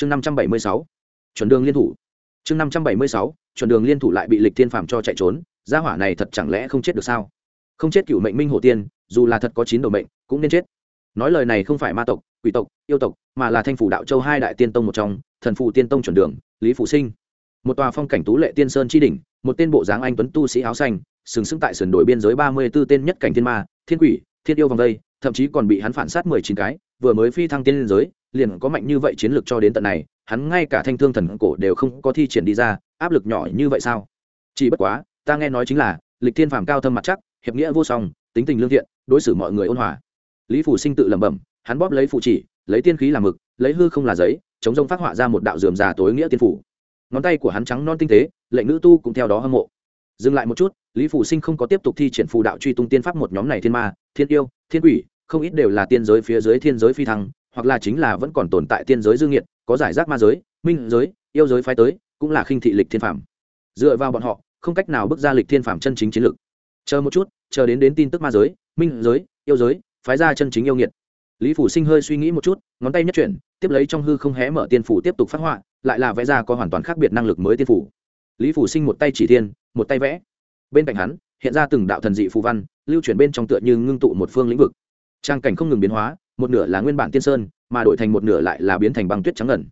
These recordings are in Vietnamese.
chương năm trăm bảy mươi sáu, chuẩn đường liên thủ. Chương năm trăm bảy mươi sáu, chuẩn đường liên thủ lại bị lịch thiên phàm cho chạy trốn, gia hỏa này thật chẳng lẽ không chết được sao? Không chết cựu mệnh minh hổ tiên, dù là thật có chín đầu mệnh, cũng nên chết. Nói lời này không phải ma tộc, quỷ tộc, yêu tộc, mà là thanh phủ đạo châu hai đại tiên tông một trong, thần phụ tiên tông chuẩn đường, lý phụ sinh. Một tòa phong cảnh tú lệ tiên sơn chi đỉnh, một tên bộ dáng anh tuấn tu sĩ áo xanh, sừng sững tại sườn đồi biên giới ba mươi b ố tên nhất cảnh thiên ma, thiên quỷ, thiên yêu vòng đây, thậm chí còn bị hắn phản sát mười chín cái, vừa mới phi thăng tiên liên giới liền có mạnh như vậy chiến lược cho đến tận này, hắn ngay cả thanh thương thần cổ đều không có thi triển đi ra, áp lực nhỏ như vậy sao? Chỉ bất quá, ta nghe nói chính là, lịch thiên phàm cao thâm mặt chắc, hiệp nghĩa vô song, tính tình lương thiện, đối xử mọi người ôn hòa. Lý phủ sinh tự lẩm bẩm, hắn bóp lấy phụ chỉ, lấy tiên khí làm mực, lấy hư không là giấy, chống rông phát họa ra một đạo dườm già tối nghĩa tiên phủ. Ngón tay của hắn trắng non tinh tế, lệnh nữ tu cũng theo đó hâm mộ. Dừng lại một chút, lý phủ sinh không có tiếp tục thi triển phù đạo truy tung tiên pháp một nhóm này thiên ma, thiên yêu, thiên quỷ, không ít đều là tiên giới phía dưới thiên giới phi thăng hoặc là chính là vẫn còn tồn tại tiên giới dương nghiệt, có giải rác ma giới, minh giới, yêu giới phái tới, cũng là khinh thị lịch thiên phạm dựa vào bọn họ, không cách nào bước ra lịch thiên phạm chân chính chiến lược. Chờ một chút, chờ đến đến tin tức ma giới, minh giới, yêu giới, phái ra chân chính yêu nghiệt. Lý phủ sinh hơi suy nghĩ một chút, ngón tay nhất chuyển, tiếp lấy trong hư không hé mở tiên phủ tiếp tục phát họa, lại là vẽ ra có hoàn toàn khác biệt năng lực mới tiên phủ. Lý phủ sinh một tay chỉ thiên, một tay vẽ. Bên cạnh hắn, hiện ra từng đạo thần dị phù văn, lưu chuyển bên trong tựa như ngưng tụ một phương lĩnh vực. Trang cảnh không ngừng biến hóa một nửa là nguyên bản tiên sơn, mà đổi thành một nửa lại là biến thành băng tuyết trắng ngần.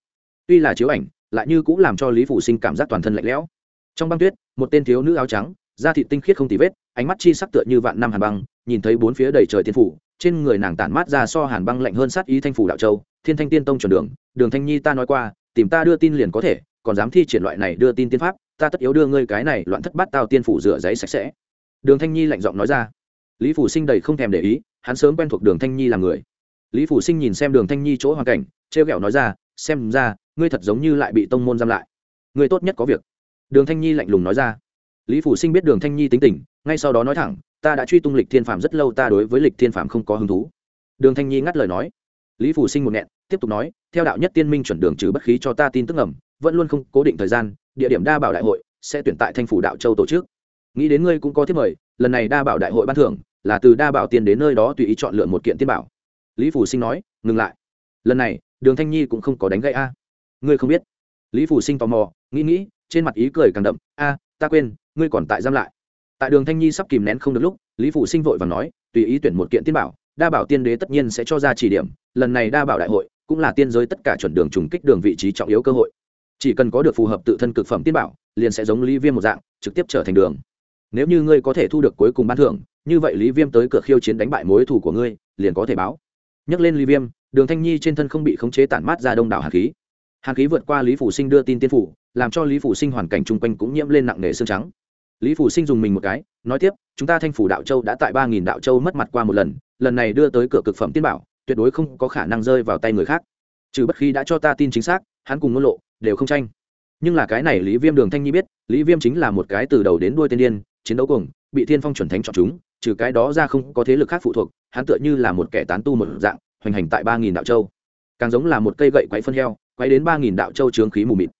Tuy là chiếu ảnh, lại như cũng làm cho lý phủ sinh cảm giác toàn thân lạnh lẽo. Trong băng tuyết, một tên thiếu nữ áo trắng, da thịt tinh khiết không tì vết, ánh mắt chi sắc tựa như vạn năm hàn băng, nhìn thấy bốn phía đầy trời tiên phủ, trên người nàng tản mát ra so hàn băng lạnh hơn sát ý thanh phủ đạo châu, thiên thanh tiên tông chuẩn đường đường thanh nhi ta nói qua, tìm ta đưa tin liền có thể, còn dám thi triển loại này đưa tin tiên pháp, ta tất yếu đưa ngươi cái này loạn thất bát tao tiên phủ rửa giấy sạch sẽ. Đường thanh nhi lạnh giọng nói ra. Lý phủ sinh đầy không thèm để ý, hắn sớm quen thuộc đường thanh nhi là người lý phủ sinh nhìn xem đường thanh nhi chỗ hoàn cảnh t r e o g ẹ o nói ra, xem ra, ngươi thật giống như lại bị tông môn giam lại. Ngươi tốt nhất có việc. Đường thanh nhi lạnh lùng nói ra. Lý phủ sinh biết đường thanh nhi tính tình, ngay sau đó nói thẳng, ta đã truy tung lịch thiên phạm rất lâu, ta đối với lịch thiên phạm không có hứng thú. Đường thanh nhi ngắt lời nói. Lý phủ sinh một nghẹn, tiếp tục nói, theo đạo nhất tiên minh chuẩn đường trừ bất khí cho ta tin tức ẩm vẫn luôn không cố định thời gian, địa điểm đa bảo đại hội sẽ tuyển tại thanh phủ đạo châu tổ chức. Nghĩ đến ngươi cũng có thiết mời, lần này đa bảo đại hội ban thưởng là từ đa bảo tiền đến nơi đó tùy ý chọn lựa một kiện tiên bảo lý phủ sinh nói, ngừng lại. Lần này, đường thanh nhi cũng không có đánh gậy a. Ngươi không biết. Lý phủ sinh tò mò, nghĩ nghĩ, trên mặt ý cười càng đậm, a, ta quên, ngươi còn tại giam lại. Tại đường thanh nhi sắp kìm nén không được lúc, lý phủ sinh vội và nói, tùy ý tuyển một kiện tiên bảo, đa bảo tiên đế tất nhiên sẽ cho ra chỉ điểm, lần này đa bảo đại hội cũng là tiên giới tất cả chuẩn đường trùng kích đường vị trí trọng yếu cơ hội. Chỉ cần có được phù hợp tự thân cực phẩm tiên bảo, liền sẽ giống lý viêm một dạng, trực tiếp trở thành đường. Nếu như ngươi có thể thu được cuối cùng ban thưởng, như vậy lý viêm tới cửa khiêu chiến đánh bại mối thủ của ngươi, liền có thể báo. Nhấc lên lý viêm, đường thanh nhi trên thân không bị khống chế tản mát ra đông đảo hàn khí. Hàn khí vượt qua lý phủ sinh đưa tin tiên phủ, làm cho lý phủ sinh hoàn cảnh chung quanh cũng nhiễm lên nặng nề xương trắng. Lý phủ sinh dùng mình một cái, nói tiếp, chúng ta thanh phủ đạo châu đã tại ba nghìn đạo châu mất mặt qua một lần lần này đưa tới cửa cực phẩm tiên bảo, tuyệt đối không có khả năng rơi vào tay người khác. Trừ bất khi đã cho ta tin chính xác, hắn cùng ngôn lộ đều không tranh. Nhưng là cái này lý viêm đường thanh nhi biết, lý viêm chính là một cái từ đầu đến đuôi tiên điên, chiến đấu cùng bị thiên phong chuẩn thánh chọn chúng, trừ cái đó ra không có thế lực khác phụ thuộc hắn tựa như là một kẻ tán tu một dạng, hoành hành tại ba nghìn đạo châu. Càng giống là một cây gậy quấy phân heo quáy đến ba nghìn đạo châu trướng khí mù mịt.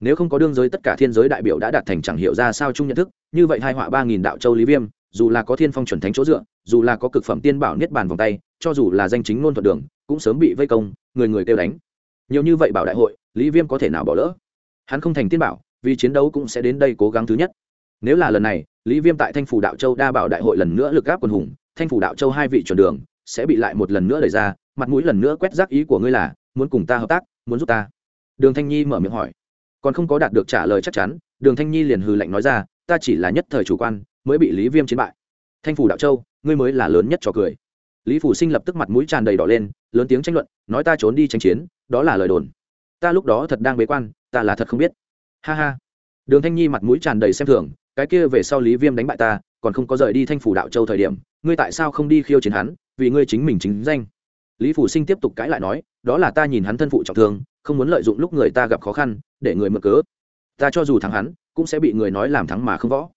Nếu không có đương giới tất cả thiên giới đại biểu đã đạt thành chẳng hiểu ra sao chung nhận thức, như vậy hai họa ba nghìn đạo châu lý viêm, dù là có thiên phong chuẩn thánh chỗ dựa, dù là có cực phẩm tiên bảo niết bàn vòng tay, cho dù là danh chính ngôn thuận đường, cũng sớm bị vây công, người người kêu đánh. Nhiều như vậy bảo đại hội, lý viêm có thể nào bỏ lỡ? Hắn không thành tiên bảo, vì chiến đấu cũng sẽ đến đây cố gắng thứ nhất. Nếu là lần này, lý viêm tại thanh phủ đạo châu đa bảo đại hội lần nữa lực gáp quần hùng thanh phủ đạo châu hai vị chuẩn đường sẽ bị lại một lần nữa đẩy ra, mặt mũi lần nữa quét rác ý của ngươi là, muốn cùng ta hợp tác, muốn giúp ta. Đường thanh nhi mở miệng hỏi. Còn không có đạt được trả lời chắc chắn, đường thanh nhi liền hừ lạnh nói ra, ta chỉ là nhất thời chủ quan, mới bị lý viêm chiến bại. Thanh phủ đạo châu, ngươi mới là lớn nhất trò cười. Lý phủ sinh lập tức mặt mũi tràn đầy đỏ lên, lớn tiếng tranh luận, nói ta trốn đi tranh chiến, đó là lời đồn. Ta lúc đó thật đang bế quan, ta là thật không biết. Ha ha. Đường thanh nhi mặt mũi tràn đầy xem thường, cái kia về sau lý viêm đánh bại ta, còn không có rời đi thanh phủ đạo châu thời điểm ngươi tại sao không đi khiêu chiến hắn, vì ngươi chính mình chính danh? Lý phủ sinh tiếp tục cãi lại nói, đó là ta nhìn hắn thân phụ trọng thương, không muốn lợi dụng lúc người ta gặp khó khăn, để người mở cớ. Ta cho dù thắng hắn, cũng sẽ bị người nói làm thắng mà không võ.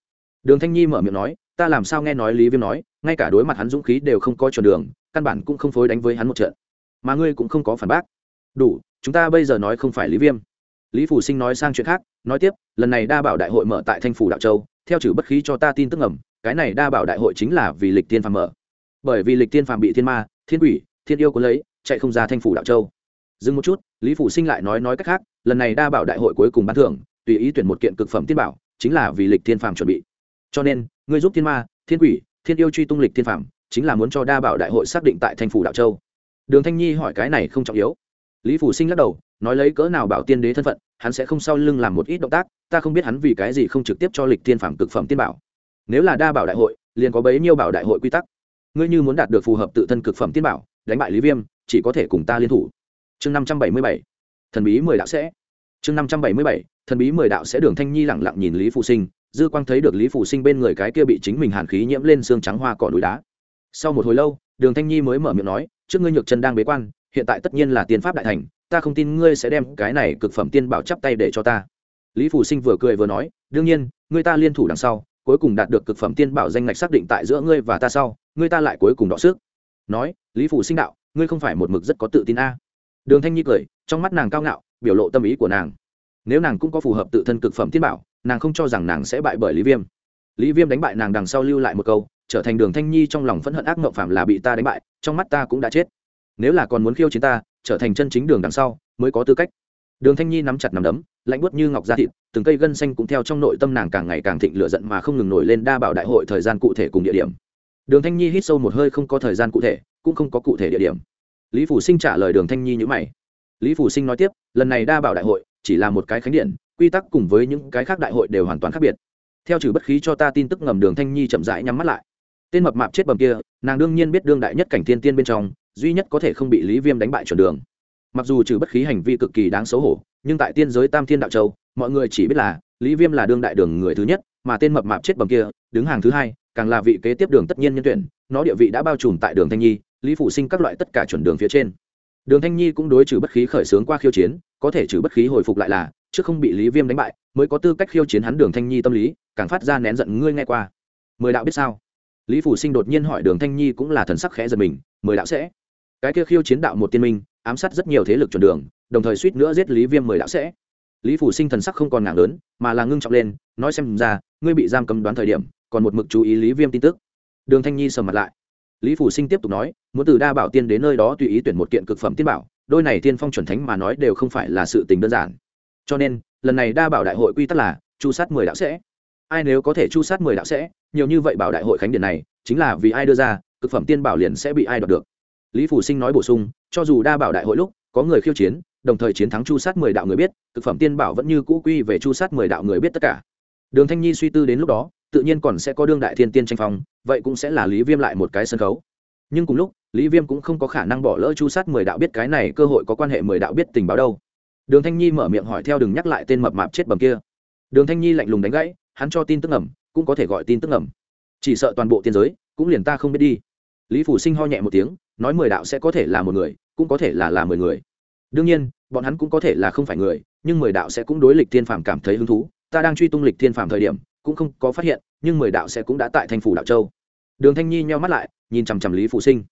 Đường thanh nhi mở miệng nói, ta làm sao nghe nói lý viêm nói, ngay cả đối mặt hắn dũng khí đều không có chuẩn đường, căn bản cũng không phối đánh với hắn một trận. Mà ngươi cũng không có phản bác. Đủ, chúng ta bây giờ nói không phải lý viêm. Lý phủ sinh nói sang chuyện khác, nói tiếp, lần này đa bảo đại hội mở tại thanh phủ đạo châu theo trừ bất khí cho ta tin tức ngầm, cái này đa bảo đại hội chính là vì lịch tiên phàm mở. Bởi vì lịch tiên phàm bị thiên ma, thiên quỷ, thiên yêu có lấy, chạy không ra thanh phủ đạo châu. Dừng một chút, lý phủ sinh lại nói nói cách khác, lần này đa bảo đại hội cuối cùng ban thưởng, tùy ý tuyển một kiện cực phẩm tiên bảo, chính là vì lịch thiên phàm chuẩn bị. Cho nên, ngươi giúp thiên ma, thiên quỷ, thiên yêu truy tung lịch thiên phàm, chính là muốn cho đa bảo đại hội xác định tại thành phủ đạo châu. Đường thanh nhi hỏi cái này không trọng yếu. Lý phủ sinh lắc đầu, nói lấy cỡ nào bảo tiên đế thân phận hắn sẽ không sau lưng làm một ít động tác, ta không biết hắn vì cái gì không trực tiếp cho lịch tiên phàm cực phẩm tiên bảo. Nếu là đa bảo đại hội, liền có bấy nhiêu bảo đại hội quy tắc. Ngươi như muốn đạt được phù hợp tự thân cực phẩm tiên bảo, đánh bại lý viêm, chỉ có thể cùng ta liên thủ. Chương năm trăm bảy mươi bảy, thần bí mười đạo sẽ. Chương năm trăm bảy mươi bảy, thần bí mười đạo sẽ đường thanh nhi lẳng lặng nhìn lý phụ sinh, dư quang thấy được lý phụ sinh bên người cái kia bị chính mình hàn khí nhiễm lên xương trắng hoa cỏ núi đá. Sau một hồi lâu, đường thanh nhi mới mở miệng nói, trước ngươi nhược chân đang bế quan, hiện tại tất nhiên là tiên pháp đại thành ta không tin ngươi sẽ đem cái này cực phẩm tiên bảo chắp tay để cho ta. Lý phủ sinh vừa cười vừa nói, đương nhiên, ngươi ta liên thủ đằng sau, cuối cùng đạt được cực phẩm tiên bảo danh ngạch xác định tại giữa ngươi và ta sau, ngươi ta lại cuối cùng đọ sức. Nói, lý phủ sinh đạo, ngươi không phải một mực rất có tự tin a. Đường thanh nhi cười, trong mắt nàng cao ngạo, biểu lộ tâm ý của nàng. Nếu nàng cũng có phù hợp tự thân cực phẩm tiên bảo, nàng không cho rằng nàng sẽ bại bởi lý viêm. Lý viêm đánh bại nàng đằng sau lưu lại một câu, trở thành đường thanh nhi trong lòng phẫn hận ác mộng phạm là bị ta đánh bại, trong mắt ta cũng đã chết. Nếu là còn muốn khiêu chiến ta trở thành chân chính đường đằng sau, mới có tư cách. Đường thanh nhi nắm chặt nắm đấm, lạnh buốt như ngọc da thịt, từng cây gân xanh cũng theo trong nội tâm nàng càng ngày càng thịnh lửa giận mà không ngừng nổi lên đa bảo đại hội thời gian cụ thể cùng địa điểm. Đường thanh nhi hít sâu một hơi không có thời gian cụ thể, cũng không có cụ thể địa điểm. Lý phủ sinh trả lời đường thanh nhi như mày. Lý phủ sinh nói tiếp, lần này đa bảo đại hội chỉ là một cái khánh điện, quy tắc cùng với những cái khác đại hội đều hoàn toàn khác biệt. Theo trừ bất khí cho ta tin tức ngầm, đường thanh nhi chậm rãi nhắm mắt lại. Tên mập mạp chết bầm kia, nàng đương nhiên biết đương đại nhất cảnh thiên tiên bên trong duy nhất có thể không bị lý viêm đánh bại chuẩn đường. Mặc dù trừ bất khí hành vi cực kỳ đáng xấu hổ, nhưng tại tiên giới tam thiên đạo châu, mọi người chỉ biết là lý viêm là đương đại đường người thứ nhất, mà tên mập mạp chết bầm kia, đứng hàng thứ hai, càng là vị kế tiếp đường tất nhiên nhân tuyển, nó địa vị đã bao trùm tại đường thanh nhi, lý phủ sinh các loại tất cả chuẩn đường phía trên. Đường thanh nhi cũng đối trừ bất khí khởi xướng qua khiêu chiến, có thể trừ bất khí hồi phục lại là, trước không bị lý viêm đánh bại, mới có tư cách khiêu chiến hắn đường thanh nhi tâm lý, càng phát ra nén giận ngươi nghe qua. Mười đạo biết sao? Lý phủ sinh đột nhiên hỏi đường thanh nhi cũng là thần sắc khẽ giật mình, mười đạo sẽ cái kia khiêu chiến đạo một tiên minh, ám sát rất nhiều thế lực chuẩn đường, đồng thời suýt nữa giết lý viêm mười đạo sẽ. Lý phủ sinh thần sắc không còn ngạc lớn, mà là ngưng trọng lên, nói xem ra, ngươi bị giam Cầm đoán thời điểm, còn một mực chú ý lý viêm tin tức. Đường thanh nhi sầm mặt lại. Lý phủ sinh tiếp tục nói, muốn từ đa bảo tiên đến nơi đó tùy ý tuyển một kiện cực phẩm tiên bảo, đôi này tiên phong chuẩn thánh mà nói đều không phải là sự tình đơn giản. Cho nên, lần này đa bảo đại hội quy tắc là, chu sát mười đạo sẽ. Ai nếu có thể chu sát mười đạo sẽ, nhiều như vậy bảo đại hội khánh điện này, chính là vì ai đưa ra, cực phẩm tiên bảo liền sẽ bị ai đoạt được lý phủ sinh nói bổ sung cho dù đa bảo đại hội lúc có người khiêu chiến đồng thời chiến thắng chu sát mười đạo người biết thực phẩm tiên bảo vẫn như cũ quy về chu sát mười đạo người biết tất cả. Đường thanh nhi suy tư đến lúc đó tự nhiên còn sẽ có đương đại thiên tiên tranh phong vậy cũng sẽ là lý viêm lại một cái sân khấu. Nhưng cùng lúc lý viêm cũng không có khả năng bỏ lỡ chu sát mười đạo biết cái này cơ hội có quan hệ mười đạo biết tình báo đâu. Đường thanh nhi mở miệng hỏi theo đừng nhắc lại tên mập mạp chết bầm kia. Đường thanh nhi lạnh lùng đánh gãy hắn cho tin tức ngầm, cũng có thể gọi tin tức ngầm. chỉ sợ toàn bộ tiên giới cũng liền ta không biết đi. Lý phủ sinh ho nhẹ một tiếng nói mười đạo sẽ có thể là một người, cũng có thể là là mười người. Đương nhiên, bọn hắn cũng có thể là không phải người, nhưng mười đạo sẽ cũng đối lịch thiên phàm cảm thấy hứng thú. Ta đang truy tung lịch thiên phàm thời điểm, cũng không có phát hiện, nhưng mười đạo sẽ cũng đã tại thành phủ đạo châu. Đường thanh nhi nheo mắt lại, nhìn chằm chằm lý phủ sinh.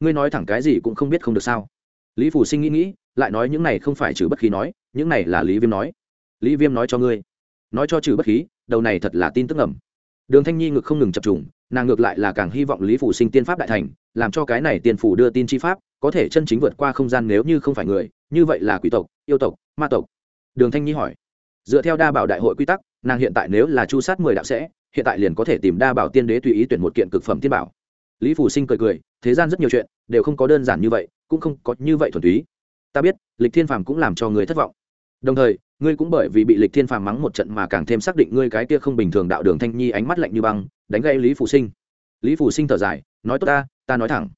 Ngươi nói thẳng cái gì cũng không biết không được sao? Lý phủ sinh nghĩ nghĩ, lại nói những này không phải trừ bất khí nói, những này là lý viêm nói. Lý viêm nói cho ngươi. Nói cho trừ bất khí, đầu này thật là tin tức ẩm đường thanh nhi ngực không ngừng chập trùng, nàng ngược lại là càng hy vọng lý phủ sinh tiên pháp đại thành làm cho cái này tiền phủ đưa tin chi pháp, có thể chân chính vượt qua không gian nếu như không phải người, như vậy là quỷ tộc, yêu tộc, ma tộc. Đường thanh nhi hỏi. Dựa theo đa bảo đại hội quy tắc, nàng hiện tại nếu là chu sát mười đạo sẽ, hiện tại liền có thể tìm đa bảo tiên đế tùy ý tuyển một kiện cực phẩm tiên bảo. Lý phủ sinh cười cười, thế gian rất nhiều chuyện, đều không có đơn giản như vậy, cũng không có như vậy thuần túy. Ta biết, lịch thiên phàm cũng làm cho người thất vọng. Đồng thời, ngươi cũng bởi vì bị lịch thiên phàm mắng một trận mà càng thêm xác định ngươi cái kia không bình thường đạo đường thanh nhi ánh mắt lạnh như băng, đánh gây lý phủ sinh. Lý phủ sinh thở dài, nói tốt ta ta nói thẳng,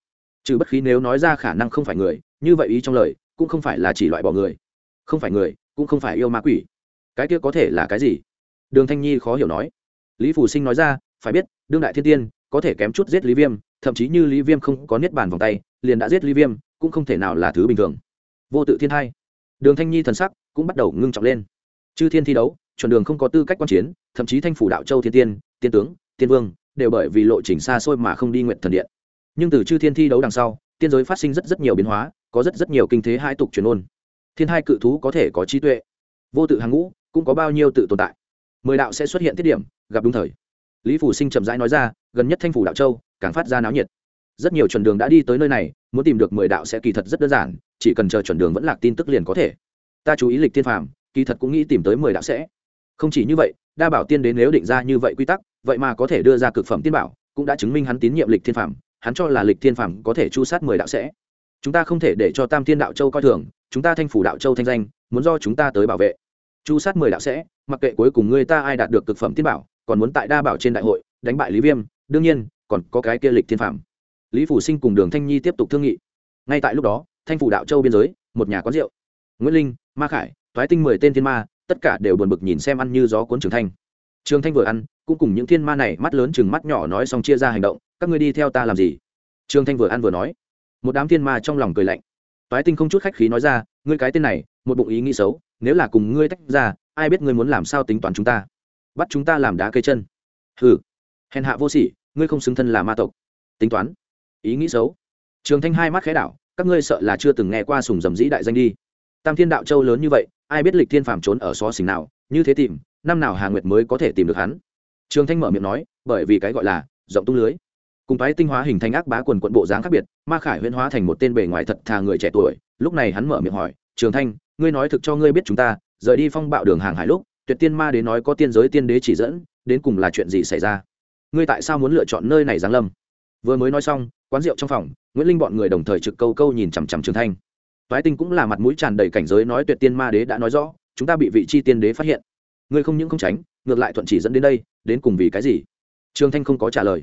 trừ bất khí nếu nói ra khả năng không phải người, như vậy ý trong lời, cũng không phải là chỉ loại bỏ người, không phải người, cũng không phải yêu ma quỷ. Cái kia có thể là cái gì? Đường thanh nhi khó hiểu nói. Lý phủ sinh nói ra, phải biết, đương đại thiên tiên, có thể kém chút giết lý viêm, thậm chí như lý viêm không có niết bàn vòng tay, liền đã giết lý viêm, cũng không thể nào là thứ bình thường. Vô tự thiên hai đường thanh nhi thần sắc cũng bắt đầu ngưng trọng lên. Chư thiên thi đấu, chuẩn đường không có tư cách quan chiến, thậm chí thanh phủ đạo châu thiên tiên tiên tướng, tiên vương, đều bởi vì lộ trình xa xôi mà không đi nguyện thần điện nhưng từ chư thiên thi đấu đằng sau, tiên giới phát sinh rất rất nhiều biến hóa, có rất rất nhiều kinh thế hai tục truyền ôn. Thiên hai cự thú có thể có trí tuệ, vô tự hàng ngũ, cũng có bao nhiêu tự tồn tại. Mười đạo sẽ xuất hiện tiết điểm, gặp đúng thời. Lý phủ sinh chậm rãi nói ra, gần nhất thanh phủ đạo châu, càng phát ra náo nhiệt. Rất nhiều chuẩn đường đã đi tới nơi này, muốn tìm được mười đạo sẽ kỳ thật rất đơn giản, chỉ cần chờ chuẩn đường vẫn lạc tin tức liền có thể. Ta chú ý lịch thiên phàm, kỳ thật cũng nghĩ tìm tới mười đạo sẽ. Không chỉ như vậy, đa bảo tiên đến nếu định ra như vậy quy tắc, vậy mà có thể đưa ra cực phẩm tiên bảo, cũng đã chứng minh hắn tín nhiệm lịch thiên phàm hắn cho là lịch thiên phàm có thể chu sát mười đạo sẽ. Chúng ta không thể để cho tam thiên đạo châu coi thường, chúng ta thanh phủ đạo châu thanh danh, muốn do chúng ta tới bảo vệ. Chu sát mười đạo sẽ, mặc kệ cuối cùng ngươi ta ai đạt được cực phẩm tiên bảo, còn muốn tại đa bảo trên đại hội, đánh bại lý viêm, đương nhiên, còn có cái kia lịch thiên phạm lý phủ sinh cùng đường thanh nhi tiếp tục thương nghị. Ngay tại lúc đó, thanh phủ đạo châu biên giới, một nhà quán rượu. Nguyễn linh, ma khải thoái tinh mười tên thiên ma, tất cả đều buồn bực nhìn xem ăn như gió cuốn trường thanh. Trường thanh vừa ăn, cũng cùng những thiên ma này mắt lớn chừng mắt nhỏ nói xong chia ra hành động các ngươi đi theo ta làm gì? Trương thanh vừa ăn vừa nói. Một đám thiên ma trong lòng cười lạnh. Toái tinh không chút khách khí nói ra, ngươi cái tên này, một bụng ý nghĩ xấu, nếu là cùng ngươi tách ra, ai biết ngươi muốn làm sao tính toán chúng ta? Bắt chúng ta làm đá cây chân. Hừ, hèn hạ vô sỉ, ngươi không xứng thân là ma tộc. Tính toán, ý nghĩ xấu. Trường thanh hai mắt khẽ đảo, các ngươi sợ là chưa từng nghe qua sùng dầm dĩ đại danh đi. Tam thiên đạo châu lớn như vậy, ai biết lịch thiên phàm trốn ở xó xỉnh nào, như thế tìm, năm nào hà nguyệt mới có thể tìm được hắn? Trường thanh mở miệng nói, bởi vì cái gọi là rộng tung lưới cùng tái tinh hóa hình thành ác bá quần quận bộ dáng khác biệt, ma khải huyễn hóa thành một tên bề ngoài thật thà người trẻ tuổi. Lúc này hắn mở miệng hỏi, trường thanh, ngươi nói thực cho ngươi biết chúng ta, rời đi phong bạo đường hàng hải lúc, tuyệt tiên ma đến nói có tiên giới tiên đế chỉ dẫn, đến cùng là chuyện gì xảy ra? Ngươi tại sao muốn lựa chọn nơi này giáng lâm? Vừa mới nói xong, quán rượu trong phòng, nguyễn linh bọn người đồng thời trực câu câu nhìn chằm chằm trường thanh. Toái tinh cũng là mặt mũi tràn đầy cảnh giới nói tuyệt tiên ma đế đã nói rõ, chúng ta bị vị chi tiên đế phát hiện. Ngươi không những không tránh, ngược lại thuận chỉ dẫn đến đây, đến cùng vì cái gì? Trường thanh không có trả lời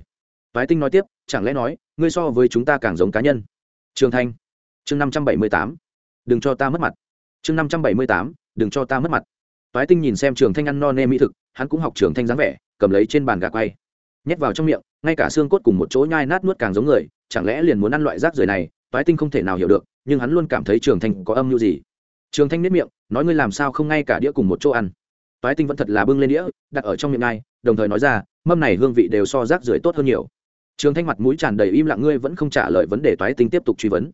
toái tinh nói tiếp, chẳng lẽ nói, ngươi so với chúng ta càng giống cá nhân? Trường thanh, chương năm trăm bảy mươi tám, đừng cho ta mất mặt. Chương năm trăm bảy mươi tám, đừng cho ta mất mặt. Toái tinh nhìn xem trường thanh ăn no nê mỹ thực, hắn cũng học trường thanh dáng vẻ, cầm lấy trên bàn gà quay. Nhét vào trong miệng, ngay cả xương cốt cùng một chỗ nhai nát nuốt càng giống người, chẳng lẽ liền muốn ăn loại rác rưởi này toái tinh không thể nào hiểu được, nhưng hắn luôn cảm thấy trường thanh có âm mưu gì. Trường thanh nếp miệng, nói ngươi làm sao không ngay cả đĩa cùng một chỗ ăn. Toái tinh vẫn thật là bưng lên đĩa, đặt ở trong miệng ngay, đồng thời nói ra, mâm này hương vị đều so rác rưởi tốt hơn nhiều trường thanh mặt mũi tràn đầy im lặng, ngươi vẫn không trả lời vấn đề toái tinh tiếp tục truy vấn.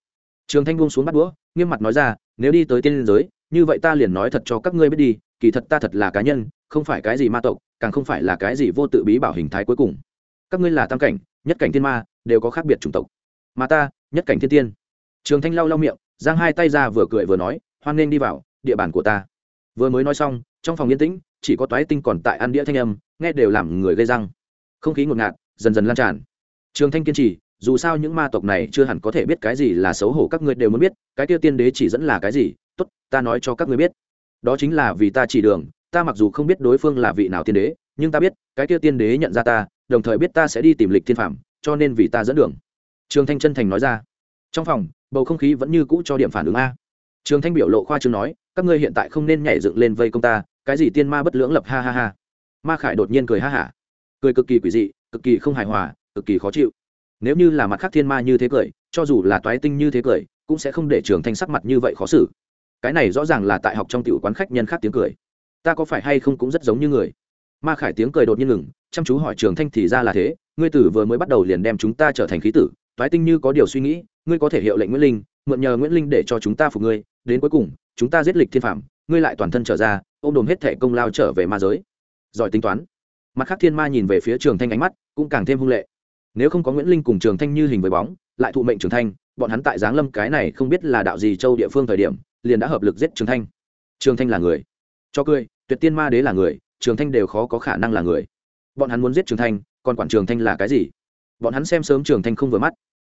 Trường thanh buông xuống bắt đũa, nghiêm mặt nói ra, nếu đi tới tiên liên giới, như vậy ta liền nói thật cho các ngươi biết đi, kỳ thật ta thật là cá nhân, không phải cái gì ma tộc, càng không phải là cái gì vô tự bí bảo hình thái cuối cùng. Các ngươi là tam cảnh, nhất cảnh thiên ma, đều có khác biệt chủng tộc. Mà ta, nhất cảnh thiên tiên. Trường thanh lau lau miệng, giang hai tay ra vừa cười vừa nói, hoan nghênh đi vào, địa bàn của ta. Vừa mới nói xong, trong phòng yên tĩnh, chỉ có toái tinh còn tại ăn đĩa thanh âm, nghe đều làm người gây răng. Không khí ngột ngạt, dần dần lan tràn trường thanh kiên trì, dù sao những ma tộc này chưa hẳn có thể biết cái gì là xấu hổ các ngươi đều muốn biết, cái tiêu tiên đế chỉ dẫn là cái gì, tốt, ta nói cho các ngươi biết. Đó chính là vì ta chỉ đường, ta mặc dù không biết đối phương là vị nào tiên đế, nhưng ta biết, cái tiêu tiên đế nhận ra ta, đồng thời biết ta sẽ đi tìm lịch thiên phạm cho nên vì ta dẫn đường. Trường thanh chân thành nói ra. Trong phòng, bầu không khí vẫn như cũ cho điểm phản ứng a. Trường thanh biểu lộ khoa chương nói, các ngươi hiện tại không nên nhảy dựng lên vây công ta, cái gì tiên ma bất lưỡng lập ha ha ha. Ma khải đột nhiên cười ha hả. Cười cực kỳ quỷ dị, cực kỳ không hài hòa cực kỳ khó chịu. Nếu như là mặt khác thiên ma như thế cười, cho dù là toái tinh như thế cười, cũng sẽ không để trường thanh sắc mặt như vậy khó xử. Cái này rõ ràng là tại học trong tiểu quán khách nhân khác tiếng cười. Ta có phải hay không cũng rất giống như người? Ma khải tiếng cười đột nhiên ngừng, chăm chú hỏi trường thanh thì ra là thế, ngươi tử vừa mới bắt đầu liền đem chúng ta trở thành khí tử, toái tinh như có điều suy nghĩ, ngươi có thể hiệu lệnh nguyễn linh, mượn nhờ nguyễn linh để cho chúng ta phục ngươi, đến cuối cùng, chúng ta giết lịch thiên phạm ngươi lại toàn thân trở ra, ôm đồm hết thẻ công lao trở về ma giới. Giỏi tính toán. Mặt khác thiên ma nhìn về phía trường thanh ánh mắt, cũng càng thêm hung lệ nếu không có nguyễn linh cùng trường thanh như hình với bóng, lại thụ mệnh trường thanh, bọn hắn tại giáng lâm cái này không biết là đạo gì châu địa phương thời điểm, liền đã hợp lực giết trường thanh. Trường thanh là người. Cho cười, tuyệt tiên ma đế là người, trường thanh đều khó có khả năng là người. Bọn hắn muốn giết trường thanh, còn quản trường thanh là cái gì? Bọn hắn xem sớm trường thanh không vừa mắt.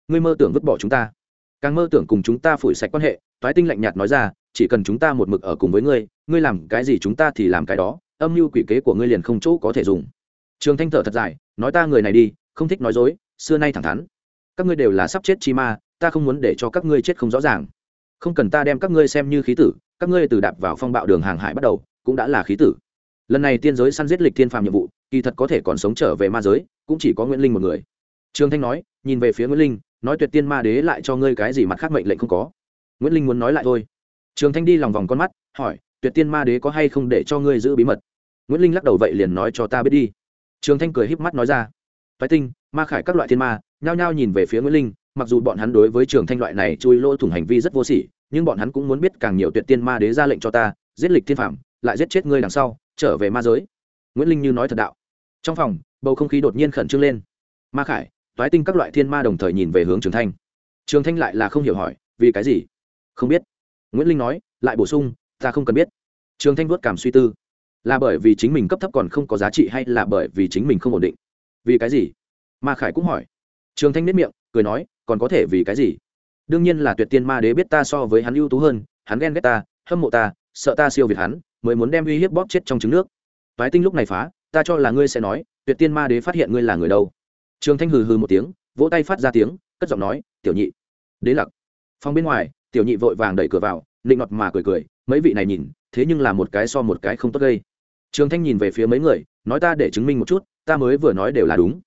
Ngươi mơ tưởng vứt bỏ chúng ta. Càng mơ tưởng cùng chúng ta phủi sạch quan hệ, toái tinh lạnh nhạt nói ra, chỉ cần chúng ta một mực ở cùng với ngươi ngươi làm cái gì chúng ta thì làm cái đó, âm mưu quỷ kế của ngươi liền không chỗ có thể dùng. Trường thanh thở thật dài, nói ta người này đi không thích nói dối, xưa nay thẳng thắn. Các ngươi đều là sắp chết chi ma, ta không muốn để cho các ngươi chết không rõ ràng. Không cần ta đem các ngươi xem như khí tử, các ngươi từ đạp vào phong bạo đường hàng hải bắt đầu, cũng đã là khí tử. Lần này tiên giới săn giết lịch thiên phàm nhiệm vụ, kỳ thật có thể còn sống trở về ma giới, cũng chỉ có nguyễn linh một người. Trương thanh nói, nhìn về phía nguyễn linh, nói tuyệt tiên ma đế lại cho ngươi cái gì mặt khác mệnh lệnh không có. Nguyễn linh muốn nói lại thôi. Trương thanh đi lòng vòng con mắt, hỏi, tuyệt tiên ma đế có hay không để cho ngươi giữ bí mật? Nguyễn linh lắc đầu vậy liền nói cho ta biết đi. Trương thanh cười híp mắt nói ra phái tinh, ma khải các loại thiên ma, nhao nhao nhìn về phía nguyễn linh, mặc dù bọn hắn đối với trường thanh loại này chui lỗ thủng hành vi rất vô sỉ, nhưng bọn hắn cũng muốn biết càng nhiều tuyệt tiên ma đế ra lệnh cho ta, giết lịch thiên phạm lại giết chết ngươi đằng sau, trở về ma giới. Nguyễn linh như nói thật đạo. Trong phòng, bầu không khí đột nhiên khẩn trương lên. Ma khải toái tinh các loại thiên ma đồng thời nhìn về hướng trường thanh. Trường thanh lại là không hiểu hỏi, vì cái gì? Không biết. Nguyễn linh nói, lại bổ sung, ta không cần biết. Trường thanh vuốt cảm suy tư. Là bởi vì chính mình cấp thấp còn không có giá trị hay là bởi vì chính mình không ổn định? Vì cái gì? Ma khải cũng hỏi. Trường thanh nếp miệng, cười nói, còn có thể vì cái gì? Đương nhiên là tuyệt tiên ma đế biết ta so với hắn ưu tú hơn, hắn ghen ghét ta, hâm mộ ta, sợ ta siêu việt hắn, mới muốn đem uy hiếp bóp chết trong trứng nước. Toái tinh lúc này phá, ta cho là ngươi sẽ nói, tuyệt tiên ma đế phát hiện ngươi là người đâu. Trường thanh hừ hừ một tiếng, vỗ tay phát ra tiếng, cất giọng nói, tiểu nhị. Đế lặc. Phòng bên ngoài, tiểu nhị vội vàng đẩy cửa vào định ngọt mà cười cười, mấy vị này nhìn, thế nhưng là một cái so một cái không tốt gây. Trường thanh nhìn về phía mấy người, nói, ta để chứng minh một chút ta mới vừa nói đều là đúng.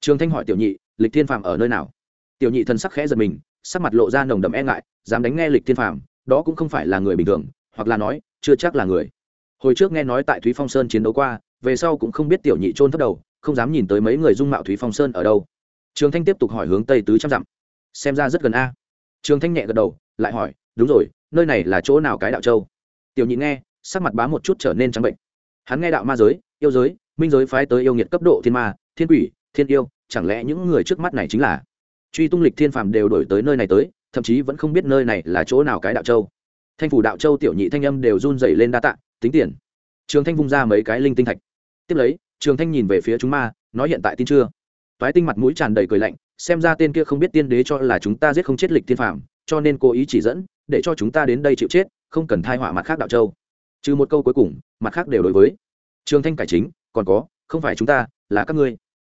Trường thanh hỏi tiểu nhị lịch thiên Phàm ở nơi nào? Tiểu nhị thần sắc khẽ giật mình sắc mặt lộ ra nồng đậm e ngại dám đánh nghe lịch thiên Phàm, đó cũng không phải là người bình thường hoặc là nói chưa chắc là người. Hồi trước nghe nói tại thúy phong sơn chiến đấu qua về sau cũng không biết tiểu nhị trôn thấp đầu không dám nhìn tới mấy người dung mạo thúy phong sơn ở đâu. Trường thanh tiếp tục hỏi hướng tây tứ trăm dặm. Xem ra rất gần a. Trường thanh nhẹ gật đầu lại hỏi đúng rồi nơi này là chỗ nào cái đạo châu? Tiểu nhị nghe sắc mặt bá một chút trở nên trắng bệnh. Hắn nghe đạo ma giới yêu giới minh giới phái tới yêu nghiệt cấp độ thiên ma, thiên quỷ, thiên yêu, chẳng lẽ những người trước mắt này chính là? Truy tung lịch thiên phàm đều đổi tới nơi này tới, thậm chí vẫn không biết nơi này là chỗ nào cái đạo châu. Thanh phủ đạo châu tiểu nhị thanh âm đều run dày lên đa tạ, tính tiền. Trường thanh vung ra mấy cái linh tinh thạch. Tiếp lấy, trường thanh nhìn về phía chúng ma, nói hiện tại tin chưa? Toái tinh mặt mũi tràn đầy cười lạnh, xem ra tên kia không biết tiên đế cho là chúng ta giết không chết lịch thiên phàm, cho nên cố ý chỉ dẫn, để cho chúng ta đến đây chịu chết, không cần thai họa mặt khác đạo châu. Trừ một câu cuối cùng, mặt khác đều đối với. Trường thanh cải chính còn có, không phải chúng ta, là các ngươi.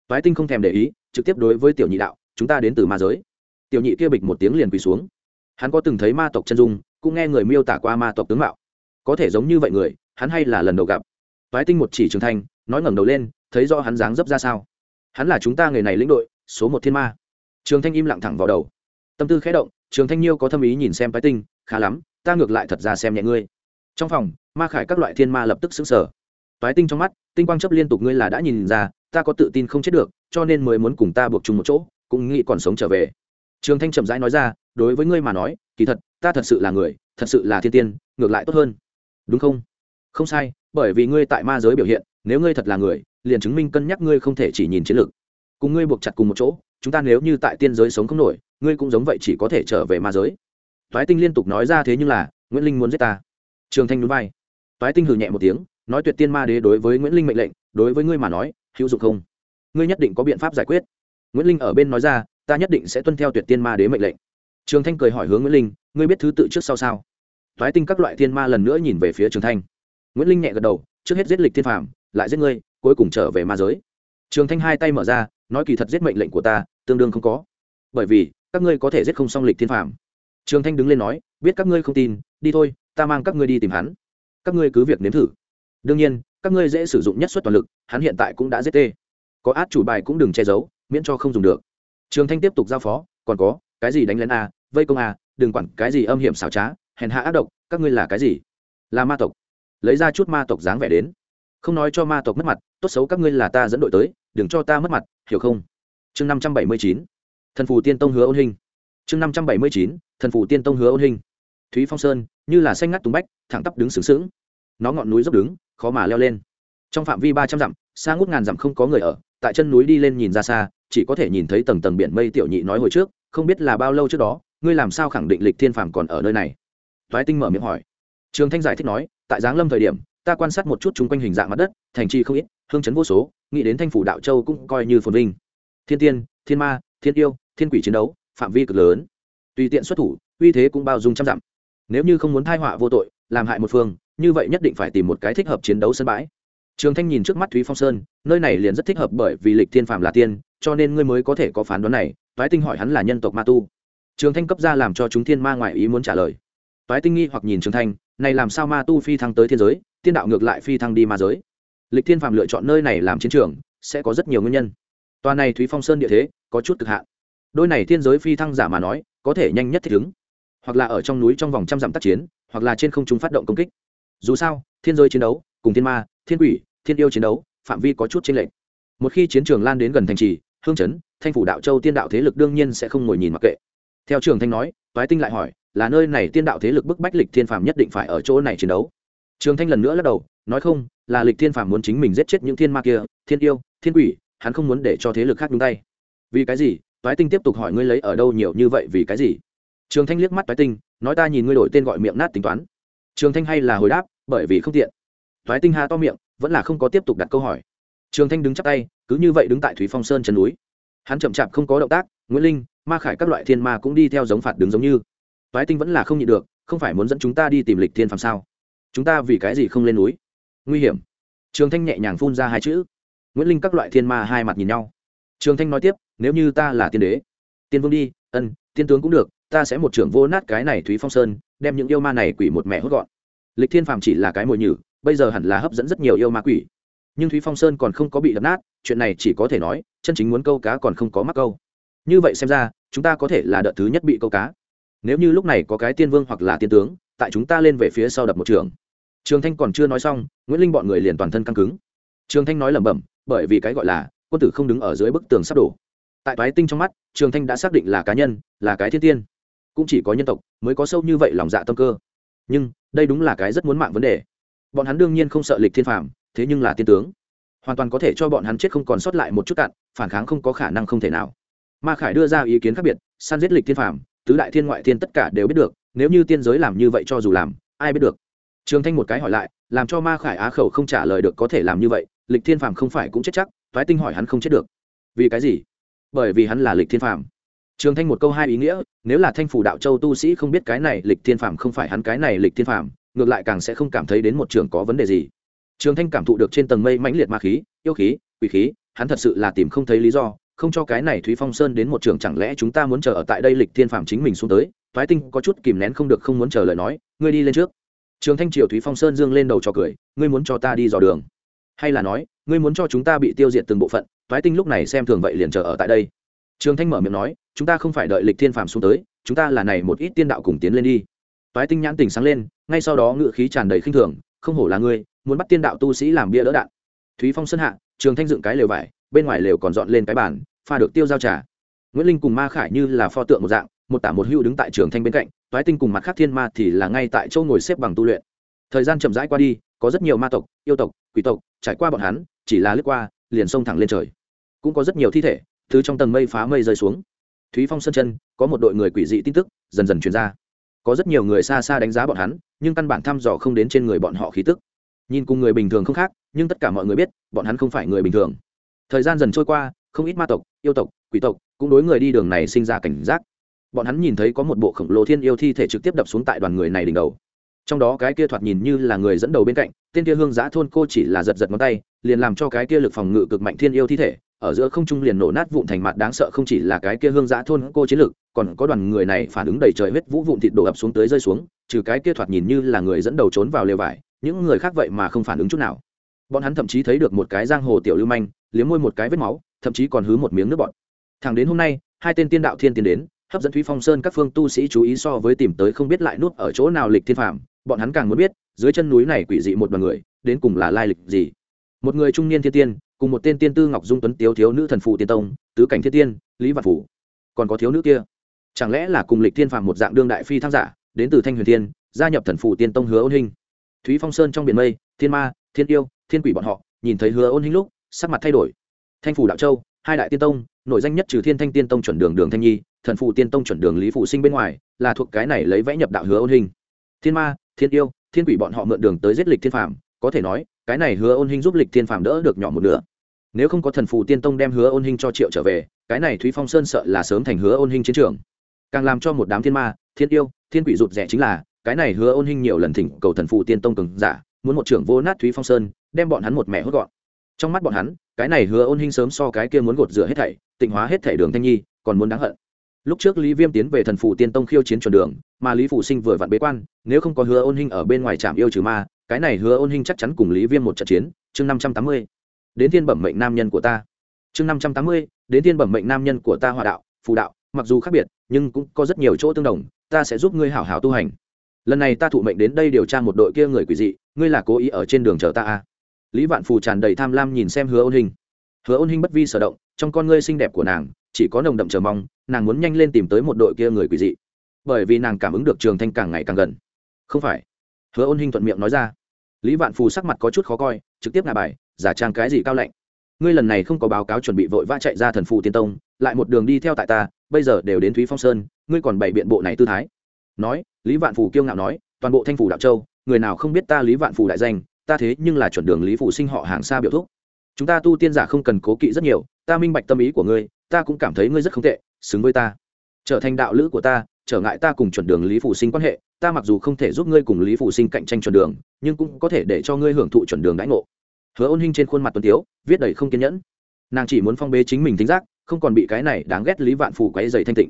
Toái tinh không thèm để ý, trực tiếp đối với tiểu nhị đạo, chúng ta đến từ ma giới. Tiểu nhị kia bịch một tiếng liền quỳ xuống. Hắn có từng thấy ma tộc chân dung, cũng nghe người miêu tả qua ma tộc tướng mạo. Có thể giống như vậy người, hắn hay là lần đầu gặp. Toái tinh một chỉ trường thanh, nói ngẩng đầu lên, thấy do hắn dáng dấp ra sao. Hắn là chúng ta người này lĩnh đội, số một thiên ma. Trường thanh im lặng thẳng vào đầu. Tâm tư khẽ động, trường thanh nhiêu có thâm ý nhìn xem toái tinh, khá lắm, ta ngược lại thật ra xem nhẹ ngươi. Trong phòng, ma khải các loại thiên ma lập tức xứng sở toái tinh trong mắt tinh quang chấp liên tục ngươi là đã nhìn ra, ta có tự tin không chết được, cho nên mới muốn cùng ta buộc chung một chỗ, cũng nghĩ còn sống trở về. Trường thanh chậm rãi nói ra, đối với ngươi mà nói, kỳ thật, ta thật sự là người, thật sự là thiên tiên, ngược lại tốt hơn. Đúng không? Không sai, bởi vì ngươi tại ma giới biểu hiện, nếu ngươi thật là người, liền chứng minh cân nhắc ngươi không thể chỉ nhìn chiến lược. Cùng ngươi buộc chặt cùng một chỗ, chúng ta nếu như tại tiên giới sống không nổi, ngươi cũng giống vậy chỉ có thể trở về ma giới. Toái tinh liên tục nói ra thế nhưng là, nguyễn linh muốn giết ta. Trường thanh núi bay toái tinh hừ nhẹ một tiếng nói tuyệt tiên ma đế đối với nguyễn linh mệnh lệnh đối với ngươi mà nói hữu dụng không ngươi nhất định có biện pháp giải quyết nguyễn linh ở bên nói ra ta nhất định sẽ tuân theo tuyệt tiên ma đế mệnh lệnh trường thanh cười hỏi hướng nguyễn linh ngươi biết thứ tự trước sau sao thoái tinh các loại thiên ma lần nữa nhìn về phía trường thanh nguyễn linh nhẹ gật đầu trước hết giết lịch thiên phàm lại giết ngươi cuối cùng trở về ma giới trường thanh hai tay mở ra nói kỳ thật giết mệnh lệnh của ta tương đương không có bởi vì các ngươi có thể giết không xong lịch thiên phàm trường thanh đứng lên nói biết các ngươi không tin đi thôi ta mang các ngươi đi tìm hắn các ngươi cứ việc nếm thử đương nhiên, các ngươi dễ sử dụng nhất suất toàn lực, hắn hiện tại cũng đã giết tê. Có át chủ bài cũng đừng che giấu, miễn cho không dùng được. Trường thanh tiếp tục giao phó, còn có, cái gì đánh lén a vây công a đừng quản cái gì âm hiểm xảo trá, hèn hạ ác độc, các ngươi là cái gì? Là ma tộc. Lấy ra chút ma tộc dáng vẻ đến. Không nói cho ma tộc mất mặt, tốt xấu các ngươi là ta dẫn đội tới, đừng cho ta mất mặt, hiểu không? Chương năm trăm bảy mươi chín, thần phù tiên tông hứa ôn hình. Chương năm trăm bảy mươi chín, thần phù tiên tông hứa ôn hình. Thúy phong sơn, như là xanh ngắt tùng bách, thẳng tắp đứng sướng sướng. Nó ngọn núi dốc đứng khó mà leo lên. Trong phạm vi ba trăm dặm, xa ngút ngàn dặm không có người ở, tại chân núi đi lên nhìn ra xa, chỉ có thể nhìn thấy tầng tầng biển mây tiểu nhị nói hồi trước, không biết là bao lâu trước đó, ngươi làm sao khẳng định lịch thiên phàm còn ở nơi này? Toái tinh mở miệng hỏi. Trường thanh giải thích nói, tại giáng lâm thời điểm, ta quan sát một chút chung quanh hình dạng mặt đất, thành trì không ít, hương chấn vô số, nghĩ đến thanh phủ đạo châu cũng coi như phồn vinh. Thiên tiên, thiên ma, thiên yêu, thiên quỷ chiến đấu, phạm vi cực lớn. Tùy tiện xuất thủ, uy thế cũng bao dung trăm dặm. Nếu như không muốn thai họa vô tội, làm hại một phương như vậy nhất định phải tìm một cái thích hợp chiến đấu sân bãi. Trường thanh nhìn trước mắt thúy phong sơn, nơi này liền rất thích hợp bởi vì lịch thiên phạm là tiên, cho nên ngươi mới có thể có phán đoán này, toái tinh hỏi hắn là nhân tộc ma tu. Trường thanh cấp ra làm cho chúng thiên ma ngoại ý muốn trả lời. Toái tinh nghi hoặc nhìn trường thanh, này làm sao ma tu phi thăng tới thiên giới, tiên đạo ngược lại phi thăng đi ma giới. Lịch thiên phạm lựa chọn nơi này làm chiến trường, sẽ có rất nhiều nguyên nhân. Tòa này thúy phong sơn địa thế, có chút cực hạn. Đôi này thiên giới phi thăng giả mà nói, có thể nhanh nhất thích ứng. Hoặc là ở trong núi trong vòng trăm dặm tác chiến, hoặc là trên không trung phát động công kích dù sao, thiên giới chiến đấu, cùng thiên ma, thiên quỷ, thiên yêu chiến đấu, phạm vi có chút chênh lệch. Một khi chiến trường lan đến gần thành trì, hương chấn, thanh phủ đạo châu tiên đạo thế lực đương nhiên sẽ không ngồi nhìn mặc kệ. Theo trường thanh nói, toái tinh lại hỏi, là nơi này tiên đạo thế lực bức bách lịch thiên phàm nhất định phải ở chỗ này chiến đấu? Trường thanh lần nữa lắc đầu, nói không, là lịch thiên phàm muốn chính mình giết chết những thiên ma kia, thiên yêu, thiên quỷ, hắn không muốn để cho thế lực khác nhúng tay. Vì cái gì? Toái tinh tiếp tục hỏi ngươi lấy ở đâu nhiều như vậy vì cái gì? Trường thanh liếc mắt toái tinh, nói ta nhìn ngươi đổi tên gọi miệng nát tính toán. Trường thanh hay là hồi đáp bởi vì không tiện. Toái tinh hà to miệng, vẫn là không có tiếp tục đặt câu hỏi. Trường thanh đứng chắc tay, cứ như vậy đứng tại thúy phong sơn chân núi. Hắn chậm chạp không có động tác, nguyễn linh, ma khải các loại thiên ma cũng đi theo giống phạt đứng giống như. Toái tinh vẫn là không nhịn được, không phải muốn dẫn chúng ta đi tìm lịch thiên phàm sao? Chúng ta vì cái gì không lên núi? Nguy hiểm. Trường thanh nhẹ nhàng phun ra hai chữ. Nguyễn linh các loại thiên ma hai mặt nhìn nhau. Trường thanh nói tiếp, nếu như ta là tiên đế, tiên vương đi, ân, tiên tướng cũng được, ta sẽ một trưởng vô nát cái này thúy phong sơn, đem những yêu ma này quỷ một mẹ hốt gọn lịch thiên phàm chỉ là cái mồi nhử, bây giờ hẳn là hấp dẫn rất nhiều yêu ma quỷ. Nhưng thúy phong sơn còn không có bị đập nát, chuyện này chỉ có thể nói, chân chính muốn câu cá còn không có mắc câu. Như vậy xem ra, chúng ta có thể là đợt thứ nhất bị câu cá. Nếu như lúc này có cái tiên vương hoặc là tiên tướng, tại chúng ta lên về phía sau đập một trường. Trường thanh còn chưa nói xong, nguyễn linh bọn người liền toàn thân căng cứng. Trường thanh nói lẩm bẩm, bởi vì cái gọi là, quân tử không đứng ở dưới bức tường sắp đổ. Tại toái tinh trong mắt, trường thanh đã xác định là cá nhân, là cái thiên tiên. Cũng chỉ có nhân tộc mới có sâu như vậy lòng dạ tâm cơ nhưng đây đúng là cái rất muốn mạng vấn đề. Bọn hắn đương nhiên không sợ lịch thiên phàm, thế nhưng là tiên tướng. Hoàn toàn có thể cho bọn hắn chết không còn sót lại một chút cạn phản kháng không có khả năng không thể nào. Ma khải đưa ra ý kiến khác biệt săn giết lịch thiên phàm, tứ đại thiên ngoại thiên tất cả đều biết được, nếu như tiên giới làm như vậy cho dù làm, ai biết được. Trường thanh một cái hỏi lại, làm cho ma khải á khẩu không trả lời được có thể làm như vậy, lịch thiên phàm không phải cũng chết chắc thoái tinh hỏi hắn không chết được. Vì cái gì? Bởi vì hắn là lịch thiên phàm trường thanh một câu hai ý nghĩa, nếu là thanh phủ đạo châu tu sĩ không biết cái này lịch thiên phàm không phải hắn cái này lịch thiên phàm, ngược lại càng sẽ không cảm thấy đến một trường có vấn đề gì. Trường thanh cảm thụ được trên tầng mây mãnh liệt ma khí, yêu khí, quỷ khí, hắn thật sự là tìm không thấy lý do, không cho cái này thúy phong sơn đến một trường chẳng lẽ chúng ta muốn chờ ở tại đây lịch thiên phàm chính mình xuống tới thoái tinh có chút kìm nén không được không muốn chờ lời nói, ngươi đi lên trước. Trường thanh triều thúy phong sơn dương lên đầu cho cười, ngươi muốn cho ta đi dò đường? Hay là nói, ngươi muốn cho chúng ta bị tiêu diệt từng bộ phận thoái tinh lúc này xem thường vậy liền chờ ở tại đây. Trường thanh mở miệng nói chúng ta không phải đợi lịch thiên phàm xuống tới, chúng ta là này một ít tiên đạo cùng tiến lên đi. Toái tinh nhãn tình sáng lên, ngay sau đó ngựa khí tràn đầy khinh thường, không hổ là ngươi, muốn bắt tiên đạo tu sĩ làm bia đỡ đạn. Thúy phong sân hạ, trường thanh dựng cái lều vải, bên ngoài lều còn dọn lên cái bàn, pha được tiêu giao trà. Nguyễn linh cùng ma khải như là pho tượng một dạng, một tả một hưu đứng tại trường thanh bên cạnh, toái tinh cùng mặt khác thiên ma thì là ngay tại chỗ ngồi xếp bằng tu luyện. Thời gian chậm rãi qua đi, có rất nhiều ma tộc, yêu tộc, quỷ tộc trải qua bọn hắn, chỉ là lướt qua, liền xông thẳng lên trời. Cũng có rất nhiều thi thể, thứ trong tầng mây phá mây rơi xuống thúy phong sơn chân, có một đội người quỷ dị tin tức, dần dần truyền ra. Có rất nhiều người xa xa đánh giá bọn hắn, nhưng căn bản thăm dò không đến trên người bọn họ khí tức. Nhìn cùng người bình thường không khác, nhưng tất cả mọi người biết, bọn hắn không phải người bình thường. Thời gian dần trôi qua, không ít ma tộc, yêu tộc, quỷ tộc cũng đối người đi đường này sinh ra cảnh giác. Bọn hắn nhìn thấy có một bộ khổng lồ thiên yêu thi thể trực tiếp đập xuống tại đoàn người này đỉnh đầu. Trong đó cái kia thoạt nhìn như là người dẫn đầu bên cạnh, tên kia hương giã thôn cô chỉ là giật giật ngón tay, liền làm cho cái kia lực phòng ngự cực mạnh thiên yêu thi thể ở giữa không trung liền nổ nát vụn thành mặt, đáng sợ không chỉ là cái kia hương giã thôn cô chiến lực, còn có đoàn người này phản ứng đầy trời huyết vũ vụn thịt đổ ập xuống tới rơi xuống, trừ cái kia thoạt nhìn như là người dẫn đầu trốn vào lều vải, những người khác vậy mà không phản ứng chút nào. Bọn hắn thậm chí thấy được một cái giang hồ tiểu lưu manh, liếm môi một cái vết máu, thậm chí còn hứ một miếng nước bọn thẳng đến hôm nay, hai tên tiên đạo thiên tiến đến, hấp dẫn thúy phong sơn các phương tu sĩ chú ý so với tìm tới không biết lại nút ở chỗ nào lịch thiên phạm bọn hắn càng muốn biết, dưới chân núi này quỷ dị một đoàn người, đến cùng là lai lịch gì. Một người trung niên thiên tiên cùng một tên tiên tư ngọc dung tuấn tiếu thiếu nữ thần phụ tiên tông, tứ cảnh thiên tiên, lý vạn phủ. Còn có thiếu nữ kia. Chẳng lẽ là cùng lịch thiên phạm một dạng đương đại phi thăng giả, đến từ thanh huyền thiên, gia nhập thần phụ tiên tông hứa ôn hình thúy phong sơn trong biển mây, thiên ma, thiên yêu, thiên quỷ bọn họ, nhìn thấy hứa ôn hình lúc, sắc mặt thay đổi. Thanh phủ đạo châu, hai đại tiên tông nội danh nhất trừ thiên thanh tiên tông chuẩn đường đường thanh nhi, thần phụ tiên tông chuẩn đường lý phụ sinh bên ngoài, là thuộc cái này lấy vẽ nhập đạo hứa ôn hình thiên ma, thiên yêu, thiên quỷ bọn họ mượn đường tới giết lịch thiên phàm, có thể nói, cái này hứa ôn hình giúp lịch thiên phàm đỡ được nhỏ một nửa nếu không có thần phụ tiên tông đem hứa ôn hình cho triệu trở về, cái này thúy phong sơn sợ là sớm thành hứa ôn hình chiến trường. Càng làm cho một đám thiên ma, thiên yêu, thiên quỷ rụt rẻ chính là, cái này hứa ôn hình nhiều lần thỉnh cầu thần phụ tiên tông cường giả, muốn một trưởng vô nát thúy phong sơn, đem bọn hắn một mẹ hốt gọn. Trong mắt bọn hắn, cái này hứa ôn hình sớm so cái kia muốn gột rửa hết thảy, tịnh hóa hết thảy đường thanh nhi, còn muốn đáng hận. Lúc trước lý viêm tiến về thần phụ tiên tông khiêu chiến chuẩn đường, mà lý phụ sinh vừa vặn bế quan, nếu không có hứa ôn hình ở bên ngoài trạm yêu trừ ma, cái này hứa ôn hình chắc chắn cùng lý viêm một trận chiến, chương năm trăm tám mươi đến thiên bẩm mệnh nam nhân của ta. Chương năm trăm tám mươi, đến thiên bẩm mệnh nam nhân của ta hòa đạo, phù đạo, mặc dù khác biệt, nhưng cũng có rất nhiều chỗ tương đồng, ta sẽ giúp ngươi hảo hảo tu hành. Lần này ta thụ mệnh đến đây điều tra một đội kia người quỷ dị, ngươi là cố ý ở trên đường chờ ta à. lý vạn phù tràn đầy tham lam nhìn xem hứa ôn hình hứa ôn hình bất vi sở động, trong con ngươi xinh đẹp của nàng, chỉ có nồng đậm chờ mong, nàng muốn nhanh lên tìm tới một đội kia người quỷ dị. Bởi vì nàng cảm ứng được trường thanh càng ngày càng gần. Không phải. Hứa ôn hinh thuận miệng nói ra. Lý vạn phù sắc mặt có chút khó coi, trực tiếp ngà bài giả trang cái gì cao lạnh. Ngươi lần này không có báo cáo chuẩn bị vội vã chạy ra thần phụ tiên tông, lại một đường đi theo tại ta, bây giờ đều đến thúy phong sơn, ngươi còn bày biện bộ này tư thái. Nói, lý vạn phủ kiêu ngạo nói, toàn bộ thanh phủ đạo châu, người nào không biết ta lý vạn phủ đại danh, ta thế nhưng là chuẩn đường lý phủ sinh họ hàng xa biểu thúc. Chúng ta tu tiên giả không cần cố kỵ rất nhiều, ta minh bạch tâm ý của ngươi, ta cũng cảm thấy ngươi rất không tệ, xứng với ta. Trở thành đạo lữ của ta, trở ngại ta cùng chuẩn đường lý phủ sinh quan hệ, ta mặc dù không thể giúp ngươi cùng lý phủ sinh cạnh tranh chuẩn đường, nhưng cũng có thể để cho ngươi hưởng thụ chuẩn đường đãi ngộ hứa ôn hinh trên khuôn mặt tuấn tiếu, viết đầy không kiên nhẫn. Nàng chỉ muốn phong bế chính mình tính giác, không còn bị cái này đáng ghét lý vạn phủ quấy dày thanh tịnh.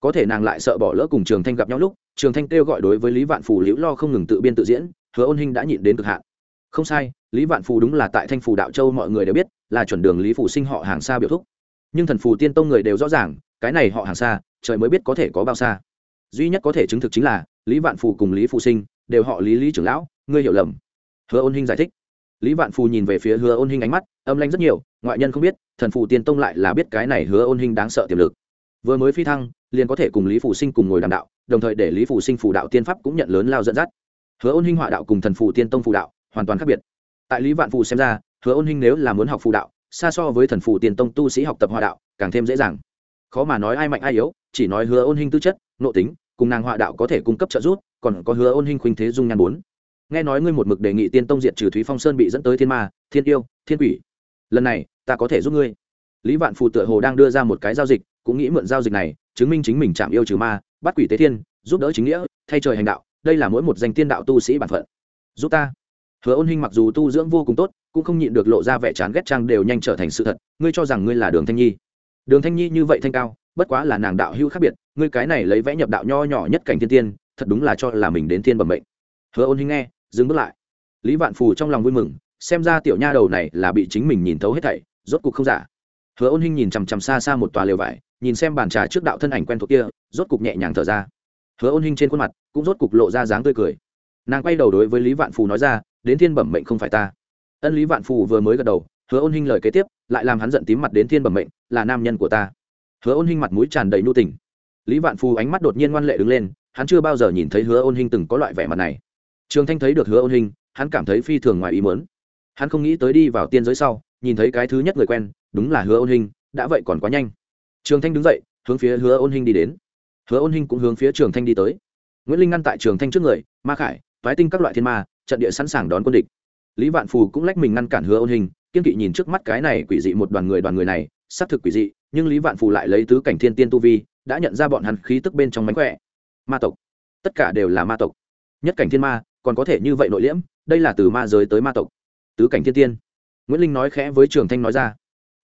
Có thể nàng lại sợ bỏ lỡ cùng trường thanh gặp nhau lúc, trường thanh kêu gọi đối với lý vạn phủ liễu lo không ngừng tự biên tự diễn, hứa ôn hinh đã nhịn đến cực hạn. Không sai, lý vạn phù đúng là tại thanh phù đạo châu mọi người đều biết, là chuẩn đường lý phủ sinh họ hàng xa biểu thúc. Nhưng thần phù tiên tông người đều rõ ràng, cái này họ hàng xa, trời mới biết có thể có bao xa. Duy nhất có thể chứng thực chính là, lý vạn phù cùng lý Phủ sinh, đều họ lý lý trưởng lão, ngươi hiểu lầm. Hứa ôn hinh giải thích lý vạn phù nhìn về phía hứa ôn hinh ánh mắt, âm lanh rất nhiều, ngoại nhân không biết, thần phù tiên tông lại là biết cái này hứa ôn hinh đáng sợ tiềm lực. Vừa mới phi thăng, liền có thể cùng lý phù sinh cùng ngồi đàm đạo, đồng thời để lý phù sinh phù đạo tiên pháp cũng nhận lớn lao dẫn dắt. Hứa ôn hinh họa đạo cùng thần phù tiên tông phù đạo, hoàn toàn khác biệt. Tại lý vạn phù xem ra, hứa ôn hinh nếu là muốn học phù đạo, xa so với thần phù tiên tông tu sĩ học tập họa đạo, càng thêm dễ dàng. Khó mà nói ai mạnh ai yếu, chỉ nói hứa ôn hinh tư chất, nội tính, cùng nàng họa đạo có thể cung cấp trợ giúp, còn có hứa ôn hinh khuynh thế dung nhan bốn nghe nói ngươi một mực đề nghị tiên tông diệt trừ thúy phong sơn bị dẫn tới thiên ma, thiên yêu, thiên quỷ. Lần này, ta có thể giúp ngươi. Lý vạn phù tựa hồ đang đưa ra một cái giao dịch, cũng nghĩ mượn giao dịch này, chứng minh chính mình chạm yêu trừ ma, bắt quỷ tế thiên, giúp đỡ chính nghĩa, thay trời hành đạo, đây là mỗi một danh tiên đạo tu sĩ bản phận. Giúp ta. Hứa ôn hinh mặc dù tu dưỡng vô cùng tốt, cũng không nhịn được lộ ra vẻ chán ghét trang đều nhanh trở thành sự thật, ngươi cho rằng ngươi là đường thanh nhi. Đường thanh nhi như vậy thanh cao, bất quá là nàng đạo hữu khác biệt, ngươi cái này lấy vẽ nhập đạo nho nhỏ nhất cảnh thiên tiên, thật đúng là cho là mình đến thiên bẩm mệnh. Hứa ôn hinh nghe dừng bước lại. Lý vạn phù trong lòng vui mừng, xem ra tiểu nha đầu này là bị chính mình nhìn thấu hết thảy, rốt cục không giả. Hứa ôn hinh nhìn chằm chằm xa xa một tòa lều vải, nhìn xem bàn trà trước đạo thân ảnh quen thuộc kia, rốt cục nhẹ nhàng thở ra. Hứa ôn hinh trên khuôn mặt cũng rốt cục lộ ra dáng tươi cười. Nàng quay đầu đối với lý vạn phù nói ra, đến thiên bẩm mệnh không phải ta. Ân lý vạn phù vừa mới gật đầu, hứa ôn hinh lời kế tiếp, lại làm hắn giận tím mặt đến thiên bẩm mệnh, là nam nhân của ta. Hứa ôn hinh mặt mũi tràn đầy nhu tình. Lý vạn phù ánh mắt đột nhiên ngoan lệ đứng lên, hắn chưa bao giờ nhìn thấy hứa ôn hinh từng có loại vẻ mặt này trường thanh thấy được hứa ôn hình, hắn cảm thấy phi thường ngoài ý mớn hắn không nghĩ tới đi vào tiên giới sau nhìn thấy cái thứ nhất người quen đúng là hứa ôn hình, đã vậy còn quá nhanh. Trường thanh đứng dậy hướng phía hứa ôn hình đi đến. Hứa ôn hình cũng hướng phía trường thanh đi tới. Nguyễn linh ngăn tại trường thanh trước người ma khải toái tinh các loại thiên ma trận địa sẵn sàng đón quân địch. Lý vạn phù cũng lách mình ngăn cản hứa ôn hình kiên kỵ nhìn trước mắt cái này quỷ dị một đoàn người đoàn người này xác thực quỷ dị nhưng lý vạn phù lại lấy tứ cảnh thiên tiên tu vi đã nhận ra bọn hắn khí tức bên trong mánh khỏe. Ma tộc. Tất cả đều là ma tộc. Nhất cảnh thiên ma còn có thể như vậy nội liễm, đây là từ ma giới tới ma tộc. Tứ cảnh thiên tiên. Nguyễn linh nói khẽ với trường thanh nói ra.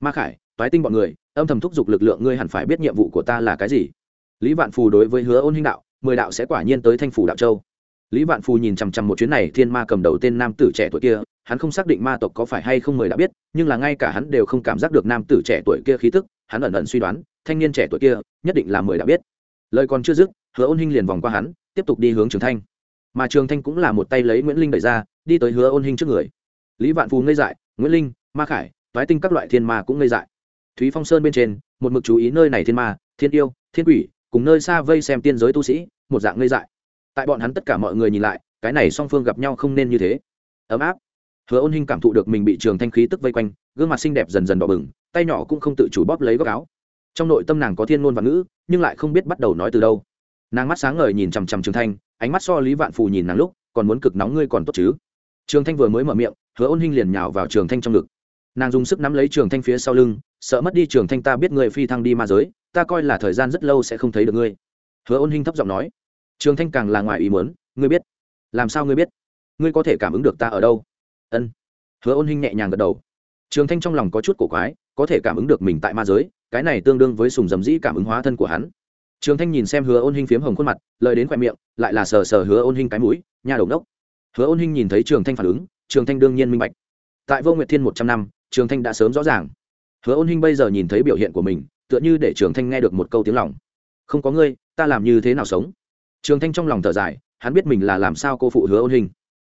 Ma khải, toái tinh bọn người, âm thầm thúc giục lực lượng ngươi hẳn phải biết nhiệm vụ của ta là cái gì. Lý vạn phù đối với hứa ôn hinh đạo, mười đạo sẽ quả nhiên tới thanh phủ đạo châu. Lý vạn phù nhìn chằm chằm một chuyến này thiên ma cầm đầu tên nam tử trẻ tuổi kia, hắn không xác định ma tộc có phải hay không mười đã biết, nhưng là ngay cả hắn đều không cảm giác được nam tử trẻ tuổi kia khí tức, hắn ẩn ẩn suy đoán, thanh niên trẻ tuổi kia nhất định là mười đã biết. Lời còn chưa dứt, hứa ôn hinh liền vòng qua hắn, tiếp tục đi hướng trường thanh mà trường thanh cũng là một tay lấy nguyễn linh đẩy ra đi tới hứa ôn hình trước người lý vạn phù ngây dại nguyễn linh ma khải toái tinh các loại thiên ma cũng ngây dại thúy phong sơn bên trên một mực chú ý nơi này thiên ma thiên yêu thiên quỷ cùng nơi xa vây xem tiên giới tu sĩ một dạng ngây dại tại bọn hắn tất cả mọi người nhìn lại cái này song phương gặp nhau không nên như thế ấm áp hứa ôn hình cảm thụ được mình bị trường thanh khí tức vây quanh gương mặt xinh đẹp dần dần đỏ bừng tay nhỏ cũng không tự chủ bóp lấy góc áo trong nội tâm nàng có thiên ngôn và ngữ nhưng lại không biết bắt đầu nói từ đâu nàng mắt sáng ngời nhìn chằm chằm trường thanh ánh mắt so lý vạn phù nhìn nàng lúc, còn muốn cực nóng ngươi còn tốt chứ? Trường thanh vừa mới mở miệng, hứa ôn hinh liền nhào vào trường thanh trong ngực. Nàng dùng sức nắm lấy trường thanh phía sau lưng, sợ mất đi trường thanh ta biết người phi thăng đi ma giới, ta coi là thời gian rất lâu sẽ không thấy được ngươi. Hứa ôn hinh thấp giọng nói. Trường thanh càng là ngoài ý muốn, ngươi biết. Làm sao ngươi biết? Ngươi có thể cảm ứng được ta ở đâu? Ân. Hứa ôn hinh nhẹ nhàng gật đầu. Trường thanh trong lòng có chút cổ quái, có thể cảm ứng được mình tại ma giới, cái này tương đương với sùng dầm dĩ cảm ứng hóa thân của hắn trường thanh nhìn xem hứa ôn hinh phiếm hồng khuôn mặt, lời đến khoe miệng, lại là sờ sờ hứa ôn hinh cái mũi nhà đầu đốc. Hứa ôn hinh nhìn thấy trường thanh phản ứng, trường thanh đương nhiên minh bạch. Tại vô nguyệt thiên một trăm năm, trường thanh đã sớm rõ ràng. Hứa ôn hinh bây giờ nhìn thấy biểu hiện của mình, tựa như để trường thanh nghe được một câu tiếng lòng. Không có ngươi, ta làm như thế nào sống? Trường thanh trong lòng thở dài, hắn biết mình là làm sao cô phụ hứa ôn hình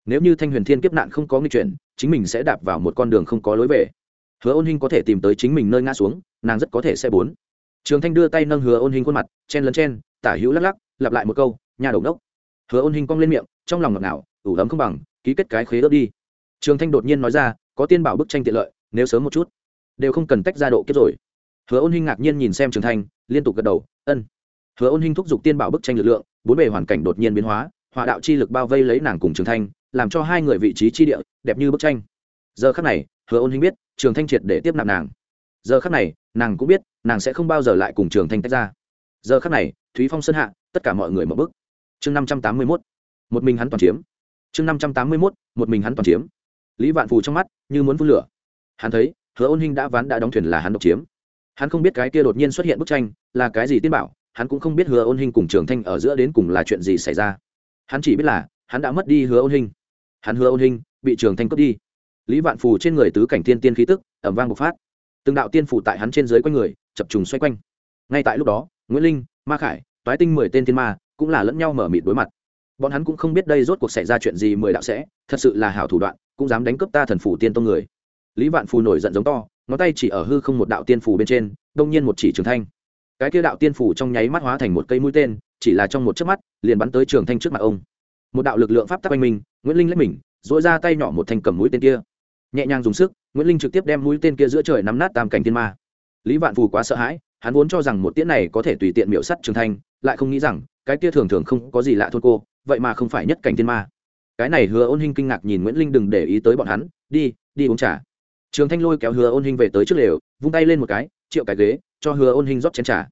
nếu như thanh huyền thiên kiếp nạn không có nghi chuyện chính mình sẽ đạp vào một con đường không có lối về. Hứa ôn hình có thể tìm tới chính mình nơi ngã xuống, nàng rất có thể sẽ bốn trường thanh đưa tay nâng hứa ôn hình khuôn mặt, chen lấn chen, tả hữu lắc lắc, lặp lại một câu, nhà đầu đốc. Hứa ôn hình cong lên miệng, trong lòng ngọt ngào, ủ ấm không bằng, ký kết cái khế ớt đi. Trường thanh đột nhiên nói ra, có tiên bảo bức tranh tiện lợi, nếu sớm một chút, đều không cần tách ra độ kiếp rồi. Hứa ôn hinh ngạc nhiên nhìn xem trường thanh, liên tục gật đầu, ân. Hứa ôn hinh thúc giục tiên bảo bức tranh lực lượng, bốn bề hoàn cảnh đột nhiên biến hóa hỏa đạo chi lực bao vây lấy nàng cùng trường thanh, làm cho hai người vị trí chi địa đẹp như bức tranh. Giờ khắc này, hứa ôn hinh biết, trường thanh triệt để tiếp nạp nàng giờ khắc này, nàng cũng biết, nàng sẽ không bao giờ lại cùng trường thanh tách ra. Giờ khắc này, thúy phong sơn hạ, tất cả mọi người mở bức. Chương năm trăm tám mươi mốt, một mình hắn toàn chiếm. Chương năm trăm tám mươi mốt, một mình hắn toàn chiếm. Lý vạn phù trong mắt, như muốn phun lửa. Hắn thấy, hứa ôn hinh đã ván đã đóng thuyền là hắn độc chiếm. Hắn không biết cái kia đột nhiên xuất hiện bức tranh, là cái gì tiên bảo, hắn cũng không biết hứa ôn hinh cùng trường thanh ở giữa đến cùng là chuyện gì xảy ra. Hắn chỉ biết là, hắn đã mất đi hứa ôn hinh. Hắn hứa ôn hinh, bị trường thanh cướp đi. Lý vạn phù trên người tứ cảnh tiên tiên khí tức ẩm vang bộc phát từng đạo tiên phủ tại hắn trên dưới quanh người, chập trùng xoay quanh. Ngay tại lúc đó, nguyễn linh, ma khải, toái tinh mười tên thiên ma cũng là lẫn nhau mở mịt đối mặt. Bọn hắn cũng không biết đây rốt cuộc xảy ra chuyện gì mười đạo sẽ, thật sự là hảo thủ đoạn, cũng dám đánh cướp ta thần phủ tiên tông người. Lý vạn phù nổi giận giống to, ngón tay chỉ ở hư không một đạo tiên phủ bên trên, đông nhiên một chỉ trường thanh. Cái kia đạo tiên phủ trong nháy mắt hóa thành một cây mũi tên, chỉ là trong một chớp mắt, liền bắn tới trường thanh trước mặt ông. Một đạo lực lượng pháp tắc anh minh, nguyễn linh lấy mình dỗi ra tay nhỏ một thanh cầm mũi tên kia nhẹ nhàng dùng sức, nguyễn linh trực tiếp đem mũi tên kia giữa trời nắm nát tam cảnh thiên ma. Lý vạn phù quá sợ hãi, hắn vốn cho rằng một tiễn này có thể tùy tiện miễu sắt trường thanh, lại không nghĩ rằng, cái kia thường thường không có gì lạ thôn cô, vậy mà không phải nhất cảnh thiên ma. Cái này hứa ôn hinh kinh ngạc nhìn nguyễn linh đừng để ý tới bọn hắn, đi đi uống trà. Trường thanh lôi kéo hứa ôn hinh về tới trước lều, vung tay lên một cái, triệu cái ghế, cho hứa ôn hinh rót chén trà.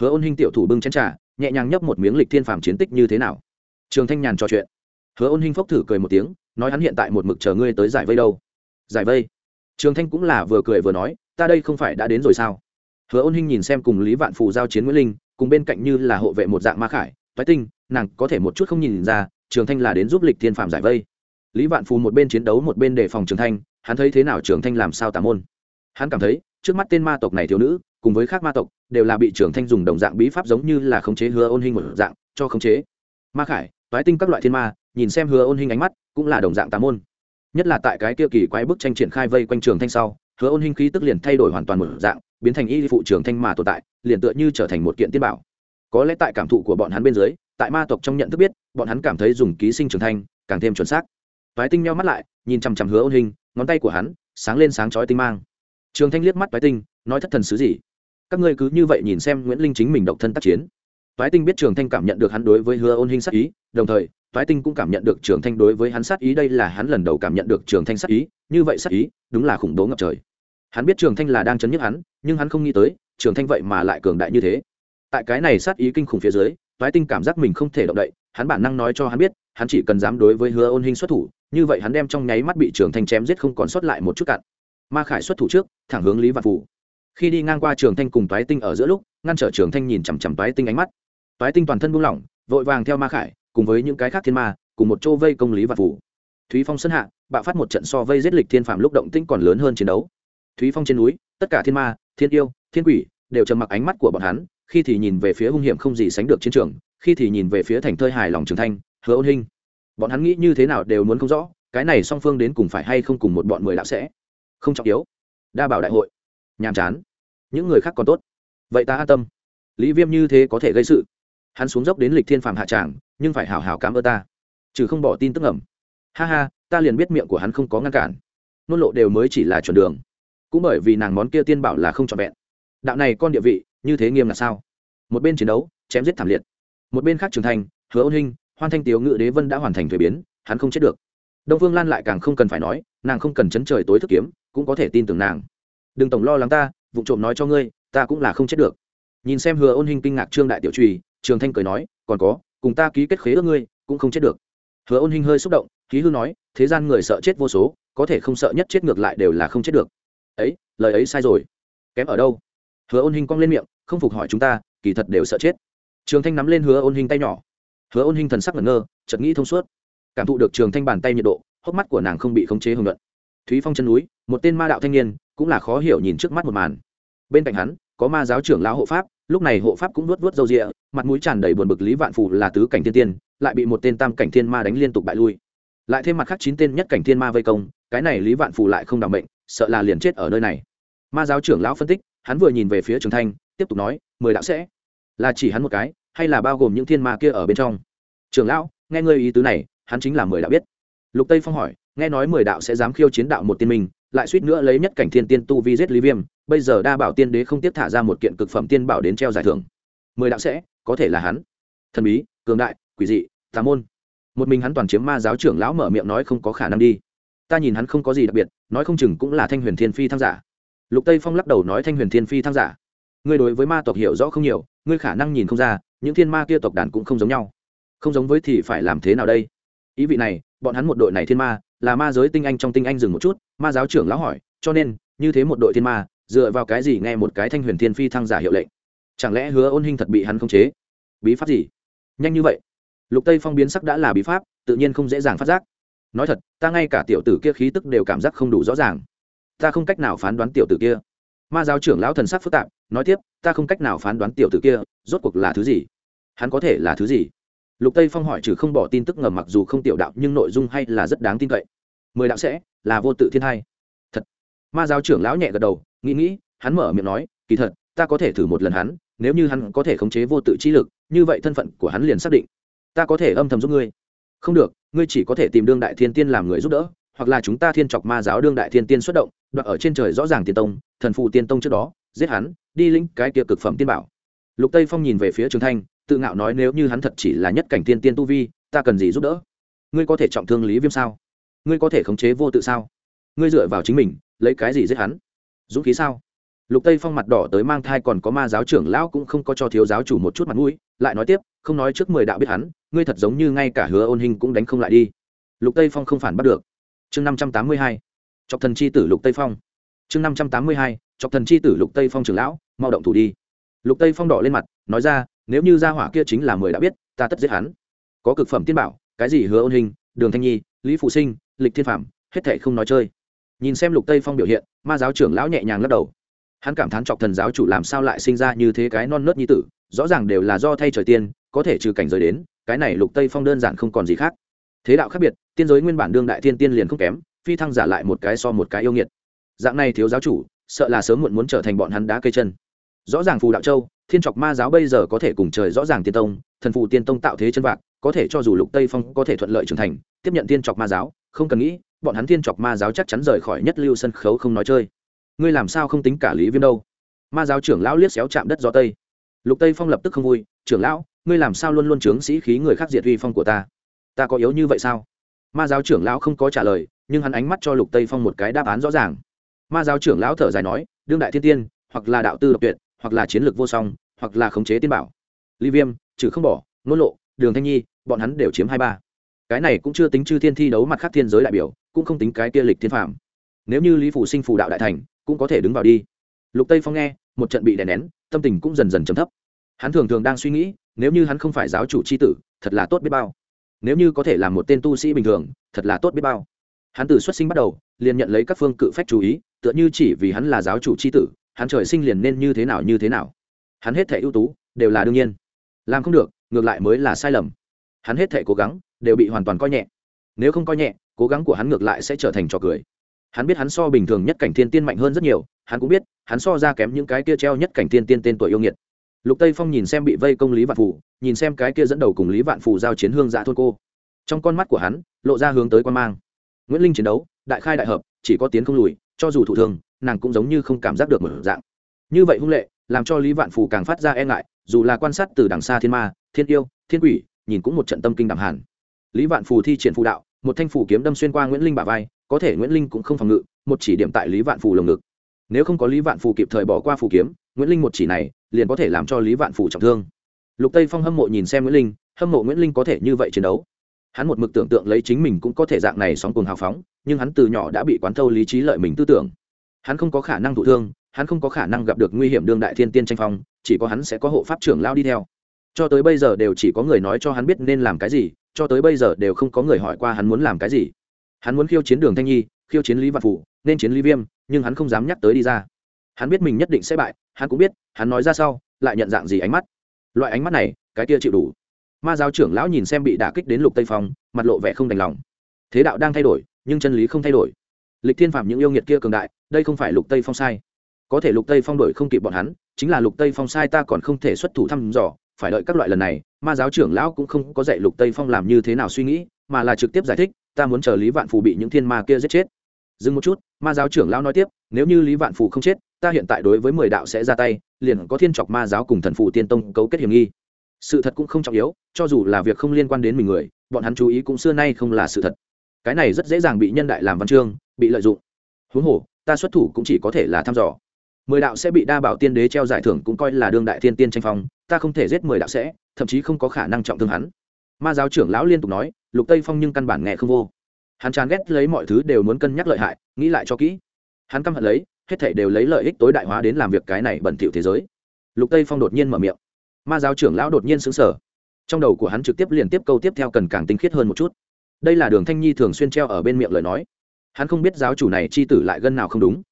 Hứa ôn hinh tiểu thủ bưng chén trà, nhẹ nhàng nhấp một miếng lịch thiên phàm chiến tích như thế nào. Trường thanh nhàn trò chuyện. Hứa ôn hinh phốc thử cười một tiếng, nói hắn hiện tại một mực chờ ngươi tới giải vây đâu giải vây. Trường thanh cũng là vừa cười vừa nói, ta đây không phải đã đến rồi sao? Hứa ôn hinh nhìn xem cùng lý vạn phù giao chiến nguyễn linh, cùng bên cạnh như là hộ vệ một dạng ma khải, toái tinh, nàng có thể một chút không nhìn ra, trường thanh là đến giúp lịch thiên phạm giải vây. Lý vạn phù một bên chiến đấu một bên đề phòng trường thanh, hắn thấy thế nào trường thanh làm sao tà môn? Hắn cảm thấy, trước mắt tên ma tộc này thiếu nữ, cùng với khác ma tộc, đều là bị trường thanh dùng đồng dạng bí pháp giống như là khống chế hứa ôn hình một dạng, cho khống chế. Ma khải, toái tinh các loại thiên ma, nhìn xem hứa ôn hình ánh mắt, cũng là đồng dạng tà môn nhất là tại cái kia kỳ quái bức tranh triển khai vây quanh trường thanh sau, hứa ôn hình khí tức liền thay đổi hoàn toàn một dạng, biến thành y phụ trường thanh mà tồn tại, liền tựa như trở thành một kiện tiên bảo. Có lẽ tại cảm thụ của bọn hắn bên dưới, tại ma tộc trong nhận thức biết, bọn hắn cảm thấy dùng ký sinh trường thanh càng thêm chuẩn xác. Toái tinh meo mắt lại, nhìn chằm chằm hứa ôn hình ngón tay của hắn sáng lên sáng chói tinh mang. Trường thanh liếc mắt toái tinh, nói thất thần sứ gì? Các ngươi cứ như vậy nhìn xem nguyễn linh chính mình độc thân tác chiến toái tinh biết trường thanh cảm nhận được hắn đối với hứa ôn hình sát ý, đồng thời, toái tinh cũng cảm nhận được trường thanh đối với hắn sát ý, đây là hắn lần đầu cảm nhận được trường thanh sát ý, như vậy sát ý, đúng là khủng bố ngập trời. Hắn biết trường thanh là đang chấn nhức hắn, nhưng hắn không nghĩ tới, trường thanh vậy mà lại cường đại như thế. Tại cái này sát ý kinh khủng phía dưới, toái tinh cảm giác mình không thể động đậy, hắn bản năng nói cho hắn biết, hắn chỉ cần dám đối với hứa ôn hình xuất thủ, như vậy hắn đem trong nháy mắt bị trường thanh chém giết không còn sót lại một chút cặn. Ma khải xuất thủ trước, thẳng hướng lý vạn phủ khi đi ngang qua trường thanh cùng toái tinh ở giữa lúc, ngăn trở trường thanh nhìn chằm chằm toái tinh ánh mắt toái tinh toàn thân buông lỏng, vội vàng theo ma khải, cùng với những cái khác thiên ma, cùng một chỗ vây công lý và phủ. Thúy phong sân hạ, bạo phát một trận so vây giết lịch thiên phạm lúc động tĩnh còn lớn hơn chiến đấu. Thúy phong trên núi, tất cả thiên ma, thiên yêu, thiên quỷ đều trầm mặc ánh mắt của bọn hắn, khi thì nhìn về phía hung hiểm không gì sánh được chiến trường, khi thì nhìn về phía thành thơi hài lòng trường thanh, hứa ôn hình bọn hắn nghĩ như thế nào đều muốn không rõ, cái này song phương đến cùng phải hay không cùng một bọn mười đạo sẽ. Không trọng yếu. Đa bảo đại hội. Nhàm chán. Những người khác còn tốt. Vậy ta an tâm. Lý viêm như thế có thể gây sự hắn xuống dốc đến lịch thiên phàm hạ tràng, nhưng phải hảo hảo cám ơn ta. Trừ không bỏ tin tức ẩm ha ha, ta liền biết miệng của hắn không có ngăn cản. Nôn lộ đều mới chỉ là chuẩn đường. Cũng bởi vì nàng món kia tiên bảo là không trọn vẹn. Đạo này con địa vị, như thế nghiêm là sao? Một bên chiến đấu, chém giết thảm liệt. Một bên khác trưởng thành, hứa ôn hình, hoan thanh tiếu ngự đế vân đã hoàn thành thuế biến, hắn không chết được. Đông phương lan lại càng không cần phải nói, nàng không cần chấn trời tối thức kiếm, cũng có thể tin tưởng nàng. Đừng tổng lo lắng ta, vụ trộm nói cho ngươi, ta cũng là không chết được. Nhìn xem hứa ôn hình kinh ngạc trương đại tiểu trùy trường thanh cười nói, còn có, cùng ta ký kết khế ước ngươi, cũng không chết được. Hứa ôn Hinh hơi xúc động ký hư nói, thế gian người sợ chết vô số, có thể không sợ nhất chết ngược lại đều là không chết được. Ấy, lời ấy sai rồi. Kém ở đâu? Hứa ôn Hinh cong lên miệng, không phục hỏi chúng ta, kỳ thật đều sợ chết. Trường thanh nắm lên hứa ôn Hinh tay nhỏ. Hứa ôn Hinh thần sắc ngẩn ngơ, chợt nghĩ thông suốt. Cảm thụ được trường thanh bàn tay nhiệt độ, hốc mắt của nàng không bị khống chế hưởng luận thúy phong chân núi, một tên ma đạo thanh niên, cũng là khó hiểu nhìn trước mắt một màn. Bên cạnh hắn, có ma giáo trưởng lão hộ pháp lúc này hộ pháp cũng nuốt vớt râu rịa, mặt mũi tràn đầy buồn bực lý vạn phủ là tứ cảnh thiên tiên, lại bị một tên tam cảnh thiên ma đánh liên tục bại lui. Lại thêm mặt khác chín tên nhất cảnh thiên ma vây công, cái này lý vạn phủ lại không đảm bệnh, sợ là liền chết ở nơi này. Ma giáo trưởng lão phân tích, hắn vừa nhìn về phía trường thanh, tiếp tục nói, mười đạo sẽ là chỉ hắn một cái, hay là bao gồm những thiên ma kia ở bên trong? Trưởng lão, nghe ngơi ý tứ này, hắn chính là mười đạo biết. Lục tây phong hỏi, nghe nói mười đạo sẽ dám khiêu chiến đạo một tiên minh, lại suýt nữa lấy nhất cảnh thiên tiên tu vi giết lý viêm bây giờ đa bảo tiên đế không tiếp thả ra một kiện cực phẩm tiên bảo đến treo giải thưởng. Mười đạo sẽ, có thể là hắn. Thần bí, cường đại, quỷ dị, tà môn. Một mình hắn toàn chiếm ma giáo trưởng lão mở miệng nói không có khả năng đi. Ta nhìn hắn không có gì đặc biệt, nói không chừng cũng là thanh huyền thiên phi thăng giả. Lục tây phong lắc đầu nói thanh huyền thiên phi thăng giả. Ngươi đối với ma tộc hiểu rõ không nhiều, ngươi khả năng nhìn không ra, những thiên ma kia tộc đàn cũng không giống nhau. Không giống với thì phải làm thế nào đây? Ý vị này, bọn hắn một đội này thiên ma, là ma giới tinh anh trong tinh anh dừng một chút, ma giáo trưởng lão hỏi, cho nên, như thế một đội thiên ma dựa vào cái gì nghe một cái thanh huyền thiên phi thăng giả hiệu lệnh? Chẳng lẽ hứa ôn hình thật bị hắn khống chế? Bí pháp gì? Nhanh như vậy. Lục tây phong biến sắc đã là bí pháp, tự nhiên không dễ dàng phát giác. Nói thật, ta ngay cả tiểu tử kia khí tức đều cảm giác không đủ rõ ràng. Ta không cách nào phán đoán tiểu tử kia. Ma giáo trưởng lão thần sắc phức tạp, nói tiếp, ta không cách nào phán đoán tiểu tử kia, rốt cuộc là thứ gì? Hắn có thể là thứ gì? Lục tây phong hỏi trừ không bỏ tin tức ngầm mặc dù không tiểu đạo nhưng nội dung hay là rất đáng tin cậy. Mười đạo sẽ, là vô tự thiên hai. Thật. Ma giáo trưởng lão nhẹ gật đầu nghĩ nghĩ, hắn mở miệng nói, kỳ thật, ta có thể thử một lần hắn, nếu như hắn có thể khống chế vô tự trí lực, như vậy thân phận của hắn liền xác định. Ta có thể âm thầm giúp ngươi. Không được, ngươi chỉ có thể tìm đương đại thiên tiên làm người giúp đỡ, hoặc là chúng ta thiên chọc ma giáo đương đại thiên tiên xuất động đoạn ở trên trời rõ ràng tiên tông, thần phụ tiên tông trước đó, giết hắn, đi lĩnh cái kia cực phẩm tiên bảo. Lục tây phong nhìn về phía trường thanh, tự ngạo nói, nếu như hắn thật chỉ là nhất cảnh tiên tiên tu vi, ta cần gì giúp đỡ? Ngươi có thể trọng thương lý viêm sao? Ngươi có thể khống chế vô tự sao? Ngươi dựa vào chính mình, lấy cái gì giết hắn? Dũng khí sao? Lục tây phong mặt đỏ tới mang thai còn có ma giáo trưởng lão cũng không có cho thiếu giáo chủ một chút mặt mũi, lại nói tiếp, không nói trước mười đạo biết hắn, ngươi thật giống như ngay cả hứa ôn hình cũng đánh không lại đi. Lục tây phong không phản bắt được. Chương năm trăm tám mươi hai, chọc thần chi tử lục tây phong. Chương năm trăm tám mươi hai, chọc thần chi tử lục tây phong trưởng lão, mau động thủ đi. Lục tây phong đỏ lên mặt, nói ra, nếu như gia hỏa kia chính là mười đã biết, ta tất giết hắn. Có cực phẩm tiên bảo, cái gì hứa ôn hình đường thanh nhi, lý phụ sinh, lịch thiên phạm hết thệ không nói chơi. Nhìn xem lục tây phong biểu hiện ma giáo trưởng lão nhẹ nhàng lắc đầu. Hắn cảm thán chọc thần giáo chủ làm sao lại sinh ra như thế cái non nớt như tử, rõ ràng đều là do thay trời tiên, có thể trừ cảnh giới đến, cái này lục tây phong đơn giản không còn gì khác. Thế đạo khác biệt, tiên giới nguyên bản đương đại thiên tiên liền không kém, phi thăng giả lại một cái so một cái yêu nghiệt. Dạng này thiếu giáo chủ, sợ là sớm muộn muốn trở thành bọn hắn đá cây chân. Rõ ràng phù đạo châu, thiên trọc ma giáo bây giờ có thể cùng trời rõ ràng tiên tông, thần phù tiên tông tạo thế chân vạc, có thể cho dù lục tây phong có thể thuận lợi trưởng thành, tiếp nhận thiên trọc ma giáo, không cần nghĩ bọn hắn thiên trọc ma giáo chắc chắn rời khỏi nhất lưu sân khấu không nói chơi. Ngươi làm sao không tính cả lý viêm đâu? Ma giáo trưởng lão liếc xéo chạm đất gió tây. Lục tây phong lập tức không vui, trưởng lão, ngươi làm sao luôn luôn trướng sĩ khí người khác diệt uy phong của ta? Ta có yếu như vậy sao? Ma giáo trưởng lão không có trả lời, nhưng hắn ánh mắt cho lục tây phong một cái đáp án rõ ràng. Ma giáo trưởng lão thở dài nói, đương đại thiên tiên, hoặc là đạo tư độc tuyệt, hoặc là chiến lược vô song, hoặc là khống chế tiên bảo. Ly viêm, trừ không bỏ nôn lộ, đường thanh nhi, bọn hắn đều chiếm hai ba cái này cũng chưa tính chư thiên thi đấu mặt khác thiên giới đại biểu, cũng không tính cái kia lịch thiên phạm nếu như lý phủ sinh phù đạo đại thành, cũng có thể đứng vào đi. Lục tây phong nghe, một trận bị đè nén, tâm tình cũng dần dần chấm thấp. Hắn thường thường đang suy nghĩ, nếu như hắn không phải giáo chủ c h i tử, thật là tốt biết bao. Nếu như có thể là một tên tu sĩ bình thường, thật là tốt biết bao. Hắn từ xuất sinh bắt đầu, liền nhận lấy các phương cự phách chú ý, tựa như chỉ vì hắn là giáo chủ c h i tử, hắn trời sinh liền nên như thế nào như thế nào. Hắn hết thể ưu tú, đều là đương nhiên. Làm không được, ngược lại mới là sai lầm. Hắn hết thể cố gắng đều bị hoàn toàn coi nhẹ. Nếu không coi nhẹ, cố gắng của hắn ngược lại sẽ trở thành trò cười. Hắn biết hắn so bình thường nhất cảnh thiên tiên mạnh hơn rất nhiều, hắn cũng biết, hắn so ra kém những cái kia treo nhất cảnh thiên tiên tên tuổi yêu nghiệt. Lục tây phong nhìn xem bị vây công lý vạn phủ nhìn xem cái kia dẫn đầu cùng lý vạn phủ giao chiến hương dạ thôn cô. Trong con mắt của hắn, lộ ra hướng tới quan mang. Nguyễn linh chiến đấu, đại khai đại hợp, chỉ có tiến không lùi, cho dù thụ thường, nàng cũng giống như không cảm giác được một dạng. Như vậy hung lệ, làm cho lý vạn phủ càng phát ra e ngại, dù là quan sát từ đằng xa thiên ma, thiên yêu, thiên quỷ, nhìn cũng một trận tâm kinh đẳng hàn lý vạn phù thi triển phù đạo, một thanh phù kiếm đâm xuyên qua nguyễn linh bả vai, có thể nguyễn linh cũng không phòng ngự, một chỉ điểm tại lý vạn phù lồng ngực. Nếu không có lý vạn phù kịp thời bỏ qua phù kiếm, nguyễn linh một chỉ này liền có thể làm cho lý vạn phù trọng thương. Lục tây phong hâm mộ nhìn xem nguyễn linh, hâm mộ nguyễn linh có thể như vậy chiến đấu. Hắn một mực tưởng tượng lấy chính mình cũng có thể dạng này sóng cuồng hào phóng, nhưng hắn từ nhỏ đã bị quán thâu lý trí lợi mình tư tưởng. Hắn không có khả năng thụ thương, hắn không có khả năng gặp được nguy hiểm đương đại thiên tiên tranh phong, chỉ có hắn sẽ có hộ pháp trưởng lao đi theo cho tới bây giờ đều chỉ có người nói cho hắn biết nên làm cái gì, cho tới bây giờ đều không có người hỏi qua hắn muốn làm cái gì. Hắn muốn khiêu chiến đường thanh nhi, khiêu chiến lý vạn phủ nên chiến lý viêm, nhưng hắn không dám nhắc tới đi ra. Hắn biết mình nhất định sẽ bại, hắn cũng biết, hắn nói ra sau, lại nhận dạng gì ánh mắt. Loại ánh mắt này, cái kia chịu đủ. Ma giáo trưởng lão nhìn xem bị đả kích đến lục tây phong, mặt lộ vẻ không đành lòng. Thế đạo đang thay đổi, nhưng chân lý không thay đổi. Lịch thiên phạm những yêu nghiệt kia cường đại, đây không phải lục tây phong sai. Có thể lục tây phong đổi không kịp bọn hắn, chính là lục tây phong sai ta còn không thể xuất thủ thăm dò phải đợi các loại lần này, ma giáo trưởng lão cũng không có dạy lục tây phong làm như thế nào suy nghĩ, mà là trực tiếp giải thích, ta muốn chờ lý vạn phù bị những thiên ma kia giết chết. Dừng một chút, ma giáo trưởng lão nói tiếp, nếu như lý vạn phù không chết, ta hiện tại đối với mười đạo sẽ ra tay, liền có thiên chọc ma giáo cùng thần phù tiên tông cấu kết hiểm nghi. Sự thật cũng không trọng yếu, cho dù là việc không liên quan đến mình người, bọn hắn chú ý cũng xưa nay không là sự thật. Cái này rất dễ dàng bị nhân đại làm văn chương, bị lợi dụng. Huống hồ, ta xuất thủ cũng chỉ có thể là thăm dò. Mười đạo sẽ bị đa bảo tiên đế treo giải thưởng cũng coi là đương đại thiên tiên tranh phong ta không thể giết mười đạo sẽ, thậm chí không có khả năng trọng thương hắn. Ma giáo trưởng lão liên tục nói, lục tây phong nhưng căn bản nghe không vô. Hắn chán ghét lấy mọi thứ đều muốn cân nhắc lợi hại, nghĩ lại cho kỹ. Hắn căm hận lấy, hết thảy đều lấy lợi ích tối đại hóa đến làm việc cái này bẩn thỉu thế giới. Lục tây phong đột nhiên mở miệng. Ma giáo trưởng lão đột nhiên xứng sở trong đầu của hắn trực tiếp liền tiếp câu tiếp theo cần càng tinh khiết hơn một chút. Đây là đường thanh nhi thường xuyên treo ở bên miệng lời nói. Hắn không biết giáo chủ này chi tử lại gân nào không đúng.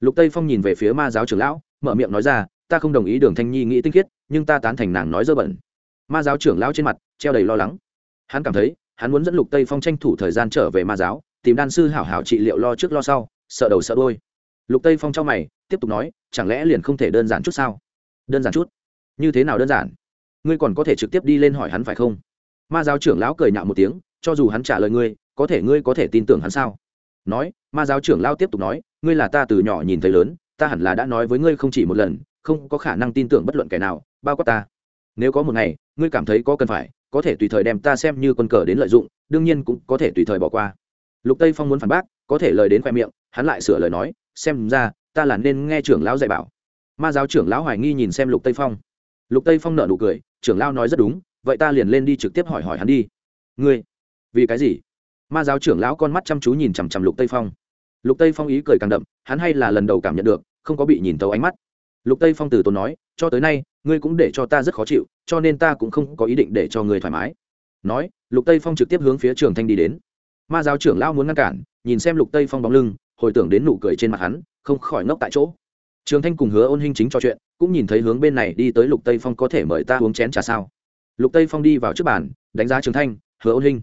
Lục tây phong nhìn về phía ma giáo trưởng lão, mở miệng nói ra ta không đồng ý đường thanh nhi nghĩ tinh khiết, nhưng ta tán thành nàng nói dơ bẩn. Ma giáo trưởng lão trên mặt, treo đầy lo lắng. Hắn cảm thấy, hắn muốn dẫn lục tây phong tranh thủ thời gian trở về ma giáo, tìm đan sư hảo hảo trị liệu lo trước lo sau, sợ đầu sợ đôi lục tây phong trong mày, tiếp tục nói, chẳng lẽ liền không thể đơn giản chút sao? Đơn giản chút? Như thế nào đơn giản? Ngươi còn có thể trực tiếp đi lên hỏi hắn phải không? Ma giáo trưởng lão cười nhạo một tiếng, cho dù hắn trả lời ngươi, có thể ngươi có thể tin tưởng hắn sao? Nói, ma giáo trưởng lão tiếp tục nói, ngươi là ta từ nhỏ nhìn thấy lớn, ta hẳn là đã nói với ngươi không chỉ một lần không có khả năng tin tưởng bất luận kẻ nào, bao quát ta. Nếu có một ngày, ngươi cảm thấy có cần phải, có thể tùy thời đem ta xem như con cờ đến lợi dụng, đương nhiên cũng có thể tùy thời bỏ qua. Lục tây phong muốn phản bác, có thể lời đến khoe miệng, hắn lại sửa lời nói, xem ra, ta là nên nghe trưởng lão dạy bảo. Ma giáo trưởng lão hoài nghi nhìn xem lục tây phong. Lục tây phong nợ nụ cười, trưởng lão nói rất đúng, vậy ta liền lên đi trực tiếp hỏi hỏi hắn đi. Ngươi, vì cái gì? Ma giáo trưởng lão con mắt chăm chú nhìn chằm chằm lục tây phong. Lục tây phong ý cười càng đậm, hắn hay là lần đầu cảm nhận được, không có bị nhìn tấu ánh mắt lục tây phong từ tốn nói, cho tới nay, ngươi cũng để cho ta rất khó chịu, cho nên ta cũng không có ý định để cho ngươi thoải mái. Nói, lục tây phong trực tiếp hướng phía trường thanh đi đến. Ma giáo trưởng lão muốn ngăn cản, nhìn xem lục tây phong bóng lưng, hồi tưởng đến nụ cười trên mặt hắn, không khỏi ngốc tại chỗ. Trường thanh cùng hứa ôn hinh chính trò chuyện, cũng nhìn thấy hướng bên này đi tới lục tây phong có thể mời ta uống chén trà sao. Lục tây phong đi vào trước bàn, đánh giá trường thanh, hứa ôn hinh.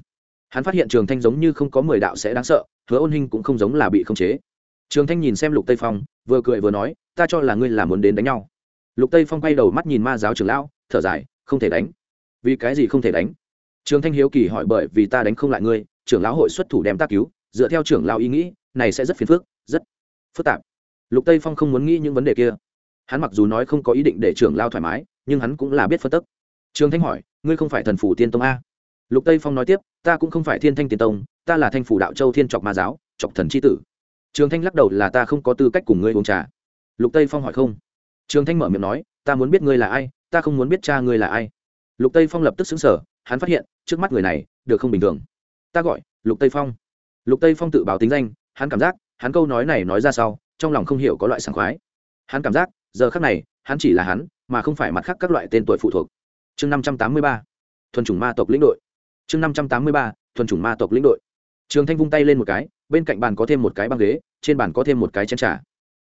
Hắn phát hiện trường thanh giống như không có mười đạo sẽ đáng sợ, hứa ôn hinh cũng không giống là bị khống chế. Trường thanh nhìn xem lục tây phong vừa cười vừa nói, ta cho là ngươi là muốn đến đánh nhau. Lục tây phong quay đầu mắt nhìn ma giáo trưởng lão, thở dài, không thể đánh. Vì cái gì không thể đánh? Trường thanh hiếu kỳ hỏi, bởi vì ta đánh không lại ngươi, trưởng lão hội xuất thủ đem ta cứu, dựa theo trưởng lão ý nghĩ, này sẽ rất phiền phức, rất phức tạp. Lục tây phong không muốn nghĩ những vấn đề kia. Hắn mặc dù nói không có ý định để trưởng lao thoải mái, nhưng hắn cũng là biết phân tức. Trường thanh hỏi, ngươi không phải thần phủ tiên tông a? Lục tây phong nói tiếp, ta cũng không phải thiên thanh tiên tông, ta là thanh phủ đạo châu thiên trọc ma giáo, trọc thần c h i tử trường thanh lắc đầu là ta không có tư cách cùng ngươi uống trà. Lục tây phong hỏi không? Trường thanh mở miệng nói, ta muốn biết ngươi là ai, ta không muốn biết cha ngươi là ai. Lục tây phong lập tức xứng sở hắn phát hiện, trước mắt người này, được không bình thường. Ta gọi, lục tây phong. Lục tây phong tự báo tính danh, hắn cảm giác, hắn câu nói này nói ra sau, trong lòng không hiểu có loại sảng khoái. Hắn cảm giác, giờ khác này, hắn chỉ là hắn, mà không phải mặt khác các loại tên tuổi phụ thuộc. Chương năm trăm tám mươi ba, thuần chủng ma tộc lĩnh đội. Chương năm trăm tám mươi ba, thuần chủng ma tộc lĩnh đội. Trường thanh vung tay lên một cái bên cạnh bàn có thêm một cái băng ghế, trên bàn có thêm một cái chén trà.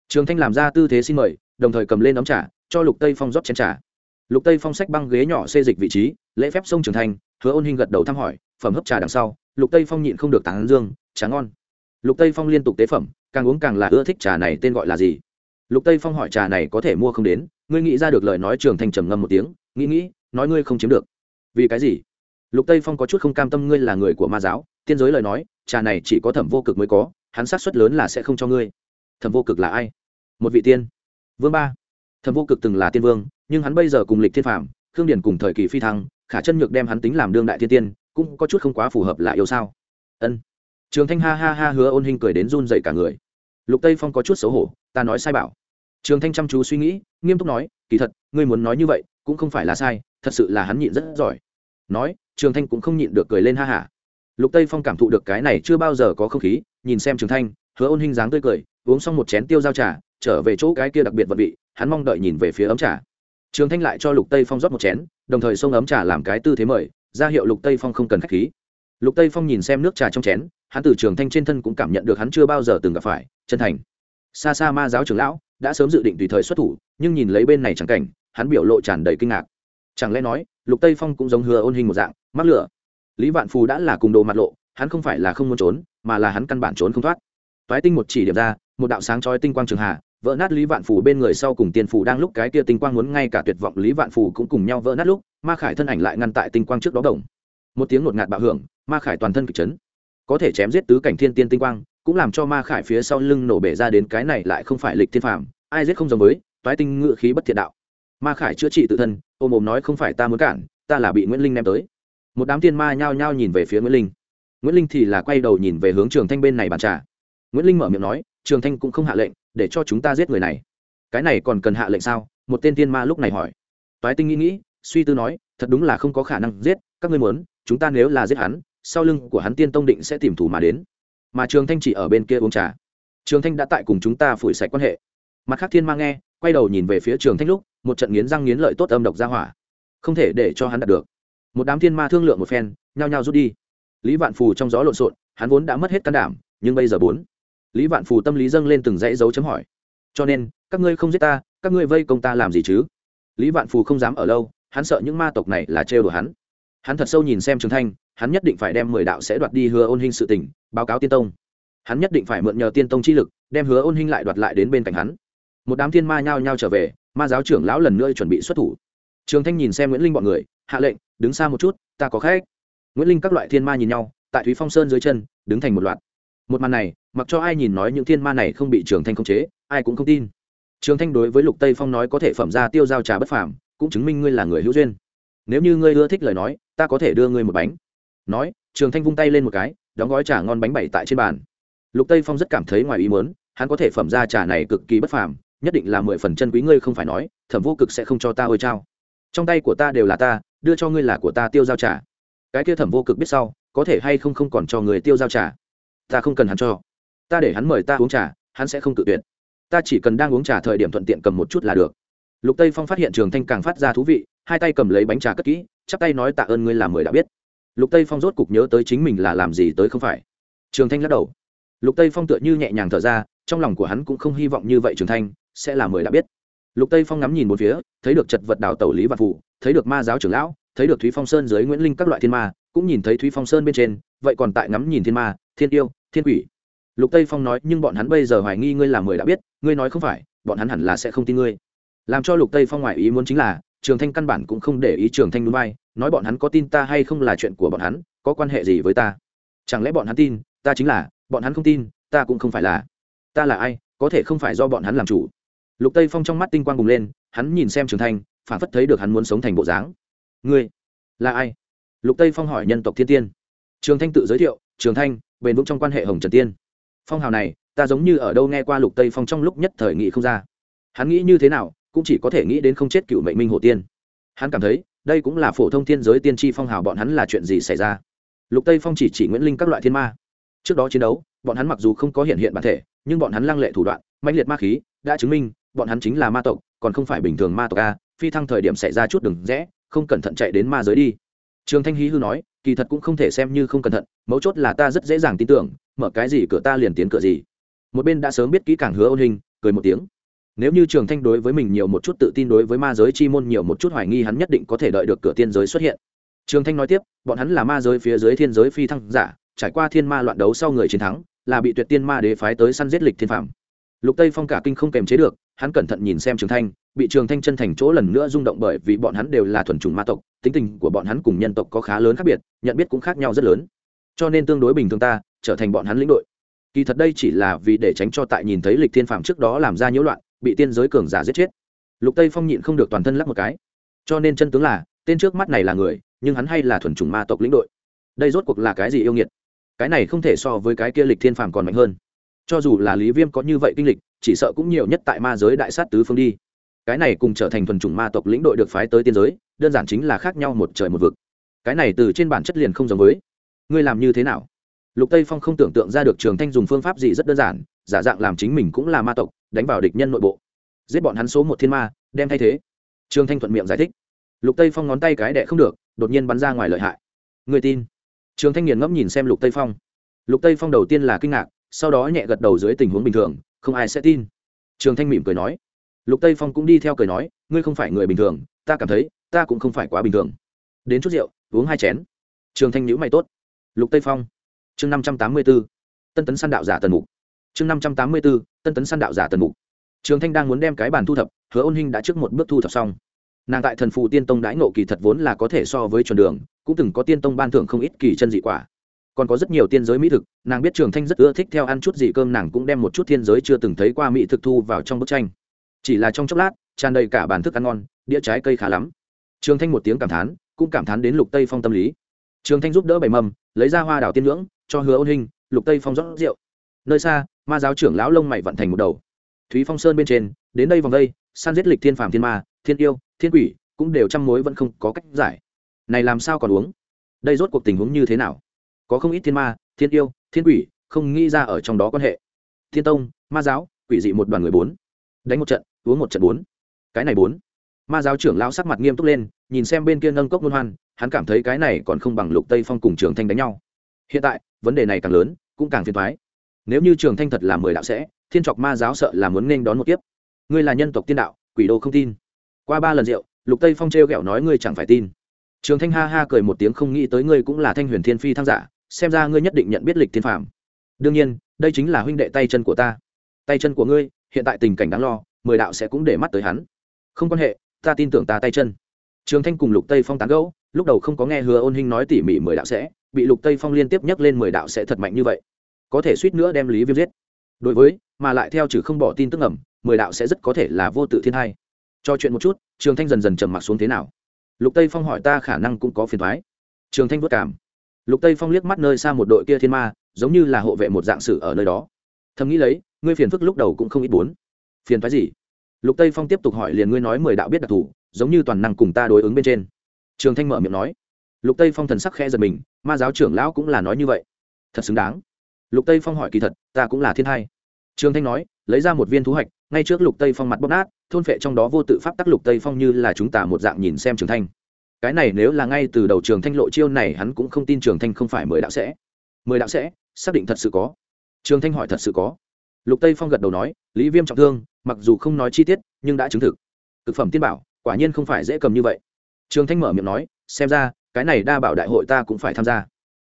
Trường thanh làm ra tư thế xin mời, đồng thời cầm lên ấm trà, cho lục tây phong rót chén trà. Lục tây phong xách băng ghế nhỏ xê dịch vị trí, lễ phép sông trường thanh, hứa ôn hình gật đầu thăm hỏi, phẩm hấp trà đằng sau, lục tây phong nhịn không được tán dương, trà ngon. Lục tây phong liên tục tế phẩm, càng uống càng là ưa thích trà này tên gọi là gì? Lục tây phong hỏi, trà này có thể mua không đến? Ngươi nghĩ ra được lời nói, trường thanh trầm ngâm một tiếng, nghĩ nghĩ, nói ngươi không chiếm được. Vì cái gì? Lục tây phong có chút không cam tâm, ngươi là người của ma giáo, tiên giới lời nói trà này chỉ có thẩm vô cực mới có, hắn sát suất lớn là sẽ không cho ngươi. Thẩm vô cực là ai? Một vị tiên. Vương ba. Thẩm vô cực từng là tiên vương, nhưng hắn bây giờ cùng lịch thiên phạm khương điển cùng thời kỳ phi thăng, khả chân nhược đem hắn tính làm đương đại thiên tiên, cũng có chút không quá phù hợp là yêu sao? Ân. Trường thanh ha ha ha hứa ôn hình cười đến run dậy cả người. Lục tây phong có chút xấu hổ, ta nói sai bảo. Trường thanh chăm chú suy nghĩ, nghiêm túc nói, kỳ thật, ngươi muốn nói như vậy, cũng không phải là sai, thật sự là hắn nhịn rất giỏi. Nói, trường thanh cũng không nhịn được cười lên ha hả lục tây phong cảm thụ được cái này chưa bao giờ có không khí, nhìn xem trường thanh, hứa ôn hình dáng tươi cười, uống xong một chén tiêu giao trà, trở về chỗ cái kia đặc biệt vật vị, hắn mong đợi nhìn về phía ấm trà. Trường thanh lại cho lục tây phong rót một chén, đồng thời xông ấm trà làm cái tư thế mời, ra hiệu lục tây phong không cần khách khí. Lục tây phong nhìn xem nước trà trong chén, hắn từ trường thanh trên thân cũng cảm nhận được hắn chưa bao giờ từng gặp phải, chân thành. Xa xa ma giáo trưởng lão, đã sớm dự định tùy thời xuất thủ, nhưng nhìn lấy bên này chẳng cảnh, hắn biểu lộ tràn đầy kinh ngạc. Chẳng lẽ nói, lục tây phong cũng giống hứa ôn hình một dạng, mắc lửa? Lý vạn phù đã là cùng đồ mặt lộ hắn không phải là không muốn trốn mà là hắn căn bản trốn không thoát. Toái tinh một chỉ điểm ra một đạo sáng chói tinh quang trường hạ vỡ nát lý vạn phù bên người sau cùng tiên phù đang lúc cái kia tinh quang muốn ngay cả tuyệt vọng lý vạn phù cũng cùng nhau vỡ nát lúc ma khải thân ảnh lại ngăn tại tinh quang trước đó đồng một tiếng ngột ngạt bạo hưởng ma khải toàn thân kịch chấn. Có thể chém giết tứ cảnh thiên tiên tinh quang cũng làm cho ma khải phía sau lưng nổ bể ra đến cái này lại không phải lịch thiên phàm, ai giết không giống với toái tinh ngự khí bất thiện đạo. Ma khải chữa trị tự thân ôm ôm nói không phải ta muốn cản ta là bị nguyễn linh ném tới một đám tiên ma nhao nhao nhìn về phía nguyễn linh. Nguyễn linh thì là quay đầu nhìn về hướng trường thanh bên này bàn trà. Nguyễn linh mở miệng nói, trường thanh cũng không hạ lệnh, để cho chúng ta giết người này. Cái này còn cần hạ lệnh sao? một tên tiên ma lúc này hỏi. Toái tinh nghĩ nghĩ, suy tư nói, thật đúng là không có khả năng giết, các ngươi muốn, chúng ta nếu là giết hắn, sau lưng của hắn tiên tông định sẽ tìm thủ mà đến. Mà trường thanh chỉ ở bên kia uống trà. Trường thanh đã tại cùng chúng ta phủi sạch quan hệ. Mặt khác thiên ma nghe, quay đầu nhìn về phía trường thanh lúc, một trận nghiến răng nghiến lợi tốt âm độc ra hỏa. Không thể để cho hắn đạt được một đám thiên ma thương lượng một phen, nhao nhao rút đi. Lý vạn phù trong gió lộn xộn, hắn vốn đã mất hết can đảm, nhưng bây giờ bốn. Lý vạn phù tâm lý dâng lên từng dãy dấu chấm hỏi. Cho nên, các ngươi không giết ta, các ngươi vây công ta làm gì chứ? Lý vạn phù không dám ở lâu, hắn sợ những ma tộc này là trêu đùa hắn. Hắn thật sâu nhìn xem trường thanh, hắn nhất định phải đem mười đạo sẽ đoạt đi hứa ôn hình sự tình, báo cáo tiên tông. Hắn nhất định phải mượn nhờ tiên tông chi lực, đem hứa ôn hình lại đoạt lại đến bên cạnh hắn. Một đám thiên ma nhao nhao trở về, ma giáo trưởng lão lần nữa chuẩn bị xuất thủ. Trường thanh nhìn xem nguyễn linh bọn người hạ lệnh, đứng xa một chút, ta có khách. Nguyễn linh các loại thiên ma nhìn nhau, tại thúy phong sơn dưới chân, đứng thành một loạt. Một màn này, mặc cho ai nhìn nói những thiên ma này không bị trường thanh khống chế, ai cũng không tin. Trường thanh đối với lục tây phong nói có thể phẩm ra tiêu giao trà bất phàm, cũng chứng minh ngươi là người hữu duyên. Nếu như ngươi ưa thích lời nói, ta có thể đưa ngươi một bánh. Nói, trường thanh vung tay lên một cái, đóng gói trà ngon bánh bảy tại trên bàn. Lục tây phong rất cảm thấy ngoài ý muốn, hắn có thể phẩm ra trà này cực kỳ bất phàm, nhất định là mười phần chân quý ngươi không phải nói, thẩm vô cực sẽ không cho ta ôi trao trong tay của ta đều là ta đưa cho ngươi là của ta tiêu giao trà. Cái kia thẩm vô cực biết sau, có thể hay không không còn cho người tiêu giao trà? Ta không cần hắn cho. Ta để hắn mời ta uống trà, hắn sẽ không tự tuyệt. Ta chỉ cần đang uống trà thời điểm thuận tiện cầm một chút là được. Lục tây phong phát hiện trường thanh càng phát ra thú vị, hai tay cầm lấy bánh trà cất kỹ, chắp tay nói tạ ơn ngươi làm mười đã biết. Lục tây phong rốt cục nhớ tới chính mình là làm gì tới không phải. Trường thanh lắc đầu. Lục tây phong tựa như nhẹ nhàng thở ra, trong lòng của hắn cũng không hy vọng như vậy trường thanh sẽ là mười đã biết. Lục tây phong ngắm nhìn một phía, thấy được chật vật đào tẩu lý và phụ thấy được ma giáo trưởng lão, thấy được thúy phong sơn dưới nguyễn linh các loại thiên ma, cũng nhìn thấy thúy phong sơn bên trên, vậy còn tại ngắm nhìn thiên ma, thiên yêu, thiên quỷ. Lục tây phong nói, nhưng bọn hắn bây giờ hoài nghi ngươi là mười đã biết, ngươi nói không phải, bọn hắn hẳn là sẽ không tin ngươi. Làm cho lục tây phong ngoại ý muốn chính là, trường thanh căn bản cũng không để ý trường thanh núi bay, nói bọn hắn có tin ta hay không là chuyện của bọn hắn, có quan hệ gì với ta? Chẳng lẽ bọn hắn tin, ta chính là, bọn hắn không tin, ta cũng không phải là. Ta là ai, có thể không phải do bọn hắn làm chủ. Lục tây phong trong mắt tinh quang bùng lên, hắn nhìn xem trường thanh phản phất thấy được hắn muốn sống thành bộ dáng. Ngươi là ai? Lục tây phong hỏi nhân tộc thiên tiên. Trường thanh tự giới thiệu, trường thanh, bền vững trong quan hệ hồng trần tiên. Phong hào này, ta giống như ở đâu nghe qua lục tây phong trong lúc nhất thời nghị không ra. Hắn nghĩ như thế nào, cũng chỉ có thể nghĩ đến không chết cựu mệnh minh hồ tiên. Hắn cảm thấy, đây cũng là phổ thông thiên giới tiên tri phong hào bọn hắn là chuyện gì xảy ra. Lục tây phong chỉ chỉ nguyễn linh các loại thiên ma. Trước đó chiến đấu, bọn hắn mặc dù không có hiện hiện bản thể, nhưng bọn hắn lăng lệ thủ đoạn mạnh liệt ma khí, đã chứng minh, bọn hắn chính là ma tộc, còn không phải bình thường ma tộc a phi thăng thời điểm xảy ra chút đừng rẽ, không cẩn thận chạy đến ma giới đi. Trường thanh hí hư nói, kỳ thật cũng không thể xem như không cẩn thận, mấu chốt là ta rất dễ dàng tin tưởng, mở cái gì cửa ta liền tiến cửa gì. Một bên đã sớm biết kỹ càng hứa ôn hình, cười một tiếng. Nếu như trường thanh đối với mình nhiều một chút tự tin đối với ma giới chi môn nhiều một chút hoài nghi hắn nhất định có thể đợi được cửa tiên giới xuất hiện. Trường thanh nói tiếp, bọn hắn là ma giới phía dưới thiên giới phi thăng giả, trải qua thiên ma loạn đấu sau người chiến thắng, là bị tuyệt tiên ma đế phái tới săn giết lịch thiên phạm lục tây phong cả kinh không kềm chế được, hắn cẩn thận nhìn xem trường thanh bị trường thanh chân thành chỗ lần nữa rung động bởi vì bọn hắn đều là thuần chủng ma tộc, tính tình của bọn hắn cùng nhân tộc có khá lớn khác biệt, nhận biết cũng khác nhau rất lớn. Cho nên tương đối bình thường ta, trở thành bọn hắn lĩnh đội. Kỳ thật đây chỉ là vì để tránh cho tại nhìn thấy lịch thiên phạm trước đó làm ra nhiễu loạn, bị tiên giới cường giả giết chết. Lục tây phong nhịn không được toàn thân lắc một cái. Cho nên chân tướng là, tên trước mắt này là người, nhưng hắn hay là thuần chủng ma tộc lĩnh đội. Đây rốt cuộc là cái gì yêu nghiệt? Cái này không thể so với cái kia lịch thiên phàm còn mạnh hơn. Cho dù là lý viêm có như vậy kinh lịch, chỉ sợ cũng nhiều nhất tại ma giới đại sát tứ phương đi cái này cùng trở thành thuần chủng ma tộc lĩnh đội được phái tới tiên giới, đơn giản chính là khác nhau một trời một vực. Cái này từ trên bản chất liền không giống với. Ngươi làm như thế nào? Lục tây phong không tưởng tượng ra được trường thanh dùng phương pháp gì rất đơn giản, giả dạng làm chính mình cũng là ma tộc, đánh vào địch nhân nội bộ. Giết bọn hắn số một thiên ma, đem thay thế. Trường thanh thuận miệng giải thích. Lục tây phong ngón tay cái đẻ không được, đột nhiên bắn ra ngoài lợi hại. Người tin? Trường thanh nghiền ngẫm nhìn xem lục tây phong. Lục tây phong đầu tiên là kinh ngạc, sau đó nhẹ gật đầu dưới tình huống bình thường, không ai sẽ tin. Trường thanh mỉm cười nói lục tây phong cũng đi theo cười nói, ngươi không phải người bình thường, ta cảm thấy, ta cũng không phải quá bình thường. Đến chút rượu, uống hai chén. Trường thanh nhữ mày tốt. Lục tây phong. Chương năm trăm tám mươi b ố tân tấn săn đạo giả tần mục. Chương năm trăm tám mươi b ố tân tấn săn đạo giả tần mục. Trường thanh đang muốn đem cái bàn thu thập, hứa ôn hinh đã trước một bước thu thập xong. Nàng tại thần phụ tiên tông đãi ngộ kỳ thật vốn là có thể so với chuẩn đường, cũng từng có tiên tông ban thưởng không ít kỳ chân dị quả. Còn có rất nhiều tiên giới mỹ thực, nàng biết trường thanh rất ưa thích theo ăn chút gì cơm, nàng cũng đem một chút thiên giới chưa từng thấy qua mỹ thực thu vào trong bức tranh chỉ là trong chốc lát, tràn đầy cả bàn thức ăn ngon, đĩa trái cây khá lắm. Trường thanh một tiếng cảm thán, cũng cảm thán đến lục tây phong tâm lý. Trường thanh giúp đỡ bảy mầm, lấy ra hoa đào tiên ngưỡng cho hứa ôn hình lục tây phong rót rượu. Nơi xa, ma giáo trưởng lão lông mày vận thành một đầu. Thúy phong sơn bên trên, đến đây vòng đây san giết lịch thiên phàm thiên ma, thiên yêu, thiên quỷ, cũng đều trăm mối vẫn không có cách giải. Này làm sao còn uống? Đây rốt cuộc tình huống như thế nào? Có không ít thiên ma, thiên yêu, thiên quỷ, không nghĩ ra ở trong đó quan hệ. Thiên tông, ma giáo, quỷ dị một đoàn người bốn. Đánh một trận uống một trận bốn. Cái này bốn. Ma giáo trưởng lão sắc mặt nghiêm túc lên, nhìn xem bên kia nâng cốc ngôn hoan, hắn cảm thấy cái này còn không bằng lục tây phong cùng trường thanh đánh nhau. Hiện tại, vấn đề này càng lớn, cũng càng phiền thoái nếu như trường thanh thật là mười đạo sẽ, thiên trọc ma giáo sợ là muốn nên đón một kiếp. Ngươi là nhân tộc tiên đạo, quỷ đô không tin. Qua ba lần rượu, lục tây phong t r g ẹ o nói ngươi chẳng phải tin. Trường thanh ha ha cười một tiếng không nghĩ tới ngươi cũng là thanh huyền thiên phi thăng giả, xem ra ngươi nhất định nhận biết lịch thiên phạm đương nhiên, đây chính là huynh đệ tay chân của ta. Tay chân của ngươi, hiện tại tình cảnh đáng lo mười đạo sẽ cũng để mắt tới hắn. Không quan hệ, ta tin tưởng ta tay chân. Trường thanh cùng lục tây phong tán gẫu, lúc đầu không có nghe hứa ôn hinh nói tỉ mỉ mười đạo sẽ, bị lục tây phong liên tiếp nhắc lên mười đạo sẽ thật mạnh như vậy. Có thể suýt nữa đem lý viêm giết. Đối với, mà lại theo trừ không bỏ tin tức ẩm mười đạo sẽ rất có thể là vô tự thiên hai. Cho chuyện một chút, trường thanh dần dần trầm mặc xuống thế nào? Lục tây phong hỏi ta khả năng cũng có phiền thoái trường thanh vất cảm lục tây phong liếc mắt nơi xa một đội kia thiên ma, giống như là hộ vệ một dạng sử ở nơi đó. Thầm nghĩ lấy, ngươi phiền phức lúc đầu cũng không ít bốn phiền phái gì? Lục tây phong tiếp tục hỏi liền ngươi nói mười đạo biết đặc thù, giống như toàn năng cùng ta đối ứng bên trên. Trường thanh mở miệng nói. Lục tây phong thần sắc khe giật mình, ma giáo trưởng lão cũng là nói như vậy. Thật xứng đáng. Lục tây phong hỏi kỳ thật, ta cũng là thiên hai. Trường thanh nói, lấy ra một viên thú hạch, ngay trước lục tây phong mặt bóp nát, thôn phệ trong đó vô tự pháp tắc lục tây phong như là chúng ta một dạng nhìn xem trường thanh. Cái này nếu là ngay từ đầu trường thanh lộ chiêu này, hắn cũng không tin trường thanh không phải mười đạo sẽ. Mười đạo sẽ, xác định thật sự có. Trường thanh hỏi thật sự có. Lục tây phong gật đầu nói, lý viêm trọng thương mặc dù không nói chi tiết, nhưng đã chứng thực. Thực phẩm tiên bảo, quả nhiên không phải dễ cầm như vậy. Trường thanh mở miệng nói, xem ra, cái này đa bảo đại hội ta cũng phải tham gia.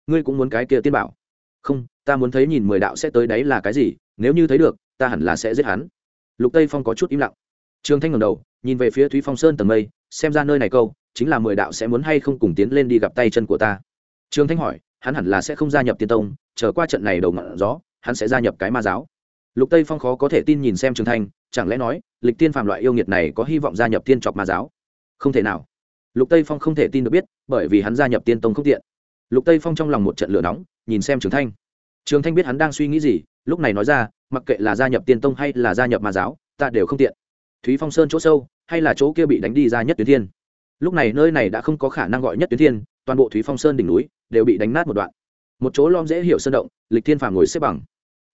Ngươi cũng muốn cái kia tiên bảo? Không, ta muốn thấy nhìn mười đạo sẽ tới đấy là cái gì, nếu như thấy được, ta hẳn là sẽ giết hắn. Lục tây phong có chút im lặng. Trường thanh ngầm đầu, nhìn về phía thúy phong sơn tầng mây, xem ra nơi này câu, chính là mười đạo sẽ muốn hay không cùng tiến lên đi gặp tay chân của ta. Trường thanh hỏi, hắn hẳn là sẽ không gia nhập tiên tông, chờ qua trận này đầu ngọn gió, hắn sẽ gia nhập cái ma giáo lục tây phong khó có thể tin nhìn xem trường thanh, chẳng lẽ nói, lịch tiên phạm loại yêu nghiệt này có hy vọng gia nhập tiên trọc ma giáo? Không thể nào. Lục tây phong không thể tin được biết, bởi vì hắn gia nhập tiên tông không tiện. Lục tây phong trong lòng một trận lửa nóng, nhìn xem trường thanh. Trường thanh biết hắn đang suy nghĩ gì, lúc này nói ra, mặc kệ là gia nhập tiên tông hay là gia nhập ma giáo, ta đều không tiện. Thúy phong sơn chỗ sâu, hay là chỗ kia bị đánh đi ra nhất tuyến thiên? Lúc này nơi này đã không có khả năng gọi nhất tuyến thiên, toàn bộ thúy phong sơn đỉnh núi đều bị đánh nát một đoạn. Một chỗ lom dễ hiểu sơn động, lịch thiên phàm ngồi xếp bằng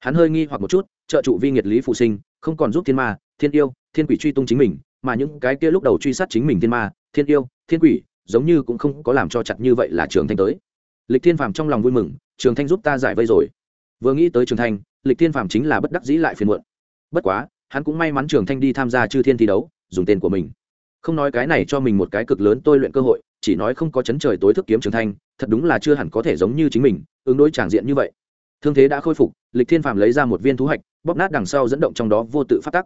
hắn hơi nghi hoặc một chút, trợ trụ vi nghiệt lý phụ sinh, không còn giúp thiên ma, thiên yêu, thiên quỷ truy tung chính mình, mà những cái kia lúc đầu truy sát chính mình thiên ma, thiên yêu, thiên quỷ, giống như cũng không có làm cho chặt như vậy là trường thanh tới. Lịch thiên phàm trong lòng vui mừng, trường thanh giúp ta giải vây rồi. Vừa nghĩ tới trường thanh, lịch thiên phàm chính là bất đắc dĩ lại phiền muộn. Bất quá, hắn cũng may mắn trường thanh đi tham gia chư thiên thi đấu, dùng tên của mình. Không nói cái này cho mình một cái cực lớn tôi luyện cơ hội, chỉ nói không có chấn trời tối thức kiếm trường thanh, thật đúng là chưa hẳn có thể giống như chính mình, ứng đối tràng diện như vậy thương thế đã khôi phục, lịch thiên phàm lấy ra một viên thú hạch, bóp nát đằng sau dẫn động trong đó vô tự phát tắc.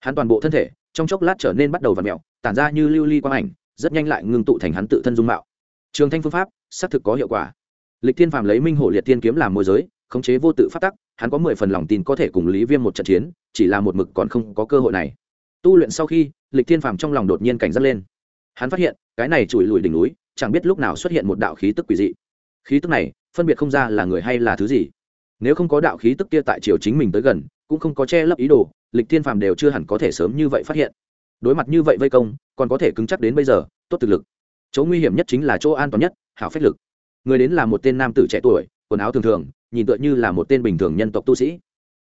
Hắn toàn bộ thân thể, trong chốc lát trở nên bắt đầu v ặ mẹo tản ra như lưu ly quang ảnh, rất nhanh lại ngưng tụ thành hắn tự thân dung mạo. Trường thanh phương pháp, xác thực có hiệu quả. Lịch thiên phàm lấy minh hổ liệt tiên kiếm làm môi giới, khống chế vô tự phát tắc, hắn có mười phần lòng tin có thể cùng lý viêm một trận chiến, chỉ là một mực còn không có cơ hội này. Tu luyện sau khi, lịch thiên phàm trong lòng đột nhiên cảnh giác lên. Hắn phát hiện, cái này chùi lùi đỉnh núi, chẳng biết lúc nào xuất hiện một đạo khí tức quỷ dị. Khí tức này, phân biệt không ra là người hay là thứ gì nếu không có đạo khí tức kia tại chiều chính mình tới gần, cũng không có che lấp ý đồ, lịch thiên phàm đều chưa hẳn có thể sớm như vậy phát hiện. Đối mặt như vậy vây công, còn có thể cứng chắc đến bây giờ, tốt thực lực. Chỗ nguy hiểm nhất chính là chỗ an toàn nhất, hảo phách lực. Người đến là một tên nam tử trẻ tuổi, quần áo thường thường, nhìn tựa như là một tên bình thường nhân tộc tu sĩ.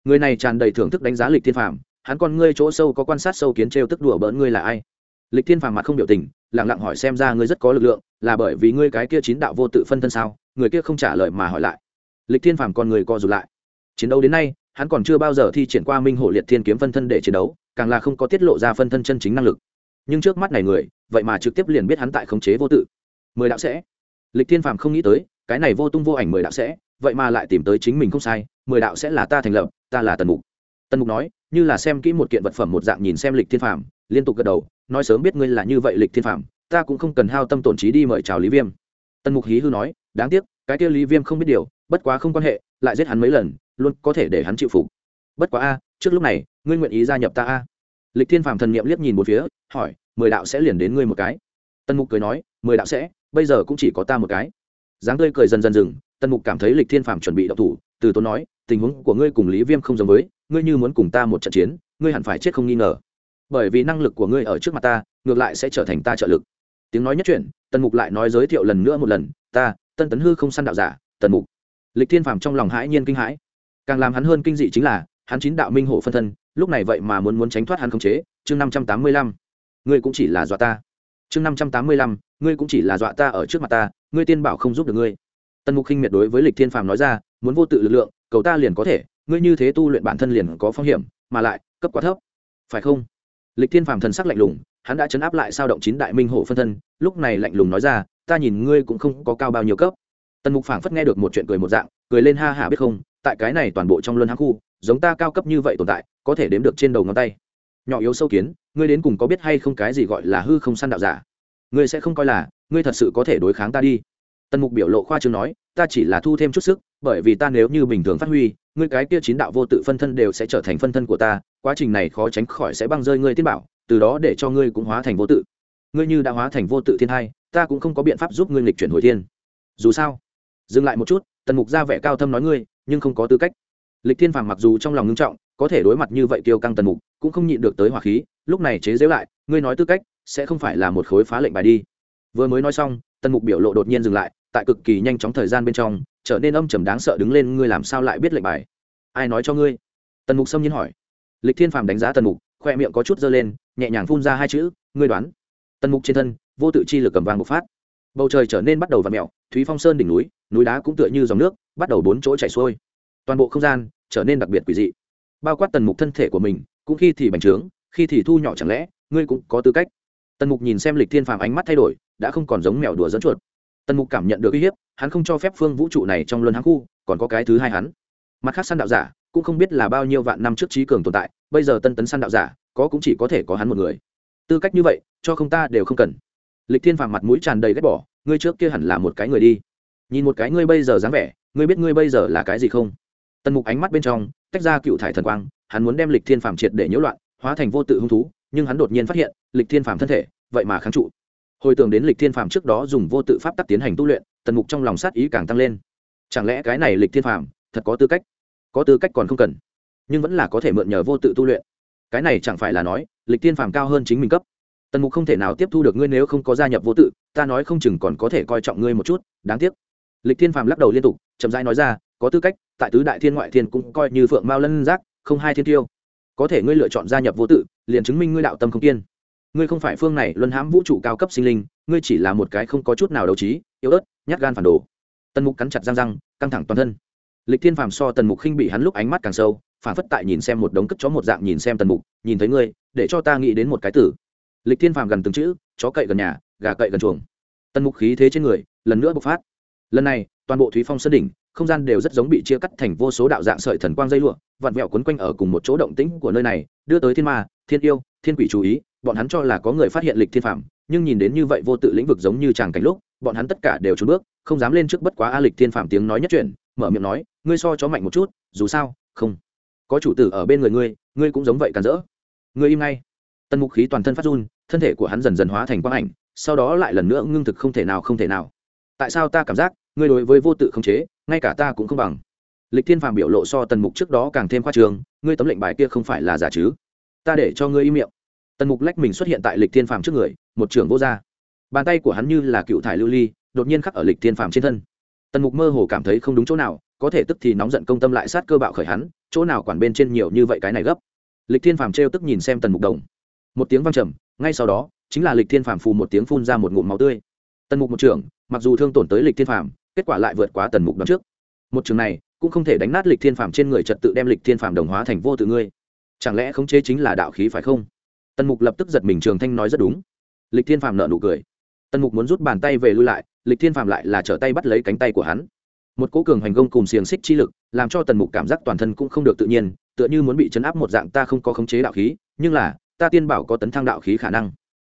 Người này tràn đầy thưởng thức đánh giá lịch thiên phàm, hắn còn ngươi chỗ sâu có quan sát sâu kiến trêu tức đùa bỡn ngươi là ai? Lịch thiên phàm mặt không biểu tình lẳng lặng hỏi xem ra ngươi rất có lực lượng, là bởi vì ngươi cái kia chín đạo vô tự phân thân sao? Người kia không trả lời mà hỏi lại lịch thiên phàm con người co rụt lại. Chiến đấu đến nay, hắn còn chưa bao giờ thi triển qua minh hổ liệt thiên kiếm phân thân để chiến đấu, càng là không có tiết lộ ra phân thân chân chính năng lực. Nhưng trước mắt này người, vậy mà trực tiếp liền biết hắn tại khống chế vô tự. Mười đạo sẽ. Lịch thiên phàm không nghĩ tới, cái này vô tung vô ảnh mười đạo sẽ, vậy mà lại tìm tới chính mình không sai, mười đạo sẽ là ta thành lập, ta là tần mục. Tần mục nói, như là xem kỹ một kiện vật phẩm một dạng nhìn xem lịch thiên phàm, liên tục gật đầu, nói sớm biết ngươi là như vậy lịch thiên phàm, ta cũng không cần hao tâm tổn trí đi mời chào lý viêm. Tần mục hí hư nói, đáng tiếc, cái kia lý viêm không biết điều bất quá không quan hệ lại giết hắn mấy lần luôn có thể để hắn chịu phục. Bất quá a trước lúc này ngươi nguyện ý gia nhập ta a? Lịch thiên phàm thần niệm liếc nhìn một phía hỏi mười đạo sẽ liền đến ngươi một cái. Tần mục cười nói mười đạo sẽ bây giờ cũng chỉ có ta một cái. Dáng tươi cười dần dần dừng tần mục cảm thấy lịch thiên phàm chuẩn bị đậu thủ từ tốn nói tình huống của ngươi cùng lý viêm không giống với ngươi như muốn cùng ta một trận chiến ngươi hẳn phải chết không nghi ngờ. Bởi vì năng lực của ngươi ở trước mặt ta ngược lại sẽ trở thành ta trợ lực. Tiếng nói nhất chuyển, tần mục lại nói giới thiệu lần nữa một lần ta tân tấn hư không săn đạo giả tần mục lịch thiên phàm trong lòng hãi nhiên kinh hãi. Càng làm hắn hơn kinh dị chính là, hắn chín đạo minh hộ phân thân, lúc này vậy mà muốn muốn tránh thoát hắn khống chế, chương năm trăm tám mươi lăm. Ngươi cũng chỉ là dọa ta. Chương năm trăm tám mươi lăm, ngươi cũng chỉ là dọa ta ở trước mặt ta, ngươi tiên bảo không giúp được ngươi. Tần mục khinh miệt đối với lịch thiên phàm nói ra, muốn vô tự lực lượng, cầu ta liền có thể, ngươi như thế tu luyện bản thân liền có phong hiểm, mà lại, cấp quá thấp. Phải không? Lịch thiên phàm thần sắc lạnh lùng, hắn đã chấn áp lại sao động chín đại minh hộ phân thân, lúc này lạnh lùng nói ra, ta nhìn ngươi cũng không có cao bao nhiêu cấp tần mục phảng phất nghe được một chuyện cười một dạng, cười lên ha hả biết không, tại cái này toàn bộ trong luân hãng khu, giống ta cao cấp như vậy tồn tại, có thể đếm được trên đầu ngón tay. Nhỏ yếu sâu kiến, ngươi đến cùng có biết hay không cái gì gọi là hư không săn đạo giả? Ngươi sẽ không coi là, ngươi thật sự có thể đối kháng ta đi. Tần mục biểu lộ khoa chương nói, ta chỉ là thu thêm chút sức, bởi vì ta nếu như bình thường phát huy, ngươi cái kia chín đạo vô tự phân thân đều sẽ trở thành phân thân của ta, quá trình này khó tránh khỏi sẽ băng rơi ngươi tiên bảo, từ đó để cho ngươi cũng hóa thành vô tự. Ngươi như đã hóa thành vô tự thiên hai, ta cũng không có biện pháp giúp ngươi lịch chuyển hồi thiên. Dù sao dừng lại một chút, tần mục ra vẻ cao thâm nói ngươi, nhưng không có tư cách. Lịch thiên phàm mặc dù trong lòng ngưng trọng, có thể đối mặt như vậy kiêu căng tần mục, cũng không nhịn được tới hỏa khí, lúc này chế giễu lại, ngươi nói tư cách, sẽ không phải là một khối phá lệnh bài đi. Vừa mới nói xong, tần mục biểu lộ đột nhiên dừng lại, tại cực kỳ nhanh chóng thời gian bên trong, trở nên âm trầm đáng sợ đứng lên, ngươi làm sao lại biết lệnh bài? Ai nói cho ngươi? Tần mục xâm nhiên hỏi. Lịch thiên phàm đánh giá tần mục, khoe miệng có chút dơ lên, nhẹ nhàng phun ra hai chữ, ngươi đoán. Tần mục trên thân, vô tự chi lực cầm vàng bộc phát. Bầu trời trở nên bắt đầu v ặ mẹo thúy phong sơn đỉnh núi núi đá cũng tựa như dòng nước, bắt đầu bốn chỗ chảy xuôi. Toàn bộ không gian trở nên đặc biệt quỷ dị. Bao quát tần mục thân thể của mình, cũng khi thì bành trướng, khi thì thu nhỏ chẳng lẽ, ngươi cũng có tư cách. Tần mục nhìn xem lịch thiên phàm ánh mắt thay đổi, đã không còn giống mèo đùa dẫn chuột. Tần mục cảm nhận được uy hiếp, hắn không cho phép phương vũ trụ này trong luân hãng khu, còn có cái thứ hai hắn. Mặt khác săn đạo giả, cũng không biết là bao nhiêu vạn năm trước trí cường tồn tại, bây giờ tân tấn săn đạo giả, có cũng chỉ có thể có hắn một người. Tư cách như vậy, cho không ta đều không cần. Lịch thiên phàm mặt mũi tràn đầy ghét bỏ, ngươi trước kia hẳn là một cái người đi nhìn một cái ngươi bây giờ dáng vẻ, ngươi biết ngươi bây giờ là cái gì không? Tần mục ánh mắt bên trong, tách ra cựu thải thần quang, hắn muốn đem lịch thiên phàm triệt để nhiễu loạn, hóa thành vô tự hung thú, nhưng hắn đột nhiên phát hiện, lịch thiên phàm thân thể, vậy mà kháng trụ. Hồi tưởng đến lịch thiên phàm trước đó dùng vô tự pháp tắc tiến hành tu luyện, tần mục trong lòng sát ý càng tăng lên. Chẳng lẽ cái này lịch thiên phàm thật có tư cách? Có tư cách còn không cần, nhưng vẫn là có thể mượn nhờ vô tự tu luyện. Cái này chẳng phải là nói, lịch thiên phàm cao hơn chính mình cấp. Tần mục không thể nào tiếp thu được ngươi nếu không có gia nhập vô tự, ta nói không chừng còn có thể coi trọng ngươi một chút, đáng tiếc lịch thiên phàm lắc đầu liên tục, chậm rãi nói ra, có tư cách, tại tứ đại thiên ngoại thiên cũng coi như phượng mao lân giác, không hai thiên tiêu. Có thể ngươi lựa chọn gia nhập vô tự, liền chứng minh ngươi đạo tâm không tiên ngươi không phải phương này luân hãm vũ trụ cao cấp sinh linh, ngươi chỉ là một cái không có chút nào đấu trí, yếu ớt, nhát gan phản đồ. Tần mục cắn chặt răng răng, căng thẳng toàn thân. Lịch thiên phàm so tần mục khinh bị hắn lúc ánh mắt càng sâu, phản phất tại nhìn xem một đống cất chó một dạng nhìn xem tần mục, nhìn thấy ngươi, để cho ta nghĩ đến một cái tử lịch thiên phàm gần từng chữ, chó cậy gần nhà, gà cậy gần chuồng. Tần mục khí thế trên người, lần nữa bộc phát lần này, toàn bộ thúy phong sơn đỉnh, không gian đều rất giống bị chia cắt thành vô số đạo dạng sợi thần quang dây lụa, vặn vẹo quấn quanh ở cùng một chỗ động tĩnh của nơi này, đưa tới thiên ma, thiên yêu, thiên quỷ chú ý, bọn hắn cho là có người phát hiện lịch thiên phạm nhưng nhìn đến như vậy vô tự lĩnh vực giống như chàng cảnh lúc, bọn hắn tất cả đều trốn bước, không dám lên trước bất quá a lịch thiên phạm tiếng nói nhất chuyển, mở miệng nói, ngươi so chó mạnh một chút, dù sao, không. Có chủ tử ở bên người ngươi ngươi cũng giống vậy càn rỡ. Ngươi im ngay. Tân mục khí toàn thân phát run, thân thể của hắn dần dần hóa thành quang ảnh, sau đó lại lần nữa ngưng thực không thể nào không thể nào tại sao ta cảm giác ngươi đối với vô tự không chế, ngay cả ta cũng không bằng? Lịch thiên phàm biểu lộ so tần mục trước đó càng thêm khoa trường ngươi tấm lệnh bài kia không phải là giả chứ? Ta để cho ngươi im miệng. Tần mục lách mình xuất hiện tại lịch thiên phàm trước người, một trưởng vô gia bàn tay của hắn như là cựu thải lưu ly, đột nhiên khắc ở lịch thiên phàm trên thân. Tần mục mơ hồ cảm thấy không đúng chỗ nào, có thể tức thì nóng giận công tâm lại sát cơ bạo khởi hắn, chỗ nào quản bên trên nhiều như vậy cái này gấp. Lịch thiên phàm trêu tức nhìn xem tần mục đồng. Một tiếng văng trầm, ngay sau đó, chính là lịch thiên phàm phù một tiếng phun ra một ngụm máu tươi. Tần mục một trưởng mặc dù thương tổn tới lịch thiên phàm, kết quả lại vượt quá tần mục đón trước. Một trường này, cũng không thể đánh nát lịch thiên phàm trên người trật tự đem lịch thiên phàm đồng hóa thành vô tự ngươi. Chẳng lẽ khống chế chính là đạo khí phải không? Tần mục lập tức giật mình trường thanh nói rất đúng. Lịch thiên phàm nợ nụ cười. Tần mục muốn rút bàn tay về lui lại, lịch thiên phàm lại là trở tay bắt lấy cánh tay của hắn. Một cố cường hành công cùng xiềng xích chi lực, làm cho tần mục cảm giác toàn thân cũng không được tự nhiên, tựa như muốn bị chấn áp một dạng ta không có khống chế đạo khí, nhưng là, ta tiên bảo có tấn thăng đạo khí khả năng.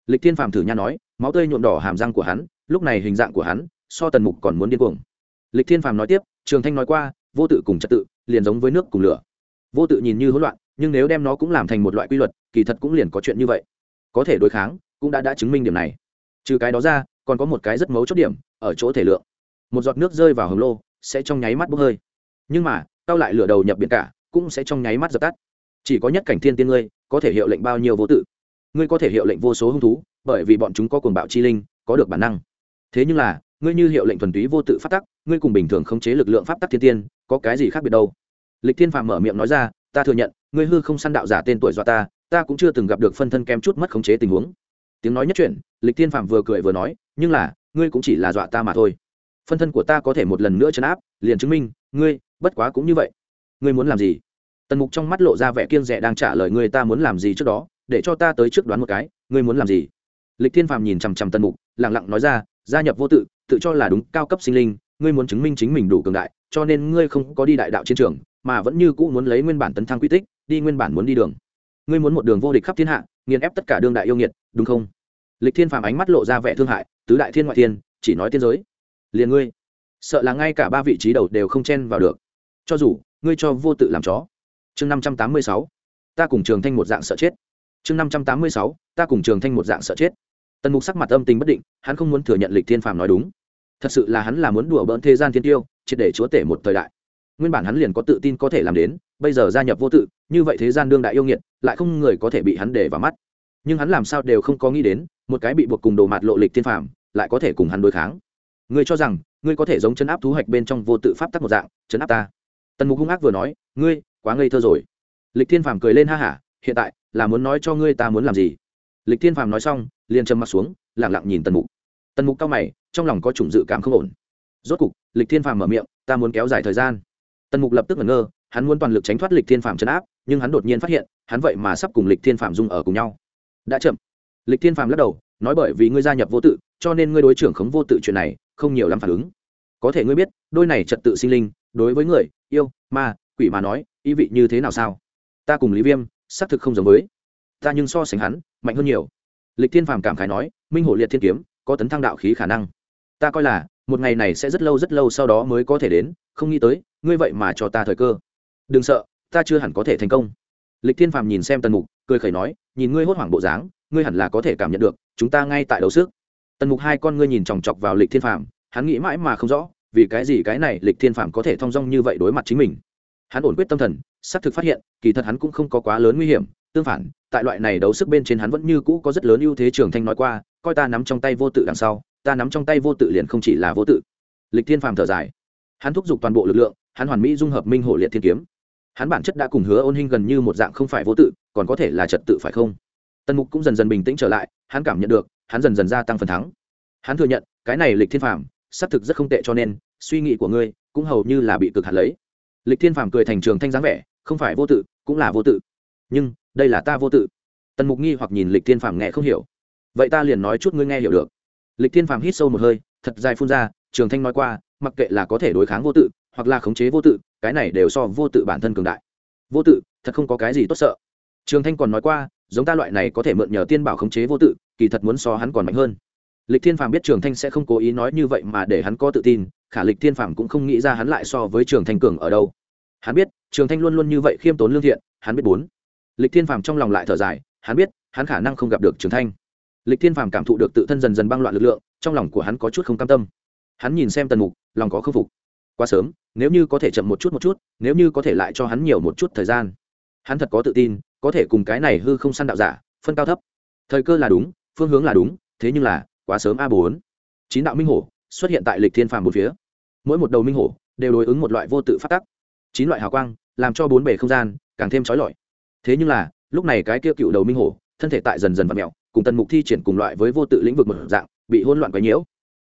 Lịch thiên phàm thử nha nói, máu tươi nhuộm đỏ hàm răng của hắn lúc này hình dạng của hắn, so tần mục còn muốn điên cuồng. Lịch thiên phàm nói tiếp, trường thanh nói qua, vô tự cùng trật tự, liền giống với nước cùng lửa. Vô tự nhìn như hỗn loạn, nhưng nếu đem nó cũng làm thành một loại quy luật, kỳ thật cũng liền có chuyện như vậy. Có thể đối kháng, cũng đã đã chứng minh điểm này. Trừ cái đó ra, còn có một cái rất mấu chốt điểm, ở chỗ thể lượng. Một giọt nước rơi vào hầm lô, sẽ trong nháy mắt bốc hơi. Nhưng mà tao lại lửa đầu nhập biển cả, cũng sẽ trong nháy mắt dập tắt. Chỉ có nhất cảnh thiên tiên ngươi, có thể hiệu lệnh bao nhiêu vô tự? Ngươi có thể hiệu lệnh vô số hung thú, bởi vì bọn chúng có cuồng bạo chi linh, có được bản năng thế nhưng là, ngươi như hiệu lệnh thuần túy vô tự phát tắc, ngươi cùng bình thường khống chế lực lượng pháp tắc thiên tiên, có cái gì khác biệt đâu? Lịch thiên phạm mở miệng nói ra, ta thừa nhận, ngươi hư không săn đạo giả tên tuổi do ta ta cũng chưa từng gặp được phân thân kém chút mất khống chế tình huống. Tiếng nói nhất chuyện lịch thiên phạm vừa cười vừa nói, nhưng là, ngươi cũng chỉ là dọa ta mà thôi. Phân thân của ta có thể một lần nữa chấn áp, liền chứng minh, ngươi, bất quá cũng như vậy. Ngươi muốn làm gì? Tần mục trong mắt lộ ra vẻ kiêng rẻ đang trả lời ngươi ta muốn làm gì trước đó, để cho ta tới trước đoán một cái, ngươi muốn làm gì? Lịch thiên phàm nhìn chằm chằm tần mục lẳng lặng nói ra gia nhập vô tự tự cho là đúng, cao cấp sinh linh, ngươi muốn chứng minh chính mình đủ cường đại, cho nên ngươi không có đi đại đạo chiến trường, mà vẫn như cũ muốn lấy nguyên bản tấn thăng quy tích, đi nguyên bản muốn đi đường. Ngươi muốn một đường vô địch khắp thiên hạ, nghiền ép tất cả đương đại yêu nghiệt, đúng không? Lịch thiên phàm ánh mắt lộ ra vẻ thương hại, tứ đại thiên ngoại thiên, chỉ nói tiên giới. Liền ngươi, sợ là ngay cả ba vị trí đầu đều không chen vào được. Cho dù, ngươi cho vô tự làm chó. Chương năm trăm tám mươi sáu, ta cùng trường thanh một dạng sợ chết. Chương năm trăm tám mươi sáu, ta cùng trường thanh một dạng sợ chết tần mục sắc mặt âm tình bất định, hắn không muốn thừa nhận lịch thiên phàm nói đúng. Thật sự là hắn là muốn đùa bỡn thế gian thiên tiêu, triệt để chúa tể một thời đại. Nguyên bản hắn liền có tự tin có thể làm đến, bây giờ gia nhập vô tự, như vậy thế gian đương đại yêu nghiệt, lại không người có thể bị hắn để vào mắt. Nhưng hắn làm sao đều không có nghĩ đến, một cái bị buộc cùng đồ mặt lộ lịch thiên phàm lại có thể cùng hắn đối kháng. Ngươi cho rằng, ngươi có thể giống chấn áp thú hoạch bên trong vô tự pháp tắc một dạng, chấn áp ta? Tần mục hung ác vừa nói, ngươi, quá ngây thơ rồi. Lịch thiên phàm cười lên ha hả, hiện tại là muốn nói cho ngươi ta muốn làm gì? Lịch thiên phàm nói xong, liền trầm mặt xuống lẳng lặng nhìn tần mục. Tần mục cao mày, trong lòng có chủng dự cảm không ổn. Rốt cục, lịch thiên phàm mở miệng, ta muốn kéo dài thời gian. Tần mục lập tức ngẩn ngơ, hắn muốn toàn lực tránh thoát lịch thiên phàm chấn áp, nhưng hắn đột nhiên phát hiện, hắn vậy mà sắp cùng lịch thiên phàm dung ở cùng nhau. Đã chậm. Lịch thiên phàm lắc đầu, nói bởi vì ngươi gia nhập vô tự, cho nên ngươi đối trưởng khống vô tự chuyện này không nhiều lắm phản ứng. Có thể ngươi biết, đôi này trật tự sinh linh, đối với người, yêu, ma, quỷ mà nói, ý vị như thế nào sao? Ta cùng lý viêm, xác thực không giống với. Ta nhưng so sánh hắn mạnh hơn nhiều. Lịch thiên phàm cảm khái nói, minh hổ liệt thiên kiếm, có tấn thăng đạo khí khả năng. Ta coi là, một ngày này sẽ rất lâu rất lâu sau đó mới có thể đến, không nghĩ tới, ngươi vậy mà cho ta thời cơ. Đừng sợ, ta chưa hẳn có thể thành công. Lịch thiên phàm nhìn xem tần mục, cười khẩy nói, nhìn ngươi hốt hoảng bộ dáng, ngươi hẳn là có thể cảm nhận được, chúng ta ngay tại đầu sức. Tần mục hai con ngươi nhìn chòng chọc vào lịch thiên phàm, hắn nghĩ mãi mà không rõ, vì cái gì cái này lịch thiên phàm có thể thong dong như vậy đối mặt chính mình. Hắn ổn quyết tâm thần, xác thực phát hiện, kỳ thật hắn cũng không có quá lớn nguy hiểm tương phản, tại loại này đấu sức bên trên hắn vẫn như cũ có rất lớn ưu thế, trường thanh nói qua, coi ta nắm trong tay vô tự đằng sau, ta nắm trong tay vô tự liền không chỉ là vô tự. Lịch thiên phàm thở dài. Hắn thúc giục toàn bộ lực lượng, hắn hoàn mỹ dung hợp minh hổ liệt thiên kiếm. Hắn bản chất đã cùng hứa ôn hình gần như một dạng không phải vô tự, còn có thể là trật tự phải không? Tần mục cũng dần dần bình tĩnh trở lại, hắn cảm nhận được, hắn dần dần gia tăng phần thắng. Hắn thừa nhận, cái này lịch thiên phàm, xác thực rất không tệ cho nên, suy nghĩ của ngươi cũng hầu như là bị cực hạt lấy. Lịch thiên phàm cười thành trường thanh dáng vẻ, không phải vô tự, cũng là vô tự. Nhưng đây là ta vô tự. Tần mục nghi hoặc nhìn lịch thiên phàm nghe không hiểu. Vậy ta liền nói chút ngươi nghe hiểu được. Lịch thiên phàm hít sâu một hơi, thật dài phun ra, trường thanh nói qua, mặc kệ là có thể đối kháng vô tự, hoặc là khống chế vô tự, cái này đều so vô tự bản thân cường đại. Vô tự, thật không có cái gì tốt sợ. Trường thanh còn nói qua, giống ta loại này có thể mượn nhờ tiên bảo khống chế vô tự, kỳ thật muốn so hắn còn mạnh hơn. Lịch thiên phàm biết trường thanh sẽ không cố ý nói như vậy mà để hắn có tự tin, khả lịch thiên phàm cũng không nghĩ ra hắn lại so với trường thanh cường ở đâu. Hắn biết, trường thanh luôn luôn như vậy khiêm tốn lương thiện, hắn biết bốn lịch thiên phàm trong lòng lại thở dài, hắn biết, hắn khả năng không gặp được trường thanh. Lịch thiên phàm cảm thụ được tự thân dần dần băng loạn lực lượng, trong lòng của hắn có chút không cam tâm. Hắn nhìn xem tần mục, lòng có khâm phục. Quá sớm, nếu như có thể chậm một chút một chút, nếu như có thể lại cho hắn nhiều một chút thời gian. Hắn thật có tự tin, có thể cùng cái này hư không săn đạo giả, phân cao thấp. Thời cơ là đúng, phương hướng là đúng, thế nhưng là, quá sớm a bốn. Chín đạo minh hổ xuất hiện tại lịch thiên phàm một phía. Mỗi một đầu minh hổ đều đối ứng một loại vô tự phát tắc. Chín loại hào quang, làm cho bốn bề không gian càng thêm trói lọi thế nhưng là, lúc này cái kia cựu đầu minh hổ, thân thể tại dần dần và mẹo, cùng tần mục thi triển cùng loại với vô tự lĩnh vực một dạng, bị hỗn loạn quấy nhiễu.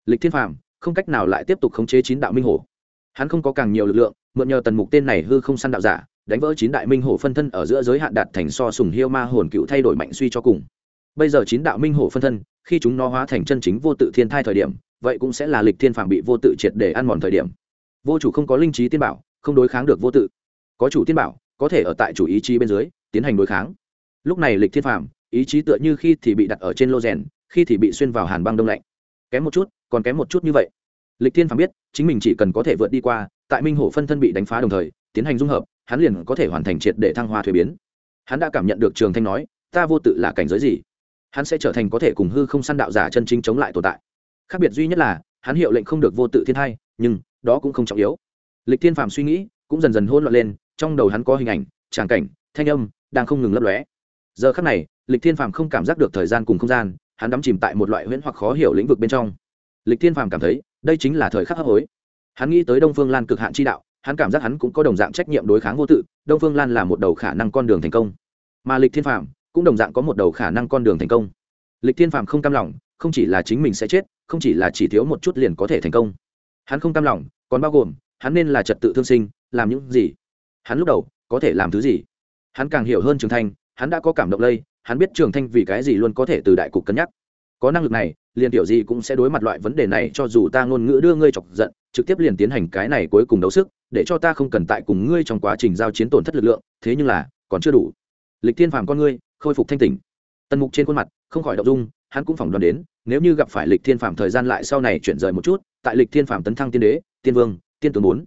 Lịch thiên phàm, không cách nào lại tiếp tục khống chế chín đạo minh hổ. Hắn không có càng nhiều lực lượng, mượn nhờ tần mục tên này hư không săn đạo giả, đánh vỡ chín đại minh hổ phân thân ở giữa giới hạn đạt thành so sùng hiêu ma hồn cựu thay đổi mạnh suy cho cùng. Bây giờ chín đạo minh hổ phân thân, khi chúng nó hóa thành chân chính vô tự thiên thai thời điểm, vậy cũng sẽ là lịch thiên phàm bị vô tự triệt để ăn mòn thời điểm. Vô chủ không có linh trí tiên bảo, không đối kháng được vô tự. Có chủ tiên bảo, có thể ở tại chủ ý chí bên dưới tiến hành đối kháng. Lúc này lịch thiên phàm, ý chí tựa như khi thì bị đặt ở trên lô rèn, khi thì bị xuyên vào hàn băng đông lạnh. Kém một chút, còn kém một chút như vậy. Lịch thiên phàm biết, chính mình chỉ cần có thể vượt đi qua, tại minh hổ phân thân bị đánh phá đồng thời, tiến hành dung hợp, hắn liền có thể hoàn thành triệt để thăng hoa thuế biến. Hắn đã cảm nhận được trường thanh nói, ta vô tự là cảnh giới gì? Hắn sẽ trở thành có thể cùng hư không săn đạo giả chân chính chống lại tồn tại. Khác biệt duy nhất là, hắn hiệu lệnh không được vô tự thiên hai nhưng đó cũng không trọng yếu. Lịch thiên phàm suy nghĩ, cũng dần dần hôn loạn lên, trong đầu hắn có hình ảnh, tràng cảnh, thanh âm đang không ngừng lấp lóe. Giờ khắc này, lịch thiên phàm không cảm giác được thời gian cùng không gian, hắn đắm chìm tại một loại huyễn hoặc khó hiểu lĩnh vực bên trong. Lịch thiên phàm cảm thấy, đây chính là thời khắc hấp hối. Hắn nghĩ tới đông phương lan cực hạn chi đạo, hắn cảm giác hắn cũng có đồng dạng trách nhiệm đối kháng vô tự, đông phương lan là một đầu khả năng con đường thành công. Mà lịch thiên phàm cũng đồng dạng có một đầu khả năng con đường thành công. Lịch thiên phàm không cam lòng, không chỉ là chính mình sẽ chết, không chỉ là chỉ thiếu một chút liền có thể thành công. Hắn không cam lòng, còn bao gồm, hắn nên là trật tự thương sinh, làm những gì? Hắn lúc đầu có thể làm thứ gì? Hắn càng hiểu hơn trường thanh, hắn đã có cảm động lây, hắn biết trường thanh vì cái gì luôn có thể từ đại cục cân nhắc. Có năng lực này, liền tiểu gì cũng sẽ đối mặt loại vấn đề này, cho dù ta ngôn ngữ đưa ngươi chọc giận, trực tiếp liền tiến hành cái này cuối cùng đấu sức, để cho ta không cần tại cùng ngươi trong quá trình giao chiến tổn thất lực lượng, thế nhưng là, còn chưa đủ. Lịch thiên phàm con ngươi, khôi phục thanh tỉnh. Tần mục trên khuôn mặt, không khỏi động dung, hắn cũng phỏng đoán đến, nếu như gặp phải lịch thiên phàm thời gian lại sau này chuyển rời một chút, tại lịch thiên phàm tấn thăng tiên đế, tiên vương, tiên tướng bốn.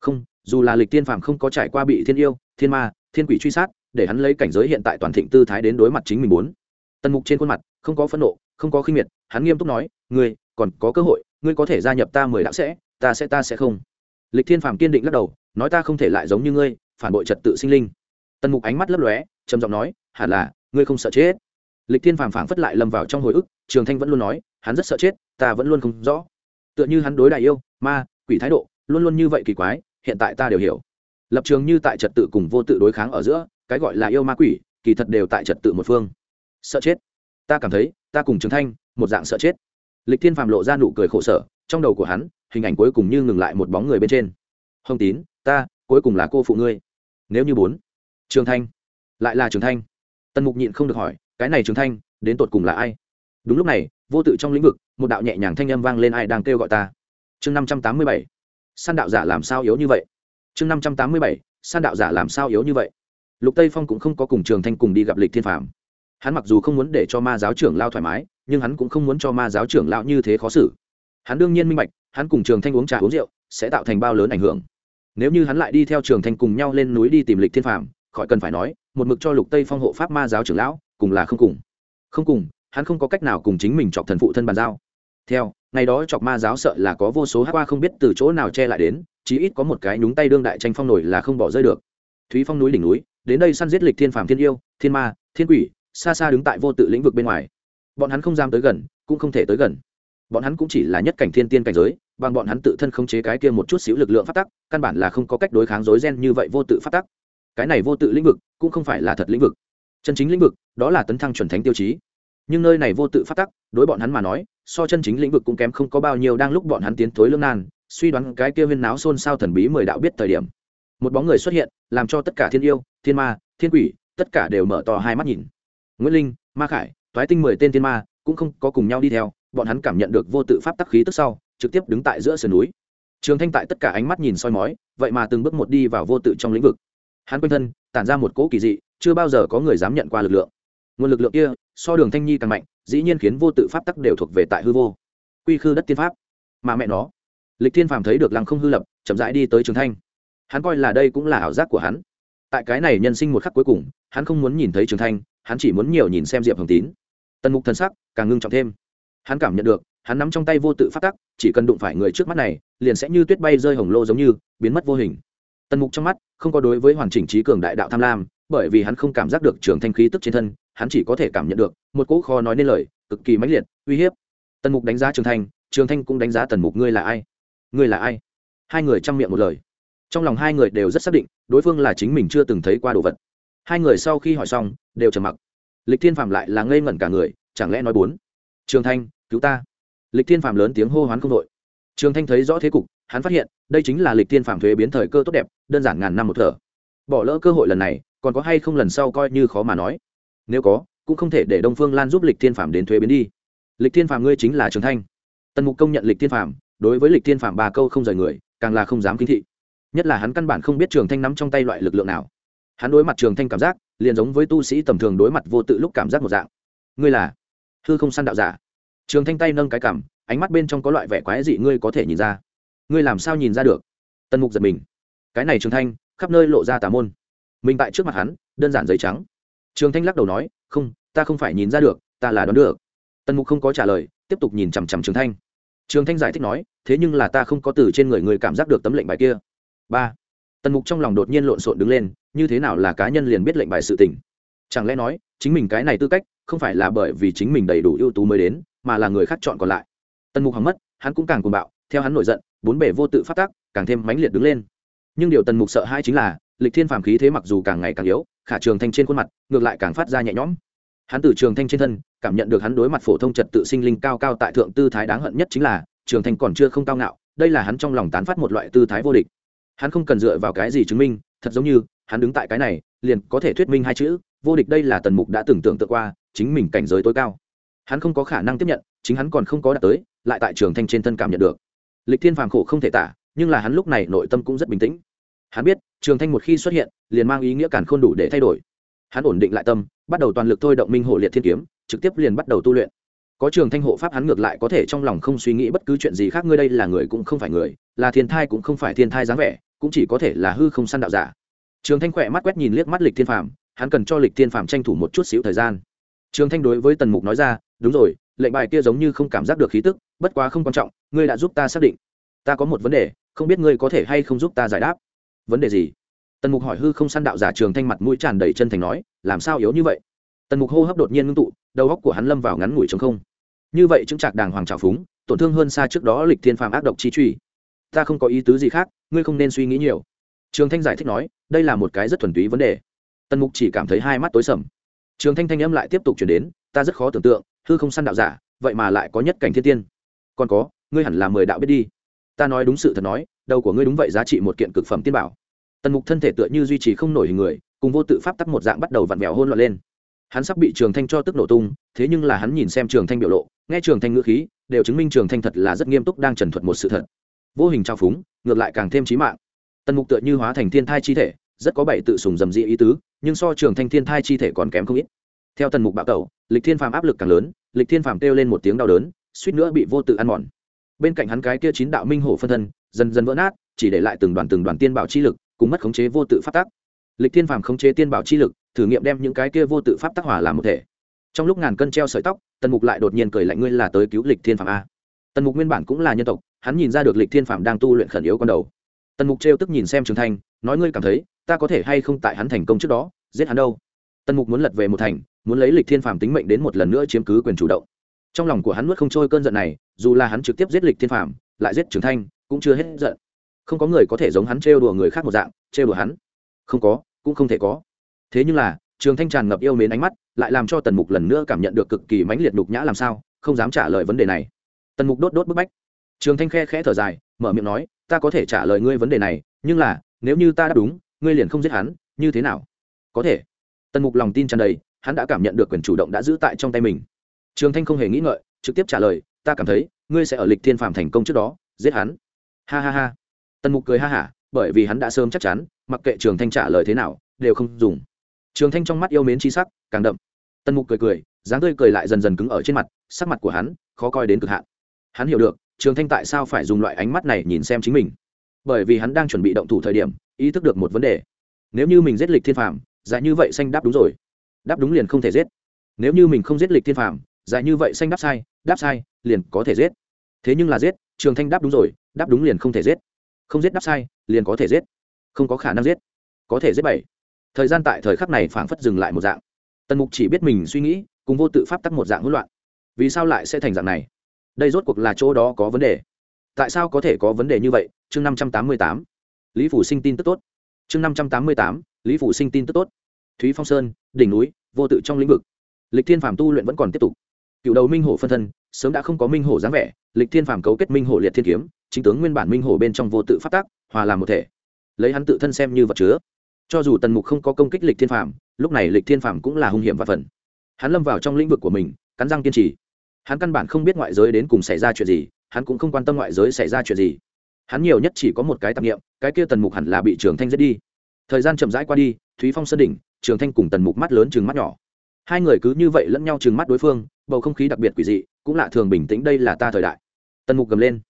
Không, dù là lịch thiên phàm không có trải qua bị thiên yêu, thiên ma thiên quỷ truy sát, để hắn lấy cảnh giới hiện tại toàn thịnh tư thái đến đối mặt chính mình muốn. Tần mục trên khuôn mặt, không có phẫn nộ, không có khinh miệt, hắn nghiêm túc nói, ngươi, còn có cơ hội, ngươi có thể gia nhập ta mười đạo sẽ, ta sẽ ta sẽ không. Lịch thiên phàm kiên định lắc đầu, nói, ta không thể lại giống như ngươi, phản bội trật tự sinh linh. Tần mục ánh mắt lấp lóe, trầm giọng nói, hẳn là, ngươi không sợ chết. Lịch thiên phàm phảng phất lại lâm vào trong hồi ức, trường thanh vẫn luôn nói, hắn rất sợ chết, ta vẫn luôn không rõ. Tựa như hắn đối đại yêu, ma, quỷ thái độ, luôn luôn như vậy kỳ quái, hiện tại ta đều hiểu lập trường như tại trật tự cùng vô tự đối kháng ở giữa, cái gọi là yêu ma quỷ, kỳ thật đều tại trật tự một phương. Sợ chết. Ta cảm thấy, ta cùng trường thanh, một dạng sợ chết. Lịch thiên phàm lộ ra nụ cười khổ sở, trong đầu của hắn, hình ảnh cuối cùng như ngừng lại một bóng người bên trên. Hồng tín, ta, cuối cùng là cô phụ ngươi. Nếu như bốn, trường thanh. Lại là trường thanh. Tần mục nhịn không được hỏi, cái này trường thanh, đến tột cùng là ai? Đúng lúc này, vô tự trong lĩnh vực, một đạo nhẹ nhàng thanh âm vang lên ai đang kêu gọi ta. Chương năm trăm tám mươi bảy. San đạo giả làm sao yếu như vậy? Chương năm trăm tám mươi bảy, san đạo giả làm sao yếu như vậy? Lục tây phong cũng không có cùng trường thanh cùng đi gặp lịch thiên phạm hắn mặc dù không muốn để cho ma giáo trưởng lao thoải mái, nhưng hắn cũng không muốn cho ma giáo trưởng lao như thế khó xử. Hắn đương nhiên minh bạch, hắn cùng trường thanh uống trà uống rượu, sẽ tạo thành bao lớn ảnh hưởng. Nếu như hắn lại đi theo trường thanh cùng nhau lên núi đi tìm lịch thiên phạm khỏi cần phải nói, một mực cho lục tây phong hộ pháp ma giáo trưởng lão, cùng là không cùng. Không cùng, hắn không có cách nào cùng chính mình chọc thần phụ thân bàn giao. Theo, ngày đó chọc ma giáo sợ là có vô số hát qua không biết từ chỗ nào che lại đến chí ít có một cái nhúng tay đương đại tranh phong nổi là không bỏ rơi được. Thúy phong núi đỉnh núi, đến đây săn giết lịch thiên phàm thiên yêu, thiên ma, thiên quỷ, xa xa đứng tại vô tự lĩnh vực bên ngoài. Bọn hắn không dám tới gần, cũng không thể tới gần. Bọn hắn cũng chỉ là nhất cảnh thiên tiên cảnh giới, bằng bọn hắn tự thân không chế cái kia một chút xíu lực lượng phát tắc, căn bản là không có cách đối kháng dối gen như vậy vô tự phát tắc. Cái này vô tự lĩnh vực cũng không phải là thật lĩnh vực. Chân chính lĩnh vực, đó là tấn thăng chuẩn thánh tiêu chí. Nhưng nơi này vô tự phát tắc, đối bọn hắn mà nói, so chân chính lĩnh vực cũng kém không có bao nhiêu đang lúc bọn hắn tiến thối lương nan suy đoán cái kia viên náo xôn xao thần bí mười đạo biết thời điểm. Một bóng người xuất hiện, làm cho tất cả thiên yêu, thiên ma, thiên quỷ, tất cả đều mở to hai mắt nhìn. Nguyễn linh, ma khải thoái tinh mười tên thiên ma, cũng không có cùng nhau đi theo, bọn hắn cảm nhận được vô tự pháp tắc khí tức sau, trực tiếp đứng tại giữa sườn núi. Trường thanh tại tất cả ánh mắt nhìn soi mói, vậy mà từng bước một đi vào vô tự trong lĩnh vực. Hắn quanh thân, tản ra một cỗ kỳ dị, chưa bao giờ có người dám nhận qua lực lượng. Nguồn lực lượng kia, so đường thanh nhi càng mạnh, dĩ nhiên khiến vô tự pháp tắc đều thuộc về tại hư vô. Quy khư đất tiên pháp. Mà mẹ nó lịch thiên phàm thấy được lăng không hư lập, chậm rãi đi tới trường thanh. Hắn coi là đây cũng là ảo giác của hắn. Tại cái này nhân sinh một khắc cuối cùng, hắn không muốn nhìn thấy trường thanh, hắn chỉ muốn nhiều nhìn xem diệp hồng tín. Tần mục thần sắc càng ngưng trọng thêm. Hắn cảm nhận được, hắn nắm trong tay vô tự phát tắc, chỉ cần đụng phải người trước mắt này, liền sẽ như tuyết bay rơi hồng lô giống như, biến mất vô hình. Tần mục trong mắt không có đối với hoàn chỉnh trí cường đại đạo tham lam, bởi vì hắn không cảm giác được trường thanh khí tức trên thân, hắn chỉ có thể cảm nhận được một cỗ kho nói nên lời, cực kỳ mãnh liệt, uy hiếp. Tần mục đánh giá trường thanh trường thanh cũng đánh giá tần mục ngươi là ai? Ngươi là ai? Hai người chăm miệng một lời. Trong lòng hai người đều rất xác định, đối phương là chính mình chưa từng thấy qua đồ vật. Hai người sau khi hỏi xong, đều trầm mặc. Lịch thiên phạm lại là ngây ngẩn cả người, chẳng lẽ nói bốn? Trường thanh, cứu ta. Lịch thiên phạm lớn tiếng hô hoán không đội. Trường thanh thấy rõ thế cục, hắn phát hiện, đây chính là lịch thiên phạm thuế biến thời cơ tốt đẹp, đơn giản ngàn năm một thở. Bỏ lỡ cơ hội lần này, còn có hay không lần sau coi như khó mà nói. Nếu có, cũng không thể để đông phương lan giúp lịch thiên phạm đến thuế biến đi. Lịch thiên phạm ngươi chính là trường thanh. Tần mục công nhận lịch thiên phạm đối với lịch thiên phạm ba câu không rời người, càng là không dám kinh thị. Nhất là hắn căn bản không biết trường thanh nắm trong tay loại lực lượng nào. Hắn đối mặt trường thanh cảm giác, liền giống với tu sĩ tầm thường đối mặt vô tự lúc cảm giác một dạng. Ngươi là hư không săn đạo giả. Trường thanh tay nâng cái cảm ánh mắt bên trong có loại vẻ quái dị ngươi có thể nhìn ra. Ngươi làm sao nhìn ra được? Tần mục giật mình. Cái này trường thanh, khắp nơi lộ ra tà môn. Mình tại trước mặt hắn, đơn giản giấy trắng. Trường thanh lắc đầu nói, không, ta không phải nhìn ra được, ta là đoán được. Tần mục không có trả lời, tiếp tục nhìn chằm chằm trường thanh trường thanh giải thích nói, thế nhưng là ta không có từ trên người người cảm giác được tấm lệnh bài kia. Ba, tần mục trong lòng đột nhiên lộn xộn đứng lên, như thế nào là cá nhân liền biết lệnh bài sự tình? Chẳng lẽ nói, chính mình cái này tư cách, không phải là bởi vì chính mình đầy đủ ưu tú mới đến, mà là người khác chọn còn lại? Tần mục hằng mất, hắn cũng càng cuồng bạo, theo hắn nổi giận, bốn bể vô tự phát tác, càng thêm mãnh liệt đứng lên. Nhưng điều tần mục sợ hai chính là, lịch thiên phàm khí thế mặc dù càng ngày càng yếu, khả trường thanh trên khuôn mặt, ngược lại càng phát ra nhẹ nhõm hắn từ trường thanh trên thân, cảm nhận được hắn đối mặt phổ thông trật tự sinh linh cao cao tại thượng tư thái đáng hận nhất chính là, trường thanh còn chưa không cao ngạo, đây là hắn trong lòng tán phát một loại tư thái vô địch. Hắn không cần dựa vào cái gì chứng minh, thật giống như, hắn đứng tại cái này, liền có thể thuyết minh hai chữ, vô địch đây là tần mục đã tưởng tượng tự qua, chính mình cảnh giới tối cao. Hắn không có khả năng tiếp nhận, chính hắn còn không có đạt tới, lại tại trường thanh trên thân cảm nhận được. Lịch thiên phàm khổ không thể tả, nhưng là hắn lúc này nội tâm cũng rất bình tĩnh. Hắn biết, trường thanh một khi xuất hiện, liền mang ý nghĩa cản n đủ để thay đổi. Hắn ổn định lại tâm bắt đầu toàn lực thôi động minh hộ liệt thiên kiếm, trực tiếp liền bắt đầu tu luyện. Có trường thanh hộ pháp hắn ngược lại có thể trong lòng không suy nghĩ bất cứ chuyện gì khác, ngươi đây là người cũng không phải người, là thiên thai cũng không phải thiên thai dáng vẻ, cũng chỉ có thể là hư không săn đạo giả. Trường thanh khỏe mắt quét nhìn liếc mắt lịch thiên phàm, hắn cần cho lịch thiên phàm tranh thủ một chút xíu thời gian. Trường thanh đối với tần mục nói ra, đúng rồi, lệnh bài kia giống như không cảm giác được khí tức, bất quá không quan trọng, ngươi đã giúp ta xác định. Ta có một vấn đề, không biết ngươi có thể hay không giúp ta giải đáp. Vấn đề gì? Tần mục hỏi hư không săn đạo giả trường thanh mặt mũi tràn đầy chân thành nói, làm sao yếu như vậy? Tần mục hô hấp đột nhiên ngưng tụ, đầu góc của hắn lâm vào ngắn ngủi chống không. Như vậy chứng trạc đàng hoàng trào phúng, tổn thương hơn xa trước đó lịch thiên phàm ác độc chi truy. Ta không có ý tứ gì khác, ngươi không nên suy nghĩ nhiều. Trường thanh giải thích nói, đây là một cái rất thuần túy vấn đề. Tần mục chỉ cảm thấy hai mắt tối sầm. Trường thanh thanh âm lại tiếp tục chuyển đến, ta rất khó tưởng tượng, hư không săn đạo giả, vậy mà lại có nhất cảnh thiên tiên. Còn có, ngươi hẳn là mười đạo biết đi. Ta nói đúng sự thật nói, đầu của ngươi đúng vậy giá trị một kiện cực phẩm tiên bảo tần mục thân thể tựa như duy trì không nổi hình người, cùng vô tự pháp tắc một dạng bắt đầu vặn vẹo hôn loạn lên. Hắn sắp bị trường thanh cho tức nổ tung, thế nhưng là hắn nhìn xem trường thanh biểu lộ, nghe trường thanh ngữ khí, đều chứng minh trường thanh thật là rất nghiêm túc đang trần thuật một sự thật. Vô hình trao phúng, ngược lại càng thêm trí mạng. Tần mục tựa như hóa thành thiên thai chi thể, rất có bảy tự sùng dầm dị ý tứ, nhưng so trường thanh thiên thai chi thể còn kém không ít. Theo tần mục bạo tẩu, lịch thiên phàm áp lực càng lớn, lịch thiên phàm kêu lên một tiếng đau đớn, suýt nữa bị vô tự ăn mòn. Bên cạnh hắn cái kia chín đạo minh hổ phân thân, dần dần vỡ nát, chỉ để lại từng đoàn từng đoàn tiên bảo chi lực cùng mất khống chế vô tự pháp tác lịch thiên phàm khống chế tiên bảo chi lực, thử nghiệm đem những cái kia vô tự pháp tác hỏa làm một thể. Trong lúc ngàn cân treo sợi tóc, tần mục lại đột nhiên cười lạnh, ngươi là tới cứu lịch thiên phàm a tần mục nguyên bản cũng là nhân tộc, hắn nhìn ra được lịch thiên phàm đang tu luyện khẩn yếu con đầu. Tần mục trêu tức nhìn xem trường thanh nói, ngươi cảm thấy ta có thể hay không tại hắn thành công trước đó, giết hắn đâu? Tần mục muốn lật về một thành, muốn lấy lịch thiên phàm tính mệnh đến một lần nữa chiếm cứ quyền chủ động. Trong lòng của hắn nuốt không trôi cơn giận này, dù là hắn trực tiếp giết lịch thiên phàm, lại giết trường thanh cũng chưa hết giận không có người có thể giống hắn trêu đùa người khác một dạng, trêu đùa hắn. Không có, cũng không thể có. Thế nhưng là, trường thanh tràn ngập yêu mến ánh mắt, lại làm cho tần mục lần nữa cảm nhận được cực kỳ mãnh liệt đục nhã làm sao, không dám trả lời vấn đề này. Tần mục đốt đốt bức bách. Trường thanh khe khẽ thở dài, mở miệng nói, ta có thể trả lời ngươi vấn đề này, nhưng là, nếu như ta đáp đúng, ngươi liền không giết hắn, như thế nào? Có thể. Tần mục lòng tin tràn đầy, hắn đã cảm nhận được quyền chủ động đã giữ tại trong tay mình. Trường thanh không hề nghĩ ngợi, trực tiếp trả lời, ta cảm thấy, ngươi sẽ ở lịch thiên phạm thành công trước đó, giết hắn. Ha ha ha tần mục cười ha hả bởi vì hắn đã sớm chắc chắn mặc kệ trường thanh trả lời thế nào đều không dùng. Trường thanh trong mắt yêu mến c h i sắc càng đậm. Tần mục cười cười dáng tươi cười lại dần dần cứng ở trên mặt sắc mặt của hắn khó coi đến cực hạn. Hắn hiểu được trường thanh tại sao phải dùng loại ánh mắt này nhìn xem chính mình. Bởi vì hắn đang chuẩn bị động thủ thời điểm ý thức được một vấn đề. Nếu như mình giết lịch thiên phàm, dài như vậy xanh đáp đúng rồi. Đáp đúng liền không thể giết. Nếu như mình không giết lịch thiên phàm, dài như vậy xanh đáp sai đáp sai liền có thể giết. Thế nhưng là giết trường thanh đáp đúng rồi đáp đúng liền không thể giết không giết đáp sai, liền có thể giết. Không có khả năng giết. Có thể giết bảy. Thời gian tại thời khắc này phảng phất dừng lại một dạng. Tần mục chỉ biết mình suy nghĩ, cùng vô tự pháp tắc một dạng hỗn loạn. Vì sao lại sẽ thành dạng này? Đây rốt cuộc là chỗ đó có vấn đề. Tại sao có thể có vấn đề như vậy? Chương năm trăm tám mươi tám. Lý phủ sinh tin tức tốt. Chương năm trăm tám mươi tám. Lý phủ sinh tin tức tốt. Thúy phong sơn, đỉnh núi, vô tự trong lĩnh vực. Lịch thiên phạm tu luyện vẫn còn tiếp tục. Cựu đầu minh hổ phân thân sớm đã không có minh hổ dáng vẻ, lịch thiên phàm cấu kết minh hổ liệt thiên kiếm, chính tướng nguyên bản minh hổ bên trong vô tự phát tác hòa làm một thể. Lấy hắn tự thân xem như vật chứa. Cho dù tần mục không có công kích lịch thiên phàm, lúc này lịch thiên phàm cũng là hung hiểm và phần. Hắn lâm vào trong lĩnh vực của mình, cắn răng kiên trì. Hắn căn bản không biết ngoại giới đến cùng xảy ra chuyện gì, hắn cũng không quan tâm ngoại giới xảy ra chuyện gì. Hắn nhiều nhất chỉ có một cái tạp nghiệm cái kia tần mục hẳn là bị trường thanh giết đi. Thời gian chậm rãi qua đi, thúy phong sơn đỉnh, trường thanh cùng tần mục mắt lớn chừng mắt nhỏ. Hai người cứ như vậy lẫn nhau chừng mắt đối phương, bầu không khí đặc biệt quỷ dị cũng lạ thường bình tĩnh, đây là ta thời đại. Tần mục gầm lên.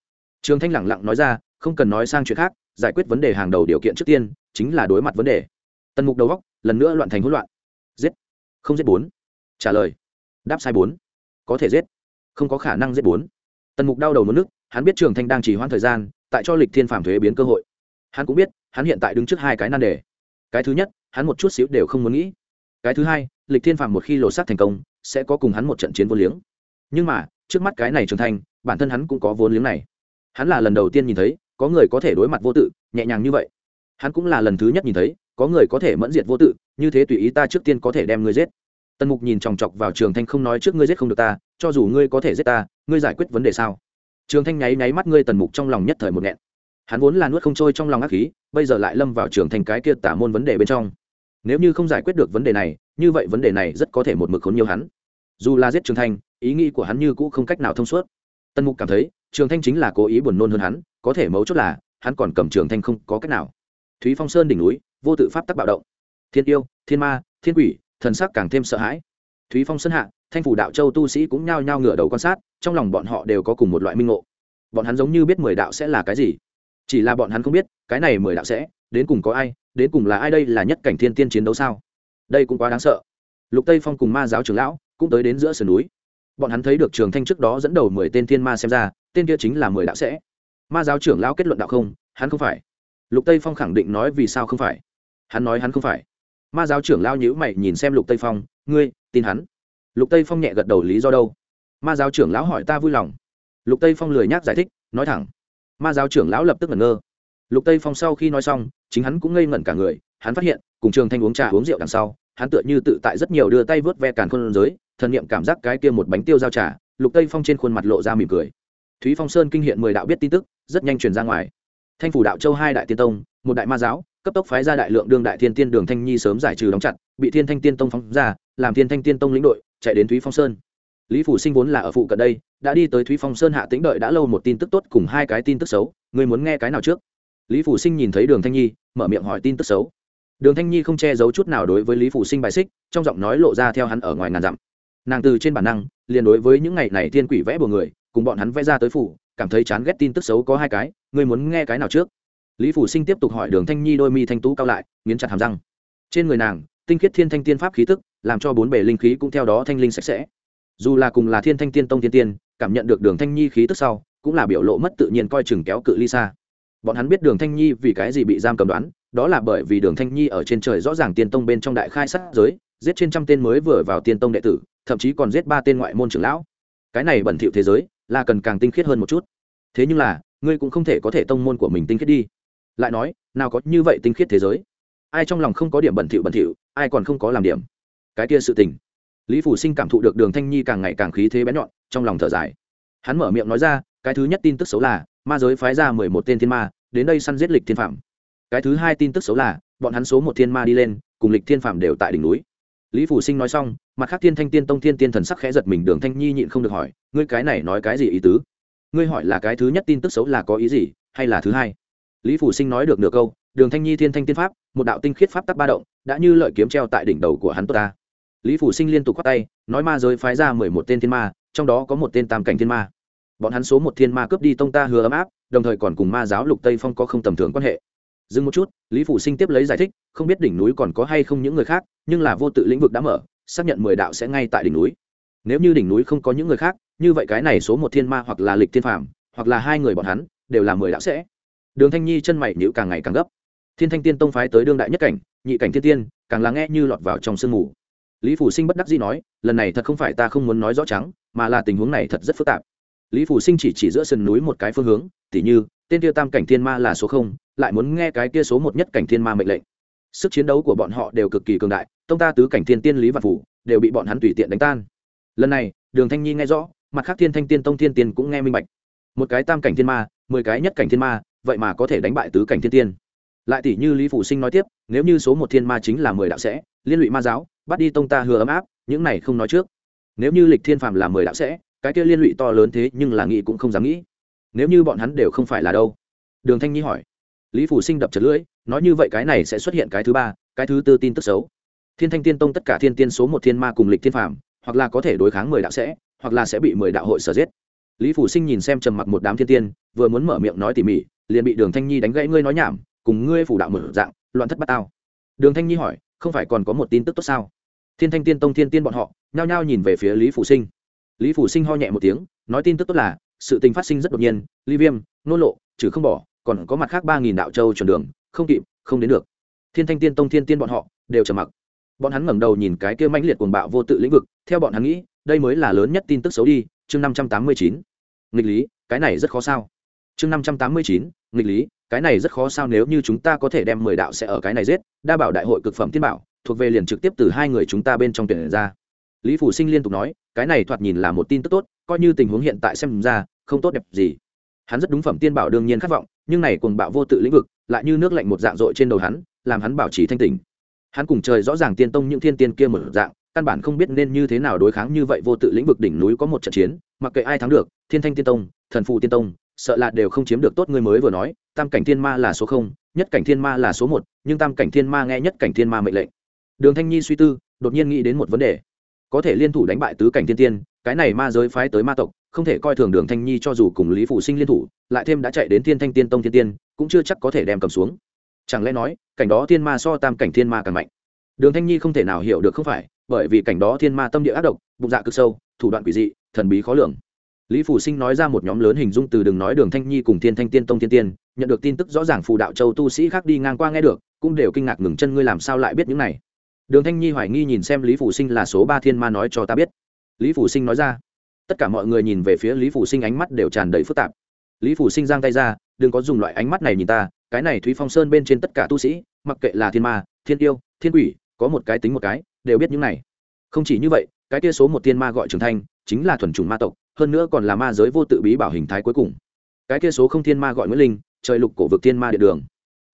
Trường thanh lẳng lặng nói ra, không cần nói sang chuyện khác, giải quyết vấn đề hàng đầu điều kiện trước tiên, chính là đối mặt vấn đề. Tần mục đầu góc, lần nữa loạn thành hỗn loạn. Giết. Không giết bốn. Trả lời. Đáp sai bốn. Có thể giết. Không có khả năng giết bốn. Tần mục đau đầu mất nước, hắn biết trường thanh đang chỉ hoãn thời gian, tại cho lịch thiên phạm thuế biến cơ hội. Hắn cũng biết, hắn hiện tại đứng trước hai cái nan đề. Cái thứ nhất, hắn một chút xíu đều không muốn nghĩ. Cái thứ hai, lịch thiên phạm một khi lột xác thành công, sẽ có cùng hắn một trận chiến vô liếng nhưng mà, trước mắt cái này trưởng thành, bản thân hắn cũng có vốn liếng này. Hắn là lần đầu tiên nhìn thấy, có người có thể đối mặt vô tự, nhẹ nhàng như vậy. Hắn cũng là lần thứ nhất nhìn thấy, có người có thể mẫn diệt vô tự, như thế tùy ý ta trước tiên có thể đem ngươi giết. Tần mục nhìn chòng chọc vào trường thanh không nói trước ngươi giết không được ta, cho dù ngươi có thể giết ta, ngươi giải quyết vấn đề sao? Trường thanh nháy nháy mắt ngươi tần mục trong lòng nhất thời một nghẹn. Hắn vốn là nuốt không trôi trong lòng ác khí, bây giờ lại lâm vào trường Thanh cái kia tả môn vấn đề bên trong. Nếu như không giải quyết được vấn đề này, như vậy vấn đề này rất có thể một mực khốn nhiều hắn. Dù là giết trường thanh ý nghĩ của hắn như cũ không cách nào thông suốt. Tân mục cảm thấy, trường thanh chính là cố ý buồn nôn hơn hắn, có thể mấu chốt là, hắn còn cầm trường thanh không có cách nào. Thúy phong sơn đỉnh núi, vô tự pháp tắc bạo động. Thiên yêu, thiên ma, thiên quỷ, thần sắc càng thêm sợ hãi. Thúy phong sơn hạ, thanh phủ đạo châu tu sĩ cũng nhao nhao ngửa đầu quan sát, trong lòng bọn họ đều có cùng một loại minh ngộ. Bọn hắn giống như biết mười đạo sẽ là cái gì. Chỉ là bọn hắn không biết, cái này mười đạo sẽ, đến cùng có ai, đến cùng là ai đây là nhất cảnh thiên tiên chiến đấu sao? Đây cũng quá đáng sợ. Lục tây phong cùng ma giáo trưởng lão cũng tới đến giữa sườn núi bọn hắn thấy được trường thanh trước đó dẫn đầu mười tên thiên ma xem ra, tên kia chính là mười đạo sẽ. Ma giáo trưởng lão kết luận đạo không, hắn không phải. Lục tây phong khẳng định nói vì sao không phải. Hắn nói hắn không phải. Ma giáo trưởng lao nhữ mày nhìn xem lục tây phong, ngươi, tin hắn? Lục tây phong nhẹ gật đầu lý do đâu? Ma giáo trưởng lão hỏi ta vui lòng. Lục tây phong lười nhác giải thích, nói thẳng. Ma giáo trưởng lão lập tức ngẩn ngơ. Lục tây phong sau khi nói xong, chính hắn cũng ngây ngẩn cả người, hắn phát hiện, cùng trường thanh uống trà uống rượu đằng sau hắn tựa như tự tại rất nhiều đưa tay vớt ve càn khôn giới, thần niệm cảm giác cái kia một bánh tiêu giao trà, lục tây phong trên khuôn mặt lộ ra mỉm cười. Thúy phong sơn kinh hiện mười đạo biết tin tức, rất nhanh truyền ra ngoài. Thanh phủ đạo châu hai đại tiên tông, một đại ma giáo, cấp tốc phái ra đại lượng đương đại thiên tiên đường thanh nhi sớm giải trừ đóng chặt, bị thiên thanh tiên tông phóng ra, làm thiên thanh tiên tông lĩnh đội, chạy đến thúy phong sơn. Lý phủ sinh vốn là ở phụ cận đây, đã đi tới thúy phong sơn hạ tĩnh đợi đã lâu một tin tức tốt cùng hai cái tin tức xấu người muốn nghe cái nào trước? Lý phủ sinh nhìn thấy đường thanh nhi, mở miệng hỏi tin tức xấu đường thanh nhi không che giấu chút nào đối với lý phủ sinh bài xích, trong giọng nói lộ ra theo hắn ở ngoài ngàn dặm. Nàng từ trên bản năng, liền đối với những ngày này thiên quỷ vẽ bừa người, cùng bọn hắn vẽ ra tới phủ, cảm thấy chán ghét tin tức xấu có hai cái, ngươi muốn nghe cái nào trước? Lý phủ sinh tiếp tục hỏi đường thanh nhi đôi mi thanh tú cao lại, nghiến chặt hàm răng. Trên người nàng, tinh khiết thiên thanh tiên pháp khí tức, làm cho bốn bề linh khí cũng theo đó thanh linh sạch sẽ. Dù là cùng là thiên thanh tiên tông tiên tiên, cảm nhận được đường thanh nhi khí tức sau, cũng là biểu lộ mất tự nhiên coi chừng kéo cự ly xa bọn hắn biết đường thanh nhi vì cái gì bị giam cầm đoán, đó là bởi vì đường thanh nhi ở trên trời rõ ràng tiên tông bên trong đại khai sát giới, giết trên trăm tên mới vừa vào tiên tông đệ tử, thậm chí còn giết ba tên ngoại môn trưởng lão. Cái này bẩn thỉu thế giới, là cần càng tinh khiết hơn một chút. Thế nhưng là, ngươi cũng không thể có thể tông môn của mình tinh khiết đi. Lại nói, nào có như vậy tinh khiết thế giới? Ai trong lòng không có điểm bẩn thỉu bẩn thỉu, ai còn không có làm điểm? Cái kia sự tình. Lý phủ sinh cảm thụ được đường thanh nhi càng ngày càng khí thế bén nhọn, trong lòng thở dài. Hắn mở miệng nói ra, cái thứ nhất tin tức xấu là ma giới phái ra mười một tên thiên ma, đến đây săn giết lịch thiên phạm cái thứ hai tin tức xấu là, bọn hắn số một thiên ma đi lên, cùng lịch thiên phạm đều tại đỉnh núi. Lý phủ sinh nói xong, mặt khác thiên thanh tiên tông thiên tiên thần sắc khẽ giật mình đường thanh nhi nhịn không được hỏi, ngươi cái này nói cái gì ý tứ? Ngươi hỏi là cái thứ nhất tin tức xấu là có ý gì, hay là thứ hai? Lý phủ sinh nói được nửa câu, đường thanh nhi thiên thanh tiên pháp, một đạo tinh khiết pháp tắc ba động, đã như lợi kiếm treo tại đỉnh đầu của hắn tốt ta. Lý phủ sinh liên tục quát tay, nói ma giới phái ra mười một tên thiên ma, trong đó có một tên tam cảnh thiên ma bọn hắn số một thiên ma cướp đi tông ta hứa ấm áp, đồng thời còn cùng ma giáo lục tây phong có không tầm thường quan hệ. Dừng một chút, lý phủ sinh tiếp lấy giải thích, không biết đỉnh núi còn có hay không những người khác, nhưng là vô tự lĩnh vực đã mở, xác nhận mười đạo sẽ ngay tại đỉnh núi. Nếu như đỉnh núi không có những người khác, như vậy cái này số một thiên ma hoặc là lịch thiên phàm, hoặc là hai người bọn hắn, đều là mười đạo sẽ. Đường thanh nhi chân mày nhữ càng ngày càng gấp. Thiên thanh tiên tông phái tới đương đại nhất cảnh, nhị cảnh thiên tiên, càng là nghe như lọt vào trong sương mù. Lý phủ sinh bất đắc dĩ nói, lần này thật không phải ta không muốn nói rõ trắng, mà là tình huống này thật rất phức tạp lý phủ sinh chỉ chỉ giữa sườn núi một cái phương hướng, tỉ như, tên kia tam cảnh thiên ma là số không, lại muốn nghe cái kia số một nhất cảnh thiên ma mệnh lệnh. Sức chiến đấu của bọn họ đều cực kỳ cường đại, tông ta tứ cảnh thiên tiên lý và phủ đều bị bọn hắn tùy tiện đánh tan. Lần này, đường thanh nhi nghe rõ, mặt khác thiên thanh tiên tông thiên tiên cũng nghe minh bạch. Một cái tam cảnh thiên ma, mười cái nhất cảnh thiên ma, vậy mà có thể đánh bại tứ cảnh thiên tiên. Lại tỷ như lý phủ sinh nói tiếp, nếu như số một thiên ma chính là mười đạo sẽ, liên lụy ma giáo, bắt đi tông ta hứa ấm áp, những này không nói trước. Nếu như lịch thiên phàm là mười đạo sẽ cái kia liên lụy to lớn thế nhưng là nghĩ cũng không dám nghĩ. Nếu như bọn hắn đều không phải là đâu? Đường thanh nhi hỏi. Lý phủ sinh đập chật lưỡi, nói như vậy cái này sẽ xuất hiện cái thứ ba, cái thứ tư tin tức xấu. Thiên thanh tiên tông tất cả thiên tiên số một thiên ma cùng lịch thiên phàm, hoặc là có thể đối kháng mười đạo sẽ, hoặc là sẽ bị mười đạo hội sở giết. Lý phủ sinh nhìn xem trầm mặc một đám thiên tiên, vừa muốn mở miệng nói tỉ mỉ, liền bị đường thanh nhi đánh gãy ngươi nói nhảm, cùng ngươi phủ đạo mở dạng, loạn thất bát tao. Đường thanh nhi hỏi, không phải còn có một tin tức tốt sao? Thiên thanh tiên tông thiên tiên bọn họ, nhao nhao nhìn về phía lý phủ sinh lý phủ sinh ho nhẹ một tiếng, nói tin tức tốt là, sự tình phát sinh rất đột nhiên ly viêm nôn lộ, trừ không bỏ, còn có mặt khác ba nghìn đạo châu chuẩn đường, không kịp, không đến được. Thiên thanh tiên tông, thiên tiên bọn họ, đều trầm mặc. Bọn hắn ngẩng đầu nhìn cái kia mãnh liệt cuồng bạo vô tự lĩnh vực, theo bọn hắn nghĩ, đây mới là lớn nhất tin tức xấu đi, chương năm trăm tám mươi chín. Nghịch lý, cái này rất khó sao? Chương năm trăm tám mươi chín, nghịch lý, cái này rất khó sao nếu như chúng ta có thể đem mười đạo sẽ ở cái này giết, đa bảo đại hội cực phẩm tiên bảo, thuộc về liền trực tiếp từ hai người chúng ta bên trong tuyển ra lý phủ sinh liên tục nói, cái này thoạt nhìn là một tin tức tốt, coi như tình huống hiện tại xem ra, không tốt đẹp gì. Hắn rất đúng phẩm tiên bảo đương nhiên khát vọng, nhưng này cùng bạo vô tự lĩnh vực, lại như nước lạnh một dạng dội trên đầu hắn, làm hắn bảo trì thanh tỉnh. Hắn cùng trời rõ ràng tiên tông những thiên tiên kia một dạng, căn bản không biết nên như thế nào đối kháng như vậy vô tự lĩnh vực đỉnh núi có một trận chiến, mặc kệ ai thắng được, thiên thanh tiên tông, thần phụ tiên tông, sợ là đều không chiếm được tốt ngươi mới vừa nói, tam cảnh thiên ma là số không, nhất cảnh thiên ma là số một, nhưng tam cảnh thiên ma nghe nhất cảnh thiên ma mệnh lệnh. Đường thanh nhi suy tư, đột nhiên nghĩ đến một vấn đề có thể liên thủ đánh bại tứ cảnh thiên tiên, cái này ma giới phái tới ma tộc, không thể coi thường đường thanh nhi cho dù cùng lý phủ sinh liên thủ, lại thêm đã chạy đến thiên thanh tiên tông thiên tiên, cũng chưa chắc có thể đem cầm xuống. Chẳng lẽ nói, cảnh đó thiên ma so tam cảnh thiên ma càng mạnh? Đường thanh nhi không thể nào hiểu được không phải, bởi vì cảnh đó thiên ma tâm địa ác độc, bụng dạ cực sâu, thủ đoạn quỷ dị, thần bí khó lường. Lý phủ sinh nói ra một nhóm lớn hình dung từ đừng nói đường thanh nhi cùng thiên thanh tiên tông thiên tiên, nhận được tin tức rõ ràng phù đạo châu tu sĩ khác đi ngang qua nghe được, cũng đều kinh ngạc ngừng chân ngươi làm sao lại biết những này đường thanh nhi hoài nghi nhìn xem lý phủ sinh là số ba thiên ma nói cho ta biết. Lý phủ sinh nói ra. Tất cả mọi người nhìn về phía lý phủ sinh ánh mắt đều tràn đầy phức tạp. Lý phủ sinh giang tay ra, đừng có dùng loại ánh mắt này nhìn ta, cái này thúy phong sơn bên trên tất cả tu sĩ, mặc kệ là thiên ma, thiên yêu, thiên quỷ, có một cái tính một cái, đều biết những này. Không chỉ như vậy, cái kia số một thiên ma gọi trưởng thanh chính là thuần chủng ma tộc, hơn nữa còn là ma giới vô tự bí bảo hình thái cuối cùng. Cái kia số không thiên ma gọi nguyễn linh, trời lục cổ vực thiên ma địa đường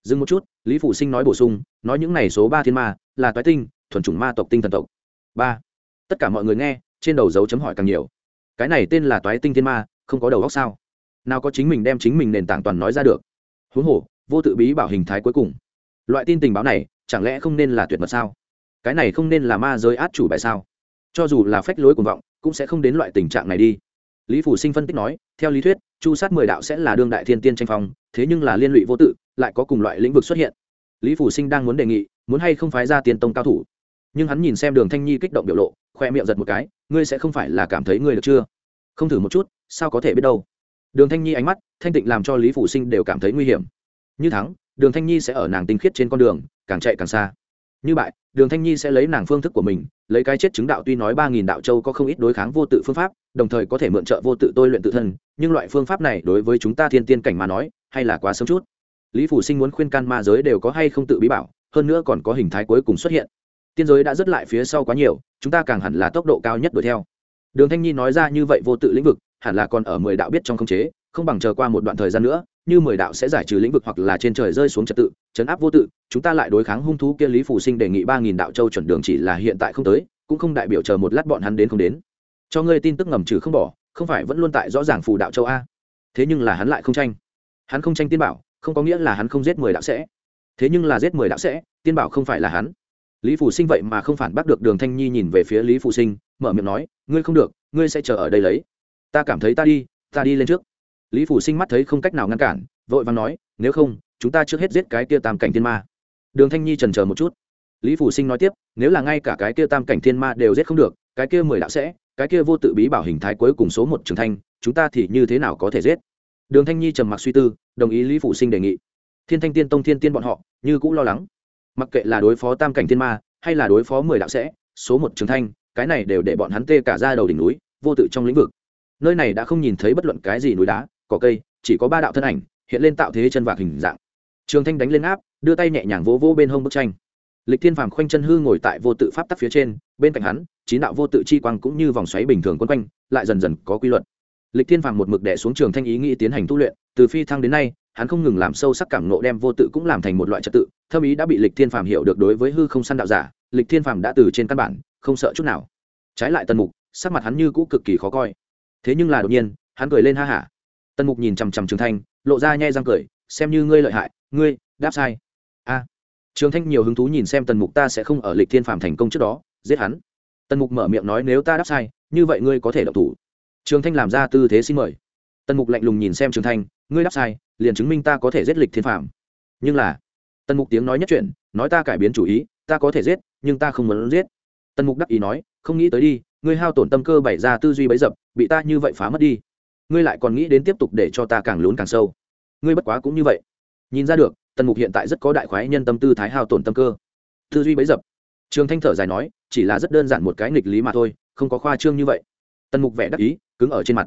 dừng một chút, lý phủ sinh nói bổ sung, nói những này số ba thiên ma, là toái tinh, thuần chủng ma tộc tinh thần tộc. Ba. Tất cả mọi người nghe, trên đầu dấu chấm hỏi càng nhiều. Cái này tên là toái tinh thiên ma, không có đầu góc sao? Nào có chính mình đem chính mình nền tảng toàn nói ra được? Huống hồ, vô tự bí bảo hình thái cuối cùng. Loại tin tình báo này, chẳng lẽ không nên là tuyệt mật sao? Cái này không nên là ma giới át chủ bài sao? Cho dù là phách lối cuồng vọng, cũng sẽ không đến loại tình trạng này đi. Lý phủ sinh phân tích nói, theo lý thuyết, chu sát mười đạo sẽ là đương đại thiên tiên tranh phong, thế nhưng là liên lụy vô tự lại có cùng loại lĩnh vực xuất hiện. Lý phủ sinh đang muốn đề nghị, muốn hay không phái ra tiền tông cao thủ. Nhưng hắn nhìn xem đường thanh nhi kích động biểu lộ, khoe miệng giật một cái, ngươi sẽ không phải là cảm thấy ngươi được chưa? Không thử một chút, sao có thể biết đâu? Đường thanh nhi ánh mắt, thanh tịnh làm cho lý phủ sinh đều cảm thấy nguy hiểm. Như thắng, đường thanh nhi sẽ ở nàng tinh khiết trên con đường, càng chạy càng xa. Như bại, đường thanh nhi sẽ lấy nàng phương thức của mình, lấy cái chết chứng đạo tuy nói ba nghìn đạo châu có không ít đối kháng vô tự phương pháp, đồng thời có thể mượn trợ vô tự tôi luyện tự thân, nhưng loại phương pháp này đối với chúng ta thiên tiên cảnh mà nói, hay là quá sớm chút lý phủ sinh muốn khuyên can ma giới đều có hay không tự bí bảo, hơn nữa còn có hình thái cuối cùng xuất hiện. Tiên giới đã dứt lại phía sau quá nhiều, chúng ta càng hẳn là tốc độ cao nhất đuổi theo. Đường thanh nhi nói ra như vậy vô tự lĩnh vực, hẳn là còn ở mười đạo biết trong không chế, không bằng chờ qua một đoạn thời gian nữa, như mười đạo sẽ giải trừ lĩnh vực hoặc là trên trời rơi xuống trật tự, chấn áp vô tự, chúng ta lại đối kháng hung thú kia lý phủ sinh đề nghị ba nghìn đạo châu chuẩn đường chỉ là hiện tại không tới, cũng không đại biểu chờ một lát bọn hắn đến không đến. Cho ngươi tin tức ngầm trừ không bỏ, không phải vẫn luôn tại rõ ràng phù đạo châu a. Thế nhưng là hắn lại không tranh. Hắn không tranh tiên bảo không có nghĩa là hắn không giết mười đạo sẽ. Thế nhưng là giết mười đạo sẽ, tiên bảo không phải là hắn. Lý phủ sinh vậy mà không phản bác được đường thanh nhi nhìn về phía lý phủ sinh, mở miệng nói, ngươi không được, ngươi sẽ chờ ở đây lấy. Ta cảm thấy ta đi ta đi lên trước. Lý phủ sinh mắt thấy không cách nào ngăn cản, vội vàng nói, nếu không, chúng ta trước hết giết cái kia tam cảnh thiên ma. Đường thanh nhi trần chờ một chút. Lý phủ sinh nói tiếp, nếu là ngay cả cái kia tam cảnh thiên ma đều giết không được, cái kia mười đạo sẽ, cái kia vô tự bí bảo hình thái cuối cùng số một trường thanh chúng ta thì như thế nào có thể giết? Đường thanh nhi trầm mặc suy tư, đồng ý lý Phụ sinh đề nghị. Thiên thanh tiên tông thiên tiên bọn họ, như cũng lo lắng. Mặc kệ là đối phó tam cảnh thiên ma, hay là đối phó mười đạo sẽ, số một trường thanh, cái này đều để bọn hắn tê cả ra đầu đỉnh núi, vô tự trong lĩnh vực. Nơi này đã không nhìn thấy bất luận cái gì núi đá, cỏ cây, chỉ có ba đạo thân ảnh, hiện lên tạo thế chân vạc hình dạng. Trường thanh đánh lên áp, đưa tay nhẹ nhàng vỗ vỗ bên hông bức tranh. Lịch thiên phàm khoanh chân hư ngồi tại vô tự pháp tắc phía trên, bên cạnh hắn, chín đạo vô tự chi quang cũng như vòng xoáy bình thường quấn quanh, lại dần dần có quy luật lịch thiên phàm một mực đẻ xuống trường thanh ý nghĩ tiến hành tu luyện, từ phi thăng đến nay, hắn không ngừng làm sâu sắc cảm nộ đem vô tự cũng làm thành một loại trật tự, thâm ý đã bị lịch thiên phàm hiểu được đối với hư không săn đạo giả, lịch thiên phàm đã từ trên căn bản, không sợ chút nào. Trái lại tần mục, sắc mặt hắn như cũ cực kỳ khó coi. Thế nhưng là đột nhiên, hắn cười lên ha hả. Tần mục nhìn chằm chằm trường thanh, lộ ra nhai răng cười, xem như ngươi lợi hại, ngươi, đáp sai. A. Trường thanh nhiều hứng thú nhìn xem tần mục ta sẽ không ở lịch thiên phàm thành công trước đó, giết hắn. Tần mục mở miệng nói nếu ta đáp sai, như vậy ngươi có thể độc thủ trường thanh làm ra tư thế xin mời. Tần mục lạnh lùng nhìn xem trường thanh, ngươi đáp sai, liền chứng minh ta có thể giết lịch thiên phạm nhưng là, tần mục tiếng nói nhất chuyện, nói ta cải biến chủ ý, ta có thể giết, nhưng ta không muốn giết. Tần mục đắc ý nói, không nghĩ tới đi, ngươi hao tổn tâm cơ bày ra tư duy bấy dập, bị ta như vậy phá mất đi. Ngươi lại còn nghĩ đến tiếp tục để cho ta càng lún càng sâu. Ngươi bất quá cũng như vậy. Nhìn ra được, tần mục hiện tại rất có đại khoái nhân tâm tư thái hao tổn tâm cơ. Tư duy bấy dập. Trường thanh thở dài nói, chỉ là rất đơn giản một cái nghịch lý mà thôi, không có khoa trương như vậy tần mục vẻ đắc ý, cứng ở trên mặt.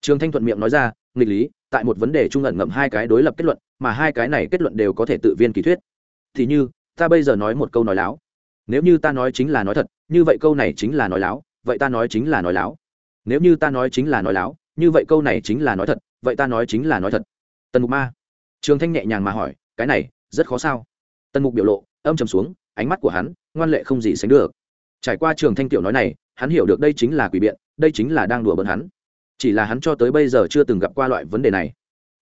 Trường thanh thuận miệng nói ra, nghịch lý, tại một vấn đề trung ẩn ngậm hai cái đối lập kết luận, mà hai cái này kết luận đều có thể tự viên kỳ thuyết. Thì như, ta bây giờ nói một câu nói láo. Nếu như ta nói chính là nói thật, như vậy câu này chính là nói láo, vậy ta nói chính là nói láo. Nếu như ta nói chính là nói láo, như vậy câu này chính là nói thật, vậy ta nói chính là nói thật. Tần mục ma. Trường thanh nhẹ nhàng mà hỏi, cái này, rất khó sao? Tần mục biểu lộ, âm trầm xuống, ánh mắt của hắn, ngoan lệ không gì sánh được. Trải qua trường thanh tiểu nói này, hắn hiểu được đây chính là quỷ biện đây chính là đang đùa bỡn hắn. Chỉ là hắn cho tới bây giờ chưa từng gặp qua loại vấn đề này.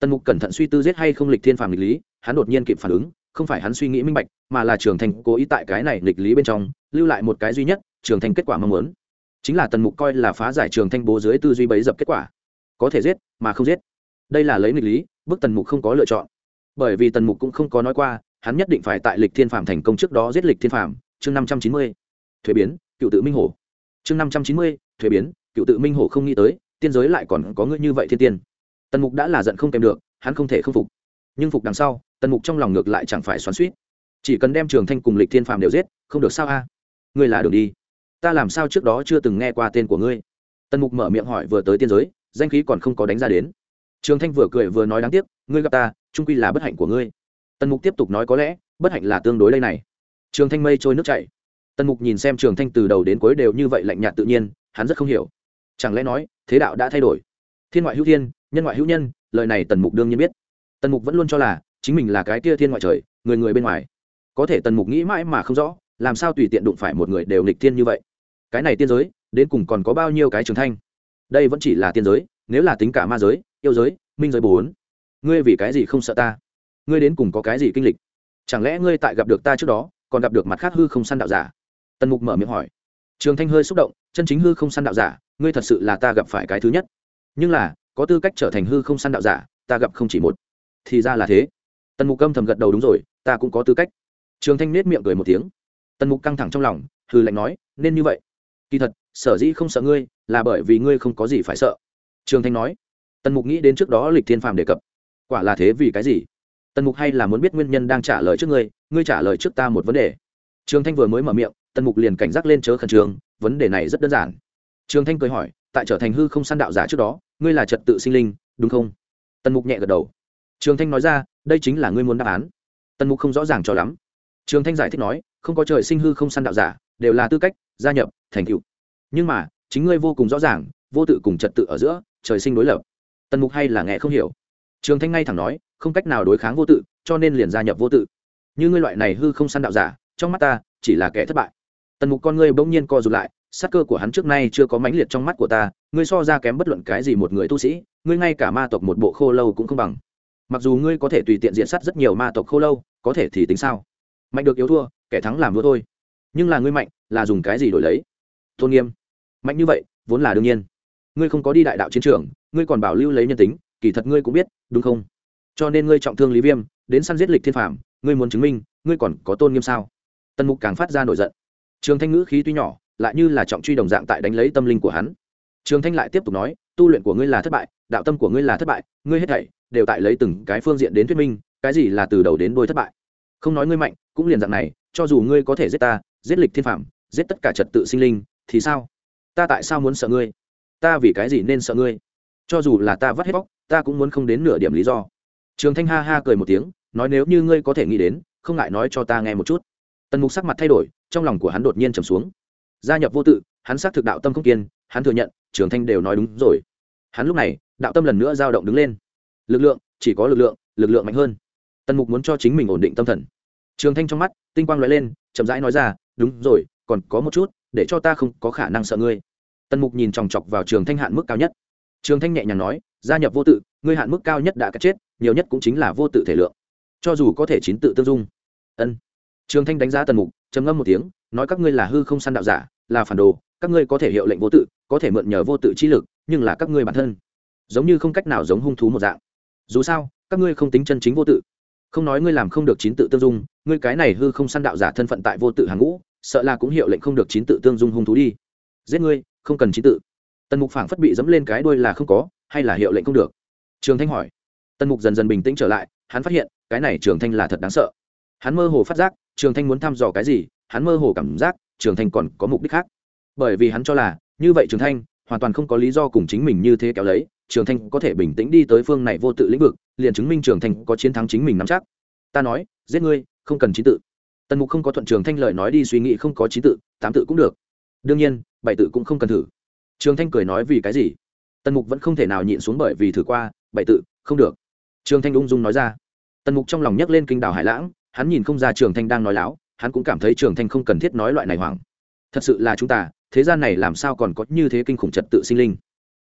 Tần mục cẩn thận suy tư giết hay không lịch thiên phàm lịch lý, hắn đột nhiên kịp phản ứng, không phải hắn suy nghĩ minh bạch, mà là trường thành cố ý tại cái này lịch lý bên trong, lưu lại một cái duy nhất trường thành kết quả mong muốn. Chính là tần mục coi là phá giải trường thanh bố dưới tư duy bấy dập kết quả. Có thể giết, mà không giết. Đây là lấy nghịch lý, bức tần mục không có lựa chọn. Bởi vì tần mục cũng không có nói qua, hắn nhất định phải tại lịch thiên phạm thành công trước đó giết lịch thiên phạm chương năm trăm chín mươi. Thuế biến, cựu tự minh hổ. Chương năm trăm chín mươi, thuế biến cựu tự minh hổ không nghĩ tới, tiên giới lại còn có ngươi như vậy thiên tiên. Tần mục đã là giận không kèm được, hắn không thể k phục. Nhưng phục đằng sau, tần mục trong lòng ngược lại chẳng phải xoắn suýt chỉ cần đem trường thanh cùng lịch thiên Phàm đều giết, không được sao a? Ngươi là đường đi. Ta làm sao trước đó chưa từng nghe qua tên của ngươi? Tần mục mở miệng hỏi vừa tới tiên giới, danh khí còn không có đánh ra đến. Trường thanh vừa cười vừa nói đáng tiếc, ngươi gặp ta, trung quy là bất hạnh của ngươi. Tần mục tiếp tục nói có lẽ, bất hạnh là tương đối đây này. Trường thanh mây trôi nước chảy. Tần mục nhìn xem trường thanh từ đầu đến cuối đều như vậy lạnh nhạt tự nhiên, hắn rất không hiểu chẳng lẽ nói, thế đạo đã thay đổi? Thiên ngoại hữu thiên, nhân ngoại hữu nhân, lời này tần mục đương nhiên biết. Tần mục vẫn luôn cho là, chính mình là cái tia thiên ngoại trời, người người bên ngoài. Có thể tần mục nghĩ mãi mà không rõ, làm sao tùy tiện đụng phải một người đều nghịch thiên như vậy? Cái này tiên giới, đến cùng còn có bao nhiêu cái trường thanh? Đây vẫn chỉ là tiên giới, nếu là tính cả ma giới, yêu giới, minh giới bốn. Ngươi vì cái gì không sợ ta? Ngươi đến cùng có cái gì kinh lịch? Chẳng lẽ ngươi tại gặp được ta trước đó, còn gặp được mặt khác hư không săn đạo giả? Tần mục mở miệng hỏi. Trường thanh hơi xúc động, chân chính hư không săn đạo giả ngươi thật sự là ta gặp phải cái thứ nhất. Nhưng là, có tư cách trở thành hư không săn đạo giả, ta gặp không chỉ một. Thì ra là thế. Tần mục câm thầm gật đầu đúng rồi, ta cũng có tư cách. Trường thanh nết miệng cười một tiếng. Tần mục căng thẳng trong lòng hư lạnh nói, nên như vậy. Kỳ thật, sở dĩ không sợ ngươi, là bởi vì ngươi không có gì phải sợ. Trường thanh nói. Tần mục nghĩ đến trước đó lịch thiên phàm đề cập. Quả là thế vì cái gì? Tần mục hay là muốn biết nguyên nhân đang trả lời trước ngươi ngươi trả lời trước ta một vấn đề. Trường thanh vừa mới mở miệng, tần mục liền cảnh giác lên chớ khẩn trương, vấn đề này rất đơn giản trường thanh cười hỏi, tại trở thành hư không săn đạo giả trước đó, ngươi là trật tự sinh linh, đúng không? Tần mục nhẹ gật đầu. Trường thanh nói ra, đây chính là ngươi muốn đáp án. Tần mục không rõ ràng cho lắm. Trường thanh giải thích nói, không có trời sinh hư không săn đạo giả, đều là tư cách, gia nhập, thành cựu nhưng mà, chính ngươi vô cùng rõ ràng, vô tự cùng trật tự ở giữa, trời sinh đối lập. Tần mục hay là nghe không hiểu. Trường thanh ngay thẳng nói, không cách nào đối kháng vô tự, cho nên liền gia nhập vô tự. Như ngươi loại này hư không săn đạo giả, trong mắt ta, chỉ là kẻ thất bại. Tần mục con ngươi bỗng nhiên co rụt lại Sát cơ của hắn trước nay chưa có mãnh liệt trong mắt của ta, ngươi so ra kém bất luận cái gì một người tu sĩ, ngươi ngay cả ma tộc một bộ khô lâu cũng không bằng. Mặc dù ngươi có thể tùy tiện diện sát rất nhiều ma tộc khô lâu, có thể thì tính sao? Mạnh được yếu thua, kẻ thắng làm vua thôi. Nhưng là ngươi mạnh, là dùng cái gì đổi lấy? Tôn nghiêm. Mạnh như vậy, vốn là đương nhiên. Ngươi không có đi đại đạo chiến trường, ngươi còn bảo lưu lấy nhân tính, kỳ thật ngươi cũng biết, đúng không? Cho nên ngươi trọng thương lý viêm, đến săn giết lịch thiên phạm ngươi muốn chứng minh, ngươi còn có tôn nghiêm sao? Tần mục càng phát ra nổi giận. Trường thanh ngữ khí tuy nhỏ lại như là trọng truy đồng dạng tại đánh lấy tâm linh của hắn. Trường thanh lại tiếp tục nói, tu luyện của ngươi là thất bại, đạo tâm của ngươi là thất bại, ngươi hết thảy đều tại lấy từng cái phương diện đến thuyết minh, cái gì là từ đầu đến đôi thất bại. Không nói ngươi mạnh, cũng liền dạng này, cho dù ngươi có thể giết ta, giết lịch thiên phạm giết tất cả trật tự sinh linh, thì sao? Ta tại sao muốn sợ ngươi? Ta vì cái gì nên sợ ngươi? Cho dù là ta vắt hết bóc, ta cũng muốn không đến nửa điểm lý do. Trường thanh ha ha cười một tiếng, nói, nếu như ngươi có thể nghĩ đến, không ngại nói cho ta nghe một chút. Tần mục sắc mặt thay đổi, trong lòng của hắn đột nhiên trầm xuống gia nhập vô tự, hắn xác thực đạo tâm không kiên, hắn thừa nhận trường thanh đều nói đúng rồi. Hắn lúc này, đạo tâm lần nữa dao động đứng lên. Lực lượng, chỉ có lực lượng lực lượng mạnh hơn. Tần mục muốn cho chính mình ổn định tâm thần. Trường thanh trong mắt, tinh quang l ó e lên, chậm rãi nói ra, đúng rồi, còn có một chút, để cho ta không có khả năng sợ ngươi. Tần mục nhìn chòng chọc vào trường thanh hạn mức cao nhất. Trường thanh nhẹ nhàng nói, gia nhập vô tự, ngươi hạn mức cao nhất đã cắt chết, nhiều nhất cũng chính là vô tự thể lượng. Cho dù có thể chín tự tương dung. Ân. Trường thanh đánh giá tần mục, trầm ngâm một tiếng, nói, các ngươi là hư không săn đạo giả là phản đồ, các ngươi có thể hiệu lệnh vô tự, có thể mượn nhờ vô tự chi lực, nhưng là các ngươi bản thân, giống như không cách nào giống hung thú một dạng. Dù sao, các ngươi không tính chân chính vô tự. Không nói ngươi làm không được chín tự tương dung, ngươi cái này hư không săn đạo giả thân phận tại vô tự hàng ngũ, sợ là cũng hiệu lệnh không được chín tự tương dung hung thú đi. Giết ngươi, không cần chín tự. Tần mục phảng phất bị dẫm lên cái đuôi là không có, hay là hiệu lệnh không được? Trường thanh hỏi. Tần mục dần dần bình tĩnh trở lại, hắn phát hiện, cái này trường thanh là thật đáng sợ. Hắn mơ hồ phát giác, trường thanh muốn thăm dò cái gì, hắn mơ hồ cảm giác trường thanh còn có mục đích khác. Bởi vì hắn cho là, như vậy trường thanh hoàn toàn không có lý do cùng chính mình như thế kéo lấy, trường thanh có thể bình tĩnh đi tới phương này vô tự lĩnh vực, liền chứng minh trường thanh có chiến thắng chính mình nắm chắc. Ta nói, giết ngươi, không cần trí tự. Tần mục không có thuận trường thanh lời nói đi suy nghĩ không có trí tự, tám tự cũng được. Đương nhiên, bảy tự cũng không cần thử. Trường thanh cười nói vì cái gì? Tần mục vẫn không thể nào nhịn xuống bởi vì thử qua, bảy tự, không được. Trường thanh ung dung nói ra. Tần mục trong lòng nhấc lên kinh đảo hải lãng, hắn nhìn không ra trường thanh đang nói láo hắn cũng cảm thấy trường thanh không cần thiết nói loại này hoảng. Thật sự là chúng ta, thế gian này làm sao còn có như thế kinh khủng trật tự sinh linh?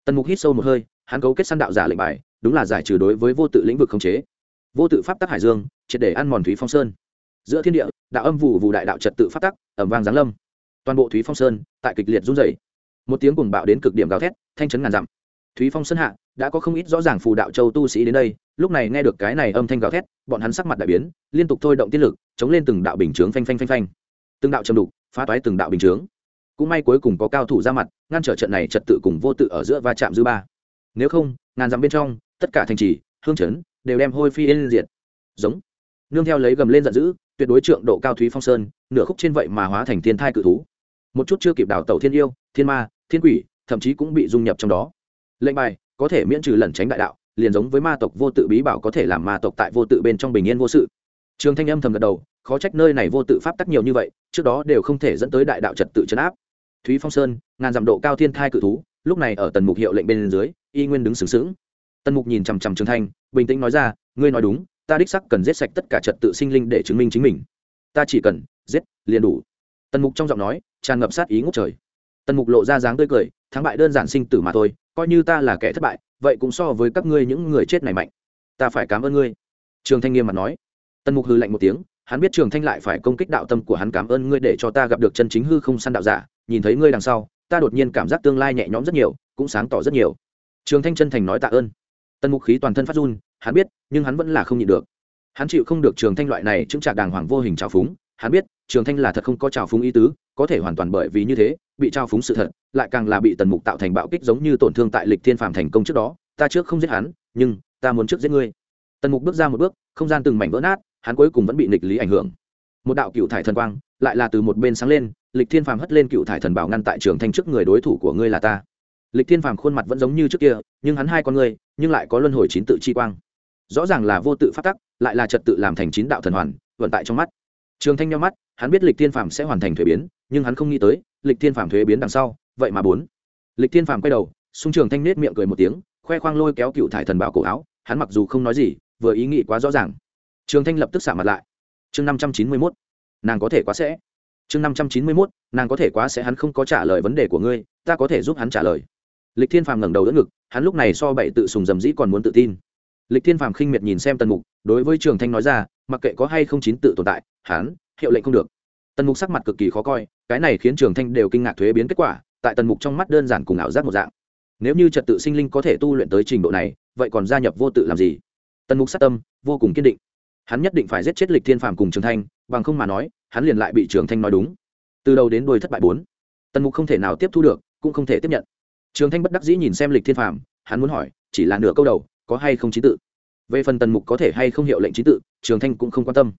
Tần mục hít sâu một hơi, hắn cấu kết săn đạo giả lệnh bài, đúng là giải trừ đối với vô tự lĩnh vực khống chế. Vô tự pháp tắc hải dương, triệt để ăn mòn thúy phong sơn. Giữa thiên địa, đạo âm vụ vụ đại đạo trật tự pháp tắc, ẩm vang giáng lâm. Toàn bộ thúy phong sơn, tại kịch liệt run dày một tiếng cùng bạo đến cực điểm gào thét, thanh chấn ngàn dặm. Thúy phong sơn hạ, đã có không ít rõ ràng phù đạo châu tu sĩ đến đây, lúc này nghe được cái này âm thanh gào thét, bọn hắn sắc mặt đại biến, liên tục thôi động tiết lực chống lên từng đạo bình chướng phanh phanh phanh phanh. Từng đạo châm đục, phá toái từng đạo bình chướng. Cũng may cuối cùng có cao thủ ra mặt, ngăn trở trận này trật tự cùng vô tự ở giữa va chạm dư ba. Nếu không, ngàn dặm bên trong, tất cả thành trì, hương chấn, đều đem hôi phi lên diệt. Giống. Nương theo lấy gầm lên giận dữ, tuyệt đối trượng độ cao thúy phong sơn, nửa khúc trên vậy mà hóa thành thiên thai cự thú. Một chút chưa kịp đào tẩu thiên yêu, thiên ma, thiên quỷ, thậm chí cũng bị dung nhập trong đó. Lệnh bài, có thể miễn trừ lẩn tránh đại đạo, liền giống với ma tộc vô tự bí bảo có thể làm ma tộc tại vô tự bên trong bình yên vô sự trường thanh âm thầm gật đầu, khó trách nơi này vô tự pháp tắc nhiều như vậy, trước đó đều không thể dẫn tới đại đạo trật tự chấn áp. Thúy phong sơn, ngàn dặm độ cao thiên thai cự thú, lúc này ở tần mục hiệu lệnh bên dưới, y nguyên đứng sướng sướng tần mục nhìn chằm chằm trường thanh, bình tĩnh nói ra, ngươi nói đúng, ta đích sắc cần giết sạch tất cả trật tự sinh linh để chứng minh chính mình. Ta chỉ cần giết, liền đủ. Tần mục trong giọng nói, tràn ngập sát ý ngốc trời. Tần mục lộ ra dáng tươi cười, thắng bại đơn giản sinh tử mà thôi, coi như ta là kẻ thất bại, vậy cũng so với các ngươi những người chết này mạnh. Ta phải cảm ơn ngươi. Trường thanh nghiêm mặt nói tần mục hư lạnh một tiếng, hắn biết trường thanh lại phải công kích đạo tâm của hắn cảm ơn ngươi để cho ta gặp được chân chính hư không săn đạo giả, nhìn thấy ngươi đằng sau, ta đột nhiên cảm giác tương lai nhẹ nhõm rất nhiều, cũng sáng tỏ rất nhiều. Trường thanh chân thành nói tạ ơn. Tần mục khí toàn thân phát run, hắn biết, nhưng hắn vẫn là không nhịn được. Hắn chịu không được trường thanh loại này chứng trả đàng hoàng vô hình trào phúng, hắn biết, trường thanh là thật không có trào phúng ý tứ, có thể hoàn toàn bởi vì như thế, bị trao phúng sự thật, lại càng là bị tần mục tạo thành bạo kích giống như tổn thương tại lịch thiên phàm thành công trước đó. Ta trước không giết hắn, nhưng ta muốn trước giết ngươi. Tần mục bước ra một bước, không gian từng mảnh vỡ nát hắn cuối cùng vẫn bị nghịch lý ảnh hưởng. Một đạo cựu thải thần quang lại là từ một bên sáng lên, lịch thiên phàm hất lên cựu thải thần bảo ngăn tại trường thanh trước người đối thủ của ngươi là ta. Lịch thiên phàm khuôn mặt vẫn giống như trước kia, nhưng hắn hai con ngươi, nhưng lại có luân hồi chín tự chi quang. Rõ ràng là vô tự phát tắc, lại là trật tự làm thành chín đạo thần hoàn vận tại trong mắt. Trường thanh nhau mắt, hắn biết lịch thiên phàm sẽ hoàn thành thuế biến, nhưng hắn không nghĩ tới, lịch thiên phàm thuế biến đằng sau, vậy mà bốn. Lịch thiên phàm quay đầu xung trường thanh nết miệng cười một tiếng, khoe khoang lôi kéo cựu thải thần bảo cổ áo, hắn mặc dù không nói gì, vừa ý nghĩ quá rõ ràng trường thanh lập tức xả mặt lại. Chương năm trăm chín mươi mốt, nàng có thể quá sẽ. Chương năm trăm chín mươi mốt, nàng có thể quá sẽ, hắn không có trả lời vấn đề của ngươi, ta có thể giúp hắn trả lời. Lịch thiên phàm ngẩng đầu đỡ ngực, hắn lúc này so bậy tự sùng dầm dĩ còn muốn tự tin. Lịch thiên phàm khinh miệt nhìn xem tần mục, đối với trường thanh nói ra, mặc kệ có hay không chín tự tồn tại, hắn, hiệu lệnh không được. Tần mục sắc mặt cực kỳ khó coi, cái này khiến trường thanh đều kinh ngạc thuế biến kết quả, tại tần mục trong mắt đơn giản cùng ảo giác một dạng. Nếu như trật tự sinh linh có thể tu luyện tới trình độ này, vậy còn gia nhập vô tự làm gì? Tần mục sát tâm, vô cùng kiên định hắn nhất định phải giết chết lịch thiên phàm cùng trường thanh, bằng không mà nói, hắn liền lại bị trường thanh nói đúng. Từ đầu đến đôi thất bại bốn. Tần mục không thể nào tiếp thu được, cũng không thể tiếp nhận. Trường thanh bất đắc dĩ nhìn xem lịch thiên phàm, hắn muốn hỏi, chỉ là nửa câu đầu, có hay không trí tự? Về phần tần mục có thể hay không hiệu lệnh trí tự, trường thanh cũng không quan tâm.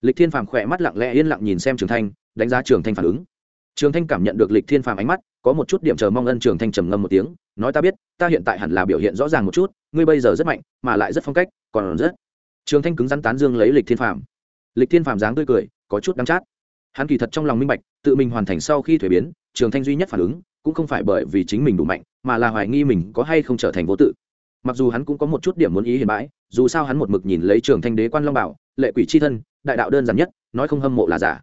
Lịch thiên phàm khỏe mắt lặng lẽ yên lặng nhìn xem trường thanh, đánh giá trường thanh phản ứng. Trường thanh cảm nhận được lịch thiên phàm ánh mắt, có một chút điểm chờ mong ân trường thanh trầm ngâm một tiếng, nói ta biết, ta hiện tại hẳn là biểu hiện rõ ràng một chút, ngươi bây giờ rất mạnh, mà lại rất phong cách, còn rất trường thanh cứng rắn tán dương lấy lịch thiên phàm. Lịch thiên phàm dáng tươi cười, có chút đăm chát. Hắn kỳ thật trong lòng minh bạch, tự mình hoàn thành sau khi thuế biến, trường thanh duy nhất phản ứng cũng không phải bởi vì chính mình đủ mạnh, mà là hoài nghi mình có hay không trở thành vô tự. Mặc dù hắn cũng có một chút điểm muốn ý hiền bãi, dù sao hắn một mực nhìn lấy trường thanh đế quan long bảo, lệ quỷ c h i thân, đại đạo đơn giản nhất, nói không hâm mộ là giả.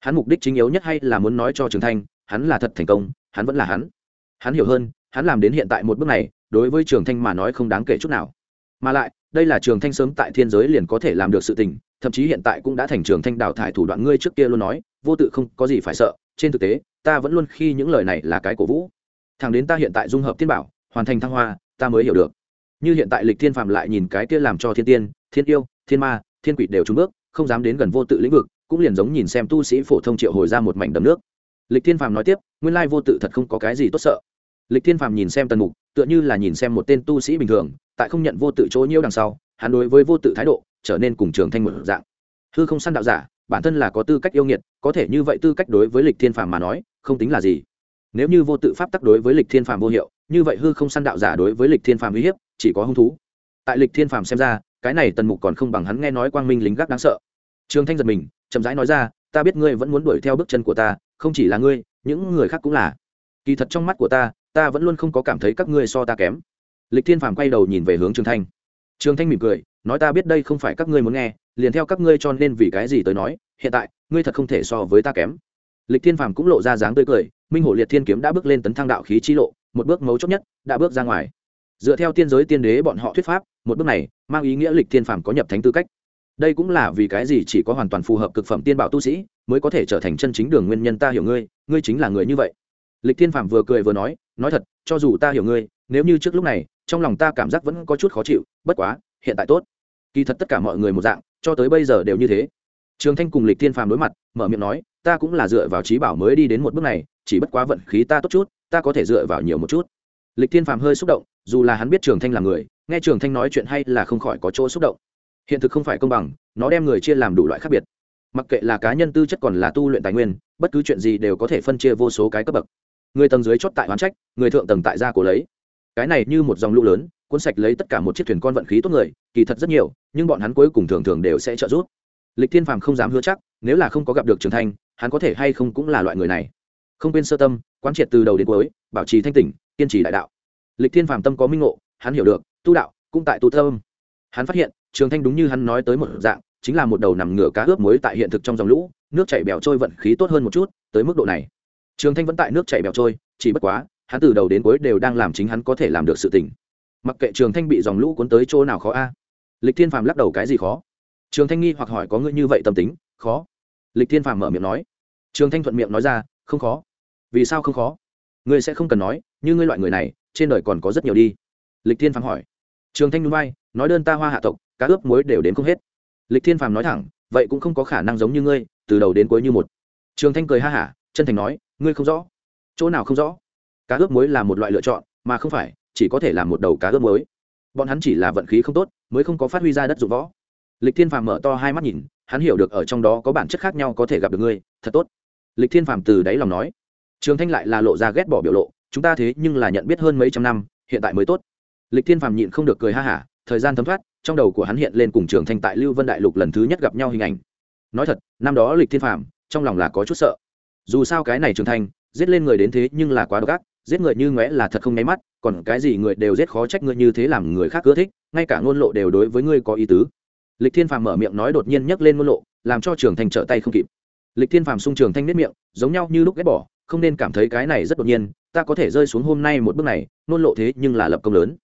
Hắn mục đích chính yếu nhất hay là muốn nói cho trường thanh, hắn là thật thành công, hắn vẫn là hắn. Hắn hiểu hơn, hắn làm đến hiện tại một bước này, đối với trường thanh mà nói không đáng kể chút nào. Mà lại đây là trường thanh sớm tại thiên giới liền có thể làm được sự tình, thậm chí hiện tại cũng đã thành trường thanh đào thải thủ đoạn ngươi trước kia luôn nói, vô tự không có gì phải sợ, trên thực tế, ta vẫn luôn khi những lời này là cái cổ vũ. Thằng đến ta hiện tại dung hợp thiên bảo, hoàn thành thăng hoa, ta mới hiểu được. Như hiện tại lịch thiên phàm lại nhìn cái kia làm cho thiên tiên, thiên yêu, thiên ma, thiên quỷ đều trúng bước, không dám đến gần vô tự lĩnh vực, cũng liền giống nhìn xem tu sĩ phổ thông triệu hồi ra một mảnh đầm nước. Lịch thiên phàm nói tiếp, nguyên lai vô tự thật không có cái gì tốt sợ. Lịch thiên phàm nhìn xem tần mục, tựa như là nhìn xem một tên tu sĩ bình thường tại không nhận vô tự chỗ nhiễu đằng sau, hắn đối với vô tự thái độ trở nên cùng trường thanh một dạng. Hư không săn đạo giả, bản thân là có tư cách yêu nghiệt, có thể như vậy tư cách đối với lịch thiên phàm mà nói, không tính là gì. Nếu như vô tự pháp tắc đối với lịch thiên phàm vô hiệu, như vậy hư không săn đạo giả đối với lịch thiên phàm uy hiếp, chỉ có hung thú. Tại lịch thiên phàm xem ra, cái này tần mục còn không bằng hắn nghe nói quang minh lính gác đáng sợ. Trường thanh giật mình, chậm rãi nói ra, ta biết ngươi vẫn muốn đuổi theo bước chân của ta, không chỉ là ngươi, những người khác cũng là. Kỳ thật trong mắt của ta ta vẫn luôn không có cảm thấy các ngươi so ta kém lịch thiên phàm quay đầu nhìn về hướng trường thanh. Trường thanh mỉm cười, nói ta biết đây không phải các ngươi muốn nghe, liền theo các ngươi cho nên vì cái gì tới nói, hiện tại, ngươi thật không thể so với ta kém. Lịch thiên phàm cũng lộ ra dáng tươi cười, minh hổ liệt thiên kiếm đã bước lên tấn thang đạo khí chi lộ, một bước mấu chốt nhất, đã bước ra ngoài. Dựa theo tiên giới tiên đế bọn họ thuyết pháp, một bước này, mang ý nghĩa lịch thiên phàm có nhập thánh tư cách. Đây cũng là vì cái gì chỉ có hoàn toàn phù hợp cực phẩm tiên bảo tu sĩ, mới có thể trở thành chân chính đường nguyên nhân ta hiểu ngươi ngươi chính là người như vậy. Lịch thiên phàm vừa cười vừa nói nói thật, cho dù ta hiểu ngươi nếu như trước lúc này, trong lòng ta cảm giác vẫn có chút khó chịu, bất quá, hiện tại tốt. Kỳ thật tất cả mọi người một dạng, cho tới bây giờ đều như thế. Trường thanh cùng lịch thiên phàm đối mặt, mở miệng nói, ta cũng là dựa vào trí bảo mới đi đến một bước này, chỉ bất quá vận khí ta tốt chút, ta có thể dựa vào nhiều một chút. Lịch thiên phàm hơi xúc động, dù là hắn biết trường thanh là người, nghe trường thanh nói chuyện hay là không khỏi có chỗ xúc động. Hiện thực không phải công bằng, nó đem người chia làm đủ loại khác biệt. Mặc kệ là cá nhân tư chất còn là tu luyện tài nguyên, bất cứ chuyện gì đều có thể phân chia vô số cái cấp bậc. Người tầng dưới chót tại hoán trách, người thượng tầng tại gia cổ lấy cái này như một dòng lũ lớn, cuốn sạch lấy tất cả một chiếc thuyền con vận khí tốt người, kỳ thật rất nhiều, nhưng bọn hắn cuối cùng thường thường đều sẽ trợ giúp. Lịch thiên phàm không dám hứa chắc, nếu là không có gặp được trường thanh, hắn có thể hay không cũng là loại người này. Không quên sơ tâm, quán triệt từ đầu đến cuối, bảo trì thanh tỉnh, kiên trì đại đạo. Lịch thiên phàm tâm có minh ngộ, hắn hiểu được, tu đạo cũng tại tu tâm. Hắn phát hiện, trường thanh đúng như hắn nói tới một dạng, chính là một đầu nằm ngửa cá ướp muối tại hiện thực trong dòng lũ, nước chảy bèo trôi vận khí tốt hơn một chút, tới mức độ này. Trường thanh vẫn tại nước chảy bèo trôi, chỉ bất quá hắn từ đầu đến cuối đều đang làm chính hắn có thể làm được sự tình. Mặc kệ trường thanh bị dòng lũ cuốn tới chỗ nào khó a. Lịch thiên phàm lắc đầu cái gì khó? Trường thanh nghi hoặc hỏi có ngươi như vậy tâm tính, khó. Lịch thiên phàm mở miệng nói. Trường thanh thuận miệng nói ra, không khó. Vì sao không khó? Ngươi sẽ không cần nói, như ngươi loại người này, trên đời còn có rất nhiều đi. Lịch thiên phàm hỏi. Trường thanh núi bay nói đơn ta hoa hạ tộc, cá ướp muối đều đến không hết. Lịch thiên phàm nói thẳng, vậy cũng không có khả năng giống như ngươi, từ đầu đến cuối như một. Trường thanh cười ha hả, chân thành nói, ngươi không rõ. Chỗ nào không rõ? Cá ướp muối là một loại lựa chọn, mà không phải, chỉ có thể là một đầu cá ướp muối. Bọn hắn chỉ là vận khí không tốt, mới không có phát huy ra đất dụng võ. Lịch thiên phàm mở to hai mắt nhìn, hắn hiểu được ở trong đó có bản chất khác nhau có thể gặp được ngươi, thật tốt. Lịch thiên phàm từ đáy lòng nói. Trường thanh lại là lộ ra ghét bỏ biểu lộ, chúng ta thế nhưng là nhận biết hơn mấy trăm năm, hiện tại mới tốt. Lịch thiên phàm nhịn không được cười ha hả, thời gian thấm thoát, trong đầu của hắn hiện lên cùng trường thanh tại lưu vân đại lục lần thứ nhất gặp nhau hình ảnh. Nói thật, năm đó lịch thiên phàm, trong lòng là có chút sợ. Dù sao cái này trường thanh, giết lên người đến thế nhưng là quá độc ác giết người như ngóe là thật không nháy mắt, còn cái gì người đều giết khó trách ngươi như thế làm người khác ưa thích, ngay cả ngôn lộ đều đối với ngươi có ý tứ. Lịch thiên phàm mở miệng nói đột nhiên nhấc lên ngôn lộ, làm cho trường thanh trợ tay không kịp. Lịch thiên phàm sung trường thanh nết miệng, giống nhau như lúc ghét bỏ, không nên cảm thấy cái này rất đột nhiên, ta có thể rơi xuống hôm nay một bước này, ngôn lộ thế nhưng là lập công lớn.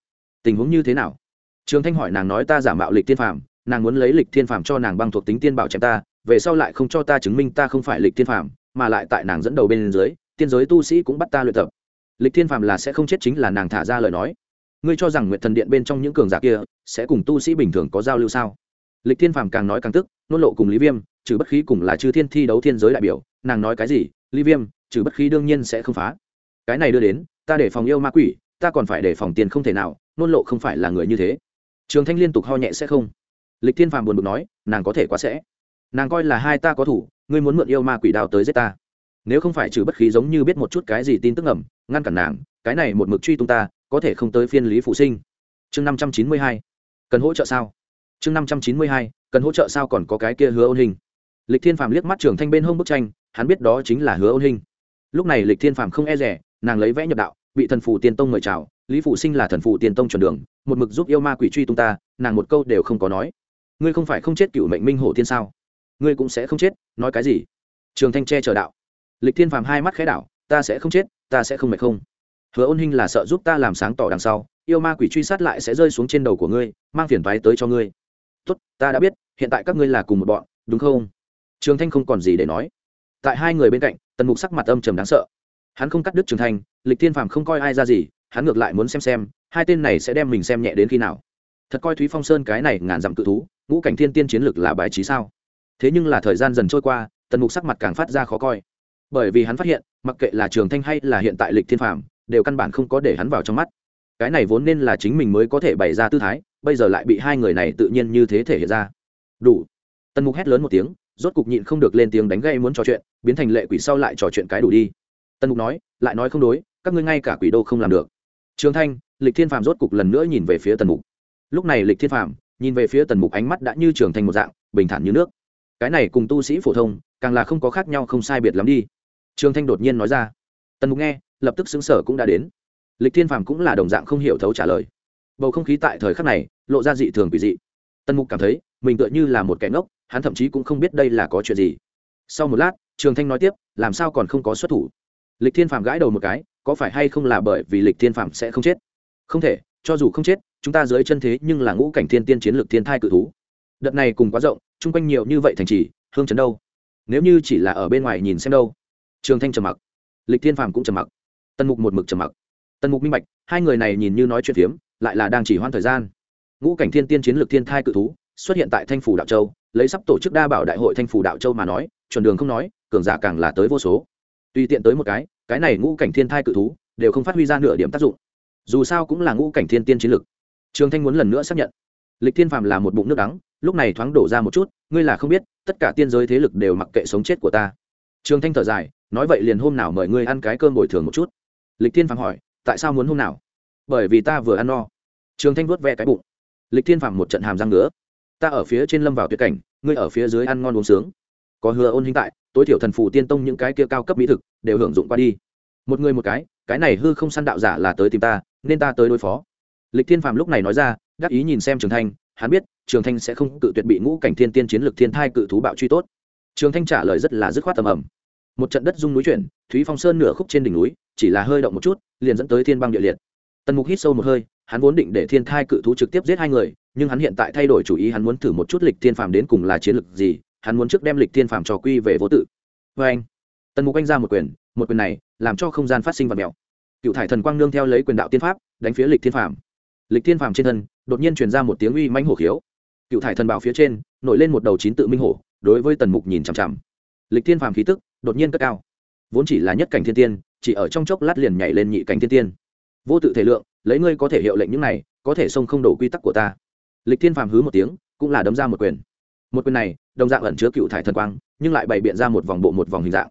Tình huống như thế nào? Trường thanh hỏi nàng nói ta giả mạo lịch thiên phàm, nàng muốn lấy lịch thiên phàm cho nàng băng thuộc tính tiên bảo chém ta, về sau lại không cho ta chứng minh ta không phải lịch thiên phàm, mà lại tại nàng dẫn đầu bên dưới, tiên giới tu sĩ cũng bắt ta luyện tập lịch thiên phàm là sẽ không chết chính là nàng thả ra lời nói. Ngươi cho rằng nguyện thần điện bên trong những cường giả kia sẽ cùng tu sĩ bình thường có giao lưu sao? Lịch thiên phàm càng nói càng tức nôn lộ cùng lý viêm, trừ bất khí cùng là chư thiên thi đấu thiên giới đại biểu, nàng nói cái gì? Lý viêm, trừ bất khí đương nhiên sẽ không phá. Cái này đưa đến, ta để phòng yêu ma quỷ, ta còn phải để phòng tiền không thể nào nôn lộ không phải là người như thế. Trường thanh liên tục ho nhẹ sẽ không. Lịch thiên phàm buồn bực nói, nàng có thể quá sẽ. Nàng coi là hai ta có thủ, ngươi muốn mượn yêu ma quỷ đào tới giết ta. Nếu không phải trừ bất khí giống như biết một chút cái gì tin tức ẩm ngăn cản nàng, cái này một mực truy tung ta, có thể không tới phiên lý phụ sinh. Chương năm trăm chín mươi hai, cần hỗ trợ sao? Chương năm trăm chín mươi hai, cần hỗ trợ sao còn có cái kia hứa ôn hình? Lịch thiên phàm liếc mắt trường thanh bên hông bức tranh, hắn biết đó chính là hứa ôn hình. Lúc này lịch thiên phàm không e rẻ, nàng lấy vẽ nhập đạo, bị thần phù tiên tông mời chào, lý phụ sinh là thần phù tiên tông chuẩn đường, một mực giúp yêu ma quỷ truy tung ta, nàng một câu đều không có nói. Ngươi không phải không chết cựu mệnh minh hổ tiên sao? Ngươi cũng sẽ không chết, nói cái gì? Trường thanh che chờ đạo. Lịch thiên phàm hai mắt khẽ đảo, ta sẽ không chết ta sẽ không mệt không? Hứa ôn hinh là sợ giúp ta làm sáng tỏ đằng sau, yêu ma quỷ truy sát lại sẽ rơi xuống trên đầu của ngươi, mang phiền thoái tới cho ngươi. Tốt, ta đã biết, hiện tại các ngươi là cùng một bọn, đúng không? Trường thanh không còn gì để nói. Tại hai người bên cạnh, tần mục sắc mặt âm trầm đáng sợ. Hắn không cắt đứt trường thanh, lịch thiên phàm không coi ai ra gì, hắn ngược lại muốn xem xem, hai tên này sẽ đem mình xem nhẹ đến khi nào. Thật coi thúy phong sơn cái này ngàn dặm cự thú, ngũ cảnh thiên tiên chiến lực là bài trí sao? Thế nhưng là thời gian dần trôi qua, tần mục sắc mặt càng phát ra khó coi bởi vì hắn phát hiện, mặc kệ là trường thanh hay là hiện tại lịch thiên phạm đều căn bản không có để hắn vào trong mắt. Cái này vốn nên là chính mình mới có thể bày ra tư thái, bây giờ lại bị hai người này tự nhiên như thế thể hiện ra. Đủ. Tần mục hét lớn một tiếng, rốt cục nhịn không được lên tiếng đánh gây muốn trò chuyện, biến thành lệ quỷ sau lại trò chuyện cái đủ đi. Tần mục nói, lại nói không đối, các ngươi ngay cả quỷ đô không làm được. Trường thanh, lịch thiên phàm rốt cục lần nữa nhìn về phía tần mục. Lúc này lịch thiên phàm nhìn về phía tần mục ánh mắt đã như trường Thanh một dạng, bình thản như nước. Cái này cùng tu sĩ phổ thông, càng là không có khác nhau, không sai biệt lắm đi trường thanh đột nhiên nói ra. Tần mục nghe, lập tức xứng sở cũng đã đến. Lịch thiên phàm cũng là đồng dạng không hiểu thấu trả lời. Bầu không khí tại thời khắc này lộ ra dị thường quỷ dị. Tần mục cảm thấy, mình tựa như là một kẻ ngốc, hắn thậm chí cũng không biết đây là có chuyện gì. Sau một lát, trường thanh nói tiếp, làm sao còn không có xuất thủ? Lịch thiên phàm gãi đầu một cái, có phải hay không là bởi vì lịch thiên phàm sẽ không chết? Không thể, cho dù không chết, chúng ta dưới chân thế nhưng là ngũ cảnh thiên tiên chiến lược thiên thai cự thú. Đợt này cùng quá rộng, chung quanh nhiều như vậy thành trì, hương chấn đâu? Nếu như chỉ là ở bên ngoài nhìn xem đâu trường thanh trầm mặc, lịch thiên phàm cũng trầm mặc, tần mục một mực trầm mặc. Tần mục minh bạch, hai người này nhìn như nói chuyện phiếm, lại là đang chỉ hoãn thời gian. Ngũ cảnh thiên tiên chiến lược thiên thai cự thú, xuất hiện tại thanh phủ đạo châu, lấy sắp tổ chức đa bảo đại hội thanh phủ đạo châu mà nói, chuẩn đường không nói, cường giả càng là tới vô số. Tùy tiện tới một cái cái này ngũ cảnh thiên thai cự thú, đều không phát huy ra nửa điểm tác dụng. Dù sao cũng là ngũ cảnh thiên tiên chiến lực trường thanh muốn lần nữa xác nhận. Lịch thiên phàm là một bụng nước đắng, lúc này thoáng đổ ra một chút, ngươi là không biết, tất cả tiên giới thế lực đều mặc kệ sống chết của ta. Trường thanh thở dài nói vậy liền hôm nào mời ngươi ăn cái cơm bồi thường một chút. Lịch thiên phàm hỏi, tại sao muốn hôm nào? Bởi vì ta vừa ăn no. Trường thanh vuốt ve cái bụng. Lịch thiên phàm một trận hàm răng nữa ta ở phía trên lâm vào tuyệt cảnh, ngươi ở phía dưới ăn ngon uống sướng. Có hứa ôn hình tại, tối thiểu thần phù tiên tông những cái kia cao cấp mỹ thực, đều hưởng dụng qua đi. Một người một cái cái này hư không săn đạo giả là tới tìm ta, nên ta tới đối phó. Lịch thiên phàm lúc này nói ra, đắc ý nhìn xem trường thanh, hắn biết, trường thanh sẽ không cự tuyệt bị ngũ cảnh thiên tiên chiến lược thiên thai cự thú bạo truy tốt. Trường thanh trả lời rất là dứt khoát tầm ẩm một trận đất rung núi chuyển, thúy phong sơn nửa khúc trên đỉnh núi, chỉ là hơi động một chút, liền dẫn tới thiên băng địa liệt. Tần mục hít sâu một hơi, hắn vốn định để thiên thai cự thú trực tiếp giết hai người, nhưng hắn hiện tại thay đổi chủ ý, hắn muốn thử một chút lịch thiên phàm đến cùng là chiến lược gì, hắn muốn trước đem lịch thiên phàm trò quy về vô tự. Vê anh, tần mục anh ra một quyền một quyền này làm cho không gian phát sinh vật mèo. Cựu thải thần quang nương theo lấy quyền đạo tiên pháp, đánh phía lịch thiên phàm. Lịch thiên phàm trên thân, đột nhiên truyền ra một tiếng uy mãnh hổ khiếu. Cựu thải thần bào phía trên, nổi lên một đầu chín tự minh hổ, đối với tần mục nhìn chằm chằm. Lịch thiên phàm khí tức đột nhiên cất cao. Vốn chỉ là nhất cảnh thiên tiên, chỉ ở trong chốc lát liền nhảy lên nhị cảnh thiên tiên. Vô tự thể lượng, lấy ngươi có thể hiệu lệnh những này, có thể xông không đổ quy tắc của ta. Lịch thiên phàm hứ một tiếng, cũng là đấm ra một quyền. Một quyền này, đồng dạng ẩn chứa cựu thải thần quang, nhưng lại bày biện ra một vòng bộ một vòng hình dạng.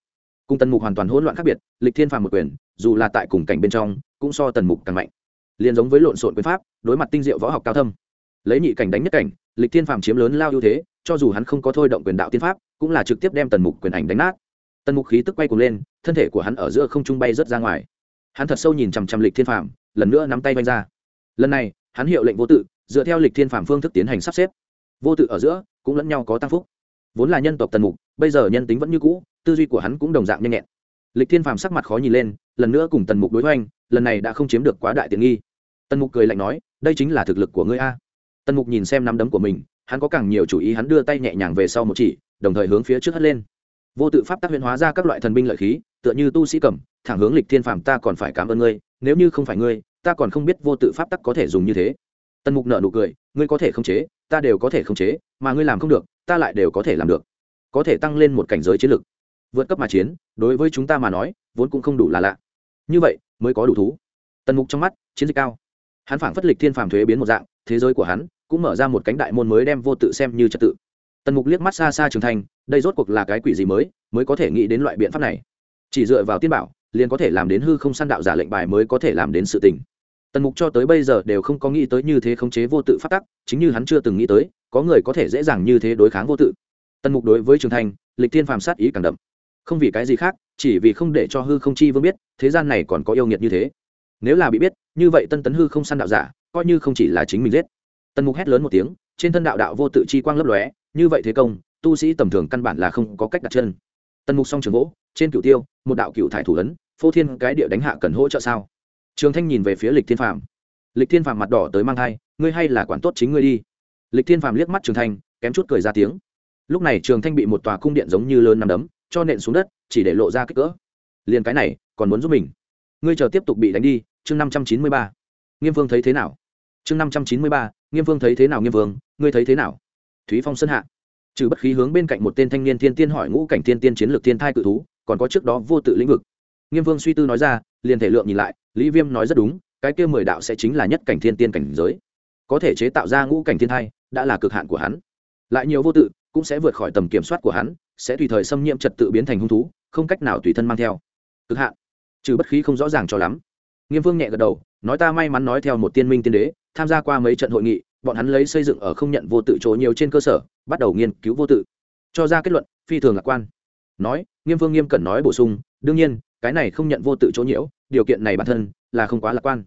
Cùng tần mục hoàn toàn hỗn loạn khác biệt, lịch thiên phàm một quyền, dù là tại cùng cảnh bên trong, cũng so tần mục càng mạnh. Liền giống với lộn xộn quyền pháp, đối mặt tinh diệu võ học cao thâm. Lấy nhị cảnh đánh nhất cảnh, lịch thiên phàm chiếm lớn lao ưu thế, cho dù hắn không có thôi động quyền đạo tiên pháp, cũng là trực tiếp đem tần mục quyền ảnh đánh nát tần mục khí tức quay cuồng lên, thân thể của hắn ở giữa không trung bay rớt ra ngoài. Hắn thật sâu nhìn chằm chằm lịch thiên phàm, lần nữa nắm tay vanh ra. Lần này, hắn hiệu lệnh vô tự, dựa theo lịch thiên phàm phương thức tiến hành sắp xếp. Vô tự ở giữa, cũng lẫn nhau có tăng phúc. Vốn là nhân tộc tần mục, bây giờ nhân tính vẫn như cũ, tư duy của hắn cũng đồng dạng nhanh nhẹn. Lịch thiên phàm sắc mặt khó nhìn lên, lần nữa cùng tần mục đối hoành, lần này đã không chiếm được quá đại tiện nghi. Tần mục cười lạnh nói, đây chính là thực lực của ngươi a. Tần mục nhìn xem nắm đấm của mình, hắn có càng nhiều chủ ý, hắn đưa tay nhẹ nhàng về sau một chỉ, đồng thời hướng phía trước hất lên vô tự pháp tác huyễn hóa ra các loại thần binh lợi khí, tựa như tu sĩ cầm, thẳng hướng lịch thiên phàm ta còn phải cảm ơn ngươi, nếu như không phải ngươi, ta còn không biết vô tự pháp tắc có thể dùng như thế. Tần mục nợ nụ cười, ngươi có thể khống chế, ta đều có thể khống chế, mà ngươi làm không được, ta lại đều có thể làm được. Có thể tăng lên một cảnh giới chiến lược vượt cấp mà chiến, đối với chúng ta mà nói, vốn cũng không đủ là lạ. Như vậy, mới có đủ thú. Tần mục trong mắt, chiến dịch cao. Hắn phảng phất lịch thiên phàm thuế biến một dạng, thế giới của hắn cũng mở ra một cánh đại môn mới đem vô tự xem như trật tự tần mục liếc mắt xa xa Trường thành đây rốt cuộc là cái quỷ gì mới mới có thể nghĩ đến loại biện pháp này? Chỉ dựa vào tiên bảo, liền có thể làm đến hư không săn đạo giả lệnh bài mới có thể làm đến sự tình. Tần mục cho tới bây giờ đều không có nghĩ tới như thế khống chế vô tự phát tắc, chính như hắn chưa từng nghĩ tới, có người có thể dễ dàng như thế đối kháng vô tự. Tần mục đối với trường thành lịch thiên phàm sát ý càng đậm. Không vì cái gì khác, chỉ vì không để cho hư không chi vương biết, thế gian này còn có yêu nghiệt như thế. Nếu là bị biết, như vậy tân tấn hư không săn đạo giả, coi như không chỉ là chính mình giết. Tần mục hét lớn một tiếng, trên thân đạo đạo vô tự chi quang lấp lóe như vậy thế công, tu sĩ tầm thường căn bản là không có cách đặt chân. Tần mục song trường gỗ trên cựu tiêu, một đạo cựu thải thủ ấn, phô thiên cái địa đánh hạ cần hỗ trợ sao? Trường thanh nhìn về phía lịch thiên phạm lịch thiên phạm mặt đỏ tới mang thai, ngươi hay là quản tốt chính ngươi đi. Lịch thiên phạm liếc mắt trường thanh, kém chút cười ra tiếng. Lúc này trường thanh bị một tòa cung điện giống như lớn nằm đấm, cho nện xuống đất, chỉ để lộ ra kích cỡ. Liền cái này, còn muốn giúp mình. Ngươi chờ tiếp tục bị đánh đi, chương năm trăm chín mươi ba. Nghiêm vương thấy thế nào? Chương năm trăm chín mươi ba, nghiêm vương thấy thế nào nghiêm vương, ngươi thấy thế nào? Thúy phong sân hạ. Trừ bất khí hướng bên cạnh một tên thanh niên thiên tiên hỏi ngũ cảnh thiên tiên chiến lược thiên thai cự thú, còn có trước đó vô tự lĩnh vực. Nghiêm vương suy tư nói ra, liền thể lượng nhìn lại, lý viêm nói rất đúng, cái kia mười đạo sẽ chính là nhất cảnh thiên tiên cảnh giới. Có thể chế tạo ra ngũ cảnh thiên thai, đã là cực hạn của hắn. Lại nhiều vô tự, cũng sẽ vượt khỏi tầm kiểm soát của hắn, sẽ tùy thời xâm nhiễm trật tự biến thành hung thú, không cách nào tùy thân mang theo. Cực hạn. Trừ bất khí không rõ ràng cho lắm. Nghiêm vương nhẹ gật đầu, nói ta may mắn nói theo một tiên minh tiên đế, tham gia qua mấy trận hội nghị bọn hắn lấy xây dựng ở không nhận vô tự chỗ nhiều trên cơ sở, bắt đầu nghiên cứu vô tự. Cho ra kết luận, phi thường lạc quan. Nói, nghiêm vương nghiêm cẩn nói bổ sung, đương nhiên, cái này không nhận vô tự chỗ nhiễu, điều kiện này bản thân là không quá lạc quan.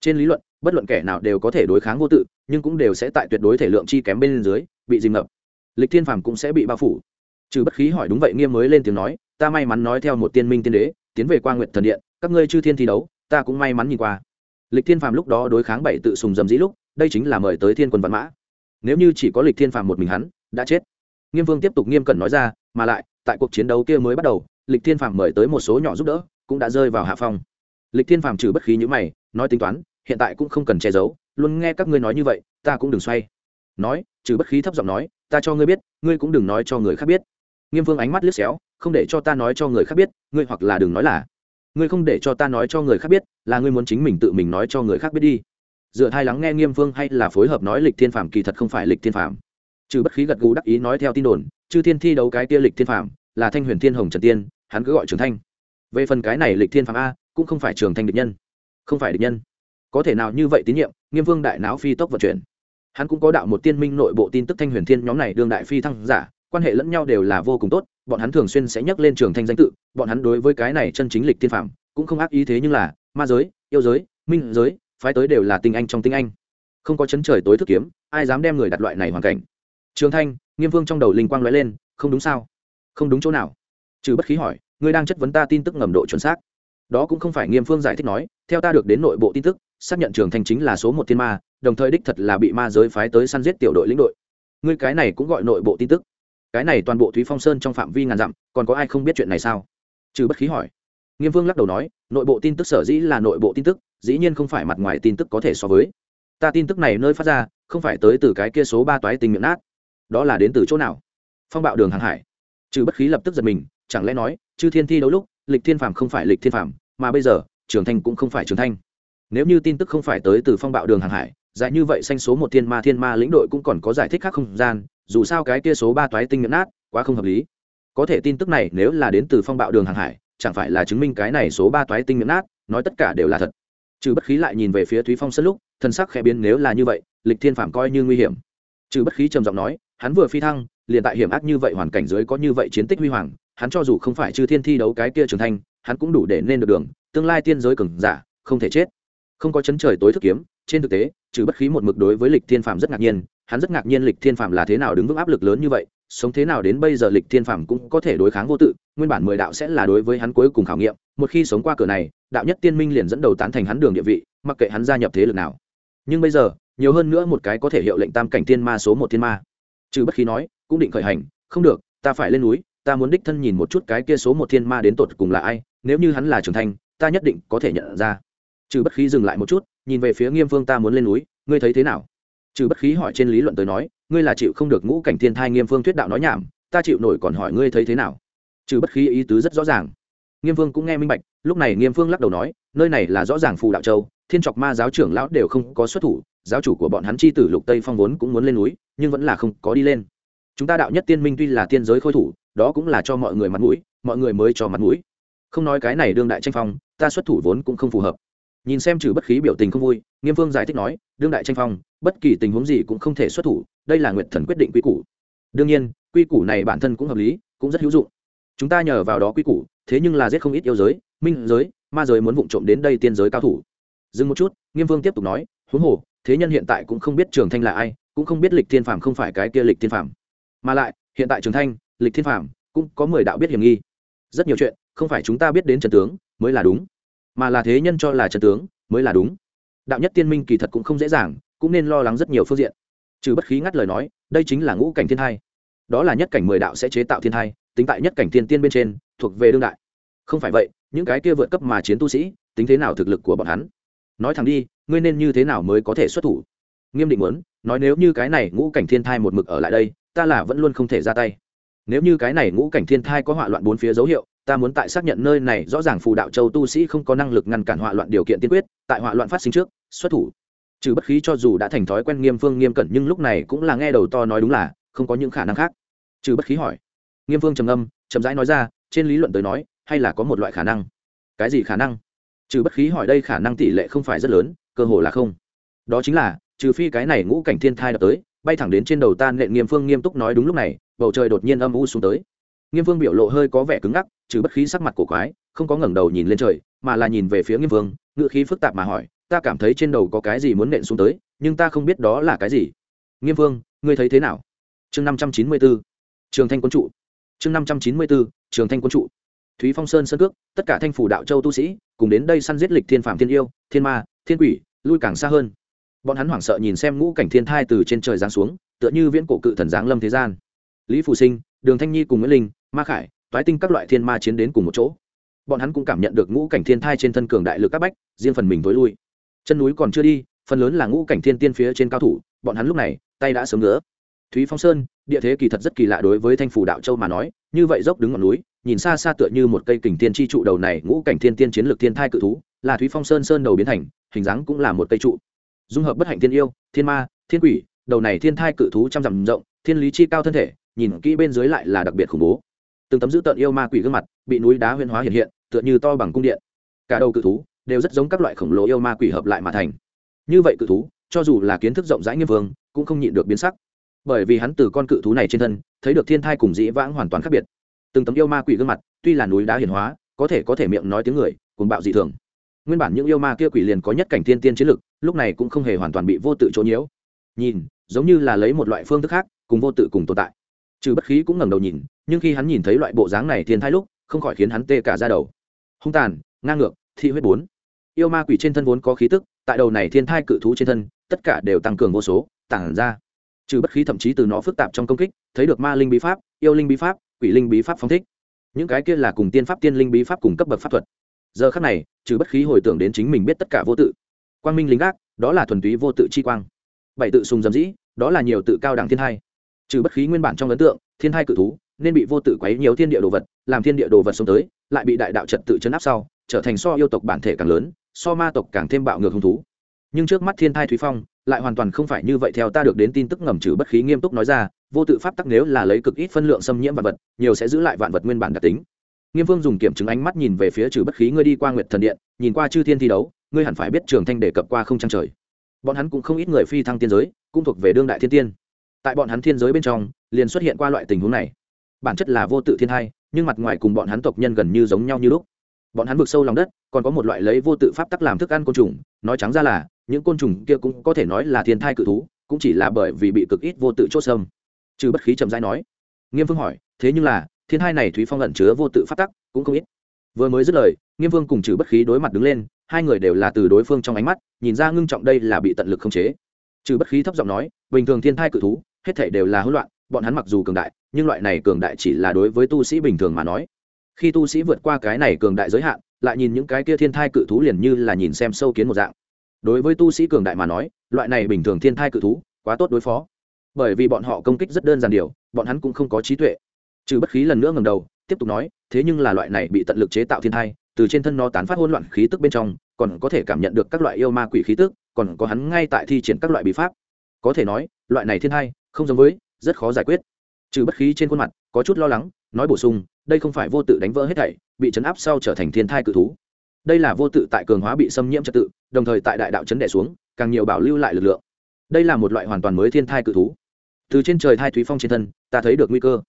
Trên lý luận, bất luận kẻ nào đều có thể đối kháng vô tự, nhưng cũng đều sẽ tại tuyệt đối thể lượng chi kém bên dưới, bị dìm ngập. Lịch thiên phàm cũng sẽ bị bao phủ. Trừ bất khí hỏi đúng vậy, nghiêm mới lên tiếng nói, ta may mắn nói theo một tiên minh tiên đế, tiến về qua nguyện thần điện, các ngươi chư thiên thi đấu, ta cũng may mắn nhìn qua. Lịch thiên phàm lúc đó đối kháng bảy tự sùng dầm dĩ lúc đây chính là mời tới thiên quân văn mã. Nếu như chỉ có lịch thiên phàm một mình hắn, đã chết. Nghiêm vương tiếp tục nghiêm cẩn nói ra, mà lại, tại cuộc chiến đấu kia mới bắt đầu, lịch thiên phàm mời tới một số nhỏ giúp đỡ, cũng đã rơi vào hạ phong. Lịch thiên phàm trừ bất khí như mày, nói tính toán, hiện tại cũng không cần che giấu, luôn nghe các ngươi nói như vậy, ta cũng đừng xoay. Nói, trừ bất khí thấp giọng nói, ta cho ngươi biết, ngươi cũng đừng nói cho người khác biết. Nghiêm vương ánh mắt liếc xéo, không để cho ta nói cho người khác biết, ngươi hoặc là đừng nói là, ngươi không để cho ta nói cho người khác biết, là ngươi muốn chính mình tự mình nói cho người khác biết đi dựa hai lắng nghe nghiêm vương hay là phối hợp nói lịch thiên phạm kỳ thật không phải lịch thiên phạm trừ bất khí gật gù đắc ý nói theo tin đồn, chư thiên thi đấu cái tia lịch thiên phạm là thanh huyền thiên hồng trần tiên, hắn cứ gọi trường thanh. Về phần cái này lịch thiên phạm a, cũng không phải trường thanh địch nhân. Không phải địch nhân. Có thể nào như vậy tín nhiệm, nghiêm vương đại não phi tốc vận chuyển. Hắn cũng có đạo một tiên minh nội bộ tin tức thanh huyền thiên nhóm này đương đại phi thăng giả, quan hệ lẫn nhau đều là vô cùng tốt, bọn hắn thường xuyên sẽ nhắc lên trường thanh danh tự, bọn hắn đối với cái này chân chính lịch thiên phạm cũng không ác ý thế nhưng là, ma giới, yêu giới, minh giới phái tới đều là tinh anh trong tinh anh. Không có chấn trời tối thức kiếm, ai dám đem người đặt loại này hoàn cảnh? Trường thanh, nghiêm vương trong đầu linh quang lóe lên, không đúng sao? Không đúng chỗ nào? Trừ bất khí hỏi, ngươi đang chất vấn ta tin tức ngầm độ chuẩn xác. Đó cũng không phải nghiêm phương giải thích nói, theo ta được đến nội bộ tin tức, xác nhận trường thanh chính là số một thiên ma, đồng thời đích thật là bị ma giới phái tới săn giết tiểu đội lĩnh đội. Ngươi cái này cũng gọi nội bộ tin tức. Cái này toàn bộ thúy phong sơn trong phạm vi ngàn dặm, còn có ai không biết chuyện này sao? Trừ bất khí hỏi. Nghiêm vương lắc đầu nói, nội bộ tin tức sở dĩ là nội bộ tin tức dĩ nhiên không phải mặt ngoài tin tức có thể so với. Ta tin tức này nơi phát ra, không phải tới từ cái kia số ba toái tình miệng nát. Đó là đến từ chỗ nào? Phong bạo đường hàng hải. Trừ bất khí lập tức giật mình, chẳng lẽ nói, chư thiên thi đấu lúc, lịch thiên phàm không phải lịch thiên phàm, mà bây giờ, trường thanh cũng không phải trường thanh. Nếu như tin tức không phải tới từ phong bạo đường hàng hải dài như vậy xanh số một thiên ma thiên ma lĩnh đội cũng còn có giải thích khác không gian, dù sao cái kia số ba toái tinh miệng nát, quá không hợp lý. Có thể tin tức này nếu là đến từ phong bạo đường hàng hải, chẳng phải là chứng minh cái này số ba toái tinh miệng nát, nói tất cả đều là thật trừ bất khí lại nhìn về phía thúy phong sân lúc thân sắc khẽ biến nếu là như vậy, lịch thiên phạm coi như nguy hiểm. Trừ bất khí trầm giọng nói, hắn vừa phi thăng, liền tại hiểm ác như vậy hoàn cảnh dưới có như vậy chiến tích huy hoàng, hắn cho dù không phải chư thiên thi đấu cái kia trưởng thành, hắn cũng đủ để nên được đường, tương lai tiên giới cường giả, không thể chết. Không có chấn trời tối thức kiếm, trên thực tế, trừ bất khí một mực đối với lịch thiên phạm rất ngạc nhiên hắn rất ngạc nhiên lịch thiên phạm là thế nào đứng vững áp lực lớn như vậy, sống thế nào đến bây giờ lịch thiên phạm cũng có thể đối kháng vô tự, nguyên bản mười đạo sẽ là đối với hắn cuối cùng khảo nghiệm, một khi sống qua cửa này, đạo nhất tiên minh liền dẫn đầu tán thành hắn đường địa vị, mặc kệ hắn gia nhập thế lực nào. Nhưng bây giờ, nhiều hơn nữa một cái có thể hiệu lệnh tam cảnh thiên ma số một thiên ma. Trừ bất khí nói, cũng định khởi hành, không được, ta phải lên núi, ta muốn đích thân nhìn một chút cái kia số một thiên ma đến tột cùng là ai, nếu như hắn là trưởng thành, ta nhất định có thể nhận ra. Trừ bất khí dừng lại một chút, nhìn về phía nghiêm phương ta muốn lên núi, ngươi thấy thế nào? Trừ bất khí hỏi trên lý luận tới nói, ngươi là chịu không được ngũ cảnh thiên thai nghiêm phương thuyết đạo nói nhảm, ta chịu nổi còn hỏi ngươi thấy thế nào? Trừ bất khí ý tứ rất rõ ràng. Nghiêm vương cũng nghe minh bạch, lúc này nghiêm phương lắc đầu nói, nơi này là rõ ràng phù đạo châu, thiên trọc ma giáo trưởng lão đều không có xuất thủ, giáo chủ của bọn hắn chi tử lục tây phong vốn cũng muốn lên núi, nhưng vẫn là không có đi lên. Chúng ta đạo nhất tiên minh tuy là tiên giới khôi thủ, đó cũng là cho mọi người mặt mũi, mọi người mới cho mặt mũi. Không nói cái này đương đại tranh phong, ta xuất thủ vốn cũng không phù hợp nhìn xem trừ bất khí biểu tình không vui, nghiêm vương giải thích nói, đương đại tranh phong, bất kỳ tình huống gì cũng không thể xuất thủ, đây là nguyện thần quyết định quy củ. Đương nhiên, quy củ này bản thân cũng hợp lý, cũng rất hữu dụng. Chúng ta nhờ vào đó quy củ, thế nhưng là giết không ít yêu giới, minh giới, ma giới muốn vụng trộm đến đây tiên giới cao thủ. Dừng một chút, nghiêm vương tiếp tục nói, huống hồ, thế nhân hiện tại cũng không biết trường thanh là ai, cũng không biết lịch thiên phàm không phải cái kia lịch thiên phàm. Mà lại, hiện tại trường thanh, lịch thiên phàm cũng có mười đạo biết hiểm nghi. Rất nhiều chuyện, không phải chúng ta biết đến trần tướng mới là đúng mà là thế nhân cho là trần tướng, mới là đúng. Đạo nhất tiên minh kỳ thật cũng không dễ dàng, cũng nên lo lắng rất nhiều phương diện. Trừ bất khí ngắt lời nói, đây chính là ngũ cảnh thiên hai đó là nhất cảnh mười đạo sẽ chế tạo thiên hai tính tại nhất cảnh thiên tiên bên trên, thuộc về đương đại. Không phải vậy, những cái kia vượt cấp mà chiến tu sĩ, tính thế nào thực lực của bọn hắn? Nói thẳng đi, ngươi nên như thế nào mới có thể xuất thủ? Nghiêm định muốn, nói nếu như cái này ngũ cảnh thiên thai một mực ở lại đây, ta là vẫn luôn không thể ra tay. Nếu như cái này ngũ cảnh thiên thai có hỏa loạn bốn phía dấu hiệu ta muốn tại xác nhận nơi này, rõ ràng phù đạo châu tu sĩ không có năng lực ngăn cản họa loạn điều kiện tiên quyết, tại họa loạn phát sinh trước, xuất thủ. Trừ bất khí cho dù đã thành thói quen nghiêm phương nghiêm cẩn, nhưng lúc này cũng là nghe đầu to nói đúng là, không có những khả năng khác. Trừ bất khí hỏi. Nghiêm phương trầm âm chậm rãi nói ra, trên lý luận tới nói, hay là có một loại khả năng. Cái gì khả năng? Trừ bất khí hỏi đây khả năng tỷ lệ không phải rất lớn, cơ hồ là không. Đó chính là, trừ phi cái này ngũ cảnh thiên thai đập tới, bay thẳng đến trên đầu ta nện nghiêm phương nghiêm túc nói đúng lúc này, bầu trời đột nhiên âm u xuống tới. Nghiêm phương biểu lộ hơi có vẻ cứng ngắc trừ bất khí sắc mặt cổ quái, không có ngẩng đầu nhìn lên trời, mà là nhìn về phía nghiêm vương ngự khí phức tạp mà hỏi, ta cảm thấy trên đầu có cái gì muốn nện xuống tới, nhưng ta không biết đó là cái gì. Nghiêm vương, ngươi thấy thế nào? Chương năm trăm chín mươi bốn trường thanh quân trụ. Chương năm trăm chín mươi bốn trường thanh quân trụ. Thúy phong sơn sơn cước, tất cả thanh phủ đạo châu tu sĩ, cùng đến đây săn giết lịch thiên phạm thiên yêu, thiên ma, thiên quỷ, lui càng xa hơn. Bọn hắn hoảng sợ nhìn xem ngũ cảnh thiên thai từ trên trời giáng xuống, tựa như viễn cổ cự thần giáng lâm thế gian. Lý phù sinh, đường thanh nhi cùng nguyễn linh, ma khải toái tinh các loại thiên ma chiến đến cùng một chỗ. Bọn hắn cũng cảm nhận được ngũ cảnh thiên thai trên thân cường đại lực các bách, riêng phần mình tối lui. Chân núi còn chưa đi, phần lớn là ngũ cảnh thiên tiên phía trên cao thủ, bọn hắn lúc này, tay đã sớm nữa. thúy phong sơn, địa thế kỳ thật rất kỳ lạ đối với thanh phủ đạo châu mà nói, như vậy dốc đứng ngọn núi, nhìn xa xa tựa như một cây kình tiên chi trụ đầu này, ngũ cảnh thiên tiên chiến lược thiên thai cự thú, là thúy phong sơn sơn đầu biến thành, hình dáng cũng là một cây trụ. Dung hợp bất hạnh thiên yêu, thiên ma, thiên quỷ, đầu này thiên thai cự thú trăm dặm rộng, thiên lý chi cao thân thể, nhìn kỹ bên dưới lại là đặc biệt khủng bố từng tấm dữ tợn yêu ma quỷ gương mặt, bị núi đá huyên hóa hiện hiện, tựa như to bằng cung điện. Cả đầu cự thú đều rất giống các loại khổng lồ yêu ma quỷ hợp lại mà thành. Như vậy cự thú, cho dù là kiến thức rộng rãi nghiêm vương, cũng không nhịn được biến sắc. Bởi vì hắn từ con cự thú này trên thân, thấy được thiên thai cùng dĩ vãng hoàn toàn khác biệt. Từng tấm yêu ma quỷ gương mặt, tuy là núi đá hiển hóa, có thể có thể miệng nói tiếng người cùng bạo dị thường. Nguyên bản những yêu ma kia quỷ liền có nhất cảnh thiên tiên chiến lực, lúc này cũng không hề hoàn toàn bị vô tự chỗ nhiễu. Nhìn, giống như là lấy một loại phương thức khác, cùng vô tự cùng tồn tại trừ bất khí cũng ngẩng đầu nhìn, nhưng khi hắn nhìn thấy loại bộ dáng này thiên thai lúc, không khỏi khiến hắn tê cả ra đầu. Hung tàn, ngang ngược, thị huyết bốn. Yêu ma quỷ trên thân vốn có khí tức, tại đầu này thiên thai cự thú trên thân, tất cả đều tăng cường vô số, tản ra. Trừ bất khí thậm chí từ nó phức tạp trong công kích, thấy được ma linh bí pháp, yêu linh bí pháp, quỷ linh bí pháp phong thích. Những cái kia là cùng tiên pháp, tiên linh bí pháp cùng cấp bậc pháp thuật. Giờ khắc này, trừ bất khí hồi tưởng đến chính mình biết tất cả vô tự. Quang minh lính gác, đó là thuần túy vô tự chi quang. Bảy tự sùng dầm dĩ, đó là nhiều tự cao đẳng thiên hai trừ bất khí nguyên bản trong ấn tượng, thiên hai cự thú, nên bị vô tự quấy nhiều thiên địa đồ vật, làm thiên địa đồ vật xông tới, lại bị đại đạo trật tự chấn áp sau, trở thành so yêu tộc bản thể càng lớn, so ma tộc càng thêm bạo ngược hung thú. Nhưng trước mắt thiên thai thúy phong, lại hoàn toàn không phải như vậy theo ta được đến tin tức ngầm trừ bất khí nghiêm túc nói ra, vô tự pháp tắc nếu là lấy cực ít phân lượng xâm nhiễm vạn vật, nhiều sẽ giữ lại vạn vật nguyên bản đặc tính. Nghiêm vương dùng kiểm chứng ánh mắt nhìn về phía trừ bất khí ngươi đi qua nguyệt thần điện, nhìn qua chư thiên thi đấu, ngươi hẳn phải biết trường thanh đề cập qua không trăng trời. Bọn hắn cũng không ít người phi thăng tiên giới, cũng thuộc về đương đại thiên tiên tại bọn hắn thiên giới bên trong, liền xuất hiện qua loại tình huống này. Bản chất là vô tự thiên hai nhưng mặt ngoài cùng bọn hắn tộc nhân gần như giống nhau như lúc. Bọn hắn vực sâu lòng đất, còn có một loại lấy vô tự pháp tắc làm thức ăn côn trùng, nói trắng ra là, những côn trùng kia cũng có thể nói là thiên thai cự thú, cũng chỉ là bởi vì bị cực ít vô tự chốt sâm trừ bất khí trầm dai nói. Nghiêm phương hỏi, thế nhưng là, thiên hai này thúy phong ẩn chứa vô tự pháp tắc cũng không ít. Vừa mới dứt lời, nghiêm phương cùng trừ bất khí đối mặt đứng lên, hai người đều là từ đối phương trong ánh mắt, nhìn ra ngưng trọng đây là bị tận lực khống chế. Trừ bất khí thấp giọng nói, bình thường thiên thai cự thú hết thể đều là hỗn loạn, bọn hắn mặc dù cường đại, nhưng loại này cường đại chỉ là đối với tu sĩ bình thường mà nói. Khi tu sĩ vượt qua cái này cường đại giới hạn, lại nhìn những cái kia thiên thai cự thú liền như là nhìn xem sâu kiến một dạng. Đối với tu sĩ cường đại mà nói, loại này bình thường thiên thai cự thú, quá tốt đối phó. Bởi vì bọn họ công kích rất đơn giản điều, bọn hắn cũng không có trí tuệ. Trừ bất khí lần nữa ngầm đầu, tiếp tục nói, thế nhưng là loại này bị tận lực chế tạo thiên thai, từ trên thân nó tán phát hỗn loạn khí tức bên trong, còn có thể cảm nhận được các loại yêu ma quỷ khí tức, còn có hắn ngay tại thi triển các loại bí pháp. Có thể nói, loại này thiên thai không giống với, rất khó giải quyết. Trừ bất khí trên khuôn mặt, có chút lo lắng, nói bổ sung, đây không phải vô tự đánh vỡ hết thảy, bị chấn áp sau trở thành thiên thai cự thú. Đây là vô tự tại cường hóa bị xâm nhiễm trật tự, đồng thời tại đại đạo chấn đẻ xuống, càng nhiều bảo lưu lại lực lượng. Đây là một loại hoàn toàn mới thiên thai cự thú. Từ trên trời thai thúy phong trên thân, ta thấy được nguy cơ.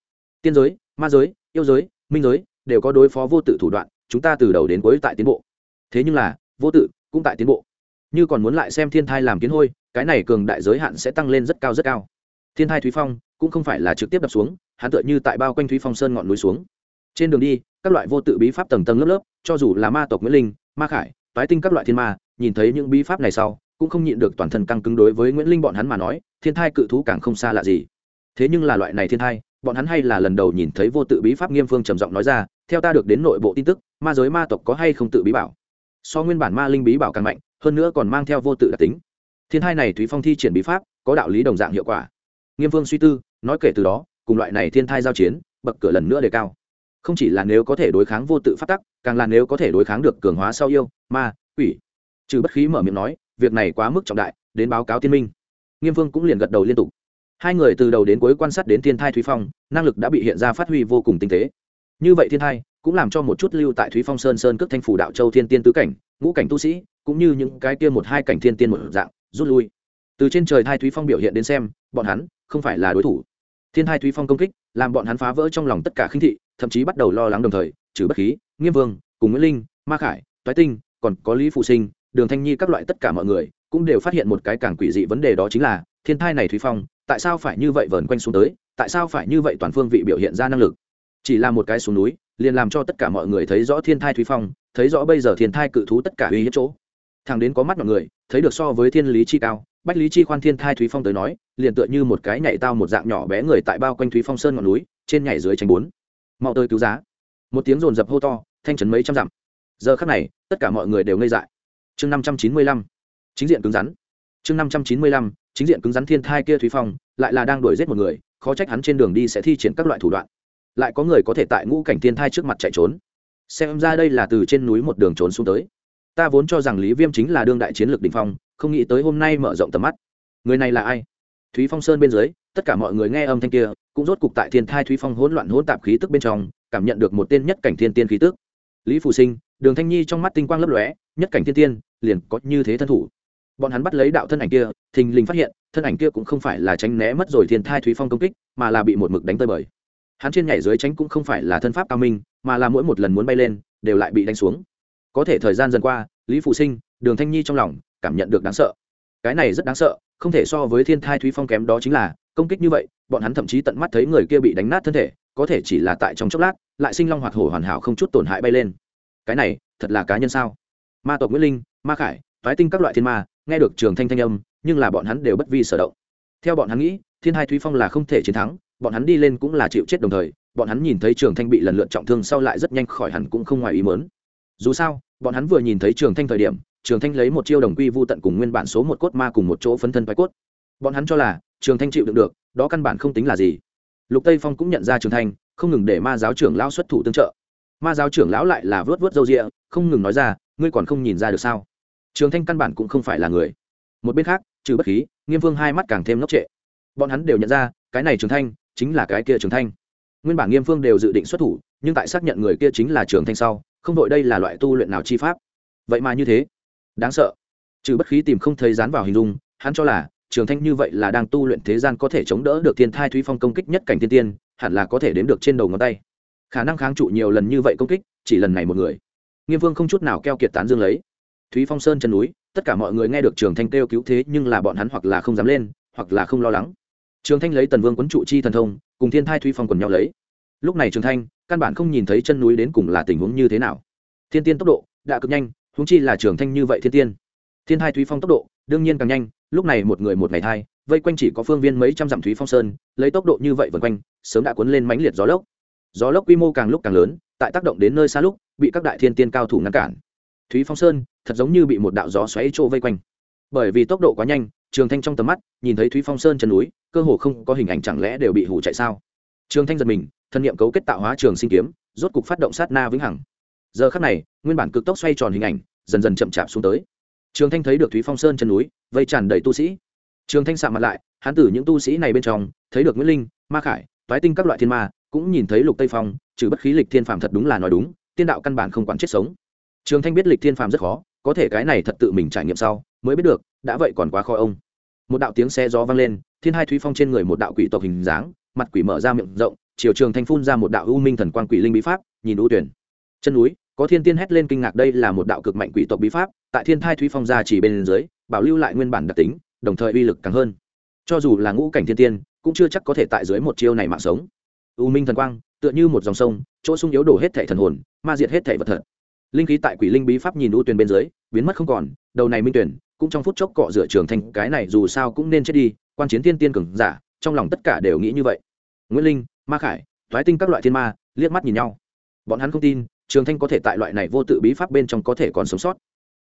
Tiên giới, ma giới, yêu giới, minh giới, đều có đối phó vô tự thủ đoạn, chúng ta từ đầu đến cuối tại tiến bộ. Thế nhưng là, vô tự cũng tại tiến bộ. Như còn muốn lại xem thiên thai làm kiến hôi, cái này cường đại giới hạn sẽ tăng lên rất cao rất cao thiên thai thúy phong cũng không phải là trực tiếp đập xuống, hắn tựa như tại bao quanh thúy phong sơn ngọn núi xuống. Trên đường đi, các loại vô tự bí pháp tầng tầng lớp lớp, cho dù là ma tộc nguyễn linh, ma khải toái tinh các loại thiên ma, nhìn thấy những bí pháp này sau, cũng không nhịn được toàn thân căng cứng đối với nguyễn linh bọn hắn mà nói, thiên thai cự thú càng không xa lạ gì. Thế nhưng là loại này thiên thai, bọn hắn hay là lần đầu nhìn thấy vô tự bí pháp nghiêm phương trầm giọng nói ra, theo ta được đến nội bộ tin tức, ma giới ma tộc có hay không tự bí bảo? So nguyên bản ma linh bí bảo càng mạnh, hơn nữa còn mang theo vô tự đặc tính. Thiên thai này thúy phong thi triển bí pháp, có đạo lý đồng dạng hiệu quả nghiêm vương suy tư, nói kể từ đó, cùng loại này thiên thai giao chiến, bậc cửa lần nữa đề cao. Không chỉ là nếu có thể đối kháng vô tự phát tắc, càng là nếu có thể đối kháng được cường hóa sau yêu, ma, quỷ. Trừ bất khí mở miệng nói, việc này quá mức trọng đại, đến báo cáo tiên minh. Nghiêm vương cũng liền gật đầu liên tục. Hai người từ đầu đến cuối quan sát đến thiên thai thúy phong, năng lực đã bị hiện ra phát huy vô cùng tinh tế. Như vậy thiên thai, cũng làm cho một chút lưu tại thúy phong sơn sơn cước thanh phủ đạo châu thiên tiên tứ cảnh, ngũ cảnh tu sĩ, cũng như những cái tiên một hai cảnh thiên tiên một dạng, rút lui. Từ trên trời thai thúy phong biểu hiện đến xem, bọn hắn không phải là đối thủ. Thiên thai thúy phong công kích, làm bọn hắn phá vỡ trong lòng tất cả khinh thị, thậm chí bắt đầu lo lắng đồng thời, trừ bất khí, nghiêm vương, cùng nguyễn linh, ma khải, toái tinh, còn có lý phụ sinh, đường thanh nhi các loại tất cả mọi người, cũng đều phát hiện một cái càng quỷ dị vấn đề đó chính là, thiên thai này thúy phong, tại sao phải như vậy vờn quanh xuống tới, tại sao phải như vậy toàn phương vị biểu hiện ra năng lực? Chỉ là một cái xuống núi, liền làm cho tất cả mọi người thấy rõ thiên thai thúy phong, thấy rõ bây giờ thiên thai cự thú tất cả uy hiếp chỗ. Thằng đến có mắt mọi người thấy được so với thiên lý chi cao, bách lý chi khoan thiên thai thúy phong tới nói, liền tựa như một cái nhảy tao một dạng nhỏ bé người tại bao quanh thúy phong sơn ngọn núi, trên nhảy dưới tránh bốn. Mau tới cứu giá. Một tiếng rồn rập hô to, thanh trấn mấy trăm dặm. Giờ khắc này, tất cả mọi người đều ngây dại. Chương năm trăm chín mươi lăm. Chính diện cứng rắn. Chương năm trăm chín mươi lăm. Chính diện cứng rắn thiên thai kia thúy phong, lại là đang đuổi giết một người, khó trách hắn trên đường đi sẽ thi triển các loại thủ đoạn. Lại có người có thể tại ngũ cảnh thiên thai trước mặt chạy trốn. Xem ra đây là từ trên núi một đường trốn xuống tới ta vốn cho rằng lý viêm chính là đương đại chiến lược đ ỉ n h phong, không nghĩ tới hôm nay mở rộng tầm mắt. Người này là ai? Thúy phong sơn bên dưới, tất cả mọi người nghe âm thanh kia, cũng rốt cục tại thiên thai thúy phong hỗn loạn hỗn tạp khí tức bên trong, cảm nhận được một tên nhất cảnh thiên tiên khí tức. Lý phù sinh, đường thanh nhi trong mắt tinh quang lấp lóe, nhất cảnh thiên tiên, liền có như thế thân thủ. Bọn hắn bắt lấy đạo thân ảnh kia, thình lình phát hiện, thân ảnh kia cũng không phải là tránh né mất rồi thiên thai thúy phong công kích, mà là bị một mực đánh tơi bời. Hắn trên nhảy dưới tránh cũng không phải là thân pháp cao minh, mà là mỗi một lần muốn bay lên, đều lại bị đánh xuống có thể thời gian dần qua, lý phụ sinh, đường thanh nhi trong lòng cảm nhận được đáng sợ. Cái này rất đáng sợ, không thể so với thiên thai thúy phong kém đó chính là, công kích như vậy, bọn hắn thậm chí tận mắt thấy người kia bị đánh nát thân thể, có thể chỉ là tại trong chốc lát, lại sinh long hoạt hổ hoàn hảo không chút tổn hại bay lên. Cái này, thật là cá nhân sao? Ma tộc nguyễn linh, ma khải thoái tinh các loại thiên ma, nghe được trường thanh thanh âm, nhưng là bọn hắn đều bất vi sở động. Theo bọn hắn nghĩ, thiên hai thúy phong là không thể chiến thắng, bọn hắn đi lên cũng là chịu chết đồng thời, bọn hắn nhìn thấy trường thanh bị lần lượt trọng thương sau lại rất nhanh khỏi hẳn cũng không ngoài ý mớn dù sao bọn hắn vừa nhìn thấy trường thanh thời điểm, trường thanh lấy một chiêu đồng quy vô tận cùng nguyên bản số một cốt ma cùng một chỗ phấn thân thoái cốt. Bọn hắn cho là, trường thanh chịu đựng được, đó căn bản không tính là gì. Lục tây phong cũng nhận ra trường thanh, không ngừng để ma giáo trưởng lão xuất thủ tương trợ. Ma giáo trưởng lão lại là vớt vớt râu rịa không ngừng nói ra, ngươi còn không nhìn ra được sao? Trường thanh căn bản cũng không phải là người. Một bên khác, trừ bất khí, nghiêm vương hai mắt càng thêm ngốc trệ. Bọn hắn đều nhận ra, cái này trường thanh chính là cái kia trường thanh. Nguyên bản nghiêm phương đều dự định xuất thủ, nhưng tại xác nhận người kia chính là trường thanh sau không đội đây là loại tu luyện nào chi pháp. Vậy mà như thế. Đáng sợ. Trừ bất khí tìm không thấy dán vào hình dung, hắn cho là, trường thanh như vậy là đang tu luyện thế gian có thể chống đỡ được thiên thai thúy phong công kích nhất cảnh thiên tiên, hẳn là có thể đến được trên đầu ngón tay. Khả năng kháng trụ nhiều lần như vậy công kích, chỉ lần này một người. Nghiêm vương không chút nào keo kiệt tán dương lấy. Thúy phong sơn chân núi, tất cả mọi người nghe được trường thanh kêu cứu thế nhưng là bọn hắn hoặc là không dám lên, hoặc là không lo lắng. Trường thanh lấy tần vương quấn trụ chi thần thông, cùng thiên thai thúy phong quần nhau lấy. Lúc này trường thanh căn bản không nhìn thấy chân núi đến cùng là tình huống như thế nào. Thiên tiên tốc độ, đã cực nhanh húng chi là trường thanh như vậy thiên tiên. Thiên thai thúy phong tốc độ, đương nhiên càng nhanh, lúc này một người một ngày thai, vây quanh chỉ có phương viên mấy trăm dặm thúy phong sơn, lấy tốc độ như vậy vần quanh, sớm đã cuốn lên mãnh liệt gió lốc. Gió lốc quy mô càng lúc càng lớn, tại tác động đến nơi xa lúc, bị các đại thiên tiên cao thủ ngăn cản. Thúy phong sơn, thật giống như bị một đạo gió xoáy trô vây quanh. Bởi vì tốc độ quá nhanh, trường thanh trong tầm mắt, nhìn thấy thúy phong sơn chân núi, cơ hồ không có hình ảnh, chẳng lẽ đều bị hủ chạy sao? Trường thanh giật mình, thân nhiệm cấu kết tạo hóa trường sinh kiếm, rốt cục phát động sát na vĩnh hằng. Giờ khắc này, nguyên bản cực tốc xoay tròn hình ảnh, dần dần chậm chạp xuống tới. Trường thanh thấy được thúy phong sơn chân núi, vây tràn đầy tu sĩ. Trường thanh sạm mặt lại, hắn từ những tu sĩ này bên trong, thấy được nguyễn linh, ma khải, toái tinh các loại thiên ma, cũng nhìn thấy lục tây phong, trừ bất khí lịch thiên phàm thật đúng là nói đúng, tiên đạo căn bản không quản chết sống. Trường thanh biết lịch thiên phàm rất khó, có thể cái này thật tự mình trải nghiệm sau, mới biết được, đã vậy còn quá khó ông. Một đạo tiếng xe gió vang lên, thiên hai thúy phong trên người một đạo quỷ tộc hình dáng mặt quỷ mở ra miệng rộng, chiều trường thanh phun ra một đạo u minh thần quang quỷ linh bí pháp, nhìn u tuyển. Chân núi, có thiên tiên hét lên kinh ngạc đây là một đạo cực mạnh quỷ tộc bí pháp, tại thiên thai thúy phong ra chỉ bên dưới, bảo lưu lại nguyên bản đặc tính, đồng thời uy lực càng hơn. Cho dù là ngũ cảnh thiên tiên, cũng chưa chắc có thể tại dưới một chiêu này mạng sống. U minh thần quang, tựa như một dòng sông, chỗ sung yếu đổ hết thể thần hồn, ma diệt hết thể vật thật. Linh khí tại quỷ linh bí pháp nhìn u tuyền bên dưới, biến mất không còn, đầu này minh tuyển, cũng trong phút chốc cọ rửa trường thành, cái này dù sao cũng nên chết đi, quan chiến thiên tiên cường giả, trong lòng tất cả đều nghĩ như vậy nguyễn linh, ma khải thoái tinh các loại thiên ma, liếc mắt nhìn nhau. Bọn hắn không tin, trường thanh có thể tại loại này vô tự bí pháp bên trong có thể còn sống sót.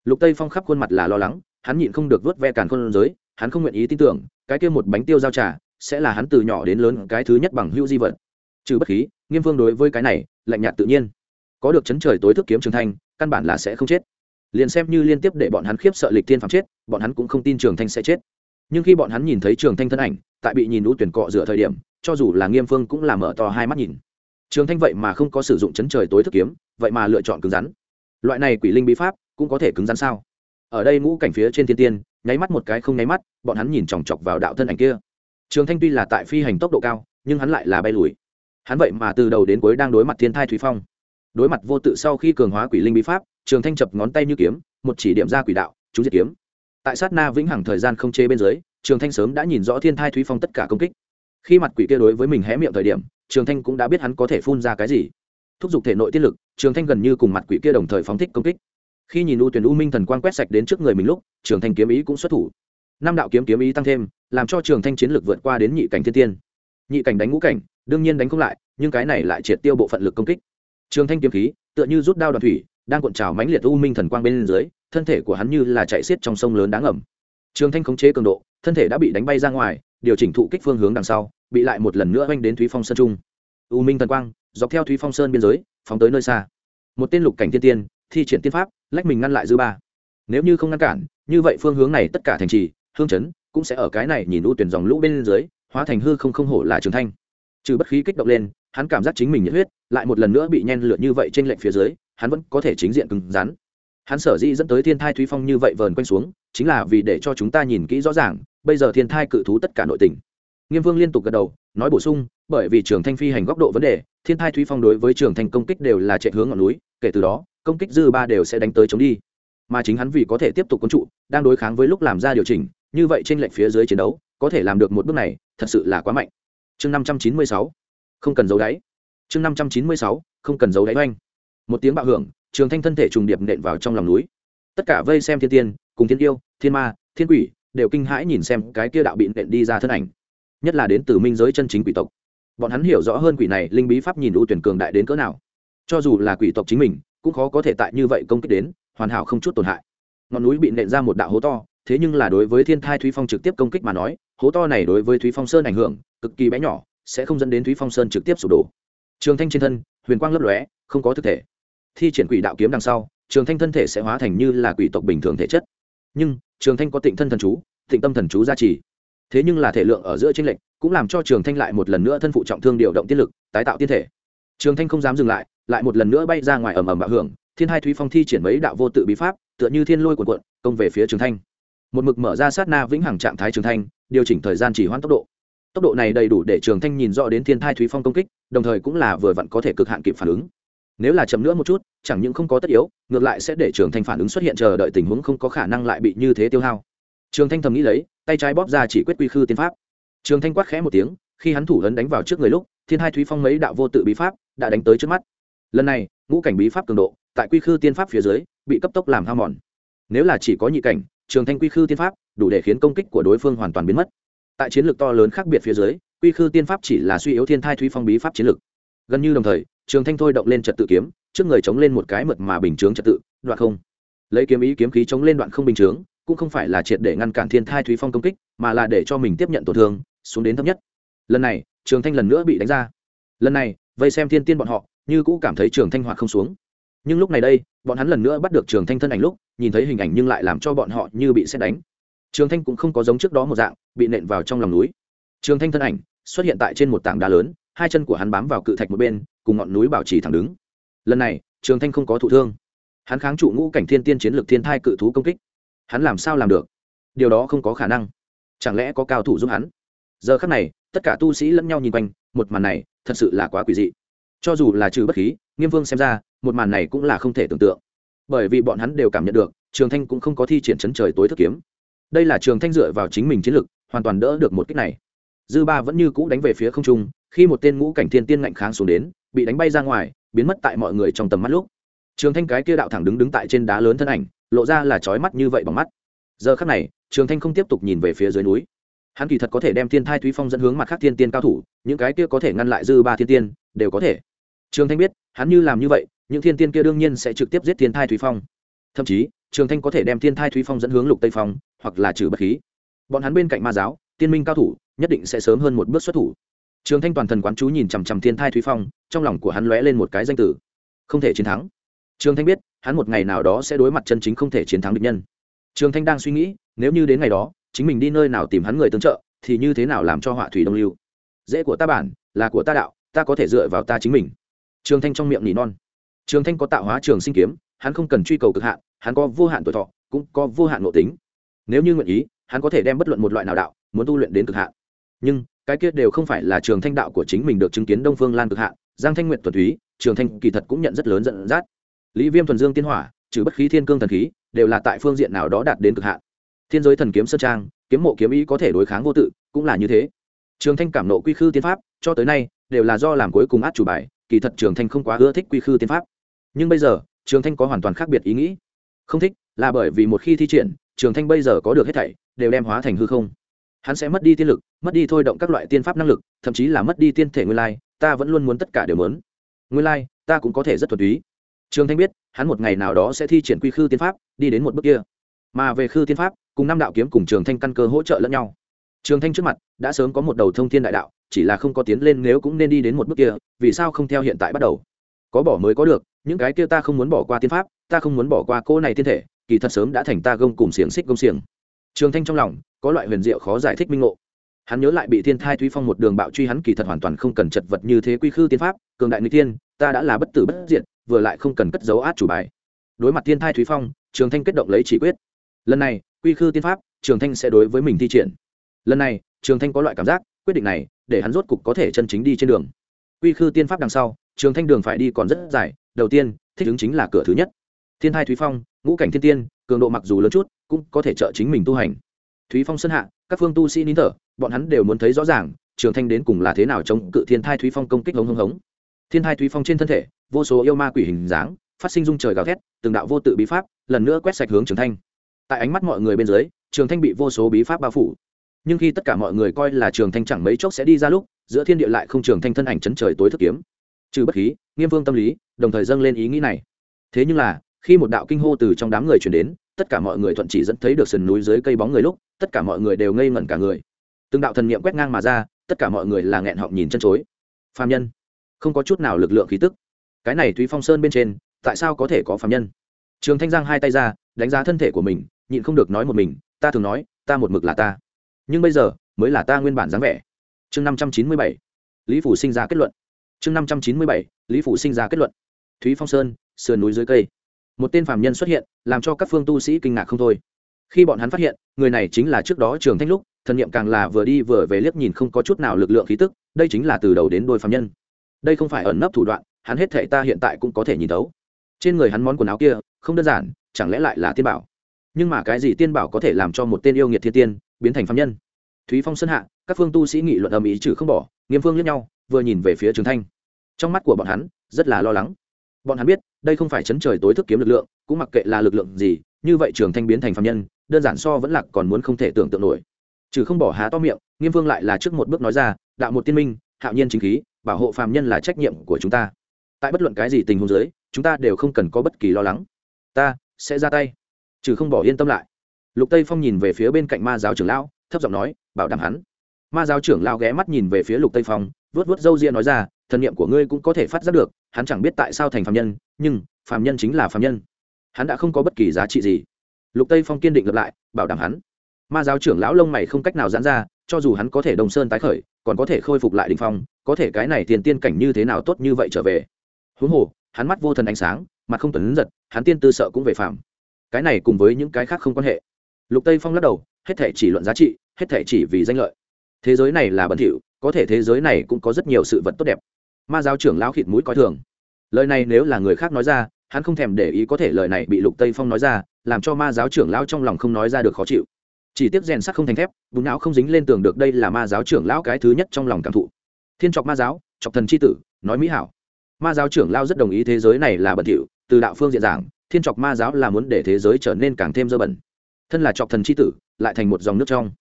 Lục tây phong khắp khuôn mặt là lo lắng, hắn nhịn không được vớt ve càn khôn giới, hắn không nguyện ý tin tưởng, cái kia một bánh tiêu giao trà sẽ là hắn từ nhỏ đến lớn cái thứ nhất bằng hữu di vật. Trừ bất khí, nghiêm vương đối với cái này, lạnh nhạt tự nhiên. Có được chấn trời tối thức kiếm trường thanh, căn bản là sẽ không chết. Liền xem như liên tiếp để bọn hắn khiếp sợ lịch thiên phạm chết, bọn hắn cũng không tin trường thanh sẽ chết. Nhưng khi bọn hắn nhìn thấy trường thanh thân ảnh, tại bị nhìn lũ tuyển cọ dựa thời điểm cho dù là nghiêm phương cũng là mở to hai mắt nhìn. Trường thanh vậy mà không có sử dụng chấn trời tối thức kiếm, vậy mà lựa chọn cứng rắn. Loại này quỷ linh bí pháp cũng có thể cứng rắn sao? Ở đây ngũ cảnh phía trên thiên tiên, nháy mắt một cái không nháy mắt, bọn hắn nhìn chòng chọc vào đạo thân ảnh kia. Trường thanh tuy là tại phi hành tốc độ cao, nhưng hắn lại là bay lùi. Hắn vậy mà từ đầu đến cuối đang đối mặt thiên thai thúy phong. Đối mặt vô tự sau khi cường hóa quỷ linh bí pháp, trường thanh chập ngón tay như kiếm, một chỉ điểm ra quỷ đạo, chúng diệt kiếm. Tại sát na vĩnh hằng thời gian không chê bên dưới, trường thanh sớm đã nhìn rõ thiên thai thúy phong tất cả công kích khi mặt quỷ kia đối với mình hé miệng thời điểm, trường thanh cũng đã biết hắn có thể phun ra cái gì. Thúc giục thể nội tiết lực, trường thanh gần như cùng mặt quỷ kia đồng thời phóng thích công kích. Khi nhìn u tuyển u minh thần quang quét sạch đến trước người mình lúc, trường thanh kiếm ý cũng xuất thủ. Năm đạo kiếm kiếm ý tăng thêm, làm cho trường thanh chiến lực vượt qua đến nhị cảnh thiên tiên. Nhị cảnh đánh ngũ cảnh, đương nhiên đánh không lại, nhưng cái này lại triệt tiêu bộ phận lực công kích. Trường thanh kiếm khí, tựa như rút đao đoàn thủy, đang cuộn trào mãnh liệt u minh thần quang bên dưới, thân thể của hắn như là chạy xiết trong sông lớn đáng ẩm trường thanh khống chế cường độ, thân thể đã bị đánh bay ra ngoài điều chỉnh thụ kích phương hướng đằng sau, bị lại một lần nữa oanh đến thúy phong sơn trung. U minh thần quang, dọc theo thúy phong sơn biên giới, phóng tới nơi xa. Một tên lục cảnh thiên tiên, thi triển tiên pháp, lách mình ngăn lại dư ba. Nếu như không ngăn cản, như vậy phương hướng này tất cả thành trì, hương chấn, cũng sẽ ở cái này nhìn u tuyển dòng lũ bên dưới, hóa thành hư không không hổ là trường thanh. Trừ bất khí kích động lên, hắn cảm giác chính mình nhiệt huyết, lại một lần nữa bị nhen lượn như vậy trên lệnh phía dưới, hắn vẫn có thể chính diện cứng rắn. Hắn sở dĩ dẫn tới thiên thai thúy phong như vậy vờn quanh xuống, chính là vì để cho chúng ta nhìn kỹ rõ ràng bây giờ thiên thai cự thú tất cả nội tình. Nghiêm vương liên tục gật đầu, nói bổ sung, bởi vì trường thanh phi hành góc độ vấn đề, thiên thai thúy phong đối với trường thanh công kích đều là chạy hướng ngọn núi, kể từ đó, công kích dư ba đều sẽ đánh tới chống đi. Mà chính hắn vì có thể tiếp tục quân trụ, đang đối kháng với lúc làm ra điều chỉnh, như vậy trên lệnh phía dưới chiến đấu, có thể làm được một bước này, thật sự là quá mạnh. Chương năm trăm chín mươi sáu, không cần giấu đáy. Chương năm trăm chín mươi sáu, không cần giấu đáy oanh. Một tiếng bạo hưởng, trường thanh thân thể trùng điệp nện vào trong lòng núi. Tất cả vây xem thiên tiên, cùng thiên yêu, thiên ma, thiên quỷ đều kinh hãi nhìn xem cái kia đạo bị nện đi ra thân ảnh. Nhất là đến từ minh giới chân chính quỷ tộc. Bọn hắn hiểu rõ hơn quỷ này linh bí pháp nhìn ưu tuyển cường đại đến cỡ nào. Cho dù là quỷ tộc chính mình, cũng khó có thể tại như vậy công kích đến, hoàn hảo không chút tổn hại. Ngọn núi bị nện ra một đạo hố to, thế nhưng là đối với thiên thai thúy phong trực tiếp công kích mà nói, hố to này đối với thúy phong sơn ảnh hưởng, cực kỳ bé nhỏ, sẽ không dẫn đến thúy phong sơn trực tiếp sụp đổ. Trường thanh trên thân, huyền quang lấp lóe, không có thực thể. Thi triển quỷ đạo kiếm đằng sau, trường thanh thân thể sẽ hóa thành như là quỷ tộc bình thường thể chất nhưng trường thanh có tịnh thân thần chú, tịnh tâm thần chú gia trì. thế nhưng là thể lượng ở giữa tranh lệch, cũng làm cho trường thanh lại một lần nữa thân phụ trọng thương điều động tiết lực, tái tạo tiên thể. trường thanh không dám dừng lại lại một lần nữa bay ra ngoài ầm ầm bạo hưởng, thiên hai thúy phong thi triển mấy đạo vô tự bí pháp, tựa như thiên lôi cuộn cuộn, công về phía trường thanh. một mực mở ra sát na vĩnh hằng trạng thái trường thanh, điều chỉnh thời gian chỉ hoãn tốc độ. tốc độ này đầy đủ để trường thanh nhìn rõ đến thiên thai thúy phong công kích, đồng thời cũng là vừa vặn có thể cực hạn kịp phản ứng nếu là chậm nữa một chút, chẳng những không có tất yếu, ngược lại sẽ để trường thanh phản ứng xuất hiện chờ đợi tình huống không có khả năng lại bị như thế tiêu hao. Trường thanh thầm nghĩ lấy, tay trái bóp ra chỉ quyết quy khư tiên pháp. Trường thanh quát khẽ một tiếng, khi hắn thủ lấn đánh vào trước người lúc, thiên hai thúy phong mấy đạo vô tự bí pháp đã đánh tới trước mắt. Lần này, ngũ cảnh bí pháp cường độ, tại quy khư tiên pháp phía dưới, bị cấp tốc làm hao mòn. Nếu là chỉ có nhị cảnh, trường thanh quy khư tiên pháp đủ để khiến công kích của đối phương hoàn toàn biến mất. Tại chiến lược to lớn khác biệt phía dưới, quy khư tiên pháp chỉ là suy yếu thiên thai thúy phong bí pháp chiến lược. Gần như đồng thời trường thanh thôi động lên trật tự kiếm, trước người chống lên một cái mật mà bình chướng trật tự, đoạn không. Lấy kiếm ý kiếm khí chống lên đoạn không bình chướng, cũng không phải là triệt để ngăn cản thiên thai thúy phong công kích, mà là để cho mình tiếp nhận tổn thương, xuống đến thấp nhất. Lần này, trường thanh lần nữa bị đánh ra. Lần này, vây xem thiên tiên bọn họ, như cũ cảm thấy trường thanh hoạt không xuống. Nhưng lúc này đây, bọn hắn lần nữa bắt được trường thanh thân ảnh lúc, nhìn thấy hình ảnh nhưng lại làm cho bọn họ như bị xét đánh. Trường thanh cũng không có giống trước đó một dạng, bị nện vào trong lòng núi. Trường thanh thân ảnh, xuất hiện tại trên một tảng đá lớn, hai chân của hắn bám vào cự thạch một bên cùng ngọn núi bảo trì thẳng đứng. Lần này, trường thanh không có thụ thương. Hắn kháng trụ ngũ cảnh thiên tiên chiến lược thiên thai cự thú công kích. Hắn làm sao làm được? Điều đó không có khả năng. Chẳng lẽ có cao thủ giúp hắn? Giờ khắc này, tất cả tu sĩ lẫn nhau nhìn quanh, một màn này thật sự là quá quỷ dị. Cho dù là trừ bất khí, nghiêm vương xem ra, một màn này cũng là không thể tưởng tượng. Bởi vì bọn hắn đều cảm nhận được, trường thanh cũng không có thi triển chấn trời tối thức kiếm. Đây là trường thanh dựa vào chính mình chiến lực, hoàn toàn đỡ được một cách này. Dư ba vẫn như cũ đánh về phía không trung, khi một tên ngũ cảnh thiên tiên ngạnh kháng xuống đến bị đánh bay ra ngoài, biến mất tại mọi người trong tầm mắt lúc. Trường thanh cái kia đạo thẳng đứng đứng tại trên đá lớn thân ảnh, lộ ra là trói mắt như vậy bằng mắt. Giờ khắc này, trường thanh không tiếp tục nhìn về phía dưới núi. Hắn kỳ thật có thể đem thiên thai thúy phong dẫn hướng mặt khác thiên tiên cao thủ, những cái kia có thể ngăn lại dư ba thiên tiên, đều có thể. Trường thanh biết, hắn như làm như vậy, những thiên tiên kia đương nhiên sẽ trực tiếp giết thiên thai thúy phong. Thậm chí, trường thanh có thể đem thiên thai thúy phong dẫn hướng lục tây phong, hoặc là trừ bất khí. Bọn hắn bên cạnh ma giáo, tiên minh cao thủ, nhất định sẽ sớm hơn một bước xuất thủ trường thanh toàn thần quán chú nhìn chằm chằm thiên thai thúy phong, trong lòng của hắn lóe lên một cái danh tử không thể chiến thắng. Trường thanh biết, hắn một ngày nào đó sẽ đối mặt chân chính không thể chiến thắng địch nhân. Trường thanh đang suy nghĩ, nếu như đến ngày đó, chính mình đi nơi nào tìm hắn người tương trợ, thì như thế nào làm cho họa thủy đông lưu? Dễ của ta bản, là của ta đạo, ta có thể dựa vào ta chính mình. Trường thanh trong miệng nỉ non. Trường thanh có tạo hóa trường sinh kiếm, hắn không cần truy cầu cực hạn, hắn có vô hạn tuổi thọ, cũng có vô hạn nội tính. Nếu như nguyện ý, hắn có thể đem bất luận một loại nào đạo, muốn tu luyện đến cực hạn. Nhưng cái kia đều không phải là trường thanh đạo của chính mình được chứng kiến đông phương lan cực hạn, giang thanh nguyện tuần thúy trường thanh kỳ thật cũng nhận rất lớn dẫn dắt. Lý viêm thuần dương tiên hỏa, trừ bất khí thiên cương thần khí, đều là tại phương diện nào đó đạt đến cực hạn. Thiên giới thần kiếm sơn trang, kiếm mộ kiếm ý có thể đối kháng vô tự, cũng là như thế. Trường thanh cảm nộ quy khư tiên pháp, cho tới nay, đều là do làm cuối cùng át chủ bài, kỳ thật trường thanh không quá ưa thích quy khư tiên pháp. Nhưng bây giờ, trường thanh có hoàn toàn khác biệt ý nghĩ. Không thích, là bởi vì một khi thi triển, trường thanh bây giờ có được hết thảy, đều đem hóa thành hư không hắn sẽ mất đi tiên lực, mất đi thôi động các loại tiên pháp năng lực, thậm chí là mất đi tiên thể nguyên lai, ta vẫn luôn muốn tất cả đều muốn. Nguyên lai, ta cũng có thể rất thuần túy. Trường thanh biết, hắn một ngày nào đó sẽ thi triển quy khư tiên pháp, đi đến một bước kia. Mà về khư tiên pháp, cùng năm đạo kiếm cùng trường thanh căn cơ hỗ trợ lẫn nhau. Trường thanh trước mặt, đã sớm có một đầu thông thiên đại đạo, chỉ là không có tiến lên nếu cũng nên đi đến một bước kia, vì sao không theo hiện tại bắt đầu? Có bỏ mới có được, những cái kia ta không muốn bỏ qua tiên pháp, ta không muốn bỏ qua cô này tiên thể, kỳ thật sớm đã thành ta gông cùng xiềng xích gông xiềng. Trường thanh trong lòng có loại huyền diệu khó giải thích minh ngộ. Hắn nhớ lại bị thiên thai thúy phong một đường bạo truy hắn kỳ thật hoàn toàn không cần chật vật như thế quy khư tiên pháp, cường đại nữ tiên ta đã là bất tử bất diệt, vừa lại không cần cất dấu át chủ bài. Đối mặt thiên thai thúy phong, trường thanh kết động lấy chỉ quyết. Lần này, quy khư tiên pháp, trường thanh sẽ đối với mình thi triển. Lần này, trường thanh có loại cảm giác, quyết định này, để hắn rốt cục có thể chân chính đi trên đường. Quy khư tiên pháp đằng sau, trường thanh đường phải đi còn rất dài, đầu tiên, thích ứng chính là cửa thứ nhất. Thiên thai thúy phong, ngũ cảnh thiên tiên, cường độ mặc dù lớn chút, cũng có thể trợ chính mình tu hành thúy phong sân hạ, các phương tu sĩ nín thở, bọn hắn đều muốn thấy rõ ràng, trường thanh đến cùng là thế nào chống cự thiên thai thúy phong công kích hống hống hống. Thiên thai thúy phong trên thân thể, vô số yêu ma quỷ hình dáng, phát sinh dung trời gào thét, từng đạo vô tự bí pháp, lần nữa quét sạch hướng trường thanh. Tại ánh mắt mọi người bên dưới, trường thanh bị vô số bí pháp bao phủ. Nhưng khi tất cả mọi người coi là trường thanh chẳng mấy chốc sẽ đi ra lúc, giữa thiên địa lại không trường thanh thân ảnh chấn trời tối thức kiếm. Trừ bất khí, nghiêm vương tâm lý, đồng thời dâng lên ý nghĩ này. Thế nhưng là khi một đạo kinh hô từ trong đám người chuyển đến, tất cả mọi người thuận chỉ dẫn thấy được sườn núi dưới cây bóng người lúc, tất cả mọi người đều ngây ngẩn cả người. Từng đạo thần niệm quét ngang mà ra, tất cả mọi người là nghẹn họng nhìn chân chối. Phạm nhân, không có chút nào lực lượng khí tức. Cái này thúy phong sơn bên trên, tại sao có thể có phạm nhân? Trường thanh giang hai tay ra, đánh giá thân thể của mình, nhịn không được nói một mình, ta thường nói, ta một mực là ta. Nhưng bây giờ, mới là ta nguyên bản dáng vẻ. Chương năm trăm chín mươi bảy, lý phủ sinh ra kết luận. Chương năm trăm chín mươi bảy, lý phủ sinh ra kết luận. Thúy phong sơn, sườn núi dưới cây một tên phạm nhân xuất hiện, làm cho các phương tu sĩ kinh ngạc không thôi. Khi bọn hắn phát hiện, người này chính là trước đó trường thanh lúc, thần niệm càng là vừa đi vừa về liếc nhìn không có chút nào lực lượng khí tức, đây chính là từ đầu đến đôi phạm nhân. Đây không phải ẩn nấp thủ đoạn, hắn hết thể ta hiện tại cũng có thể nhìn thấu. Trên người hắn món quần áo kia, không đơn giản, chẳng lẽ lại là tiên bảo? Nhưng mà cái gì tiên bảo có thể làm cho một tên yêu nghiệt thiên tiên biến thành phạm nhân? Thúy phong sân hạ, các phương tu sĩ nghị luận âm ý trừ không bỏ, nghiêm phương lẫn nhau, vừa nhìn về phía trường thanh. Trong mắt của bọn hắn, rất là lo lắng bọn hắn biết, đây không phải chấn trời tối thức kiếm lực lượng, cũng mặc kệ là lực lượng gì, như vậy trường thanh biến thành phạm nhân, đơn giản so vẫn lạc còn muốn không thể tưởng tượng nổi. Trừ không bỏ há to miệng, nghiêm vương lại là trước một bước nói ra, đạo một tiên minh, hạo nhiên chính khí, bảo hộ phạm nhân là trách nhiệm của chúng ta. Tại bất luận cái gì tình huống dưới, chúng ta đều không cần có bất kỳ lo lắng. Ta sẽ ra tay. Trừ không bỏ yên tâm lại. Lục tây phong nhìn về phía bên cạnh ma giáo trưởng lão, thấp giọng nói, bảo đảm hắn. Ma giáo trưởng lão ghé mắt nhìn về phía lục tây phong vớt vớt râu ria nói ra, thần niệm của ngươi cũng có thể phát giác được hắn chẳng biết tại sao thành phạm nhân, nhưng phạm nhân chính là phạm nhân. Hắn đã không có bất kỳ giá trị gì. Lục tây phong kiên định lập lại, bảo đảm hắn. Ma giáo trưởng lão lông mày không cách nào giãn ra, cho dù hắn có thể đồng sơn tái khởi, còn có thể khôi phục lại đình phong, có thể cái này tiền tiên cảnh như thế nào tốt như vậy trở về. Huống hồ, hắn mắt vô thần ánh sáng, mặt không tuấn giật, hắn tiên tư sợ cũng về phạm cái này cùng với những cái khác không quan hệ. Lục tây phong lắc đầu, hết thể chỉ luận giá trị, hết thể chỉ vì danh lợi. Thế giới này là bẩn thỉu, có thể thế giới này cũng có rất nhiều sự vật tốt đẹp ma giáo trưởng lão khịt mũi coi thường. Lời này nếu là người khác nói ra, hắn không thèm để ý có thể lời này bị lục tây phong nói ra, làm cho ma giáo trưởng lão trong lòng không nói ra được khó chịu. Chỉ tiếc rèn sắt không thành thép, bùn não không dính lên tường được đây là ma giáo trưởng lão cái thứ nhất trong lòng cảm thụ. Thiên trọc ma giáo trọc thần c h i tử, nói mỹ hảo. Ma giáo trưởng lao rất đồng ý thế giới này là bẩn thỉu, từ đạo phương diện giảng, thiên trọc ma giáo là muốn để thế giới trở nên càng thêm dơ bẩn. Thân là trọc thần c h i tử, lại thành một dòng nước trong.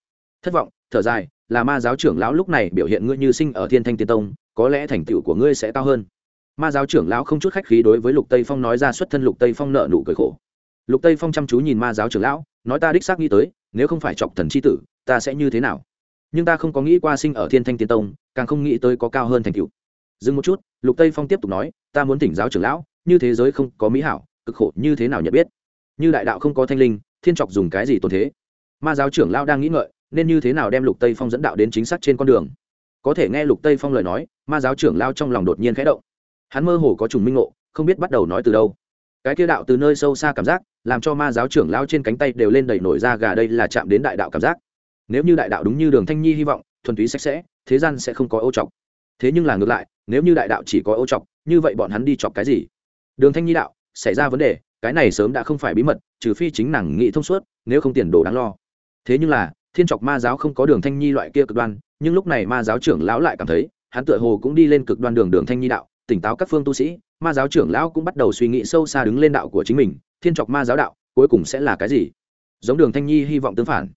Thất vọng, thở dài, là ma giáo trưởng lão lúc này biểu hiện ngươi như sinh ở thiên thanh tiên tông có lẽ thành tựu của ngươi sẽ cao hơn. Ma giáo trưởng lão không chút khách khí đối với lục tây phong nói ra xuất thân lục tây phong nợ nụ cười khổ. Lục tây phong chăm chú nhìn ma giáo trưởng lão, nói ta đích xác nghĩ tới, nếu không phải chọc thần c h i tử, ta sẽ như thế nào? Nhưng ta không có nghĩ qua sinh ở thiên thanh tiên tông, càng không nghĩ tới có cao hơn thành cựu dừng một chút, lục tây phong tiếp tục nói, ta muốn tỉnh giáo trưởng lão, như thế giới không có mỹ hảo, cực khổ như thế nào nhận biết? Như đại đạo không có thanh linh, thiên trọc dùng cái gì tồn thế? Ma giáo trưởng lão đang nghĩ ngợi, nên như thế nào đem lục tây phong dẫn đạo đến chính xác trên con đường? Có thể nghe lục tây phong lời nói ma giáo trưởng lao trong lòng đột nhiên khẽ động. Hắn mơ hồ có trùng minh ngộ không biết bắt đầu nói từ đâu. Cái kia đạo từ nơi sâu xa cảm giác làm cho ma giáo trưởng lao trên cánh tay đều lên đầy nổi ra, gà đây là chạm đến đại đạo cảm giác. Nếu như đại đạo đúng như đường thanh nhi hy vọng thuần túy sạch sẽ thế gian sẽ không có ô trọc thế nhưng là ngược lại nếu như đại đạo chỉ có ô trọc như vậy bọn hắn đi chọc cái gì? Đường thanh nhi đạo xảy ra vấn đề cái này sớm đã không phải bí mật trừ phi chính nàng nghĩ thông suốt nếu không tiền đồ đáng lo. Thế nhưng là thiên trọc ma giáo không có đường thanh nhi loại kia cực đoan nhưng lúc này ma giáo trưởng lão lại cảm thấy, hắn tựa hồ cũng đi lên cực đoan đường đường thanh nhi đạo, tỉnh táo các phương tu sĩ, ma giáo trưởng lão cũng bắt đầu suy nghĩ sâu xa đứng lên đạo của chính mình, thiên trọc ma giáo đạo, cuối cùng sẽ là cái gì? Giống đường thanh nhi hy vọng tương phản.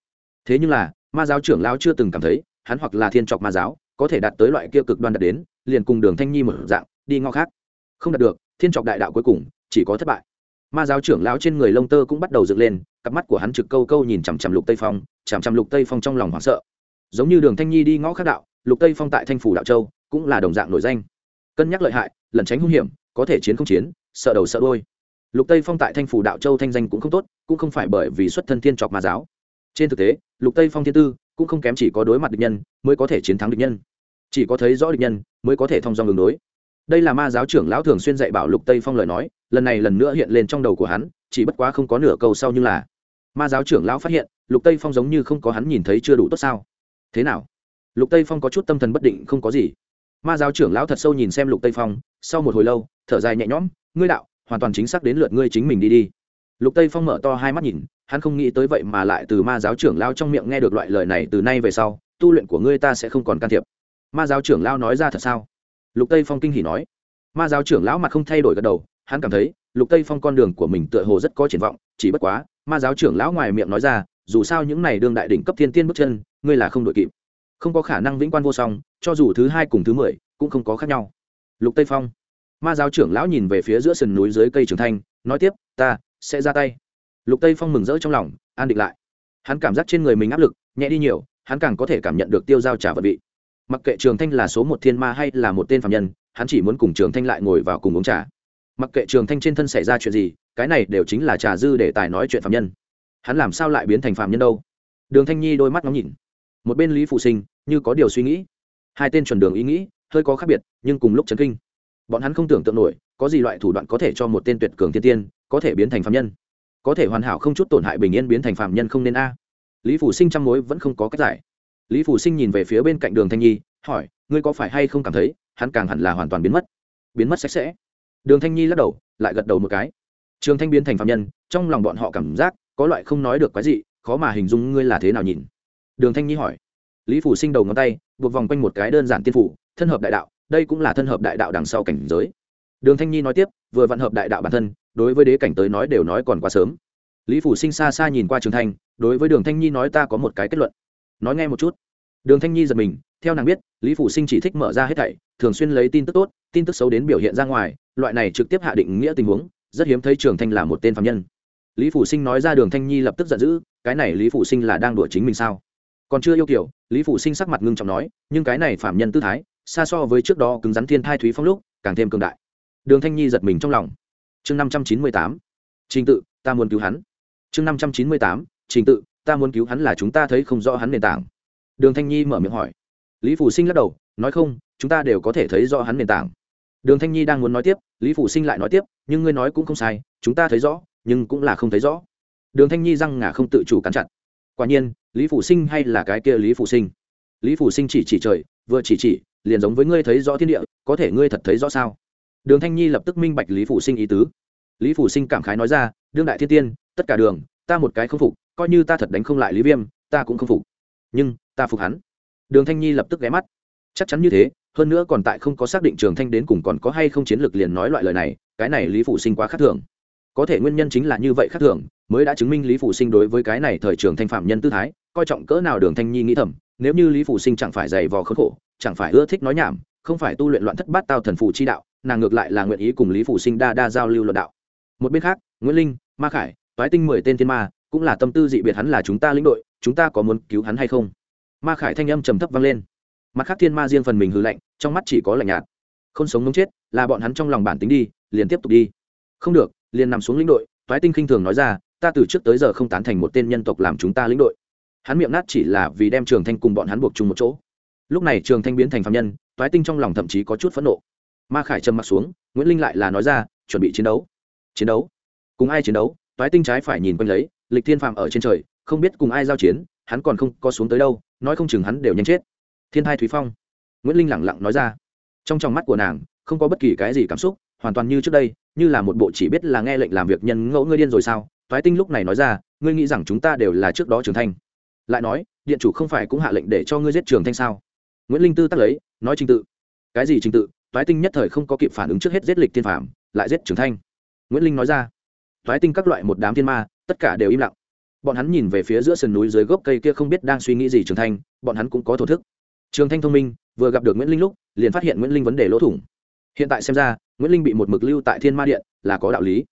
Thế nhưng là, ma giáo trưởng lão chưa từng cảm thấy, hắn hoặc là thiên trọc ma giáo, có thể đạt tới loại kia cực đoan đạt đến, liền cùng đường thanh nhi một dạng, đi ngõ khác. Không đạt được, thiên trọc đại đạo cuối cùng, chỉ có thất bại. Ma giáo trưởng lão trên người lông tơ cũng bắt đầu dựng lên, cặp mắt của hắn trực câu câu nhìn chằm chằm lục tây phong, chằm chằm lục tây phong trong lòng hoảng sợ giống như đường thanh nhi đi ngõ khác đạo, lục tây phong tại thanh phủ đạo châu, cũng là đồng dạng nổi danh. Cân nhắc lợi hại, lẩn tránh hung hiểm, có thể chiến không chiến, sợ đầu sợ đôi lục tây phong tại thanh phủ đạo châu thanh danh cũng không tốt, cũng không phải bởi vì xuất thân thiên trọc mà giáo. Trên thực tế, lục tây phong thiên tư cũng không kém chỉ có đối mặt địch nhân mới có thể chiến thắng địch nhân. Chỉ có thấy rõ địch nhân mới có thể thông dong đường đối. Đây là ma giáo trưởng lão thường xuyên dạy bảo lục tây phong lời nói, lần này lần nữa hiện lên trong đầu của hắn, chỉ bất quá không có nửa câu sau như là, ma giáo trưởng lão phát hiện, lục tây phong giống như không có hắn nhìn thấy chưa đủ tốt sao thế nào? Lục tây phong có chút tâm thần bất định, không có gì. Ma giáo trưởng lão thật sâu nhìn xem lục tây phong, sau một hồi lâu, thở dài nhẹ nhõm, ngươi đạo, hoàn toàn chính xác đến lượt ngươi chính mình đi đi. Lục tây phong mở to hai mắt nhìn, hắn không nghĩ tới vậy mà lại từ ma giáo trưởng lao trong miệng nghe được loại lời này từ nay về sau, tu luyện của ngươi ta sẽ không còn can thiệp. Ma giáo trưởng lao nói ra thật sao? Lục tây phong kinh hỉ nói. Ma giáo trưởng lão mặt không thay đổi gật đầu, hắn cảm thấy, lục tây phong con đường của mình tựa hồ rất có triển vọng, chỉ bất quá, ma giáo trưởng lão ngoài miệng nói ra, dù sao những này đương đại đỉnh cấp thiên tiên bước chân ngươi là không đội kịp. Không có khả năng vĩnh quan vô song, cho dù thứ hai cùng thứ mười, cũng không có khác nhau. Lục tây phong. Ma giáo trưởng lão nhìn về phía giữa sườn núi dưới cây trường thanh, nói tiếp, ta sẽ ra tay. Lục tây phong mừng rỡ trong lòng, an định lại. Hắn cảm giác trên người mình áp lực, nhẹ đi nhiều, hắn càng có thể cảm nhận được tiêu giao trả vật vị. Mặc kệ trường thanh là số một thiên ma hay là một tên phạm nhân, hắn chỉ muốn cùng trường thanh lại ngồi vào cùng uống trà. Mặc kệ trường thanh trên thân xảy ra chuyện gì, cái này đều chính là trà dư để tài nói chuyện phạm nhân. Hắn làm sao lại biến thành phạm nhân đâu? Đường thanh nhi đôi mắt ngóng nhìn một bên lý phụ sinh như có điều suy nghĩ. Hai tên chuẩn đường ý nghĩ hơi có khác biệt, nhưng cùng lúc chấn kinh. Bọn hắn không tưởng tượng nổi, có gì loại thủ đoạn có thể cho một tên tuyệt cường thiên tiên có thể biến thành phạm nhân. Có thể hoàn hảo không chút tổn hại bình yên biến thành phạm nhân không nên a. Lý phủ sinh trong mối vẫn không có cách giải. Lý phủ sinh nhìn về phía bên cạnh đường thanh nhi, hỏi, ngươi có phải hay không cảm thấy hắn càng hẳn là hoàn toàn biến mất? Biến mất sạch sẽ? Đường thanh nhi lắc đầu, lại gật đầu một cái. Trường thanh biến thành phạm nhân, trong lòng bọn họ cảm giác có loại không nói được cái gì khó mà hình dung ngươi là thế nào nhìn đường thanh nhi hỏi. Lý phủ sinh đầu ngón tay, buộc vòng quanh một cái đơn giản tiên phủ, thân hợp đại đạo, đây cũng là thân hợp đại đạo đằng sau cảnh giới. Đường thanh nhi nói tiếp, vừa vận hợp đại đạo bản thân, đối với đế cảnh tới nói đều nói còn quá sớm. Lý phủ sinh xa xa nhìn qua trường thanh, đối với đường thanh nhi nói ta có một cái kết luận. Nói nghe một chút. Đường thanh nhi giật mình, theo nàng biết, lý phủ sinh chỉ thích mở ra hết thảy, thường xuyên lấy tin tức tốt, tin tức xấu đến biểu hiện ra ngoài, loại này trực tiếp hạ định nghĩa tình huống, rất hiếm thấy trường thanh là một tên phạm nhân. Lý phủ sinh nói ra đường thanh nhi lập tức giận dữ, cái này lý phủ sinh là đang đùa chính mình sao? Còn chưa yêu kiểu, lý phủ sinh sắc mặt ngưng trọng nói, nhưng cái này phạm nhân tư thái, xa so với trước đó cứng rắn thiên thai thúy phong lúc, càng thêm cường đại. Đường thanh nhi giật mình trong lòng. Chương năm trăm chín mươi tám, trình tự, ta muốn cứu hắn. Chương năm trăm chín mươi tám, trình tự, ta muốn cứu hắn là chúng ta thấy không rõ hắn nền tảng. Đường thanh nhi mở miệng hỏi. Lý phủ sinh lắc đầu, nói không, chúng ta đều có thể thấy rõ hắn nền tảng. Đường thanh nhi đang muốn nói tiếp, lý phủ sinh lại nói tiếp, nhưng ngươi nói cũng không sai, chúng ta thấy rõ, nhưng cũng là không thấy rõ. Đường thanh nhi răng ngà không tự chủ cắn chặt. Quả nhiên lý phủ sinh hay là cái kia lý phủ sinh? Lý phủ sinh chỉ chỉ trời, vừa chỉ chỉ, liền giống với ngươi thấy rõ thiên địa, có thể ngươi thật thấy rõ sao? Đường thanh nhi lập tức minh bạch lý phủ sinh ý tứ. Lý phủ sinh cảm khái nói ra, đương đại thiên tiên, tất cả đường, ta một cái không phục, coi như ta thật đánh không lại lý viêm, ta cũng không phục. Nhưng, ta phục hắn. Đường thanh nhi lập tức ghé mắt. Chắc chắn như thế, hơn nữa còn tại không có xác định trường thanh đến cùng còn có hay không chiến lược liền nói loại lời này, cái này lý phủ sinh quá khác thường. Có thể nguyên nhân chính là như vậy khác thường, mới đã chứng minh lý phủ sinh đối với cái này thời trường thanh phạm nhân tư thái coi trọng cỡ nào đường thanh nhi nghĩ thầm, nếu như lý phủ sinh chẳng phải dày vò khốn khổ, chẳng phải ưa thích nói nhảm, không phải tu luyện loạn thất bát tao thần phù chi đạo, nàng ngược lại là nguyện ý cùng lý phủ sinh đa đa giao lưu luận đạo. Một bên khác, nguyễn linh, ma khải, toái tinh mười tên thiên ma, cũng là tâm tư dị biệt hắn là chúng ta lĩnh đội, chúng ta có muốn cứu hắn hay không? Ma khải thanh âm trầm thấp vang lên. Mặt khác thiên ma riêng phần mình hư lạnh, trong mắt chỉ có lạnh nhạt. Không sống mống chết, là bọn hắn trong lòng bản tính đi, liền tiếp tục đi. Không được, liền nằm xuống lĩnh đội, toái tinh khinh thường nói ra, ta từ trước tới giờ không tán thành một tên nhân tộc làm chúng ta lĩnh đội hắn miệng nát chỉ là vì đem trường thanh cùng bọn hắn buộc chung một chỗ. Lúc này trường thanh biến thành phạm nhân, toái tinh trong lòng thậm chí có chút phẫn nộ. Ma khải trầm m ặ t xuống, nguyễn linh lại là nói ra, chuẩn bị chiến đấu. Chiến đấu? Cùng ai chiến đấu? Toái tinh trái phải nhìn quanh lấy, lịch thiên phạm ở trên trời, không biết cùng ai giao chiến, hắn còn không có xuống tới đâu, nói không chừng hắn đều nhanh chết. Thiên thai thúy phong. Nguyễn linh lẳng lặng nói ra. Trong tròng mắt của nàng, không có bất kỳ cái gì cảm xúc, hoàn toàn như trước đây, như là một bộ chỉ biết là nghe lệnh làm việc nhân ngẫu ngươi điên rồi sao? Toái tinh lúc này nói ra, ngươi nghĩ rằng chúng ta đều là trước đó trường thanh lại nói, điện chủ không phải cũng hạ lệnh để cho ngươi giết trường thanh sao? Nguyễn linh tư tắc lấy, nói trình tự. Cái gì trình tự? Toái tinh nhất thời không có kịp phản ứng trước hết giết lịch thiên phạm lại giết trường thanh. Nguyễn linh nói ra. Toái tinh các loại một đám thiên ma, tất cả đều im lặng. Bọn hắn nhìn về phía giữa sườn núi dưới gốc cây kia không biết đang suy nghĩ gì trường thanh, bọn hắn cũng có thổ thức. Trường thanh thông minh, vừa gặp được nguyễn linh lúc, liền phát hiện nguyễn linh vấn đề lỗ thủng. Hiện tại xem ra, nguyễn linh bị một mực lưu tại thiên ma điện, là có đạo lý.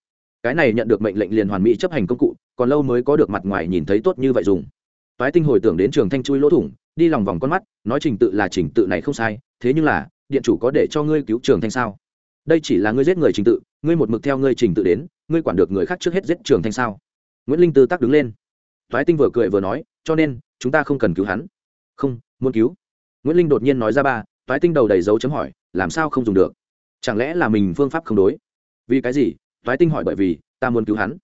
Cái này nhận được mệnh lệnh liền hoàn mỹ chấp hành công cụ, còn lâu mới có được mặt ngoài nhìn thấy tốt như vậy dùng toái tinh hồi tưởng đến trường thanh chui lỗ thủng, đi lòng vòng con mắt, nói trình tự là trình tự này không sai, thế nhưng là, điện chủ có để cho ngươi cứu trường thanh sao? Đây chỉ là ngươi giết người trình tự, ngươi một mực theo ngươi trình tự đến, ngươi quản được người khác trước hết giết trường thanh sao? Nguyễn linh tư tắc đứng lên. Toái tinh vừa cười vừa nói, cho nên, chúng ta không cần cứu hắn. Không, muốn cứu. Nguyễn linh đột nhiên nói ra ba, toái tinh đầu đầy dấu chấm hỏi, làm sao không dùng được? Chẳng lẽ là mình phương pháp không đối? Vì cái gì? Toái tinh hỏi bởi vì, ta muốn cứu hắn.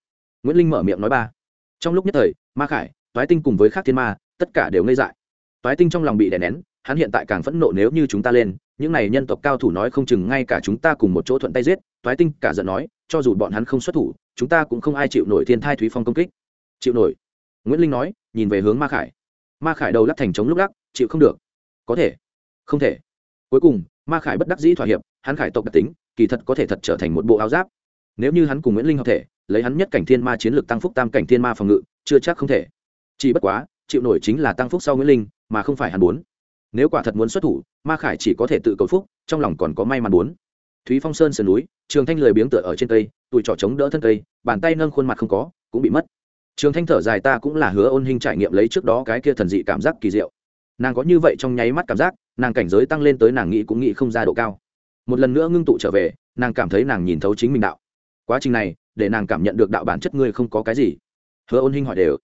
Nguyễn linh mở miệng nói ba. Trong lúc nhất thời, ma khải toái tinh cùng với khác thiên ma, tất cả đều ngây dại. Toái tinh trong lòng bị đè nén, hắn hiện tại càng phẫn nộ nếu như chúng ta lên, những này nhân tộc cao thủ nói không chừng ngay cả chúng ta cùng một chỗ thuận tay giết, toái tinh cả giận nói, cho dù bọn hắn không xuất thủ, chúng ta cũng không ai chịu nổi thiên thai thúy phong công kích. Chịu nổi. Nguyễn linh nói, nhìn về hướng ma khải. Ma khải đầu lắc thành trống lúc lắc, chịu không được. Có thể. Không thể. Cuối cùng, ma khải bất đắc dĩ thỏa hiệp, hắn khải tộc đặc tính, kỳ thật có thể thật trở thành một bộ áo giáp. Nếu như hắn cùng nguyễn linh hợp thể, lấy hắn nhất cảnh thiên ma chiến lược tăng phúc tam cảnh thiên ma phòng ngự, chưa chắc không thể chỉ bất quá, chịu nổi chính là tăng phúc sau nguyễn linh, mà không phải hàn bốn nếu quả thật muốn xuất thủ, ma khải chỉ có thể tự cầu phúc, trong lòng còn có may mắn bốn thúy phong sơn sườn núi, trường thanh lười biếng tựa ở trên cây tụi trỏ chống đỡ thân cây, bàn tay nâng khuôn mặt không có, cũng bị mất. Trường thanh thở dài ta cũng là hứa ôn hình trải nghiệm lấy trước đó cái kia thần dị cảm giác kỳ diệu. Nàng có như vậy trong nháy mắt cảm giác, nàng cảnh giới tăng lên tới nàng nghĩ cũng nghĩ không ra độ cao. Một lần nữa ngưng tụ trở về, nàng cảm thấy nàng nhìn thấu chính mình đạo. Quá trình này, để nàng cảm nhận được đạo bản chất ngươi không có cái gì. Hứa ôn hình hỏi đều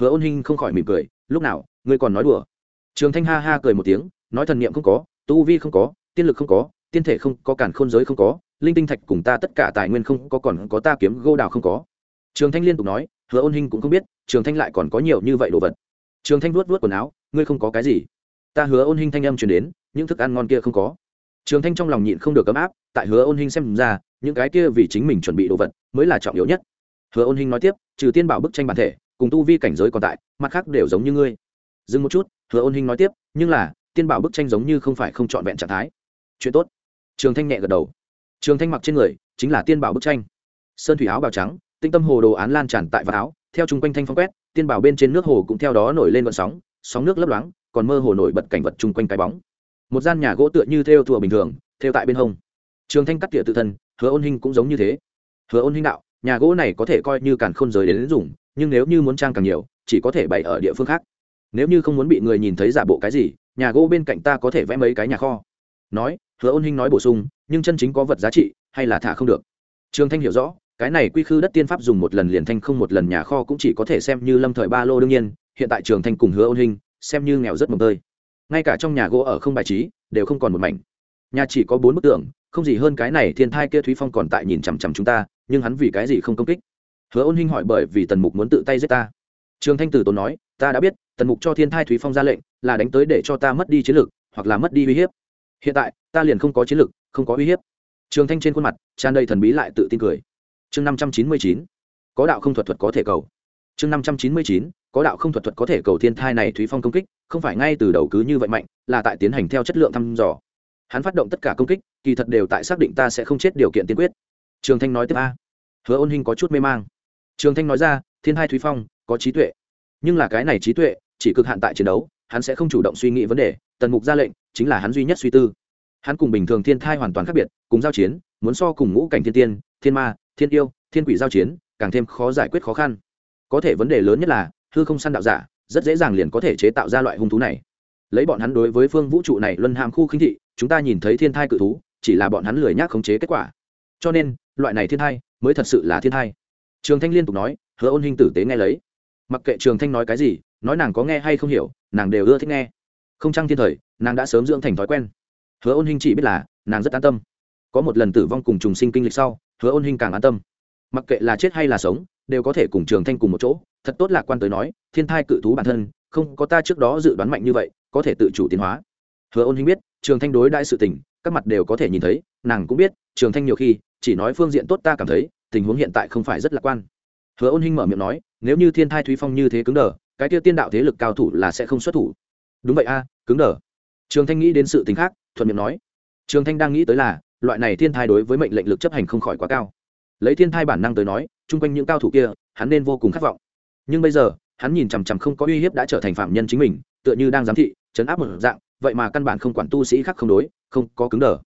hứa ôn hình không khỏi mỉm cười, lúc nào, ngươi còn nói đùa? Trường thanh ha ha cười một tiếng, nói thần niệm không có, tu vi không có, tiên lực không có, tiên thể không có cản khôn giới không có, linh tinh thạch cùng ta tất cả tài nguyên không có, còn có ta kiếm gô đào không có. Trường thanh liên tục nói, hứa ôn hình cũng không biết, trường thanh lại còn có nhiều như vậy đồ vật. Trường thanh vuốt vuốt quần áo, ngươi không có cái gì. Ta hứa ôn hình thanh âm truyền đến, những thức ăn ngon kia không có. Trường thanh trong lòng nhịn không được ấm áp, tại hứa ôn hình xem ra, những cái kia vì chính mình chuẩn bị đồ vật mới là trọng yếu nhất. Hứa ôn hình nói tiếp, trừ tiên bảo bức tranh bản thể cùng tu vi cảnh giới còn tại, mặt khác đều giống như ngươi. Dừng một chút, hứa ôn hình nói tiếp, nhưng là, tiên bảo bức tranh giống như không phải không trọn vẹn trạng thái. Chuyện tốt. Trường thanh nhẹ gật đầu. Trường thanh mặc trên người, chính là tiên bảo bức tranh. Sơn thủy áo bào trắng, tinh tâm hồ đồ án lan tràn tại vạt áo, theo chung quanh thanh phong quét, tiên bảo bên trên nước hồ cũng theo đó nổi lên vận sóng sóng nước lấp loáng, còn mơ hồ nổi bật cảnh vật chung quanh cái bóng. Một gian nhà gỗ tựa như theo thùa bình thường, theo tại bên hông. Trường thanh cắt tỉa tự thân, hứa ôn hình cũng giống như thế. Hứa ôn hình đạo nhà gỗ này có thể coi như càn khôn giới đến dùng, nhưng nếu như muốn trang càng nhiều, chỉ có thể bày ở địa phương khác. Nếu như không muốn bị người nhìn thấy giả bộ cái gì, nhà gỗ bên cạnh ta có thể vẽ mấy cái nhà kho. Nói, hứa ôn Hinh nói bổ sung, nhưng chân chính có vật giá trị, hay là thả không được. Trường thanh hiểu rõ, cái này quy khư đất tiên pháp dùng một lần liền thanh không một lần nhà kho cũng chỉ có thể xem như lâm thời ba lô đương nhiên, hiện tại trường thanh cùng hứa ôn Hinh xem như nghèo rất mồm tơi. Ngay cả trong nhà gỗ ở không bài trí, đều không còn một mảnh. Nhà chỉ có bốn bức tượng không gì hơn cái này thiên thai kia thúy phong còn tại nhìn chằm chằm chúng ta nhưng hắn vì cái gì không công kích? Hứa ôn Hinh hỏi bởi vì tần mục muốn tự tay giết ta. Trường thanh tử tốn nói ta đã biết tần mục cho thiên thai thúy phong ra lệnh là đánh tới để cho ta mất đi chiến lược hoặc là mất đi uy hiếp. Hiện tại ta liền không có chiến lược, không có uy hiếp. Trường thanh trên khuôn mặt tràn đầy thần bí lại tự tin cười. Chương năm trăm chín mươi chín có đạo không thuật thuật có thể cầu. Chương năm trăm chín mươi chín có đạo không thuật thuật có thể cầu thiên thai này thúy phong công kích không phải ngay từ đầu cứ như vậy mạnh là tại tiến hành theo chất lượng thăm dò. Hắn phát động tất cả công kích kỳ thật đều tại xác định ta sẽ không chết điều kiện tiên quyết trường thanh nói tiếp a. Hứa ôn hình có chút mê mang. Trường thanh nói ra, thiên hai thúy phong, có trí tuệ. Nhưng là cái này trí tuệ, chỉ cực hạn tại chiến đấu, hắn sẽ không chủ động suy nghĩ vấn đề, tần mục ra lệnh, chính là hắn duy nhất suy tư. Hắn cùng bình thường thiên thai hoàn toàn khác biệt, cùng giao chiến, muốn so cùng ngũ cảnh thiên tiên, thiên ma, thiên yêu, thiên quỷ giao chiến, càng thêm khó giải quyết khó khăn. Có thể vấn đề lớn nhất là, hư không săn đạo giả, rất dễ dàng liền có thể chế tạo ra loại hung thú này. Lấy bọn hắn đối với phương vũ trụ này luân hàm khu khinh thị, chúng ta nhìn thấy thiên thai cự thú, chỉ là bọn hắn lười nhác khống chế kết quả. Cho nên loại này thiên thai mới thật sự là thiên thai. Trường thanh liên tục nói, hứa ôn hình tử tế nghe lấy. Mặc kệ trường thanh nói cái gì, nói nàng có nghe hay không hiểu, nàng đều ưa thích nghe. Không trăng thiên thời, nàng đã sớm dưỡng thành thói quen. Hứa ôn hình chỉ biết là, nàng rất an tâm. Có một lần tử vong cùng trùng sinh kinh lịch sau, hứa ôn hình càng an tâm. Mặc kệ là chết hay là sống, đều có thể cùng trường thanh cùng một chỗ. Thật tốt lạc quan tới nói, thiên thai cự thú bản thân, không có ta trước đó dự đoán mạnh như vậy, có thể tự chủ tiến hóa. Hứa ôn hình biết, trường thanh đối đại sự tình, các mặt đều có thể nhìn thấy nàng cũng biết, trường thanh nhiều khi, chỉ nói phương diện tốt ta cảm thấy, tình huống hiện tại không phải rất lạc quan. Hứa ôn hinh mở miệng nói, nếu như thiên thai thúy phong như thế cứng đờ, cái tiêu tiên đạo thế lực cao thủ là sẽ không xuất thủ. Đúng vậy a, cứng đờ. Trường thanh nghĩ đến sự t khác, thuận miệng nói. Trường thanh đang nghĩ tới là, loại này thiên thai đối với mệnh lệnh lực chấp hành không khỏi quá cao. Lấy thiên thai bản năng tới nói, chung quanh những cao thủ kia, hắn nên vô cùng khát vọng. Nhưng bây giờ, hắn nhìn chằm chằm không có uy hiếp đã trở thành phạm nhân chính mình, tựa như đang giám thị chấn áp một dạng, vậy mà căn bản không quản tu sĩ khác không đối, không có cứng đờ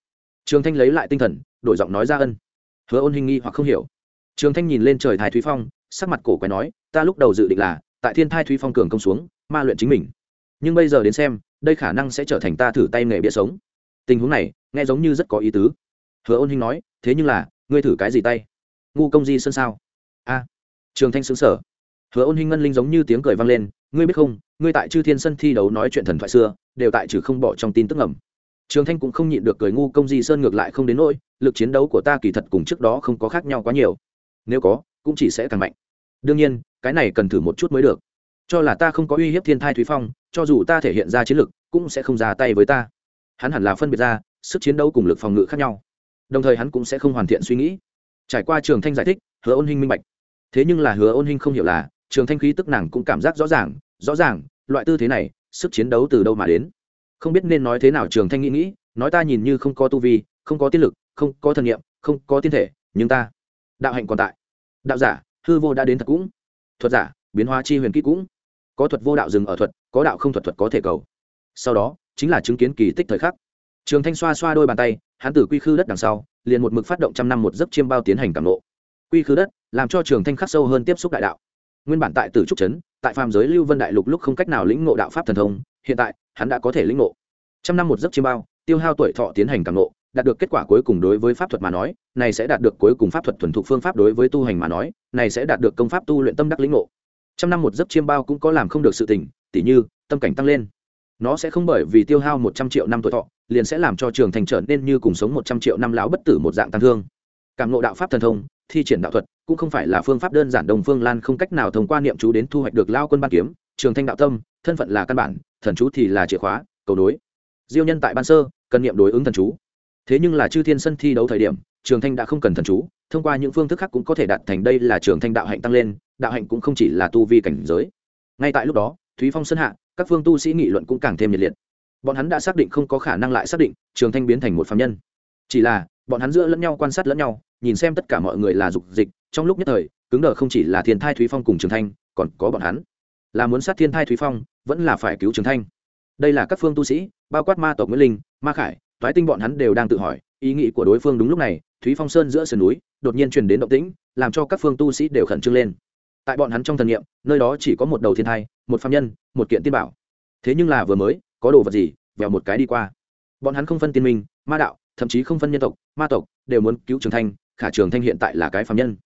trường thanh lấy lại tinh thần, đổi giọng nói ra ân. Hứa ôn hình nghi hoặc không hiểu. Trường thanh nhìn lên trời thái thúy phong, sắc mặt cổ quái nói, ta lúc đầu dự định là, tại thiên thai thúy phong cường công xuống, ma luyện chính mình. Nhưng bây giờ đến xem, đây khả năng sẽ trở thành ta thử tay nghề bia sống. Tình huống này, nghe giống như rất có ý tứ. Hứa ôn hình nói, thế nhưng là, ngươi thử cái gì tay? Ngu công di sơn sao? A. Trường thanh xứng sở hứa ôn hình ngân linh giống như tiếng cười vang lên, ngươi biết không, ngươi tại chư thiên sân thi đấu nói chuyện thần thoại xưa, đều tại trừ không bỏ trong tin tức ngầm trường thanh cũng không nhịn được cười ngu công di sơn ngược lại không đến nỗi, lực chiến đấu của ta kỳ thật cùng trước đó không có khác nhau quá nhiều. Nếu có, cũng chỉ sẽ càng mạnh. Đương nhiên, cái này cần thử một chút mới được. Cho là ta không có uy hiếp thiên thai thúy phong, cho dù ta thể hiện ra chiến lực, cũng sẽ không ra tay với ta. Hắn hẳn là phân biệt ra, sức chiến đấu cùng lực phòng ngự khác nhau. Đồng thời hắn cũng sẽ không hoàn thiện suy nghĩ. Trải qua trường thanh giải thích, hứa ôn Hinh minh bạch. Thế nhưng là hứa ôn Hinh không hiểu là, trường thanh khí tức nàng cũng cảm giác rõ ràng rõ ràng, loại tư thế này, sức chiến đấu từ đâu mà đến? Không biết nên nói thế nào trường thanh nghĩ nghĩ, nói ta nhìn như không có tu vi, không có tiên lực, không có thần nghiệm không có tiên thể, nhưng ta, đạo hạnh còn tại. Đạo giả, hư vô đã đến thật cũng. Thuật giả, biến hóa chi huyền kỹ cũng. Có thuật vô đạo dừng ở thuật, có đạo không thuật thuật có thể cầu. Sau đó, chính là chứng kiến kỳ tích thời khắc. Trường thanh xoa xoa đôi bàn tay, hắn tử quy khư đất đằng sau, liền một mực phát động trăm năm một giấc chiêm bao tiến hành cảm nộ quy khư đất, làm cho trường thanh khắc sâu hơn tiếp xúc đại đạo. Nguyên bản tại tử trúc trấn, tại phàm giới lưu vân đại lục lúc không cách nào lĩnh ngộ đạo pháp thần thông, hiện tại hắn đã có thể lĩnh ngộ. Trăm năm một giấc chiêm bao tiêu hao tuổi thọ tiến hành cảm ngộ, đạt được kết quả cuối cùng đối với pháp thuật mà nói này sẽ đạt được cuối cùng pháp thuật thuần thục phương pháp đối với tu hành mà nói này sẽ đạt được công pháp tu luyện tâm đắc lĩnh ngộ. Trăm năm một giấc chiêm bao cũng có làm không được sự tình tỉ như tâm cảnh tăng lên. Nó sẽ không bởi vì tiêu hao một trăm triệu năm tuổi thọ liền sẽ làm cho trường thành trở nên như cùng sống một trăm triệu năm lão bất tử một dạng tăng thương. Cảm ngộ đạo pháp thần thông thi triển đạo thuật cũng không phải là phương pháp đơn giản đồng phương lan không cách nào thông qua niệm chú đến thu hoạch được lao quân ban kiếm trường thanh đạo tâm, thân phận là căn bản, thần chú thì là chìa khóa, cầu đối diêu nhân tại ban sơ, cần niệm đối ứng thần chú. Thế nhưng là chư thiên sân thi đấu thời điểm, trường thanh đã không cần thần chú, thông qua những phương thức khác cũng có thể đạt thành đây là trường thanh đạo hạnh tăng lên, đạo hạnh cũng không chỉ là tu vi cảnh giới. Ngay tại lúc đó, thúy phong sân hạ, các phương tu sĩ nghị luận cũng càng thêm nhiệt liệt. Bọn hắn đã xác định không có khả năng lại xác định, trường thanh biến thành một phạm nhân. Chỉ là, bọn hắn giữa lẫn nhau quan sát lẫn nhau, nhìn xem tất cả mọi người là dục dịch, trong lúc nhất thời, cứng đờ không chỉ là thiền thai thúy phong cùng trường thanh, còn có bọn hắn là muốn sát thiên thai thúy phong, vẫn là phải cứu trường thanh. Đây là các phương tu sĩ, bao quát ma tộc nguyễn linh, ma khải, toái tinh bọn hắn đều đang tự hỏi, ý nghĩ của đối phương đúng lúc này, thúy phong sơn giữa sườn núi, đột nhiên truyền đến động tĩnh, làm cho các phương tu sĩ đều khẩn trương lên. Tại bọn hắn trong thần nghiệm nơi đó chỉ có một đầu thiên thai, một phạm nhân, một kiện tiên bảo. Thế nhưng là vừa mới, có đồ vật gì, vèo một cái đi qua. Bọn hắn không phân tiên minh, ma đạo, thậm chí không phân nhân tộc, ma tộc, đều muốn cứu trường thanh, khả trường thanh hiện tại là cái phạm nhân.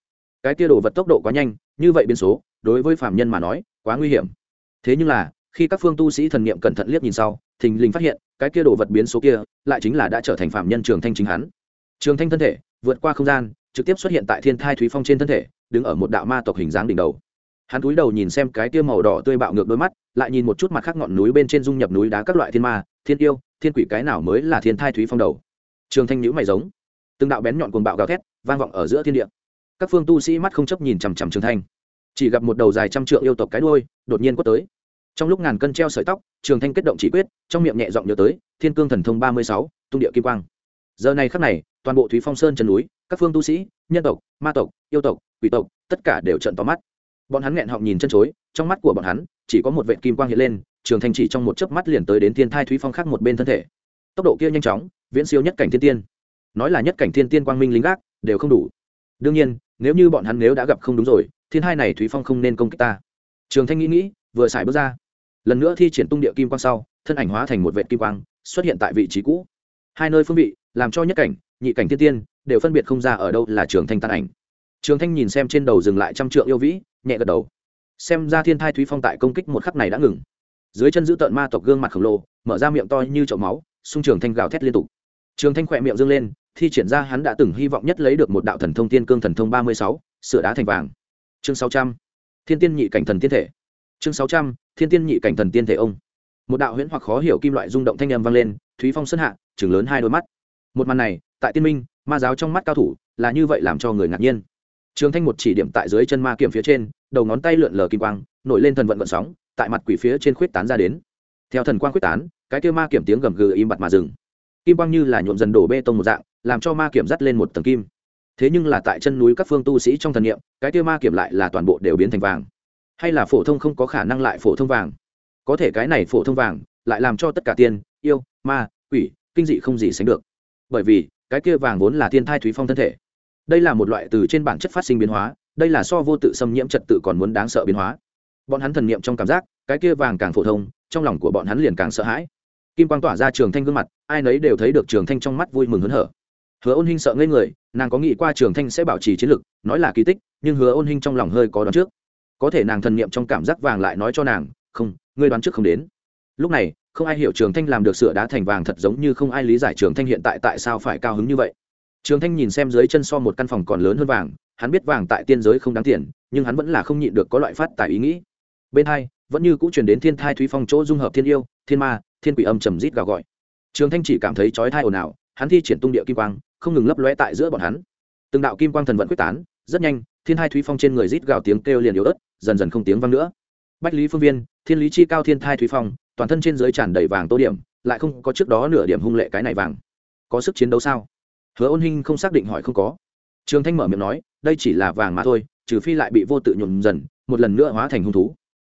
Cái kia đồ vật tốc độ quá nhanh như vậy biến số, đối với phạm nhân mà nói, quá nguy hiểm. Thế nhưng là, khi các phương tu sĩ thần niệm cẩn thận liếc nhìn sau, thình lình phát hiện, cái kia đồ vật biến số kia, lại chính là đã trở thành phạm nhân trường thanh chính hắn. Trường thanh thân thể, vượt qua không gian, trực tiếp xuất hiện tại thiên thai thúy phong trên thân thể, đứng ở một đạo ma tộc hình dáng đỉnh đầu. Hắn cúi đầu nhìn xem cái tia màu đỏ tươi bạo ngược đôi mắt, lại nhìn một chút mặt khác ngọn núi bên trên dung nhập núi đá các loại thiên ma, thiên yêu, thiên quỷ cái nào mới là thiên thai thúy phong đầu. Trường thanh nhữ mày giống. Từng đạo bén nhọn cuồng bạo gào thét, vang vọng ở giữa thiên địa các phương tu sĩ mắt không chấp nhìn chằm chằm trường thanh. Chỉ gặp một đầu dài trăm trượng yêu tộc cái đôi đột nhiên quất tới. Trong lúc ngàn cân treo sợi tóc, trường thanh kết động chỉ quyết, trong miệng nhẹ giọng nhớ tới, thiên cương thần thông ba mươi sáu, tung địa kim quang. Giờ này khắc này, toàn bộ thúy phong sơn chân núi, các phương tu sĩ, nhân tộc, ma tộc, yêu tộc, quỷ tộc, tất cả đều trận tóm mắt. Bọn hắn nghẹn họng nhìn chân chối, trong mắt của bọn hắn, chỉ có một vệ kim quang hiện lên, trường thanh chỉ trong một chớp mắt liền tới đến thiên thai thúy phong khác một bên thân thể. Tốc độ kia nhanh chóng, viễn siêu nhất cảnh thiên tiên. Nói là nhất cảnh thiên tiên quang minh lính gác, đều không đủ. Đương nhiên nếu như bọn hắn nếu đã gặp không đúng rồi, thiên hai này thúy phong không nên công kích ta. Trường thanh nghĩ nghĩ, vừa xài bước ra. Lần nữa thi triển tung địa kim quang sau, thân ảnh hóa thành một vệ kim quang, xuất hiện tại vị trí cũ. Hai nơi phương vị, làm cho nhất cảnh, nhị cảnh thiên tiên, đều phân biệt không ra ở đâu là trường thanh tan ảnh. Trường thanh nhìn xem trên đầu dừng lại trăm trượng yêu vĩ, nhẹ gật đầu. Xem ra thiên thai thúy phong tại công kích một khắc này đã ngừng. Dưới chân giữ tợn ma tộc gương mặt khổng lồ, mở ra miệng to như chậu máu, xung trường thanh gào thét liên tục. Trường thanh khỏe miệng dâng lên thi triển ra hắn đã từng hy vọng nhất lấy được một đạo thần thông tiên cương thần thông ba mươi sáu, sửa đá thành vàng. Chương sáu trăm, thiên tiên nhị cảnh thần tiên thể. Chương sáu trăm, thiên tiên nhị cảnh thần tiên thể ông. Một đạo huyễn hoặc khó hiểu kim loại rung động thanh âm vang lên, thúy phong sân hạ chừng lớn hai đôi mắt. Một màn này, tại tiên minh, ma giáo trong mắt cao thủ, là như vậy làm cho người ngạc nhiên. Trường thanh một chỉ điểm tại dưới chân ma kiểm phía trên, đầu ngón tay lượn lờ kim quang, nổi lên thần vận vận sóng, tại mặt quỷ phía trên khuyết tán ra đến. Theo thần quang khuyết tán, cái kia ma kiểm tiếng gầm gừ im bặt mà dừng. Kim quang như là nhuộm dần đổ bê tông một dạng làm cho ma kiểm dắt lên một tầng kim. Thế nhưng là tại chân núi các phương tu sĩ trong thần niệm, cái kia ma kiểm lại là toàn bộ đều biến thành vàng. Hay là phổ thông không có khả năng lại phổ thông vàng? Có thể cái này phổ thông vàng lại làm cho tất cả tiên, yêu, ma, quỷ, kinh dị không gì sánh được. Bởi vì, cái kia vàng vốn là thiên thai thúy phong thân thể. Đây là một loại từ trên bản chất phát sinh biến hóa, đây là so vô tự xâm nhiễm trật tự còn muốn đáng sợ biến hóa. Bọn hắn thần niệm trong cảm giác, cái kia vàng càng phổ thông, trong lòng của bọn hắn liền càng sợ hãi. Kim quang tỏa ra trường thanh gương mặt, ai nấy đều thấy được trường thanh trong mắt vui mừng hớn hở hứa ôn hinh sợ ngây người, nàng có nghĩ qua trường thanh sẽ bảo trì chiến lực nói là kỳ tích, nhưng hứa ôn hinh trong lòng hơi có đoán trước. Có thể nàng thần niệm trong cảm giác vàng lại nói cho nàng, không, ngươi đoán trước không đến. Lúc này, không ai hiểu trường thanh làm được sửa đá thành vàng thật giống như không ai lý giải trường thanh hiện tại tại sao phải cao hứng như vậy. Trường thanh nhìn xem dưới chân so một căn phòng còn lớn hơn vàng, hắn biết vàng tại tiên giới không đáng tiền, nhưng hắn vẫn là không nhịn được có loại phát tài ý nghĩ. Bên hai, vẫn như cũ chuyển đến thiên thai thúy phong chỗ dung hợp thiên yêu, thiên ma, thiên quỷ âm trầm rít gào gọi. Trường thanh chỉ cảm thấy chói thai ồn ào, hắn thi triển tung địa kim quang không ngừng lấp lóe tại giữa bọn hắn. Từng đạo kim quang thần vận quyết tán, rất nhanh, thiên hai thúy phong trên người rít gào tiếng kêu liền yếu ớt, dần dần không tiếng vang nữa. Bách lý phương viên, thiên lý chi cao thiên thai thúy phong, toàn thân trên dưới tràn đầy vàng tô điểm, lại không có trước đó nửa điểm hung lệ cái này vàng. Có sức chiến đấu sao? Hứa ôn hinh không xác định hỏi không có. Trường thanh mở miệng nói, đây chỉ là vàng mà thôi, trừ phi lại bị vô tự nhuộm dần, một lần nữa hóa thành hung thú.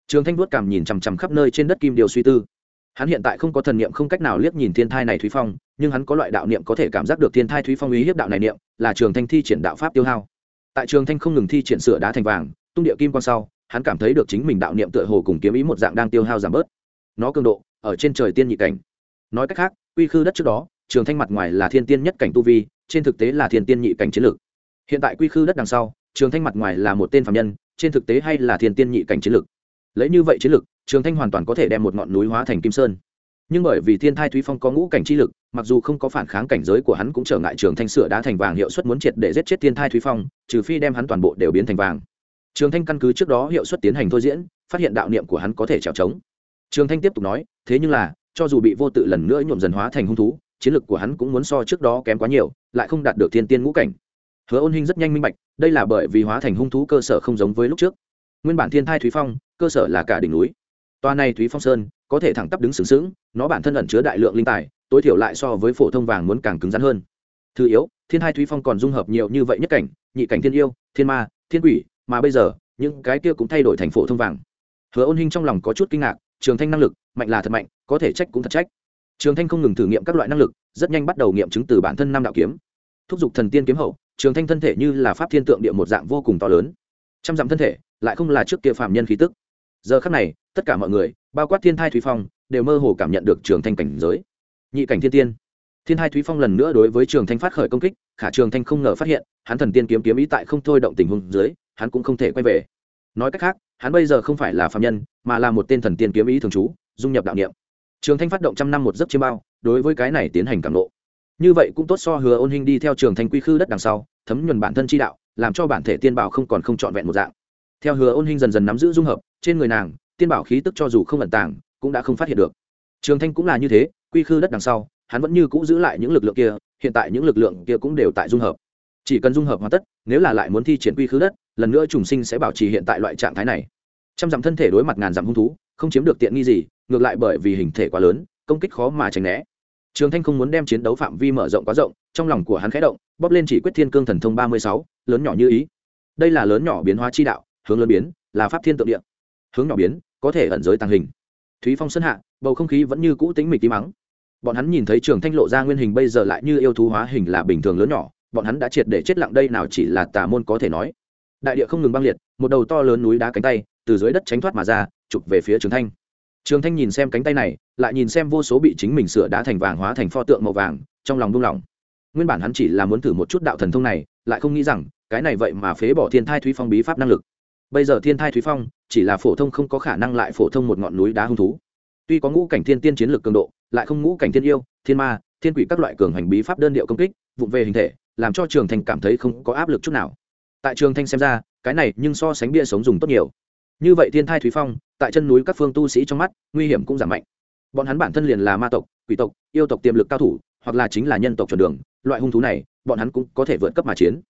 Trường thanh vuốt cảm nhìn chằm chằm khắp nơi trên đất kim điều suy tư hắn hiện tại không có thần niệm không cách nào liếc nhìn thiên thai này thúy phong, nhưng hắn có loại đạo niệm có thể cảm giác được thiên thai thúy phong ý hiếp đạo này niệm, là trường thanh thi triển đạo pháp tiêu hao. Tại trường thanh không ngừng thi triển sửa đá thành vàng, tung địa kim quan sau, hắn cảm thấy được chính mình đạo niệm tựa hồ cùng kiếm ý một dạng đang tiêu hao giảm bớt. Nó cường độ, ở trên trời tiên nhị cảnh. Nói cách khác uy khư đất trước đó, trường thanh mặt ngoài là thiên tiên nhất cảnh tu vi, trên thực tế là thiên tiên nhị cảnh chiến lược. Hiện tại quy khư đất đằng sau, trường thanh mặt ngoài là một tên phạm nhân, trên thực tế hay là thiên tiên nhị cảnh chiến lược. Lấy như vậy chiến lược trường thanh hoàn toàn có thể đem một ngọn núi hóa thành kim sơn. Nhưng bởi vì thiên thai thúy phong có ngũ cảnh chi lực, mặc dù không có phản kháng cảnh giới của hắn cũng trở ngại trường thanh sửa đá thành vàng hiệu suất muốn triệt để giết chết thiên thai thúy phong, trừ phi đem hắn toàn bộ đều biến thành vàng. Trường thanh căn cứ trước đó hiệu suất tiến hành thôi diễn, phát hiện đạo niệm của hắn có thể trèo trống trường thanh tiếp tục nói, thế nhưng là, cho dù bị vô tự lần nữa nhuộm dần hóa thành hung thú, chiến lực của hắn cũng muốn so trước đó kém quá nhiều, lại không đạt được thiên tiên ngũ cảnh. Hứa ôn hinh rất nhanh minh bạch, đây là bởi vì hóa thành hung thú cơ sở không giống với lúc trước. Nguyên bản thiên thai thúy phong, cơ sở là cả đỉnh núi toa này thúy phong sơn, có thể thẳng tắp đứng sừng sững, nó bản thân ẩn chứa đại lượng linh tài, tối thiểu lại so với phổ thông vàng muốn càng cứng rắn hơn. Thứ yếu, thiên hai thúy phong còn dung hợp nhiều như vậy nhất cảnh, nhị cảnh thiên yêu, thiên ma, thiên quỷ, mà bây giờ, những cái kia cũng thay đổi thành phổ thông vàng. Hứa ôn hinh trong lòng có chút kinh ngạc, trường thanh năng lực, mạnh là thật mạnh, có thể trách cũng thật trách. Trường thanh không ngừng thử nghiệm các loại năng lực, rất nhanh bắt đầu nghiệm chứng từ bản thân năm đạo kiếm. Thúc giục thần tiên kiếm hậu, trường thanh thân thể như là pháp thiên tượng địa một dạng vô cùng to lớn. Trăm dặm thân thể, lại không là trước kia phạm nhân khí tức giờ khắc này, tất cả mọi người, bao quát thiên thai thúy phong, đều mơ hồ cảm nhận được trường thanh cảnh giới. Nhị cảnh thiên tiên. Thiên thai thúy phong lần nữa đối với trường thanh phát khởi công kích, khả trường thanh không ngờ phát hiện, hắn thần tiên kiếm kiếm ý tại không thôi động tình huống dưới, hắn cũng không thể quay về. Nói cách khác, hắn bây giờ không phải là phạm nhân, mà là một tên thần tiên kiếm ý thường trú, dung nhập đạo niệm. Trường thanh phát động trăm năm một giấc chiêm bao, đối với cái này tiến hành cảm lộ như vậy cũng tốt so hứa ôn hình đi theo trường thanh quy khư đất đằng sau, thấm nhuần bản thân chi đạo, làm cho bản thể tiên bảo không còn không trọn vẹn một dạng theo hứa ôn hình dần dần nắm giữ dung hợp, trên người nàng, tiên bảo khí tức cho dù không ẩn tàng, cũng đã không phát hiện được. Trường thanh cũng là như thế, quy khư đất đằng sau, hắn vẫn như cũ giữ lại những lực lượng kia, hiện tại những lực lượng kia cũng đều tại dung hợp. Chỉ cần dung hợp hoàn tất, nếu là lại muốn thi triển quy khứ đất, lần nữa trùng sinh sẽ bảo trì hiện tại loại trạng thái này. Trăm dặm thân thể đối mặt ngàn dặm hung thú, không chiếm được tiện nghi gì, ngược lại bởi vì hình thể quá lớn, công kích khó mà tránh né. Trường thanh không muốn đem chiến đấu phạm vi mở rộng quá rộng, trong lòng của hắn khẽ động, bóp lên chỉ quyết thiên cương thần thông ba mươi sáu, lớn nhỏ như ý. Đây là lớn nhỏ biến hóa chi đạo hướng lớn biến, là pháp thiên tượng địa. Hướng nhỏ biến, có thể ẩn giới tàng hình. Thúy phong sân hạ, bầu không khí vẫn như cũ tính mịch tí mắng bọn hắn nhìn thấy trường thanh lộ ra nguyên hình bây giờ lại như yêu thú hóa hình là bình thường lớn nhỏ, bọn hắn đã triệt để chết lặng đây nào chỉ là tà môn có thể nói. Đại địa không ngừng băng liệt, một đầu to lớn núi đá cánh tay, từ dưới đất tránh thoát mà ra, chụp về phía trường thanh. Trường thanh nhìn xem cánh tay này, lại nhìn xem vô số bị chính mình sửa đá thành vàng hóa thành pho tượng màu vàng, trong lòng đung lòng nguyên bản hắn chỉ là muốn thử một chút đạo thần thông này, lại không nghĩ rằng, cái này vậy mà phế bỏ thiên thai thúy phong bí pháp năng lực bây giờ thiên thai thúy phong, chỉ là phổ thông không có khả năng lại phổ thông một ngọn núi đá hung thú. Tuy có ngũ cảnh thiên tiên chiến lược cường độ, lại không ngũ cảnh thiên yêu, thiên ma, thiên quỷ các loại cường hành bí pháp đơn điệu công kích, vụng về hình thể, làm cho trường thanh cảm thấy không có áp lực chút nào. Tại trường thanh xem ra, cái này nhưng so sánh bia sống dùng tốt nhiều. Như vậy thiên thai thúy phong, tại chân núi các phương tu sĩ trong mắt, nguy hiểm cũng giảm mạnh. Bọn hắn bản thân liền là ma tộc, quỷ tộc, yêu tộc tiềm lực cao thủ, hoặc là chính là nhân tộc chuẩn đường, loại hung thú này, bọn hắn cũng có thể vượt cấp mà chiến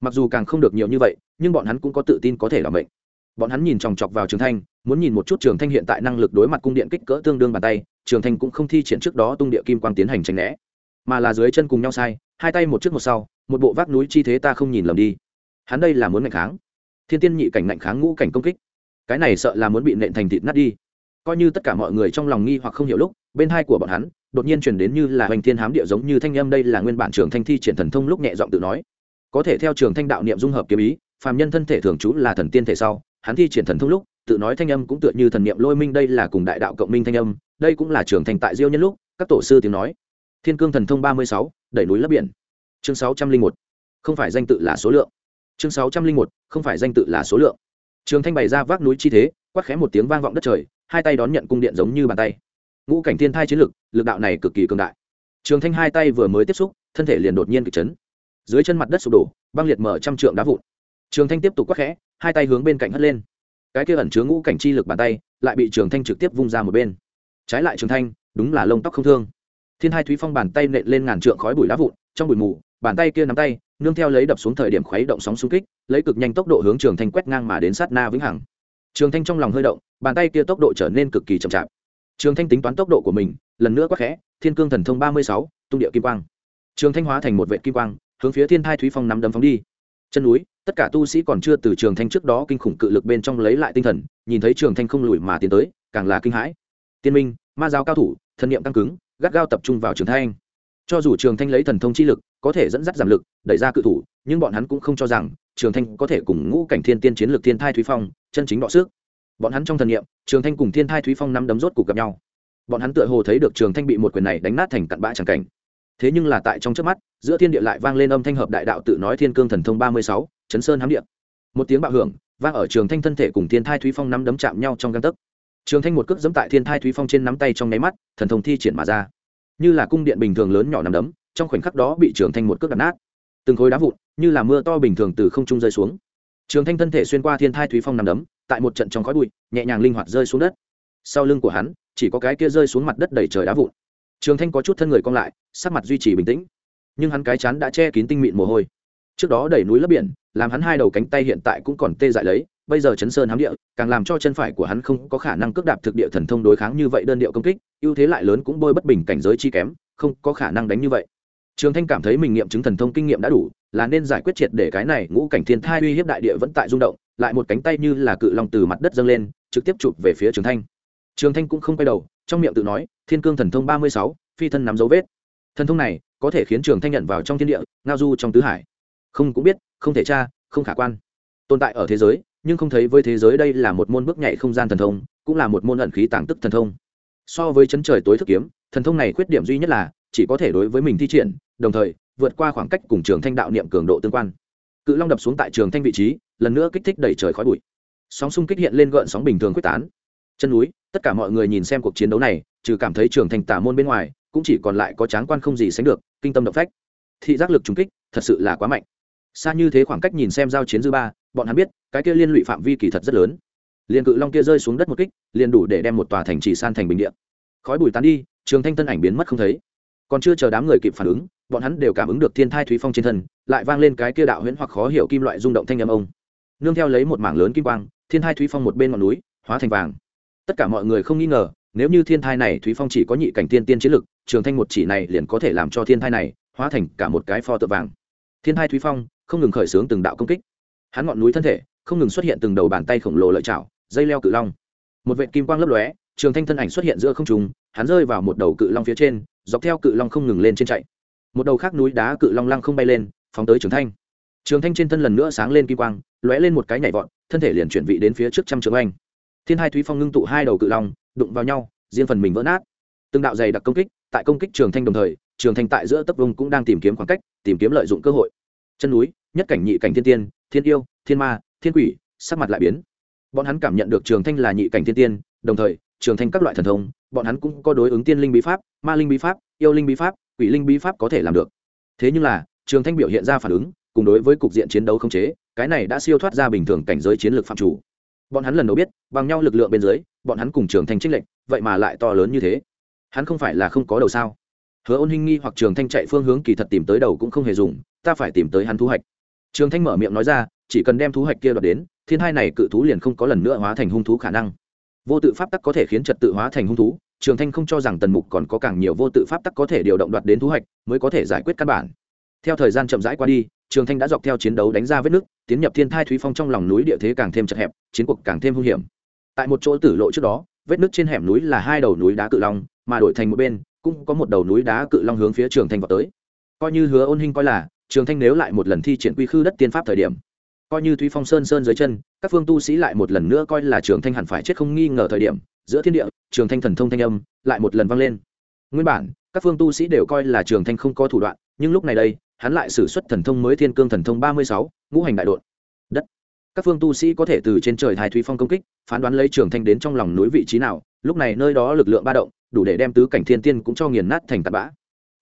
mặc dù càng không được nhiều như vậy, nhưng bọn hắn cũng có tự tin có thể làm bệnh bọn hắn nhìn chòng chọc vào trường thanh, muốn nhìn một chút trường thanh hiện tại năng lực đối mặt cung điện kích cỡ tương đương bàn tay, trường thanh cũng không thi triển trước đó tung địa kim quang tiến hành tranh né. Mà là dưới chân cùng nhau sai, hai tay một trước một sau, một bộ vác núi chi thế ta không nhìn lầm đi. Hắn đây là muốn ngạnh kháng. Thiên tiên nhị cảnh ngạnh kháng ngũ cảnh công kích. Cái này sợ là muốn bị nện thành thịt nát đi. Coi như tất cả mọi người trong lòng nghi hoặc không hiểu lúc, bên hai của bọn hắn, đột nhiên chuyển đến như là hoành thiên hám địa giống như thanh âm, đây là nguyên bản trường thanh thi triển thần thông lúc nhẹ giọng tự nói có thể theo trường thanh đạo niệm dung hợp kiếm ý, phàm nhân thân thể thường trú là thần tiên thể sau, hắn thi triển thần thông lúc, tự nói thanh âm cũng tựa như thần niệm lôi minh đây là cùng đại đạo cộng minh thanh âm, đây cũng là trường thành tại diêu nhân lúc, các tổ sư tiếng nói. Thiên cương thần thông ba mươi sáu, đẩy núi lấp biển. Chương sáu trăm linh một, không phải danh tự là số lượng. Chương sáu trăm linh một, không phải danh tự là số lượng. Trường thanh bày ra vác núi chi thế, quát khẽ một tiếng vang vọng đất trời, hai tay đón nhận cung điện giống như bàn tay. Ngũ cảnh thiên thai chiến lực lực đạo này cực kỳ cường đại. Trường thanh hai tay vừa mới tiếp xúc, thân thể liền đột nhiên kịch chấn dưới chân mặt đất sụp đổ, băng liệt mở trăm trượng đá vụn. Trường thanh tiếp tục quắc khẽ, hai tay hướng bên cạnh hất lên. Cái kia ẩn chứa ngũ cảnh chi lực bàn tay, lại bị trường thanh trực tiếp vung ra một bên. Trái lại trường thanh, đúng là lông tóc không thương. Thiên hai thúy phong bàn tay nện lên ngàn trượng khói bụi đá vụn, trong bụi mù, bàn tay kia nắm tay, nương theo lấy đập xuống thời điểm khuấy động sóng xung kích, lấy cực nhanh tốc độ hướng trường thanh quét ngang mà đến sát na vĩnh hằng. Trường thanh trong lòng hơi động, bàn tay kia tốc độ trở nên cực kỳ chậm chạp. Trường thanh tính toán tốc độ của mình, lần nữa quắc khẽ, thiên cương thần thông ba mươi sáu, tung địa kim quang. Trường thanh hóa thành một vệ kim quang hướng phía thiên thai thúy phong nắm đấm phóng đi. Chân núi, tất cả tu sĩ còn chưa từ trường thanh trước đó kinh khủng cự lực bên trong lấy lại tinh thần, nhìn thấy trường thanh không lùi mà tiến tới, càng là kinh hãi. Tiên minh, ma giáo cao thủ, thân nhiệm tăng cứng, gắt gao tập trung vào trường thanh. Cho dù trường thanh lấy thần thông chi lực, có thể dẫn dắt giảm lực, đẩy ra cự thủ, nhưng bọn hắn cũng không cho rằng trường thanh có thể cùng ngũ cảnh thiên tiên chiến lược thiên thai thúy phong, chân chính đọ sức. Bọn hắn trong thần nghiệm trường thanh cùng thiên thai thúy phong năm đấm rốt cuộc gặp nhau. Bọn hắn tựa hồ thấy được trường thanh bị một quyền này đánh nát thành cặn bã tràng cảnh thế nhưng là tại trong trước mắt, giữa thiên địa lại vang lên âm thanh hợp đại đạo tự nói thiên cương thần thông ba mươi sáu, chấn sơn hám điện một tiếng bạo hưởng, vang ở trường thanh thân thể cùng thiên thai thúy phong nắm đấm chạm nhau trong găng tấc. Trường thanh một cước dẫm tại thiên thai thúy phong trên nắm tay trong nháy mắt, thần thông thi triển mà ra. Như là cung điện bình thường lớn nhỏ nắm đấm, trong khoảnh khắc đó bị trường thanh một cước đập nát. Từng khối đá vụn, như là mưa to bình thường từ không trung rơi xuống. Trường thanh thân thể xuyên qua thiên thai thúy phong nắm đấm, tại một trận trong khói bụi, nhẹ nhàng linh hoạt rơi xuống đất. Sau lưng của hắn, chỉ có cái kia rơi xuống mặt đất đầy trời đá vụn trường thanh có chút thân người cong lại, sắc mặt duy trì bình tĩnh. Nhưng hắn cái chán đã che kín tinh mịn mồ hôi. Trước đó đẩy núi lấp biển, làm hắn hai đầu cánh tay hiện tại cũng còn tê dại lấy, bây giờ chấn sơn hám địa, càng làm cho chân phải của hắn không có khả năng cước đạp thực địa thần thông đối kháng như vậy đơn điệu công kích, ưu thế lại lớn cũng bôi bất bình cảnh giới chi kém, không có khả năng đánh như vậy. Trường thanh cảm thấy mình nghiệm chứng thần thông kinh nghiệm đã đủ, là nên giải quyết triệt để cái này, ngũ cảnh thiên thai uy hiếp đại địa vẫn tại rung động, lại một cánh tay như là cự long từ mặt đất dâng lên, trực tiếp chụp về phía trường thanh trường thanh cũng không quay đầu, trong miệng tự nói, thiên cương thần thông ba mươi sáu, phi thân nắm dấu vết. Thần thông này có thể khiến trường thanh nhận vào trong thiên địa, ngao du trong tứ hải. Không cũng biết, không thể tra, không khả quan. Tồn tại ở thế giới, nhưng không thấy với thế giới đây là một môn bước nhảy không gian thần thông, cũng là một môn ẩn khí tàng tức thần thông. So với chấn trời tối thức kiếm, thần thông này khuyết điểm duy nhất là, chỉ có thể đối với mình thi triển, đồng thời, vượt qua khoảng cách cùng trường thanh đạo niệm cường độ tương quan. Cự long đập xuống tại trường thanh vị trí, lần nữa kích thích đẩy trời khói bụi. Sóng xung kích hiện lên gợn sóng bình thường quyết tán. Chân núi tất cả mọi người nhìn xem cuộc chiến đấu này, trừ cảm thấy trường thành tả môn bên ngoài, cũng chỉ còn lại có tráng quan không gì sánh được, kinh tâm động phách. Thị giác lực trùng kích, thật sự là quá mạnh. Xa như thế khoảng cách nhìn xem giao chiến dư ba, bọn hắn biết, cái kia liên lụy phạm vi kỳ thật rất lớn. Liền cự long kia rơi xuống đất một kích, liền đủ để đem một tòa thành trì san thành bình điện khói bùi tán đi, trường thanh tân ảnh biến mất không thấy. Còn chưa chờ đám người kịp phản ứng, bọn hắn đều cảm ứng được thiên thai thúy phong trên thân, lại vang lên cái kia đạo huyễn hoặc khó hiểu kim loại rung động thanh âm ông. Nương theo lấy một mảng lớn kim quang, thiên thai thúy phong một bên ngọn núi, hóa thành vàng tất cả mọi người không nghi ngờ, nếu như thiên thai này thúy phong chỉ có nhị cảnh tiên tiên chiến lực, trường thanh một chỉ này liền có thể làm cho thiên thai này hóa thành cả một cái pho tượng vàng. Thiên thai thúy phong không ngừng khởi xướng từng đạo công kích. Hắn ngọn núi thân thể không ngừng xuất hiện từng đầu bàn tay khổng lồ lợi chảo, dây leo cự long. Một vệ kim quang lấp lóe, trường thanh thân ảnh xuất hiện giữa không trùng hắn rơi vào một đầu cự long phía trên, dọc theo cự long không ngừng lên trên chạy. Một đầu khác núi đá cự long lăng không bay lên, phóng tới trường thanh. Trường thanh trên thân lần nữa sáng lên kim quang, lóe lên một cái nhảy vọt, thân thể liền chuyển vị đến phía trước trăm trường anh thiên hai thúy phong ngưng tụ hai đầu cự long, đụng vào nhau, riêng phần mình vỡ nát. Từng đạo dày đặc công kích, tại công kích trường thanh đồng thời, trường thanh tại giữa tấp vùng cũng đang tìm kiếm khoảng cách, tìm kiếm lợi dụng cơ hội. Chân núi, nhất cảnh nhị cảnh thiên tiên, thiên yêu, thiên ma, thiên quỷ, sắc mặt lại biến. Bọn hắn cảm nhận được trường thanh là nhị cảnh thiên tiên, đồng thời, trường thanh các loại thần thông, bọn hắn cũng có đối ứng tiên linh bí pháp, ma linh bí pháp, yêu linh bí pháp, quỷ linh bí pháp có thể làm được. Thế nhưng là, trường thanh biểu hiện ra phản ứng, cùng đối với cục diện chiến đấu không chế, cái này đã siêu thoát ra bình thường cảnh giới chiến lược phạm chủ bọn hắn lần đầu biết, bằng nhau lực lượng bên dưới, bọn hắn cùng trường thanh trích lệnh vậy mà lại to lớn như thế. Hắn không phải là không có đầu sao? Hứa ôn hinh nghi hoặc trường thanh chạy phương hướng kỳ thật tìm tới đầu cũng không hề dùng, ta phải tìm tới hắn thu hoạch. Trường thanh mở miệng nói ra, chỉ cần đem thú hoạch kia đoạt đến, thiên hai này cự thú liền không có lần nữa hóa thành hung thú khả năng. Vô tự pháp tắc có thể khiến trật tự hóa thành hung thú, trường thanh không cho rằng tần mục còn có càng nhiều vô tự pháp tắc có thể điều động đoạt đến thú hoạch, mới có thể giải quyết căn bản. Theo thời gian chậm rãi qua đi trường thanh đã dọc theo chiến đấu đánh ra vết nứt, tiến nhập thiên thai thúy phong trong lòng núi địa thế càng thêm chật hẹp, chiến cuộc càng thêm hung hiểm. Tại một chỗ tử lộ trước đó, vết nứt trên hẻm núi là hai đầu núi đá cự long, mà đổi thành một bên, cũng có một đầu núi đá cự long hướng phía trường thanh vào tới. Coi như hứa ôn hinh coi là, trường thanh nếu lại một lần thi triển quy khư đất tiên pháp thời điểm, coi như thúy phong sơn sơn dưới chân, các phương tu sĩ lại một lần nữa coi là trường thanh hẳn phải chết không nghi ngờ thời điểm, giữa thiên địa, trường thanh thần thông thanh âm lại một lần vang lên. Nguyên bản, các phương tu sĩ đều coi là trường thanh không có thủ đoạn, nhưng lúc này đây hắn lại sử xuất thần thông mới thiên cương thần thông ba mươi sáu, ngũ hành đại đột đất. Các phương tu sĩ có thể từ trên trời thái thúy phong công kích, phán đoán lấy trường thanh đến trong lòng núi vị trí nào, lúc này nơi đó lực lượng ba động, đủ để đem tứ cảnh thiên tiên cũng cho nghiền nát thành tạt bã.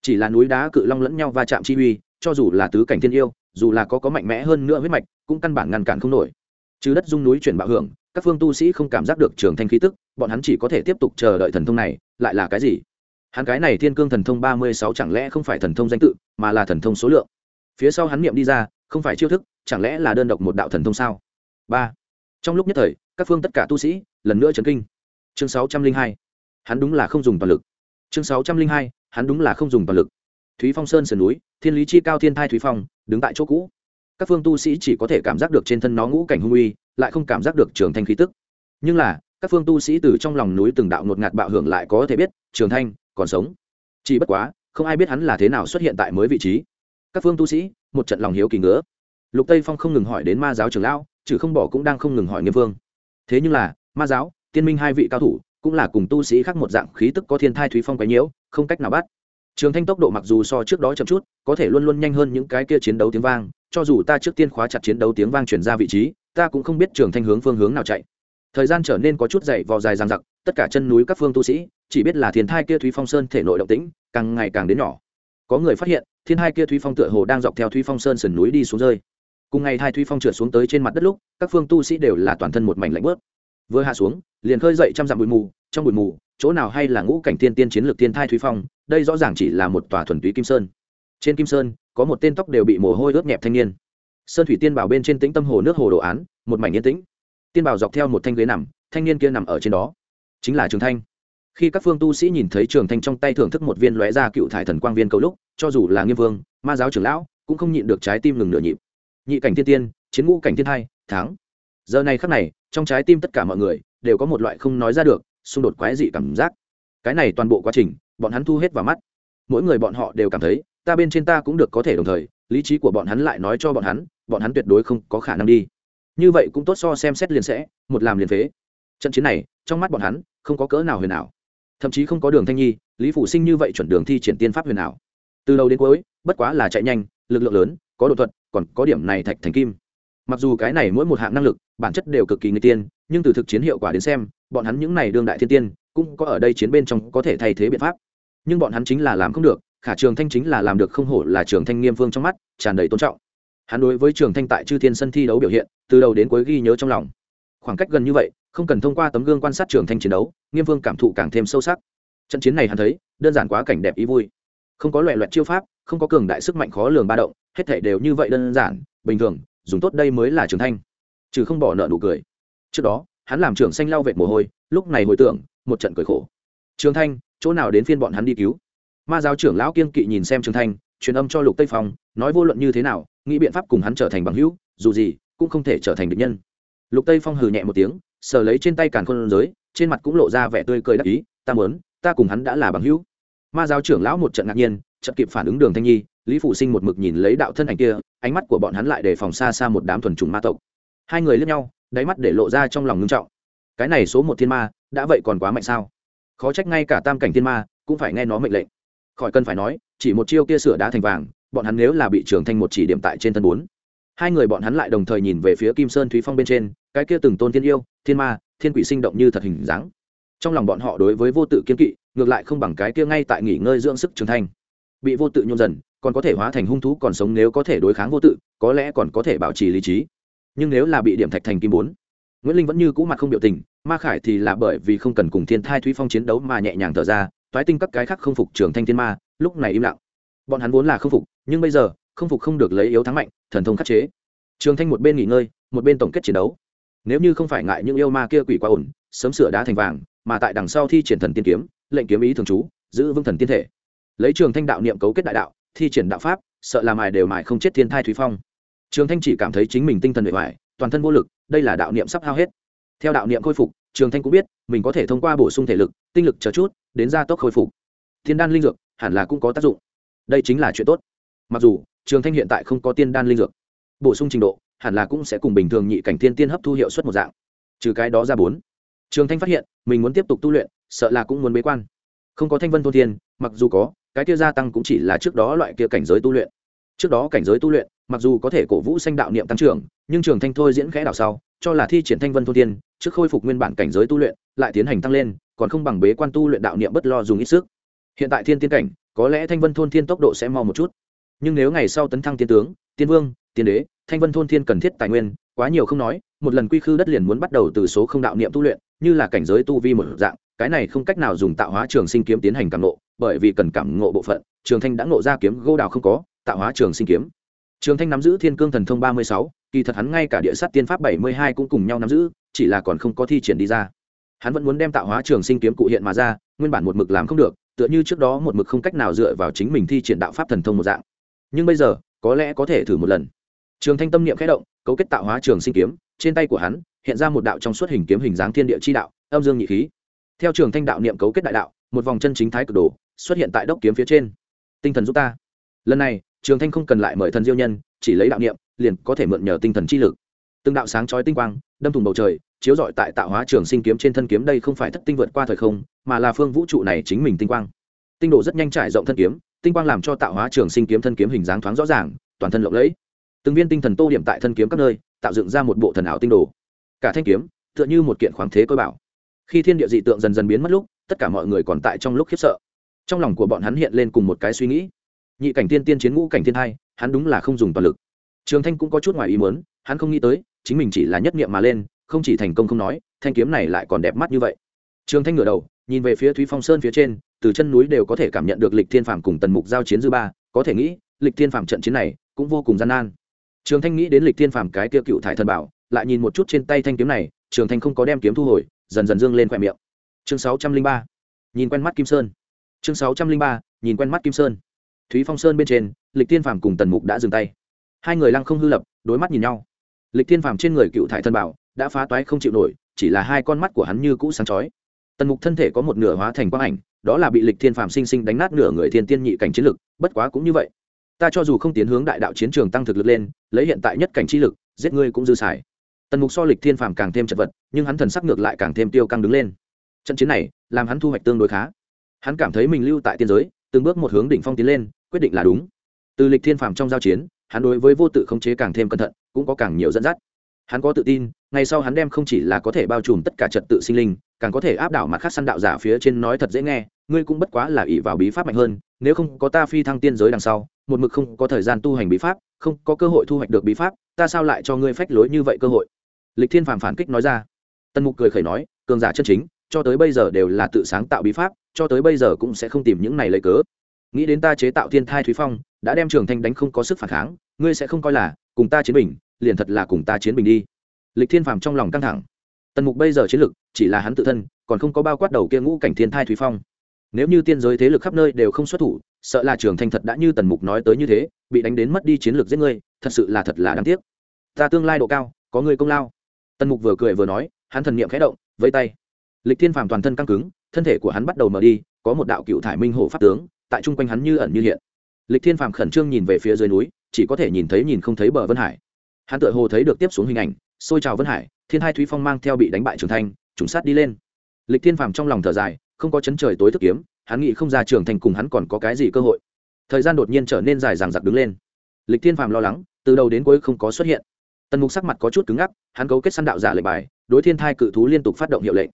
Chỉ là núi đá cự long lẫn nhau va chạm chi uy, cho dù là tứ cảnh thiên yêu, dù là có có mạnh mẽ hơn nữa huyết mạch, cũng căn bản ngăn cản không nổi. Chứ đất dung núi chuyển bạo hưởng, các phương tu sĩ không cảm giác được trường thanh khí tức, bọn hắn chỉ có thể tiếp tục chờ đợi thần thông này, lại là cái gì? Hắn cái này thiên cương thần thông ba mươi sáu chẳng lẽ không phải thần thông danh tự, mà là thần thông số lượng? Phía sau hắn niệm đi ra, không phải chiêu thức, chẳng lẽ là đơn độc một đạo thần thông sao? Ba. Trong lúc nhất thời, các phương tất cả tu sĩ, lần nữa chấn kinh. Chương sáu trăm linh hai. Hắn đúng là không dùng toàn lực. Chương sáu trăm linh hai, hắn đúng là không dùng toàn lực. Thúy phong sơn sườn núi, thiên lý chi cao thiên thai thúy phong, đứng tại chỗ cũ. Các phương tu sĩ chỉ có thể cảm giác được trên thân nó ngũ cảnh hung uy, lại không cảm giác được trường thanh khí tức. Nhưng là, các phương tu sĩ từ trong lòng núi từng đạo ngột ngạt bạo hưởng lại có thể biết, trường thanh còn sống. Chỉ bất quá, không ai biết hắn là thế nào xuất hiện tại mới vị trí. Các phương tu sĩ, một trận lòng hiếu kỳ ngứa. Lục tây phong không ngừng hỏi đến ma giáo trưởng lão chứ không bỏ cũng đang không ngừng hỏi nghiêm vương thế nhưng là, ma giáo, tiên minh hai vị cao thủ, cũng là cùng tu sĩ khác một dạng khí tức có thiên thai thúy phong quấy nhiễu, không cách nào bắt. Trường thanh tốc độ mặc dù so trước đó chậm chút, có thể luôn luôn nhanh hơn những cái kia chiến đấu tiếng vang, cho dù ta trước tiên khóa chặt chiến đấu tiếng vang chuyển ra vị trí, ta cũng không biết trường thanh hướng phương hướng nào chạy. Thời gian trở nên có chút dày vò dài dằng dặc, tất cả chân núi các phương tu sĩ chỉ biết là thiên thai kia thúy phong sơn thể nội động tĩnh càng ngày càng đến nhỏ. Có người phát hiện, thiên thai kia thúy phong tựa hồ đang dọc theo thúy phong sơn sườn núi đi xuống rơi. Cùng ngày hai thúy phong trượt xuống tới trên mặt đất lúc, các phương tu sĩ đều là toàn thân một mảnh lạnh bớt. Vừa hạ xuống, liền khơi dậy trăm dặm bụi mù, trong bụi mù, chỗ nào hay là ngũ cảnh tiên tiên chiến lược tiên thai thúy phong, đây rõ ràng chỉ là một tòa thuần túy kim sơn. Trên kim sơn, có một tên tóc đều bị mồ hôi ướt nhẹp thanh niên. Sơn thủy tiên bảo bên trên tĩnh tâm hồ nước hồ đồ án, một mảnh yên tĩnh. Tiên bảo dọc theo một thanh ghế nằm, thanh niên kia nằm ở trên đó. Chính là trường thanh khi các phương tu sĩ nhìn thấy trường thanh trong tay thưởng thức một viên lóe ra cựu thải thần quang viên cầu lúc, cho dù là nghiêm vương, ma giáo trưởng lão, cũng không nhịn được trái tim ngừng nửa nhịp. Nhị cảnh thiên tiên, chiến ngũ cảnh thiên hai tháng giờ này khắc này, trong trái tim tất cả mọi người đều có một loại không nói ra được, xung đột quái dị cảm giác. Cái này toàn bộ quá trình, bọn hắn thu hết vào mắt. Mỗi người bọn họ đều cảm thấy, ta bên trên ta cũng được có thể đồng thời, lý trí của bọn hắn lại nói cho bọn hắn bọn hắn tuyệt đối không có khả năng đi. Như vậy cũng tốt so xem xét liền sẽ, một làm liền phế. Trận chiến này, trong mắt bọn hắn, không có cỡ nào huyền ảo thậm chí không có đường thanh nhi, lý phủ sinh như vậy chuẩn đường thi triển tiên pháp huyền ảo. Từ đầu đến cuối, bất quá là chạy nhanh, lực lượng lớn, có đột thuật, còn có điểm này thạch thành kim. Mặc dù cái này mỗi một hạng năng lực, bản chất đều cực kỳ người tiên, nhưng từ thực chiến hiệu quả đến xem, bọn hắn những này đương đại thiên tiên, cũng có ở đây chiến bên trong có thể thay thế biện pháp. Nhưng bọn hắn chính là làm không được, khả trường thanh chính là làm được không hổ là trường thanh nghiêm vương trong mắt, tràn đầy tôn trọng. Hắn đối với trường thanh tại chư thiên sân thi đấu biểu hiện, từ đầu đến cuối ghi nhớ trong lòng khoảng cách gần như vậy, không cần thông qua tấm gương quan sát trường thanh chiến đấu, nghiêm vương cảm thụ càng thêm sâu sắc. Trận chiến này hắn thấy, đơn giản quá cảnh đẹp ý vui. Không có loại loại chiêu pháp, không có cường đại sức mạnh khó lường ba động, hết thể đều như vậy đơn giản, bình thường, dùng tốt đây mới là trường thanh. Chứ không bỏ nợ nụ cười. Trước đó, hắn làm trưởng xanh lau vệt mồ hôi, lúc này hồi tưởng, một trận cười khổ. Trường thanh, chỗ nào đến phiên bọn hắn đi cứu? Ma giáo trưởng lão kiên kỵ nhìn xem trường thanh, truyền âm cho lục tây phong, nói vô luận như thế nào, nghĩ biện pháp cùng hắn trở thành bằng hữu, dù gì, cũng không thể trở thành địch nhân lục tây phong hừ nhẹ một tiếng, sờ lấy trên tay càn khôn giới, trên mặt cũng lộ ra vẻ tươi cười đắc ý, ta muốn, ta cùng hắn đã là bằng hữu. Ma giáo trưởng lão một trận ngạc nhiên chậm kịp phản ứng đường thanh nhi, lý phụ sinh một mực nhìn lấy đạo thân ảnh kia, ánh mắt của bọn hắn lại để phòng xa xa một đám thuần trùng ma tộc. Hai người lướt nhau, đáy mắt để lộ ra trong lòng ngưng trọng. Cái này số một thiên ma, đã vậy còn quá mạnh sao? Khó trách ngay cả tam cảnh thiên ma, cũng phải nghe nó mệnh lệnh. Khỏi cần phải nói, chỉ một chiêu kia sửa đá thành vàng, bọn hắn nếu là bị trưởng thanh một chỉ điểm tại trên thân bốn. Hai người bọn hắn lại đồng thời nhìn về phía kim sơn thúy phong bên trên cái kia từng tôn thiên yêu, thiên ma, thiên quỷ sinh động như thật hình dáng. Trong lòng bọn họ đối với vô tự kiên kỵ, ngược lại không bằng cái kia ngay tại nghỉ ngơi dưỡng sức trường thanh bị vô tự nhôn dần, còn có thể hóa thành hung thú còn sống nếu có thể đối kháng vô tự, có lẽ còn có thể bảo trì lý trí. Nhưng nếu là bị điểm thạch thành kim bốn, nguyễn linh vẫn như cũ mặt không biểu tình, ma khải thì là bởi vì không cần cùng thiên thai thúy phong chiến đấu mà nhẹ nhàng thở ra, toái tinh các cái khác không phục trường thanh thiên ma, lúc này im lặng. Bọn hắn vốn là không phục, nhưng bây giờ, không phục không được lấy yếu thắng mạnh, thần thông khắc chế. Trường thanh một bên nghỉ ngơi, một bên tổng kết chiến đấu nếu như không phải ngại những yêu ma kia quỷ quá ổn, sớm sửa đá thành vàng, mà tại đằng sau thi triển thần tiên kiếm, lệnh kiếm ý thường trú, giữ vững thần tiên thể. Lấy trường thanh đạo niệm cấu kết đại đạo, thi triển đạo pháp, sợ là mài đều mài không chết thiên thai thúy phong. Trường thanh chỉ cảm thấy chính mình tinh thần bề ngoài toàn thân vô lực, đây là đạo niệm sắp hao hết. Theo đạo niệm khôi phục, trường thanh cũng biết, mình có thể thông qua bổ sung thể lực, tinh lực chờ chút, đến gia tốc khôi phục. Thiên đan linh dược hẳn là cũng có tác dụng. Đây chính là chuyện tốt. Mặc dù, trường thanh hiện tại không có tiên đan linh dược bổ sung trình độ, hẳn là cũng sẽ cùng bình thường nhị cảnh thiên tiên hấp thu hiệu suất một dạng. Trừ cái đó ra bốn, trường thanh phát hiện, mình muốn tiếp tục tu luyện, sợ là cũng muốn bế quan. Không có thanh vân thôn thiên, mặc dù có, cái kia gia tăng cũng chỉ là trước đó loại kia cảnh giới tu luyện. Trước đó cảnh giới tu luyện, mặc dù có thể cổ vũ sanh đạo niệm tăng trưởng, nhưng trường thanh thôi diễn khẽ đạo sau, cho là thi triển thanh vân thôn thiên, trước khôi phục nguyên bản cảnh giới tu luyện, lại tiến hành tăng lên, còn không bằng bế quan tu luyện đạo niệm bất lo dùng ít sức. Hiện tại thiên tiên cảnh, có lẽ thanh vân thôn thiên tốc độ sẽ mau một chút. Nhưng nếu ngày sau tấn thăng tiên tướng, tiên vương tiên đế, thanh vân thôn thiên cần thiết tài nguyên, quá nhiều không nói, một lần quy khư đất liền muốn bắt đầu từ số không đạo niệm tu luyện, như là cảnh giới tu vi một dạng, cái này không cách nào dùng tạo hóa trường sinh kiếm tiến hành cảm ngộ, bởi vì cần cảm ngộ bộ phận, trường thanh đã ngộ ra kiếm gô đào không có, tạo hóa trường sinh kiếm. Trường thanh nắm giữ thiên cương thần thông ba mươi sáu, kỳ thật hắn ngay cả địa sát tiên pháp bảy mươi hai cũng cùng nhau nắm giữ, chỉ là còn không có thi triển đi ra. Hắn vẫn muốn đem tạo hóa trường sinh kiếm cụ hiện mà ra, nguyên bản một mực làm không được, tựa như trước đó một mực không cách nào dựa vào chính mình thi triển đạo pháp thần thông một dạng. Nhưng bây giờ, có lẽ có thể thử một lần trường thanh tâm niệm khẽ động, cấu kết tạo hóa trường sinh kiếm, trên tay của hắn hiện ra một đạo trong suốt hình kiếm hình dáng thiên địa chi đạo, âm dương nhị khí. Theo trường thanh đạo niệm cấu kết đại đạo, một vòng chân chính thái cực đồ xuất hiện tại đốc kiếm phía trên. Tinh thần giúp ta. Lần này, trường thanh không cần lại mời thần diêu nhân, chỉ lấy đạo niệm, liền có thể mượn nhờ tinh thần chi lực. Từng đạo sáng chói tinh quang, đâm thùng bầu trời, chiếu rọi tại tạo hóa trường sinh kiếm trên thân kiếm đây không phải thất tinh vượt qua thời không, mà là phương vũ trụ này chính mình tinh quang. Tinh độ rất nhanh trải rộng thân kiếm, tinh quang làm cho tạo hóa trường sinh kiếm thân kiếm hình dáng thoáng rõ ràng, toàn thân lộng lẫy từng viên tinh thần tô điểm tại thân kiếm các nơi, tạo dựng ra một bộ thần ảo tinh đồ. Cả thanh kiếm, tựa như một kiện khoáng thế cơ bảo. Khi thiên địa dị tượng dần dần biến mất lúc, tất cả mọi người còn tại trong lúc khiếp sợ. Trong lòng của bọn hắn hiện lên cùng một cái suy nghĩ. Nhị cảnh tiên tiên chiến ngũ cảnh thiên hai hắn đúng là không dùng toàn lực. Trường thanh cũng có chút ngoài ý muốn, hắn không nghĩ tới, chính mình chỉ là nhất nghiệm mà lên, không chỉ thành công không nói, thanh kiếm này lại còn đẹp mắt như vậy. Trường thanh ngửa đầu, nhìn về phía thúy phong sơn phía trên, từ chân núi đều có thể cảm nhận được lịch thiên phàm cùng tần mục giao chiến dư ba, có thể nghĩ, lịch thiên phàm trận chiến này cũng vô cùng gian nan trường thanh nghĩ đến lịch thiên phàm cái kia cựu thải thần bảo, lại nhìn một chút trên tay thanh kiếm này, trường thanh không có đem kiếm thu hồi, dần dần dương lên khoe miệng. Chương sáu trăm linh ba, nhìn quen mắt kim sơn. Chương sáu trăm linh ba, nhìn quen mắt kim sơn. Thúy phong sơn bên trên, lịch thiên phàm cùng tần mục đã dừng tay. Hai người lăng không hư lập, đối mắt nhìn nhau. Lịch thiên phàm trên người cựu thải thần bảo đã phá toái không chịu nổi, chỉ là hai con mắt của hắn như cũ sáng chói. Tần mục thân thể có một nửa hóa thành quang ảnh, đó là bị lịch thiên phàm sinh sinh đánh nát nửa người thiên tiên nhị cảnh chiến lực, bất quá cũng như vậy ta cho dù không tiến hướng đại đạo chiến trường tăng thực lực lên, lấy hiện tại nhất cảnh chi lực, giết ngươi cũng dư xài. Tần mục so lịch thiên phàm càng thêm chật vật, nhưng hắn thần sắc ngược lại càng thêm tiêu căng đứng lên. Trận chiến này, làm hắn thu hoạch tương đối khá. Hắn cảm thấy mình lưu tại tiên giới, từng bước một hướng đỉnh phong tiến lên, quyết định là đúng. Từ lịch thiên phàm trong giao chiến, hắn đối với vô tự khống chế càng thêm cẩn thận, cũng có càng nhiều dẫn dắt. Hắn có tự tin, ngày sau hắn đem không chỉ là có thể bao trùm tất cả trật tự sinh linh, càng có thể áp đảo mặt khác săn đạo giả phía trên nói thật dễ nghe, ngươi cũng bất quá là ỷ vào bí pháp mạnh hơn, nếu không có ta phi thăng tiên giới đằng sau một mực không có thời gian tu hành bí pháp, không có cơ hội thu hoạch được bí pháp, ta sao lại cho ngươi phách lối như vậy cơ hội? Lịch thiên phàm phản kích nói ra. Tần mục cười khẩy nói, cường giả chân chính, cho tới bây giờ đều là tự sáng tạo bí pháp, cho tới bây giờ cũng sẽ không tìm những này lấy cớ. Nghĩ đến ta chế tạo thiên thai thúy phong, đã đem trường thanh đánh không có sức phản kháng, ngươi sẽ không coi là, cùng ta chiến bình, liền thật là cùng ta chiến bình đi. Lịch thiên phàm trong lòng căng thẳng. Tần mục bây giờ chiến lực, chỉ là hắn tự thân, còn không có bao quát đầu kia ngũ cảnh thiên thai thúy phong nếu như tiên giới thế lực khắp nơi đều không xuất thủ, sợ là trường thanh thật đã như tần mục nói tới như thế, bị đánh đến mất đi chiến lược giết ngươi, thật sự là thật là đáng tiếc. Ta tương lai độ cao, có người công lao. Tần mục vừa cười vừa nói, hắn thần niệm khẽ động vây tay. Lịch thiên phàm toàn thân căng cứng, thân thể của hắn bắt đầu mở đi, có một đạo cựu thải minh hổ pháp tướng, tại chung quanh hắn như ẩn như hiện. Lịch thiên phàm khẩn trương nhìn về phía dưới núi, chỉ có thể nhìn thấy nhìn không thấy bờ vân hải. Hắn tự hồ thấy được tiếp xuống hình ảnh, xôi trào vân hải, thiên hai thúy phong mang theo bị đánh bại trường thanh, trùng sát đi lên. Lịch thiên phàm trong lòng thở dài không có chấn trời tối thức kiếm, hắn nghĩ không ra trường thành cùng hắn còn có cái gì cơ hội. Thời gian đột nhiên trở nên dài dằng dặc đứng lên. Lịch thiên phàm lo lắng, từ đầu đến cuối không có xuất hiện. Tần mục sắc mặt có chút cứng ngắc, hắn cấu kết săn đạo giả lệnh bài, đối thiên thai cự thú liên tục phát động hiệu lệnh.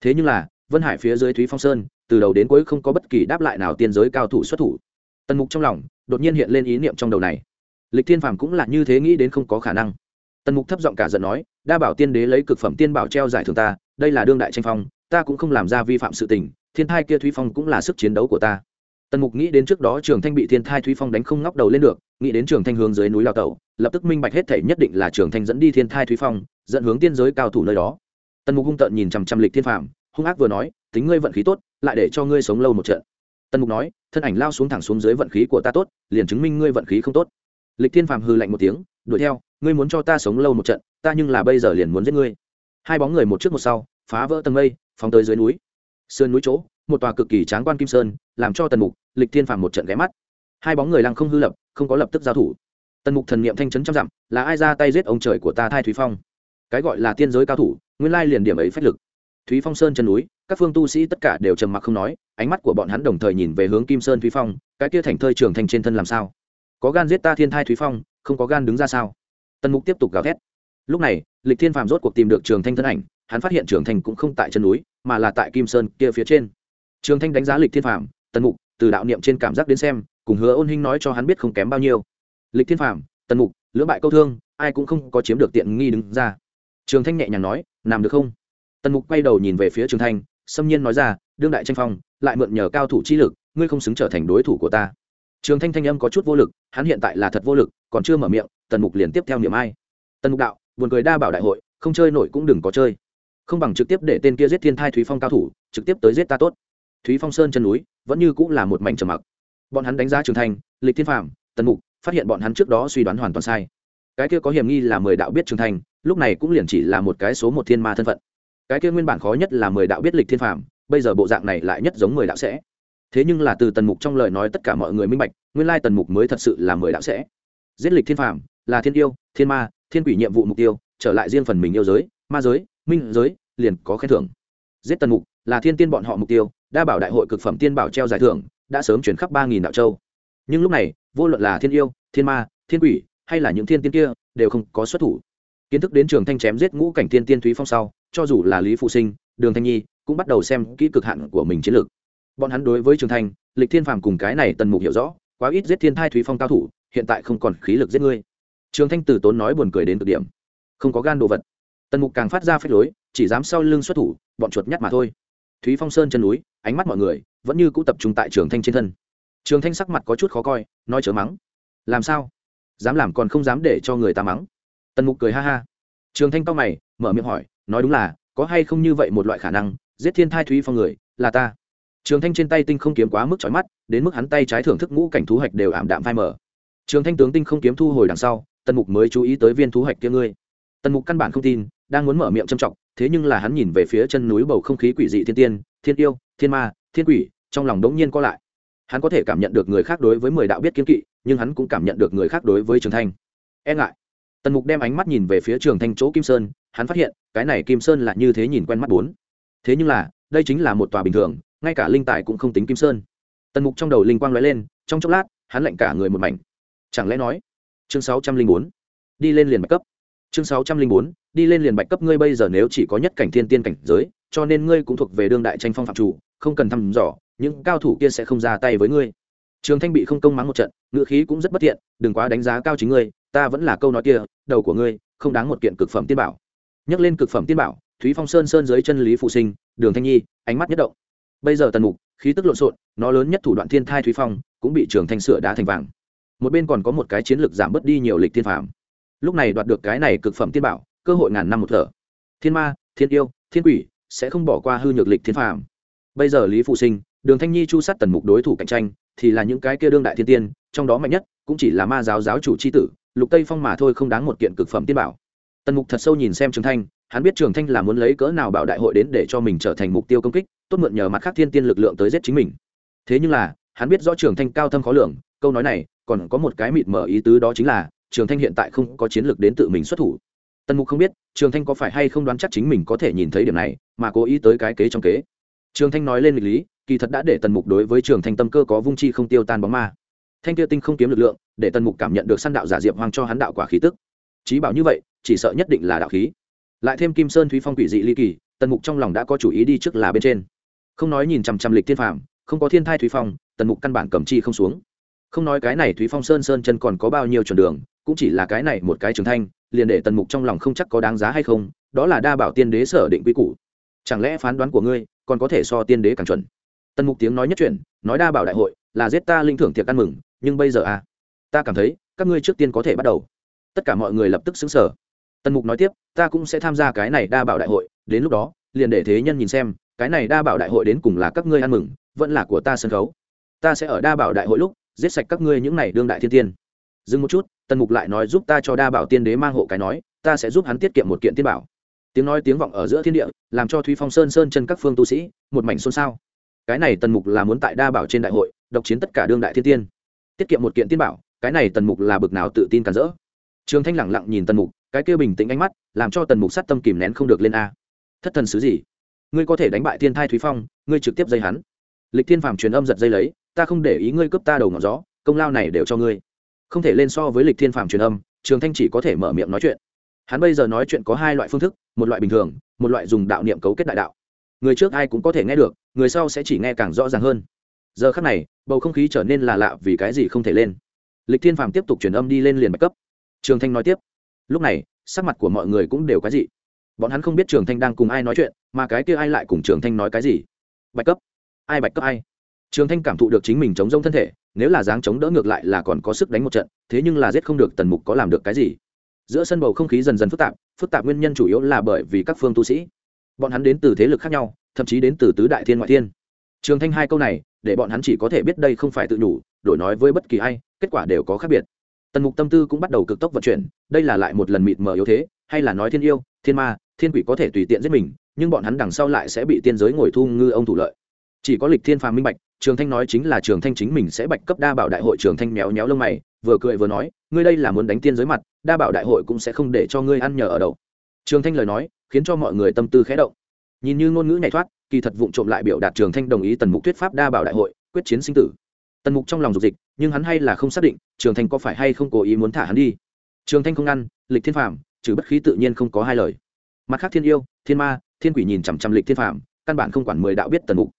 Thế nhưng là, vân hải phía dưới thúy phong sơn, từ đầu đến cuối không có bất kỳ đáp lại nào tiên giới cao thủ xuất thủ. Tần mục trong lòng đột nhiên hiện lên ý niệm trong đầu này. Lịch thiên phàm cũng là như thế nghĩ đến không có khả năng. Tần mục thấp giọng cả giận nói, đa bảo tiên đế lấy cực phẩm tiên bảo treo giải thưởng ta, đây là đương đại tranh phong ta cũng không làm ra vi phạm sự tình, thiên thai kia thúy phong cũng là sức chiến đấu của ta. Tần mục nghĩ đến trước đó trường thanh bị thiên thai thúy phong đánh không ngóc đầu lên được, nghĩ đến trường thanh hướng dưới núi lao tẩu, lập tức minh bạch hết thể nhất định là trường thanh dẫn đi thiên thai thúy phong, dẫn hướng tiên giới cao thủ nơi đó. Tần mục hung tợn nhìn chằm chằm lịch thiên phạm hung ác vừa nói, tính ngươi vận khí tốt, lại để cho ngươi sống lâu một trận. Tần mục nói, thân ảnh lao xuống thẳng xuống dưới vận khí của ta tốt, liền chứng minh ngươi vận khí không tốt. Lịch thiên phạm hư lạnh một tiếng, đuổi theo, ngươi muốn cho ta sống lâu một trận, ta nhưng là bây giờ liền muốn giết ngươi. Hai bóng người một trước một sau, phá vỡ tầng mây phóng tới dưới núi. Sườn núi chỗ, một tòa cực kỳ tráng quan kim sơn, làm cho tần mục, lịch thiên phàm một trận ghé mắt. Hai bóng người lăng không hư lập, không có lập tức giao thủ. Tần mục thần niệm thanh chấn trăm dặm, là ai ra tay giết ông trời của ta thai thúy phong? Cái gọi là tiên giới cao thủ, nguyên lai liền điểm ấy phách lực. Thúy phong sơn chân núi, các phương tu sĩ tất cả đều trầm mặc không nói, ánh mắt của bọn hắn đồng thời nhìn về hướng kim sơn thúy phong, cái kia thành thơi trường thành trên thân làm sao? Có gan giết ta thiên thai thúy phong, không có gan đứng ra sao? Tần mục tiếp tục gào thét lúc này, lịch thiên phàm rốt cuộc tìm được trường thanh thân ảnh, hắn phát hiện trường thanh cũng không tại chân núi, mà là tại kim sơn kia phía trên. Trường thanh đánh giá lịch thiên phàm, tần mục, từ đạo niệm trên cảm giác đến xem, cùng hứa ôn hinh nói cho hắn biết không kém bao nhiêu. Lịch thiên phàm, tần mục, lưỡng bại câu thương, ai cũng không có chiếm được tiện nghi đứng ra. Trường thanh nhẹ nhàng nói, làm được không? Tần mục quay đầu nhìn về phía trường thanh, xâm nhiên nói ra, đương đại tranh phong, lại mượn nhờ cao thủ chi lực, ngươi không xứng trở thành đối thủ của ta. Trường thanh thanh âm có chút vô lực, hắn hiện tại là thật vô lực, còn chưa mở miệng, tần mục liền tiếp theo niệm ai. Tần mục đạo buồn cười đa bảo đại hội, không chơi nổi cũng đừng có chơi. Không bằng trực tiếp để tên kia giết thiên thai thúy phong cao thủ, trực tiếp tới giết ta tốt. Thúy phong sơn chân núi, vẫn như cũng là một mảnh trầm mặc. Bọn hắn đánh giá trường thành, lịch thiên phạm tần mục, phát hiện bọn hắn trước đó suy đoán hoàn toàn sai. Cái kia có hiểm nghi là mười đạo biết trường thành, lúc này cũng liền chỉ là một cái số một thiên ma thân phận. Cái kia nguyên bản khó nhất là mười đạo biết lịch thiên phạm bây giờ bộ dạng này lại nhất giống mười đạo sẽ. Thế nhưng là từ tần mục trong lời nói tất cả mọi người minh bạch, nguyên lai tần mục mới thật sự là mười đạo sẽ. Giết lịch thiên phạm là thiên yêu, thiên ma thiên quỷ nhiệm vụ mục tiêu, trở lại riêng phần mình yêu giới, ma giới, minh giới, liền có khen thưởng. Giết tần mục là thiên tiên bọn họ mục tiêu, đa bảo đại hội cực phẩm tiên bảo treo giải thưởng, đã sớm chuyển khắp ba nghìn đạo châu. Nhưng lúc này, vô luận là thiên yêu, thiên ma, thiên quỷ, hay là những thiên tiên kia, đều không có xuất thủ. Kiến thức đến trường thanh chém giết ngũ cảnh thiên tiên thúy phong sau, cho dù là lý phụ sinh, đường thanh nhi, cũng bắt đầu xem kỹ cực hạn của mình chiến lược. Bọn hắn đối với trường thanh, lịch thiên phàm cùng cái này tần mục hiểu rõ, quá ít giết thiên thai thúy phong cao thủ, hiện tại không còn khí lực giết ngươi trường thanh từ tốn nói buồn cười đến cực điểm. Không có gan đồ vật. Tần mục càng phát ra phép lối, chỉ dám sau lưng xuất thủ, bọn chuột nhắt mà thôi. Thúy phong sơn chân núi, ánh mắt mọi người vẫn như cũ tập trung tại trường thanh trên thân. Trường thanh sắc mặt có chút khó coi, nói chớ mắng. Làm sao? Dám làm còn không dám để cho người ta mắng. Tần mục cười ha ha. Trường thanh cao mày, mở miệng hỏi, nói đúng là, có hay không như vậy một loại khả năng, giết thiên thai thúy phong người, là ta. Trường thanh trên tay tinh không kiếm quá mức trói mắt, đến mức hắn tay trái thưởng thức ngũ cảnh thú hạch đều ảm đạm phai mở trường thanh tướng tinh không kiếm thu hồi đằng sau tần mục mới chú ý tới viên thú hạch kia ngươi. Tần mục căn bản không tin, đang muốn mở miệng châm trọng thế nhưng là hắn nhìn về phía chân núi bầu không khí quỷ dị thiên tiên, thiên yêu, thiên ma, thiên quỷ, trong lòng đống nhiên co lại. Hắn có thể cảm nhận được người khác đối với mười đạo biết kiên kỵ, nhưng hắn cũng cảm nhận được người khác đối với trường thanh. E ngại. Tần mục đem ánh mắt nhìn về phía trường thanh chỗ kim sơn, hắn phát hiện, cái này kim sơn là như thế nhìn quen mắt bốn. Thế nhưng là, đây chính là một tòa bình thường, ngay cả linh tài cũng không tính kim sơn. Tần mục trong đầu linh quang lóe lên, trong chốc lát, hắn lạnh cả người một mảnh. Chẳng lẽ nói chương sáu trăm linh bốn. Đi lên liền bạch cấp. Chương sáu trăm linh bốn, đi lên liền bạch cấp, ngươi bây giờ nếu chỉ có nhất cảnh thiên tiên cảnh giới, cho nên ngươi cũng thuộc về đương đại tranh phong phạm chủ, không cần thăm dò, những cao thủ kia sẽ không ra tay với ngươi. Trường thanh bị không công mắng một trận ngựa khí cũng rất bất thiện, đừng quá đánh giá cao chính ngươi, ta vẫn là câu nói kia, đầu của ngươi, không đáng một kiện cực phẩm tiên bảo. Nhắc lên cực phẩm tiên bảo, thúy phong sơn sơn dưới chân lý phụ sinh, đường thanh nhi, ánh mắt nhất động. Bây giờ tần mục, khí tức lộn xộn, nó lớn nhất thủ đoạn thiên thai thúy phong, cũng bị trường thanh sửa đá thành vàng một bên còn có một cái chiến lược giảm bớt đi nhiều lịch thiên phạm lúc này đoạt được cái này cực phẩm tiên bảo, cơ hội ngàn năm một thở. Thiên ma, thiên yêu, thiên quỷ sẽ không bỏ qua hư nhược lịch thiên phàm. Bây giờ lý phụ sinh, đường thanh nhi chu sát tần mục đối thủ cạnh tranh, thì là những cái kia đương đại thiên tiên, trong đó mạnh nhất cũng chỉ là ma giáo giáo chủ c h i tử, lục tây phong mà thôi không đáng một kiện cực phẩm tiên bảo. Tần mục thật sâu nhìn xem trường thanh, hắn biết trường thanh là muốn lấy cỡ nào bảo đại hội đến để cho mình trở thành mục tiêu công kích, tốt mượn nhờ mặt khác thiên tiên lực lượng tới giết chính mình. Thế nhưng là, hắn biết rõ trường thanh cao thâm khó lường câu nói này, còn có một cái mịt mở ý tứ đó chính là, trường thanh hiện tại không có chiến lược đến tự mình xuất thủ. Tần mục không biết, trường thanh có phải hay không đoán chắc chính mình có thể nhìn thấy điểm này, mà cố ý tới cái kế trong kế. Trường thanh nói lên nghịch lý, kỳ thật đã để tần mục đối với trường thanh tâm cơ có vung chi không tiêu tan bóng ma. Thanh kia tinh không kiếm lực lượng, để tần mục cảm nhận được săn đạo giả diệp hoang cho hắn đạo quả khí tức. Trí bảo như vậy, chỉ sợ nhất định là đạo khí. Lại thêm kim sơn thúy phong quỷ dị ly kỳ, tần mục trong lòng đã có chủ ý đi trước là bên trên. Không nói nhìn chằm chằm lịch thiên phạm không có thiên thai thúy phong, tần mục căn bản cầm chi không xuống không nói cái này thúy phong sơn sơn chân còn có bao nhiêu chuẩn đường cũng chỉ là cái này một cái trường thanh liền để tần mục trong lòng không chắc có đáng giá hay không đó là đa bảo tiên đế sở định quy củ. Chẳng lẽ phán đoán của ngươi còn có thể so tiên đế càng chuẩn? Tần mục tiếng nói nhất truyền, nói đa bảo đại hội là giết ta linh thưởng tiệc ăn mừng nhưng bây giờ à? Ta cảm thấy các ngươi trước tiên có thể bắt đầu. Tất cả mọi người lập tức xứng sở tần mục nói tiếp ta cũng sẽ tham gia cái này đa bảo đại hội đến lúc đó liền để thế nhân nhìn xem cái này đa bảo đại hội đến cùng là các ngươi ăn mừng vẫn là của ta sân khấu. Ta sẽ ở đa bảo đại hội lúc giết sạch các ngươi những này đương đại thiên tiên. Dừng một chút, tần mục lại nói giúp ta cho đa bảo tiên đế mang hộ cái nói, ta sẽ giúp hắn tiết kiệm một kiện tiên bảo. Tiếng nói tiếng vọng ở giữa thiên địa, làm cho thúy phong sơn sơn chân các phương tu sĩ, một mảnh xôn xao. Cái này tần mục là muốn tại đa bảo trên đại hội, độc chiến tất cả đương đại thiên tiên. Tiết kiệm một kiện tiên bảo, cái này tần mục là bực nào tự tin cản rỡ. Trường thanh lẳng lặng nhìn tần mục, cái kia bình tĩnh ánh mắt, làm cho tần mục sát tâm kìm nén không được lên a. Thất thần sứ gì? Ngươi có thể đánh bại thiên thai thúy phong, ngươi trực tiếp dây hắn. Lịch thiên phàm truyền âm giật dây lấy ta không để ý ngươi cướp ta đầu ngọn gió, công lao này đều cho ngươi. Không thể lên so với lịch thiên phàm truyền âm, trường thanh chỉ có thể mở miệng nói chuyện. Hắn bây giờ nói chuyện có hai loại phương thức, một loại bình thường, một loại dùng đạo niệm cấu kết đại đạo. Người trước ai cũng có thể nghe được, người sau sẽ chỉ nghe càng rõ ràng hơn. Giờ khắc này, bầu không khí trở nên là lạ vì cái gì không thể lên. Lịch thiên phàm tiếp tục truyền âm đi lên liền bạch cấp. Trường thanh nói tiếp. Lúc này, sắc mặt của mọi người cũng đều cái gì bọn hắn không biết trường thanh đang cùng ai nói chuyện, mà cái kia ai lại cùng trường thanh nói cái gì? Bạch cấp. Ai bạch cấp ai? Trường thanh cảm thụ được chính mình chống rông thân thể, nếu là dáng chống đỡ ngược lại là còn có sức đánh một trận, thế nhưng là giết không được tần mục có làm được cái gì? Giữa sân bầu không khí dần dần phức tạp phức tạp nguyên nhân chủ yếu là bởi vì các phương tu sĩ. Bọn hắn đến từ thế lực khác nhau, thậm chí đến từ tứ đại thiên ngoại thiên. Trường thanh hai câu này, để bọn hắn chỉ có thể biết đây không phải tự nhủ, đổi nói với bất kỳ ai, kết quả đều có khác biệt. Tần mục tâm tư cũng bắt đầu cực tốc vận chuyển, đây là lại một lần mịt mờ yếu thế, hay là nói thiên yêu, thiên ma, thiên quỷ có thể tùy tiện giết mình, nhưng bọn hắn đằng sau lại sẽ bị tiên giới ngồi thu ngư ông thủ lợi chỉ có lịch thiên phàm minh bạch, trường thanh nói chính là trường thanh chính mình sẽ bạch cấp đa bảo đại hội trường thanh méo méo lông mày, vừa cười vừa nói, ngươi đây là muốn đánh tiên giới mặt, đa bảo đại hội cũng sẽ không để cho ngươi ăn nhờ ở đậu trường thanh lời nói, khiến cho mọi người tâm tư khẽ động. Nhìn như ngôn ngữ nhảy thoát, kỳ thật vụng trộm lại biểu đạt trường thanh đồng ý tần mục thuyết pháp đa bảo đại hội, quyết chiến sinh tử. Tần mục trong lòng dục dịch, nhưng hắn hay là không xác định trường thanh có phải hay không cố ý muốn thả hắn đi. Trường thanh không ngăn, lịch thiên phàm, trừ bất khí tự nhiên không có hai lời. Mặt khác thiên yêu, thiên ma, thiên quỷ nhìn chằm chằm lịch thiên phàm, căn bản không quản mười đạo biết tần mục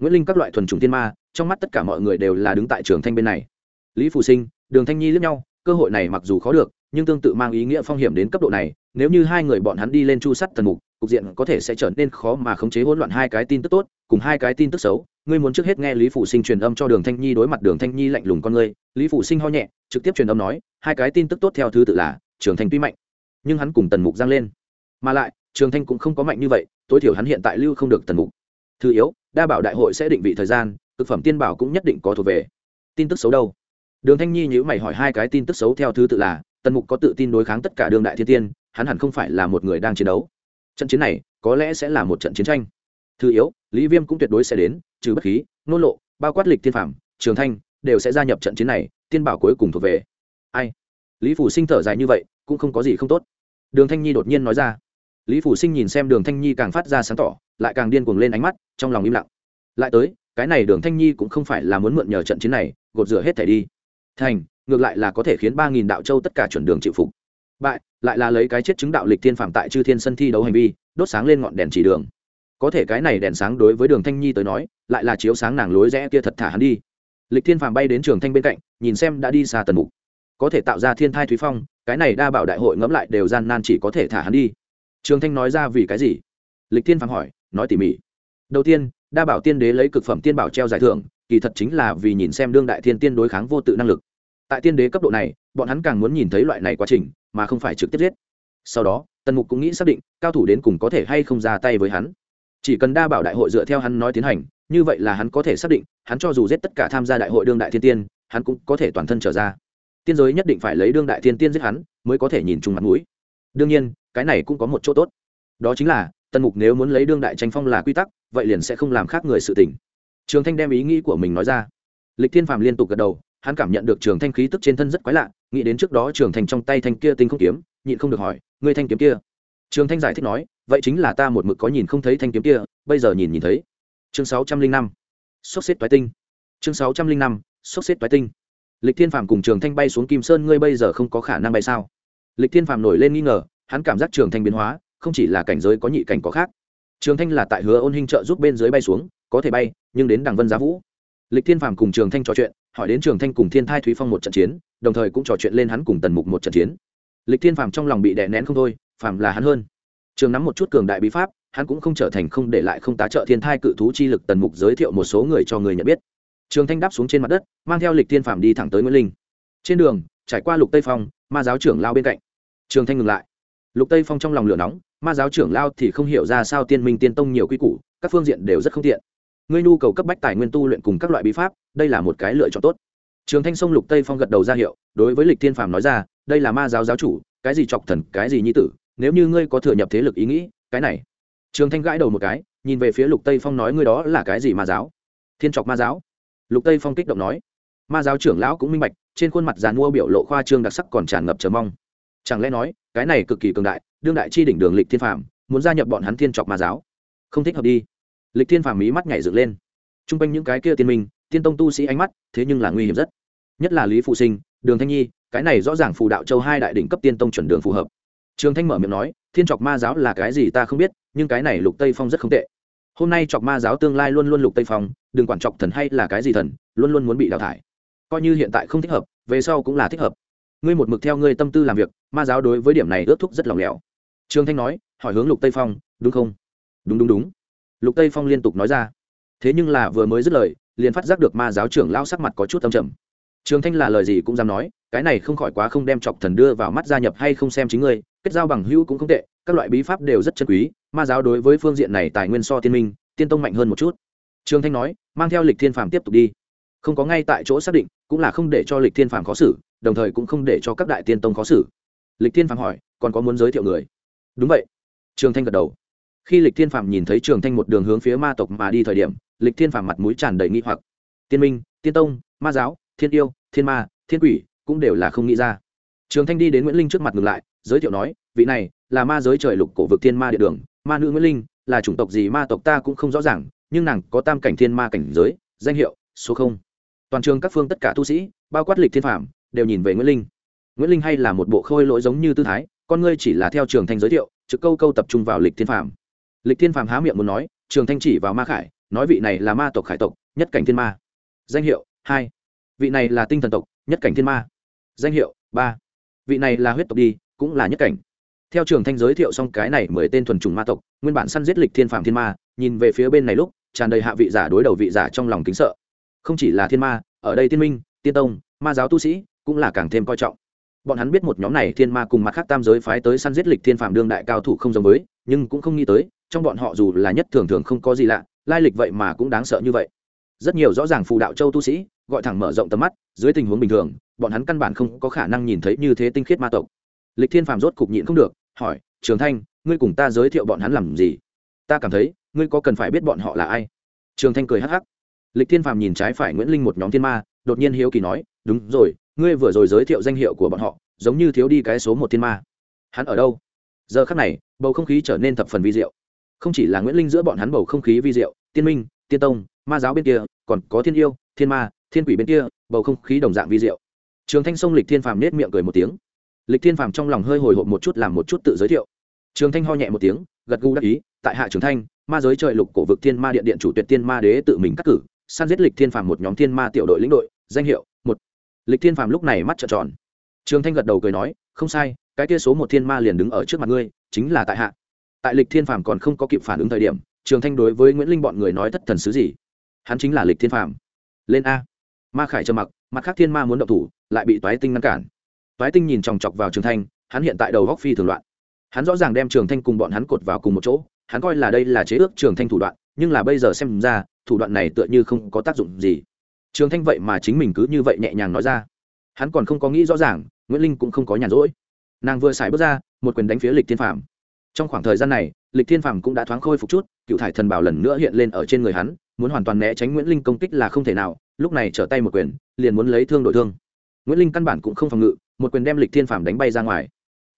nguyễn linh các loại thuần chủng thiên ma trong mắt tất cả mọi người đều là đứng tại trường thanh bên này lý phù sinh đường thanh nhi lướt nhau cơ hội này mặc dù khó được nhưng tương tự mang ý nghĩa phong hiểm đến cấp độ này nếu như hai người bọn hắn đi lên chu sắt tần mục cục diện có thể sẽ trở nên khó mà khống chế hỗn loạn hai cái tin tức tốt cùng hai cái tin tức xấu ngươi muốn trước hết nghe lý phủ sinh truyền âm cho đường thanh nhi đối mặt đường thanh nhi lạnh lùng con ngươi lý phủ sinh ho nhẹ trực tiếp truyền âm nói hai cái tin tức tốt theo thứ tự là trường thanh tuy mạnh nhưng hắn cùng tần mục giang lên mà lại trường thanh cũng không có mạnh như vậy tối thiểu hắn hiện tại lưu không được tần mục thứ yếu đa bảo đại hội sẽ định vị thời gian, thực phẩm tiên bảo cũng nhất định có thuộc về. Tin tức xấu đâu? Đường thanh nhi nhữ mày hỏi hai cái tin tức xấu theo thứ tự là, tần mục có tự tin đối kháng tất cả đường đại thiên tiên, hắn hẳn không phải là một người đang chiến đấu. Trận chiến này, có lẽ sẽ là một trận chiến tranh. Thứ yếu, lý viêm cũng tuyệt đối sẽ đến, trừ bất khí, nô lộ, bao quát lịch thiên phạm trường thanh, đều sẽ gia nhập trận chiến này, tiên bảo cuối cùng thuộc về. Ai? Lý phủ sinh thở dài như vậy, cũng không có gì không tốt. Đường thanh nhi đột nhiên nói ra lý phủ sinh nhìn xem đường thanh nhi càng phát ra sáng tỏ, lại càng điên cuồng lên ánh mắt, trong lòng im lặng. Lại tới, cái này đường thanh nhi cũng không phải là muốn mượn nhờ trận chiến này, gột rửa hết thẻ đi. Thành, ngược lại là có thể khiến ba nghìn đạo châu tất cả chuẩn đường chịu phục. Bại, lại là lấy cái chết chứng đạo lịch thiên phạm tại chư thiên sân thi đấu hành vi, đốt sáng lên ngọn đèn chỉ đường. Có thể cái này đèn sáng đối với đường thanh nhi tới nói, lại là chiếu sáng nàng lối rẽ kia thật thả hắn đi. Lịch thiên Phạm bay đến trường thanh bên cạnh, nhìn xem đã đi xa tần mục. Có thể tạo ra thiên thai thúy phong, cái này đa bảo đại hội ngẫm lại đều gian nan chỉ có thể thả hắn đi trường thanh nói ra vì cái gì? Lịch thiên phàm hỏi, nói tỉ mỉ. Đầu tiên, đa bảo tiên đế lấy cực phẩm tiên bảo treo giải thưởng, kỳ thật chính là vì nhìn xem đương đại thiên tiên đối kháng vô tự năng lực. Tại tiên đế cấp độ này, bọn hắn càng muốn nhìn thấy loại này quá trình, mà không phải trực tiếp giết. Sau đó, tần mục cũng nghĩ xác định, cao thủ đến cùng có thể hay không ra tay với hắn. Chỉ cần đa bảo đại hội dựa theo hắn nói tiến hành, như vậy là hắn có thể xác định, hắn cho dù giết tất cả tham gia đại hội đương đại thiên tiên, hắn cũng có thể toàn thân trở ra. Tiên giới nhất định phải lấy đương đại thiên tiên giết hắn, mới có thể nhìn chung mặt mũi đương nhiên, cái này cũng có một chỗ tốt. Đó chính là, tần mục nếu muốn lấy đương đại tranh phong là quy tắc, vậy liền sẽ không làm khác người sự tỉnh trường thanh đem ý nghĩ của mình nói ra. Lịch thiên phàm liên tục gật đầu, hắn cảm nhận được trường thanh khí tức trên thân rất quái lạ, nghĩ đến trước đó trường thanh trong tay thanh kia tinh không kiếm, nhịn không được hỏi, ngươi thanh kiếm kia? Trường thanh giải thích nói, vậy chính là ta một mực có nhìn không thấy thanh kiếm kia, bây giờ nhìn nhìn thấy. Chương sáu trăm linh năm, sốc xếp toái tinh. Chương sáu trăm linh năm, sốc xếp toái tinh. Lịch thiên phàm cùng trường thanh bay xuống kim sơn, ngươi bây giờ không có khả năng bay sao? Lịch thiên phàm nổi lên nghi ngờ, hắn cảm giác trường thanh biến hóa, không chỉ là cảnh giới có nhị cảnh có khác. Trường thanh là tại hứa ôn hình trợ giúp bên dưới bay xuống, có thể bay, nhưng đến đằng vân giá vũ. Lịch thiên phàm cùng trường thanh trò chuyện, hỏi đến trường thanh cùng thiên thai thúy phong một trận chiến, đồng thời cũng trò chuyện lên hắn cùng tần mục một trận chiến. Lịch thiên phàm trong lòng bị đè nén không thôi, phàm là hắn hơn. Trường nắm một chút cường đại bí pháp, hắn cũng không trở thành không để lại không tá trợ thiên thai cự thú chi lực tần mục giới thiệu một số người cho người nhận biết. Trường thanh đáp xuống trên mặt đất, mang theo lịch thiên phàm đi thẳng tới nguyễn linh. Trên đường, trải qua lục tây phong ma giáo trưởng lao bên cạnh. Trường thanh ngừng lại. Lục tây phong trong lòng lửa nóng, ma giáo trưởng lao thì không hiểu ra sao tiên minh tiên tông nhiều quy củ, các phương diện đều rất không tiện. Ngươi nhu cầu cấp bách tài nguyên tu luyện cùng các loại bí pháp, đây là một cái lựa chọn tốt. Trường thanh sông lục tây phong gật đầu ra hiệu, đối với lịch thiên phàm nói ra, đây là ma giáo giáo chủ, cái gì chọc thần, cái gì nhi tử, nếu như ngươi có thừa nhập thế lực ý nghĩ, cái này. Trường thanh gãi đầu một cái, nhìn về phía lục tây phong nói ngươi đó là cái gì ma giáo? Thiên chọc ma giáo. Lục tây phong kích động nói, ma giáo trưởng lão cũng minh bạch trên khuôn mặt giàn mua biểu lộ khoa trương đặc sắc còn tràn ngập chờ mong. Chẳng lẽ nói, cái này cực kỳ cường đại, đương đại chi đỉnh đường lịch thiên phàm, muốn gia nhập bọn hắn thiên trọc ma giáo. Không thích hợp đi. Lịch thiên phàm mí mắt nhảy dựng lên. T r u n g quanh những cái kia tiên minh, tiên tông tu sĩ ánh mắt, thế nhưng là nguy hiểm rất. Nhất là lý phụ sinh, đường thanh nhi, cái này rõ ràng phù đạo châu hai đại đỉnh cấp tiên tông chuẩn đường phù hợp. Trường thanh mở miệng nói, thiên trọc ma giáo là cái gì ta không biết, nhưng cái này lục tây phong rất không tệ. Hôm nay trọc ma giáo tương lai luôn luôn lục tây phong, đừng quản trọc thần hay là cái gì thần, luôn luôn muốn bị đào thải coi như hiện tại không thích hợp, về sau cũng là thích hợp. Ngươi một mực theo ngươi tâm tư làm việc, ma giáo đối với điểm này ước thúc rất lòng lẻo. Trương thanh nói, hỏi hướng lục tây phong, đúng không? Đúng đúng đúng. Lục tây phong liên tục nói ra. Thế nhưng là vừa mới dứt lời, liền phát giác được ma giáo trưởng lao sắc mặt có chút âm trầm. Trường thanh là lời gì cũng dám nói, cái này không khỏi quá không đem chọc thần đưa vào mắt gia nhập hay không xem chính ngươi, kết giao bằng hữu cũng không tệ, các loại bí pháp đều rất chân quý, ma giáo đối với phương diện này tài nguyên so tiên minh, tiên tông mạnh hơn một chút. Trường thanh nói, mang theo lịch thiên phàm tiếp tục đi. Không có ngay tại chỗ xác định cũng là không để cho lịch thiên phàm khó xử, đồng thời cũng không để cho các đại tiên tông khó xử. Lịch thiên phàm hỏi, còn có muốn giới thiệu người? Đúng vậy. Trường thanh gật đầu. Khi lịch thiên phàm nhìn thấy trường thanh một đường hướng phía ma tộc mà đi thời điểm, lịch thiên phàm mặt mũi tràn đầy nghi hoặc. Tiên minh, tiên tông, ma giáo, thiên yêu, thiên ma, thiên quỷ cũng đều là không nghĩ ra. Trường thanh đi đến nguyễn linh trước mặt ngừng lại, giới thiệu nói, vị này là ma giới trời lục cổ vực thiên ma địa đường, ma nữ nguyễn linh, là chủng tộc gì ma tộc ta cũng không rõ ràng, nhưng nàng có tam cảnh thiên ma cảnh giới, danh hiệu số không toàn trường các phương tất cả tu sĩ, bao quát lịch thiên phạm đều nhìn về nguyễn linh. Nguyễn linh hay là một bộ khôi lỗi giống như tư thái, con ngươi chỉ là theo trường thanh giới thiệu, trực câu câu tập trung vào lịch thiên phạm lịch thiên phạm há miệng muốn nói, trường thanh chỉ vào ma khải, nói vị này là ma tộc khải tộc, nhất cảnh thiên ma. Danh hiệu, hai. Vị này là tinh thần tộc, nhất cảnh thiên ma. Danh hiệu, ba. Vị này là huyết tộc đi, cũng là nhất cảnh. Theo trường thanh giới thiệu xong cái này mười tên thuần trùng ma tộc, nguyên bản săn giết lịch thiên phạm thiên ma, nhìn về phía bên này lúc, tràn đầy hạ vị giả đối đầu vị giả trong lòng kính sợ không chỉ là thiên ma, ở đây tiên minh, tiên tông, ma giáo tu sĩ cũng là càng thêm coi trọng. Bọn hắn biết một nhóm này thiên ma cùng mặt khác tam giới phái tới săn giết lịch thiên phạm đương đại cao thủ không giống với, nhưng cũng không nghĩ tới, trong bọn họ dù là nhất thường thường không có gì lạ, lai lịch vậy mà cũng đáng sợ như vậy. Rất nhiều rõ ràng phù đạo châu tu sĩ, gọi thẳng mở rộng tầm mắt, dưới tình huống bình thường, bọn hắn căn bản không có khả năng nhìn thấy như thế tinh khiết ma tộc. Lịch thiên phàm rốt cục nhịn không được, hỏi, trường thanh, ngươi cùng ta giới thiệu bọn hắn làm gì? Ta cảm thấy, ngươi có cần phải biết bọn họ là ai? Trường thanh cười hắc hắc lịch thiên phàm nhìn trái phải nguyễn linh một nhóm thiên ma, đột nhiên hiếu kỳ nói, đúng rồi, ngươi vừa rồi giới thiệu danh hiệu của bọn họ, giống như thiếu đi cái số một thiên ma. Hắn ở đâu? Giờ khắc này, bầu không khí trở nên thập phần vi diệu. Không chỉ là nguyễn linh giữa bọn hắn bầu không khí vi diệu, tiên minh, tiên tông, ma giáo bên kia, còn có thiên yêu, thiên ma, thiên quỷ bên kia, bầu không khí đồng dạng vi diệu. Trường thanh sông lịch thiên phàm nết miệng cười một tiếng. Lịch thiên phàm trong lòng hơi hồi hộp một chút làm một chút tự giới thiệu. Trường thanh ho nhẹ một tiếng, gật gù đắc ý, tại hạ trường thanh, ma giới trời lục cổ vực thiên ma điện điện chủ tuyệt tiên ma đế tự mình cắt cử săn giết lịch thiên phàm một nhóm thiên ma tiểu đội lĩnh đội, danh hiệu một. Lịch thiên phàm lúc này mắt trợn tròn. Trường thanh gật đầu cười nói, không sai, cái kia số một thiên ma liền đứng ở trước mặt ngươi, chính là tại hạ. Tại lịch thiên phàm còn không có kịp phản ứng thời điểm, trường thanh đối với nguyễn linh bọn người nói thất thần sứ gì? Hắn chính là lịch thiên phàm. Lên a. Ma khải trầm mặc, mặt khác thiên ma muốn động thủ, lại bị toái tinh ngăn cản. Toái tinh nhìn chòng chọc vào trường thanh, hắn hiện tại đầu góc phi thường loạn. Hắn rõ ràng đem trường thanh cùng bọn hắn cột vào cùng một chỗ, hắn coi là đây là chế ước trường thanh thủ đoạn, nhưng là bây giờ xem ra thủ đoạn này tựa như không có tác dụng gì. Trường thanh vậy mà chính mình cứ như vậy nhẹ nhàng nói ra. Hắn còn không có nghĩ rõ ràng, nguyễn linh cũng không có nhàn rỗi. Nàng vừa xài bước ra, một quyền đánh phía lịch thiên phạm trong khoảng thời gian này, lịch thiên phạm cũng đã thoáng khôi phục chút, cựu thải thần bảo lần nữa hiện lên ở trên người hắn, muốn hoàn toàn né tránh nguyễn linh công kích là không thể nào, lúc này trở tay một quyền, liền muốn lấy thương đổi thương. Nguyễn linh căn bản cũng không phòng ngự, một quyền đem lịch thiên phàm đánh bay ra ngoài.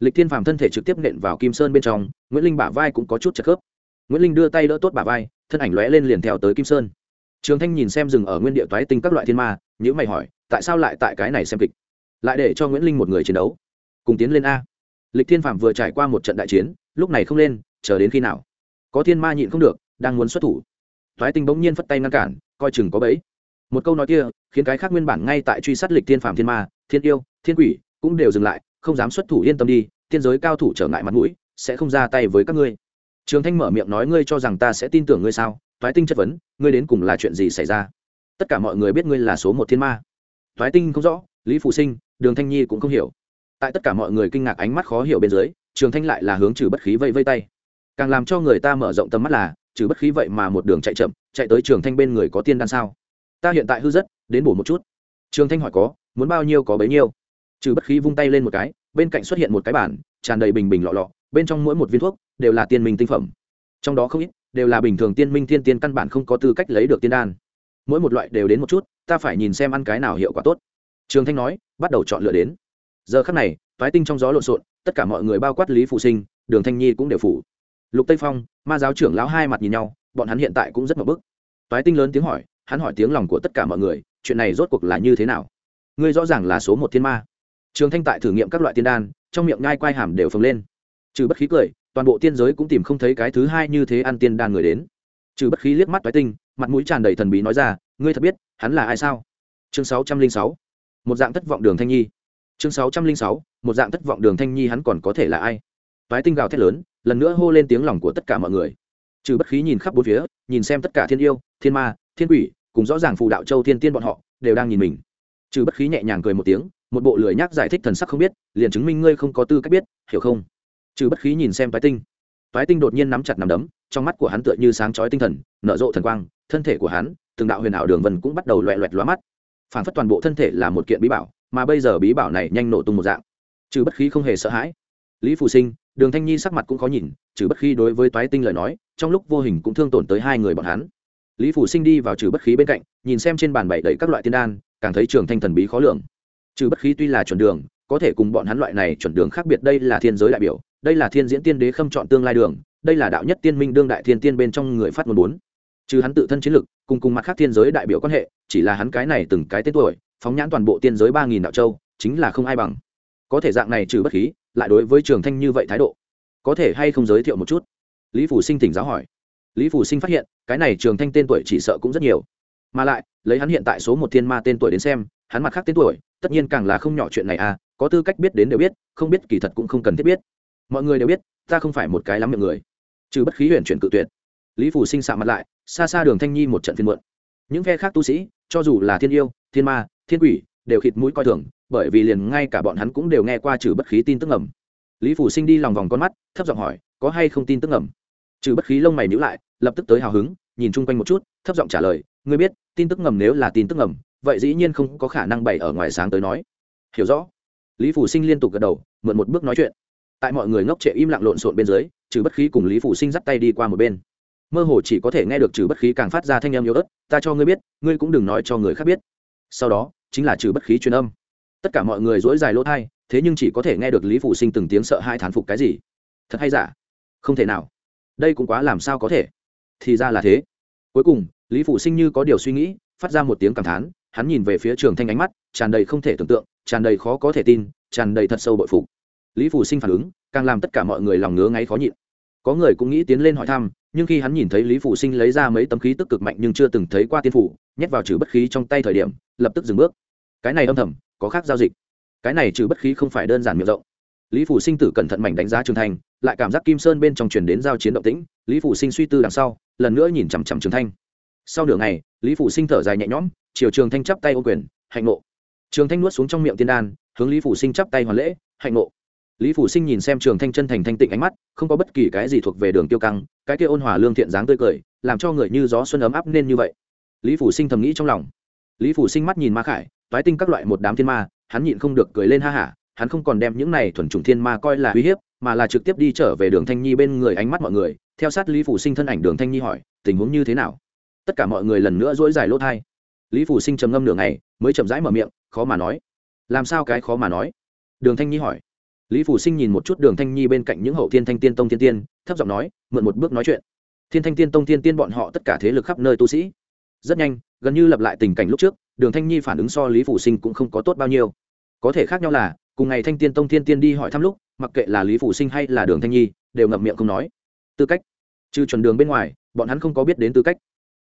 Lịch thiên phàm thân thể trực tiếp nện vào kim sơn bên trong, nguyễn linh bả vai cũng có chút chật khớp. Nguyễn linh đưa tay đỡ tốt bả vai thân ảnh lóe lên liền theo tới kim sơn. Trường thanh nhìn xem rừng ở nguyên địa toái tinh các loại thiên ma nhữ mày hỏi, tại sao lại tại cái này xem kịch? Lại để cho nguyễn linh một người chiến đấu. Cùng tiến lên a. Lịch thiên phạm vừa trải qua một trận đại chiến, lúc này không lên, chờ đến khi nào? Có thiên ma nhịn không được, đang muốn xuất thủ. Toái tinh bỗng nhiên phất tay ngăn cản, coi chừng có bẫy. Một câu nói kia, khiến cái khác nguyên bản ngay tại truy sát lịch thiên phạm thiên ma, thiên yêu, thiên quỷ, cũng đều dừng lại, không dám xuất thủ yên tâm đi, tiên giới cao thủ trở ngại mặt mũi, sẽ không ra tay với các ngươi trường thanh mở miệng nói ngươi cho rằng ta sẽ tin tưởng ngươi sao? Toái tinh chất vấn, ngươi đến cùng là chuyện gì xảy ra? Tất cả mọi người biết ngươi là số một thiên ma. Toái tinh không rõ, lý phụ sinh, đường thanh nhi cũng không hiểu. Tại tất cả mọi người kinh ngạc ánh mắt khó hiểu bên dưới, trường thanh lại là hướng trừ bất khí vây vây tay. Càng làm cho người ta mở rộng tầm mắt là, trừ bất khí vậy mà một đường chạy chậm, chạy tới trường thanh bên người có tiên đan sao? Ta hiện tại hư rất, đến bổ một chút. Trường thanh hỏi có, muốn bao nhiêu có bấy nhiêu? Trừ bất khí vung tay lên một cái, bên cạnh xuất hiện một cái bản tràn đầy bình bình lọ lọ bên trong mỗi một viên thuốc đều là tiên minh tinh phẩm. Trong đó không ít đều là bình thường tiên minh thiên tiên căn bản không có tư cách lấy được tiên đan. Mỗi một loại đều đến một chút, ta phải nhìn xem ăn cái nào hiệu quả tốt. Trường thanh nói, bắt đầu chọn lựa đến. Giờ khắc này, toái tinh trong gió lộn xộn, tất cả mọi người bao quát lý phụ sinh, đường thanh nhi cũng đều phủ. Lục tây phong, ma giáo trưởng lão hai mặt nhìn nhau, bọn hắn hiện tại cũng rất mập bức. Toái tinh lớn tiếng hỏi, hắn hỏi tiếng lòng của tất cả mọi người, chuyện này rốt cuộc là như thế nào? Ngươi rõ ràng là số một thiên ma. Trường thanh tại thử nghiệm các loại tiên đan, trong miệng ngai quai hàm đều phồng lên trừ bất khí cười, toàn bộ tiên giới cũng tìm không thấy cái thứ hai như thế ăn tiên đan người đến. Trừ bất khí liếc mắt toái tinh, mặt mũi tràn đầy thần bí nói ra, ngươi thật biết, hắn là ai sao? Chương sáu trăm linh sáu, một dạng thất vọng đường thanh nhi. Chương sáu trăm linh sáu, một dạng thất vọng đường thanh nhi hắn còn có thể là ai? Toái tinh gào thét lớn, lần nữa hô lên tiếng lòng của tất cả mọi người. Trừ bất khí nhìn khắp bốn phía, nhìn xem tất cả thiên yêu, thiên ma, thiên quỷ, cùng rõ ràng phù đạo châu thiên tiên bọn họ, đều đang nhìn mình. Trừ bất khí nhẹ nhàng cười một tiếng, một bộ lười nhác giải thích thần sắc không biết, liền chứng minh ngươi không có tư cách biết, hiểu không? Trừ bất khí nhìn xem toái tinh. Toái tinh đột nhiên nắm chặt nằm đấm, trong mắt của hắn tựa như sáng chói tinh thần, nở rộ thần quang, thân thể của hắn, từng đạo huyền ảo đường vân cũng bắt đầu loẹ loẹt lóa mắt. Phản phất toàn bộ thân thể là một kiện bí bảo, mà bây giờ bí bảo này nhanh nổ tung một dạng. Trừ bất khí không hề sợ hãi. Lý phù sinh, đường thanh nhi sắc mặt cũng khó nhìn, trừ bất khí đối với toái tinh lời nói, trong lúc vô hình cũng thương tổn tới hai người bọn hắn. Lý phủ sinh đi vào trừ bất khí bên cạnh, nhìn xem trên bàn bày đầy các loại tiên đan, càng thấy trường thanh thần bí khó lường. Trừ bất khí tuy là chuẩn đường, có thể cùng bọn hắn loại này chuẩn đường khác biệt đây là thiên giới đại biểu đây là thiên diễn tiên đế khâm chọn tương lai đường, đây là đạo nhất tiên minh đương đại thiên tiên bên trong người phát ngôn bốn. Trừ hắn tự thân chiến lực, cùng cùng mặt khác thiên giới đại biểu quan hệ, chỉ là hắn cái này từng cái tên tuổi, phóng nhãn toàn bộ tiên giới ba nghìn đạo châu, chính là không ai bằng. Có thể dạng này trừ bất khí, lại đối với trường thanh như vậy thái độ, có thể hay không giới thiệu một chút? Lý phủ sinh tỉnh giáo hỏi. Lý phủ sinh phát hiện, cái này trường thanh tên tuổi chỉ sợ cũng rất nhiều. Mà lại, lấy hắn hiện tại số một thiên ma tên tuổi đến xem, hắn mặt khác tên tuổi, tất nhiên càng là không nhỏ chuyện này à có tư cách biết đến đều biết, không biết kỳ thật cũng không cần thiết biết mọi người đều biết, ta không phải một cái lắm miệng người. Trừ bất khí huyền chuyển cự tuyệt. Lý phủ sinh sạ mặt lại, xa xa đường thanh nhi một trận phiên muộn. Những phe khác tu sĩ, cho dù là thiên yêu, thiên ma, thiên quỷ, đều khịt mũi coi thường, bởi vì liền ngay cả bọn hắn cũng đều nghe qua trừ bất khí tin tức ngầm. Lý phủ sinh đi lòng vòng con mắt, thấp giọng hỏi, có hay không tin tức ngầm? Trừ bất khí lông mày nhữ lại, lập tức tới hào hứng, nhìn chung quanh một chút, thấp giọng trả lời, ngươi biết, tin tức ngầm nếu là tin tức ngầm, vậy dĩ nhiên không có khả năng bày ở ngoài sáng tới nói. Hiểu rõ. Lý phủ sinh liên tục gật đầu, mượn một bước nói chuyện tại mọi người ngốc trệ im lặng lộn xộn bên dưới, trừ bất khí cùng lý phủ sinh dắt tay đi qua một bên. Mơ hồ chỉ có thể nghe được trừ bất khí càng phát ra thanh âm yếu ớt, ta cho ngươi biết, ngươi cũng đừng nói cho người khác biết. Sau đó, chính là trừ bất khí truyền âm. Tất cả mọi người dỗi dài lỗ thai, thế nhưng chỉ có thể nghe được lý phủ sinh từng tiếng sợ hai thán phục cái gì. Thật hay giả? Không thể nào. Đây cũng quá làm sao có thể? Thì ra là thế. Cuối cùng, lý phủ sinh như có điều suy nghĩ, phát ra một tiếng cảm thán, hắn nhìn về phía trường thanh ánh mắt, tràn đầy không thể tưởng tượng, tràn đầy khó có thể tin, tràn đầy thật sâu bội phục lý phủ sinh phản ứng, càng làm tất cả mọi người lòng ngứa ngáy khó nhịn. Có người cũng nghĩ tiến lên hỏi thăm, nhưng khi hắn nhìn thấy lý phủ sinh lấy ra mấy tấm khí tức cực mạnh nhưng chưa từng thấy qua tiên phủ, nhét vào trừ bất khí trong tay thời điểm, lập tức dừng bước. Cái này âm thầm, có khác giao dịch. Cái này trừ bất khí không phải đơn giản miệng rộng. Lý phủ sinh tử cẩn thận mảnh đánh giá trường thanh, lại cảm giác kim sơn bên trong truyền đến giao chiến động tĩnh, lý phủ sinh suy tư đằng sau, lần nữa nhìn chằm chằm trường thanh. Sau nửa ngày, lý phủ sinh thở dài nhẹ nhõm, chiều trường thanh chắp tay ô quyền, hạnh ngộ. Trường thanh nuốt xuống trong miệng tiên đan, hướng lý phủ sinh chắp tay hoàn lễ, hạnh ngộ lý phủ sinh nhìn xem trường thanh chân thành thanh tịnh ánh mắt, không có bất kỳ cái gì thuộc về đường tiêu căng, cái kia ôn hòa lương thiện dáng tươi cười, làm cho người như gió xuân ấm áp nên như vậy. Lý phủ sinh thầm nghĩ trong lòng. Lý phủ sinh mắt nhìn ma khải, toái tinh các loại một đám thiên ma, hắn nhịn không được cười lên ha hả, hắn không còn đem những này thuần chủng thiên ma coi là uy hiếp, mà là trực tiếp đi trở về đường thanh nhi bên người ánh mắt mọi người, theo sát lý phủ sinh thân ảnh đường thanh nhi hỏi, tình huống như thế nào? Tất cả mọi người lần nữa dỗi dài lỗ thai. Lý phủ sinh trầm ngâm nửa ngày, mới chậm rãi mở miệng, khó mà nói. Làm sao cái khó mà nói? Đường thanh nhi hỏi lý phủ sinh nhìn một chút đường thanh nhi bên cạnh những hậu thiên thanh tiên tông thiên tiên, thấp giọng nói, mượn một bước nói chuyện. Thiên thanh tiên tông thiên tiên bọn họ tất cả thế lực khắp nơi tu sĩ. Rất nhanh, gần như lập lại tình cảnh lúc trước, đường thanh nhi phản ứng so lý phủ sinh cũng không có tốt bao nhiêu. Có thể khác nhau là, cùng ngày thanh tiên tông thiên tiên đi hỏi thăm lúc, mặc kệ là lý phủ sinh hay là đường thanh nhi, đều ngậm miệng không nói. Tư cách. Trừ chuẩn đường bên ngoài, bọn hắn không có biết đến tư cách.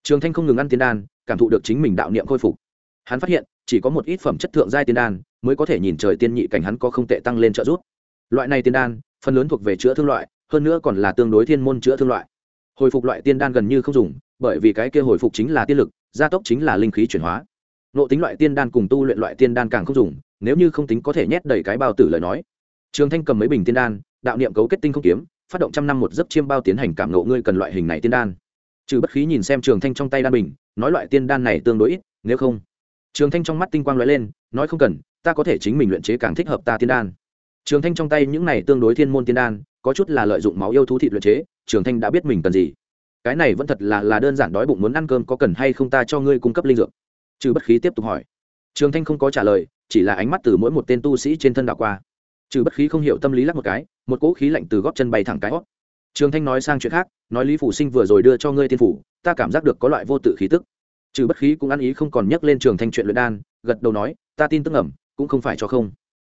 Trường thanh không ngừng ăn tiên đan, cảm thụ được chính mình đạo niệm khôi phục. Hắn phát hiện, chỉ có một ít phẩm chất thượng giai tiên đan, mới có thể nhìn trời tiên nhị cảnh hắn có không tệ tăng lên trợ giúp loại này tiên đan, phần lớn thuộc về chữa thương loại, hơn nữa còn là tương đối thiên môn chữa thương loại. Hồi phục loại tiên đan gần như không dùng, bởi vì cái kia hồi phục chính là tiên lực, gia tốc chính là linh khí chuyển hóa. Nộ tính loại tiên đan cùng tu luyện loại tiên đan càng không dùng, nếu như không tính có thể nhét đầy cái bao tử lời nói. Trường thanh cầm mấy bình tiên đan, đạo niệm cấu kết tinh không kiếm, phát động trăm năm một giấc chiêm bao tiến hành cảm nộ ngươi cần loại hình này tiên đan. Trừ bất khí nhìn xem trường thanh trong tay đan bình, nói loại tiên đan này tương đối ít, nếu không. Trường thanh trong mắt tinh quang lóe lên, nói không cần, ta có thể chính mình luyện chế càng thích hợp ta tiên đan trường thanh trong tay những này tương đối thiên môn tiên đan, có chút là lợi dụng máu yêu thú thị luyện chế, trường thanh đã biết mình cần gì. Cái này vẫn thật là là đơn giản đói bụng muốn ăn cơm, có cần hay không ta cho ngươi cung cấp linh dược? Trừ bất khí tiếp tục hỏi. Trường thanh không có trả lời, chỉ là ánh mắt từ mỗi một tên tu sĩ trên thân đạo qua. Trừ bất khí không hiểu tâm lý lắc một cái, một cỗ khí lạnh từ góp chân bay thẳng cái hót. Trường thanh nói sang chuyện khác, nói lý phủ sinh vừa rồi đưa cho ngươi tiên phủ, ta cảm giác được có loại vô tự khí tức. Trừ bất khí cũng ăn ý không còn nhắc lên trường thanh chuyện luyện đan, gật đầu nói, ta tin tức ẩm cũng không phải cho không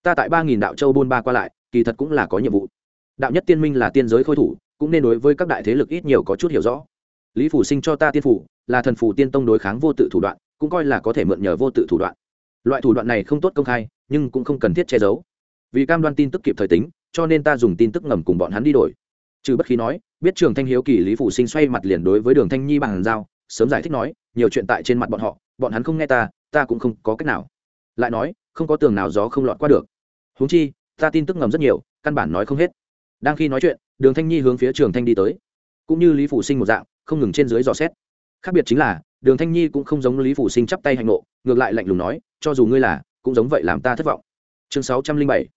ta tại ba nghìn đạo châu buôn ba qua lại, kỳ thật cũng là có nhiệm vụ. Đạo nhất tiên minh là tiên giới khôi thủ, cũng nên đối với các đại thế lực ít nhiều có chút hiểu rõ. Lý phủ sinh cho ta tiên phủ, là thần phủ tiên tông đối kháng vô tự thủ đoạn, cũng coi là có thể mượn nhờ vô tự thủ đoạn. Loại thủ đoạn này không tốt công khai, nhưng cũng không cần thiết che giấu. Vì cam đoan tin tức kịp thời tính, cho nên ta dùng tin tức ngầm cùng bọn hắn đi đổi. Trừ bất khí nói, biết trường thanh hiếu kỳ, lý phủ sinh xoay mặt liền đối với đường thanh nhi bằng dao sớm giải thích nói, nhiều chuyện tại trên mặt bọn họ, bọn hắn không nghe ta ta cũng không có cách nào. Lại nói, không có tường nào gió không lọt qua được huống chi, ta tin tức ngầm rất nhiều, căn bản nói không hết. Đang khi nói chuyện, đường thanh nhi hướng phía trường thanh đi tới. Cũng như lý phủ sinh một dạng, không ngừng trên dưới dò xét. Khác biệt chính là, đường thanh nhi cũng không giống lý phủ sinh chắp tay hành nộ ngược lại lạnh lùng nói, cho dù ngươi là, cũng giống vậy làm ta thất vọng. Chương sáu trăm linh bảy,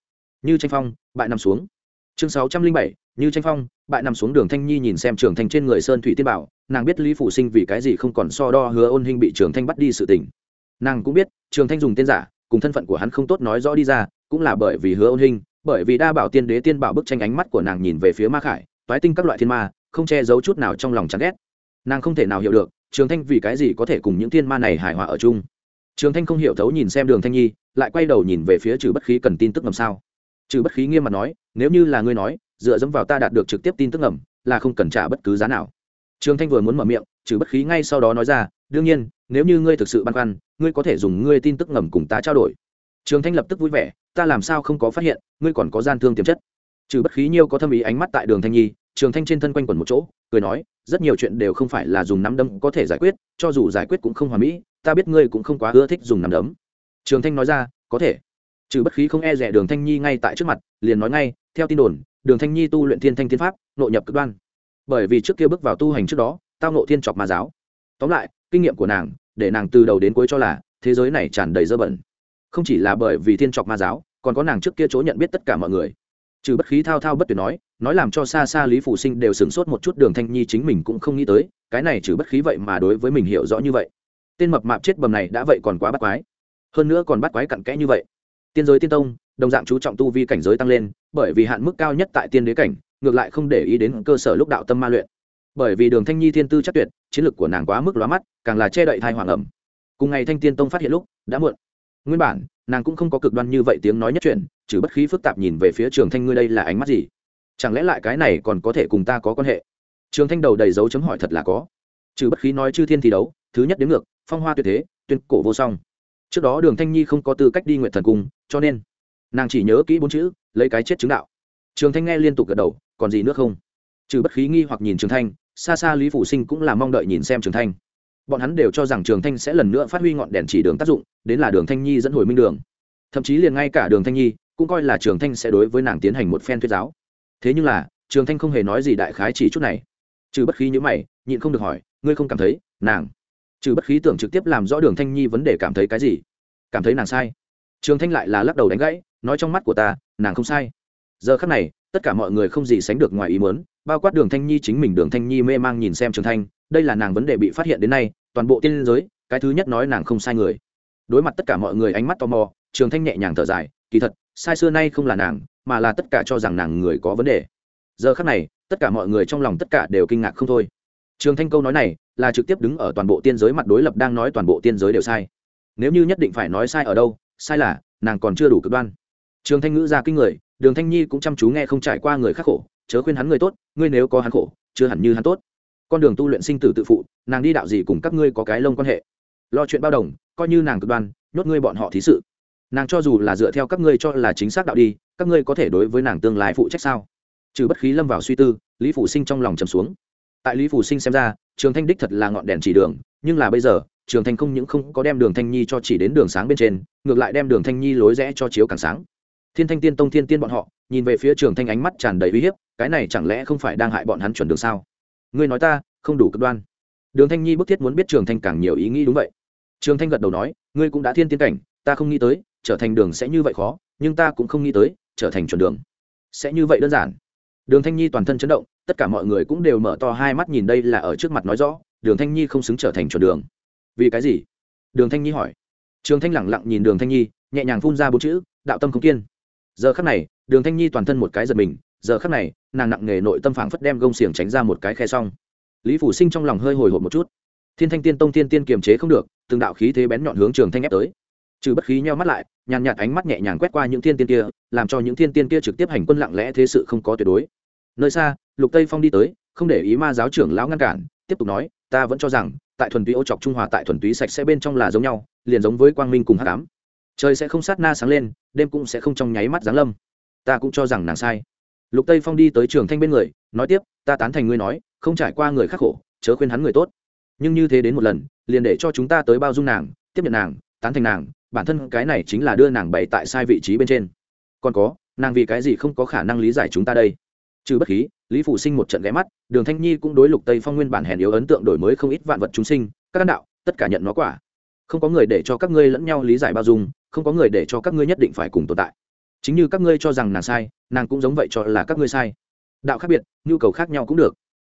như tranh phong, bại nằm xuống. Chương sáu trăm linh bảy, như tranh phong, bại nằm xuống đường thanh nhi nhìn xem trường thanh trên người sơn thủy tiên bảo, nàng biết lý phủ sinh vì cái gì không còn so đo hứa ôn hình bị trường thanh bắt đi sự tình. Nàng cũng biết, trường thanh dùng tên giả, cùng thân phận của hắn không tốt nói rõ đi ra cũng là bởi vì hứa ôn hình bởi vì đa bảo tiên đế tiên bảo bức tranh ánh mắt của nàng nhìn về phía ma khải, toái tinh các loại thiên ma, không che giấu chút nào trong lòng chán ghét. Nàng không thể nào hiểu được, trường thanh vì cái gì có thể cùng những thiên ma này hài hòa ở chung. Trường thanh không hiểu thấu nhìn xem đường thanh nhi, lại quay đầu nhìn về phía trừ bất khí cần tin tức ngầm sao. Trừ bất khí nghiêm mặt nói, nếu như là ngươi nói, dựa dẫm vào ta đạt được trực tiếp tin tức ngầm, là không cần trả bất cứ giá nào. Trường thanh vừa muốn mở miệng, trừ bất khí ngay sau đó nói ra, đương nhiên, nếu như ngươi thực sự băn khoăn, ngươi có thể dùng ngươi tin tức ngầm cùng ta trao đổi trường thanh lập tức vui vẻ, ta làm sao không có phát hiện, ngươi còn có gian thương tiềm chất? Trừ bất khí nhiêu có thâm ý ánh mắt tại đường thanh nhi, trường thanh trên thân quanh quẩn một chỗ, cười nói, rất nhiều chuyện đều không phải là dùng nắm đấm có thể giải quyết, cho dù giải quyết cũng không hòa mỹ, ta biết ngươi cũng không quá ưa thích dùng nắm đấm. Trường thanh nói ra, có thể. Trừ bất khí không e rẻ đường thanh nhi ngay tại trước mặt, liền nói ngay, theo tin đồn, đường thanh nhi tu luyện thiên thanh thiên pháp, nội nhập cực đoan. Bởi vì trước kia bước vào tu hành trước đó, tao nộ thiên chọc ma giáo. Tóm lại, kinh nghiệm của nàng, để nàng từ đầu đến cuối cho là, thế giới này tràn đầy dơ bẩn không chỉ là bởi vì thiên trọc ma giáo, còn có nàng trước kia chỗ nhận biết tất cả mọi người. Trừ bất khí thao thao bất tuyệt nói nói làm cho xa xa lý phủ sinh đều sửng sốt một chút đường thanh nhi chính mình cũng không nghĩ tới, cái này trừ bất khí vậy mà đối với mình hiểu rõ như vậy. Tên mập mạp chết bầm này đã vậy còn quá bắt quái. Hơn nữa còn bắt quái cặn kẽ như vậy. Tiên giới tiên tông, đồng dạng chú trọng tu vi cảnh giới tăng lên, bởi vì hạn mức cao nhất tại tiên đế cảnh, ngược lại không để ý đến cơ sở lúc đạo tâm ma luyện. Bởi vì đường thanh nhi thiên tư chắc tuyệt, chiến lược của nàng quá mức lóa mắt, càng là che đậy thai hoàng ẩm. Cùng ngày thanh tiên tông phát hiện lúc, đã muộn nguyên bản, nàng cũng không có cực đoan như vậy tiếng nói nhất chuyện, trừ bất khí phức tạp nhìn về phía trường thanh ngươi đây là ánh mắt gì? Chẳng lẽ lại cái này còn có thể cùng ta có quan hệ? Trường thanh đầu đầy dấu chấm hỏi thật là có. Trừ bất khí nói chư thiên thi đấu, thứ nhất đến ngược, phong hoa tuyệt thế, tuyên cổ vô song. Trước đó đường thanh nhi không có tư cách đi nguyện thần cung, cho nên nàng chỉ nhớ kỹ bốn chữ, lấy cái chết chứng đạo. Trường thanh nghe liên tục gật đầu, còn gì nữa không? Trừ bất khí nghi hoặc nhìn trường thanh, xa xa lý phủ sinh cũng là mong đợi nhìn xem trường thanh bọn hắn đều cho rằng trường thanh sẽ lần nữa phát huy ngọn đèn chỉ đường tác dụng, đến là đường thanh nhi dẫn hồi minh đường. Thậm chí liền ngay cả đường thanh nhi cũng coi là trường thanh sẽ đối với nàng tiến hành một phen thuyết giáo. Thế nhưng là, trường thanh không hề nói gì đại khái chỉ chút này. Trừ bất khí nhữ mày, nhịn không được hỏi, ngươi không cảm thấy, nàng? Trừ bất khí tưởng trực tiếp làm rõ đường thanh nhi vấn đề cảm thấy cái gì. Cảm thấy nàng sai. Trường thanh lại là lắc đầu đánh gãy, nói trong mắt của ta, nàng không sai giờ khắc này, tất cả mọi người không gì sánh được ngoài ý muốn, bao quát đường thanh nhi chính mình đường thanh nhi mê mang nhìn xem trường thanh, đây là nàng vấn đề bị phát hiện đến nay, toàn bộ tiên giới, cái thứ nhất nói nàng không sai người. Đối mặt tất cả mọi người ánh mắt tò mò, trường thanh nhẹ nhàng thở dài, kỳ thật, sai xưa nay không là nàng, mà là tất cả cho rằng nàng người có vấn đề. Giờ khắc này, tất cả mọi người trong lòng tất cả đều kinh ngạc không thôi. Trường thanh câu nói này, là trực tiếp đứng ở toàn bộ tiên giới mặt đối lập đang nói toàn bộ tiên giới đều sai. Nếu như nhất định phải nói sai ở đâu, sai là, nàng còn chưa đủ cực đoan. Trường thanh ngữ ra kinh người đường thanh nhi cũng chăm chú nghe không trải qua người khắc khổ, chớ khuyên hắn người tốt, ngươi nếu có hắn khổ, chưa hẳn như hắn tốt. Con đường tu luyện sinh tử tự phụ, nàng đi đạo gì cùng các ngươi có cái lông quan hệ? Lo chuyện bao đồng, coi như nàng cực đoan, nhốt ngươi bọn họ thí sự. Nàng cho dù là dựa theo các ngươi cho là chính xác đạo đi, các ngươi có thể đối với nàng tương lai phụ trách sao? Trừ bất khí lâm vào suy tư, lý phủ sinh trong lòng trầm xuống. Tại lý phủ sinh xem ra, trường thanh đích thật là ngọn đèn chỉ đường, nhưng là bây giờ, trường thanh không những không có đem đường thanh nhi cho chỉ đến đường sáng bên trên, ngược lại đem đường thanh nhi lối rẽ cho chiếu càng sáng thiên thanh tiên tông thiên tiên bọn họ, nhìn về phía trường thanh ánh mắt tràn đầy uy hiếp, cái này chẳng lẽ không phải đang hại bọn hắn chuẩn đường sao? Ngươi nói ta, không đủ cực đoan. Đường thanh nhi bức thiết muốn biết trường thanh càng nhiều ý nghĩ đúng vậy. Trường thanh gật đầu nói, ngươi cũng đã thiên tiên cảnh, ta không nghĩ tới, trở thành đường sẽ như vậy khó, nhưng ta cũng không nghĩ tới, trở thành chuẩn đường sẽ như vậy đơn giản. Đường thanh nhi toàn thân chấn động, tất cả mọi người cũng đều mở to hai mắt nhìn đây là ở trước mặt nói rõ, đường thanh nhi không xứng trở thành chuẩn đường. Vì cái gì? Đường thanh nhi hỏi. Trường thanh lẳng lặng nhìn đường thanh nhi, nhẹ nhàng phun ra bốn chữ, đạo tâm không kiên giờ khắc này, đường thanh nhi toàn thân một cái giật mình, giờ khắc này, nàng nặng nghề nội tâm phảng phất đem gông xiềng tránh ra một cái khe xong lý phủ sinh trong lòng hơi hồi hộp một chút. Thiên thanh tiên tông tiên tiên kiềm chế không được, từng đạo khí thế bén nhọn hướng trường thanh ép tới. Trừ bất khí nheo mắt lại, nhàn nhạt ánh mắt nhẹ nhàng quét qua những thiên tiên kia, làm cho những thiên tiên kia trực tiếp hành quân lặng lẽ thế sự không có tuyệt đối. Nơi xa, lục tây phong đi tới, không để ý ma giáo trưởng lão ngăn cản, tiếp tục nói, ta vẫn cho rằng, tại thuần túy ô chọc trung hòa tại thuần túy sạch sẽ bên trong là giống nhau, liền giống với quang minh cùng hát cám trời sẽ không sát na sáng lên, đêm cũng sẽ không trong nháy mắt giáng lâm. Ta cũng cho rằng nàng sai. Lục tây phong đi tới trường thanh bên người, nói tiếp, ta tán thành ngươi nói, không trải qua người khắc khổ, chớ khuyên hắn người tốt. Nhưng như thế đến một lần, liền để cho chúng ta tới bao dung nàng, tiếp nhận nàng, tán thành nàng, bản thân cái này chính là đưa nàng bày tại sai vị trí bên trên. Còn có, nàng vì cái gì không có khả năng lý giải chúng ta đây? Trừ bất khí, lý phủ sinh một trận ghé mắt, đường thanh nhi cũng đối lục tây phong nguyên bản hèn yếu ấn tượng đổi mới không ít vạn vật chúng sinh, các đạo, tất cả nhận nó quả. Không có người để cho các ngươi lẫn nhau lý giải bao dung không có người để cho các ngươi nhất định phải cùng tồn tại. Chính như các ngươi cho rằng nàng sai, nàng cũng giống vậy cho là các ngươi sai. Đạo khác biệt, nhu cầu khác nhau cũng được.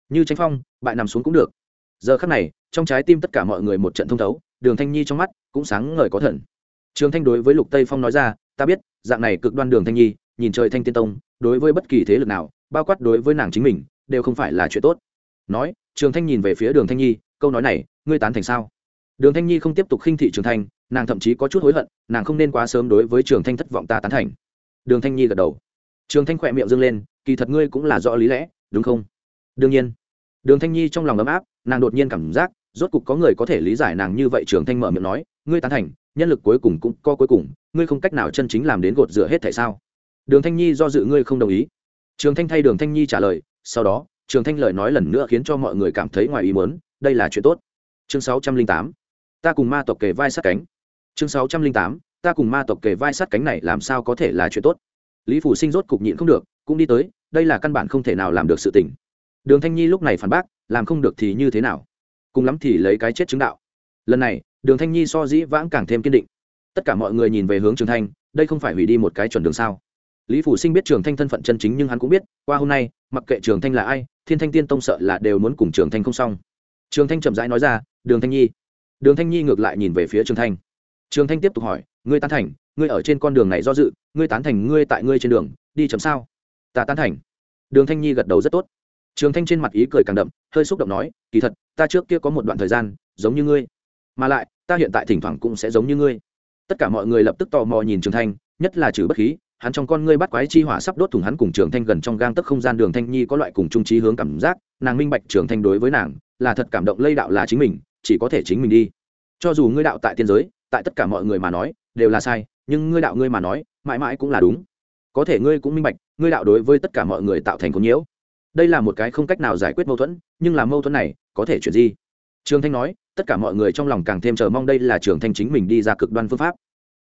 Như tranh phong, bại nằm xuống cũng được. Giờ khắc này, trong trái tim tất cả mọi người một trận thông thấu, đường thanh nhi trong mắt cũng sáng ngời có thần. Trường thanh đối với lục tây phong nói ra, ta biết, dạng này cực đoan đường thanh nhi, nhìn trời thanh tiên tông, đối với bất kỳ thế lực nào, bao quát đối với nàng chính mình, đều không phải là chuyện tốt. Nói, trường thanh nhìn về phía đường thanh nhi, câu nói này, ngươi tán thành sao? Đường thanh nhi không tiếp tục khinh thị trường thanh nàng thậm chí có chút hối hận, nàng không nên quá sớm đối với trường thanh thất vọng ta tán thành. Đường thanh nhi gật đầu. Trường thanh khỏe miệng dâng lên, kỳ thật ngươi cũng là rõ lý lẽ, đúng không? Đương nhiên. Đường thanh nhi trong lòng ấm áp, nàng đột nhiên cảm giác, rốt cục có người có thể lý giải nàng như vậy, trường thanh mở miệng nói, ngươi tán thành, nhân lực cuối cùng cũng co cuối cùng, ngươi không cách nào chân chính làm đến gột rửa hết tại sao? Đường thanh nhi do dự, ngươi không đồng ý. Trường thanh thay đường thanh nhi trả lời, sau đó, trường thanh lời nói lần nữa khiến cho mọi người cảm thấy ngoài ý muốn, đây là chuyện tốt. Chương sáu trăm linh tám, ta cùng ma tộc kề vai sát cánh chương sáu trăm linh tám, ta cùng ma tộc kề vai sát cánh này làm sao có thể là chuyện tốt? Lý phủ sinh rốt cục nhịn không được, cũng đi tới, đây là căn bản không thể nào làm được sự tình. Đường thanh nhi lúc này phản bác, làm không được thì như thế nào? Cùng lắm thì lấy cái chết chứng đạo. Lần này, đường thanh nhi so dĩ vãng càng thêm kiên định. Tất cả mọi người nhìn về hướng trường thanh, đây không phải hủy đi một cái chuẩn đường sao? Lý phủ sinh biết trường thanh thân phận chân chính nhưng hắn cũng biết, qua hôm nay, mặc kệ trường thanh là ai, thiên thanh tiên tông sợ là đều muốn cùng trường thanh không xong. Trường thanh chậm rãi nói ra, đường thanh nhi. Đường thanh nhi ngược lại nhìn về phía trường thanh trường thanh tiếp tục hỏi, ngươi tán thành, ngươi ở trên con đường này do dự, ngươi tán thành ngươi tại ngươi trên đường, đi chấm sao? Ta tán thành. Đường thanh nhi gật đầu rất tốt. Trường thanh trên mặt ý cười càng đậm, hơi xúc động nói, kỳ thật, ta trước kia có một đoạn thời gian, giống như ngươi. Mà lại, ta hiện tại thỉnh thoảng cũng sẽ giống như ngươi. Tất cả mọi người lập tức tò mò nhìn trường thanh, nhất là trừ bất khí, hắn trong con ngươi bắt quái chi hỏa sắp đốt thủng hắn cùng trường thanh gần trong gang tấc không gian, đường thanh nhi có loại cùng trung trí hướng cảm giác, nàng minh bạch trường thanh đối với nàng, là thật cảm động lây đạo là chính mình, chỉ có thể chính mình đi. Cho dù ngươi đạo tại tiên giới tại tất cả mọi người mà nói, đều là sai, nhưng ngươi đạo ngươi mà nói, mãi mãi cũng là đúng. Có thể ngươi cũng minh bạch, ngươi đạo đối với tất cả mọi người tạo thành có nhiễu. Đây là một cái không cách nào giải quyết mâu thuẫn, nhưng là mâu thuẫn này có thể chuyển gì trường thanh nói, tất cả mọi người trong lòng càng thêm chờ mong đây là trường thanh chính mình đi ra cực đoan phương pháp.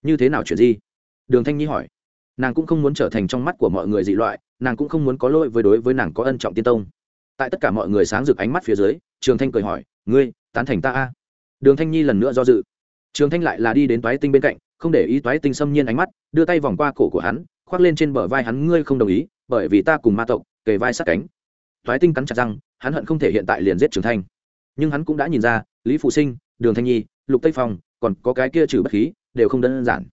Như thế nào chuyển gì đường thanh nhi hỏi. Nàng cũng không muốn trở thành trong mắt của mọi người dị loại, nàng cũng không muốn có lỗi với đối với nàng có ân trọng tiên tông. Tại tất cả mọi người sáng rực ánh mắt phía dưới, trường thanh cười hỏi, ngươi, tán thành ta a? Đường thanh nhi lần nữa do dự trường thanh lại là đi đến toái tinh bên cạnh, không để ý toái tinh xâm nhiên ánh mắt, đưa tay vòng qua cổ của hắn, khoác lên trên bờ vai hắn, ngươi không đồng ý, bởi vì ta cùng ma tộc, kề vai sát cánh. Toái tinh cắn chặt răng, hắn hận không thể hiện tại liền giết trường thanh. Nhưng hắn cũng đã nhìn ra, lý phụ sinh, đường thanh nhi, lục tây phong, còn có cái kia trừ bất khí, đều không đơn giản.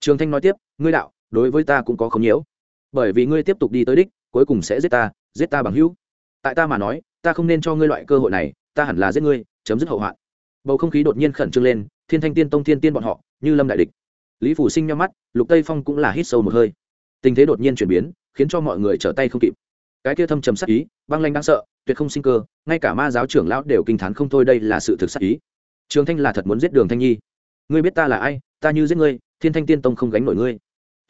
Trường thanh nói tiếp, ngươi đạo, đối với ta cũng có không nhiễu. Bởi vì ngươi tiếp tục đi tới đích, cuối cùng sẽ giết ta giết ta bằng hữu. Tại ta mà nói, ta không nên cho ngươi loại cơ hội này, ta hẳn là giết ngươi, chấm dứt hậu hoạn. Bầu không khí đột nhiên khẩn trương lên thiên thanh tiên tông thiên tiên bọn họ, như lâm đại địch. Lý phủ sinh nhau mắt, lục tây phong cũng là hít sâu một hơi. Tình thế đột nhiên chuyển biến, khiến cho mọi người trở tay không kịp. Cái kia thâm trầm sắc ý, băng lanh đáng sợ, tuyệt không sinh cơ, ngay cả ma giáo trưởng lão đều kinh t h á n không thôi đây là sự thực sắc ý. Trường thanh là thật muốn giết đường thanh nhi. Ngươi biết ta là ai, ta như giết ngươi, thiên thanh tiên tông không gánh nổi ngươi.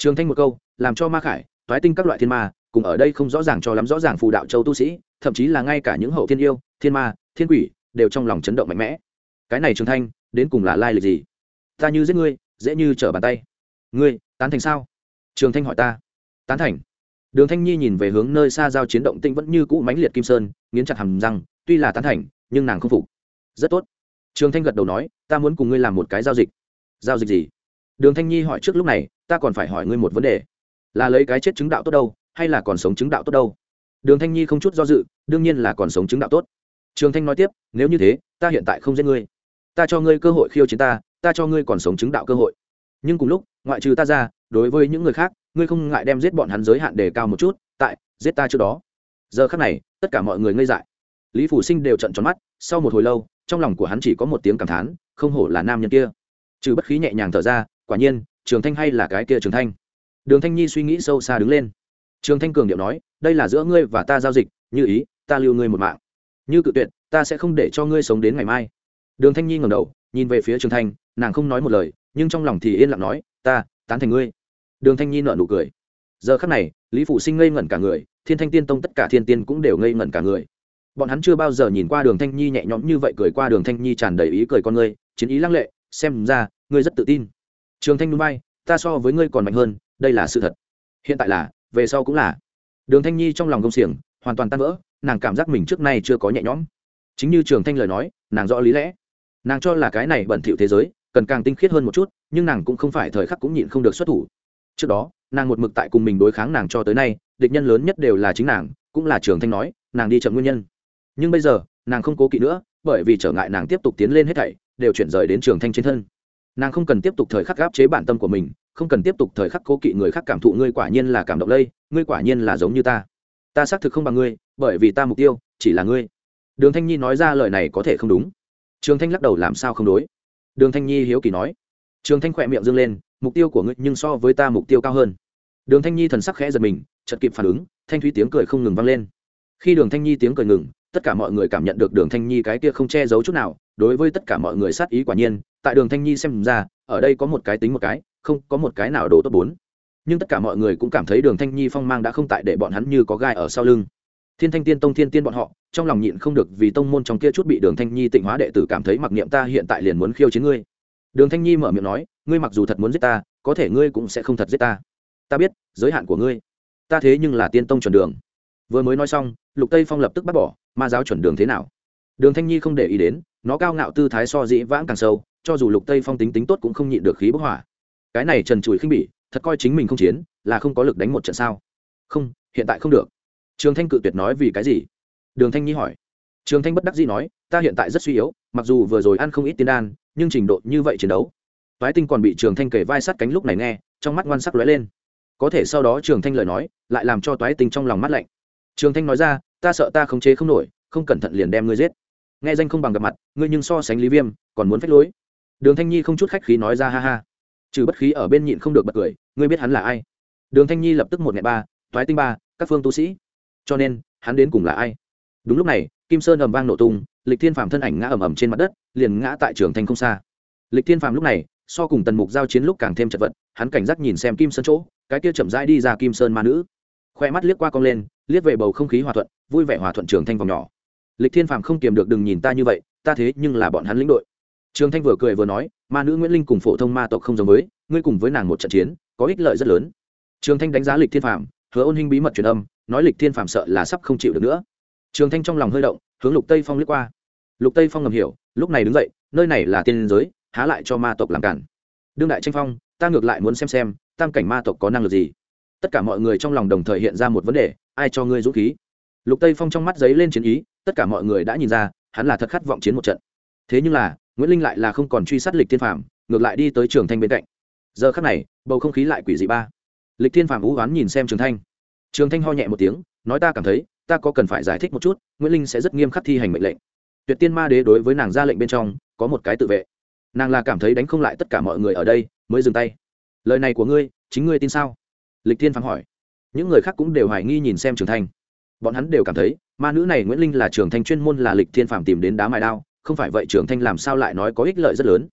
Trường thanh một câu, làm cho ma khải thoái tinh các loại thiên ma, cùng ở đây không rõ ràng cho lắm rõ ràng phù đạo châu tu sĩ, thậm chí là ngay cả những hậu thiên yêu, thiên ma, thiên quỷ, đều trong lòng chấn động mạnh mẽ. Cái này trường thanh đến cùng là lai lịch gì? Ta như giết ngươi, dễ như trở bàn tay. Ngươi, tán thành sao? Trường thanh hỏi ta. Tán thành. Đường thanh nhi nhìn về hướng nơi xa giao chiến động tĩnh vẫn như cũ mãnh liệt kim sơn, nghiến chặt hầm răng, tuy là tán thành, nhưng nàng không phục. Rất tốt. Trường thanh gật đầu nói, ta muốn cùng ngươi làm một cái giao dịch. Giao dịch gì? Đường thanh nhi hỏi trước lúc này, ta còn phải hỏi ngươi một vấn đề. Là lấy cái chết chứng đạo tốt đâu, hay là còn sống chứng đạo tốt đâu? Đường thanh nhi không chút do dự, đương nhiên là còn sống chứng đạo tốt. Trường thanh nói tiếp, nếu như thế, ta hiện tại không giết ngươi ta cho ngươi cơ hội khiêu chiến ta ta cho ngươi còn sống chứng đạo cơ hội. Nhưng cùng lúc, ngoại trừ ta ra, đối với những người khác, ngươi không ngại đem giết bọn hắn giới hạn đề cao một chút, tại, giết ta trước đó. Giờ khắc này, tất cả mọi người ngây dại. Lý phủ sinh đều trận tròn mắt, sau một hồi lâu, trong lòng của hắn chỉ có một tiếng cảm thán, không hổ là nam nhân kia. Trừ bất khí nhẹ nhàng thở ra, quả nhiên, trường thanh hay là cái kia trường thanh? Đường thanh nhi suy nghĩ sâu xa đứng lên. Trường thanh cường điệu nói, đây là giữa ngươi và ta giao dịch, như ý, ta lưu ngươi một mạng. Như cự tuyệt, ta sẽ không để cho ngươi sống đến ngày mai đường thanh nhi ngẩng đầu, nhìn về phía trường thanh, nàng không nói một lời, nhưng trong lòng thì yên lặng nói, ta, tán thành ngươi. Đường thanh nhi nợ nụ cười. Giờ khắc này, lý phụ sinh ngây ngẩn cả người, thiên thanh tiên tông tất cả thiên tiên cũng đều ngây ngẩn cả người. Bọn hắn chưa bao giờ nhìn qua đường thanh nhi nhẹ nhõm như vậy cười qua đường thanh nhi tràn đầy ý cười con ngươi, chiến ý lăng lệ, xem ra, ngươi rất tự tin. Trường thanh núi bay ta so với ngươi còn mạnh hơn, đây là sự thật. Hiện tại là, về sau cũng là. Đường thanh nhi trong lòng công xiềng, hoàn toàn tan vỡ, nàng cảm giác mình trước nay chưa có nhẹ nhõm. Chính như trường thanh lời nói, nàng rõ lý lẽ nàng cho là cái này bẩn thỉu thế giới, cần càng tinh khiết hơn một chút, nhưng nàng cũng không phải thời khắc cũng nhịn không được xuất thủ. Trước đó, nàng một mực tại cùng mình đối kháng nàng cho tới nay, địch nhân lớn nhất đều là chính nàng, cũng là trường thanh nói, nàng đi chậm nguyên nhân. Nhưng bây giờ, nàng không cố kỵ nữa, bởi vì trở ngại nàng tiếp tục tiến lên hết thảy, đều chuyển rời đến trường thanh trên thân. Nàng không cần tiếp tục thời khắc gáp chế bản tâm của mình, không cần tiếp tục thời khắc cố kỵ người khác cảm thụ ngươi quả nhiên là cảm động lây, ngươi quả nhiên là giống như ta. Ta xác thực không bằng ngươi, bởi vì ta mục tiêu, chỉ là ngươi. Đường thanh nhi nói ra lời này có thể không đúng trường thanh lắc đầu làm sao không đối? Đường thanh nhi hiếu kỳ nói. Trường thanh khỏe miệng dâng lên, mục tiêu của ngươi nhưng so với ta mục tiêu cao hơn. Đường thanh nhi thần sắc khẽ giật mình, chợt kịp phản ứng, thanh thúy tiếng cười không ngừng vang lên. Khi đường thanh nhi tiếng cười ngừng, tất cả mọi người cảm nhận được đường thanh nhi cái kia không che giấu chút nào, đối với tất cả mọi người sát ý quả nhiên, tại đường thanh nhi xem ra, ở đây có một cái tính một cái, không có một cái nào đổ tốt bốn. Nhưng tất cả mọi người cũng cảm thấy đường thanh nhi phong mang đã không tại để bọn hắn như có gai ở sau lưng thiên thanh tiên tông thiên tiên bọn họ, trong lòng nhịn không được vì tông môn trong kia chút bị đường thanh nhi tịnh hóa đệ tử cảm thấy mặc niệm ta hiện tại liền muốn khiêu chiến ngươi. Đường thanh nhi mở miệng nói, ngươi mặc dù thật muốn giết ta, có thể ngươi cũng sẽ không thật giết ta. Ta biết, giới hạn của ngươi. Ta thế nhưng là tiên tông chuẩn đường. Vừa mới nói xong, lục tây phong lập tức bắt bỏ, ma giáo chuẩn đường thế nào? Đường thanh nhi không để ý đến, nó cao ngạo tư thái so dĩ vãng càng sâu, cho dù lục tây phong tính tính tốt cũng không nhịn được khí bức hỏa cái này trần trụi khinh bỉ, thật coi chính mình không chiến, là không có lực đánh một trận sao? Không, hiện tại không được trường thanh cự tuyệt nói vì cái gì? Đường thanh nhi hỏi. Trường thanh bất đắc dĩ nói, ta hiện tại rất suy yếu, mặc dù vừa rồi ăn không ít tiên đan, nhưng trình độ như vậy chiến đấu, toái tinh còn bị trường thanh kể vai sát cánh lúc này nghe, trong mắt ngoan sắc lóe lên. Có thể sau đó trường thanh lời nói, lại làm cho toái tinh trong lòng mắt lạnh. Trường thanh nói ra, ta sợ ta khống chế không nổi, không cẩn thận liền đem ngươi giết. Nghe danh không bằng gặp mặt, ngươi nhưng so sánh lý viêm, còn muốn phách lối. Đường thanh nhi không chút khách khí nói ra, ha ha. Trừ bất khí ở bên nhịn không được bật cười, ngươi biết hắn là ai? Đường thanh nhi lập tức một ngày ba, toái tinh ba, các phương tu sĩ cho nên, hắn đến cùng là ai? Đúng lúc này, kim sơn ầm vang nổ tung, lịch thiên phàm thân ảnh ngã ầm ầm trên mặt đất, liền ngã tại trường thanh không xa. Lịch thiên phàm lúc này, so cùng tần mục giao chiến lúc càng thêm chật vật, hắn cảnh giác nhìn xem kim sơn chỗ, cái kia chậm rãi đi ra kim sơn ma nữ. Khoe mắt liếc qua cong lên, liếc về bầu không khí hòa thuận, vui vẻ hòa thuận trường thanh vòng nhỏ. Lịch thiên phàm không kiềm được đừng nhìn ta như vậy, ta thế nhưng là bọn hắn lĩnh đội. Trường thanh vừa cười vừa nói, ma nữ nguyễn linh cùng phổ thông ma tộc không giống với, ngươi cùng với nàng một trận chiến, có ích lợi rất lớn. Trường thanh đánh giá lịch thiên phàm, hứa ôn hinh bí mật truyền âm nói lịch thiên phàm sợ là sắp không chịu được nữa. Trường thanh trong lòng hơi động, hướng lục tây phong lướt qua. Lục tây phong ngầm hiểu, lúc này đứng dậy, nơi này là tiên giới, há lại cho ma tộc làm cản. Đương đại tranh phong, ta ngược lại muốn xem xem, tam cảnh ma tộc có năng lực gì. Tất cả mọi người trong lòng đồng thời hiện ra một vấn đề, ai cho ngươi dũng khí? Lục tây phong trong mắt giấy lên chiến ý, tất cả mọi người đã nhìn ra, hắn là thật khát vọng chiến một trận. Thế nhưng là, nguyễn linh lại là không còn truy sát lịch thiên phạm ngược lại đi tới trường thanh bên cạnh. Giờ khắc này, bầu không khí lại quỷ dị ba. Lịch thiên phạm vũ oán nhìn xem trường thanh trường thanh ho nhẹ một tiếng, nói ta cảm thấy, ta có cần phải giải thích một chút, nguyễn linh sẽ rất nghiêm khắc thi hành mệnh lệnh. Tuyệt tiên ma đế đối với nàng ra lệnh bên trong, có một cái tự vệ. Nàng là cảm thấy đánh không lại tất cả mọi người ở đây, mới dừng tay. Lời này của ngươi, chính ngươi tin sao? Lịch thiên phạm hỏi. Những người khác cũng đều hoài nghi nhìn xem trường thanh. Bọn hắn đều cảm thấy, ma nữ này nguyễn linh là trường thanh chuyên môn là lịch thiên phạm tìm đến đá mài đao, không phải vậy trường thanh làm sao lại nói có ích lợi rất lớn.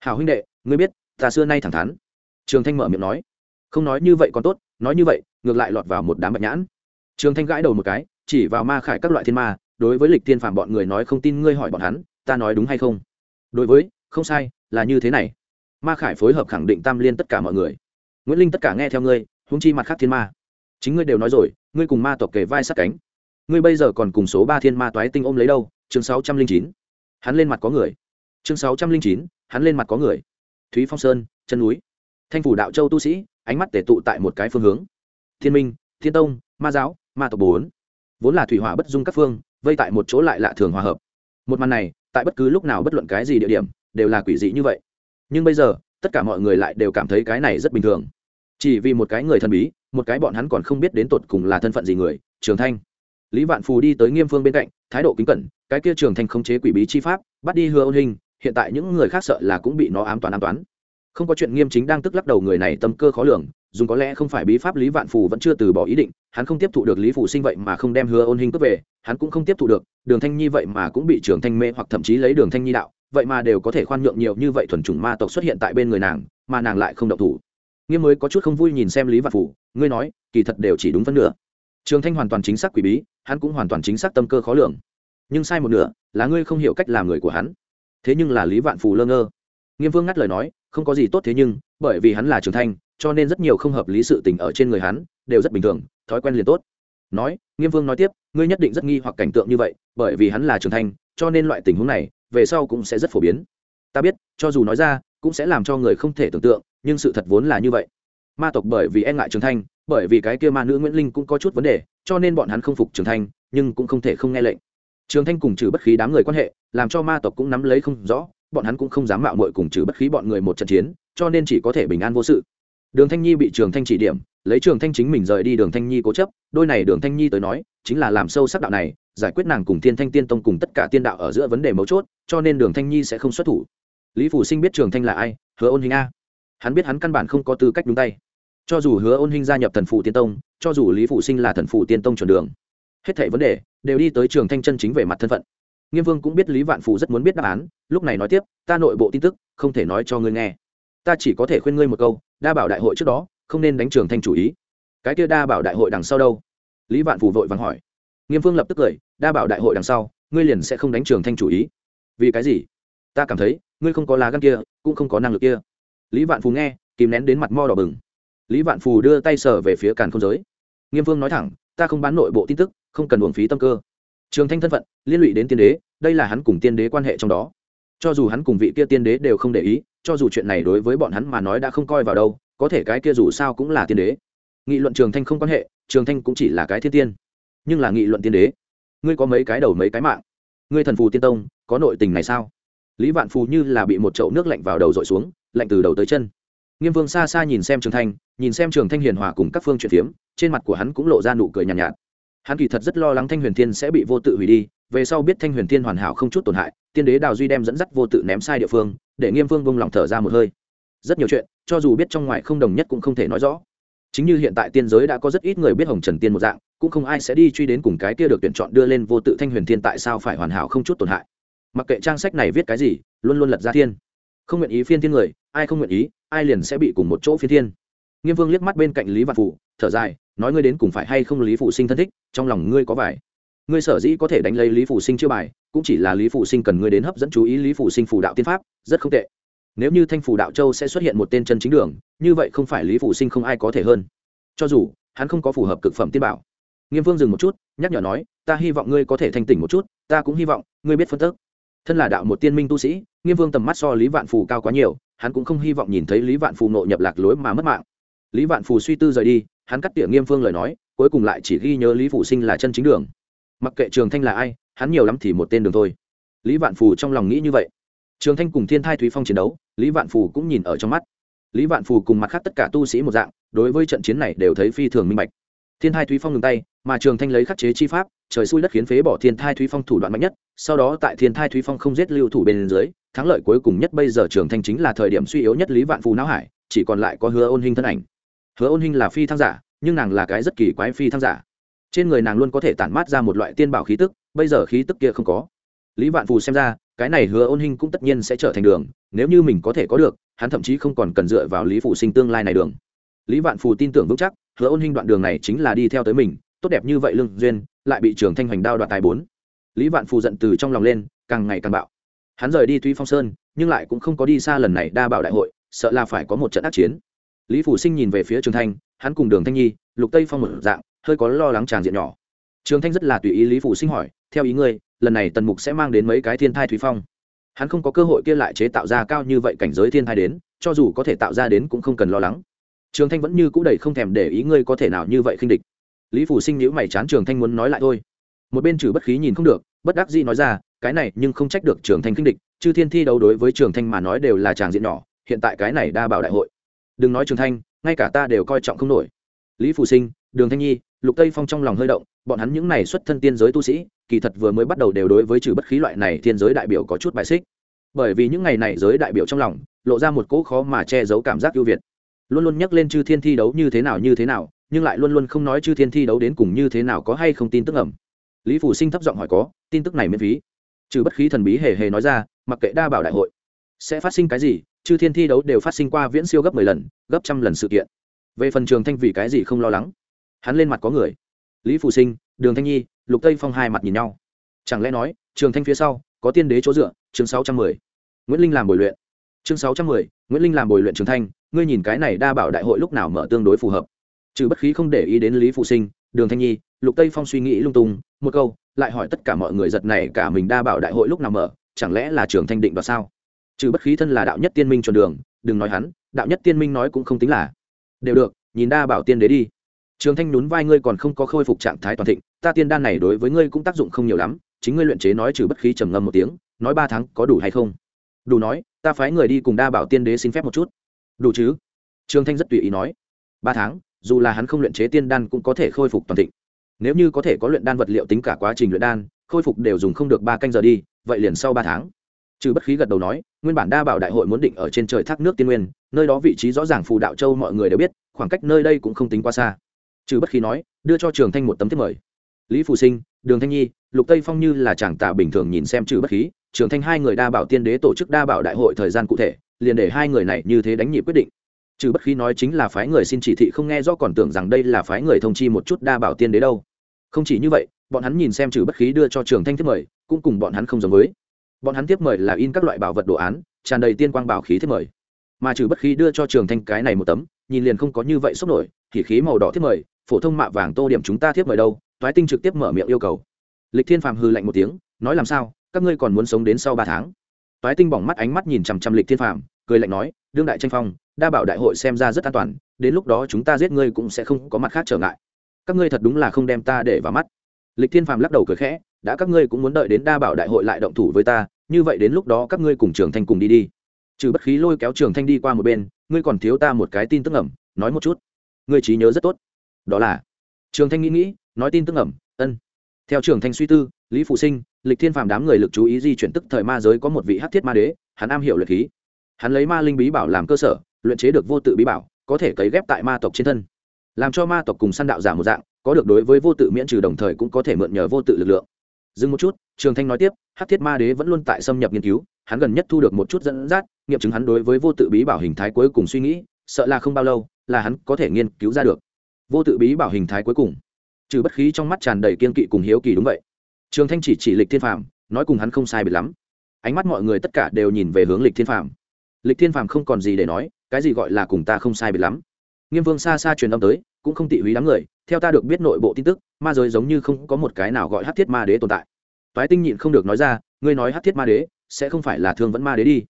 Hào huynh đệ, ngươi biết, ta xưa nay thẳng thắn. Trường thanh mở miệng nói. Không nói như vậy còn tốt nói như vậy, ngược lại lọt vào một đám bạch nhãn. Trường thanh gãi đầu một cái, chỉ vào ma khải các loại thiên ma, đối với lịch thiên phạm bọn người nói không tin ngươi hỏi bọn hắn, ta nói đúng hay không? Đối với, không sai, là như thế này. Ma khải phối hợp khẳng định tam liên tất cả mọi người. Nguyễn linh tất cả nghe theo ngươi húng chi mặt khác thiên ma. Chính ngươi đều nói rồi, ngươi cùng ma tộc kề vai sát cánh. Ngươi bây giờ còn cùng số ba thiên ma toái tinh ôm lấy đâu? Chương sáu trăm linh chín. Hắn lên mặt có người. Chương sáu trăm linh chín, hắn lên mặt có người. Thúy phong sơn, chân núi. Thanh phủ đạo châu tu sĩ ánh mắt tề tụ tại một cái phương hướng. Thiên minh, thiên tông, ma giáo, ma tộc bốn. Vốn là thủy hỏa bất dung các phương, vây tại một chỗ lại lạ thường hòa hợp. Một màn này, tại bất cứ lúc nào bất luận cái gì địa điểm, đều là quỷ dị như vậy. Nhưng bây giờ, tất cả mọi người lại đều cảm thấy cái này rất bình thường. Chỉ vì một cái người thần bí, một cái bọn hắn còn không biết đến tột cùng là thân phận gì người, trường thanh. Lý vạn phù đi tới nghiêm phương bên cạnh, thái độ kính cẩn, cái kia trường thanh không chế quỷ bí chi pháp, bắt đi hứa ôn hình, hiện tại những người khác sợ là cũng bị nó ám toán ám toán không có chuyện nghiêm chính đang tức lắc đầu người này tâm cơ khó lường dùng có lẽ không phải bí pháp lý vạn phù vẫn chưa từ bỏ ý định, hắn không tiếp thụ được lý phụ sinh vậy mà không đem hứa ôn hình cướp về, hắn cũng không tiếp thụ được, đường thanh nhi vậy mà cũng bị trường thanh mê hoặc thậm chí lấy đường thanh nhi đạo, vậy mà đều có thể khoan nhượng nhiều như vậy thuần chủng ma tộc xuất hiện tại bên người nàng, mà nàng lại không động thủ. Nghiêm mới có chút không vui nhìn xem lý vạn phù, ngươi nói, kỳ thật đều chỉ đúng phân nửa. Trường thanh hoàn toàn chính xác quỷ bí, hắn cũng hoàn toàn chính xác tâm cơ khó lường. Nhưng sai một nửa, là ngươi không hiểu cách làm người của hắn. Thế nhưng là lý vạn phù lơ ngơ nghiêm vương ngắt lời nói, không có gì tốt thế nhưng, bởi vì hắn là trường thanh cho nên rất nhiều không hợp lý sự tình ở trên người hắn đều rất bình thường, thói quen liền tốt. Nói, nghiêm vương nói tiếp, ngươi nhất định rất nghi hoặc cảnh tượng như vậy, bởi vì hắn là trường thanh cho nên loại tình huống này, về sau cũng sẽ rất phổ biến. Ta biết, cho dù nói ra, cũng sẽ làm cho người không thể tưởng tượng, nhưng sự thật vốn là như vậy. Ma tộc bởi vì e ngại trường thanh bởi vì cái kia ma nữ nguyễn linh cũng có chút vấn đề, cho nên bọn hắn không phục trường thanh nhưng cũng không thể không nghe lệnh. Trường thanh cùng trừ bất khí đám người quan hệ, làm cho ma tộc cũng nắm lấy không rõ bọn hắn cũng không dám mạo muội cùng trừ bất khí bọn người một trận chiến, cho nên chỉ có thể bình an vô sự. Đường thanh nhi bị trường thanh chỉ điểm, lấy trường thanh chính mình rời đi đường thanh nhi cố chấp, đôi này đường thanh nhi tới nói, chính là làm sâu sắc đạo này, giải quyết nàng cùng thiên thanh tiên tông cùng tất cả tiên đạo ở giữa vấn đề mấu chốt, cho nên đường thanh nhi sẽ không xuất thủ. Lý phủ sinh biết trường thanh là ai, hứa ôn hình a. Hắn biết hắn căn bản không có tư cách đúng tay. Cho dù hứa ôn hình gia nhập thần phụ tiên tông, cho dù lý phủ sinh là thần phụ tiên tông chuẩn đường, hết thảy vấn đề đều đi tới trường thanh chân chính về mặt thân phận nghiêm vương cũng biết lý vạn phù rất muốn biết đáp án, lúc này nói tiếp, ta nội bộ tin tức, không thể nói cho ngươi nghe. Ta chỉ có thể khuyên ngươi một câu, đa bảo đại hội trước đó, không nên đánh trường thanh chủ ý. Cái kia đa bảo đại hội đằng sau đâu? Lý vạn phù vội vàng hỏi. Nghiêm vương lập tức cười, đa bảo đại hội đằng sau, ngươi liền sẽ không đánh trường thanh chủ ý. Vì cái gì? Ta cảm thấy, ngươi không có lá gan kia, cũng không có năng lực kia. Lý vạn phù nghe, kìm nén đến mặt mo đỏ bừng. Lý vạn phù đưa tay sờ về phía càn không giới. Nghiêm vương nói thẳng, ta không bán nội bộ tin tức, không cần uổng phí tâm cơ trường thanh thân phận liên lụy đến tiên đế đây là hắn cùng tiên đế quan hệ trong đó. Cho dù hắn cùng vị kia tiên đế đều không để ý cho dù chuyện này đối với bọn hắn mà nói đã không coi vào đâu có thể cái kia dù sao cũng là tiên đế. Nghị luận trường thanh không quan hệ trường thanh cũng chỉ là cái thiên tiên. Nhưng là nghị luận tiên đế ngươi có mấy cái đầu mấy cái mạng? Ngươi thần phù tiên tông có nội tình này sao? Lý vạn phù như là bị một chậu nước lạnh vào đầu dội xuống lạnh từ đầu tới chân. Nghiêm vương xa xa nhìn xem trường thanh nhìn xem trường thanh hiền hòa cùng các phương chuyện phiếm trên mặt của hắn cũng lộ ra nụ cười nhàn nhạt, nhạt hắn kỳ thật rất lo lắng thanh huyền thiên sẽ bị vô tự hủy đi, về sau biết thanh huyền thiên hoàn hảo không chút tổn hại, tiên đế đào duy đem dẫn dắt vô tự ném sai địa phương, để nghiêm vương bông lòng thở ra một hơi. Rất nhiều chuyện, cho dù biết trong ngoài không đồng nhất cũng không thể nói rõ. Chính như hiện tại tiên giới đã có rất ít người biết hồng trần tiên một dạng, cũng không ai sẽ đi truy đến cùng cái kia được tuyển chọn đưa lên vô tự thanh huyền thiên tại sao phải hoàn hảo không chút tổn hại. Mặc kệ trang sách này viết cái gì, luôn luôn lật ra thiên. Không nguyện ý phiên thiên người, ai không nguyện ý, ai liền sẽ bị cùng một chỗ phiên thiên. Nghiêm vương liếc mắt bên cạnh lý vạn phụ thở dài nói ngươi đến cùng phải hay không lý phụ sinh thân thích, trong lòng ngươi có vải ngươi sở dĩ có thể đánh lấy lý phụ sinh chưa bài, cũng chỉ là lý phụ sinh cần ngươi đến hấp dẫn chú ý lý phụ sinh phù đạo tiên pháp, rất không tệ. Nếu như thanh phù đạo châu sẽ xuất hiện một tên chân chính đường, như vậy không phải lý phụ sinh không ai có thể hơn. Cho dù, hắn không có phù hợp cực phẩm tiên bảo. Nghiêm vương dừng một chút, nhắc nhở nói, ta hy vọng ngươi có thể thanh tỉnh một chút, ta cũng hy vọng ngươi biết phân tức. Thân là đạo một tiên minh tu sĩ, nghiêm vương tầm mắt so lý vạn phù cao quá nhiều, hắn cũng không hy vọng nhìn thấy lý vạn phù nộ nhập lạc lối mà mất mạng. Lý vạn phù suy tư rời đi hắn cắt tỉa nghiêm phương lời nói, cuối cùng lại chỉ ghi nhớ lý phủ sinh là chân chính đường. Mặc kệ trường thanh là ai, hắn nhiều lắm thì một tên đường thôi. Lý vạn phù trong lòng nghĩ như vậy. Trường thanh cùng thiên thai thúy phong chiến đấu, lý vạn phù cũng nhìn ở trong mắt. Lý vạn phù cùng mặt khác tất cả tu sĩ một dạng, đối với trận chiến này đều thấy phi thường minh bạch. Thiên thai thúy phong ngừng tay, mà trường thanh lấy khắc chế chi pháp, trời xui đất khiến phế bỏ thiên thai thúy phong thủ đoạn mạnh nhất, sau đó tại thiên thai thúy phong không giết lưu thủ bên dưới, thắng lợi cuối cùng nhất bây giờ trường thanh chính là thời điểm suy yếu nhất lý vạn phù não hải, chỉ còn lại có hứa ôn hình thân ảnh hứa ôn Hinh là phi thăng giả, nhưng nàng là cái rất kỳ quái phi thăng giả. Trên người nàng luôn có thể tản mát ra một loại tiên bảo khí tức, bây giờ khí tức kia không có. Lý vạn phù xem ra, cái này hứa ôn Hinh cũng tất nhiên sẽ trở thành đường, nếu như mình có thể có được, hắn thậm chí không còn cần dựa vào lý phụ sinh tương lai này đường. Lý vạn phù tin tưởng vững chắc, hứa ôn Hinh đoạn đường này chính là đi theo tới mình, tốt đẹp như vậy lương duyên, lại bị trường thanh hoành đao đoạt tài bốn. Lý vạn phù giận từ trong lòng lên, càng ngày càng bạo. Hắn rời đi tuy phong sơn, nhưng lại cũng không có đi xa lần này đa bảo đại hội, sợ là phải có một trận ác chiến lý phủ sinh nhìn về phía trường thanh, hắn cùng đường thanh nhi, lục tây phong một dạng, hơi có lo lắng tràng diện nhỏ. Trường thanh rất là tùy ý lý phủ sinh hỏi, theo ý ngươi, lần này tần mục sẽ mang đến mấy cái thiên thai thủy phong? Hắn không có cơ hội kia lại chế tạo ra cao như vậy cảnh giới thiên thai đến, cho dù có thể tạo ra đến cũng không cần lo lắng. Trường thanh vẫn như cũ đầy không thèm để ý ngươi có thể nào như vậy khinh địch. Lý phủ sinh nhữ mày chán trường thanh muốn nói lại thôi. Một bên trừ bất khí nhìn không được, bất đắc dĩ nói ra, cái này nhưng không trách được trường thanh khinh địch, chư thiên thi đấu đối với trường thanh mà nói đều là tràng diện nhỏ, hiện tại cái này đa bảo đại hội đừng nói trường thanh, ngay cả ta đều coi trọng không nổi. Lý phủ sinh, đường thanh nhi, lục tây phong trong lòng hơi động, bọn hắn những này xuất thân tiên giới tu sĩ, kỳ thật vừa mới bắt đầu đều đối với trừ bất khí loại này thiên giới đại biểu có chút bài xích. Bởi vì những ngày này giới đại biểu trong lòng, lộ ra một cỗ khó mà che giấu cảm giác ưu việt. Luôn luôn nhắc lên chư thiên thi đấu như thế nào như thế nào, nhưng lại luôn luôn không nói chư thiên thi đấu đến cùng như thế nào có hay không tin tức ẩm lý phủ sinh thấp giọng hỏi có, tin tức này miễn phí. Trừ bất khí thần bí hề hề nói ra, mặc kệ đa bảo đại hội, sẽ phát sinh cái gì chư thiên thi đấu đều phát sinh qua viễn siêu gấp mười lần, gấp trăm lần sự kiện. Về phần trường thanh vì cái gì không lo lắng? Hắn lên mặt có người. Lý phù sinh, đường thanh nhi, lục tây phong hai mặt nhìn nhau. Chẳng lẽ nói, trường thanh phía sau, có tiên đế chỗ dựa, chương sáu trăm mười. Nguyễn linh làm bồi luyện. Chương sáu trăm mười, nguyễn linh làm bồi luyện trường thanh, ngươi nhìn cái này đa bảo đại hội lúc nào mở tương đối phù hợp. Trừ bất khí không để ý đến lý phụ sinh, đường thanh nhi, lục tây phong suy nghĩ lung tung, một câu, lại hỏi tất cả mọi người giật này cả mình đa bảo đại hội lúc nào mở, chẳng lẽ là trường thanh định đoạt sao? Trừ bất khí thân là đạo nhất tiên minh chuẩn đường, đừng nói hắn, đạo nhất tiên minh nói cũng không tính là. Đều được, nhìn đa bảo tiên đế đi. Trường thanh nhún vai, ngươi còn không có khôi phục trạng thái toàn thịnh, ta tiên đan này đối với ngươi cũng tác dụng không nhiều lắm, chính ngươi luyện chế nói trừ bất khí trầm ngâm một tiếng, nói ba tháng có đủ hay không? Đủ nói, ta phái người đi cùng đa bảo tiên đế xin phép một chút. Đủ chứ? Trường thanh rất tùy ý nói. Ba tháng, dù là hắn không luyện chế tiên đan cũng có thể khôi phục toàn thịnh. Nếu như có thể có luyện đan vật liệu tính cả quá trình luyện đan, khôi phục đều dùng không được ba canh giờ đi, vậy liền sau ba tháng trừ bất khí gật đầu nói, nguyên bản đa bảo đại hội muốn định ở trên trời thác nước tiên nguyên, nơi đó vị trí rõ ràng phù đạo châu mọi người đều biết, khoảng cách nơi đây cũng không tính quá xa. Trừ bất khí nói, đưa cho trường thanh một tấm thiếp mời. Lý phù sinh, đường thanh nhi, lục tây phong như là chàng tả bình thường nhìn xem trừ bất khí, trường thanh hai người đa bảo tiên đế tổ chức đa bảo đại hội thời gian cụ thể, liền để hai người này như thế đánh nhịp quyết định. Trừ bất khí nói chính là phái người xin chỉ thị không nghe do còn tưởng rằng đây là phái người thông chi một chút đa bảo tiên đế đâu. Không chỉ như vậy, bọn hắn nhìn xem trừ bất khí đưa cho trường thanh thiếp mời, cũng cùng bọn hắn không giống với bọn hắn tiếp mời là in các loại bảo vật đồ án, tràn đầy tiên quang bảo khí thiếp mời. Mà trừ bất khí đưa cho trường thanh cái này một tấm, nhìn liền không có như vậy sốc nổi, thì khí màu đỏ thiếp mời, phổ thông mạ vàng tô điểm chúng ta thiếp mời đâu, Toái tinh trực tiếp mở miệng yêu cầu. Lịch thiên phàm hư lạnh một tiếng, nói làm sao, các ngươi còn muốn sống đến sau ba tháng? Toái tinh bỏng mắt ánh mắt nhìn chằm chằm lịch thiên phàm, cười lạnh nói, đương đại tranh phong, đa bảo đại hội xem ra rất an toàn, đến lúc đó chúng ta giết ngươi cũng sẽ không có mặt khác trở ngại. Các ngươi thật đúng là không đem ta để vào mắt lịch thiên phàm lắc đầu cười khẽ, đã các ngươi cũng muốn đợi đến đa bảo đại hội lại động thủ với ta, như vậy đến lúc đó các ngươi cùng trường thanh cùng đi đi. Trừ bất khí lôi kéo trường thanh đi qua một bên, ngươi còn thiếu ta một cái tin tức ẩm nói một chút. Ngươi trí nhớ rất tốt. Đó là trường thanh nghĩ nghĩ, nói tin tức ẩm ân. Theo trường thanh suy tư, lý phụ sinh, lịch thiên phàm đám người lực chú ý di chuyển tức thời ma giới có một vị hát thiết ma đế, hắn am hiểu luyện khí. Hắn lấy ma linh bí bảo làm cơ sở, luyện chế được vô tự bí bảo, có thể cấy ghép tại ma tộc trên thân, làm cho ma tộc cùng săn đạo giả một dạng có được đối với vô tự miễn trừ đồng thời cũng có thể mượn nhờ vô tự lực lượng. Dừng một chút, trường thanh nói tiếp hát thiết ma đế vẫn luôn tại xâm nhập nghiên cứu, hắn gần nhất thu được một chút dẫn dắt, nghiệm chứng hắn đối với vô tự bí bảo hình thái cuối cùng suy nghĩ, sợ là không bao lâu, là hắn có thể nghiên cứu ra được. Vô tự bí bảo hình thái cuối cùng. Trừ bất khí trong mắt tràn đầy kiên kỵ cùng hiếu kỳ đúng vậy. Trường thanh chỉ chỉ lịch thiên phàm, nói cùng hắn không sai biệt lắm. Ánh mắt mọi người tất cả đều nhìn về hướng lịch thiên phàm. Lịch thiên phàm không còn gì để nói, cái gì gọi là cùng ta không sai biệt lắm. Nghiêm vương xa xa truyền âm tới, cũng không tị húy đám người theo ta được biết nội bộ tin tức, ma giới giống như không có một cái nào gọi hát thiết ma đế tồn tại. Toái tinh nhịn không được nói ra, ngươi nói hát thiết ma đế sẽ không phải là thương vẫn ma đế đi.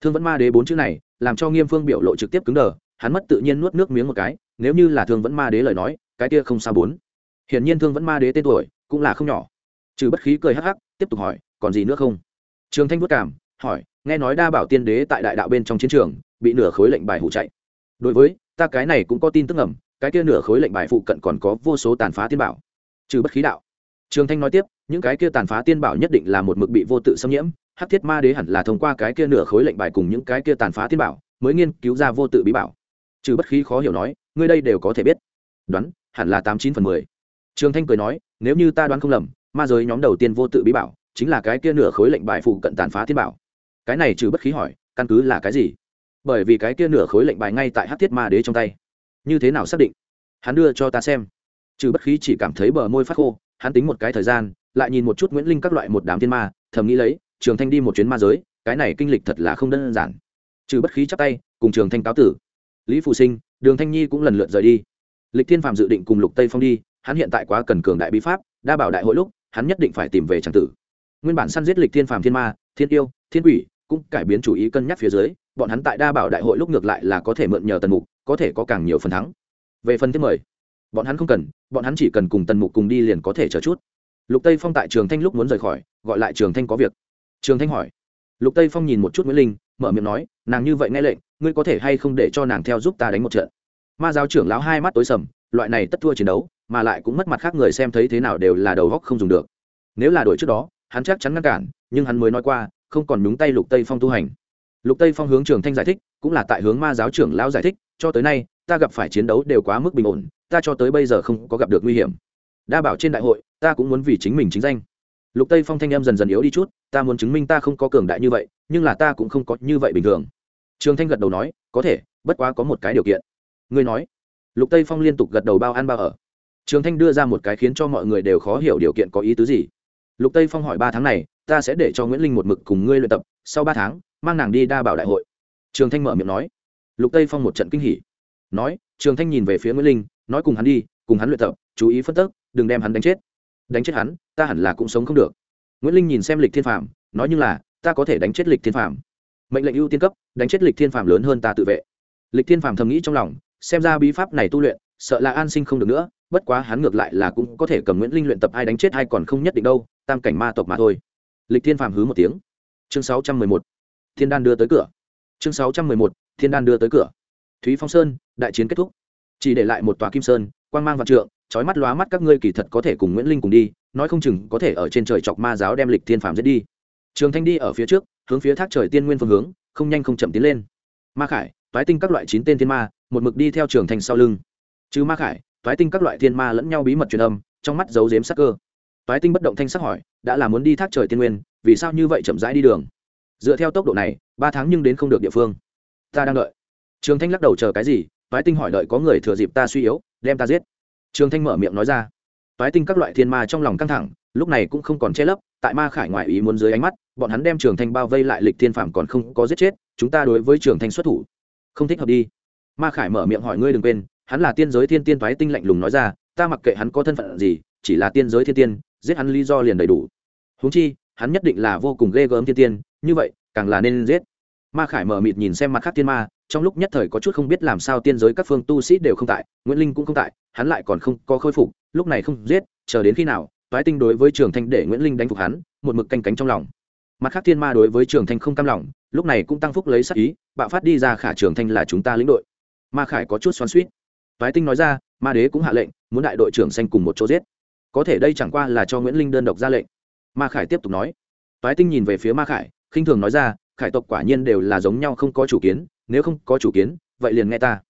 Thương vẫn ma đế bốn chữ này làm cho nghiêm phương biểu lộ trực tiếp cứng đờ, hắn mất tự nhiên nuốt nước miếng một cái, nếu như là thương vẫn ma đế lời nói, cái kia không xa bốn. Hiển nhiên thương vẫn ma đế tên tuổi cũng là không nhỏ. Trừ bất khí cười hắc hắc, tiếp tục hỏi, còn gì nữa không? Trường thanh vất cảm, hỏi, nghe nói đa bảo tiên đế tại đại đạo bên trong chiến trường, bị nửa khối lệnh bài hủ chạy. Đối với, ta cái này cũng có tin tức ngầm cái kia nửa khối lệnh bài phụ cận còn có vô số tàn phá tiên bảo. Trừ bất khí đạo. Trường thanh nói tiếp, những cái kia tàn phá tiên bảo nhất định là một mực bị vô tự xâm nhiễm, hắc thiết ma đế hẳn là thông qua cái kia nửa khối lệnh bài cùng những cái kia tàn phá tiên bảo, mới nghiên cứu ra vô tự bí bảo. Trừ bất khí khó hiểu nói, ngươi đây đều có thể biết. Đoán, hẳn là tám chín phần mười. Trường thanh cười nói, nếu như ta đoán không lầm, ma giới nhóm đầu tiên vô tự bí bảo chính là cái kia nửa khối lệnh bài phụ cận tàn phá tiên bảo. Cái này trừ bất khí hỏi, căn cứ là cái gì? Bởi vì cái kia nửa khối lệnh bài ngay tại hắc thiết ma đế trong tay như thế nào xác định? Hắn đưa cho ta xem. Trừ bất khí chỉ cảm thấy bờ môi phát khô, hắn tính một cái thời gian, lại nhìn một chút nguyễn linh các loại một đám thiên ma, thầm nghĩ lấy, trường thanh đi một chuyến ma giới, cái này kinh lịch thật là không đơn giản. Trừ bất khí chắp tay, cùng trường thanh cáo tử. Lý phù sinh, đường thanh nhi cũng lần lượt rời đi. Lịch thiên phạm dự định cùng lục tây phong đi, hắn hiện tại quá cần cường đại bí pháp, đa bảo đại hội lúc, hắn nhất định phải tìm về tràng tử. Nguyên bản săn giết lịch thiên phạm thiên ma, thiên yêu, thiên quỷ, cũng cải biến chủ ý cân nhắc phía dưới, bọn hắn tại đa bảo đại hội lúc ngược lại là có thể mượn nhờ tần mục có thể có càng nhiều phần thắng. Về phần thứ mười, bọn hắn không cần, bọn hắn chỉ cần cùng tần mục cùng đi liền có thể chờ chút. Lục tây phong tại trường thanh lúc muốn rời khỏi, gọi lại trường thanh có việc. Trường thanh hỏi. Lục tây phong nhìn một chút nguyễn linh, mở miệng nói, nàng như vậy nghe lệnh, ngươi có thể hay không để cho nàng theo giúp ta đánh một trận? Ma giáo trưởng lão hai mắt tối sầm, loại này tất thua chiến đấu, mà lại cũng mất mặt khác người xem thấy thế nào đều là đầu góc không dùng được. Nếu là đổi trước đó, hắn chắc chắn ngăn cản, nhưng hắn mới nói qua, không còn nhúng tay lục tây phong tu hành. Lục tây phong hướng trường thanh giải thích, cũng là tại hướng ma giáo trưởng lão giải thích cho tới nay, ta gặp phải chiến đấu đều quá mức bình ổn, ta cho tới bây giờ không có gặp được nguy hiểm. Đa bảo trên đại hội, ta cũng muốn vì chính mình chính danh. Lục tây phong thanh em dần dần yếu đi chút, ta muốn chứng minh ta không có cường đại như vậy, nhưng là ta cũng không có như vậy bình thường. Trường thanh gật đầu nói, có thể, bất quá có một cái điều kiện. Ngươi nói. Lục tây phong liên tục gật đầu bao ăn bao ở. Trường thanh đưa ra một cái khiến cho mọi người đều khó hiểu điều kiện có ý tứ gì. Lục tây phong hỏi ba tháng này, ta sẽ để cho nguyễn linh một mực cùng ngươi luyện tập, sau ba tháng, mang nàng đi đa bảo đại hội. Trường thanh mở miệng nói lục tây phong một trận kinh hỉ, nói, trường thanh nhìn về phía nguyễn linh, nói cùng hắn đi, cùng hắn luyện tập, chú ý phân tức, đừng đem hắn đánh chết. Đánh chết hắn, ta hẳn là cũng sống không được. Nguyễn linh nhìn xem lịch thiên phạm nói như là, ta có thể đánh chết lịch thiên phạm mệnh lệnh ưu tiên cấp, đánh chết lịch thiên phạm lớn hơn ta tự vệ. Lịch thiên phạm thầm nghĩ trong lòng, xem ra bí pháp này tu luyện, sợ là an sinh không được nữa, bất quá hắn ngược lại là cũng có thể cầm nguyễn linh luyện tập ai đánh chết ai còn không nhất định đâu, tam cảnh ma tộc mà thôi. Lịch thiên phạm hứ một tiếng. Chương sáu trăm mười một, thiên đan đưa tới cửa. Chương sáu trăm mười một thiên đan đưa tới cửa. Thúy phong sơn, đại chiến kết thúc. Chỉ để lại một tòa kim sơn, quang mang vạn trượng trói mắt lóa mắt các ngươi kỳ thật có thể cùng nguyễn linh cùng đi, nói không chừng có thể ở trên trời chọc ma giáo đem lịch thiên phạm giết đi. Trường thanh đi ở phía trước, hướng phía thác trời tiên nguyên phương hướng, không nhanh không chậm tiến lên. Ma khải, toái tinh các loại chín tên thiên ma, một mực đi theo trường thanh sau lưng. Chứ ma khải, toái tinh các loại thiên ma lẫn nhau bí mật truyền âm, trong mắt giấu giếm sắc cơ. Toái tinh bất động thanh sắc hỏi, đã là muốn đi thác trời tiên nguyên, vì sao như vậy chậm rãi đi đường? Dựa theo tốc độ này, ba tháng nhưng đến không được địa phương ta đang đợi. Trường thanh lắc đầu chờ cái gì? Toái tinh hỏi đợi có người thừa dịp ta suy yếu, đem ta giết. Trường thanh mở miệng nói ra. Toái tinh các loại thiên ma trong lòng căng thẳng, lúc này cũng không còn che lấp, tại ma khải ngoại ý muốn dưới ánh mắt, bọn hắn đem trường thanh bao vây lại lịch thiên phạm còn không có giết chết, chúng ta đối với trường thanh xuất thủ. Không thích hợp đi. Ma khải mở miệng hỏi ngươi đừng quên, hắn là tiên giới thiên tiên, toái tinh lạnh lùng nói ra, ta mặc kệ hắn có thân phận gì, chỉ là tiên giới thiên tiên, giết hắn lý do liền đầy đủ. Huống chi, hắn nhất định là vô cùng ghê gớm thiên tiên, như vậy, càng là nên giết ma khải mở mịt nhìn xem mặt khác thiên ma, trong lúc nhất thời có chút không biết làm sao tiên giới các phương tu sĩ đều không tại, nguyễn linh cũng không tại, hắn lại còn không có khôi phục, lúc này không giết, chờ đến khi nào, toái tinh đối với trường thanh để nguyễn linh đánh phục hắn, một mực canh cánh trong lòng. Mặt khác thiên ma đối với trường thanh không cam lòng, lúc này cũng tăng phúc lấy sắc ý, bạo phát đi ra khả trường thanh là chúng ta lĩnh đội. Ma khải có chút xoắn suýt toái tinh nói ra, ma đế cũng hạ lệnh, muốn đại đội trưởng xanh cùng một chỗ giết. Có thể đây chẳng qua là cho nguyễn linh đơn độc ra lệnh. Ma khải tiếp tục nói. Toái tinh nhìn về phía ma khải, khinh thường nói ra khải tộc quả nhiên đều là giống nhau không có chủ kiến, nếu không có chủ kiến, vậy liền nghe ta.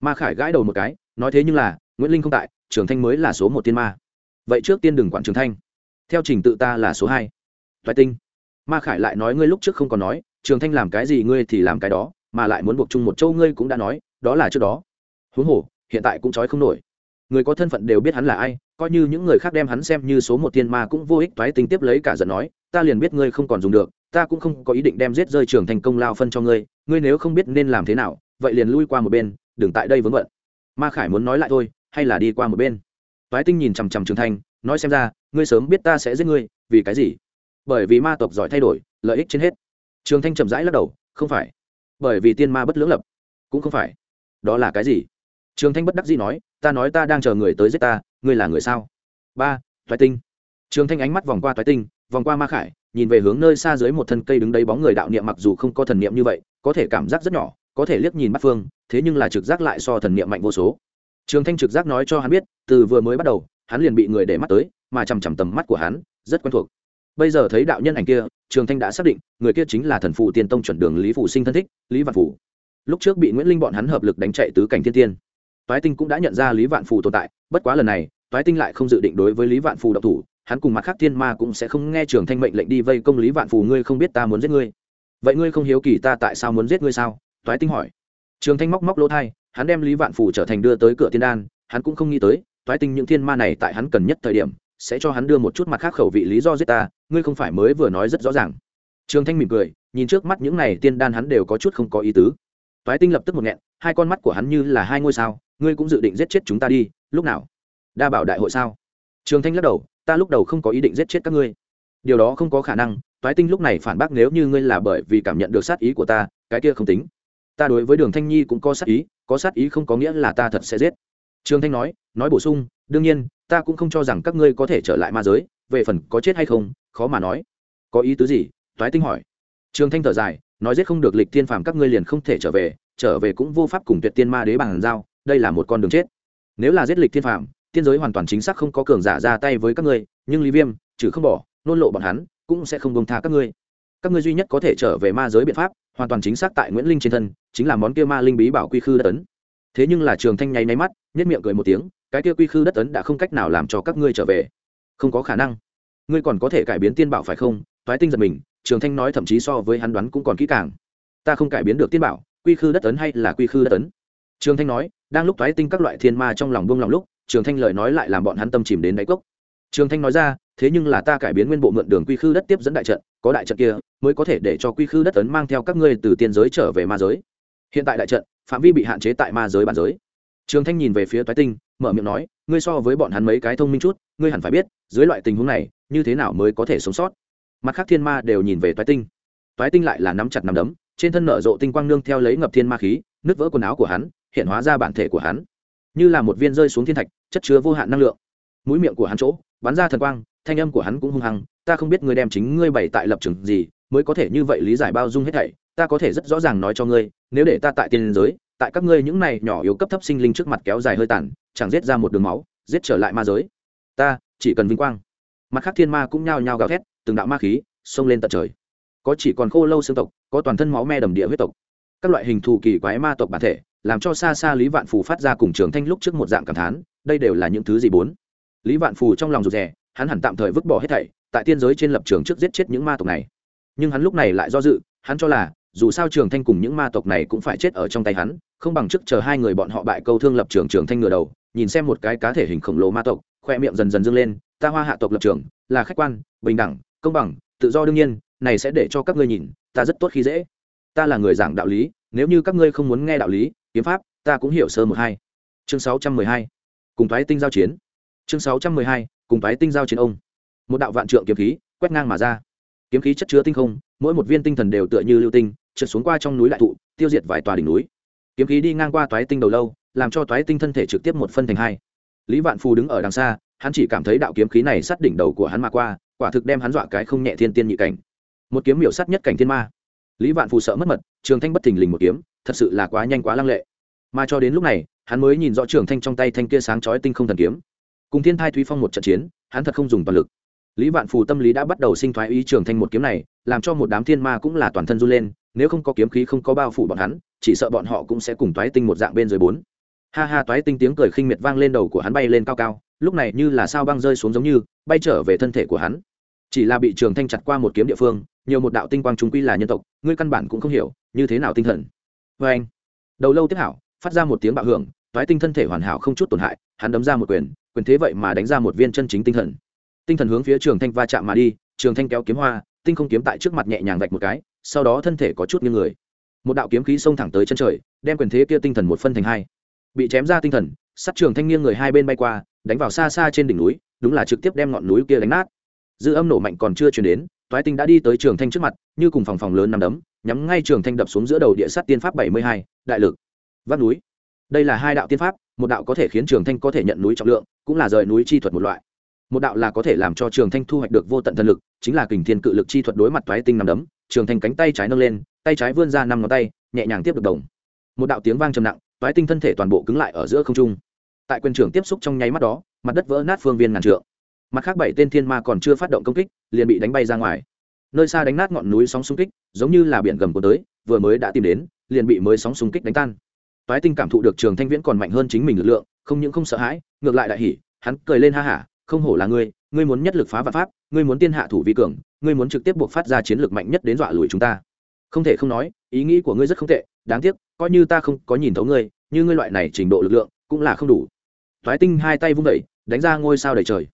Ma khải gãi đầu một cái, nói thế nhưng là, nguyễn linh không tại, trường thanh mới là số một tiên ma. Vậy trước tiên đừng quản trường thanh. Theo trình tự ta là số hai. Toại tinh. Ma khải lại nói ngươi lúc trước không còn nói, trường thanh làm cái gì ngươi thì làm cái đó, mà lại muốn buộc chung một châu ngươi cũng đã nói, đó là trước đó. Huống hồ, hiện tại cũng trói không nổi. Người có thân phận đều biết hắn là ai, coi như những người khác đem hắn xem như số một tiên ma cũng vô ích toái tinh tiếp lấy cả giận nói, ta liền biết ngươi không còn dùng được ta cũng không có ý định đem giết rơi trường thành công lao phân cho ngươi ngươi nếu không biết nên làm thế nào, vậy liền lui qua một bên, đừng tại đây vướng bận. Ma khải muốn nói lại thôi, hay là đi qua một bên? Toái tinh nhìn chằm chằm trường thanh nói xem ra, ngươi sớm biết ta sẽ giết ngươi, vì cái gì? Bởi vì ma tộc giỏi thay đổi, lợi ích trên hết. Trường thanh chậm rãi lắc đầu, không phải. Bởi vì tiên ma bất lưỡng lập, cũng không phải. Đó là cái gì? Trường thanh bất đắc dĩ nói, ta nói ta đang chờ người tới giết ta, ngươi là người sao? Ba, toái tinh. Trường thanh ánh mắt vòng qua toái tinh, vòng qua ma khải nhìn về hướng nơi xa dưới một thân cây đứng đấy bóng người đạo niệm mặc dù không có thần niệm như vậy, có thể cảm giác rất nhỏ, có thể liếc nhìn bắt phương, thế nhưng là trực giác lại so thần niệm mạnh vô số. Trường thanh trực giác nói cho hắn biết, từ vừa mới bắt đầu, hắn liền bị người để mắt tới, mà chằm chằm tầm mắt của hắn, rất quen thuộc. Bây giờ thấy đạo nhân ảnh kia, trường thanh đã xác định, người kia chính là thần phụ tiên tông chuẩn đường lý phụ sinh thân thích, lý vạn phủ. Lúc trước bị nguyễn linh bọn hắn hợp lực đánh chạy tứ cảnh thiên tiên. Toái tinh cũng đã nhận ra lý vạn phù tồn tại, bất quá lần này, toái tinh lại không dự định đối với lý vạn phù độc thủ hắn cùng mặt khác thiên ma cũng sẽ không nghe trường thanh mệnh lệnh đi vây công lý vạn phù, ngươi không biết ta muốn giết ngươi. Vậy ngươi không hiếu kỳ ta tại sao muốn giết ngươi sao? Toái tinh hỏi. Trường thanh móc móc lỗ thai, hắn đem lý vạn phù trở thành đưa tới cửa tiên đan, hắn cũng không nghĩ tới, toái tinh những thiên ma này tại hắn cần nhất thời điểm, sẽ cho hắn đưa một chút mặt khác khẩu vị lý do giết ta, ngươi không phải mới vừa nói rất rõ ràng. Trường thanh mỉm cười, nhìn trước mắt những này tiên đan hắn đều có chút không có ý tứ. Toái tinh lập tức một nghẹn, hai con mắt của hắn như là hai ngôi sao, ngươi cũng dự định giết chết chúng ta đi, lúc nào? Đa bảo đại hội sao? Trường thanh lắc đầu ta lúc đầu không có ý định giết chết các ngươi. Điều đó không có khả năng, toái tinh lúc này phản bác nếu như ngươi là bởi vì cảm nhận được sát ý của ta, cái kia không tính. Ta đối với đường thanh nhi cũng có sát ý, có sát ý không có nghĩa là ta thật sẽ giết. Trường thanh nói nói bổ sung, đương nhiên, ta cũng không cho rằng các ngươi có thể trở lại ma giới, về phần có chết hay không, khó mà nói. Có ý tứ gì? Toái tinh hỏi. Trường thanh thở dài, nói giết không được lịch tiên phàm các ngươi liền không thể trở về trở về cũng vô pháp cùng tuyệt tiên ma đế bằng giao, đây là một con đường chết. Nếu là giết lịch thiên phàm tiên giới hoàn toàn chính xác không có cường giả ra tay với các ngươi, nhưng lý viêm, trừ không bỏ, nôn lộ bọn hắn, cũng sẽ không bông tha các ngươi. Các ngươi duy nhất có thể trở về ma giới biện pháp, hoàn toàn chính xác tại nguyễn linh trên thân, chính là món kia ma linh bí bảo quy khư đất ấn. Thế nhưng là trường thanh nháy máy mắt nhất miệng cười một tiếng, cái kia quy khư đất ấn đã không cách nào làm cho các ngươi trở về. Không có khả năng. Ngươi còn có thể cải biến tiên bảo phải không? Toái tinh giật mình, trường thanh nói thậm chí so với hắn đoán cũng còn kỹ càng. Ta không cải biến được tiên bảo, quy khư đất ấn hay là quy khư đất ấn? Trường thanh nói, đang lúc toái tinh các loại thiên ma trong lòng buông lòng lúc trường thanh lời nói lại làm bọn hắn tâm chìm đến đáy cốc. Trường thanh nói ra, thế nhưng là ta cải biến nguyên bộ mượn đường quy khư đất tiếp dẫn đại trận, có đại trận kia, mới có thể để cho quy khư đất ấn mang theo các ngươi từ tiên giới trở về ma giới. Hiện tại đại trận, phạm vi bị hạn chế tại ma giới bản giới. Trường thanh nhìn về phía toái tinh, mở miệng nói, ngươi so với bọn hắn mấy cái thông minh chút, ngươi hẳn phải biết, dưới loại tình huống này, như thế nào mới có thể sống sót. Mặt khác thiên ma đều nhìn về toái tinh. Toái tinh lại là nắm chặt nắm đấm, trên thân nở rộ tinh quang nương theo lấy ngập thiên ma khí, nứt vỡ quần áo của hắn, hiện hóa ra bản thể của hắn như là một viên rơi xuống thiên thạch, chất chứa vô hạn năng lượng. Mũi miệng của hắn chỗ, bắn ra thần quang, thanh âm của hắn cũng hung hăng, ta không biết ngươi đem chính ngươi bày tại lập trường gì, mới có thể như vậy lý giải bao dung hết thảy. Ta có thể rất rõ ràng nói cho ngươi, nếu để ta tại tiên giới, tại các ngươi những này nhỏ yếu cấp thấp sinh linh trước mặt kéo dài hơi tàn, chẳng giết ra một đường máu, giết trở lại ma giới. Ta chỉ cần vinh quang. Mặt khác thiên ma cũng nhao nhao gào thét, từng đạo ma khí xông lên tận trời. Có chỉ còn khô lâu xương tộc, có toàn thân máu me đầm địa huyết tộc. Các loại hình thù kỳ quái ma tộc bản thể làm cho xa xa lý vạn phù phát ra cùng trường thanh lúc trước một dạng cảm thán, đây đều là những thứ gì bốn? Lý vạn phù trong lòng rụt rè, hắn hẳn tạm thời vứt bỏ hết thảy, tại tiên giới trên lập trường trước giết chết những ma tộc này. Nhưng hắn lúc này lại do dự, hắn cho là, dù sao trường thanh cùng những ma tộc này cũng phải chết ở trong tay hắn, không bằng chức chờ hai người bọn họ bại câu thương lập trường trường thanh ngửa đầu, nhìn xem một cái cá thể hình khổng lồ ma tộc, khoe miệng dần dần dâng lên, ta hoa hạ tộc lập trường, là khách quan, bình đẳng, công bằng, tự do đương nhiên, này sẽ để cho các ngươi nhìn, ta rất tốt khi dễ. Ta là người giảng đạo lý, nếu như các ngươi không muốn nghe đạo lý kiếm pháp, ta cũng hiểu sơ một hai. Chương sáu trăm mười hai, cùng thoái tinh giao chiến. Chương sáu trăm mười hai, cùng thoái tinh giao chiến ông. Một đạo vạn trượng kiếm khí, quét ngang mà ra. Kiếm khí chất chứa tinh không, mỗi một viên tinh thần đều tựa như lưu tinh, trượt xuống qua trong núi đại thụ, tiêu diệt vài tòa đỉnh núi. Kiếm khí đi ngang qua toái tinh đầu lâu, làm cho toái tinh thân thể trực tiếp một phân thành hai. Lý vạn phù đứng ở đằng xa, hắn chỉ cảm thấy đạo kiếm khí này sát đỉnh đầu của hắn mà qua, quả thực đem hắn dọa cái không nhẹ thiên tiên nhị cảnh. Một kiếm miểu sát nhất cảnh thiên ma. Lý vạn phù sợ mất mật, trường thanh bất thình lình một kiếm thật sự là quá nhanh quá lăng lệ. Mà cho đến lúc này, hắn mới nhìn rõ trường thanh trong tay thanh kia sáng chói tinh không thần kiếm. Cùng thiên thai thúy phong một trận chiến, hắn thật không dùng toàn lực. Lý vạn phù tâm lý đã bắt đầu sinh thoái ý trường thanh một kiếm này, làm cho một đám thiên ma cũng là toàn thân run lên, nếu không có kiếm khí không có bao phủ bọn hắn, chỉ sợ bọn họ cũng sẽ cùng toái tinh một dạng bên dưới bốn. Ha ha, toái tinh tiếng cười khinh miệt vang lên đầu của hắn bay lên cao cao, lúc này như là sao băng rơi xuống giống như, bay trở về thân thể của hắn. Chỉ là bị trường thanh chặt qua một kiếm địa phương, nhiều một đạo tinh quang chúng quy là nhân tộc, ngươi căn bản cũng không hiểu, như thế nào tinh thần vê anh. Đầu lâu tiếp hảo, phát ra một tiếng bạo hưởng, toái tinh thân thể hoàn hảo không chút tổn hại, hắn đấm ra một quyền quyền thế vậy mà đánh ra một viên chân chính tinh thần. Tinh thần hướng phía trường thanh va chạm mà đi, trường thanh kéo kiếm hoa, tinh không kiếm tại trước mặt nhẹ nhàng vạch một cái, sau đó thân thể có chút như người. Một đạo kiếm khí xông thẳng tới chân trời, đem quyền thế kia tinh thần một phân thành hai. Bị chém ra tinh thần sắt trường thanh nghiêng người hai bên bay qua, đánh vào xa xa trên đỉnh núi, đúng là trực tiếp đem ngọn núi kia đánh nát. Dư âm nổ mạnh còn chưa chuyển đến toái tinh đã đi tới trường thanh trước mặt, như cùng phòng phòng lớn nằm đấm, nhắm ngay trường thanh đập xuống giữa đầu địa sát tiên pháp bảy mươi hai, đại lực. Vác núi. Đây là hai đạo tiên pháp, một đạo có thể khiến trường thanh có thể nhận núi trọng lượng, cũng là rời núi chi thuật một loại. Một đạo là có thể làm cho trường thanh thu hoạch được vô tận thần lực, chính là kình thiên cự lực chi thuật đối mặt toái tinh nằm đấm, trường thanh cánh tay trái nâng lên, tay trái vươn ra năm ngón tay, nhẹ nhàng tiếp được đồng. Một đạo tiếng vang trầm nặng, toái tinh thân thể toàn bộ cứng lại ở giữa không trung. Tại quyền trưởng tiếp xúc trong nháy mắt đó, mặt đất vỡ nát phương viên ngàn trượng mặt khác bảy tên thiên ma còn chưa phát động công kích liền bị đánh bay ra ngoài. Nơi xa đánh nát ngọn núi sóng xung kích giống như là biển gầm của tới vừa mới đã tìm đến liền bị mới sóng xung kích đánh tan. Toái tinh cảm thụ được trường thanh viễn còn mạnh hơn chính mình lực lượng không những không sợ hãi ngược lại đại hỉ hắn cười lên ha hả không hổ là ngươi ngươi muốn nhất lực phá vạn pháp ngươi muốn tiên hạ thủ vi cường ngươi muốn trực tiếp buộc phát ra chiến lược mạnh nhất đến dọa lùi chúng ta. Không thể không nói ý nghĩ của ngươi rất không tệ đáng tiếc coi như ta không có nhìn thấu ngươi như ngươi loại này trình độ lực lượng cũng là không đủ. Toái tinh hai tay vung đẩy, đánh ra ngôi sao đầy trời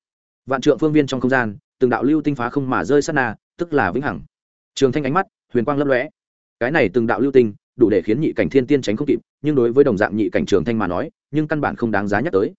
vạn trượng phương viên trong không gian, từng đạo lưu tinh phá không mà rơi sát na, tức là vĩnh hằng. Trường thanh ánh mắt, huyền quang lấp lóe. Cái này từng đạo lưu tinh, đủ để khiến nhị cảnh thiên tiên tránh không kịp, nhưng đối với đồng dạng nhị cảnh trường thanh mà nói, nhưng căn bản không đáng giá nhắc tới.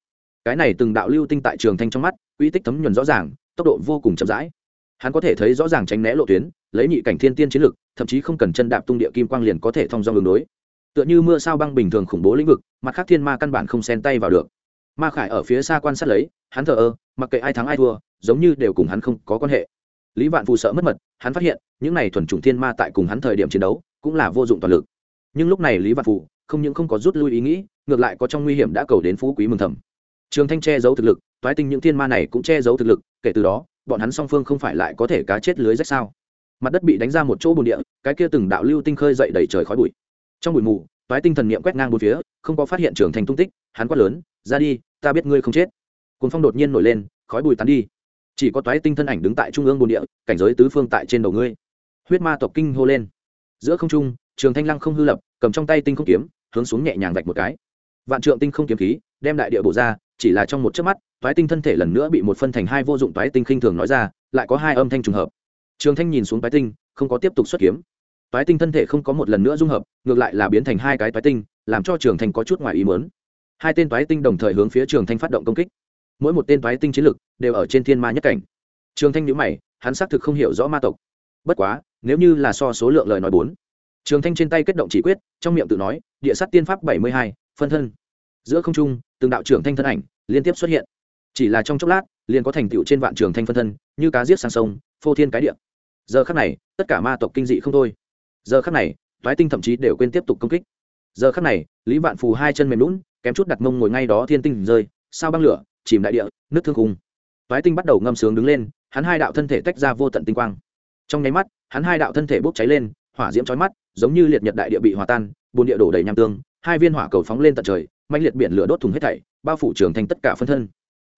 Cái này từng đạo lưu tinh tại trường thanh trong mắt uy tích thấm nhuần rõ ràng, tốc độ vô cùng chậm rãi. Hắn có thể thấy rõ ràng tránh né lộ tuyến, lấy nhị cảnh thiên tiên chiến lực, thậm chí không cần chân đạp tung địa kim quang liền có thể thông do đường đối. Tựa như mưa sao băng bình thường khủng bố lĩnh vực, mặt khác thiên ma căn bản không xen tay vào được ma khải ở phía xa quan sát lấy, hắn thờ ơ, mặc kệ ai thắng ai thua, giống như đều cùng hắn không có quan hệ. Lý vạn phù sợ mất mật, hắn phát hiện, những này thuần chủng thiên ma tại cùng hắn thời điểm chiến đấu, cũng là vô dụng toàn lực. Nhưng lúc này lý vạn phù không những không có rút lui ý nghĩ, ngược lại có trong nguy hiểm đã cầu đến phú quý mừng thầm. Trường thanh che giấu thực lực, toái tinh những thiên ma này cũng che giấu thực lực, kể từ đó, bọn hắn song phương không phải lại có thể cá chết lưới rách sao? Mặt đất bị đánh ra một chỗ bồn địa, cái kia từng đạo lưu tinh khơi dậy đầy trời khói bụi. Trong bụi mù toái tinh thần niệm quét ngang bốn phía, không có phát hiện trường thành tung tích, hắn quát lớn, ra đi, ta biết ngươi không chết. Cuốn phong đột nhiên nổi lên, khói bụi tán đi. Chỉ có toái tinh thân ảnh đứng tại trung ương bồn địa, cảnh giới tứ phương tại trên đầu ngươi. Huyết ma tộc kinh hô lên. Giữa không trung, trường thanh lăng không hư lập, cầm trong tay tinh không kiếm, hướng xuống nhẹ nhàng vạch một cái. Vạn trượng tinh không kiếm khí, đem đại địa bổ ra, chỉ là trong một chớp mắt, toái tinh thân thể lần nữa bị một phân thành hai vô dụng toái tinh khinh thường nói ra, lại có hai âm thanh trùng hợp. Trường thanh nhìn xuống toái tinh, không có tiếp tục xuất kiếm toái tinh thân thể không có một lần nữa dung hợp, ngược lại là biến thành hai cái toái tinh, làm cho trường thanh có chút ngoài ý mớn hai tên toái tinh đồng thời hướng phía trường thanh phát động công kích. Mỗi một tên toái tinh chiến lực đều ở trên thiên ma nhất cảnh. Trường thanh nhữ mày, hắn xác thực không hiểu rõ ma tộc. Bất quá, nếu như là so số lượng lời nói bốn. Trường thanh trên tay kết động chỉ quyết, trong miệng tự nói, địa sát tiên pháp bảy mươi hai, phân thân. Giữa không trung, từng đạo trưởng thanh thân ảnh liên tiếp xuất hiện. Chỉ là trong chốc lát, liền có thành tựu trên vạn trường thanh phân thân, như cá giết sang sông, phô thiên cái địa. Giờ khắc này, tất cả ma tộc kinh dị không thôi giờ khắc này, toái tinh thậm chí đều quên tiếp tục công kích. Giờ khắc này, lý vạn phù hai chân mềm lún, kém chút đặt mông ngồi ngay đó thiên tinh rơi, sao băng lửa, chìm đại địa nước thương khung. Toái tinh bắt đầu ngâm sướng đứng lên, hắn hai đạo thân thể tách ra vô tận tinh quang. Trong nháy mắt, hắn hai đạo thân thể bốc cháy lên, hỏa diễm chói mắt, giống như liệt nhật đại địa bị hòa tan bồn địa đổ đầy nham tương, hai viên hỏa cầu phóng lên tận trời mạnh liệt biển lửa đốt thùng hết thảy, bao phủ trường thanh tất cả phân thân.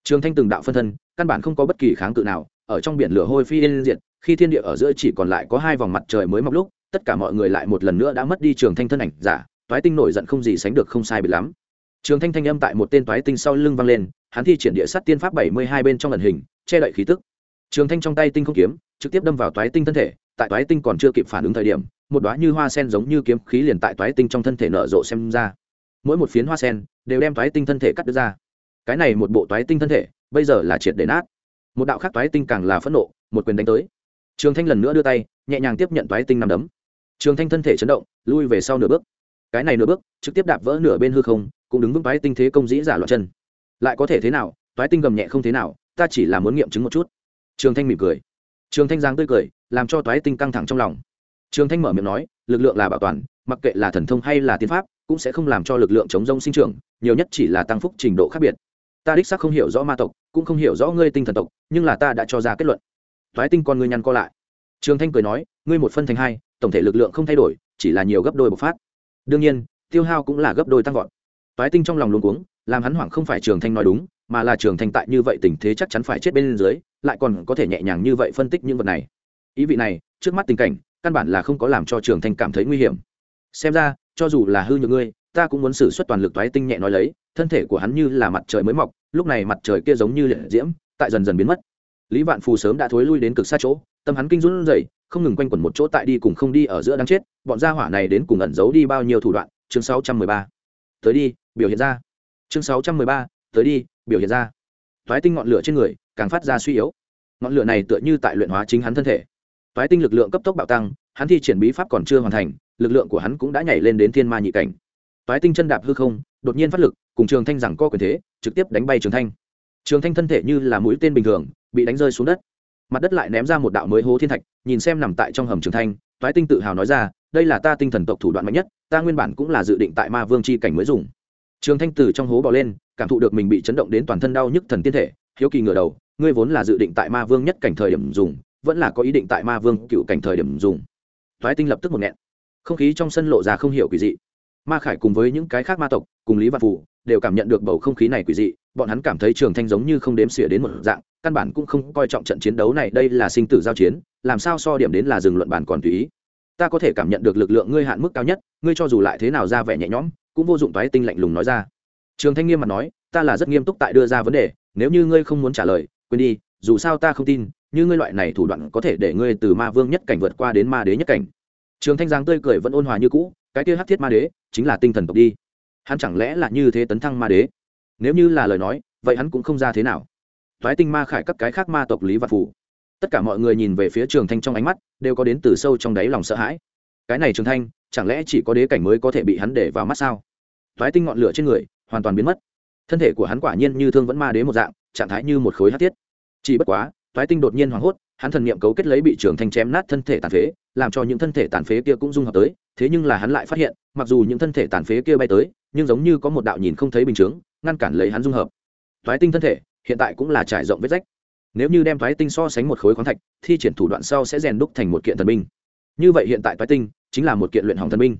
Trường thanh từng đạo phân thân, căn bản không có bất kỳ kháng cự nào, ở trong biển lửa hôi phi yên diệt, khi thiên địa ở giữa chỉ còn lại có hai vòng mặt trời mới mọc lúc tất cả mọi người lại một lần nữa đã mất đi trường thanh thân ảnh, giả, toái tinh nổi giận không gì sánh được không sai bị lắm. Trường thanh thanh âm tại một tên toái tinh sau lưng vang lên, hắn thi triển địa sát tiên pháp bảy mươi hai bên trong ẩn hình, che đậy khí tức. Trường thanh trong tay tinh không kiếm, trực tiếp đâm vào toái tinh thân thể, tại toái tinh còn chưa kịp phản ứng thời điểm, một đóa như hoa sen giống như kiếm khí liền tại toái tinh trong thân thể nở rộ xem ra. Mỗi một phiến hoa sen đều đem toái tinh thân thể cắt đứt ra. Cái này một bộ toái tinh thân thể, bây giờ là triệt để nát. Một đạo khác toái tinh càng là phẫn nộ, một quyền đánh tới. Trường thanh lần nữa đưa tay, nhẹ nhàng tiếp nhận toái tinh nằm đấm trường thanh thân thể chấn động, lui về sau nửa bước. Cái này nửa bước, trực tiếp đạp vỡ nửa bên hư không, cũng đứng vững toái tinh thế công dĩ giả loạn chân. Lại có thể thế nào? Toái tinh gầm nhẹ không thế nào, ta chỉ là muốn nghiệm chứng một chút. Trường thanh mỉm cười. Trường thanh giang tươi cười, làm cho toái tinh căng thẳng trong lòng. Trường thanh mở miệng nói, lực lượng là bảo toàn, mặc kệ là thần thông hay là tiên pháp, cũng sẽ không làm cho lực lượng chống rông sinh trưởng, nhiều nhất chỉ là tăng phúc trình độ khác biệt. Ta đích xác không hiểu rõ ma tộc, cũng không hiểu rõ ngươi tinh thần tộc, nhưng là ta đã cho ra kết luận. Toái tinh con ngươi nhăn co lại trường thanh cười nói, ngươi một phân thành hai, tổng thể lực lượng không thay đổi, chỉ là nhiều gấp đôi bộc phát. Đương nhiên, tiêu hao cũng là gấp đôi tăng vọt. Toái tinh trong lòng luống cuống, làm hắn hoảng không phải trường thanh nói đúng, mà là trường thanh tại như vậy tình thế chắc chắn phải chết bên dưới, lại còn có thể nhẹ nhàng như vậy phân tích những vật này. Ý vị này, trước mắt tình cảnh, căn bản là không có làm cho trường thanh cảm thấy nguy hiểm. Xem ra, cho dù là hư nhược ngươi, ta cũng muốn xử suất toàn lực toái tinh nhẹ nói lấy, thân thể của hắn như là mặt trời mới mọc, lúc này mặt trời kia giống như liệt diễm, tại dần dần biến mất. Lý vạn phù sớm đã thối lui đến cực xa chỗ tâm hắn kinh run rẩy không ngừng quanh quẩn một chỗ tại đi cùng không đi ở giữa đáng chết bọn gia hỏa này đến cùng ẩn giấu đi bao nhiêu thủ đoạn? Chương 613. tới đi biểu hiện ra. Chương 613, tới đi biểu hiện ra. Toái tinh ngọn lửa trên người càng phát ra suy yếu. Ngọn lửa này tựa như tại luyện hóa chính hắn thân thể. Toái tinh lực lượng cấp tốc bạo tăng hắn thi triển bí pháp còn chưa hoàn thành lực lượng của hắn cũng đã nhảy lên đến thiên ma nhị cảnh. Toái tinh chân đạp hư không đột nhiên phát lực cùng trường thanh rằng co quyền thế trực tiếp đánh bay trường thanh. Trường thanh thân thể như là mũi tên bình thường bị đánh rơi xuống đất mặt đất lại ném ra một đạo mới hố thiên thạch, nhìn xem nằm tại trong hầm trường thanh, toái tinh tự hào nói ra, đây là ta tinh thần tộc thủ đoạn mạnh nhất, ta nguyên bản cũng là dự định tại ma vương c h i cảnh mới dùng. Trường thanh từ trong hố bỏ lên, cảm thụ được mình bị chấn động đến toàn thân đau nhức thần tiên thể, hiếu kỳ ngửa đầu, ngươi vốn là dự định tại ma vương nhất cảnh thời điểm dùng, vẫn là có ý định tại ma vương cựu cảnh thời điểm dùng. Toái tinh lập tức một nghẹn. Không khí trong sân lộ ra không hiểu quỷ dị. Ma khải cùng với những cái khác ma tộc, cùng lý văn phủ đều cảm nhận được bầu không khí này quỷ dị, bọn hắn cảm thấy trường thanh giống như không đếm xỉa đến một dạng căn bản cũng không coi trọng trận chiến đấu này, đây là sinh tử giao chiến, làm sao so điểm đến là dừng luận bàn còn tùy ý. Ta có thể cảm nhận được lực lượng ngươi hạn mức cao nhất, ngươi cho dù lại thế nào ra vẻ nhẹ nhõm, cũng vô dụng toái tinh lạnh lùng nói ra. Trường thanh nghiêm mặt nói, ta là rất nghiêm túc tại đưa ra vấn đề, nếu như ngươi không muốn trả lời, quên đi, dù sao ta không tin, như ngươi loại này thủ đoạn có thể để ngươi từ ma vương nhất cảnh vượt qua đến ma đế nhất cảnh. Trường thanh giang tươi cười vẫn ôn hòa như cũ, cái kia hát thiết ma đế, chính là tinh thần tộc đi. Hắn chẳng lẽ là như thế tấn thăng ma đế? Nếu như là lời nói, vậy hắn cũng không ra thế nào thoái tinh ma khải các cái khác ma tộc lý và phủ tất cả mọi người nhìn về phía trường thanh trong ánh mắt, đều có đến từ sâu trong đáy lòng sợ hãi. Cái này trường thanh, chẳng lẽ chỉ có đế cảnh mới có thể bị hắn để vào mắt sao? Thoái tinh ngọn lửa trên người, hoàn toàn biến mất. Thân thể của hắn quả nhiên như thương vẫn ma đế một dạng, trạng thái như một khối hát tiết. chỉ bất quá thoái tinh đột nhiên hoảng hốt, hắn thần niệm cấu kết lấy bị trường thanh chém nát thân thể tàn phế, làm cho những thân thể tàn phế kia cũng dung hợp tới, thế nhưng là hắn lại phát hiện, mặc dù những thân thể tàn phế kia bay tới, nhưng giống như có một đạo nhìn không thấy bình chướng, ngăn cản lấy hắn dung hợp. Thoái tinh thân thể hiện tại cũng là trải rộng vết rách. Nếu như đem thoái tinh so sánh một khối khoáng thạch, thi triển thủ đoạn sau sẽ rèn đúc thành một kiện thần binh. Như vậy hiện tại thoái tinh chính là một kiện luyện hỏng thần binh.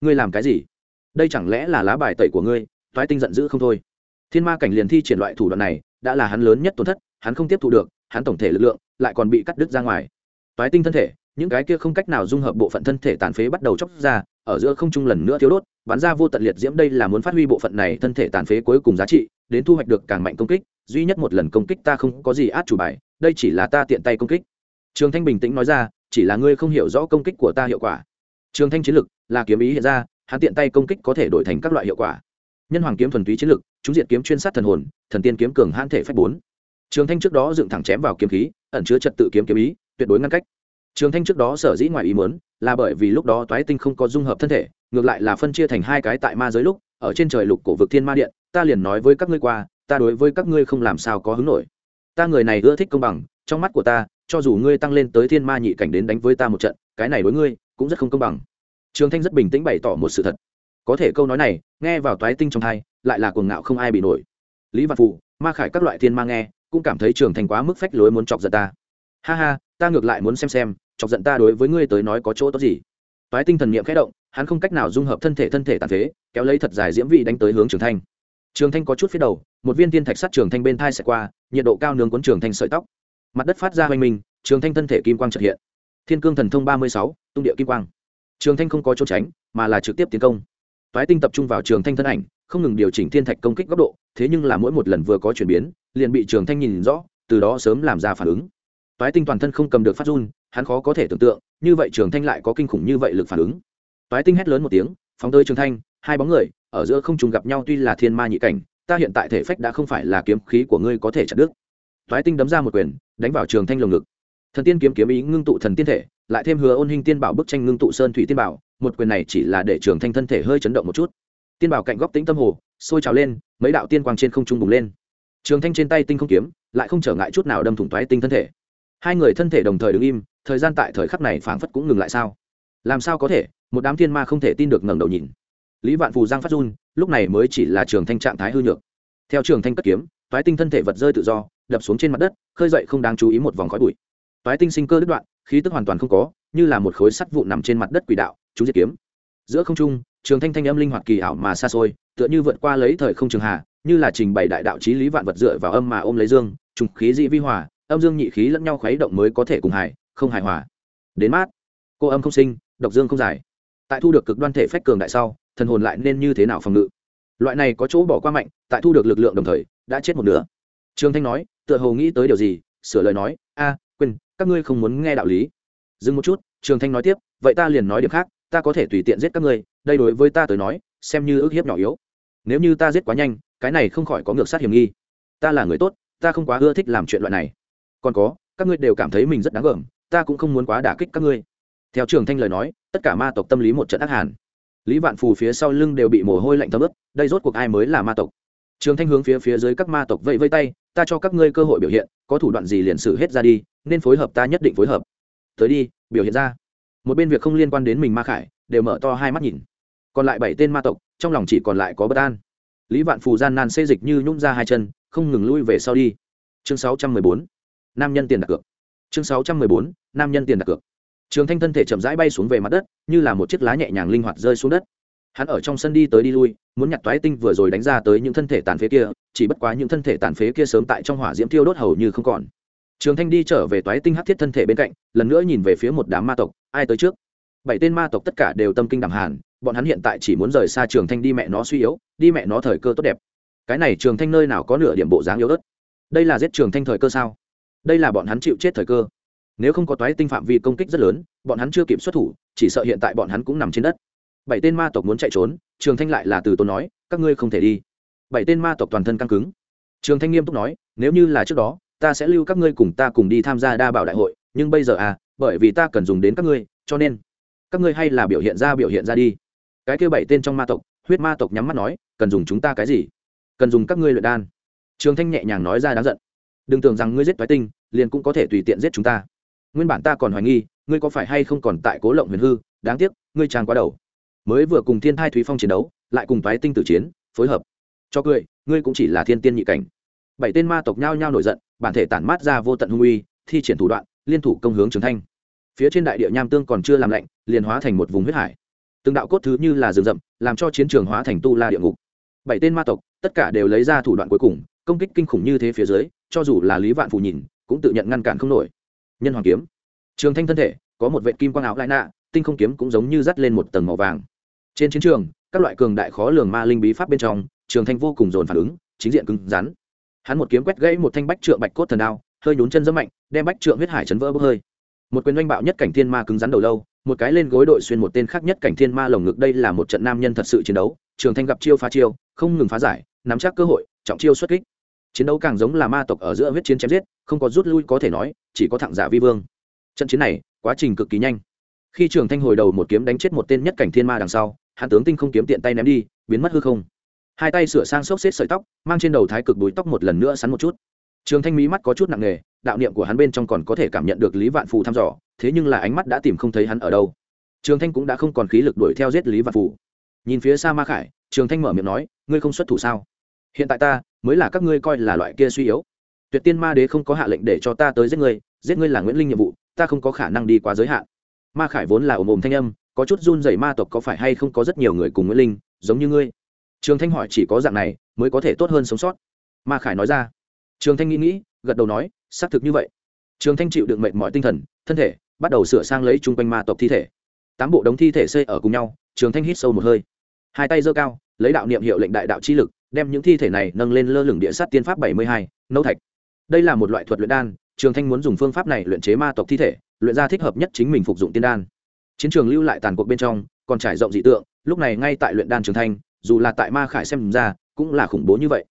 Ngươi làm cái gì? Đây chẳng lẽ là lá bài tẩy của ngươi? Thoái tinh giận dữ không thôi. Thiên ma cảnh liền thi triển loại thủ đoạn này, đã là hắn lớn nhất tổn thất, hắn không tiếp thu được, hắn tổng thể lực lượng lại còn bị cắt đứt ra ngoài. Thoái tinh thân thể, những cái kia không cách nào dung hợp bộ phận thân thể tàn phế bắt đầu chóc ra, ở giữa không trung lần nữa thiếu đốt, bắn ra vô tận liệt diễm, đây là muốn phát huy bộ phận này thân thể tàn phế cuối cùng giá trị, đến thu hoạch được càng mạnh công kích duy nhất một lần công kích ta không có gì át chủ bài, đây chỉ là ta tiện tay công kích. Trường thanh bình tĩnh nói ra, chỉ là ngươi không hiểu rõ công kích của ta hiệu quả. Trường thanh chiến lực là kiếm ý hiện ra, hắn tiện tay công kích có thể đổi thành các loại hiệu quả. Nhân hoàng kiếm thuần túy chiến lực, chúng diện kiếm chuyên sát thần hồn, thần tiên kiếm cường hãn thể phách bốn. Trường thanh trước đó dựng thẳng chém vào kiếm khí, ẩn chứa trật tự kiếm kiếm ý, tuyệt đối ngăn cách. Trường thanh trước đó sở dĩ ngoài ý muốn, là bởi vì lúc đó toái tinh không có dung hợp thân thể, ngược lại là phân chia thành hai cái tại ma giới lúc, ở trên trời lục cổ vực thiên ma điện, ta liền nói với các ngươi qua ta đối với các ngươi không làm sao có hứng nổi. Ta người này ưa thích công bằng, trong mắt của ta, cho dù ngươi tăng lên tới thiên ma nhị cảnh đến đánh với ta một trận, cái này đối ngươi cũng rất không công bằng. Trường thanh rất bình tĩnh bày tỏ một sự thật. Có thể câu nói này, nghe vào toái tinh trong thai, lại là cuồng ngạo không ai bị nổi. Lý văn phụ ma khải các loại thiên ma nghe, cũng cảm thấy trường thành quá mức phách lối muốn chọc giận ta. Ha ha, ta ngược lại muốn xem xem, chọc giận ta đối với ngươi tới nói có chỗ tốt gì. Toái tinh thần niệm khẽ động, hắn không cách nào dung hợp thân thể thân thể tàn phế, kéo lấy thật dài diễm vị đánh tới hướng trường thanh trường thanh có chút phía đầu một viên tiên thạch sắt trường thanh bên thai sẽ qua nhiệt độ cao nướng cuốn trường thanh sợi tóc. Mặt đất phát ra hoành minh, trường thanh thân thể kim quang trật hiện. Thiên cương thần thông ba mươi sáu tung địa kim quang. Trường thanh không có trốn tránh mà là trực tiếp tiến công. Toái tinh tập trung vào trường thanh thân ảnh không ngừng điều chỉnh thiên thạch công kích góc độ thế nhưng là mỗi một lần vừa có chuyển biến liền bị trường thanh nhìn rõ từ đó sớm làm ra phản ứng. Toái tinh toàn thân không cầm được phát run hắn khó có thể tưởng tượng như vậy trường thanh lại có kinh khủng như vậy lực phản ứng. Toái tinh hét lớn một tiếng phóng tới trường thanh hai bóng người ở giữa không trùng gặp nhau tuy là thiên ma nhị cảnh, ta hiện tại thể phách đã không phải là kiếm khí của ngươi có thể chặt đứt. Toái tinh đấm ra một quyền, đánh vào trường thanh lồng ngực. Thần tiên kiếm kiếm ý ngưng tụ thần tiên thể, lại thêm hứa ôn hình tiên bảo bức tranh ngưng tụ sơn thủy tiên bảo, một quyền này chỉ là để trường thanh thân thể hơi chấn động một chút. Tiên bảo cạnh góc tĩnh tâm hồ, sôi trào lên, mấy đạo tiên quang trên không trung bùng lên. Trường thanh trên tay tinh không kiếm, lại không trở ngại chút nào đâm thủng toái tinh thân thể. Hai người thân thể đồng thời đứng im, thời gian tại thời khắc này phảng phất cũng ngừng lại sao? Làm sao có thể? Một đám thiên ma không thể tin được ngẩng đầu nhìn lý vạn phù giang phát run, lúc này mới chỉ là trường thanh trạng thái hư nhược. Theo trường thanh cất kiếm, toái tinh thân thể vật rơi tự do, đập xuống trên mặt đất, khơi dậy không đáng chú ý một vòng khói bụi. Toái tinh sinh cơ đứt đoạn, khí tức hoàn toàn không có, như là một khối sắt vụn nằm trên mặt đất quỷ đạo chúng diệt kiếm. Giữa không trung, trường thanh thanh âm linh hoạt kỳ ảo mà xa xôi, tựa như vượt qua lấy thời không trường hà, như là trình bày đại đạo trí lý vạn vật dựa vào âm mà ôm lấy dương, trùng khí dị vi hòa, âm dương nhị khí lẫn nhau khuấy động mới có thể cùng hài, không hài hòa. Đến mát. Cô âm không sinh, độc dương không giải. Tại thu được cực đoan thể phách cường đại sau thần hồn lại nên như thế nào phòng ngự? Loại này có chỗ bỏ qua mạnh, tại thu được lực lượng đồng thời, đã chết một nửa. Trường thanh nói, tựa hồ nghĩ tới điều gì, sửa lời nói, a quên các ngươi không muốn nghe đạo lý. Dừng một chút, trường thanh nói tiếp, vậy ta liền nói điểm khác, ta có thể tùy tiện giết các ngươi, đây đối với ta tới nói, xem như ước hiếp nhỏ yếu. Nếu như ta giết quá nhanh, cái này không khỏi có ngược sát hiểm nghi. Ta là người tốt, ta không quá ưa thích làm chuyện loại này. Còn có, các ngươi đều cảm thấy mình rất đáng gờm, ta cũng không muốn quá đả kích các ngươi. Theo trường thanh lời nói, tất cả ma tộc tâm lý một trận ác hàn lý vạn phù phía sau lưng đều bị mồ hôi lạnh thấm ướt, đây rốt cuộc ai mới là ma tộc? Trường thanh hướng phía phía dưới các ma tộc vẫy vây tay, ta cho các ngươi cơ hội biểu hiện, có thủ đoạn gì liền xử hết ra đi, nên phối hợp ta nhất định phối hợp. Tới đi, biểu hiện ra. Một bên việc không liên quan đến mình ma khải đều mở to hai mắt nhìn. Còn lại bảy tên ma tộc, trong lòng chỉ còn lại có bất an. Lý vạn phù gian nan xê dịch như nhún ra hai chân, không ngừng lui về sau đi. Chương sáu trăm mười bốn, nam nhân tiền đặt cược. Chương sáu trăm mười bốn, nam nhân tiền đặt cược trường thanh thân thể chậm rãi bay xuống về mặt đất, như là một chiếc lá nhẹ nhàng linh hoạt rơi xuống đất. Hắn ở trong sân đi tới đi lui, muốn nhặt toái tinh vừa rồi đánh ra tới những thân thể tàn phế kia, chỉ bất quá những thân thể tàn phế kia sớm tại trong hỏa diễm thiêu đốt hầu như không còn. Trường thanh đi trở về toái tinh hát thiết thân thể bên cạnh, lần nữa nhìn về phía một đám ma tộc, ai tới trước? Bảy tên ma tộc tất cả đều tâm kinh đẳng hàn, bọn hắn hiện tại chỉ muốn rời xa trường thanh đi mẹ nó suy yếu, đi mẹ nó thời cơ tốt đẹp. Cái này trường thanh nơi nào có nửa điểm bộ dáng yếu ớt? Đây là giết trường thanh thời cơ sao? Đây là bọn hắn chịu chết thời cơ nếu không có toái tinh phạm vi công kích rất lớn, bọn hắn chưa kịp xuất thủ, chỉ sợ hiện tại bọn hắn cũng nằm trên đất. Bảy tên ma tộc muốn chạy trốn, trường thanh lại là từ tôn nói, các ngươi không thể đi. Bảy tên ma tộc toàn thân căng cứng. Trường thanh nghiêm túc nói, nếu như là trước đó, ta sẽ lưu các ngươi cùng ta cùng đi tham gia đa bảo đại hội, nhưng bây giờ à bởi vì ta cần dùng đến các ngươi, cho nên các ngươi hay là biểu hiện ra biểu hiện ra đi. Cái kêu bảy tên trong ma tộc, huyết ma tộc nhắm mắt nói, cần dùng chúng ta cái gì? Cần dùng các ngươi luyện đan. Trường thanh nhẹ nhàng nói ra đáng giận, đừng tưởng rằng ngươi giết toái tinh, liền cũng có thể tùy tiện giết chúng ta nguyên bản ta còn hoài nghi, ngươi có phải hay không còn tại cố lộng huyền hư, đáng tiếc, ngươi tràn quá đầu. Mới vừa cùng thiên thai thúy phong chiến đấu, lại cùng toái tinh tử chiến, phối hợp. Cho cười, ngươi cũng chỉ là thiên tiên nhị cảnh. Bảy tên ma tộc nhao nhao nổi giận, bản thể tản mát ra vô tận hung uy, thi triển thủ đoạn, liên thủ công hướng trường thanh. Phía trên đại địa nham tương còn chưa làm lạnh, liền hóa thành một vùng huyết hải. Từng đạo cốt thứ như là rừng rậm, làm cho chiến trường hóa thành tu la địa ngục. Bảy tên ma tộc, tất cả đều lấy ra thủ đoạn cuối cùng, công kích kinh khủng như thế phía dưới, cho dù là lý vạn phù nhìn, cũng tự nhận ngăn cản không nổi nhân hoàng kiếm. Trường thanh thân thể, có một vệ kim quang áo lại nạ, tinh không kiếm cũng giống như dắt lên một tầng màu vàng. Trên chiến trường, các loại cường đại khó lường ma linh bí pháp bên trong, trường thanh vô cùng dồn phản ứng, chính diện cứng rắn. Hắn một kiếm quét gãy một thanh bách trượng bạch cốt thần đao, hơi nhún chân dẫm mạnh, đem bách trượng huyết hải chấn vỡ bốc hơi. Một quyền oanh bạo nhất cảnh thiên ma cứng rắn đầu lâu, một cái lên gối đội xuyên một tên khác nhất cảnh thiên ma lồng ngực đây là một trận nam nhân thật sự chiến đấu, trường thanh gặp chiêu phá chiêu, không ngừng phá giải, nắm chắc cơ hội, trọng chiêu xuất kích chiến đấu càng giống là ma tộc ở giữa huyết chiến chém giết, không có rút lui có thể nói, chỉ có thẳng giả vi vương. Trận chiến này, quá trình cực kỳ nhanh. Khi trường thanh hồi đầu một kiếm đánh chết một tên nhất cảnh thiên ma đằng sau hạ tướng tinh không kiếm tiện tay ném đi, biến mất hư không. Hai tay sửa sang xốc xếp sợi tóc, mang trên đầu thái cực đuối tóc một lần nữa sắn một chút. Trường thanh mỹ mắt có chút nặng nề, đạo niệm của hắn bên trong còn có thể cảm nhận được lý vạn phù thăm dò, thế nhưng là ánh mắt đã tìm không thấy hắn ở đâu. Trường thanh cũng đã không còn khí lực đuổi theo giết lý vạn phù. Nhìn phía xa ma khải, trường thanh mở miệng nói, ngươi không xuất thủ sao? Hiện tại ta mới là các ngươi coi là loại kia suy yếu. Tuyệt tiên ma đế không có hạ lệnh để cho ta tới giết ngươi giết ngươi là nguyễn linh nhiệm vụ, ta không có khả năng đi quá giới hạn. Ma khải vốn là ồm ồm thanh âm, có chút run rẩy ma tộc có phải hay không có rất nhiều người cùng nguyễn linh, giống như ngươi? Trường thanh hỏi chỉ có dạng này mới có thể tốt hơn sống sót. Ma khải nói ra. Trường thanh nghĩ nghĩ, gật đầu nói, xác thực như vậy. Trường thanh chịu được mệnh mọi tinh thần, thân thể bắt đầu sửa sang lấy chung quanh ma tộc thi thể. Tám bộ đống thi thể xây ở cùng nhau, trường thanh hít sâu một hơi. Hai tay giơ cao, lấy đạo niệm hiệu lệnh đại đạo chi lực đem những thi thể này nâng lên lơ lửng địa sát tiên pháp bảy mươi hai, nấu thạch. Đây là một loại thuật luyện đan, trường thanh muốn dùng phương pháp này luyện chế ma tộc thi thể, luyện ra thích hợp nhất chính mình phục dụng tiên đan. Chiến trường lưu lại tàn cuộc bên trong, còn trải rộng dị tượng, lúc này ngay tại luyện đan trường thanh, dù là tại ma khải xem ra, cũng là khủng bố như vậy.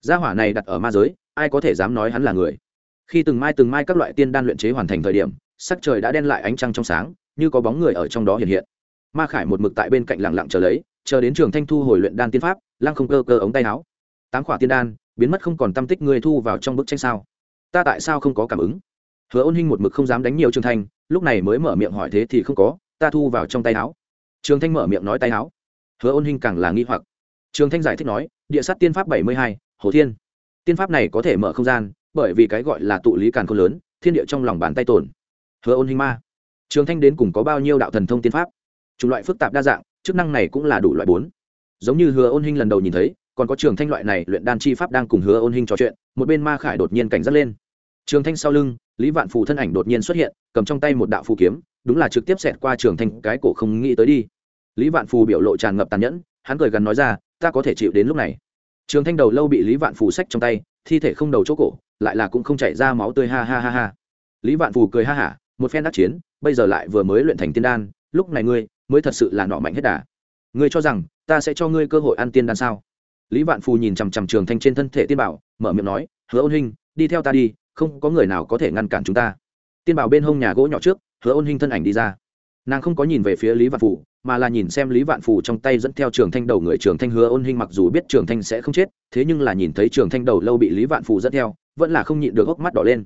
Gia hỏa này đặt ở ma giới, ai có thể dám nói hắn là người? Khi từng mai từng mai các loại tiên đan luyện chế hoàn thành thời điểm, sắc trời đã đen lại ánh trăng trong sáng, như có bóng người ở trong đó hiện hiện. Ma khải một mực tại bên cạnh lặng lặng chờ lấy, chờ đến trường thanh thu hồi luyện đan tiên pháp lăng không cơ cơ ống tay áo. Tám khỏa tiên đan, biến mất không còn tâm tích người thu vào trong bức tranh sao? Ta tại sao không có cảm ứng? Hứa ôn hinh một mực không dám đánh nhiều trường thanh, lúc này mới mở miệng hỏi thế thì không có, ta thu vào trong tay áo. Trường thanh mở miệng nói tay áo. Hứa ôn hinh càng là nghi hoặc. Trường thanh giải thích nói, địa sát tiên pháp bảy mươi hai, hồ thiên. Tiên pháp này có thể mở không gian, bởi vì cái gọi là tụ lý càn khôn lớn, thiên địa trong lòng bàn tay tồn. Hứa ôn hinh ma. Trường thanh đến cùng có bao nhiêu đạo thần thông tiên pháp? Chủng loại phức tạp đa dạng, chức năng này cũng là đủ loại bốn giống như hứa ôn hinh lần đầu nhìn thấy, còn có trường thanh loại này luyện đan chi pháp đang cùng hứa ôn hinh trò chuyện, một bên ma khải đột nhiên cảnh giác lên. Trường thanh sau lưng, lý vạn phù thân ảnh đột nhiên xuất hiện, cầm trong tay một đạo phù kiếm, đúng là trực tiếp xẹt qua trường thanh, cái cổ không nghĩ tới đi. Lý vạn phù biểu lộ tràn ngập tàn nhẫn, hắn cười gần nói ra, ta có thể chịu đến lúc này. Trường thanh đầu lâu bị lý vạn phù xách trong tay, thi thể không đầu chỗ cổ, lại là cũng không chảy ra máu tươi, ha ha ha ha. Lý vạn phù cười ha hả, một phen đắc chiến, bây giờ lại vừa mới luyện thành tiên đan, lúc này ngươi mới thật sự là nọ mạnh hết đà. Ngươi cho rằng ta sẽ cho ngươi cơ hội ăn tiên đan sao? Lý vạn phù nhìn chằm chằm trường thanh trên thân thể tiên bảo, mở miệng nói, hứa ôn hình đi theo ta đi, không có người nào có thể ngăn cản chúng ta. Tiên bảo bên hông nhà gỗ nhỏ trước, hứa ôn hình thân ảnh đi ra. Nàng không có nhìn về phía lý vạn phù, mà là nhìn xem lý vạn phù trong tay dẫn theo trường thanh đầu người trường thanh hứa ôn hình mặc dù biết trường thanh sẽ không chết, thế nhưng là nhìn thấy trường thanh đầu lâu bị lý vạn phù dẫn theo, vẫn là không nhịn được ốc mắt đỏ lên.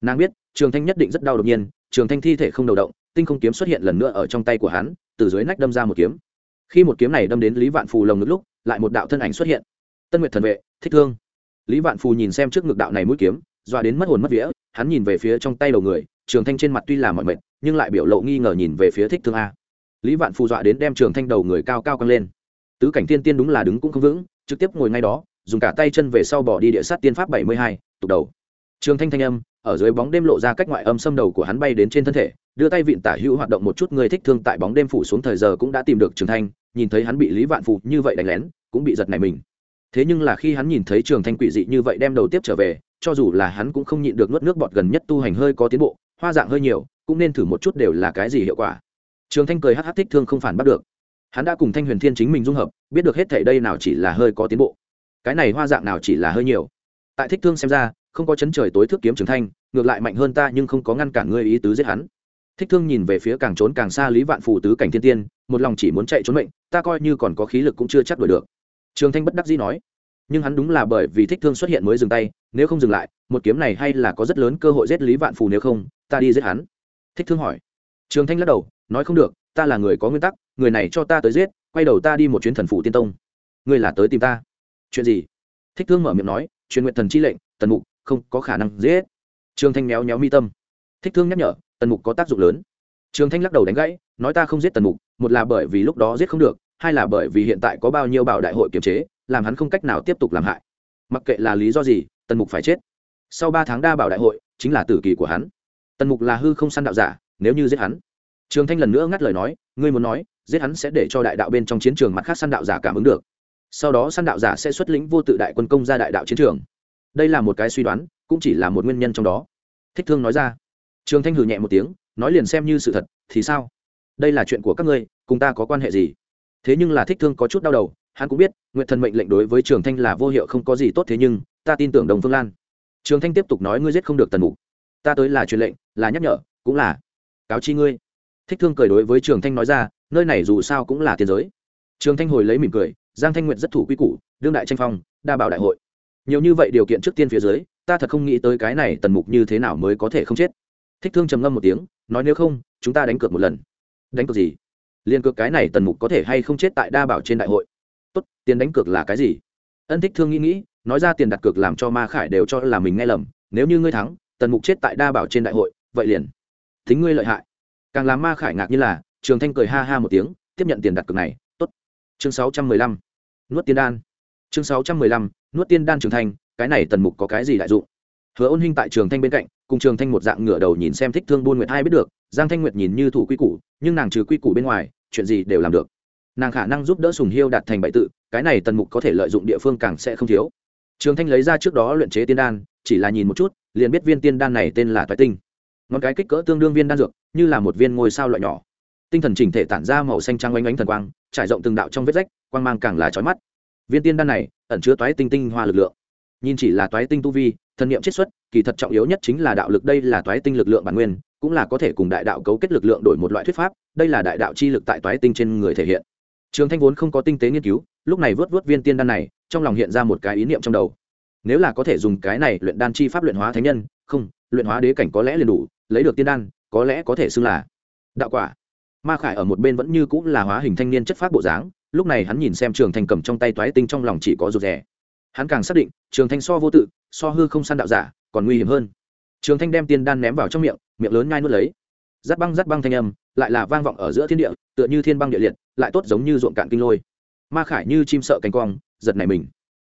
Nàng biết, trường thanh nhất định rất đau đột nhiên, trường thanh thi thể không đầu động, tinh không kiếm xuất hiện lần nữa ở trong tay của hắn, từ dưới nách đâm ra một kiếm khi một kiếm này đâm đến lý vạn phù lồng ngực lúc, lại một đạo thân ảnh xuất hiện. Tân nguyệt thần vệ, thích thương. Lý vạn phù nhìn xem trước ngực đạo này mũi kiếm doa đến mất hồn mất vía, hắn nhìn về phía trong tay đầu người, trường thanh trên mặt tuy là mọi mệt, nhưng lại biểu lộ nghi ngờ nhìn về phía thích thương a. Lý vạn phù dọa đến đem trường thanh đầu người cao cao căng lên. Tứ cảnh tiên tiên đúng là đứng cũng không vững, trực tiếp ngồi ngay đó, dùng cả tay chân về sau bỏ đi địa sát tiên pháp bảy mươi hai tục đầu. Trường thanh thanh âm, ở dưới bóng đêm lộ ra cách ngoại âm xâm đầu của hắn bay đến trên thân thể đưa tay vịn tả hữu hoạt động một chút người thích thương tại bóng đêm phủ xuống thời giờ cũng đã tìm được trường thanh, nhìn thấy hắn bị lý vạn phụ như vậy đánh lén, cũng bị giật này mình. Thế nhưng là khi hắn nhìn thấy trường thanh quỷ dị như vậy đem đầu tiếp trở về, cho dù là hắn cũng không nhịn được nuốt nước bọt gần nhất tu hành hơi có tiến bộ, hoa dạng hơi nhiều, cũng nên thử một chút đều là cái gì hiệu quả. Trường thanh cười hh thích thương không phản bắt được. Hắn đã cùng thanh huyền thiên chính mình dung hợp, biết được hết thảy đây nào chỉ là hơi có tiến bộ. Cái này hoa dạng nào chỉ là hơi nhiều. Tại thích thương xem ra, không có chấn trời tối thức kiếm trường thanh, ngược lại mạnh hơn ta nhưng không có ngăn cản ngươi ý tứ giết hắn thích thương nhìn về phía càng trốn càng xa lý vạn phù tứ cảnh thiên tiên, một lòng chỉ muốn chạy trốn mệnh, ta coi như còn có khí lực cũng chưa chắc đuổi được. Trường thanh bất đắc dĩ nói, nhưng hắn đúng là bởi vì thích thương xuất hiện mới dừng tay, nếu không dừng lại, một kiếm này hay là có rất lớn cơ hội giết lý vạn phù nếu không, ta đi giết hắn. Thích thương hỏi. Trường thanh lắc đầu, nói không được, ta là người có nguyên tắc, người này cho ta tới giết, quay đầu ta đi một chuyến thần phủ tiên tông. Ngươi là tới tìm ta. Chuyện gì? Thích thương mở miệng nói, truyền nguyện thần chi lệnh, tần mục, không có khả năng giết. Trường thanh méo méo mi tâm. Thích thương nhắc nhở tần mục có tác dụng lớn. Trường thanh lắc đầu đánh gãy, nói ta không giết tần mục, một là bởi vì lúc đó giết không được, hai là bởi vì hiện tại có bao nhiêu bảo đại hội kiềm chế, làm hắn không cách nào tiếp tục làm hại. Mặc kệ là lý do gì, tần mục phải chết. Sau ba tháng đa bảo đại hội, chính là tử kỳ của hắn. Tần mục là hư không săn đạo giả, nếu như giết hắn. Trường thanh lần nữa ngắt lời nói, ngươi muốn nói, giết hắn sẽ để cho đại đạo bên trong chiến trường mặt khác săn đạo giả cảm ứng được. Sau đó săn đạo giả sẽ xuất lĩnh vô tự đại quân công ra đại đạo chiến trường. Đây là một cái suy đoán, cũng chỉ là một nguyên nhân trong đó. Thích thương nói ra trường thanh hừ nhẹ một tiếng, nói liền xem như sự thật, thì sao? Đây là chuyện của các ngươi, cùng ta có quan hệ gì? Thế nhưng là thích thương có chút đau đầu, hắn cũng biết, nguyện thần mệnh lệnh đối với trường thanh là vô hiệu không có gì tốt thế nhưng, ta tin tưởng đồng phương lan. Trường thanh tiếp tục nói ngươi giết không được tần mục. Ta tới là truyền lệnh, là nhắc nhở, cũng là cáo chi ngươi. Thích thương cười đối với trường thanh nói ra, nơi này dù sao cũng là tiền giới. Trường thanh hồi lấy mỉm cười, giang thanh nguyện rất thủ quy củ, đương đại tranh phong, đa bảo đại hội. Nhiều như vậy điều kiện trước tiên phía dưới, ta thật không nghĩ tới cái này tần mục như thế nào mới có thể không chết thích thương trầm ngâm một tiếng, nói nếu không, chúng ta đánh cược một lần. Đánh cược gì? Liên cược cái này tần mục có thể hay không chết tại đa bảo trên đại hội? Tốt, tiền đánh cược là cái gì? Ân thích thương nghĩ nghĩ, nói ra tiền đặt cược làm cho ma khải đều cho là mình nghe lầm, nếu như ngươi thắng, tần mục chết tại đa bảo trên đại hội, vậy liền. Thính ngươi lợi hại. Càng làm ma khải ngạc như là, trường thanh cười ha ha một tiếng, tiếp nhận tiền đặt cược này, tốt. Chương sáu trăm mười lăm, nuốt tiên đan. Chương sáu trăm mười lăm, nuốt tiên đan trường thanh, cái này tần mục có cái gì đại dụng? Hứa ôn hinh tại trường thanh bên cạnh, cùng trường thanh một dạng ngửa đầu nhìn xem thích thương buôn nguyệt hai biết được, giang thanh nguyệt nhìn như thủ quy củ, nhưng nàng trừ quy củ bên ngoài, chuyện gì đều làm được. Nàng khả năng giúp đỡ sùng hiêu đạt thành bại tự, cái này tần mục có thể lợi dụng địa phương càng sẽ không thiếu. Trường thanh lấy ra trước đó luyện chế tiên đan, chỉ là nhìn một chút, liền biết viên tiên đan này tên là toái tinh. Ngón cái kích cỡ tương đương viên đan dược, như là một viên ngôi sao loại nhỏ. Tinh thần chỉnh thể tản ra màu xanh trắng oanh oanh thần quang, trải rộng từng đạo trong vết rách, quang mang càng là trói mắt. Viên tiên đan này, ẩn chứa toái tinh tinh hoa lực lượng. Nhìn chỉ là toái tinh tu vi thần niệm chiết xuất, kỳ thật trọng yếu nhất chính là đạo lực đây là toái tinh lực lượng bản nguyên, cũng là có thể cùng đại đạo cấu kết lực lượng đổi một loại thuyết pháp, đây là đại đạo chi lực tại toái tinh trên người thể hiện. Trường thanh vốn không có tinh tế nghiên cứu, lúc này vớt vớt viên tiên đan này, trong lòng hiện ra một cái ý niệm trong đầu. Nếu là có thể dùng cái này luyện đan chi pháp luyện hóa thánh nhân, không, luyện hóa đế cảnh có lẽ liền đủ, lấy được tiên đan, có lẽ có thể xưng là đạo quả. Ma khải ở một bên vẫn như cũng là hóa hình thanh niên chất phát bộ dáng, lúc này hắn nhìn xem trường thanh cầm trong tay toái tinh trong lòng chỉ có rụt rè hắn càng xác định, trường thanh so vô tự, so hư không săn đạo giả, còn nguy hiểm hơn. Trường thanh đem tiên đan ném vào trong miệng miệng lớn nhai nuốt lấy. Rát băng rát băng thanh âm, lại là vang vọng ở giữa thiên địa, tựa như thiên băng địa liệt, lại tốt giống như ruộng cạn kinh lôi. Ma khải như chim sợ cánh quang giật này mình.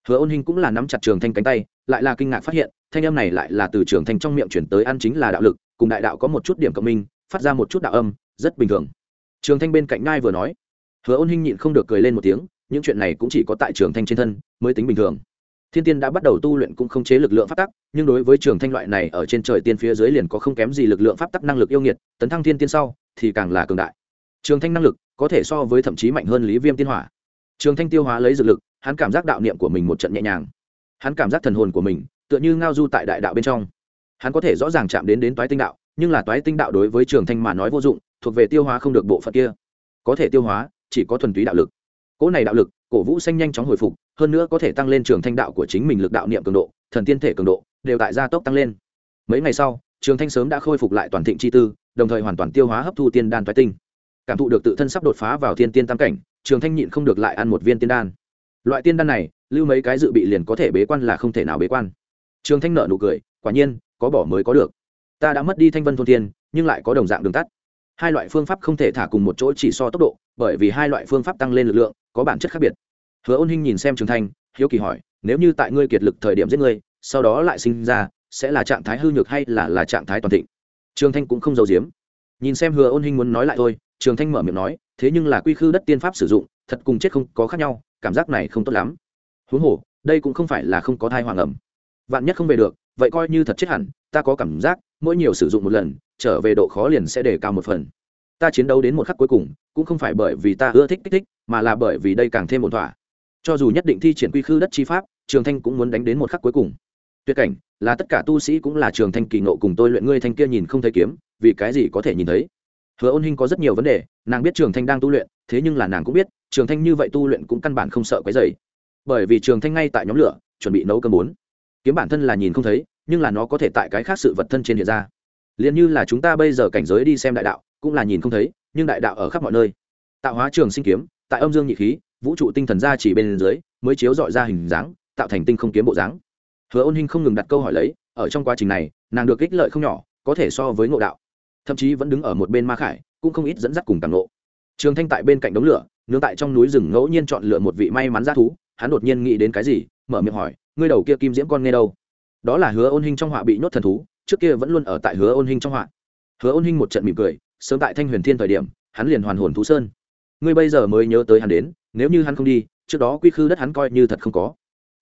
Hứa ôn hình cũng là nắm chặt trường thanh cánh tay, lại là kinh ngạc phát hiện, thanh âm này lại là từ trường thanh trong miệng chuyển tới ăn chính là đạo lực, cùng đại đạo có một chút điểm cộng minh, phát ra một chút đạo âm, rất bình thường. Trường thanh bên cạnh ngai vừa nói. Hứa ôn hình nhịn không được cười lên một tiếng, những chuyện này cũng chỉ có tại trường thanh trên thân, mới tính bình thường thiên tiên đã bắt đầu tu luyện cũng không chế lực lượng pháp tắc, nhưng đối với trường thanh loại này ở trên trời tiên phía dưới liền có không kém gì lực lượng pháp tắc năng lực yêu nghiệt, tấn thăng thiên tiên sau thì càng là cường đại. Trường thanh năng lực có thể so với thậm chí mạnh hơn lý viêm tiên hỏa. Trường thanh tiêu hóa lấy dược lực, hắn cảm giác đạo niệm của mình một trận nhẹ nhàng. Hắn cảm giác thần hồn của mình tựa như ngao du tại đại đạo bên trong. Hắn có thể rõ ràng chạm đến đến toái tinh đạo, nhưng là toái tinh đạo đối với trường thanh mà nói vô dụng, thuộc về tiêu hóa không được bộ phận kia. Có thể tiêu hóa, chỉ có thuần túy đạo lực. Cỗ này đạo lực cổ vũ xanh nhanh chóng hồi phục, hơn nữa có thể tăng lên trường thanh đạo của chính mình lực đạo niệm cường độ, thần tiên thể cường độ, đều tại gia tốc tăng lên. Mấy ngày sau, trường thanh sớm đã khôi phục lại toàn thịnh chi tư, đồng thời hoàn toàn tiêu hóa hấp thu tiên đan toái tinh. Cảm thụ được tự thân sắp đột phá vào thiên tiên tam cảnh, trường thanh nhịn không được lại ăn một viên tiên đan. Loại tiên đan này, lưu mấy cái dự bị liền có thể bế quan là không thể nào bế quan. Trường thanh nợ nụ cười, quả nhiên, có bỏ mới có được. Ta đã mất đi thanh vân thôn tiên nhưng lại có đồng dạng đường tắt. Hai loại phương pháp không thể thả cùng một chỗ chỉ so tốc độ, bởi vì hai loại phương pháp tăng lên lực lượng có bản chất khác biệt. Hứa ôn hinh nhìn xem trường thanh, hiếu kỳ hỏi, nếu như tại ngươi kiệt lực thời điểm giết ngươi, sau đó lại sinh ra, sẽ là trạng thái hư nhược hay là là trạng thái toàn thịnh? Trường thanh cũng không giấu giếm. Nhìn xem hứa ôn hinh muốn nói lại thôi, trường thanh mở miệng nói, thế nhưng là quy khư đất tiên pháp sử dụng, thật cùng chết không có khác nhau, cảm giác này không tốt lắm. Huống hồ, đây cũng không phải là không có thai hoàng ẩm. Vạn nhất không về được, vậy coi như thật chết hẳn, ta có cảm giác, mỗi nhiều sử dụng một lần, trở về độ khó liền sẽ đề cao một phần. Ta chiến đấu đến một khắc cuối cùng cũng không phải bởi vì ta ưa thích kích thích, mà là bởi vì đây càng thêm một thỏa. Cho dù nhất định thi triển quy khư đất chi pháp, trường thanh cũng muốn đánh đến một khắc cuối cùng. Tuyệt cảnh, là tất cả tu sĩ cũng là trường thanh kỳ nộ cùng tôi luyện ngươi thanh kia nhìn không thấy kiếm, vì cái gì có thể nhìn thấy? Hứa ôn hinh có rất nhiều vấn đề, nàng biết trường thanh đang tu luyện, thế nhưng là nàng cũng biết, trường thanh như vậy tu luyện cũng căn bản không sợ cái dày bởi vì trường thanh ngay tại nhóm lửa, chuẩn bị nấu cơm bốn. Kiếm bản thân là nhìn không thấy, nhưng là nó có thể tại cái khác sự vật thân trên hiện ra. Liền như là chúng ta bây giờ cảnh giới đi xem đại đạo, cũng là nhìn không thấy nhưng đại đạo ở khắp mọi nơi. Tạo hóa trường sinh kiếm, tại âm dương nhị khí, vũ trụ tinh thần ra chỉ bên dưới, mới chiếu dọi ra hình dáng, tạo thành tinh không kiếm bộ dáng. Hứa ôn hình không ngừng đặt câu hỏi lấy, ở trong quá trình này, nàng được ích lợi không nhỏ, có thể so với ngộ đạo. Thậm chí vẫn đứng ở một bên ma khải, cũng không ít dẫn dắt cùng càng ngộ. Trường thanh tại bên cạnh đống lửa nướng tại trong núi rừng ngẫu nhiên chọn lựa một vị may mắn ra thú, hắn đột nhiên nghĩ đến cái gì, mở miệng hỏi, ngươi đầu kia kim diễm con nghe đâu? Đó là hứa ôn hình trong họa bị nhốt thần thú, trước kia vẫn luôn ở tại hứa ôn hình trong họa. Hứa ôn hình một trận mỉm cười sớm tại thanh huyền thiên thời điểm, hắn liền hoàn hồn thú sơn. Ngươi bây giờ mới nhớ tới hắn đến, nếu như hắn không đi, trước đó quy khư đất hắn coi như thật không có.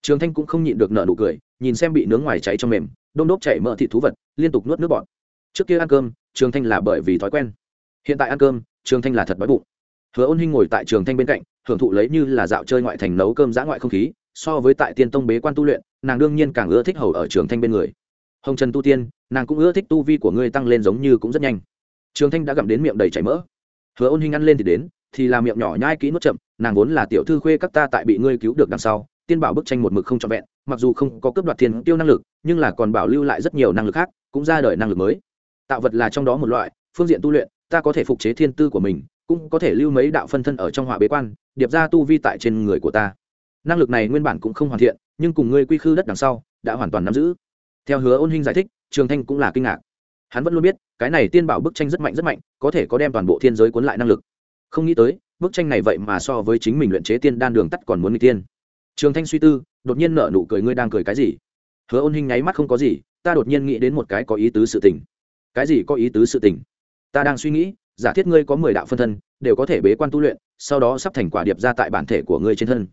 Trường thanh cũng không nhịn được nợ nụ cười, nhìn xem bị nướng ngoài cháy trong mềm, đôm đốp chảy mỡ thịt thú vật, liên tục nuốt nước bọt. Trước kia ăn cơm, trường thanh là bởi vì thói quen. Hiện tại ăn cơm, trường thanh là thật đói bụng. Hứa ôn hinh ngồi tại trường thanh bên cạnh, hưởng thụ lấy như là dạo chơi ngoại thành nấu cơm giã ngoại không khí, so với tại tiên tông bế quan tu luyện, nàng đương nhiên càng ưa thích hầu ở trường thanh bên người. Hồng trần tu tiên, nàng cũng ưa thích tu vi của ngươi tăng lên giống như cũng rất nhanh trường thanh đã gặm đến miệng đầy chảy mỡ. Hứa ôn hinh ăn lên thì đến, thì là miệng nhỏ nhai kỹ nuốt chậm, nàng vốn là tiểu thư khuê các ta tại bị ngươi cứu được đằng sau, tiên bảo bức tranh một mực không trọn vẹn, mặc dù không có cướp đoạt thiên tiêu năng lực, nhưng là còn bảo lưu lại rất nhiều năng lực khác, cũng ra đời năng lực mới. Tạo vật là trong đó một loại, phương diện tu luyện, ta có thể phục chế thiên tư của mình, cũng có thể lưu mấy đạo phân thân ở trong họa bế quan, điệp ra tu vi tại trên người của ta. Năng lực này nguyên bản cũng không hoàn thiện, nhưng cùng ngươi quy khư đất đằng sau, đã hoàn toàn nắm giữ. Theo hứa ôn hinh giải thích, trường thanh cũng là kinh ngạc hắn vẫn luôn biết, cái này tiên bảo bức tranh rất mạnh rất mạnh, có thể có đem toàn bộ thiên giới cuốn lại năng lực. Không nghĩ tới, bức tranh này vậy mà so với chính mình luyện chế tiên đan đường tắt còn muốn người tiên. Trường thanh suy tư, đột nhiên nở nụ cười, ngươi đang cười cái gì? Hứa ôn hinh nháy mắt không có gì, ta đột nhiên nghĩ đến một cái có ý tứ sự tình. Cái gì có ý tứ sự tình? Ta đang suy nghĩ, giả thiết ngươi có mười đạo phân thân, đều có thể bế quan tu luyện, sau đó sắp thành quả điệp ra tại bản thể của ngươi trên thân.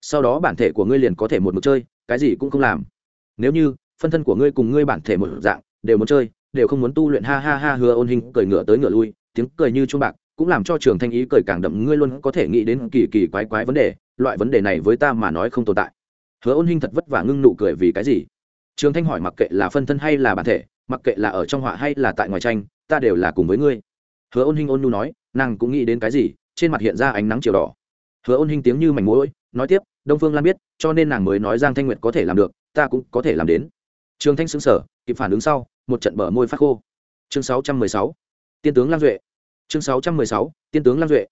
Sau đó bản thể của ngươi liền có thể một mực chơi, cái gì cũng không làm. Nếu như, phân thân của ngươi cùng ngươi bản thể một dạng, đều muốn chơi đều không muốn tu luyện, ha ha ha, hứa ôn hình cười ngửa tới ngửa lui, tiếng cười như chuông bạc, cũng làm cho trường thanh ý cười càng đậm, ngươi luôn có thể nghĩ đến kỳ kỳ quái quái vấn đề, loại vấn đề này với ta mà nói không tồn tại. Hứa ôn hình thật vất vả ngưng nụ cười vì cái gì? Trường thanh hỏi mặc kệ là phân thân hay là bản thể, mặc kệ là ở trong họa hay là tại ngoài tranh, ta đều là cùng với ngươi. Hứa ôn hình ôn nhu nói, nàng cũng nghĩ đến cái gì, trên mặt hiện ra ánh nắng chiều đỏ. Hứa ôn hình tiếng như mảnh mũi nói tiếp, đông phương lan biết, cho nên nàng mới nói giang thanh nguyệt có thể làm được, ta cũng có thể làm đến. Trường thanh xứng sở kịp phản ứng sau một trận bờ môi phát khô. Chương sáu trăm mười sáu. Tiên tướng lang duệ. Chương sáu trăm mười sáu, tiên tướng lang duệ.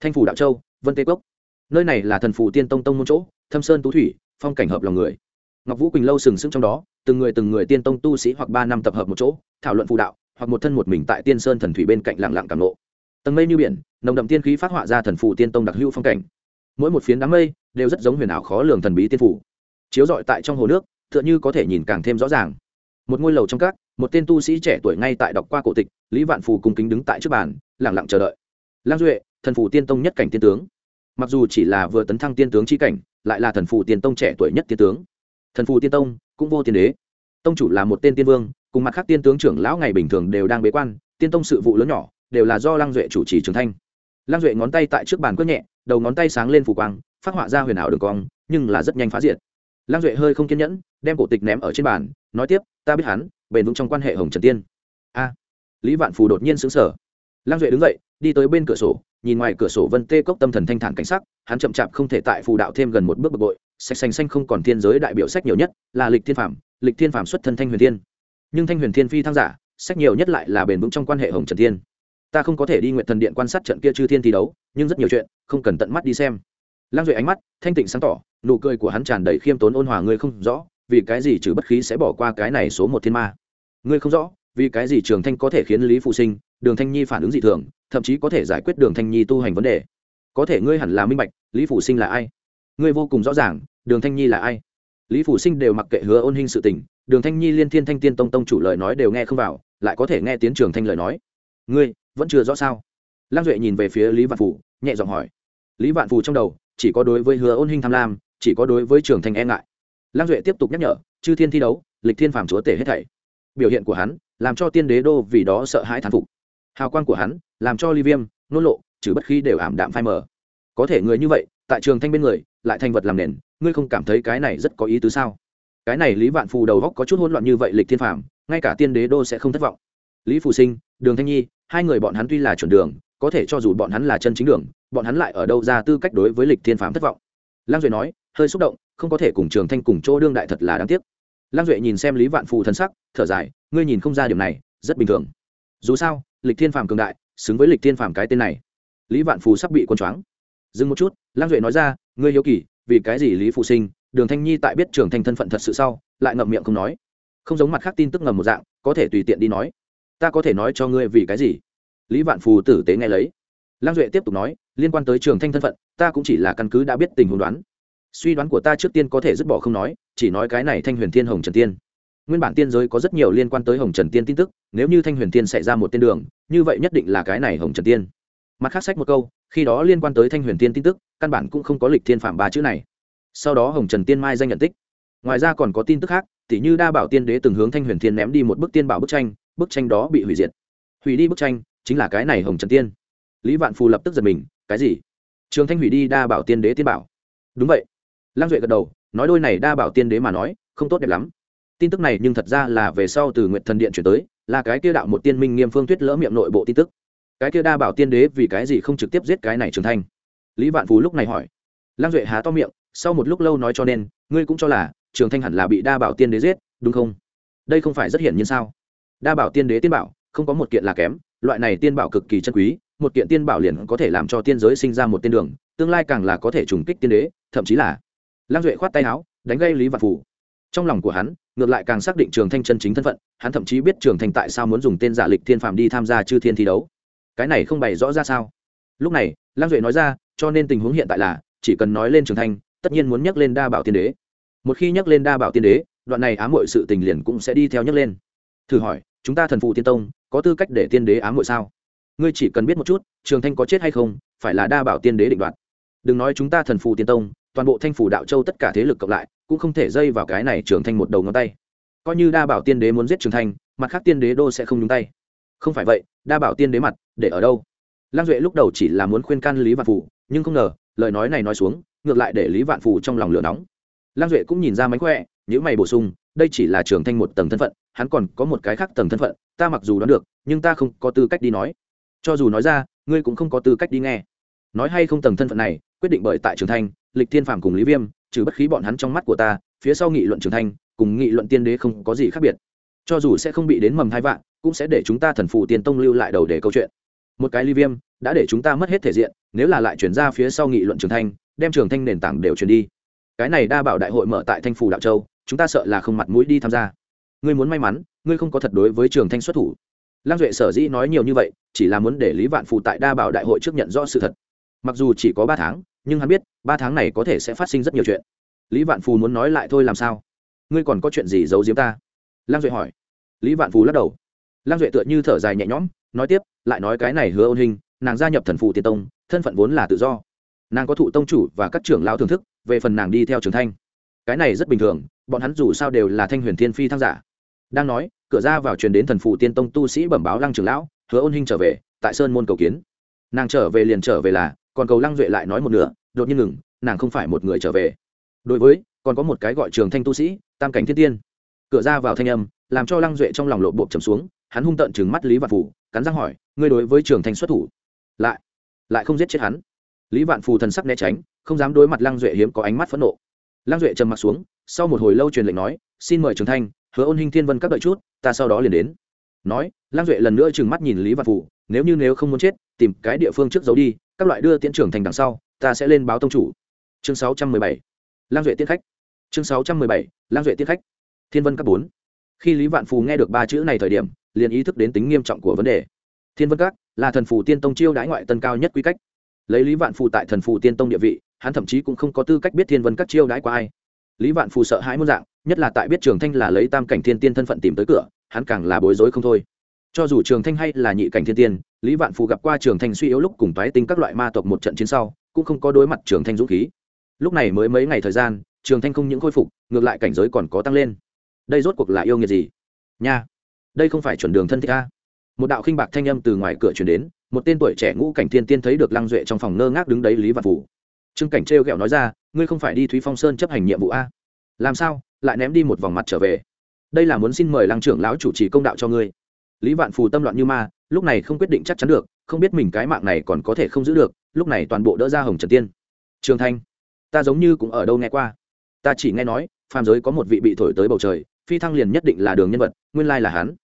Thanh phủ đạo châu, vân tây cốc. Nơi này là thần phủ tiên tông tông môn chỗ, thâm sơn tú thủy, phong cảnh hợp lòng người. Ngọc vũ quỳnh lâu sừng sững trong đó, từng người từng người tiên tông tu sĩ hoặc ba năm tập hợp một chỗ, thảo luận phù đạo, hoặc một thân một mình tại tiên sơn thần thủy bên cạnh lặng lặng cảm nộ tầng mây như biển, nồng đậm tiên khí phát họa ra thần phủ tiên tông đặc hữu phong cảnh. Mỗi một phiến đám mây đều rất giống huyền ảo khó lường thần bí tiên phủ. Chiếu rọi tại trong hồ nước, tựa như có thể nhìn càng thêm rõ ràng. Một ngôi lầu trong các một tên tu sĩ trẻ tuổi ngay tại đọc qua cổ tịch, lý vạn phù cung kính đứng tại trước bàn lẳng lặng chờ đợi. Lang duệ, thần phù tiên tông nhất cảnh tiên tướng. Mặc dù chỉ là vừa tấn thăng tiên tướng chi cảnh, lại là thần phù tiên tông trẻ tuổi nhất tiên tướng. Thần phù tiên tông, cũng vô tiên đế. Tông chủ là một tên tiên vương, cùng mặt khác tiên tướng trưởng lão ngày bình thường đều đang bế quan, tiên tông sự vụ lớn nhỏ, đều là do lang duệ chủ trì trưởng thanh lang duệ ngón tay tại trước bàn quất nhẹ, đầu ngón tay sáng lên phủ quang, phát họa ra huyền ảo đường cong, nhưng là rất nhanh phá diệt. Lang duệ hơi không kiên nhẫn, đem cổ tịch ném ở trên bàn, nói tiếp, ta biết hắn bền vững trong quan hệ hồng trần tiên. A, lý vạn phù đột nhiên xứng sở lang duệ đứng dậy, đi tới bên cửa sổ, nhìn ngoài cửa sổ vân tê cốc tâm thần thanh thản cảnh sắc, hắn chậm chạp không thể tại phù đạo thêm gần một bước bực bội, sạch xanh xanh không còn thiên giới đại biểu sách nhiều nhất là lịch thiên phạm lịch thiên phạm xuất thân thanh huyền thiên. Nhưng thanh huyền thiên phi thăng giả, sách nhiều nhất lại là bền vững trong quan hệ hồng trần thiên ta không có thể đi nguyện thần điện quan sát trận kia chư thiên thi đấu, nhưng rất nhiều chuyện, không cần tận mắt đi xem. Lang duệ ánh mắt thanh tịnh sáng tỏ, nụ cười của hắn tràn đầy khiêm tốn ôn hòa, ngươi không rõ, vì cái gì trừ bất khí sẽ bỏ qua cái này số một thiên ma ngươi không rõ, vì cái gì trường thanh có thể khiến lý phụ sinh, đường thanh nhi phản ứng dị thường, thậm chí có thể giải quyết đường thanh nhi tu hành vấn đề? Có thể ngươi hẳn là minh bạch, lý phụ sinh là ai? Ngươi vô cùng rõ ràng, đường thanh nhi là ai? Lý phụ sinh đều mặc kệ hứa ôn hình sự tình, đường thanh nhi liên thiên thanh tiên tông tông chủ lời nói đều nghe không vào, lại có thể nghe tiến trường thanh lời nói. Ngươi, vẫn chưa rõ sao? Lăng duệ nhìn về phía lý vạn phủ nhẹ giọng hỏi. Lý vạn phủ trong đầu, chỉ có đối với hứa ôn hình tham lam, chỉ có đối với trường thanh e ngại. Lăng duệ tiếp tục nhắc nhở, chư thiên thi đấu, lịch thiên phàm chúa tể hết thảy biểu hiện của hắn làm cho tiên đế đô vì đó sợ hãi thán phục. Hào quang của hắn làm cho ly viêm nôn lộ, trừ bất khí đều ảm đạm phai mờ. Có thể người như vậy, tại trường thanh bên người, lại thành vật làm nền, ngươi không cảm thấy cái này rất có ý tứ sao? Cái này lý vạn phù đầu góc có chút hỗn loạn như vậy lịch thiên phàm, ngay cả tiên đế đô sẽ không thất vọng. Lý phù sinh, đường thanh nhi, hai người bọn hắn tuy là chuẩn đường, có thể cho dù bọn hắn là chân chính đường, bọn hắn lại ở đâu ra tư cách đối với lịch thiên phàm thất vọng? Lang duệ nói, hơi xúc động, không có thể cùng trường thanh cùng chỗ đương đại thật là đáng tiếc lang duệ nhìn xem lý vạn phù thân sắc, thở dài, ngươi nhìn không ra điểm này, rất bình thường. Dù sao, lịch thiên phàm cường đại, xứng với lịch thiên phàm cái tên này. Lý vạn phù sắp bị quân choáng. Dừng một chút lang duệ nói ra, ngươi hiếu kỳ, vì cái gì lý phụ sinh, đường thanh nhi tại biết trường thanh thân phận thật sự sau, lại ngậm miệng không nói? Không giống mặt khác tin tức ngầm một dạng, có thể tùy tiện đi nói. Ta có thể nói cho ngươi vì cái gì? Lý vạn phù tử tế nghe lấy. Lang duệ tiếp tục nói, liên quan tới trường thanh thân phận, ta cũng chỉ là căn cứ đã biết tình huống đoán suy đoán của ta trước tiên có thể dứt bỏ không nói, chỉ nói cái này thanh huyền thiên hồng trần tiên. Nguyên bản tiên giới có rất nhiều liên quan tới hồng trần tiên tin tức, nếu như thanh huyền tiên xảy ra một tiên đường, như vậy nhất định là cái này hồng trần tiên. Mặt khác sách một câu, khi đó liên quan tới thanh huyền tiên tin tức, căn bản cũng không có lịch thiên phạm ba chữ này. Sau đó hồng trần tiên mai danh nhận tích. Ngoài ra còn có tin tức khác, tỉ như đa bảo tiên đế từng hướng thanh huyền Tiên ném đi một bức tiên bảo bức tranh bức tranh đó bị hủy diệt. Hủy đi bức tranh, chính là cái này hồng trần tiên. Lý vạn phù lập tức giật mình, cái gì? Trường thanh hủy đi đa bảo tiên đế tiên bảo. Đúng vậy lăng duệ gật đầu, nói đôi này đa bảo tiên đế mà nói, không tốt đẹp lắm. Tin tức này nhưng thật ra là về sau từ nguyện thần điện chuyển tới, là cái kia đạo một tiên minh nghiêm phương tuyết lỡ miệng nội bộ tin tức. Cái kia đa bảo tiên đế vì cái gì không trực tiếp giết cái này trường thanh lý vạn phú lúc này hỏi. Lăng duệ há to miệng, sau một lúc lâu nói cho nên, ngươi cũng cho là trường thanh hẳn là bị đa bảo tiên đế giết, đúng không? Đây không phải rất hiển nhiên sao? Đa bảo tiên đế tiên bảo, không có một kiện là kém, loại này tiên bảo cực kỳ chân quý, một kiện tiên bảo liền có thể làm cho tiên giới sinh ra một tiên đường, tương lai càng là có thể trùng kích tiên đế, thậm chí là lăng duệ khoát tay áo, đánh gây lý vạn phủ. Trong lòng của hắn, ngược lại càng xác định trường thanh chân chính thân phận, hắn thậm chí biết trường thanh tại sao muốn dùng tên giả lịch thiên phạm đi tham gia chư thiên thi đấu. Cái này không bày rõ ra sao. Lúc này, lăng duệ nói ra, cho nên tình huống hiện tại là, chỉ cần nói lên trường thanh, tất nhiên muốn nhắc lên đa bảo tiên đế. Một khi nhắc lên đa bảo tiên đế, đoạn này ám hội sự tình liền cũng sẽ đi theo nhắc lên. Thử hỏi, chúng ta thần phụ tiên tông, có tư cách để tiên đế ám hội sao? Ngươi chỉ cần biết một chút, trường thanh có chết hay không, phải là đa bảo tiên đế định đoạt. Đừng nói chúng ta thần Phụ tiên tông toàn bộ thanh phủ đạo châu tất cả thế lực cộng lại, cũng không thể dây vào cái này trường thanh một đầu ngón tay. Coi như đa bảo tiên đế muốn giết trường thanh, mặt khác tiên đế đô sẽ không nhúng tay. Không phải vậy, đa bảo tiên đế mặt, để ở đâu? Lăng duệ lúc đầu chỉ là muốn khuyên can lý vạn phủ nhưng không ngờ, lời nói này nói xuống, ngược lại để lý vạn phủ trong lòng lửa nóng. Lăng duệ cũng nhìn ra mánh khỏe những mày bổ sung, đây chỉ là trường thanh một tầng thân phận, hắn còn có một cái khác tầng thân phận, ta mặc dù đoán được, nhưng ta không có tư cách đi nói. Cho dù nói ra, ngươi cũng không có tư cách đi nghe. Nói hay không tầng thân phận này, quyết định bởi tại trường thanh lịch thiên phàm cùng lý viêm, trừ bất khí bọn hắn trong mắt của ta, phía sau nghị luận trường thanh cùng nghị luận tiên đế không có gì khác biệt. Cho dù sẽ không bị đến mầm hai vạn, cũng sẽ để chúng ta thần phụ tiên tông lưu lại đầu để câu chuyện. Một cái ly viêm, đã để chúng ta mất hết thể diện, nếu là lại chuyển ra phía sau nghị luận trường thanh đem trường thanh nền tảng đều chuyển đi. Cái này đa bảo đại hội mở tại thanh Phủ đạo châu, chúng ta sợ là không mặt mũi đi tham gia. Ngươi muốn may mắn, ngươi không có thật đối với trường thanh xuất thủ. Lăng duệ sở dĩ nói nhiều như vậy, chỉ là muốn để lý vạn phụ tại đa bảo đại hội trước nhận rõ sự thật. Mặc dù chỉ có ba tháng nhưng hắn biết, ba tháng này có thể sẽ phát sinh rất nhiều chuyện. Lý vạn phù muốn nói lại thôi làm sao? Ngươi còn có chuyện gì giấu giếm ta? Lăng duệ hỏi. Lý vạn phù lắc đầu. Lăng duệ tựa như thở dài nhẹ nhõm, nói tiếp, lại nói cái này hứa ôn hình, nàng gia nhập thần phụ tiên tông, thân phận vốn là tự do. Nàng có thụ tông chủ và các trưởng lao thưởng thức, về phần nàng đi theo trường thanh cái này rất bình thường, bọn hắn dù sao đều là thanh huyền thiên phi thăng giả. Đang nói, cửa ra vào truyền đến thần phụ tiên tông tu sĩ bẩm báo lăng trưởng lão, hứa ôn hình trở về, tại sơn môn cầu kiến. Nàng trở về liền trở về là còn cầu lăng duệ lại nói một nửa, đột nhiên ngừng, nàng không phải một người trở về. Đối với, còn có một cái gọi trường thanh tu sĩ, tam cảnh thiên tiên. Cửa ra vào thanh âm, làm cho lăng duệ trong lòng lộ bộ trầm xuống, hắn hung tợn chừng mắt lý vạn phủ cắn răng hỏi, ngươi đối với trường thanh xuất thủ, lại lại không giết chết hắn? Lý vạn phù thần sắc né tránh, không dám đối mặt lăng duệ hiếm có ánh mắt phẫn nộ. Lăng duệ trầm m ặ t xuống, sau một hồi lâu truyền lệnh nói, xin mời trường thanh, hứa ôn hình thiên vân các đợi chút, ta sau đó liền đến. Nói, lăng duệ lần nữa trừng mắt nhìn lý vạn phủ nếu như nếu không muốn chết, tìm cái địa phương trước giấu đi các loại đưa tiễn trưởng thành đằng sau, ta sẽ lên báo tông chủ. Chương sáu trăm mười bảy, lang duệ tiễn khách. Chương sáu trăm mười bảy, lang duệ tiễn khách. Thiên vân các bốn. Khi lý vạn phù nghe được ba chữ này thời điểm, liền ý thức đến tính nghiêm trọng của vấn đề. Thiên vân các là thần phù tiên tông chiêu đãi ngoại tân cao nhất quy cách. Lấy lý vạn phù tại thần phù tiên tông địa vị, hắn thậm chí cũng không có tư cách biết thiên vân các chiêu đãi qua ai. Lý vạn phù sợ hãi muôn dạng, nhất là tại biết trường thanh là lấy tam cảnh thiên tiên thân phận tìm tới cửa, hắn càng là bối rối không thôi. Cho dù trường thanh hay là nhị cảnh thiên tiên lý vạn phù gặp qua trường thanh suy yếu lúc cùng toái tinh các loại ma tộc một trận chiến sau, cũng không có đối mặt trường thanh dũng khí. Lúc này mới mấy ngày thời gian, trường thanh không những khôi phục, ngược lại cảnh giới còn có tăng lên. Đây rốt cuộc là yêu nghiệt gì? Nha, đây không phải chuẩn đường thân thích a. Một đạo khinh bạc thanh âm từ ngoài cửa chuyển đến, một tên tuổi trẻ ngũ cảnh thiên tiên thấy được lăng duệ trong phòng ngơ ngác đứng đấy lý vạn phủ trương cảnh trêu ghẹo nói ra, ngươi không phải đi thúy phong sơn chấp hành nhiệm vụ a? Làm sao? Lại ném đi một vòng mặt trở về. Đây là muốn xin mời lăng trưởng lão chủ trì công đạo cho ngươi lý vạn phù tâm loạn như ma, lúc này không quyết định chắc chắn được, không biết mình cái mạng này còn có thể không giữ được, lúc này toàn bộ đỡ ra hồng trần tiên. Trường thanh, ta giống như cũng ở đâu nghe qua. Ta chỉ nghe nói, phàm giới có một vị bị thổi tới bầu trời, phi thăng liền nhất định là đường nhân vật, nguyên lai là hắn.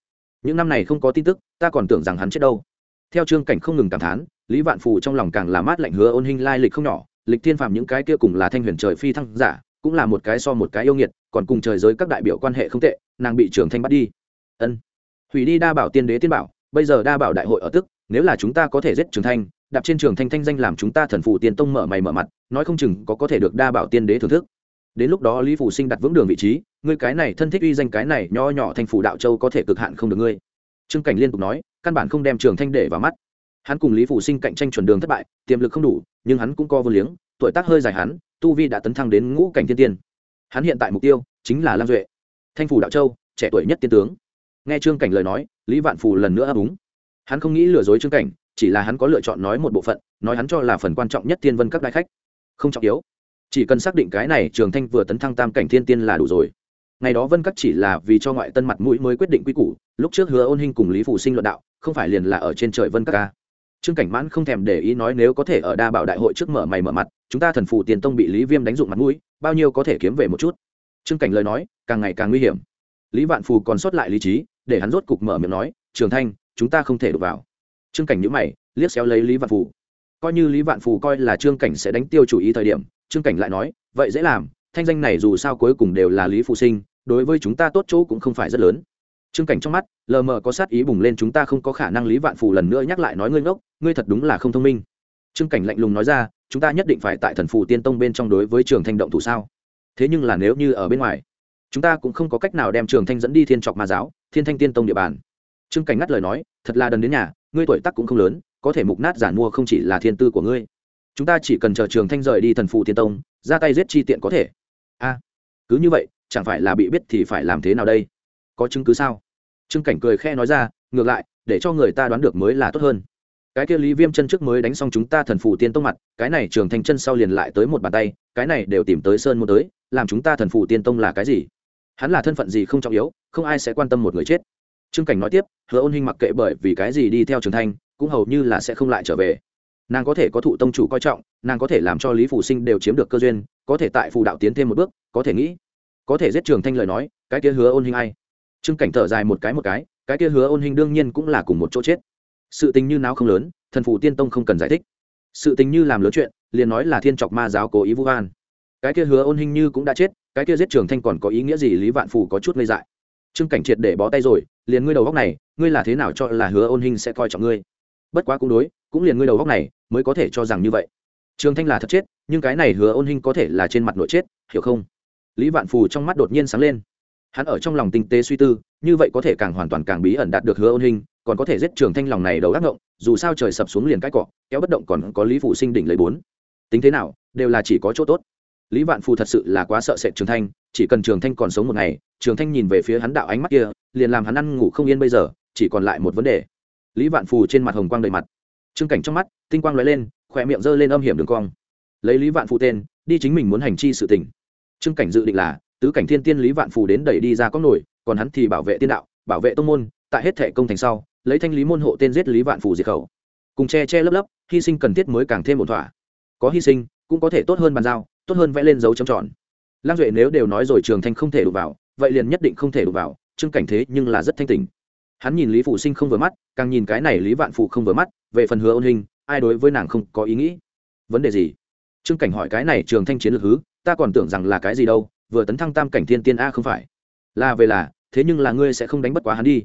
Những năm này không có tin tức, ta còn tưởng rằng hắn chết đâu. Theo trương cảnh không ngừng cảm thán, lý vạn phù trong lòng càng là mát lạnh hứa ôn hình lai lịch không nhỏ, lịch thiên phàm những cái kia cùng là thanh huyền trời phi thăng giả, cũng là một cái so một cái yêu nghiệt, còn cùng trời giới các đại biểu quan hệ không tệ, nàng bị Trường thanh bắt đi. Ân hủy đi đa bảo tiên đế tiên bảo, bây giờ đa bảo đại hội ở tức, nếu là chúng ta có thể giết trường thanh, đạp trên trường thanh thanh danh làm chúng ta thần phụ tiên tông mở mày mở mặt, nói không chừng có có thể được đa bảo tiên đế thưởng thức. Đến lúc đó lý phủ sinh đặt vững đường vị trí, ngươi cái này thân thích uy danh cái này nho nhỏ thành phủ đạo châu có thể cực hạn không được ngươi. Trương cảnh liên tục nói, căn bản không đem trường thanh để vào mắt. Hắn cùng lý phủ sinh cạnh tranh chuẩn đường thất bại, tiềm lực không đủ, nhưng hắn cũng co vô liếng, tuổi tác hơi dài hắn, tu vi đã tấn thăng đến ngũ cảnh thiên tiên. Hắn hiện tại mục tiêu chính là lam duệ, thanh phủ đạo châu, trẻ tuổi nhất tiên tướng nghe trương cảnh lời nói, lý vạn phù lần nữa ấp úng. Hắn không nghĩ lừa dối trương cảnh, chỉ là hắn có lựa chọn nói một bộ phận, nói hắn cho là phần quan trọng nhất thiên vân các đại khách. Không trọng yếu. Chỉ cần xác định cái này, trường thanh vừa tấn thăng tam cảnh thiên tiên là đủ rồi. Ngày đó vân các chỉ là vì cho ngoại tân mặt mũi mới quyết định quy củ, lúc trước hứa ôn hình cùng lý phủ sinh luận đạo, không phải liền là ở trên trời vân các ca trương cảnh mãn không thèm để ý nói nếu có thể ở đa bảo đại hội trước mở mày mở mặt, chúng ta thần phù tiền tông bị lý viêm đánh dụng mặt mũi, bao nhiêu có thể kiếm về một chút. Trương cảnh lời nói, càng ngày càng nguy hiểm. Lý vạn phù còn sót lại lý trí để hắn rốt cục mở miệng nói, trường thanh, chúng ta không thể đụng vào. Trương cảnh nhữ mày, liếc xéo lấy lý vạn phù. Coi như lý vạn phù coi là trương cảnh sẽ đánh tiêu chủ ý thời điểm, trương cảnh lại nói, vậy dễ làm, thanh danh này dù sao cuối cùng đều là lý phụ sinh, đối với chúng ta tốt chỗ cũng không phải rất lớn. Trương cảnh trong mắt, lờ mờ có sát ý bùng lên, chúng ta không có khả năng lý vạn phù lần nữa nhắc lại nói ngươi ngốc, ngươi thật đúng là không thông minh. Trương cảnh lạnh lùng nói ra, chúng ta nhất định phải tại thần phù tiên tông bên trong đối với trường thanh động thủ sao? Thế nhưng là nếu như ở bên ngoài chúng ta cũng không có cách nào đem trường thanh dẫn đi thiên trọc ma giáo, thiên thanh tiên tông địa bàn. Trương cảnh ngắt lời nói, thật là đần đến nhà, ngươi tuổi tác cũng không lớn, có thể mục nát giản mua không chỉ là thiên tư của ngươi. Chúng ta chỉ cần chờ trường thanh rời đi thần phù tiên tông, ra tay giết chi tiện có thể. A, cứ như vậy, chẳng phải là bị biết thì phải làm thế nào đây? Có chứng cứ sao? Trương cảnh cười khe nói ra, ngược lại, để cho người ta đoán được mới là tốt hơn. Cái kia lý viêm chân trước mới đánh xong chúng ta thần phù tiên tông mặt, cái này trường thanh chân sau liền lại tới một bàn tay, cái này đều tìm tới sơn muốn tới, làm chúng ta thần phù tiên tông là cái gì? Hắn là thân phận gì không trọng yếu, không ai sẽ quan tâm một người chết. Trương cảnh nói tiếp, hứa ôn hình mặc kệ bởi vì cái gì đi theo trường thanh, cũng hầu như là sẽ không lại trở về. Nàng có thể có thụ tông chủ coi trọng, nàng có thể làm cho lý phủ sinh đều chiếm được cơ duyên, có thể tại phù đạo tiến thêm một bước, có thể nghĩ, có thể giết trường thanh lời nói, cái kia hứa ôn hình ai? Trương cảnh thở dài một cái một cái cái kia hứa ôn hình đương nhiên cũng là cùng một chỗ chết. Sự tình như nào không lớn, thần phủ tiên tông không cần giải thích. Sự tình như làm lớn chuyện, liền nói là thiên trọc ma giáo cố ý vu van cái kia hứa ôn hình như cũng đã chết cái kia giết trường thanh còn có ý nghĩa gì lý vạn phủ có chút ngây dại. Trương cảnh triệt để bó tay rồi, liền ngươi đầu góc này, ngươi là thế nào cho là hứa ôn hình sẽ coi trọng ngươi? Bất quá cũng đối, cũng liền ngươi đầu góc này, mới có thể cho rằng như vậy. Trường thanh là thật chết, nhưng cái này hứa ôn hình có thể là trên mặt nội chết, hiểu không? Lý vạn phù trong mắt đột nhiên sáng lên. Hắn ở trong lòng tinh tế suy tư, như vậy có thể càng hoàn toàn càng bí ẩn đạt được hứa ôn hình còn có thể giết trường thanh lòng này đầu gác ngộng, dù sao trời sập xuống liền cái cọ kéo bất động còn có lý phụ sinh đỉnh lấy bốn. Tính thế nào, đều là chỉ có chỗ tốt lý vạn phù thật sự là quá sợ sệt trường thanh, chỉ cần trường thanh còn sống một ngày, trường thanh nhìn về phía hắn đạo ánh mắt kia, liền làm hắn ăn ngủ không yên bây giờ, chỉ còn lại một vấn đề. Lý vạn phù trên mặt hồng quang đầy mặt. Trương cảnh trong mắt, tinh quang lóe lên khỏe miệng giơ lên âm hiểm đường cong. Lấy lý vạn phù tên, đi chính mình muốn hành chi sự tình. Trương cảnh dự định là, tứ cảnh thiên tiên lý vạn phù đến đẩy đi ra có nổi, còn hắn thì bảo vệ tiên đạo, bảo vệ tông môn, tại hết thệ công thành sau, lấy thanh lý môn hộ tên giết lý vạn phù diệt khẩu. Cùng che che lấp lấp, hy sinh cần thiết mới càng thêm một thỏa. Có hy sinh, cũng có thể tốt hơn bàn giao tốt hơn vẽ lên dấu chấm tròn. Lang duệ nếu đều nói rồi trường thanh không thể đụng vào, vậy liền nhất định không thể đụng vào, trương cảnh thế nhưng là rất thanh tình hắn nhìn lý phụ sinh không vừa mắt, càng nhìn cái này lý vạn phụ không vừa mắt, về phần hứa ôn hình, ai đối với nàng không có ý nghĩ? Vấn đề gì? Trương cảnh hỏi cái này trường thanh chiến lược hứ, ta còn tưởng rằng là cái gì đâu, vừa tấn thăng tam cảnh thiên tiên a không phải. Là về là, thế nhưng là ngươi sẽ không đánh bất quá hắn đi.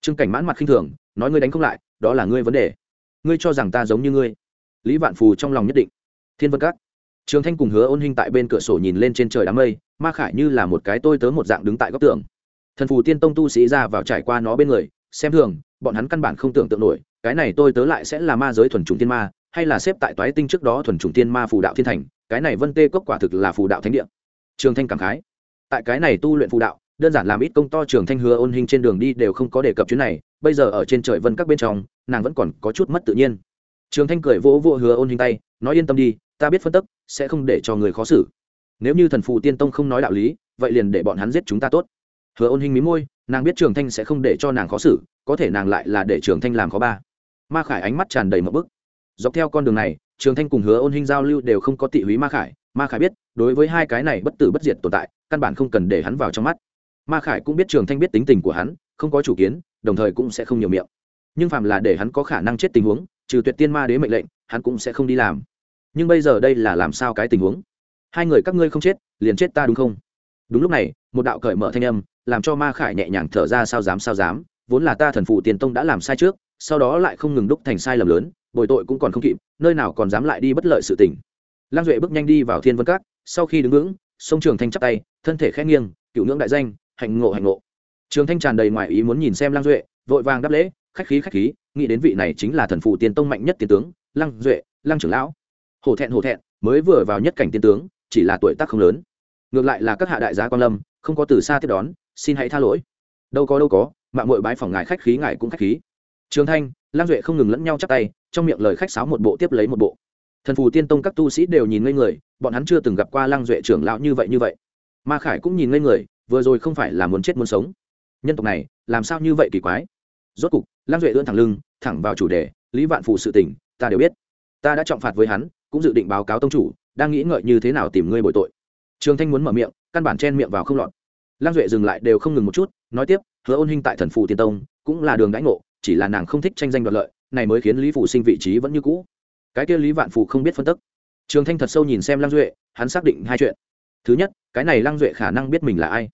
Trương cảnh mãn mặt khinh thường, nói ngươi đánh không lại, đó là ngươi vấn đề. Ngươi cho rằng ta giống như ngươi. Lý vạn phù trong lòng nhất định. Thiên vân các trường thanh cùng hứa ôn Hinh tại bên cửa sổ nhìn lên trên trời đám mây, ma khải như là một cái tôi tớ một dạng đứng tại góc tường. Thần phù tiên tông tu sĩ ra vào trải qua nó bên người, xem thường, bọn hắn căn bản không tưởng tượng nổi, cái này tôi tớ lại sẽ là ma giới thuần trùng tiên ma, hay là xếp tại toái tinh trước đó thuần trùng tiên ma phù đạo thiên thành, cái này vân tê cốc quả thực là phù đạo thánh địa. Trường thanh cảm khái. Tại cái này tu luyện phù đạo, đơn giản làm ít công to trường thanh hứa ôn hình trên đường đi đều không có đề cập chuyến này, bây giờ ở trên trời vân các bên trong, nàng vẫn còn có chút mất tự nhiên. Trường thanh cười vỗ vỗ hứa ôn hình tay, nói yên tâm đi ta biết phân tức, sẽ không để cho người khó xử. Nếu như thần phù tiên tông không nói đạo lý, vậy liền để bọn hắn giết chúng ta tốt. Hứa ôn hình mí môi, nàng biết trường thanh sẽ không để cho nàng khó xử, có thể nàng lại là để trường thanh làm khó ba. Ma khải ánh mắt tràn đầy một bức. Dọc theo con đường này, trường thanh cùng hứa ôn hình giao lưu đều không có tị húy ma khải. Ma khải biết, đối với hai cái này bất tử bất diệt tồn tại, căn bản không cần để hắn vào trong mắt. Ma khải cũng biết trường thanh biết tính tình của hắn, không có chủ kiến, đồng thời cũng sẽ không nhiều miệng. Nhưng phạm là để hắn có khả năng chết tình huống, trừ tuyệt tiên ma đế mệnh lệnh, hắn cũng sẽ không đi làm nhưng bây giờ đây là làm sao cái tình huống? Hai người các ngươi không chết, liền chết ta đúng không? Đúng lúc này, một đạo cởi mở thanh âm, làm cho ma khải nhẹ nhàng thở ra sao dám sao dám, vốn là ta thần phụ tiền tông đã làm sai trước, sau đó lại không ngừng đúc thành sai lầm lớn, bồi tội cũng còn không kịp, nơi nào còn dám lại đi bất lợi sự tình. Lang duệ bước nhanh đi vào thiên vân các, sau khi đứng vững, sông trường thanh chắp tay, thân thể khẽ nghiêng, cựu ngưỡng đại danh, hạnh ngộ hạnh ngộ. Trường thanh tràn đầy ngoài ý muốn nhìn xem lang duệ, vội vàng đáp lễ, khách khí khách khí, nghĩ đến vị này chính là thần phụ tiền tông mạnh nhất tiền tướng lang duệ lang trưởng lão hổ thẹn hổ thẹn, mới vừa vào nhất cảnh tiên tướng, chỉ là tuổi tác không lớn. Ngược lại là các hạ đại gia quan lâm, không có từ xa tiếp đón, xin hãy tha lỗi. Đâu có đâu có, mạng mội bái phòng ngài khách khí, ngài cũng khách khí. Trường thanh, lang duệ không ngừng lẫn nhau chắp tay, trong miệng lời khách sáo một bộ tiếp lấy một bộ. Thần phù tiên tông các tu sĩ đều nhìn ngây người, bọn hắn chưa từng gặp qua lang duệ trưởng lão như vậy như vậy. Ma khải cũng nhìn ngây người, vừa rồi không phải là muốn chết muốn sống. Nhân tộc này, làm sao như vậy kỳ quái? Rốt cục, lang duệ ươn thẳng lưng, thẳng vào chủ đề, lý vạn phù sự tỉnh ta đều biết. Ta đã trọng phạt với hắn cũng dự định báo cáo tông chủ, đang nghĩ ngợi như thế nào tìm ngươi bồi tội. Trường thanh muốn mở miệng, căn bản chen miệng vào không lọt. Lang duệ dừng lại đều không ngừng một chút, nói tiếp, hứa ôn hình tại thần phù tiên tông, cũng là đường đãi ngộ, chỉ là nàng không thích tranh danh đoạt lợi, này mới khiến lý phủ sinh vị trí vẫn như cũ. Cái kia lý vạn phù không biết phân tức. Trường thanh thật sâu nhìn xem lang duệ, hắn xác định hai chuyện. Thứ nhất, cái này lang duệ khả năng biết mình là ai.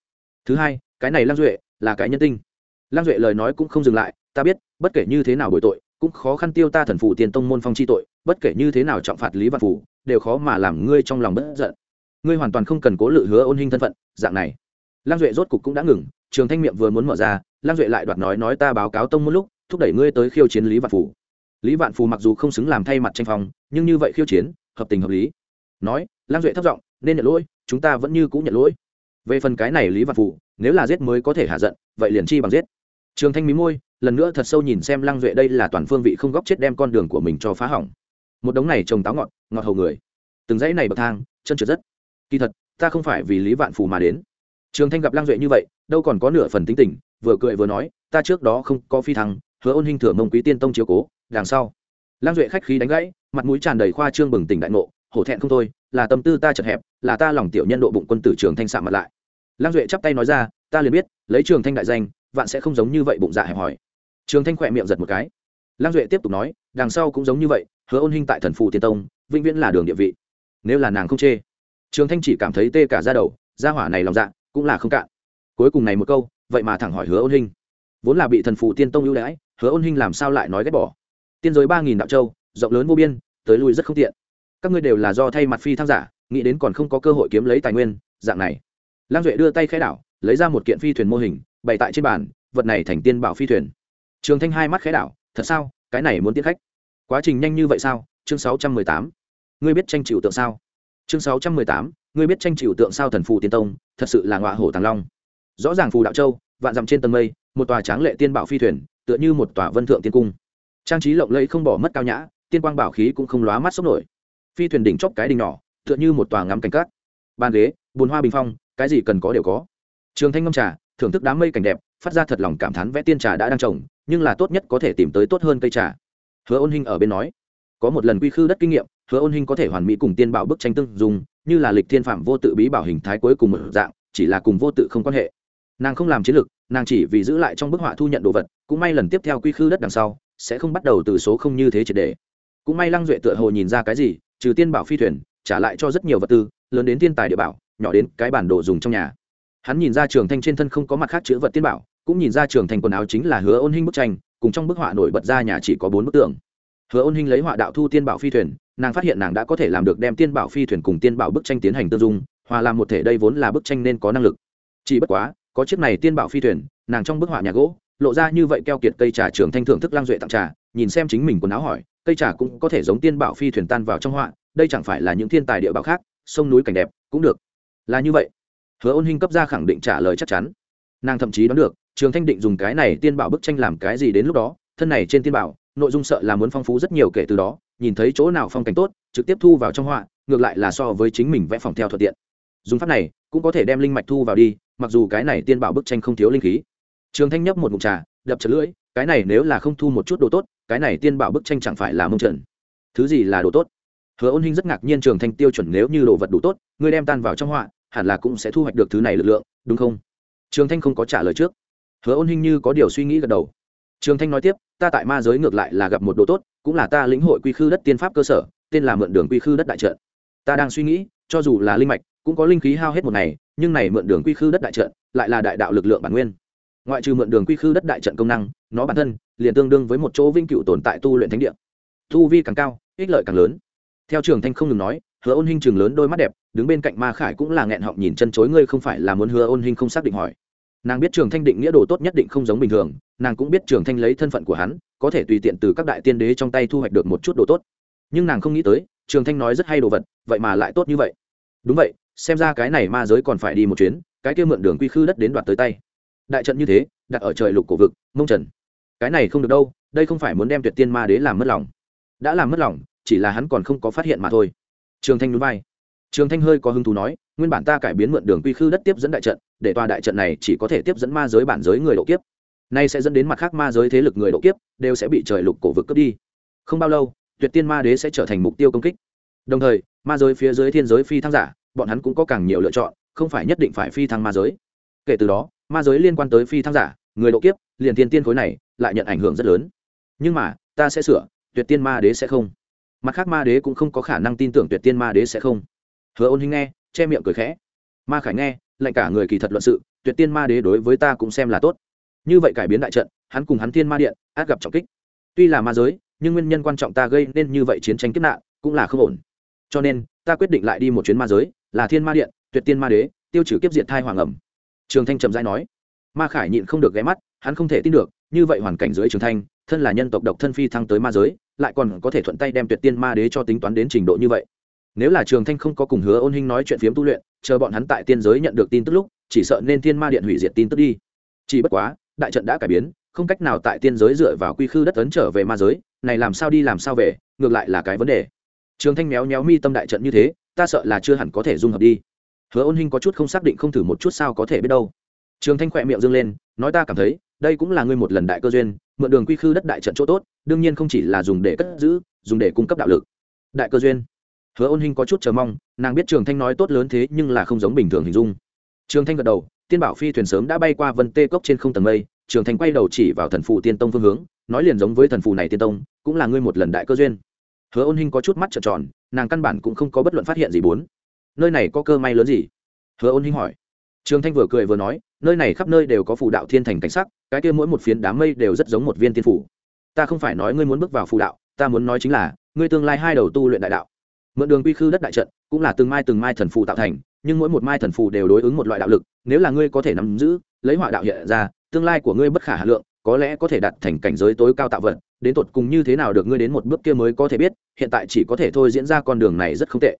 Thứ hai, cái này lang duệ là cái nhân tinh. Lang duệ lời nói cũng không dừng lại, ta biết, bất kể như thế nào bội tội, cũng khó khăn tiêu ta thần phù tiền tông môn phong chi tội bất kể như thế nào trọng phạt lý vạn phủ, đều khó mà làm ngươi trong lòng bất giận. Ngươi hoàn toàn không cần cố lự hứa ôn hình thân phận, dạng này. Lang duệ rốt cục cũng đã ngừng, trường thanh miệng vừa muốn mở ra lang duệ lại đoạt nói nói ta báo cáo tông một lúc, thúc đẩy ngươi tới khiêu chiến lý vạn phủ. Lý vạn phù mặc dù không xứng làm thay mặt tranh phòng nhưng như vậy khiêu chiến, hợp tình hợp lý. Nói lang duệ thất giọng, nên nhận lỗi, chúng ta vẫn như cũ nhận lỗi. Về phần cái này lý vạn phù nếu là giết mới có thể hạ giận, vậy liền chi bằng giết. Trường thanh mí môi, lần nữa thật sâu nhìn xem lang duệ đây là toàn phương vị không góc chết đem con đường của mình cho phá hỏng một đống này trồng táo ngọt ngọt hầu người. Từng dãy này bậc thang, chân trượt rất. Kỳ thật, ta không phải vì lý vạn phù mà đến. Trường thanh gặp lang duệ như vậy, đâu còn có nửa phần tính tình, vừa cười vừa nói, ta trước đó không có phi thăng, hứa ôn hình thừa mông quý tiên tông chiếu cố, đằng sau. Lang duệ khách khí đánh gãy, mặt mũi tràn đầy khoa trương bừng tỉnh đại ngộ, hổ thẹn không thôi, là tâm tư ta chật hẹp, là ta lòng tiểu nhân độ bụng quân tử trường thanh sạm mặt lại. Lang duệ chắp tay nói ra, ta liền biết, lấy trường thanh đại danh, vạn sẽ không giống như vậy bụng dạ hẹp hòi. Trường thanh khỏe miệng giật một cái. Lang duệ tiếp tục nói, đằng sau cũng giống như vậy hứa ôn Hinh tại thần Phụ tiên tông vĩnh viễn là đường địa vị. Nếu là nàng không chê trường thanh chỉ cảm thấy tê cả ra đầu ra hỏa này lòng dạ cũng là không cạn. Cuối cùng này một câu vậy mà thẳng hỏi hứa ôn Hinh, vốn là bị thần Phụ tiên tông ưu đãi hứa ôn Hinh làm sao lại nói ghét bỏ? Tiên giới ba nghìn đạo châu rộng lớn vô biên tới lui rất không tiện. Các ngươi đều là do thay mặt phi thăng giả nghĩ đến còn không có cơ hội kiếm lấy tài nguyên dạng này. Lang duệ đưa tay khai đảo lấy ra một kiện phi thuyền mô hình bày tại trên bàn vật này thành tiên bảo phi thuyền. Trường thanh hai mắt khẽ đảo thật sao cái này muốn tiến khách quá trình nhanh như vậy sao? Chương sáu trăm mười tám. Ngươi biết tranh chịu tượng sao? Chương sáu trăm mười tám. Ngươi biết tranh chịu tượng sao thần phù tiên tông? Thật sự là ngọa hổ tàng long. Rõ ràng phù đạo châu, vạn dặm trên tầng mây, một tòa tráng lệ tiên bảo phi thuyền, tựa như một tòa vân thượng tiên cung. Trang trí lộng lẫy không bỏ mất cao nhã, tiên quang bảo khí cũng không lóa mắt sốc nổi. Phi thuyền đỉnh chóp cái đỉnh nhỏ, tựa như một tòa ngắm cảnh cát. Bàn ghế bùn hoa bình phong, cái gì cần có đều có. Trường thanh ngâm trà, thưởng thức đám mây cảnh đẹp, phát ra thật lòng cảm thán vẽ tiên trà đã đang trồng, nhưng là tốt nhất có thể tìm tới tốt hơn cây trà hứa ôn Hinh ở bên nói, có một lần quy khư đất kinh nghiệm, hứa ôn Hinh có thể hoàn mỹ cùng tiên bảo bức tranh tương dùng như là lịch thiên phạm vô tự bí bảo hình thái cuối cùng một dạng, chỉ là cùng vô tự không quan hệ. Nàng không làm chiến lược, nàng chỉ vì giữ lại trong bức họa thu nhận đồ vật, cũng may lần tiếp theo quy khư đất đằng sau, sẽ không bắt đầu từ số không như thế triệt đề cũng may lăng duệ tựa hồ nhìn ra cái gì, trừ tiên bảo phi thuyền, trả lại cho rất nhiều vật tư, lớn đến thiên tài địa bảo, nhỏ đến cái bản đồ dùng trong nhà. Hắn nhìn ra trường thanh trên thân không có mặt khác chữ vật tiên bảo, cũng nhìn ra trường thanh quần áo chính là hứa ôn hinh bức tranh cùng trong bức họa nổi bật ra nhà chỉ có bốn bức tường. Hứa ôn hinh lấy họa đạo thu tiên bảo phi thuyền, nàng phát hiện nàng đã có thể làm được đem tiên bảo phi thuyền cùng tiên bảo bức tranh tiến hành tương dung, hòa làm một thể đây vốn là bức tranh nên có năng lực. Chỉ bất quá, có chiếc này tiên bảo phi thuyền, nàng trong bức họa nhà gỗ, lộ ra như vậy keo kiệt cây trà trường thanh thưởng thức lang duệ tặng trà, nhìn xem chính mình quần áo hỏi, cây trà cũng có thể giống tiên bảo phi thuyền tan vào trong họa, đây chẳng phải là những thiên tài địa bảo khác, sông núi cảnh đẹp cũng được. Là như vậy. Hứa ôn hinh cấp ra khẳng định trả lời chắc chắn. Nàng thậm chí đoán được trường thanh định dùng cái này tiên bảo bức tranh làm cái gì đến lúc đó, thân này trên tiên bảo, nội dung sợ là muốn phong phú rất nhiều kể từ đó, nhìn thấy chỗ nào phong cảnh tốt, trực tiếp thu vào trong họa, ngược lại là so với chính mình vẽ phòng theo thuận tiện. Dùng pháp này, cũng có thể đem linh mạch thu vào đi, mặc dù cái này tiên bảo bức tranh không thiếu linh khí. Trường thanh nhấp một mục trà, đập chật lưỡi, cái này nếu là không thu một chút đồ tốt, cái này tiên bảo bức tranh chẳng phải là mông trần. Thứ gì là đồ tốt? Hứa ôn hinh rất ngạc nhiên trường thanh tiêu chuẩn nếu như đồ vật đủ tốt, ngươi đem tan vào trong họa, hẳn là cũng sẽ thu hoạch được thứ này lực lượng, đúng không? Trường thanh không có trả lời trước hứa ôn hinh như có điều suy nghĩ gật đầu. Trường thanh nói tiếp, ta tại ma giới ngược lại là gặp một đồ tốt, cũng là ta lĩnh hội quy khư đất tiên pháp cơ sở, tên là mượn đường quy khư đất đại trận. Ta đang suy nghĩ, cho dù là linh mạch, cũng có linh khí hao hết một ngày, nhưng này mượn đường quy khư đất đại trận, lại là đại đạo lực lượng bản nguyên. Ngoại trừ mượn đường quy khư đất đại trận công năng, nó bản thân, liền tương đương với một chỗ vinh cựu tồn tại tu luyện thánh địa. Tu vi càng cao, ích lợi càng lớn. Theo trường thanh không ngừng nói, hứa ôn hinh trường lớn đôi mắt đẹp, đứng bên cạnh ma khải cũng là nghẹn họng nhìn chân chối, ngươi không phải là muốn hứa ôn hinh không xác định hỏi nàng biết trường thanh định nghĩa đồ tốt nhất định không giống bình thường, nàng cũng biết trường thanh lấy thân phận của hắn, có thể tùy tiện từ các đại tiên đế trong tay thu hoạch được một chút đồ tốt. Nhưng nàng không nghĩ tới, trường thanh nói rất hay đồ vật, vậy mà lại tốt như vậy. Đúng vậy, xem ra cái này ma giới còn phải đi một chuyến, cái kia mượn đường quy khư đất đến đoạt tới tay. Đại trận như thế, đặt ở trời lục cổ vực, mông trần. Cái này không được đâu, đây không phải muốn đem tuyệt tiên ma đế làm mất lòng. Đã làm mất lòng, chỉ là hắn còn không có phát hiện mà thôi. Trường thanh núi bay trường thanh hơi có hứng thú nói, nguyên bản ta cải biến mượn đường quy khư đất tiếp dẫn đại trận, để tòa đại trận này chỉ có thể tiếp dẫn ma giới bản giới người độ kiếp. Nay sẽ dẫn đến mặt khác ma giới thế lực người độ kiếp, đều sẽ bị trời lục cổ vực cướp đi. Không bao lâu, tuyệt tiên ma đế sẽ trở thành mục tiêu công kích. Đồng thời, ma giới phía dưới thiên giới phi thăng giả, bọn hắn cũng có càng nhiều lựa chọn, không phải nhất định phải phi thăng ma giới. Kể từ đó, ma giới liên quan tới phi thăng giả, người độ kiếp, liền tiên tiên khối này lại nhận ảnh hưởng rất lớn. Nhưng mà, ta sẽ sửa, tuyệt tiên ma đế sẽ không. Mặt khác ma đế cũng không có khả năng tin tưởng tuyệt tiên ma đế sẽ không hứa ôn hinh nghe, che miệng cười khẽ. Ma khải nghe, lạnh cả người kỳ thật luận sự, tuyệt tiên ma đế đối với ta cũng xem là tốt. Như vậy cải biến đại trận, hắn cùng hắn thiên ma điện, át gặp trọng kích. Tuy là ma giới, nhưng nguyên nhân quan trọng ta gây nên như vậy chiến tranh kiếp nạn, cũng là không ổn. Cho nên, ta quyết định lại đi một chuyến ma giới, là thiên ma điện, tuyệt tiên ma đế, tiêu trừ kiếp diệt thai hoàng ẩm. Trường thanh trầm rãi nói. Ma khải nhịn không được ghé mắt, hắn không thể tin được, như vậy hoàn cảnh dưới trường thanh, thân là nhân tộc độc thân phi thăng tới ma giới, lại còn có thể thuận tay đem tuyệt tiên ma đế cho tính toán đến trình độ như vậy nếu là trường thanh không có cùng hứa ôn hinh nói chuyện phiếm tu luyện, chờ bọn hắn tại tiên giới nhận được tin tức lúc, chỉ sợ nên thiên ma điện hủy diệt tin tức đi. Chỉ bất quá, đại trận đã cải biến, không cách nào tại tiên giới dựa vào quy khư đất ấn trở về ma giới, này làm sao đi làm sao về, ngược lại là cái vấn đề. Trường thanh méo méo mi tâm đại trận như thế, ta sợ là chưa hẳn có thể dung hợp đi. Hứa ôn hinh có chút không xác định không thử một chút sao có thể biết đâu. Trường thanh khỏe miệng dâng lên, nói ta cảm thấy, đây cũng là ngươi một lần đại cơ duyên, mượn đường quy khư đất đại trận chỗ tốt, đương nhiên không chỉ là dùng để cất giữ, dùng để cung cấp đạo lực. Đại cơ duyên hứa ôn hinh có chút chờ mong, nàng biết trường thanh nói tốt lớn thế nhưng là không giống bình thường hình dung. Trường thanh gật đầu, tiên bảo phi thuyền sớm đã bay qua vân tê cốc trên không tầng mây, trường thanh quay đầu chỉ vào thần phù tiên tông phương hướng, nói liền giống với thần phù này tiên tông, cũng là ngươi một lần đại cơ duyên. Hứa ôn hinh có chút mắt trợn tròn, nàng căn bản cũng không có bất luận phát hiện gì bốn. Nơi này có cơ may lớn gì? Hứa ôn hinh hỏi. Trường thanh vừa cười vừa nói, nơi này khắp nơi đều có phù đạo thiên thành cảnh sắc, cái kia mỗi một phiến đám mây đều rất giống một viên tiên phủ. Ta không phải nói ngươi muốn bước vào phù đạo, ta muốn nói chính là, ngươi tương lai hai đầu tu luyện đại đạo mượn đường quy khư đất đại trận, cũng là từng mai từng mai thần phù tạo thành, nhưng mỗi một mai thần phù đều đối ứng một loại đạo lực, nếu là ngươi có thể nắm giữ, lấy họa đạo hiện ra, tương lai của ngươi bất khả hà lượng, có lẽ có thể đạt thành cảnh giới tối cao tạo vật, đến tột cùng như thế nào được ngươi đến một bước kia mới có thể biết, hiện tại chỉ có thể thôi diễn ra con đường này rất không tệ.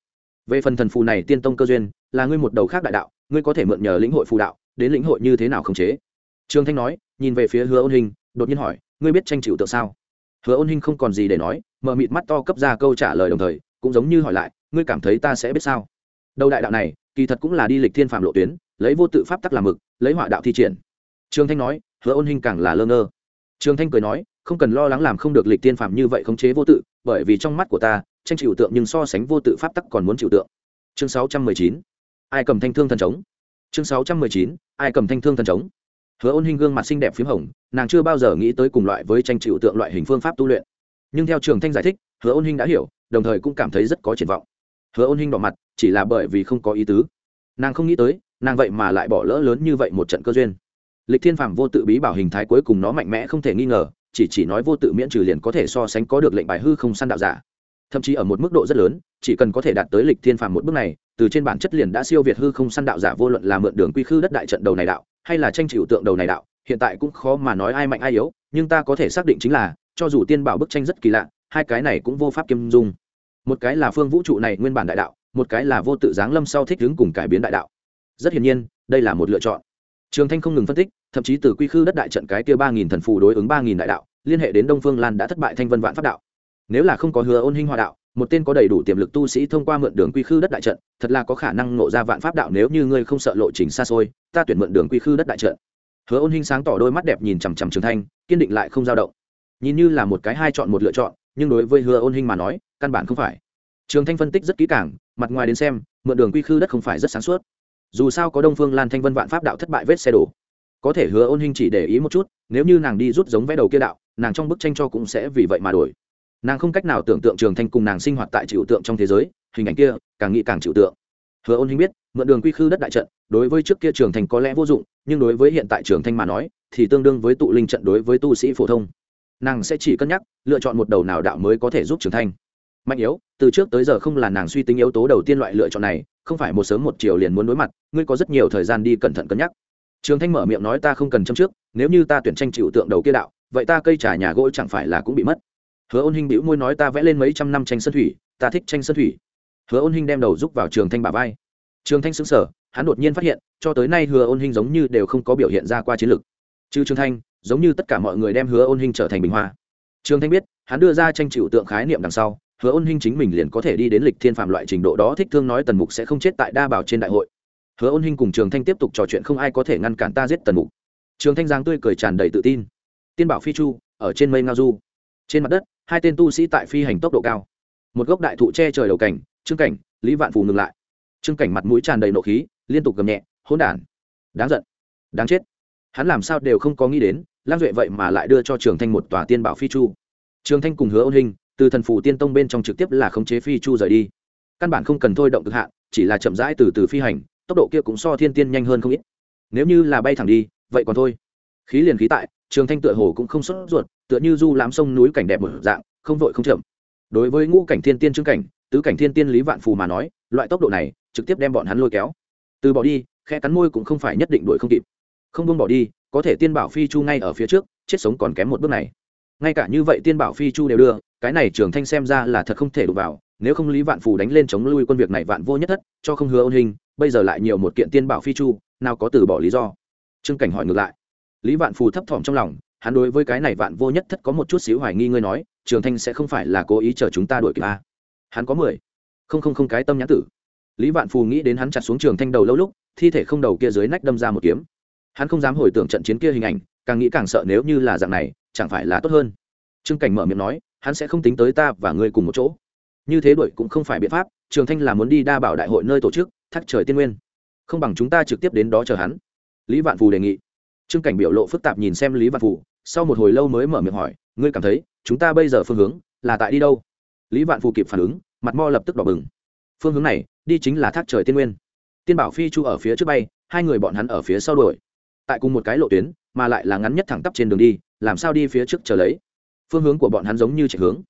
Về phần thần phù này, tiên tông cơ duyên, là ngươi một đầu khác đại đạo, ngươi có thể mượn nhờ lĩnh hội phù đạo, đến lĩnh hội như thế nào khống chế? Trương thanh nói, nhìn về phía hứa ôn hình, đột nhiên hỏi, ngươi biết tranh chịu tượng sao? Hứa ôn hình không còn gì để nói, mở mịt mắt to cấp ra câu trả lời đồng thời cũng giống như hỏi lại, ngươi cảm thấy ta sẽ biết sao? Đầu đại đạo này, kỳ thật cũng là đi lịch thiên phạm lộ tuyến, lấy vô tự pháp tắc làm mực, lấy họa đạo thi triển. Trương thanh nói, hứa ôn hình càng là lơ ngơ. Trương thanh cười nói, không cần lo lắng làm không được lịch thiên phạm như vậy khống chế vô tự, bởi vì trong mắt của ta, tranh chịu tượng nhưng so sánh vô tự pháp tắc còn muốn chịu tượng. Chương sáu trăm mười chín, ai cầm thanh thương thần trống chương sáu trăm mười chín, ai cầm thanh thương thần trống hứa ôn hình gương mặt xinh đẹp p h í m hồng, nàng chưa bao giờ nghĩ tới cùng loại với tranh chịu tượng loại hình phương pháp tu luyện. Nhưng theo trường thanh giải thích, hứa ôn hình đã hiểu đồng thời cũng cảm thấy rất có triển vọng. Hứa ôn Hinh đỏ mặt, chỉ là bởi vì không có ý tứ. Nàng không nghĩ tới, nàng vậy mà lại bỏ lỡ lớn như vậy một trận cơ duyên. Lịch thiên phạm vô tự bí bảo hình thái cuối cùng nó mạnh mẽ không thể nghi ngờ, chỉ chỉ nói vô tự miễn trừ liền có thể so sánh có được lệnh bài hư không săn đạo giả. Thậm chí ở một mức độ rất lớn, chỉ cần có thể đạt tới lịch thiên phàm một bước này, từ trên bản chất liền đã siêu việt hư không săn đạo giả vô luận là mượn đường quy khư đất đại trận đầu này đạo, hay là tranh chịu tượng đầu này đạo, hiện tại cũng khó mà nói ai mạnh ai yếu, nhưng ta có thể xác định chính là, cho dù tiên bảo bức tranh rất kỳ lạ, hai cái này cũng vô pháp kiêm dung một cái là phương vũ trụ này nguyên bản đại đạo, một cái là vô tự giáng lâm sau thích ứng cùng cải biến đại đạo. Rất hiển nhiên, đây là một lựa chọn. Trường thanh không ngừng phân tích, thậm chí từ quy khư đất đại trận cái kia ba nghìn thần phù đối ứng ba nghìn đại đạo, liên hệ đến đông phương lan đã thất bại thanh vân vạn pháp đạo. Nếu là không có hứa ôn hinh hòa đạo, một tên có đầy đủ tiềm lực tu sĩ thông qua mượn đường quy khư đất đại trận, thật là có khả năng ngộ ra vạn pháp đạo nếu như ngươi không sợ lộ trình xa xôi, ta tuyển mượn đường quy khư đất đại trận. Hứa ôn hinh sáng tỏ đôi mắt đẹp nhìn chằm chằm trường thanh, kiên định lại không dao động. Nhìn như là một cái hai chọn một lựa chọn, nhưng đối với hứa ôn hinh mà nói căn bản không phải. Trường thanh phân tích rất kỹ càng, mặt ngoài đến xem, mượn đường quy khư đất không phải rất sáng suốt. Dù sao có đông phương lan thanh vân vạn pháp đạo thất bại vết xe đổ. Có thể hứa ôn hinh chỉ để ý một chút, nếu như nàng đi rút giống vẽ đầu kia đạo, nàng trong bức tranh cho cũng sẽ vì vậy mà đổi. Nàng không cách nào tưởng tượng trường thanh cùng nàng sinh hoạt tại chịu tượng trong thế giới, hình ảnh kia, càng nghĩ càng chịu tượng. Hứa ôn hinh biết, mượn đường quy khư đất đại trận, đối với trước kia trường thanh có lẽ vô dụng, nhưng đối với hiện tại trường thanh mà nói, thì tương đương với tụ linh trận đối với tu sĩ phổ thông. Nàng sẽ chỉ cân nhắc, lựa chọn một đầu nào đạo mới có thể giúp trường thanh mạnh yếu, từ trước tới giờ không là nàng suy tính yếu tố đầu tiên loại lựa chọn này, không phải một sớm một chiều liền muốn đối mặt, ngươi có rất nhiều thời gian đi cẩn thận cân nhắc. Trường thanh mở miệng nói ta không cần châm trước, nếu như ta tuyển tranh chịu tượng đầu kia đạo, vậy ta cây trà nhà gỗ chẳng phải là cũng bị mất. Hứa ôn hinh bĩu môi nói ta vẽ lên mấy trăm năm tranh sơn thủy, ta thích tranh sơn thủy. Hứa ôn hinh đem đầu rúc vào trường thanh bà vai. Trường thanh xứng sở hắn đột nhiên phát hiện, cho tới nay hứa ôn hinh giống như đều không có biểu hiện ra qua chiến lược. Chứ trường thanh, giống như tất cả mọi người đem hứa ôn hinh trở thành bình hoa. Trường thanh biết, hắn đưa ra tranh chịu tượng khái niệm đằng sau hứa ôn hinh chính mình liền có thể đi đến lịch thiên phạm loại trình độ đó thích thương nói tần mục sẽ không chết tại đa bảo trên đại hội. Hứa ôn hinh cùng trường thanh tiếp tục trò chuyện không ai có thể ngăn cản ta giết tần mục. Trường thanh giang tươi cười tràn đầy tự tin. Tiên bảo phi chu, ở trên mây ngao du. Trên mặt đất, hai tên tu sĩ tại phi hành tốc độ cao. Một gốc đại thụ che trời đầu cảnh, trương cảnh, lý vạn phù ngừng lại. Trương cảnh mặt mũi tràn đầy nộ khí, liên tục gầm nhẹ, hỗn đản, đáng giận, đáng chết. Hắn làm sao đều không có nghĩ đến lang duệ vậy mà lại đưa cho trường thanh một tòa tiên bảo phi chu. Trường thanh cùng hứa ôn hình từ thần phủ tiên tông bên trong trực tiếp là khống chế phi chu rời đi. Căn bản không cần thôi động cực hạn, chỉ là chậm rãi từ từ phi hành, tốc độ kia cũng so thiên tiên nhanh hơn không ít. Nếu như là bay thẳng đi, vậy còn thôi. Khí liền khí tại, trường thanh tựa hồ cũng không xuất ruột, tựa như du lãm sông núi cảnh đẹp một dạng, không vội không chậm. Đối với ngũ cảnh thiên tiên trương cảnh, tứ cảnh thiên tiên lý vạn phù mà nói, loại tốc độ này trực tiếp đem bọn hắn lôi kéo. Từ bỏ đi, khe cắn môi cũng không phải nhất định đuổi không kịp. Không buông bỏ đi, có thể tiên bảo phi chu ngay ở phía trước, chết sống còn kém một bước này. Ngay cả như vậy tiên bảo phi chu đều đưa cái này trường thanh xem ra là thật không thể đụng vào, nếu không lý vạn phù đánh lên chống lui quân việc này vạn vô nhất thất, cho không hứa ôn hình, bây giờ lại nhiều một kiện tiên bảo phi chu, nào có từ bỏ lý do. Trương cảnh hỏi ngược lại. Lý vạn phù thấp thỏm trong lòng, hắn đối với cái này vạn vô nhất thất có một chút xíu hoài nghi ngươi nói, trường thanh sẽ không phải là cố ý chờ chúng ta đuổi kịp a. À? hắn có mười. Không không không cái tâm nhãn tử. Lý vạn phù nghĩ đến hắn chặt xuống trường thanh đầu lâu lúc, thi thể không đầu kia dưới nách đâm ra một kiếm. Hắn không dám hồi tưởng trận chiến kia hình ảnh, càng nghĩ càng sợ nếu như là dạng này, chẳng phải là tốt hơn. Trương cảnh mở miệng nói hắn sẽ không tính tới ta và ngươi cùng một chỗ. Như thế đuổi cũng không phải biện pháp, trường thanh là muốn đi đa bảo đại hội nơi tổ chức thắt trời tiên nguyên. Không bằng chúng ta trực tiếp đến đó chờ hắn. Lý vạn phù đề nghị. Trương cảnh biểu lộ phức tạp nhìn xem lý vạn phù, sau một hồi lâu mới mở miệng hỏi, ngươi cảm thấy chúng ta bây giờ phương hướng là tại đi đâu? Lý vạn phù kịp phản ứng, mặt mo lập tức đỏ bừng. Phương hướng này, đi chính là thác trời tiên nguyên. Tiên bảo phi chu ở phía trước bay, hai người bọn hắn ở phía sau đuổi. Tại cùng một cái lộ tuyến, mà lại là ngắn nhất thẳng tắp trên đường đi, làm sao đi phía trước chờ lấy? Phương hướng của bọn hắn giống như chạy hướng.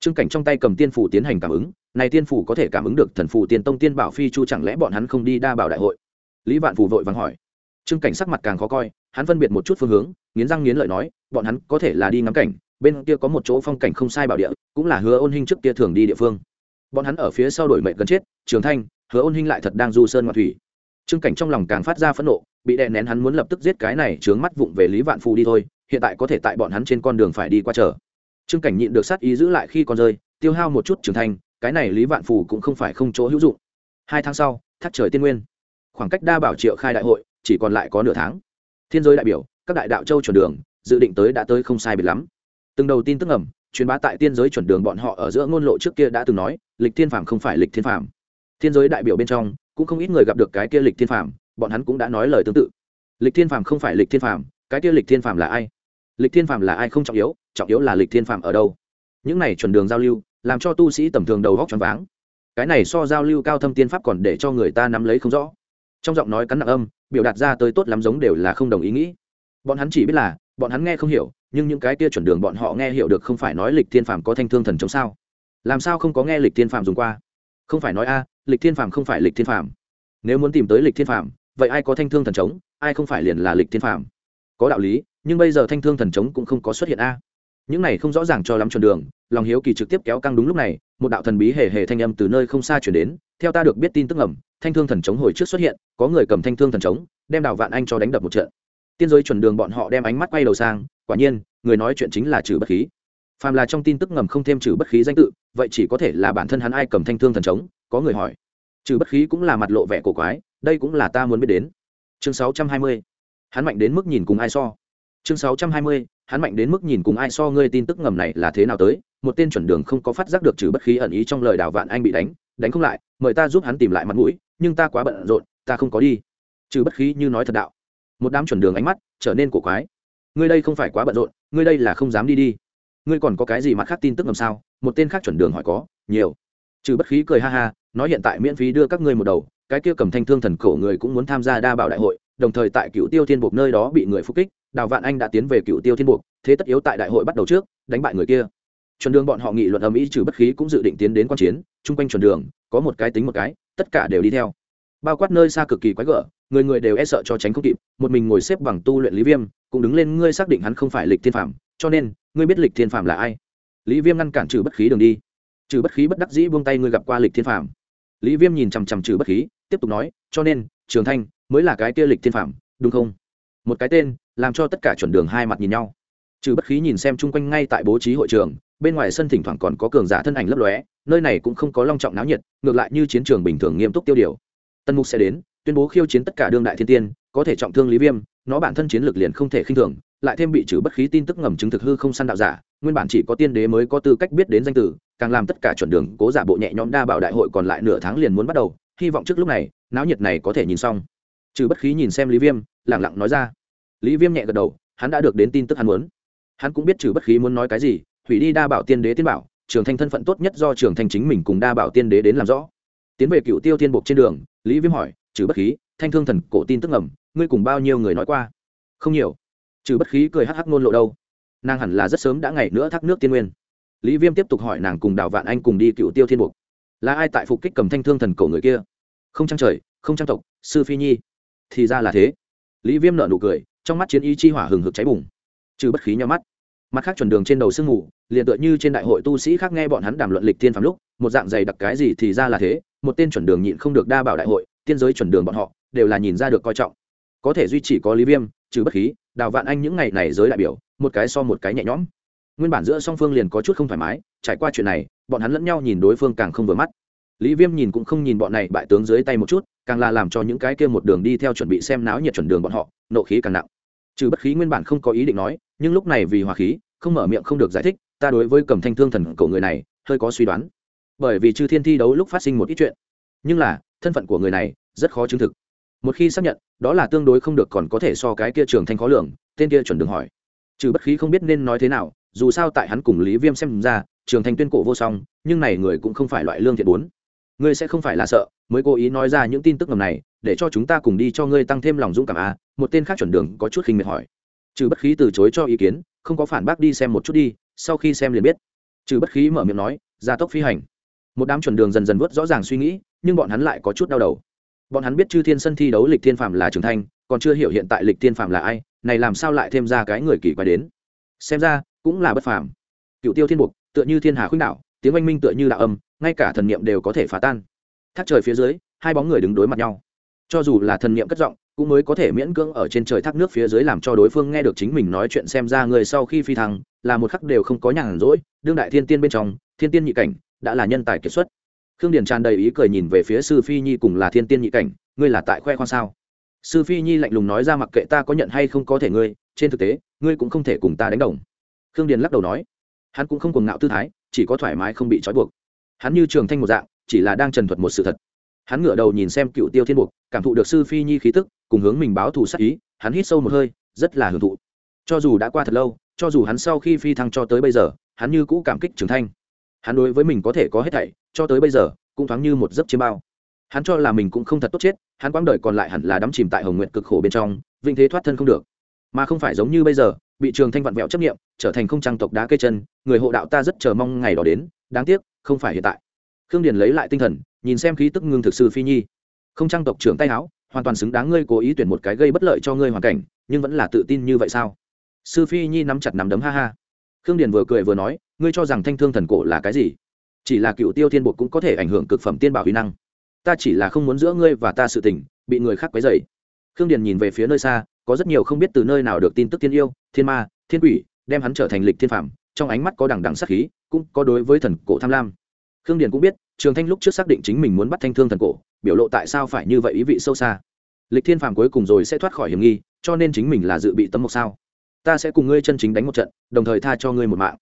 Trương cảnh trong tay cầm tiên phủ tiến hành cảm ứng, này tiên phủ có thể cảm ứng được thần phủ tiên tông tiên bảo phi chu chẳng lẽ bọn hắn không đi đa bảo đại hội? Lý vạn phù vội vàng hỏi. Trương cảnh sắc mặt càng khó coi, hắn phân biệt một chút phương hướng, nghiến răng nghiến lợi nói, bọn hắn có thể là đi ngắm cảnh, bên kia có một chỗ phong cảnh không sai bảo địa, cũng là hứa ôn hình trước kia thường đi địa phương. Bọn hắn ở phía sau đổi mệnh gần chết, trường thanh, hứa ôn hình lại thật đang du sơn ngoại thủy. Trương cảnh trong lòng càng phát ra phẫn nộ, bị đè nén hắn muốn lập tức giết cái này, trướng mắt vụng về lý vạn phù đi thôi, hiện tại có thể tại bọn hắn trên con đường phải đi qua chờ trương cảnh nhịn được sát ý giữ lại khi còn rơi, tiêu hao một chút trưởng thành, cái này lý vạn phù cũng không phải không chỗ hữu dụng. Hai tháng sau thắt trời tiên nguyên. Khoảng cách đa bảo triệu khai đại hội, chỉ còn lại có nửa tháng. Thiên giới đại biểu, các đại đạo châu chuẩn đường, dự định tới đã tới không sai biệt lắm. Từng đầu tin tức ẩm truyền bá tại tiên giới chuẩn đường bọn họ ở giữa ngôn lộ trước kia đã từng nói, lịch thiên phàm không phải lịch thiên phàm. Thiên giới đại biểu bên trong, cũng không ít người gặp được cái kia lịch thiên phàm, bọn hắn cũng đã nói lời tương tự. Lịch thiên phàm không phải lịch thiên phàm, cái kia lịch thiên phàm là ai? Lịch thiên phàm là ai không trọng yếu trọng yếu là lịch thiên phàm ở đâu. Những này chuẩn đường giao lưu, làm cho tu sĩ tầm thường đầu góc tròn váng. Cái này so giao lưu cao thâm tiên pháp còn để cho người ta nắm lấy không rõ. Trong giọng nói cắn nặng âm, biểu đạt ra tới tốt lắm giống đều là không đồng ý nghĩ. Bọn hắn chỉ biết là, bọn hắn nghe không hiểu, nhưng những cái kia chuẩn đường bọn họ nghe hiểu được không phải nói lịch thiên phàm có thanh thương thần chống sao. Làm sao không có nghe lịch thiên phàm dùng qua? Không phải nói a, lịch thiên phàm không phải lịch thiên phàm. Nếu muốn tìm tới lịch thiên phàm, vậy ai có thanh thương thần chống? Ai không phải liền là lịch thiên phàm? Có đạo lý nhưng bây giờ thanh thương thần chống cũng không có xuất hiện a. Những này không rõ ràng cho lắm chuẩn đường, lòng hiếu kỳ trực tiếp kéo căng đúng lúc này, một đạo thần bí hề hề thanh âm từ nơi không xa chuyển đến, theo ta được biết tin tức ẩm thanh thương thần chống hồi trước xuất hiện, có người cầm thanh thương thần chống, đem đào vạn anh cho đánh đập một trận. Tiên giới chuẩn đường bọn họ đem ánh mắt quay đầu sang, quả nhiên, người nói chuyện chính là trừ bất khí. Phàm là trong tin tức ngầm không thêm trừ bất khí danh tự, vậy chỉ có thể là bản thân hắn ai cầm thanh thương thần chống, có người hỏi. Trừ bất khí cũng là mặt lộ vẻ cổ quái, đây cũng là ta muốn biết đến. Chương 620. hắn mạnh đến mức nhìn cùng ai so chương 620. hắn mạnh đến mức nhìn cùng ai so ngươi tin tức ngầm này là thế nào tới, một tên chuẩn đường không có phát giác được trừ bất khí ẩn ý trong lời đào vạn anh bị đánh đánh không lại, mời ta giúp hắn tìm lại mặt mũi, nhưng ta quá bận rộn, ta không có đi. Trừ bất khí như nói thật đạo. Một đám chuẩn đường ánh mắt trở nên cổ quái. Ngươi đây không phải quá bận rộn, ngươi đây là không dám đi đi. Ngươi còn có cái gì mặt khác tin tức ngầm sao? Một tên khác chuẩn đường hỏi có, nhiều. Trừ bất khí cười ha ha, nói hiện tại miễn phí đưa các ngươi một đầu, cái kia cầm thanh thương thần cổ người cũng muốn tham gia đa bảo đại hội, đồng thời tại cựu tiêu thiên buộc nơi đó bị người phục kích đào vạn anh đã tiến về cựu tiêu thiên buộc, thế tất yếu tại đại hội bắt đầu trước, đánh bại người kia. Chuẩn đường bọn họ nghị luận ầm ĩ trừ bất khí cũng dự định tiến đến quan chiến, chung quanh chuẩn đường, có một cái tính một cái, tất cả đều đi theo. Bao quát nơi xa cực kỳ quái gở, người người đều e sợ cho tránh không kịp, một mình ngồi xếp bằng tu luyện lý viêm, cũng đứng lên ngươi xác định hắn không phải lịch thiên phạm cho nên, ngươi biết lịch thiên phạm là ai? Lý viêm ngăn cản trừ bất khí đường đi. Trừ bất khí bất đắc dĩ buông tay ngươi gặp qua lịch thiên phạm lý viêm nhìn chằm chằm trừ bất khí, tiếp tục nói, cho nên, trường thanh mới là cái kia lịch thiên phạm đúng không? Một cái tên làm cho tất cả chuẩn đường hai mặt nhìn nhau. Trừ bất khí nhìn xem chung quanh ngay tại bố trí hội trường, bên ngoài sân thỉnh thoảng còn có cường giả thân ảnh lấp lóe, nơi này cũng không có long trọng náo nhiệt, ngược lại như chiến trường bình thường nghiêm túc tiêu điều. Tân mục sẽ đến, tuyên bố khiêu chiến tất cả đương đại thiên tiên, có thể trọng thương lý viêm, nó bản thân chiến lược liền không thể khinh thường, lại thêm bị trừ bất khí tin tức ngầm chứng thực hư không săn đạo giả, nguyên bản chỉ có tiên đế mới có tư cách biết đến danh từ càng làm tất cả chuẩn đường cố giả bộ nhẹ nhõm đa bảo đại hội còn lại nửa tháng liền muốn bắt đầu, hy vọng trước lúc này, náo nhiệt này có thể nhìn xong. Trừ bất khí nhìn xem lý viêm lẳng lặng nói ra lý viêm nhẹ gật đầu, hắn đã được đến tin tức hắn muốn. Hắn cũng biết trừ bất khí muốn nói cái gì, hủy đi đa bảo tiên đế tiên bảo trường thanh thân phận tốt nhất do trường thanh chính mình cùng đa bảo tiên đế đến làm rõ. Tiến về cựu tiêu tiên buộc trên đường, lý viêm hỏi, trừ bất khí, thanh thương thần cổ tin tức ngầm, ngươi cùng bao nhiêu người nói qua? Không nhiều. Trừ bất khí cười hắc hắc ngôn lộ đâu. Nàng hẳn là rất sớm đã ngày nữa thác nước tiên nguyên. Lý viêm tiếp tục hỏi nàng cùng đào vạn anh cùng đi cựu tiêu thiên buộc là ai tại phục kích cầm thanh thương thần cổ người kia? Không trang trời, không trang tộc, sư phi nhi. Thì ra là thế. Lý viêm nợ nụ cười trong mắt chiến ý chi hỏa hừng hực cháy bùng, trừ bất khí nhau mắt. Mặt khác chuẩn đường trên đầu sương mù, liền tựa như trên đại hội tu sĩ khác nghe bọn hắn đàm luận lịch tiên phạm lúc, một dạng dày đặc cái gì thì ra là thế, một tên chuẩn đường nhịn không được đa bảo đại hội, tiên giới chuẩn đường bọn họ, đều là nhìn ra được coi trọng. Có thể duy trì có lý viêm, trừ bất khí, đào vạn anh những ngày này giới đại biểu, một cái so một cái nhẹ nhõm. Nguyên bản giữa song phương liền có chút không thoải mái, trải qua chuyện này, bọn hắn lẫn nhau nhìn đối phương càng không vừa mắt lý viêm nhìn cũng không nhìn bọn này bại tướng dưới tay một chút, càng là làm cho những cái kia một đường đi theo chuẩn bị xem náo nhiệt chuẩn đường bọn họ, nộ khí càng nặng. Trừ bất khí nguyên bản không có ý định nói, nhưng lúc này vì hòa khí, không mở miệng không được giải thích, ta đối với cầm thanh thương thần cổ người này, hơi có suy đoán. Bởi vì chư thiên thi đấu lúc phát sinh một ít chuyện, nhưng là, thân phận của người này, rất khó chứng thực. Một khi xác nhận, đó là tương đối không được còn có thể so cái kia trường thanh khó lường, tên kia chuẩn đường hỏi. Trừ bất khí không biết nên nói thế nào, dù sao tại hắn cùng lý viêm xem ra, trường thanh tuyên cổ vô song, nhưng này người cũng không phải loại lương thiện bốn ngươi sẽ không phải là sợ mới cố ý nói ra những tin tức ngầm này để cho chúng ta cùng đi cho ngươi tăng thêm lòng dũng cảm à một tên khác chuẩn đường có chút khinh miệt hỏi. Trừ bất khí từ chối cho ý kiến không có phản bác đi xem một chút đi sau khi xem liền biết. Trừ bất khí mở miệng nói gia tốc phi hành. Một đám chuẩn đường dần dần vớt rõ ràng suy nghĩ nhưng bọn hắn lại có chút đau đầu. Bọn hắn biết chư thiên sân thi đấu lịch thiên phạm là trưởng thành, còn chưa hiểu hiện tại lịch thiên phạm là ai này làm sao lại thêm ra cái người kỳ quái đến. Xem ra cũng là bất phàm. Cựu tiêu thiên mục tựa như thiên hà khuynh đạo tiếng oanh minh tựa như đạo âm, ngay cả thần niệm đều có thể phá tan. Thác trời phía dưới, hai bóng người đứng đối mặt nhau. Cho dù là thần niệm cất giọng, cũng mới có thể miễn cưỡng ở trên trời thác nước phía dưới làm cho đối phương nghe được chính mình nói chuyện xem ra người sau khi phi thăng, là một khắc đều không có nhàn rỗi, đương đại thiên tiên bên trong, thiên tiên nhị cảnh, đã là nhân tài kiệt xuất. Khương điền tràn đầy ý cười nhìn về phía sư phi nhi cùng là thiên tiên nhị cảnh, ngươi là tại khoe khoang sao? Sư phi nhi lạnh lùng nói ra mặc kệ ta có nhận hay không có thể ngươi, trên thực tế, ngươi cũng không thể cùng ta đánh đồng. Khương điền lắc đầu nói. Hắn cũng không cuồng ngạo tư thái chỉ có thoải mái không bị trói buộc. Hắn như trường thanh một dạng, chỉ là đang trần thuật một sự thật. Hắn ngửa đầu nhìn xem cựu tiêu thiên buộc cảm thụ được sư phi nhi khí tức, cùng hướng mình báo thù sát ý, hắn hít sâu một hơi, rất là hưởng thụ. Cho dù đã qua thật lâu, cho dù hắn sau khi phi thăng cho tới bây giờ, hắn như cũ cảm kích trường thanh. Hắn đối với mình có thể có hết thảy, cho tới bây giờ, cũng thoáng như một giấc chiêm bao. Hắn cho là mình cũng không thật tốt chết, hắn quãng đời còn lại hẳn là đắm chìm tại hồng nguyện cực khổ bên trong vinh thế thoát thân không được mà không phải giống như bây giờ, bị trường thanh vặn vẹo chấp nghiệm, trở thành không trang tộc đá cây chân, người hộ đạo ta rất chờ mong ngày đó đến, đáng tiếc, không phải hiện tại. Khương điền lấy lại tinh thần, nhìn xem khí tức ngưng thực sư phi nhi. Không trang tộc trưởng tay áo hoàn toàn xứng đáng ngươi cố ý tuyển một cái gây bất lợi cho ngươi hoàn cảnh, nhưng vẫn là tự tin như vậy sao? Sư phi nhi nắm chặt nắm đấm ha ha. Khương điền vừa cười vừa nói, ngươi cho rằng thanh thương thần cổ là cái gì? Chỉ là cựu tiêu thiên bột cũng có thể ảnh hưởng cực phẩm tiên bảo huy năng. Ta chỉ là không muốn giữa ngươi và ta sự tình, bị người khác quấy dày khương điền nhìn về phía nơi xa, có rất nhiều không biết từ nơi nào được tin tức thiên yêu, thiên ma, thiên quỷ, đem hắn trở thành lịch thiên phạm trong ánh mắt có đằng đằng sắc khí, cũng có đối với thần cổ tham lam. Khương điền cũng biết, trường thanh lúc trước xác định chính mình muốn bắt thanh thương thần cổ, biểu lộ tại sao phải như vậy ý vị sâu xa. Lịch thiên phàm cuối cùng rồi sẽ thoát khỏi hiểm nghi, cho nên chính mình là dự bị tấm mộc sao. Ta sẽ cùng ngươi chân chính đánh một trận, đồng thời tha cho ngươi một mạng.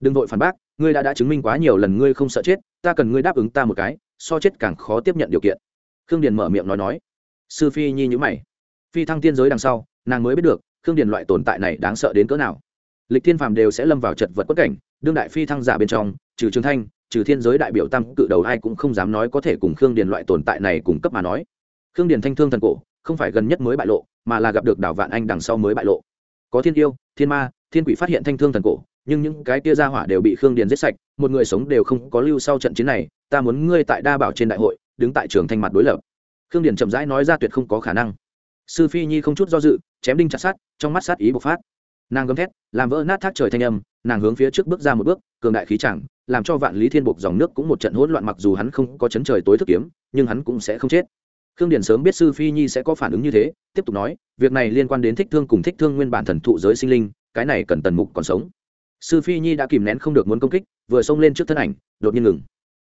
Đừng vội phản bác, ngươi đã đã chứng minh quá nhiều lần ngươi không sợ chết, ta cần ngươi đáp ứng ta một cái, so chết càng khó tiếp nhận điều kiện. Khương điền mở miệng nói nói. Sư phi nhi nhữ mày phi thăng tiên giới đằng sau, nàng mới biết được, khương điền loại tồn tại này đáng sợ đến cỡ nào. Lịch thiên phàm đều sẽ lâm vào chật vật quất cảnh, đương đại phi thăng giả bên trong, trừ trường thanh, trừ thiên giới đại biểu tam cự đầu ai cũng không dám nói có thể cùng khương điền loại tồn tại này cùng cấp mà nói. Khương điền thanh thương thần cổ, không phải gần nhất mới bại lộ, mà là gặp được đảo vạn anh đằng sau mới bại lộ. Có thiên yêu, thiên ma, thiên quỷ phát hiện thanh thương thần cổ, nhưng những cái tia ra hỏa đều bị khương điền giết sạch, một người sống đều không có lưu sau trận chiến này, ta muốn ngươi tại đa bảo trên đại hội, đứng tại trường thanh mặt đối lập. Khương điền chậm rãi nói ra tuyệt không có khả năng sư phi nhi không chút do dự, chém đinh chặt sát trong mắt sát ý bộc phát. Nàng gấm thét, làm vỡ nát thác trời thanh âm, nàng hướng phía trước bước ra một bước, cường đại khí chẳng, làm cho vạn lý thiên buộc dòng nước cũng một trận hỗn loạn mặc dù hắn không có chấn trời tối thức kiếm, nhưng hắn cũng sẽ không chết. Khương điển sớm biết sư phi nhi sẽ có phản ứng như thế, tiếp tục nói, việc này liên quan đến thích thương cùng thích thương nguyên bản thần thụ giới sinh linh, cái này cần tần mục còn sống. Sư phi nhi đã kìm nén không được muốn công kích, vừa xông lên trước thân ảnh, đột nhiên ngừng.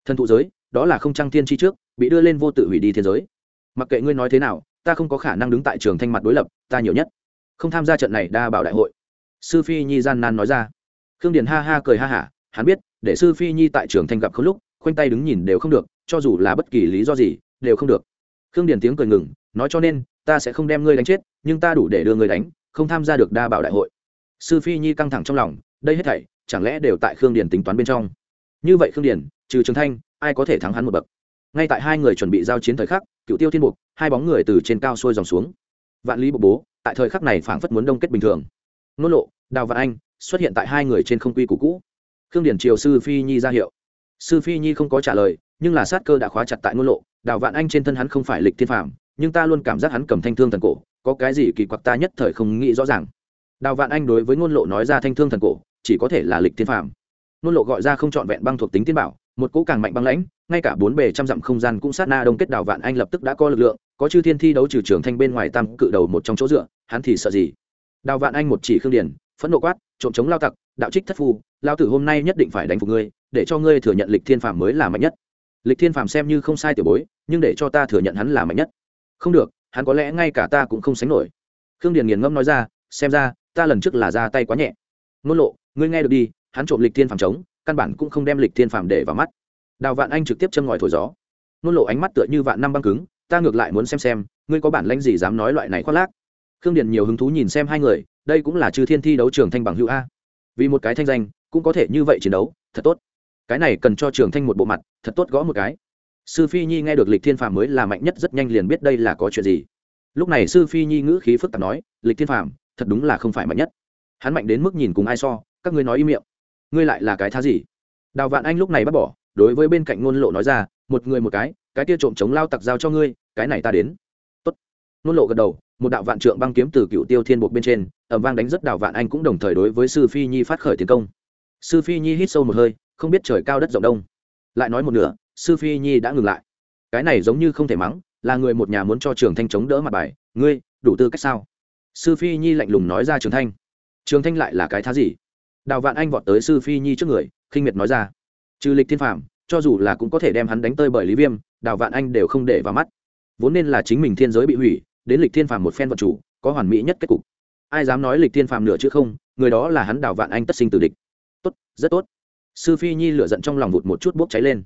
Thần thụ giới, đó là không trăng thiên chi trước, bị đưa lên vô tự hủy đi thiên giới. Mặc kệ ngươi nói thế nào ta không có khả năng đứng tại trường thanh mặt đối lập, ta nhiều nhất không tham gia trận này đa bảo đại hội. Sư phi nhi gian nan nói ra. Khương điền ha ha cười ha hả, hắn biết, để sư phi nhi tại trường thanh gặp không lúc, khoanh tay đứng nhìn đều không được, cho dù là bất kỳ lý do gì, đều không được. Khương điền tiếng cười ngừng, nói cho nên, ta sẽ không đem ngươi đánh chết, nhưng ta đủ để đưa ngươi đánh, không tham gia được đa bảo đại hội. Sư phi nhi căng thẳng trong lòng, đây hết thảy, chẳng lẽ đều tại khương điền tính toán bên trong? Như vậy khương điền, trừ trường thanh, ai có thể thắng hắn một bậc? Ngay tại hai người chuẩn bị giao chiến thời khắc cựu tiêu thiên buộc, hai bóng người từ trên cao xuôi dòng xuống. Vạn lý bộ bố, tại thời khắc này phảng phất muốn đông kết bình thường. Nôn lộ, đào và anh, xuất hiện tại hai người trên không quy cũ cũ. Khương điển triều sư phi nhi ra hiệu. Sư phi nhi không có trả lời, nhưng là sát cơ đã khóa chặt tại nôn lộ. Đào vạn anh trên thân hắn không phải lịch thiên phạm nhưng ta luôn cảm giác hắn cầm thanh thương thần cổ, có cái gì kỳ quặc ta nhất thời không nghĩ rõ ràng. Đào vạn anh đối với ngôn lộ nói ra thanh thương thần cổ, chỉ có thể là lịch thiên phạm ngôn lộ gọi ra không trọn vẹn băng thuộc tính tiên bảo một cỗ càng mạnh băng lãnh, ngay cả bốn bề trăm dặm không gian cũng sát na đông kết đào vạn anh lập tức đã có lực lượng, có chư thiên thi đấu trừ trường thanh bên ngoài tam cự đầu một trong chỗ dựa, hắn thì sợ gì? Đào vạn anh một chỉ khương điển phẫn nộ quát, trộm chống lao tặc, đạo trích thất phu, lao tử hôm nay nhất định phải đánh phục ngươi, để cho ngươi thừa nhận lịch thiên phàm mới là mạnh nhất. Lịch thiên phàm xem như không sai tiểu bối, nhưng để cho ta thừa nhận hắn là mạnh nhất. Không được, hắn có lẽ ngay cả ta cũng không sánh nổi. Khương điền nghiền ngẫm nói ra, xem ra, ta lần trước là ra tay quá nhẹ. Ngôn lộ, ngươi nghe được đi, hắn trộm lịch thiên phàm chống căn bản cũng không đem lịch thiên phàm để vào mắt. Đào vạn anh trực tiếp châm ngòi thổi gió. Nôn lộ ánh mắt tựa như vạn năm băng cứng, ta ngược lại muốn xem xem, ngươi có bản lãnh gì dám nói loại này khoác lác. Khương điền nhiều hứng thú nhìn xem hai người, đây cũng là chư thiên thi đấu trường thanh bằng hữu a. Vì một cái thanh danh, cũng có thể như vậy chiến đấu, thật tốt. Cái này cần cho trường thanh một bộ mặt, thật tốt gõ một cái. Sư phi nhi nghe được lịch thiên phàm mới là mạnh nhất rất nhanh liền biết đây là có chuyện gì. Lúc này sư phi nhi ngữ khí phức tạp nói, lịch thiên phàm, thật đúng là không phải mạnh nhất. Hắn mạnh đến mức nhìn cùng ai so, các ngươi nói im miệng ngươi lại là cái thá gì? Đào vạn anh lúc này bắt bỏ, đối với bên cạnh ngôn lộ nói ra, một người một cái cái kia trộm chống lao tặc giao cho ngươi, cái này ta đến. Tốt. Ngôn lộ gật đầu, một đạo vạn trượng băng kiếm từ cựu tiêu thiên buộc bên trên ẩm vang đánh rất đào vạn anh cũng đồng thời đối với sư phi nhi phát khởi tiến công. Sư phi nhi hít sâu một hơi, không biết trời cao đất rộng đông. Lại nói một nửa, sư phi nhi đã ngừng lại. Cái này giống như không thể mắng, là người một nhà muốn cho trường thanh chống đỡ mặt bài. Ngươi, đủ tư cách sao? Sư phi nhi lạnh lùng nói ra trường thanh. Trường thanh lại là cái thá gì? Đào vạn anh vọt tới sư phi nhi trước người, khinh miệt nói ra. Trừ lịch thiên phạm cho dù là cũng có thể đem hắn đánh tơi bởi lý viêm, đào vạn anh đều không để vào mắt. Vốn nên là chính mình thiên giới bị hủy, đến lịch thiên phàm một phen vật chủ, có hoàn mỹ nhất kết cục. Ai dám nói lịch thiên phàm nửa chứ không, người đó là hắn đào vạn anh tất sinh từ địch. Tốt, rất tốt. Sư phi nhi lửa giận trong lòng vụt một chút bốc cháy lên.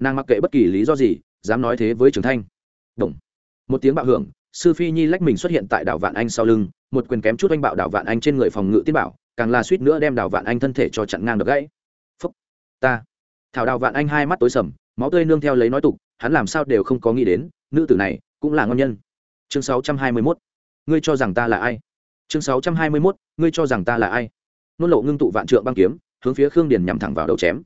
Nàng mặc kệ bất kỳ lý do gì, dám nói thế với trường thanh. Động. một tiếng bạo hưởng, sư phi nhi lách mình xuất hiện tại đảo vạn anh sau lưng, một quyền kém chút oanh bạo đảo vạn anh trên người phòng ngự tiên bảo càng là suýt nữa đem đào vạn anh thân thể cho chặn ngang được gãy. Phúc, ta. Thảo đào vạn anh hai mắt tối sầm, máu tươi nương theo lấy nói tục, hắn làm sao đều không có nghĩ đến, nữ tử này cũng là ngon nhân. Chương 621. ngươi cho rằng ta là ai? Chương 621. ngươi cho rằng ta là ai? Nôn lộ ngưng tụ vạn trượng băng kiếm, hướng phía khương điền nhắm thẳng vào đầu chém.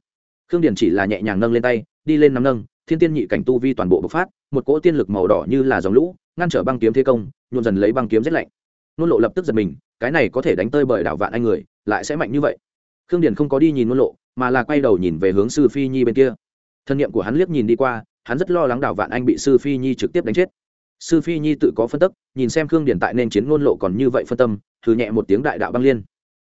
Khương điền chỉ là nhẹ nhàng nâng lên tay, đi lên nắm nâng, thiên tiên nhị cảnh tu vi toàn bộ bộc phát, một cỗ tiên lực màu đỏ như là dòng lũ, ngăn trở băng kiếm thế công, nhuộm dần lấy băng kiếm rét lạnh. Nôn lộ lập tức giật mình cái này có thể đánh tơi bởi đảo vạn anh người, lại sẽ mạnh như vậy. Khương điền không có đi nhìn nôn lộ, mà là quay đầu nhìn về hướng sư phi nhi bên kia. Thân nhiệm của hắn liếc nhìn đi qua, hắn rất lo lắng đảo vạn anh bị sư phi nhi trực tiếp đánh chết. Sư phi nhi tự có phân tức, nhìn xem khương điền tại nên chiến ngôn lộ còn như vậy phân tâm, thử nhẹ một tiếng đại đạo băng liên.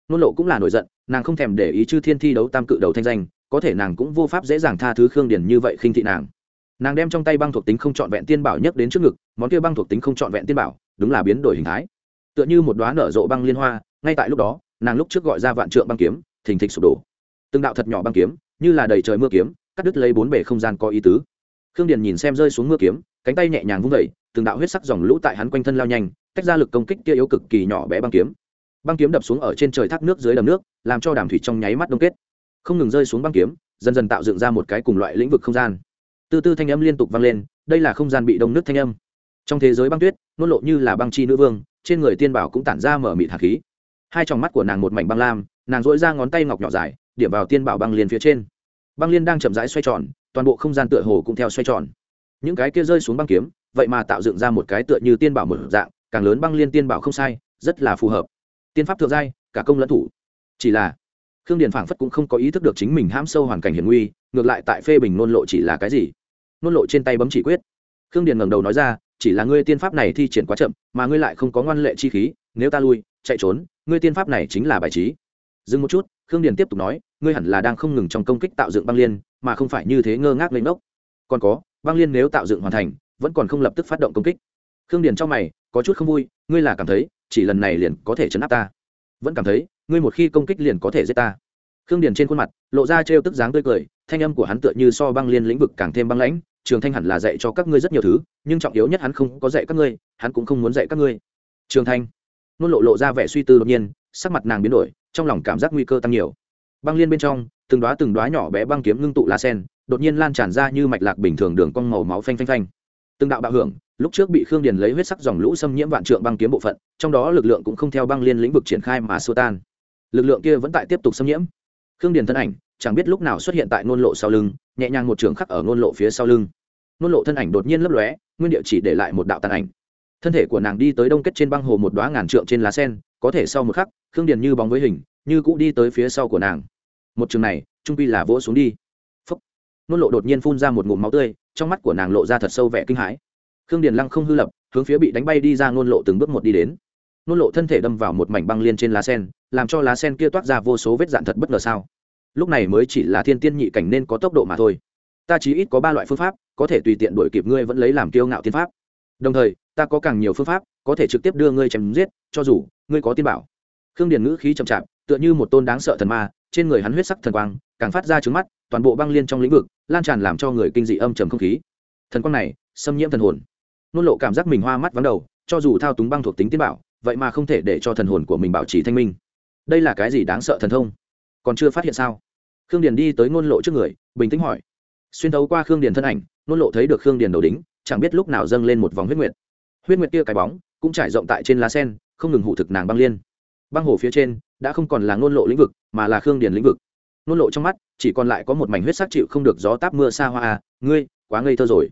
Ngôn lộ cũng là nổi giận, nàng không thèm để ý chư thiên thi đấu tam cự đầu thanh danh, có thể nàng cũng vô pháp dễ dàng tha thứ khương điền như vậy khinh thị nàng. Nàng đem trong tay băng thuộc tính không trọn vẹn tiên bảo nhất đến trước ngực, món kia băng thuộc tính không trọn vẹn tiên bảo, đúng là biến đổi hình thái tựa như một đoá nở rộ băng liên hoa, ngay tại lúc đó, nàng lúc trước gọi ra vạn trượng băng kiếm, thình thịch sụp đổ. Từng đạo thật nhỏ băng kiếm, như là đầy trời mưa kiếm, cắt đứt lấy bốn bể không gian có ý tứ. Khương điền nhìn xem rơi xuống mưa kiếm, cánh tay nhẹ nhàng vung vẩy từng đạo huyết sắc dòng lũ tại hắn quanh thân lao nhanh, tách ra lực công kích kia yếu cực kỳ nhỏ bé băng kiếm. Băng kiếm đập xuống ở trên trời thác nước dưới đầm nước, làm cho đàm thủy trong nháy mắt đông kết. Không ngừng rơi xuống băng kiếm, dần dần tạo dựng ra một cái cùng loại lĩnh vực không gian. Từ từ thanh âm liên tục vang lên, đây là không gian bị đông nước thanh âm. Trong thế giới băng tuyết nôn lộ như là băng chi nữ vương trên người tiên bảo cũng tản ra mở mịt hạt khí. Hai tròng mắt của nàng một mảnh băng lam, nàng dỗi ra ngón tay ngọc nhỏ dài, điểm vào tiên bảo băng liên phía trên. Băng liên đang chậm rãi xoay tròn, toàn bộ không gian tựa hồ cũng theo xoay tròn. Những cái kia rơi xuống băng kiếm, vậy mà tạo dựng ra một cái tựa như tiên bảo một dạng, càng lớn băng liên tiên bảo không sai, rất là phù hợp. Tiên pháp thượng giai, cả công lẫn thủ. Chỉ là, khương điền phảng phất cũng không có ý thức được chính mình hãm sâu hoàn cảnh hiểm nguy, ngược lại tại phê bình nôn lộ chỉ là cái gì? Nôn lộ trên tay bấm chỉ quyết. Khương điền ngẩng đầu nói ra chỉ là ngươi tiên pháp này thi triển quá chậm, mà ngươi lại không có ngoan lệ chi khí, nếu ta lui, chạy trốn, ngươi tiên pháp này chính là bài trí. Dừng một chút, khương điền tiếp tục nói, ngươi hẳn là đang không ngừng trong công kích tạo dựng băng liên, mà không phải như thế ngơ ngác lên đốc còn có, băng liên nếu tạo dựng hoàn thành, vẫn còn không lập tức phát động công kích. Khương điền trong mày, có chút không vui, ngươi là cảm thấy, chỉ lần này liền có thể chấn áp ta. Vẫn cảm thấy, ngươi một khi công kích liền có thể giết ta. Khương điền trên khuôn mặt, lộ ra trêu tức dáng tươi cười, thanh âm của hắn tựa như so băng liên lĩnh vực càng thêm băng lãnh trường thanh hẳn là dạy cho các ngươi rất nhiều thứ, nhưng trọng yếu nhất hắn không có dạy các ngươi, hắn cũng không muốn dạy các ngươi. Trường thanh, nôn lộ lộ ra vẻ suy tư đột nhiên, sắc mặt nàng biến đổi, trong lòng cảm giác nguy cơ tăng nhiều. Băng liên bên trong, từng đoá từng đoá nhỏ bé băng kiếm ngưng tụ lá sen, đột nhiên lan tràn ra như mạch lạc bình thường đường cong màu máu phanh phanh phanh. Từng đạo bạo hưởng, lúc trước bị khương điền lấy huyết sắc dòng lũ xâm nhiễm vạn trượng băng kiếm bộ phận, trong đó lực lượng cũng không theo băng liên lĩnh vực triển khai mà xua tan. Lực lượng kia vẫn tại tiếp tục xâm nhiễm. Khương điền thân ảnh chẳng biết lúc nào xuất hiện tại nôn lộ sau lưng, nhẹ nhàng một trường khắc ở nôn lộ phía sau lưng. Nôn lộ thân ảnh đột nhiên lấp lóe, nguyên địa chỉ để lại một đạo tàn ảnh. Thân thể của nàng đi tới đông kết trên băng hồ một đoá ngàn trượng trên lá sen, có thể sau một khắc, khương điền như bóng với hình, như cũ đi tới phía sau của nàng. Một trường này, trung pi là vỗ xuống đi. Phấp nôn lộ đột nhiên phun ra một ngụm máu tươi, trong mắt của nàng lộ ra thật sâu vẻ kinh hãi. Khương điền lăng không hư lập, hướng phía bị đánh bay đi ra nôn lộ từng bước một đi đến. Nôn lộ thân thể đâm vào một mảnh băng liên trên lá sen, làm cho lá sen kia toát ra vô số vết dạn thật bất ngờ sao lúc này mới chỉ là thiên tiên nhị cảnh nên có tốc độ mà thôi. Ta chỉ ít có ba loại phương pháp, có thể tùy tiện đuổi kịp ngươi vẫn lấy làm kiêu ngạo tiên pháp. Đồng thời, ta có càng nhiều phương pháp, có thể trực tiếp đưa ngươi chém giết, cho dù ngươi có tiên bảo. Khương điền ngữ khí chậm chạp, tựa như một tôn đáng sợ thần ma, trên người hắn huyết sắc thần quang, càng phát ra trứng mắt, toàn bộ băng liên trong lĩnh vực, lan tràn làm cho người kinh dị âm trầm không khí. Thần quang này, xâm nhiễm thần hồn. Nôn lộ cảm giác mình hoa mắt vắng đầu, cho dù thao túng băng thuộc tính tiên bảo, vậy mà không thể để cho thần hồn của mình bảo trì thanh minh. Đây là cái gì đáng sợ thần thông? Còn chưa phát hiện sao? Khương điền đi tới ngôn lộ trước người, bình tĩnh hỏi. Xuyên thấu qua khương điền thân ảnh, ngôn lộ thấy được khương điền đầu đính, chẳng biết lúc nào dâng lên một vòng huyết nguyệt. Huyết nguyệt kia cái bóng, cũng trải rộng tại trên lá sen, không ngừng hụ thực nàng băng liên. Băng hồ phía trên, đã không còn là ngôn lộ lĩnh vực, mà là khương điền lĩnh vực. Ngôn lộ trong mắt, chỉ còn lại có một mảnh huyết sắc chịu không được gió táp mưa xa hoa à ngươi, quá ngây thơ rồi.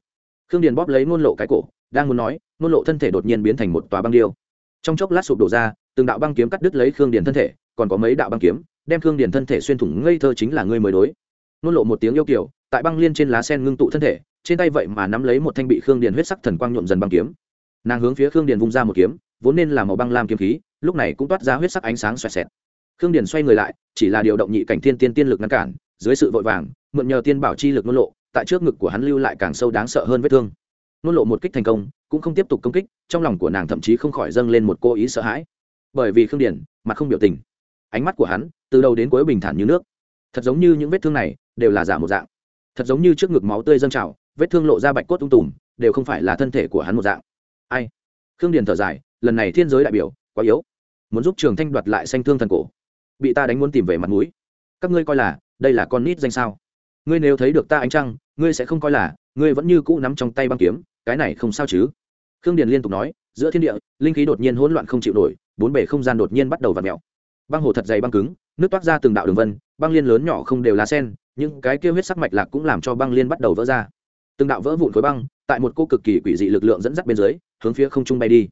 Khương điền bóp lấy ngôn lộ cái cổ, đang muốn nói, ngôn lộ thân thể đột nhiên biến thành một tòa băng điêu. Trong chốc lát sụp đổ ra, từng đạo băng kiếm cắt đứt lấy khương điền thân thể, còn có mấy đạo băng kiếm đem khương điền thân thể xuyên thủng ngây thơ chính là ngươi mới đối. Nôn lộ một tiếng yêu kiểu tại băng liên trên lá sen ngưng tụ thân thể, trên tay vậy mà nắm lấy một thanh bị khương điền huyết sắc thần quang nhuộm dần băng kiếm. Nàng hướng phía khương điền vung ra một kiếm, vốn nên là màu băng lam kiếm khí, lúc này cũng toát ra huyết sắc ánh sáng xoẹt xẹt. Khương điền xoay người lại, chỉ là điều động nhị cảnh thiên tiên tiên lực ngăn cản, dưới sự vội vàng, mượn nhờ tiên bảo chi lực nôn lộ, tại trước ngực của hắn lưu lại càng sâu đáng sợ hơn vết thương. Nôn lộ một kích thành công, cũng không tiếp tục công kích, trong lòng của nàng thậm chí không khỏi dâng lên một cô ý sợ hãi. Bởi vì khương điền, mặt không biểu tình. Ánh mắt của hắn từ đầu đến cuối bình thản như nước. Thật giống như những vết thương này đều là giả một dạng. Thật giống như trước ngực máu tươi dâng trào, vết thương lộ ra bạch cốt tung tùm, đều không phải là thân thể của hắn một dạng. Ai? Khương điền thở dài, lần này thiên giới đại biểu, quá yếu. Muốn giúp trường thanh đoạt lại xanh thương thần cổ. Bị ta đánh muốn tìm về mặt mũi. Các ngươi coi là, đây là con nít danh sao? Ngươi nếu thấy được ta ánh trăng, ngươi sẽ không coi là, ngươi vẫn như cũ nắm trong tay băng kiếm, cái này không sao chứ? Khương điền liên tục nói, giữa thiên địa, linh khí đột nhiên hỗn loạn không chịu nổi, bốn bể không gian đột nhiên bắt đầu v ặ mẹo băng hồ thật dày băng cứng nước toát ra từng đạo đường vân, băng liên lớn nhỏ không đều lá sen, những cái kia huyết sắc mạch lạc cũng làm cho băng liên bắt đầu vỡ ra. Từng đạo vỡ vụn khối băng, tại một cô cực kỳ quỷ dị lực lượng dẫn dắt bên dưới, hướng phía không trung bay đi.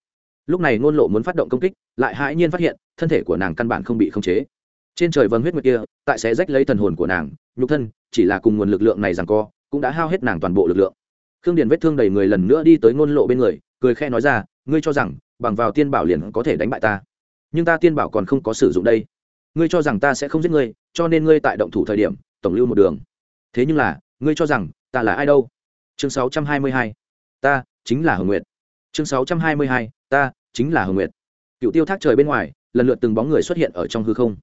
Lúc này ngôn lộ muốn phát động công kích, lại hãi nhiên phát hiện, thân thể của nàng căn bản không bị khống chế. Trên trời vân huyết nguyệt kia, tại sẽ rách lấy thần hồn của nàng, nhục thân, chỉ là cùng nguồn lực lượng này rằng co, cũng đã hao hết nàng toàn bộ lực lượng. Khương điền vết thương đầy người lần nữa đi tới ngôn lộ bên người, cười khe nói ra, ngươi cho rằng, bằng vào tiên bảo liền có thể đánh bại ta, nhưng ta tiên bảo còn không có sử dụng đây ngươi cho rằng ta sẽ không giết ngươi, cho nên ngươi tại động thủ thời điểm, tổng lưu một đường. Thế nhưng là, ngươi cho rằng, ta là ai đâu? Chương 622. ta chính là hồng nguyệt. Chương 622. ta chính là hồng nguyệt. Cựu tiêu thác trời bên ngoài, lần lượt từng bóng người xuất hiện ở trong hư không.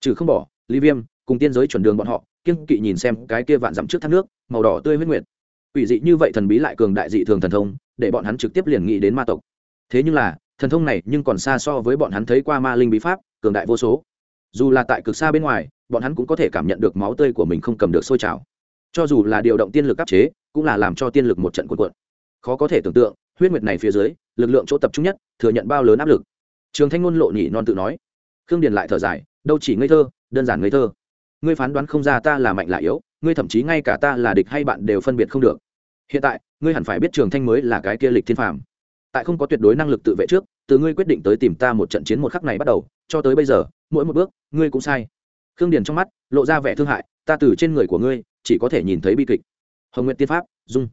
Trừ không bỏ ly viêm cùng tiên giới chuẩn đường bọn họ, kiêng kỵ nhìn xem cái kia vạn dặm trước thác nước, màu đỏ tươi huyết nguyệt. Ủy dị như vậy thần bí lại cường đại dị thường thần thông, để bọn hắn trực tiếp liền nghĩ đến ma tộc. Thế nhưng là, thần thông này nhưng còn xa so với bọn hắn thấy qua ma linh bí pháp, cường đại vô số dù là tại cực xa bên ngoài, bọn hắn cũng có thể cảm nhận được máu tươi của mình không cầm được sôi trào. Cho dù là điều động tiên lực áp chế, cũng là làm cho tiên lực một trận cuộn cuộn. Khó có thể tưởng tượng, huyết nguyệt này phía dưới, lực lượng chỗ tập trung nhất, thừa nhận bao lớn áp lực. Trường thanh ngôn lộ nhị non tự nói, khương điền lại thở dài, đâu chỉ ngây thơ, đơn giản ngây thơ. Ngươi phán đoán không ra ta là mạnh là yếu, ngươi thậm chí ngay cả ta là địch hay bạn đều phân biệt không được. Hiện tại, ngươi hẳn phải biết trường thanh mới là cái kia lịch thiên phàm tại không có tuyệt đối năng lực tự vệ trước, từ ngươi quyết định tới tìm ta một trận chiến một khắc này bắt đầu, cho tới bây giờ, mỗi một bước, ngươi cũng sai. Khương điền trong mắt lộ ra vẻ thương hại, ta từ trên người của ngươi, chỉ có thể nhìn thấy bi kịch. Hồng nguyện tiên pháp dung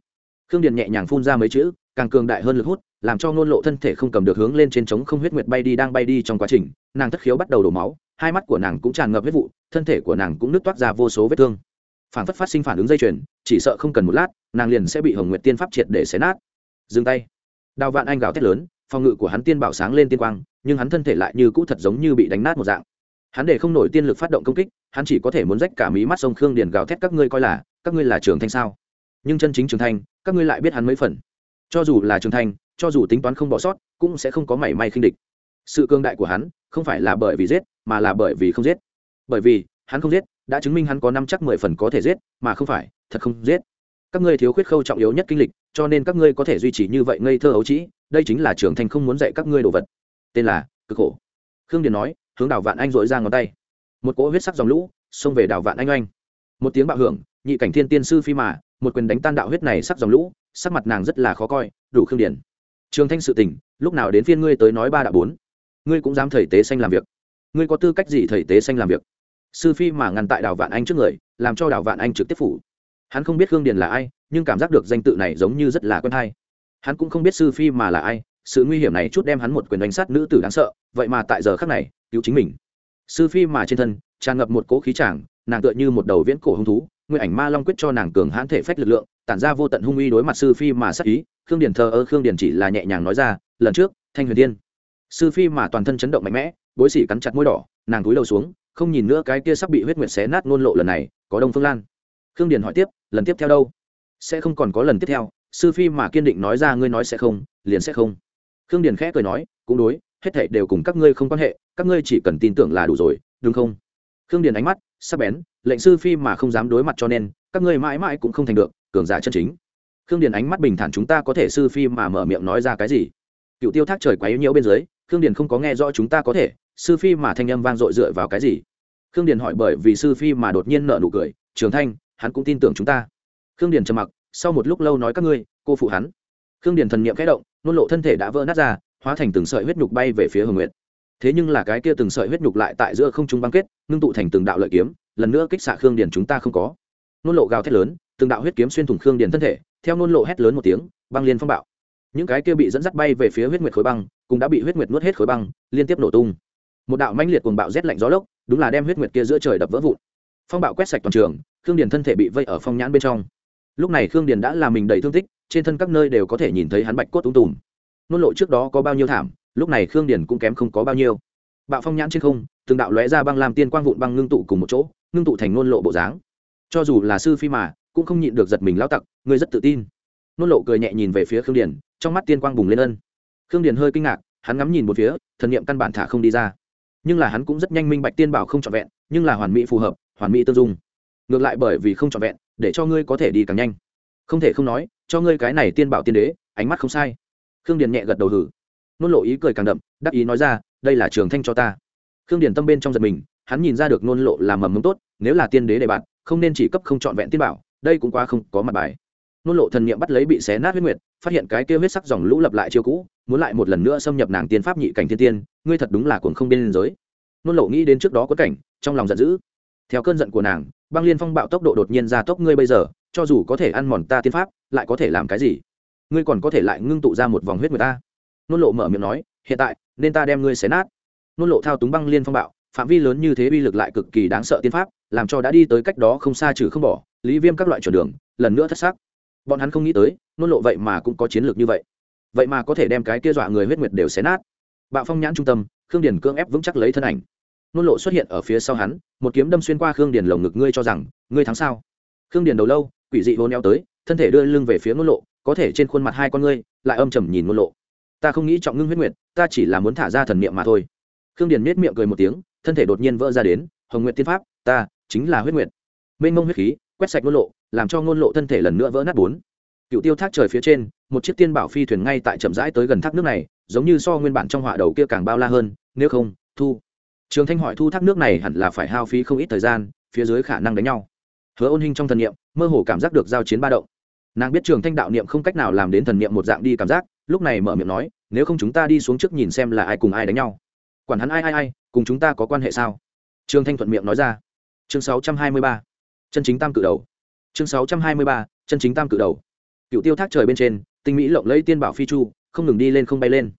khương điền nhẹ nhàng phun ra mấy chữ, càng cường đại hơn lực hút, làm cho ngôn lộ thân thể không cầm được hướng lên trên trống không huyết nguyệt bay đi đang bay đi trong quá trình, nàng thất khiếu bắt đầu đổ máu, hai mắt của nàng cũng tràn ngập huyết vụ, thân thể của nàng cũng nứt toát ra vô số vết thương. Phản phất phát sinh phản ứng dây chuyền, chỉ sợ không cần một lát, nàng liền sẽ bị hồng nguyệt tiên pháp triệt để xé nát. Dừng tay đào vạn anh gào thét lớn, phòng ngự của hắn tiên bảo sáng lên tiên quang, nhưng hắn thân thể lại như cũ thật giống như bị đánh nát một dạng. Hắn để không nổi tiên lực phát động công kích, hắn chỉ có thể muốn rách cả mí mắt sông khương điền gào thét các ngươi coi là, các ngươi là trường thanh sao? Nhưng chân chính trường thanh các ngươi lại biết hắn mấy phần. Cho dù là trường thanh cho dù tính toán không bỏ sót, cũng sẽ không có mảy may khinh địch. Sự cương đại của hắn, không phải là bởi vì giết, mà là bởi vì không giết. Bởi vì, hắn không giết, đã chứng minh hắn có năm chắc mười phần có thể giết, mà không phải, thật không giết. Các ngươi thiếu khuyết khâu trọng yếu nhất kinh lịch cho nên các ngươi có thể duy trì như vậy ngây thơ ấu trĩ, đây chính là trưởng thành không muốn dạy các ngươi đồ vật. Tên là cực khổ. Khương điền nói, hướng đào vạn anh dội ra ngón tay. Một cỗ huyết sắc dòng lũ, xông về đào vạn anh oanh. Một tiếng bạo hưởng, nhị cảnh thiên tiên sư phi mà, một quyền đánh tan đạo huyết này sắc dòng lũ, sắc mặt nàng rất là khó coi, đủ khương điền. Trường thanh sự tình, lúc nào đến phiên ngươi tới nói ba đạo bốn. Ngươi cũng dám thầy tế xanh làm việc. Ngươi có tư cách gì thầy tế xanh làm việc? Sư phi mà ngăn tại đào vạn anh trước người, làm cho đào vạn anh trực tiếp phủ hắn không biết khương điền là ai, nhưng cảm giác được danh tự này giống như rất là quen hay. Hắn cũng không biết sư phi mà là ai, sự nguy hiểm này chút đem hắn một quyền đánh sát nữ tử đáng sợ, vậy mà tại giờ khác này, cứu chính mình. Sư phi mà trên thân, tràn ngập một cỗ khí tràng, nàng tựa như một đầu viễn cổ hung thú, nguyên ảnh ma long quyết cho nàng cường hãn thể phách lực lượng, tản ra vô tận hung uy đối mặt sư phi mà sắc ý, khương điền thờ ơ, khương điền chỉ là nhẹ nhàng nói ra, lần trước, thanh huyền tiên sư phi mà toàn thân chấn động mạnh mẽ, bối xỉ cắn chặt môi đỏ, nàng cúi đầu xuống, không nhìn nữa cái kia sắp bị huyết nguyệt xé nát ngôn lộ lần này, có đông phương lan. Khương điền hỏi tiếp lần tiếp theo đâu? Sẽ không còn có lần tiếp theo, sư phi mà kiên định nói ra ngươi nói sẽ không, liền sẽ không. Khương điền khẽ cười nói, cũng đối, hết thảy đều cùng các ngươi không quan hệ, các ngươi chỉ cần tin tưởng là đủ rồi, đúng không? Khương điền ánh mắt, sắc bén, lệnh sư phi mà không dám đối mặt cho nên, các ngươi mãi mãi cũng không thành được, cường giả chân chính. Khương điền ánh mắt bình thản chúng ta có thể sư phi mà mở miệng nói ra cái gì? Cựu tiêu thác trời quá yếu nhiễu bên dưới, khương điền không có nghe rõ chúng ta có thể, sư phi mà thanh âm vang dội dựa vào cái gì? Khương điền hỏi bởi vì sư phi mà đột nhiên nợ nụ cười, trường thanh hắn cũng tin tưởng chúng ta. Khương điền trầm mặc, sau một lúc lâu nói các ngươi, cô phụ hắn. Khương điền thần n i ệ m kẽ động, nôn lộ thân thể đã vỡ nát ra, hóa thành từng sợi huyết nhục bay về phía hồng nguyệt. Thế nhưng là cái kia từng sợi huyết nhục lại tại giữa không trung băng kết, ngưng tụ thành từng đạo lợi kiếm, lần nữa kích xạ khương điền chúng ta không có. Nôn lộ gào thét lớn, từng đạo huyết kiếm xuyên thủng khương điền thân thể, theo nôn lộ hét lớn một tiếng, băng liên phong bạo. Những cái kia bị dẫn dắt bay về phía huyết nguyệt khối băng, cũng đã bị huyết nguyệt nuốt hết khối băng, liên tiếp nổ tung. Một đạo mãnh liệt cuồng bạo rét lạnh gió lốc, đúng là đem huyết nguyệt kia giữa trời đập vỡ vụn. Phong bạo quét sạch toàn trường khương điền thân thể bị vây ở phong nhãn bên trong. Lúc này khương điền đã làm mình đầy thương tích, trên thân các nơi đều có thể nhìn thấy hắn bạch cốt tung tùm. Nôn lộ trước đó có bao nhiêu thảm, lúc này khương điền cũng kém không có bao nhiêu. Bạo phong nhãn trên không, từng đạo lóe ra băng làm tiên quang vụn băng ngưng tụ cùng một chỗ, ngưng tụ thành nôn lộ bộ dáng. Cho dù là sư phi mà, cũng không nhịn được giật mình lao tặc, ngươi rất tự tin. Nôn lộ cười nhẹ nhìn về phía khương điền, trong mắt tiên quang bùng lên ân. Khương điền hơi kinh ngạc, hắn ngắm nhìn một phía, thần niệm căn bản thả không đi ra. Nhưng là hắn cũng rất nhanh minh bạch tiên bảo không trọn vẹn, nhưng là hoàn mỹ phù hợp, hoàn mỹ tương dung ngược lại bởi vì không trọn vẹn, để cho ngươi có thể đi càng nhanh. Không thể không nói, cho ngươi cái này tiên bảo tiên đế, ánh mắt không sai. Khương điền nhẹ gật đầu hử. Nôn lộ ý cười càng đậm, đắc ý nói ra, đây là trường thanh cho ta. Khương điền tâm bên trong giật mình, hắn nhìn ra được nôn lộ làm mầm mống tốt, nếu là tiên đế đề bạn, không nên chỉ cấp không trọn vẹn tiên bảo, đây cũng quá không có mặt bài. Nôn lộ thần niệm bắt lấy bị xé nát huyết nguyệt, phát hiện cái kia huyết sắc dòng lũ lập lại chiêu cũ, muốn lại một lần nữa xâm nhập nàng tiên pháp nhị cảnh thiên tiên, ngươi thật đúng là cuồng không biên giới. Nôn lộ nghĩ đến trước đó có cảnh, trong lòng giận dữ. Theo cơn giận của nàng băng liên phong bạo tốc độ đột nhiên ra tốc ngươi bây giờ, cho dù có thể ăn mòn ta tiên pháp, lại có thể làm cái gì? Ngươi còn có thể lại ngưng tụ ra một vòng huyết người ta. Nôn lộ mở miệng nói, hiện tại, nên ta đem ngươi xé nát. Nôn lộ thao túng băng liên phong bạo, phạm vi lớn như thế uy lực lại cực kỳ đáng sợ tiên pháp, làm cho đã đi tới cách đó không xa trừ không bỏ, lý viêm các loại chuẩn đường, lần nữa thất xác bọn hắn không nghĩ tới, nôn lộ vậy mà cũng có chiến lược như vậy. Vậy mà có thể đem cái kia dọa người huyết nguyệt đều xé nát. Bạo phong nhãn trung tâm, khương điền cưỡng ép vững chắc lấy thân ảnh nôn lộ xuất hiện ở phía sau hắn, một kiếm đâm xuyên qua khương điền lồng ngực, ngươi cho rằng, ngươi thắng sao? Khương điền đầu lâu, quỷ dị hôn eo tới, thân thể đưa lưng về phía nôn lộ, có thể trên khuôn mặt hai con ngươi lại âm trầm nhìn nôn lộ. Ta không nghĩ trọng ngưng huyết nguyệt, ta chỉ là muốn thả ra thần niệm mà thôi. Khương điền miết miệng cười một tiếng, thân thể đột nhiên vỡ ra đến, hồng nguyện tiên pháp, ta chính là huyết nguyệt. Mênh mông huyết khí, quét sạch nôn lộ, làm cho nôn lộ thân thể lần nữa vỡ nát bốn. Cựu tiêu thác trời phía trên, một chiếc tiên bảo phi thuyền ngay tại chậm rãi tới gần thác nước này, giống như so nguyên bản trong họa đầu kia càng bao la hơn, nếu không, thu trường thanh hỏi thu thác nước này hẳn là phải hao phí không ít thời gian, phía dưới khả năng đánh nhau. Hứa ôn Hinh trong thần niệm, mơ hồ cảm giác được giao chiến ba động. Nàng biết trường thanh đạo niệm không cách nào làm đến thần niệm một dạng đi cảm giác, lúc này mở miệng nói, nếu không chúng ta đi xuống trước nhìn xem là ai cùng ai đánh nhau. Quản hắn ai ai ai, cùng chúng ta có quan hệ sao? Trường thanh thuận miệng nói ra. Chương sáu trăm hai mươi ba. Chân chính tam cự đầu. Chương sáu trăm hai mươi ba, chân chính tam cự đầu. Cựu tiêu thác trời bên trên, tinh mỹ lộng lấy tiên bảo phi chu, không ngừng đi lên không bay lên.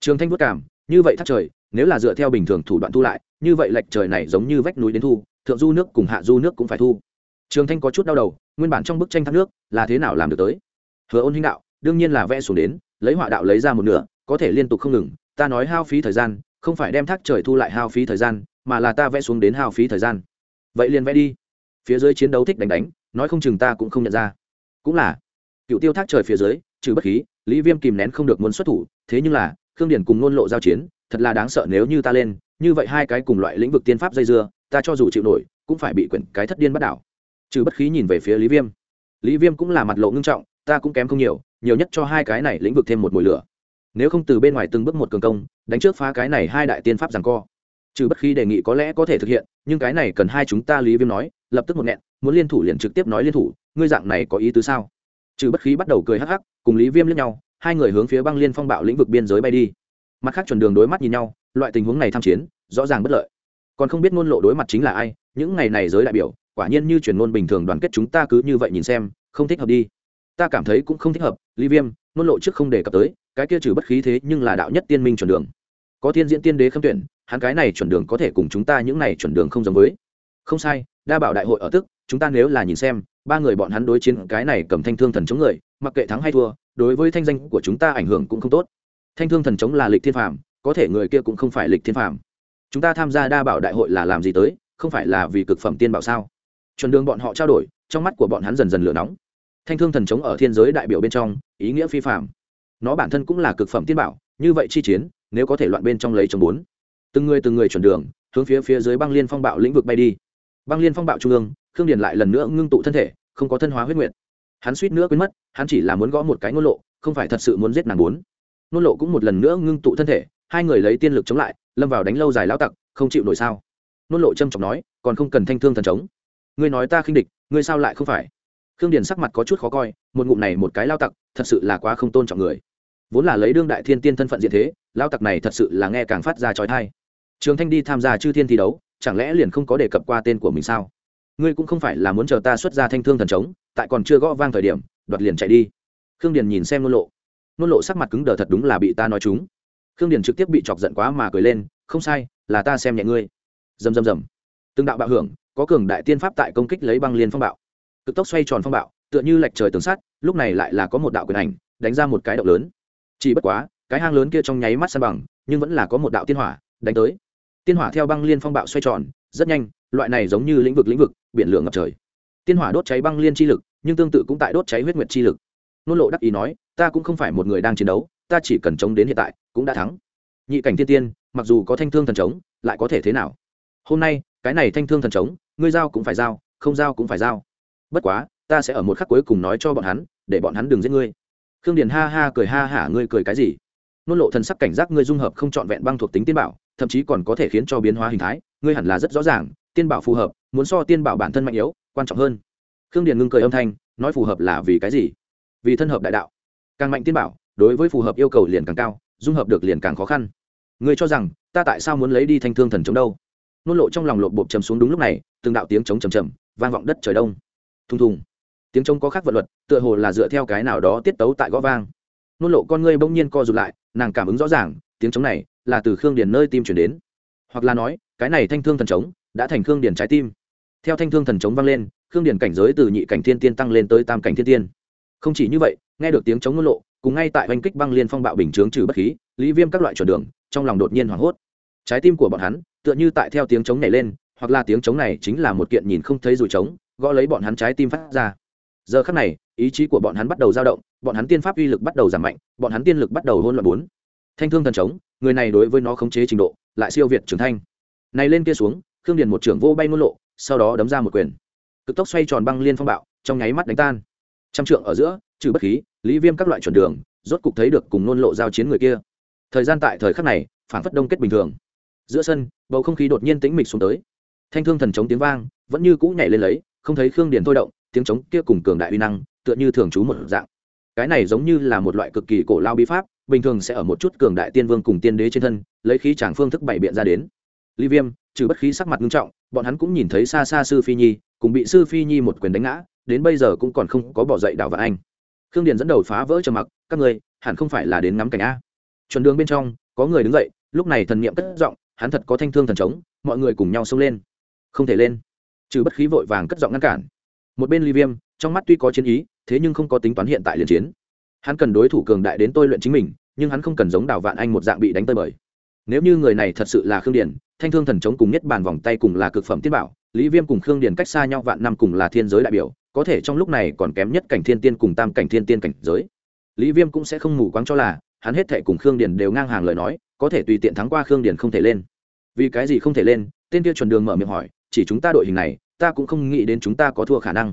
Trường thanh vất cảm, như vậy thác trời nếu là dựa theo bình thường thủ đoạn thu lại, như vậy lệch trời này giống như vách núi đến thu, thượng du nước cùng hạ du nước cũng phải thu. Trường thanh có chút đau đầu, nguyên bản trong bức tranh thác nước là thế nào làm được tới? Hứa ôn hinh đạo, đương nhiên là vẽ xuống đến, lấy họa đạo lấy ra một nửa, có thể liên tục không ngừng, ta nói hao phí thời gian, không phải đem thác trời thu lại hao phí thời gian, mà là ta vẽ xuống đến hao phí thời gian. Vậy liền vẽ đi. Phía dưới chiến đấu thích đánh đánh, nói không chừng ta cũng không nhận ra. Cũng là, cựu tiêu thác trời phía dưới, trừ bất khí, lý viêm kìm nén không được muốn xuất thủ, thế nhưng là, khương điển cùng nôn lộ giao chiến thật là đáng sợ nếu như ta lên, như vậy hai cái cùng loại lĩnh vực tiên pháp dây dưa, ta cho dù chịu nổi, cũng phải bị quyển cái thất điên bắt đảo. Trừ bất khí nhìn về phía lý viêm. Lý viêm cũng là mặt lộ ngưng trọng, ta cũng kém không nhiều nhiều nhất cho hai cái này lĩnh vực thêm một mùi lửa. Nếu không từ bên ngoài từng bước một cường công, đánh trước phá cái này hai đại tiên pháp rằng co. Trừ bất khí đề nghị có lẽ có thể thực hiện, nhưng cái này cần hai chúng ta lý viêm nói, lập tức một nghẹn, muốn liên thủ liền trực tiếp nói liên thủ, ngươi dạng này có ý tứ sao? Trừ bất khí bắt đầu cười hắc hắc, cùng lý viêm lẫn nhau, hai người hướng phía băng liên phong bạo lĩnh vực biên giới bay đi mặt khác chuẩn đường đối mắt nhìn nhau, loại tình huống này tham chiến, rõ ràng bất lợi. Còn không biết ngôn lộ đối mặt chính là ai, những ngày này giới đại biểu, quả nhiên như truyền ngôn bình thường đoàn kết chúng ta cứ như vậy nhìn xem, không thích hợp đi. Ta cảm thấy cũng không thích hợp ly viêm, ngôn lộ trước không đề cập tới, cái kia trừ bất khí thế nhưng là đạo nhất tiên minh chuẩn đường. Có thiên diễn tiên đế khâm tuyển, hắn cái này chuẩn đường có thể cùng chúng ta những này chuẩn đường không giống với. Không sai, đa bảo đại hội ở tức, chúng ta nếu là nhìn xem, ba người bọn hắn đối chiến cái này cầm thanh thương thần chống người, mặc kệ thắng hay thua, đối với thanh danh của chúng ta ảnh hưởng cũng không tốt thanh thương thần chống là lịch thiên phạm có thể người kia cũng không phải lịch thiên phạm chúng ta tham gia đa bảo đại hội là làm gì tới, không phải là vì cực phẩm tiên bảo sao? Chuẩn đường bọn họ trao đổi, trong mắt của bọn hắn dần dần lửa nóng. Thanh thương thần chống ở thiên giới đại biểu bên trong, ý nghĩa phi phạm nó bản thân cũng là cực phẩm tiên bảo, như vậy chi chiến, nếu có thể loạn bên trong lấy chống bốn. Từng người từng người chuẩn đường, hướng phía phía dưới băng liên phong bạo lĩnh vực bay đi. Băng liên phong bạo trung ương, khương điền lại lần nữa ngưng tụ thân thể, không có thân hóa huyết nguyện hắn suýt nữa quên mất, hắn chỉ là muốn gõ một cái ngôn lộ, không phải thật sự muốn giết nàng bốn nôn lộ cũng một lần nữa ngưng tụ thân thể, hai người lấy tiên lực chống lại, lâm vào đánh lâu dài lao tặc, không chịu nổi sao? Nôn lộ trâm trọng nói, còn không cần thanh thương thần chống. Ngươi nói ta khinh địch, ngươi sao lại không phải? Khương điền sắc mặt có chút khó coi, một ngụm này một cái lao tặc, thật sự là quá không tôn trọng người. Vốn là lấy đương đại thiên tiên thân phận diện thế lao tặc này thật sự là nghe càng phát ra trói thai trường thanh đi tham gia chư thiên thi đấu, chẳng lẽ liền không có đề cập qua tên của mình sao? Ngươi cũng không phải là muốn chờ ta xuất ra thanh thương thần trống tại còn chưa gõ vang thời điểm, đoạt liền chạy đi. Khương điền nhìn xem nôn lộ nôn lộ sắc mặt cứng đờ thật đúng là bị ta nói chúng. Khương điền trực tiếp bị chọc giận quá mà cười lên, không sai, là ta xem nhẹ ngươi. Dầm dầm dầm từng đạo bạo hưởng, có cường đại tiên pháp tại công kích lấy băng liên phong bạo. Cực tốc xoay tròn phong bạo, tựa như lệch trời tường sắt, lúc này lại là có một đạo quyền ảnh đánh ra một cái động lớn. Chỉ bất quá, cái hang lớn kia trong nháy mắt san bằng, nhưng vẫn là có một đạo tiên hỏa đánh tới. Tiên hỏa theo băng liên phong bạo xoay tròn, rất nhanh, loại này giống như lĩnh vực lĩnh vực, biển lửa ngập trời. Tiên hỏa đốt cháy băng liên chi lực, nhưng tương tự cũng tại đốt cháy huyết nguyệt chi lực. Nôn lộ đắc ý nói ta cũng không phải một người đang chiến đấu, ta chỉ cần chống đến hiện tại, cũng đã thắng. Nhị cảnh thiên tiên, mặc dù có thanh thương thần trống lại có thể thế nào? Hôm nay, cái này thanh thương thần trống ngươi giao cũng phải giao, không giao cũng phải giao. Bất quá, ta sẽ ở một khắc cuối cùng nói cho bọn hắn, để bọn hắn đừng giết ngươi. Khương điền ha ha cười ha hả, ngươi cười cái gì? Nôn lộ thần sắc cảnh giác ngươi dung hợp không trọn vẹn băng thuộc tính tiên bảo, thậm chí còn có thể khiến cho biến hóa hình thái, ngươi hẳn là rất rõ ràng, tiên bảo phù hợp, muốn so tiên bảo bản thân mạnh yếu, quan trọng hơn. Khương điền ngưng cười âm thanh, nói phù hợp là vì cái gì? Vì thân hợp đại đạo càng mạnh tiên bảo, đối với phù hợp yêu cầu liền càng cao, dung hợp được liền càng khó khăn. Ngươi cho rằng, ta tại sao muốn lấy đi thanh thương thần chống đâu? Nôn lộ trong lòng lộp bộp chầm xuống đúng lúc này, từng đạo tiếng chống chầm chầm vang vọng đất trời đông. Thùng thùng. Tiếng trống có khác vật luật, tựa hồ là dựa theo cái nào đó tiết tấu tại gõ vang. Nôn lộ con ngươi bỗng nhiên co rụt lại, nàng cảm ứng rõ ràng, tiếng trống này là từ khương điền nơi tim chuyển đến. Hoặc là nói, cái này thanh thương thần trống đã thành khương điền trái tim. Theo thanh thương thần trống vang lên, khương điền cảnh giới từ nhị cảnh thiên tiên tăng lên tới tam cảnh thiên tiên không chỉ như vậy, nghe được tiếng chống ngôn lộ, cùng ngay tại oanh kích băng liên phong bạo bình chướng trừ bất khí, lý viêm các loại chuẩn đường, trong lòng đột nhiên hoảng hốt. Trái tim của bọn hắn, tựa như tại theo tiếng chống này lên, hoặc là tiếng chống này chính là một kiện nhìn không thấy rủi trống, gõ lấy bọn hắn trái tim phát ra. Giờ khắc này, ý chí của bọn hắn bắt đầu dao động, bọn hắn tiên pháp uy lực bắt đầu giảm mạnh, bọn hắn tiên lực bắt đầu hôn loạn bốn. Thanh thương thần trống người này đối với nó khống chế trình độ, lại siêu việt trưởng thanh. Này lên kia xuống, khương điền một trưởng vô bay ngôn lộ, sau đó đấm ra một quyền. Cực tốc xoay tròn băng liên phong bạo, trong nháy mắt đánh tan trăm trượng ở giữa, trừ bất khí, lý viêm các loại chuẩn đường, rốt cục thấy được cùng nôn lộ giao chiến người kia. Thời gian tại thời khắc này phản phất đông kết bình thường. Giữa sân, bầu không khí đột nhiên tĩnh mịch xuống tới. Thanh thương thần chống tiếng vang, vẫn như cũ nhảy lên lấy, không thấy khương điền thôi động, tiếng chống kia cùng cường đại uy năng, tựa như thường trú một dạng. Cái này giống như là một loại cực kỳ cổ lao bí pháp, bình thường sẽ ở một chút cường đại tiên vương cùng tiên đế trên thân, lấy khí tràng phương thức bày biện ra đến. Ly viêm, trừ bất khí sắc mặt nghiêm trọng, bọn hắn cũng nhìn thấy xa xa sư phi nhi, cùng bị sư phi nhi một quyền đánh ngã đến bây giờ cũng còn không có bỏ dậy đào vạn anh. Khương điền dẫn đầu phá vỡ trầm mặc, các người hẳn không phải là đến ngắm cảnh a. Chuẩn đường bên trong, có người đứng dậy, lúc này thần niệm cất giọng, hắn thật có thanh thương thần trống mọi người cùng nhau xông lên. Không thể lên. Trừ bất khí vội vàng cất giọng ngăn cản. Một bên ly viêm, trong mắt tuy có chiến ý, thế nhưng không có tính toán hiện tại liền chiến. Hắn cần đối thủ cường đại đến tôi luyện chính mình, nhưng hắn không cần giống đào vạn anh một dạng bị đánh tơi bời. Nếu như người này thật sự là khương điển thanh thương thần chống cùng nhất bàn vòng tay cùng là cực phẩm tiên bảo, lý viêm cùng khương điển cách xa nhau vạn năm cùng là thiên giới đại biểu có thể trong lúc này còn kém nhất cảnh thiên tiên cùng tam cảnh thiên tiên cảnh giới. Lý viêm cũng sẽ không mù quáng cho là, hắn hết thệ cùng khương điển đều ngang hàng lời nói, có thể tùy tiện thắng qua khương điển không thể lên. Vì cái gì không thể lên, tên kia chuẩn đường mở miệng hỏi, chỉ chúng ta đội hình này, ta cũng không nghĩ đến chúng ta có thua khả năng.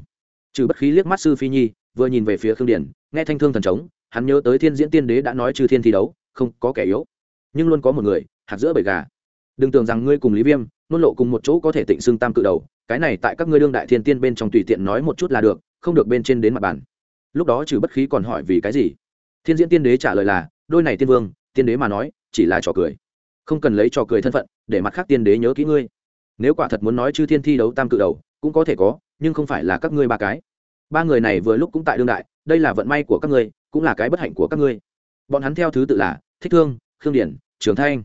Trừ bất khí liếc mắt sư phi nhi, vừa nhìn về phía khương điển nghe thanh thương thần trống, hắn nhớ tới thiên diễn tiên đế đã nói trừ thiên thi đấu, không có kẻ yếu. Nhưng luôn có một người, hạt giữa bầy gà. Đừng tưởng rằng ngươi cùng lý viêm, nôn lộ cùng một chỗ có thể tịnh xương tam cự đầu cái này tại các ngươi đương đại thiên tiên bên trong tùy tiện nói một chút là được, không được bên trên đến mặt bàn. Lúc đó trừ bất khí còn hỏi vì cái gì? Thiên diễn tiên đế trả lời là, đôi này tiên vương, tiên đế mà nói, chỉ là trò cười. Không cần lấy trò cười thân phận, để mặt khác tiên đế nhớ kỹ ngươi. Nếu quả thật muốn nói chư thiên thi đấu tam cự đầu, cũng có thể có, nhưng không phải là các ngươi ba cái. Ba người này vừa lúc cũng tại đương đại, đây là vận may của các ngươi, cũng là cái bất hạnh của các ngươi. Bọn hắn theo thứ tự là thích thương, khương điển, trường thanh.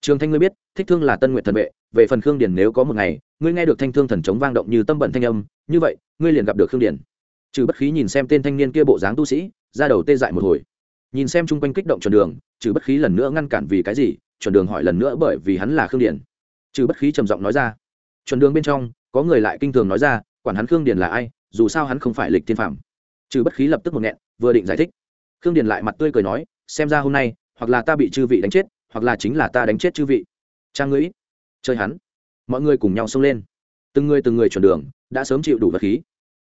Trường thanh ngươi biết, thích thương là tân nguyện thần vệ về phần khương điển nếu có một ngày, ngươi nghe được thanh thương thần chống vang động như tâm bận thanh âm, như vậy, ngươi liền gặp được khương điển trừ bất khí nhìn xem tên thanh niên kia bộ dáng tu sĩ, ra đầu tê dại một hồi. Nhìn xem chung quanh kích động chuẩn đường, trừ bất khí lần nữa ngăn cản vì cái gì, chuẩn đường hỏi lần nữa bởi vì hắn là khương điển trừ bất khí trầm giọng nói ra. Chuẩn đường bên trong, có người lại kinh thường nói ra, quản hắn khương điển là ai, dù sao hắn không phải lịch thiên phạm trừ bất khí lập tức một nghẹn, vừa định giải thích. Khương điển lại mặt tươi cười nói, xem ra hôm nay, hoặc là ta bị chư vị đánh chết, hoặc là chính là ta đánh chết chư vị. Trang ngữ chơi hắn. Mọi người cùng nhau xông lên. Từng người từng người chuẩn đường, đã sớm chịu đủ vật khí.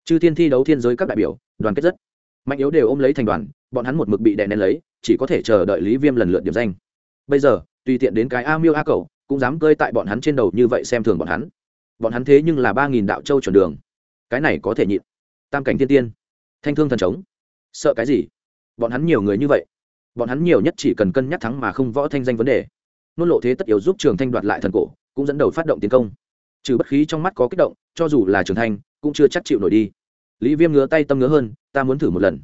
Chư thiên thi đấu thiên giới các đại biểu, đoàn kết rất. Mạnh yếu đều ôm lấy thành đoàn, bọn hắn một mực bị đè nén lấy, chỉ có thể chờ đợi lý viêm lần lượt điểm danh. Bây giờ, tùy tiện đến cái a miêu a cầu cũng dám cơi tại bọn hắn trên đầu như vậy xem thường bọn hắn. Bọn hắn thế nhưng là ba nghìn đạo châu chuẩn đường. Cái này có thể nhịn. Tam cảnh thiên tiên. Thanh thương thần trống. Sợ cái gì? Bọn hắn nhiều người như vậy. Bọn hắn nhiều nhất chỉ cần cân nhắc thắng mà không võ thanh danh vấn đề. Nôn lộ thế tất yếu giúp trường thanh đoạt lại thần cổ cũng dẫn đầu phát động tiến công. Trừ bất khí trong mắt có kích động, cho dù là trường thanh cũng chưa chắc chịu nổi đi. Lý viêm ngứa tay tâm ngứa hơn, ta muốn thử một lần.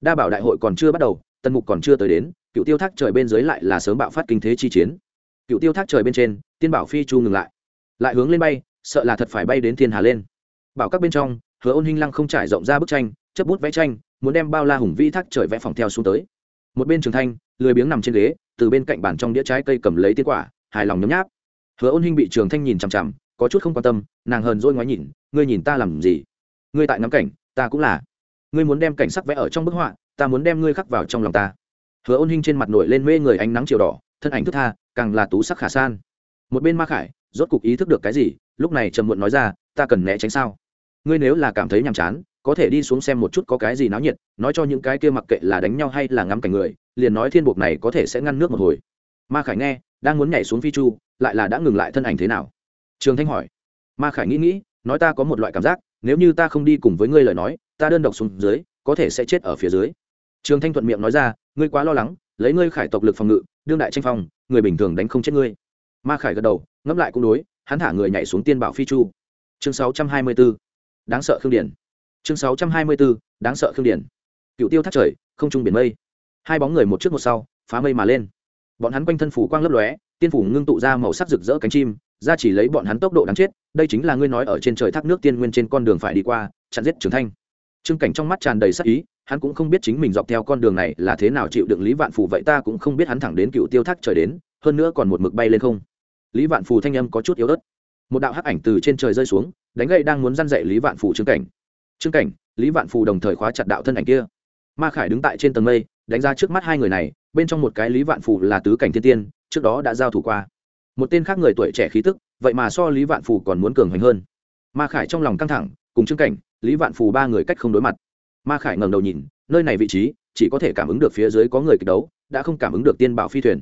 Đa bảo đại hội còn chưa bắt đầu tân mục còn chưa tới đến, cựu tiêu thác trời bên dưới lại là sớm bạo phát kinh thế chi chiến. Cựu tiêu thác trời bên trên, tiên bảo phi chu ngừng lại. Lại hướng lên bay, sợ là thật phải bay đến thiên hà lên. Bảo các bên trong, hứa ôn hinh lăng không trải rộng ra bức tranh, chấp bút vẽ tranh, muốn đem bao la hùng vĩ thác trời vẽ phòng theo xuống tới. Một bên trường thanh lười biếng nằm trên ghế, từ bên cạnh bàn trong đĩa trái cây cầm lấy tiên quả, hài lòng nhấm nháp hứa ôn hinh bị trường thanh nhìn chằm chằm, có chút không quan tâm, nàng hờn dỗi ngoái nhìn, ngươi nhìn ta làm gì? Ngươi tại ngắm cảnh, ta cũng là. Ngươi muốn đem cảnh sắc vẽ ở trong bức họa, ta muốn đem ngươi khắc vào trong lòng ta. Hứa ôn hinh trên mặt nổi lên mê người ánh nắng chiều đỏ, thân ảnh thức tha, càng là tú sắc khả san. Một bên ma khải, rốt cục ý thức được cái gì, lúc này trầm muộn nói ra, ta cần né tránh sao? Ngươi nếu là cảm thấy nhàm chán, có thể đi xuống xem một chút có cái gì náo nhiệt, nói cho những cái kia mặc kệ là đánh nhau hay là ngắm cảnh người, liền nói thiên buộc này có thể sẽ ngăn nước một hồi. Ma khải nghe, đang muốn nhảy xuống phi chu lại là đã ngừng lại thân ảnh thế nào? Trường thanh hỏi. Ma khải nghĩ nghĩ, nói ta có một loại cảm giác, nếu như ta không đi cùng với ngươi lời nói, ta đơn độc xuống dưới, có thể sẽ chết ở phía dưới. Trường thanh thuận miệng nói ra, ngươi quá lo lắng, lấy ngươi khải tộc lực phòng ngự, đương đại tranh phong, người bình thường đánh không chết ngươi. Ma khải gật đầu, ngẫm lại cũng đối, hắn thả người nhảy xuống tiên bảo phi chu. Chương 624. đáng sợ khương điển. Chương 624. đáng sợ khương điển. Cựu tiêu thắt trời, không trung biển mây. Hai bóng người một trước một sau, phá mây mà lên. Bọn hắn quanh thân phủ quang lấp lóe tiên phủ ngưng tụ ra màu sắc rực rỡ cánh chim, ra chỉ lấy bọn hắn tốc độ đáng chết, đây chính là ngươi nói ở trên trời thác nước tiên nguyên trên con đường phải đi qua, chặn giết trường thanh. Trương cảnh trong mắt tràn đầy sắc ý, hắn cũng không biết chính mình dọc theo con đường này là thế nào chịu đựng lý vạn phủ vậy ta cũng không biết hắn thẳng đến cựu tiêu thác trời đến, hơn nữa còn một mực bay lên không. Lý vạn phù thanh âm có chút yếu ớt. Một đạo hắc ảnh từ trên trời rơi xuống, đánh gậy đang muốn răn dậy lý vạn phù trương cảnh. Trương cảnh, lý vạn phù đồng thời khóa chặt đạo thân ảnh kia. Ma khải đứng tại trên tầng mây, đánh ra trước mắt hai người này, bên trong một cái lý vạn phù là tứ cảnh thiên tiên trước đó đã giao thủ qua. Một tên khác người tuổi trẻ khí tức, vậy mà so lý vạn phù còn muốn cường hoành hơn. Ma khải trong lòng căng thẳng, cùng trương cảnh, lý vạn phù ba người cách không đối mặt. Ma khải ngẩng đầu nhìn, nơi này vị trí, chỉ có thể cảm ứng được phía dưới có người kịch đấu, đã không cảm ứng được tiên bảo phi thuyền.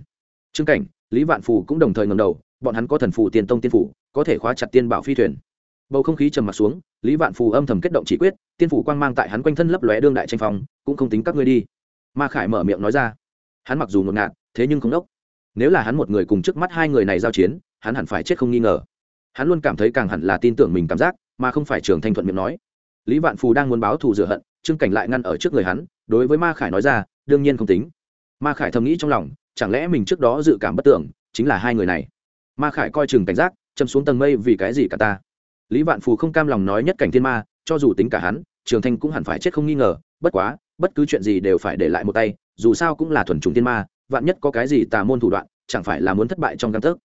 Trương cảnh, lý vạn phù cũng đồng thời ngẩng đầu, bọn hắn có thần phù tiền tông tiên phủ, có thể khóa chặt tiên bảo phi thuyền. Bầu không khí trầm mặt xuống, lý vạn phù âm thầm kết động chỉ quyết, tiên phủ quang mang tại hắn quanh thân lấp lóe đương đại tranh phong, cũng không tính các ngươi đi. Ma khải mở miệng nói ra. Hắn mặc dù ngột ngạt, thế nhưng không đốc nếu là hắn một người cùng trước mắt hai người này giao chiến, hắn hẳn phải chết không nghi ngờ. Hắn luôn cảm thấy càng hẳn là tin tưởng mình cảm giác, mà không phải trường thanh thuận miệng nói. Lý vạn phù đang muốn báo thù rửa hận, trương cảnh lại ngăn ở trước người hắn, đối với ma khải nói ra, đương nhiên không tính. Ma khải thầm nghĩ trong lòng, chẳng lẽ mình trước đó dự cảm bất tưởng, chính là hai người này. Ma khải coi chừng cảnh giác, châm xuống tầng mây vì cái gì cả ta? Lý vạn phù không cam lòng nói nhất cảnh thiên ma, cho dù tính cả hắn, trường thanh cũng hẳn phải chết không nghi ngờ, bất quá, bất cứ chuyện gì đều phải để lại một tay, dù sao cũng là thuần trùng thiên ma vạn nhất có cái gì tà môn thủ đoạn, chẳng phải là muốn thất bại trong căn thức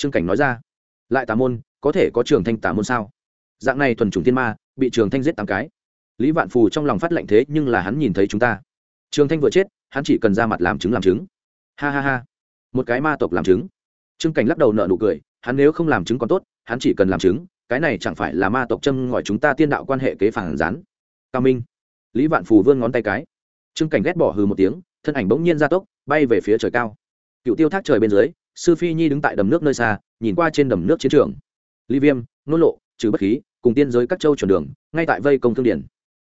trương cảnh nói ra. Lại tà môn, có thể có trường thanh tà môn sao? Dạng này thuần trùng thiên ma, bị trường thanh giết tám cái. Lý vạn phù trong lòng phát lệnh thế nhưng là hắn nhìn thấy chúng ta. Trường thanh vừa chết, hắn chỉ cần ra mặt làm chứng làm chứng. Ha ha ha. Một cái ma tộc làm chứng. Trương cảnh lắc đầu nợ nụ cười, hắn nếu không làm chứng còn tốt, hắn chỉ cần làm chứng, cái này chẳng phải là ma tộc châm ngòi chúng ta tiên đạo quan hệ kế phản gián. Cao minh. Lý vạn phù vươn ngón tay cái. Trương cảnh ghét bỏ hừ một tiếng, thân ảnh bỗng nhiên ra tốc bay về phía trời cao. Cựu tiêu thác trời bên dưới, sư phi nhi đứng tại đầm nước nơi xa, nhìn qua trên đầm nước chiến trường. Ly viêm, nô lộ, trừ bất khí, cùng tiên giới các châu chuẩn đường, ngay tại vây công thương điển.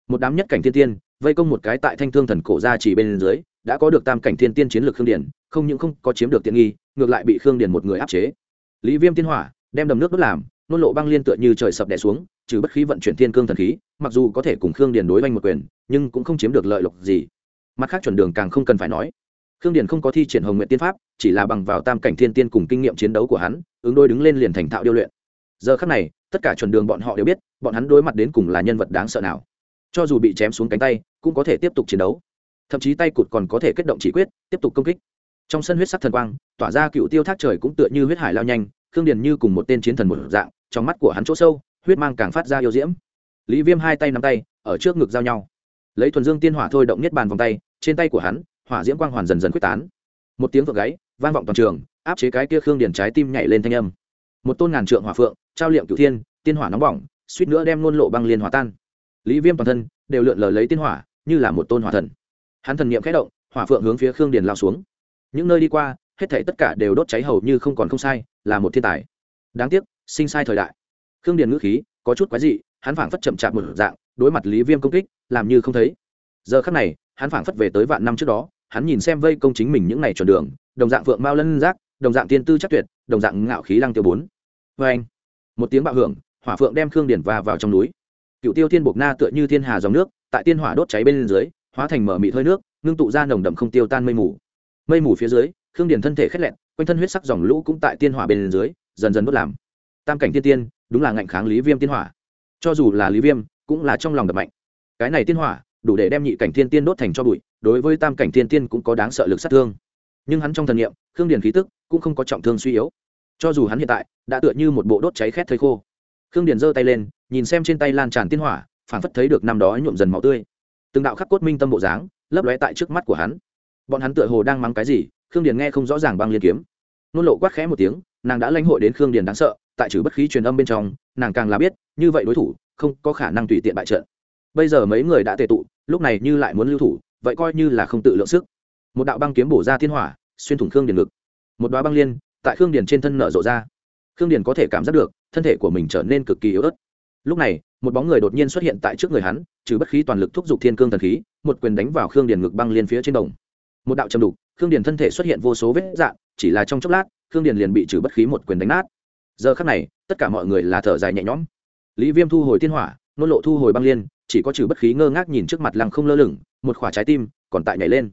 Một đám nhất cảnh thiên tiên, vây công một cái tại thanh thương thần cổ ra chỉ bên dưới, đã có được tam cảnh thiên tiên chiến lược khương điển, không những không có chiếm được tiện nghi, ngược lại bị khương điển một người áp chế. Lý viêm tiên hỏa, đem đầm nước đốt làm nôn lộ băng liên tựa như trời sập đè xuống, trừ bất khí vận chuyển thiên cương thần khí, mặc dù có thể cùng khương điển đối oanh một quyền, nhưng cũng không chiếm được lợi lộc gì. Mặt khác chuẩn đường càng không cần phải nói khương Điền không có thi triển hồng nguyện tiên pháp, chỉ là bằng vào tam cảnh thiên tiên cùng kinh nghiệm chiến đấu của hắn, ứng đôi đứng lên liền thành thạo điêu luyện. Giờ khắc này, tất cả chuẩn đường bọn họ đều biết, bọn hắn đối mặt đến cùng là nhân vật đáng sợ nào. Cho dù bị chém xuống cánh tay, cũng có thể tiếp tục chiến đấu. Thậm chí tay cụt còn có thể kết động chỉ quyết, tiếp tục công kích. Trong sân huyết sắc thần quang, tỏa ra cựu tiêu thác trời cũng tựa như huyết hải lao nhanh, khương điền như cùng một tên chiến thần một dạng, trong mắt của hắn chỗ sâu, huyết mang càng phát ra yêu diễm. Lý viêm hai tay nắm tay, ở trước ngực giao nhau. Lấy thuần dương tiên hỏa thôi động nhất bàn vòng tay, trên tay của hắn hỏa diễm quang hoàn dần dần quyết tán. Một tiếng vợ gáy, vang vọng toàn trường, áp chế cái kia khương điền trái tim nhảy lên thanh âm. Một tôn ngàn trượng hỏa phượng, trao liệm cửu thiên, tiên hỏa nóng bỏng, suýt nữa đem ngôn lộ băng liên hòa tan. Lý viêm toàn thân đều lượn lờ lấy tiên hỏa, như là một tôn hỏa thần. Hắn thần niệm khẽ động, hỏa phượng hướng phía khương điền lao xuống. Những nơi đi qua, hết thể tất cả đều đốt cháy hầu như không còn không sai, là một thiên tài. Đáng tiếc, sinh sai thời đại. Khương điền ngữ khí có chút quái dị, hắn phảng phất chậm chạp một dạng, đối mặt lý viêm công kích, làm như không thấy. Giờ khắc này, hắn phảng phất về tới vạn năm trước đó hắn nhìn xem vây công chính mình những ngày chuẩn đường, đồng dạng vượng mao lân giác, đồng dạng tiên tư chắc tuyệt, đồng dạng ngạo khí lăng tiêu bốn. Vê anh, một tiếng bạo hưởng, hỏa phượng đem khương điển và vào trong núi. Cựu tiêu thiên bộc na tựa như thiên hà dòng nước, tại tiên hỏa đốt cháy bên dưới, hóa thành mở mịt hơi nước, ngưng tụ ra nồng đậm không tiêu tan mây mù. Mây mù phía dưới, khương điển thân thể khét lẹn, quanh thân huyết sắc dòng lũ cũng tại tiên hỏa bên dưới, dần dần đốt làm. Tam cảnh tiên tiên, đúng là ngạnh kháng lý viêm tiên hỏa. Cho dù là lý viêm, cũng là trong lòng đập mạnh. Cái này tiên hỏa, đủ để đem nhị cảnh tiên tiên đốt thành cho bụi đối với tam cảnh thiên tiên cũng có đáng sợ lực sát thương. Nhưng hắn trong thần nghiệm khương điền khí tức cũng không có trọng thương suy yếu. Cho dù hắn hiện tại đã tựa như một bộ đốt cháy khét thấy khô. Khương điền giơ tay lên, nhìn xem trên tay lan tràn tiên hỏa phản phất thấy được năm đó nhuộm dần máu tươi. Từng đạo khắc cốt minh tâm bộ dáng, lấp lóe tại trước mắt của hắn. Bọn hắn tựa hồ đang mắng cái gì, khương điền nghe không rõ ràng băng liên kiếm. Nôn lộ quát khẽ một tiếng, nàng đã lãnh hội đến khương điền đáng sợ, tại trừ bất khí truyền âm bên trong, nàng càng là biết, như vậy đối thủ, không có khả năng tùy tiện bại trận. Bây giờ mấy người đã tề tụ, lúc này như lại muốn lưu thủ vậy coi như là không tự lượng sức. Một đạo băng kiếm bổ ra thiên hỏa, xuyên thủng khương điền ngực. Một đoá băng liên tại khương điền trên thân nở rộ ra. Khương điền có thể cảm giác được, thân thể của mình trở nên cực kỳ yếu ớt. Lúc này, một bóng người đột nhiên xuất hiện tại trước người hắn, trừ bất khí toàn lực thúc giục thiên cương thần khí, một quyền đánh vào khương điền ngực băng liên phía trên đồng. Một đạo châm đục, khương điền thân thể xuất hiện vô số vết dạn chỉ là trong chốc lát, khương điền liền bị trừ bất khí một quyền đánh nát. Giờ khắc này, tất cả mọi người là thở dài nhẹ nhõm. Lý viêm thu hồi thiên hỏa nôn lộ thu hồi băng liên, chỉ có trừ bất khí ngơ ngác nhìn trước mặt lăng không lơ lửng một khỏa trái tim còn tại nhảy lên.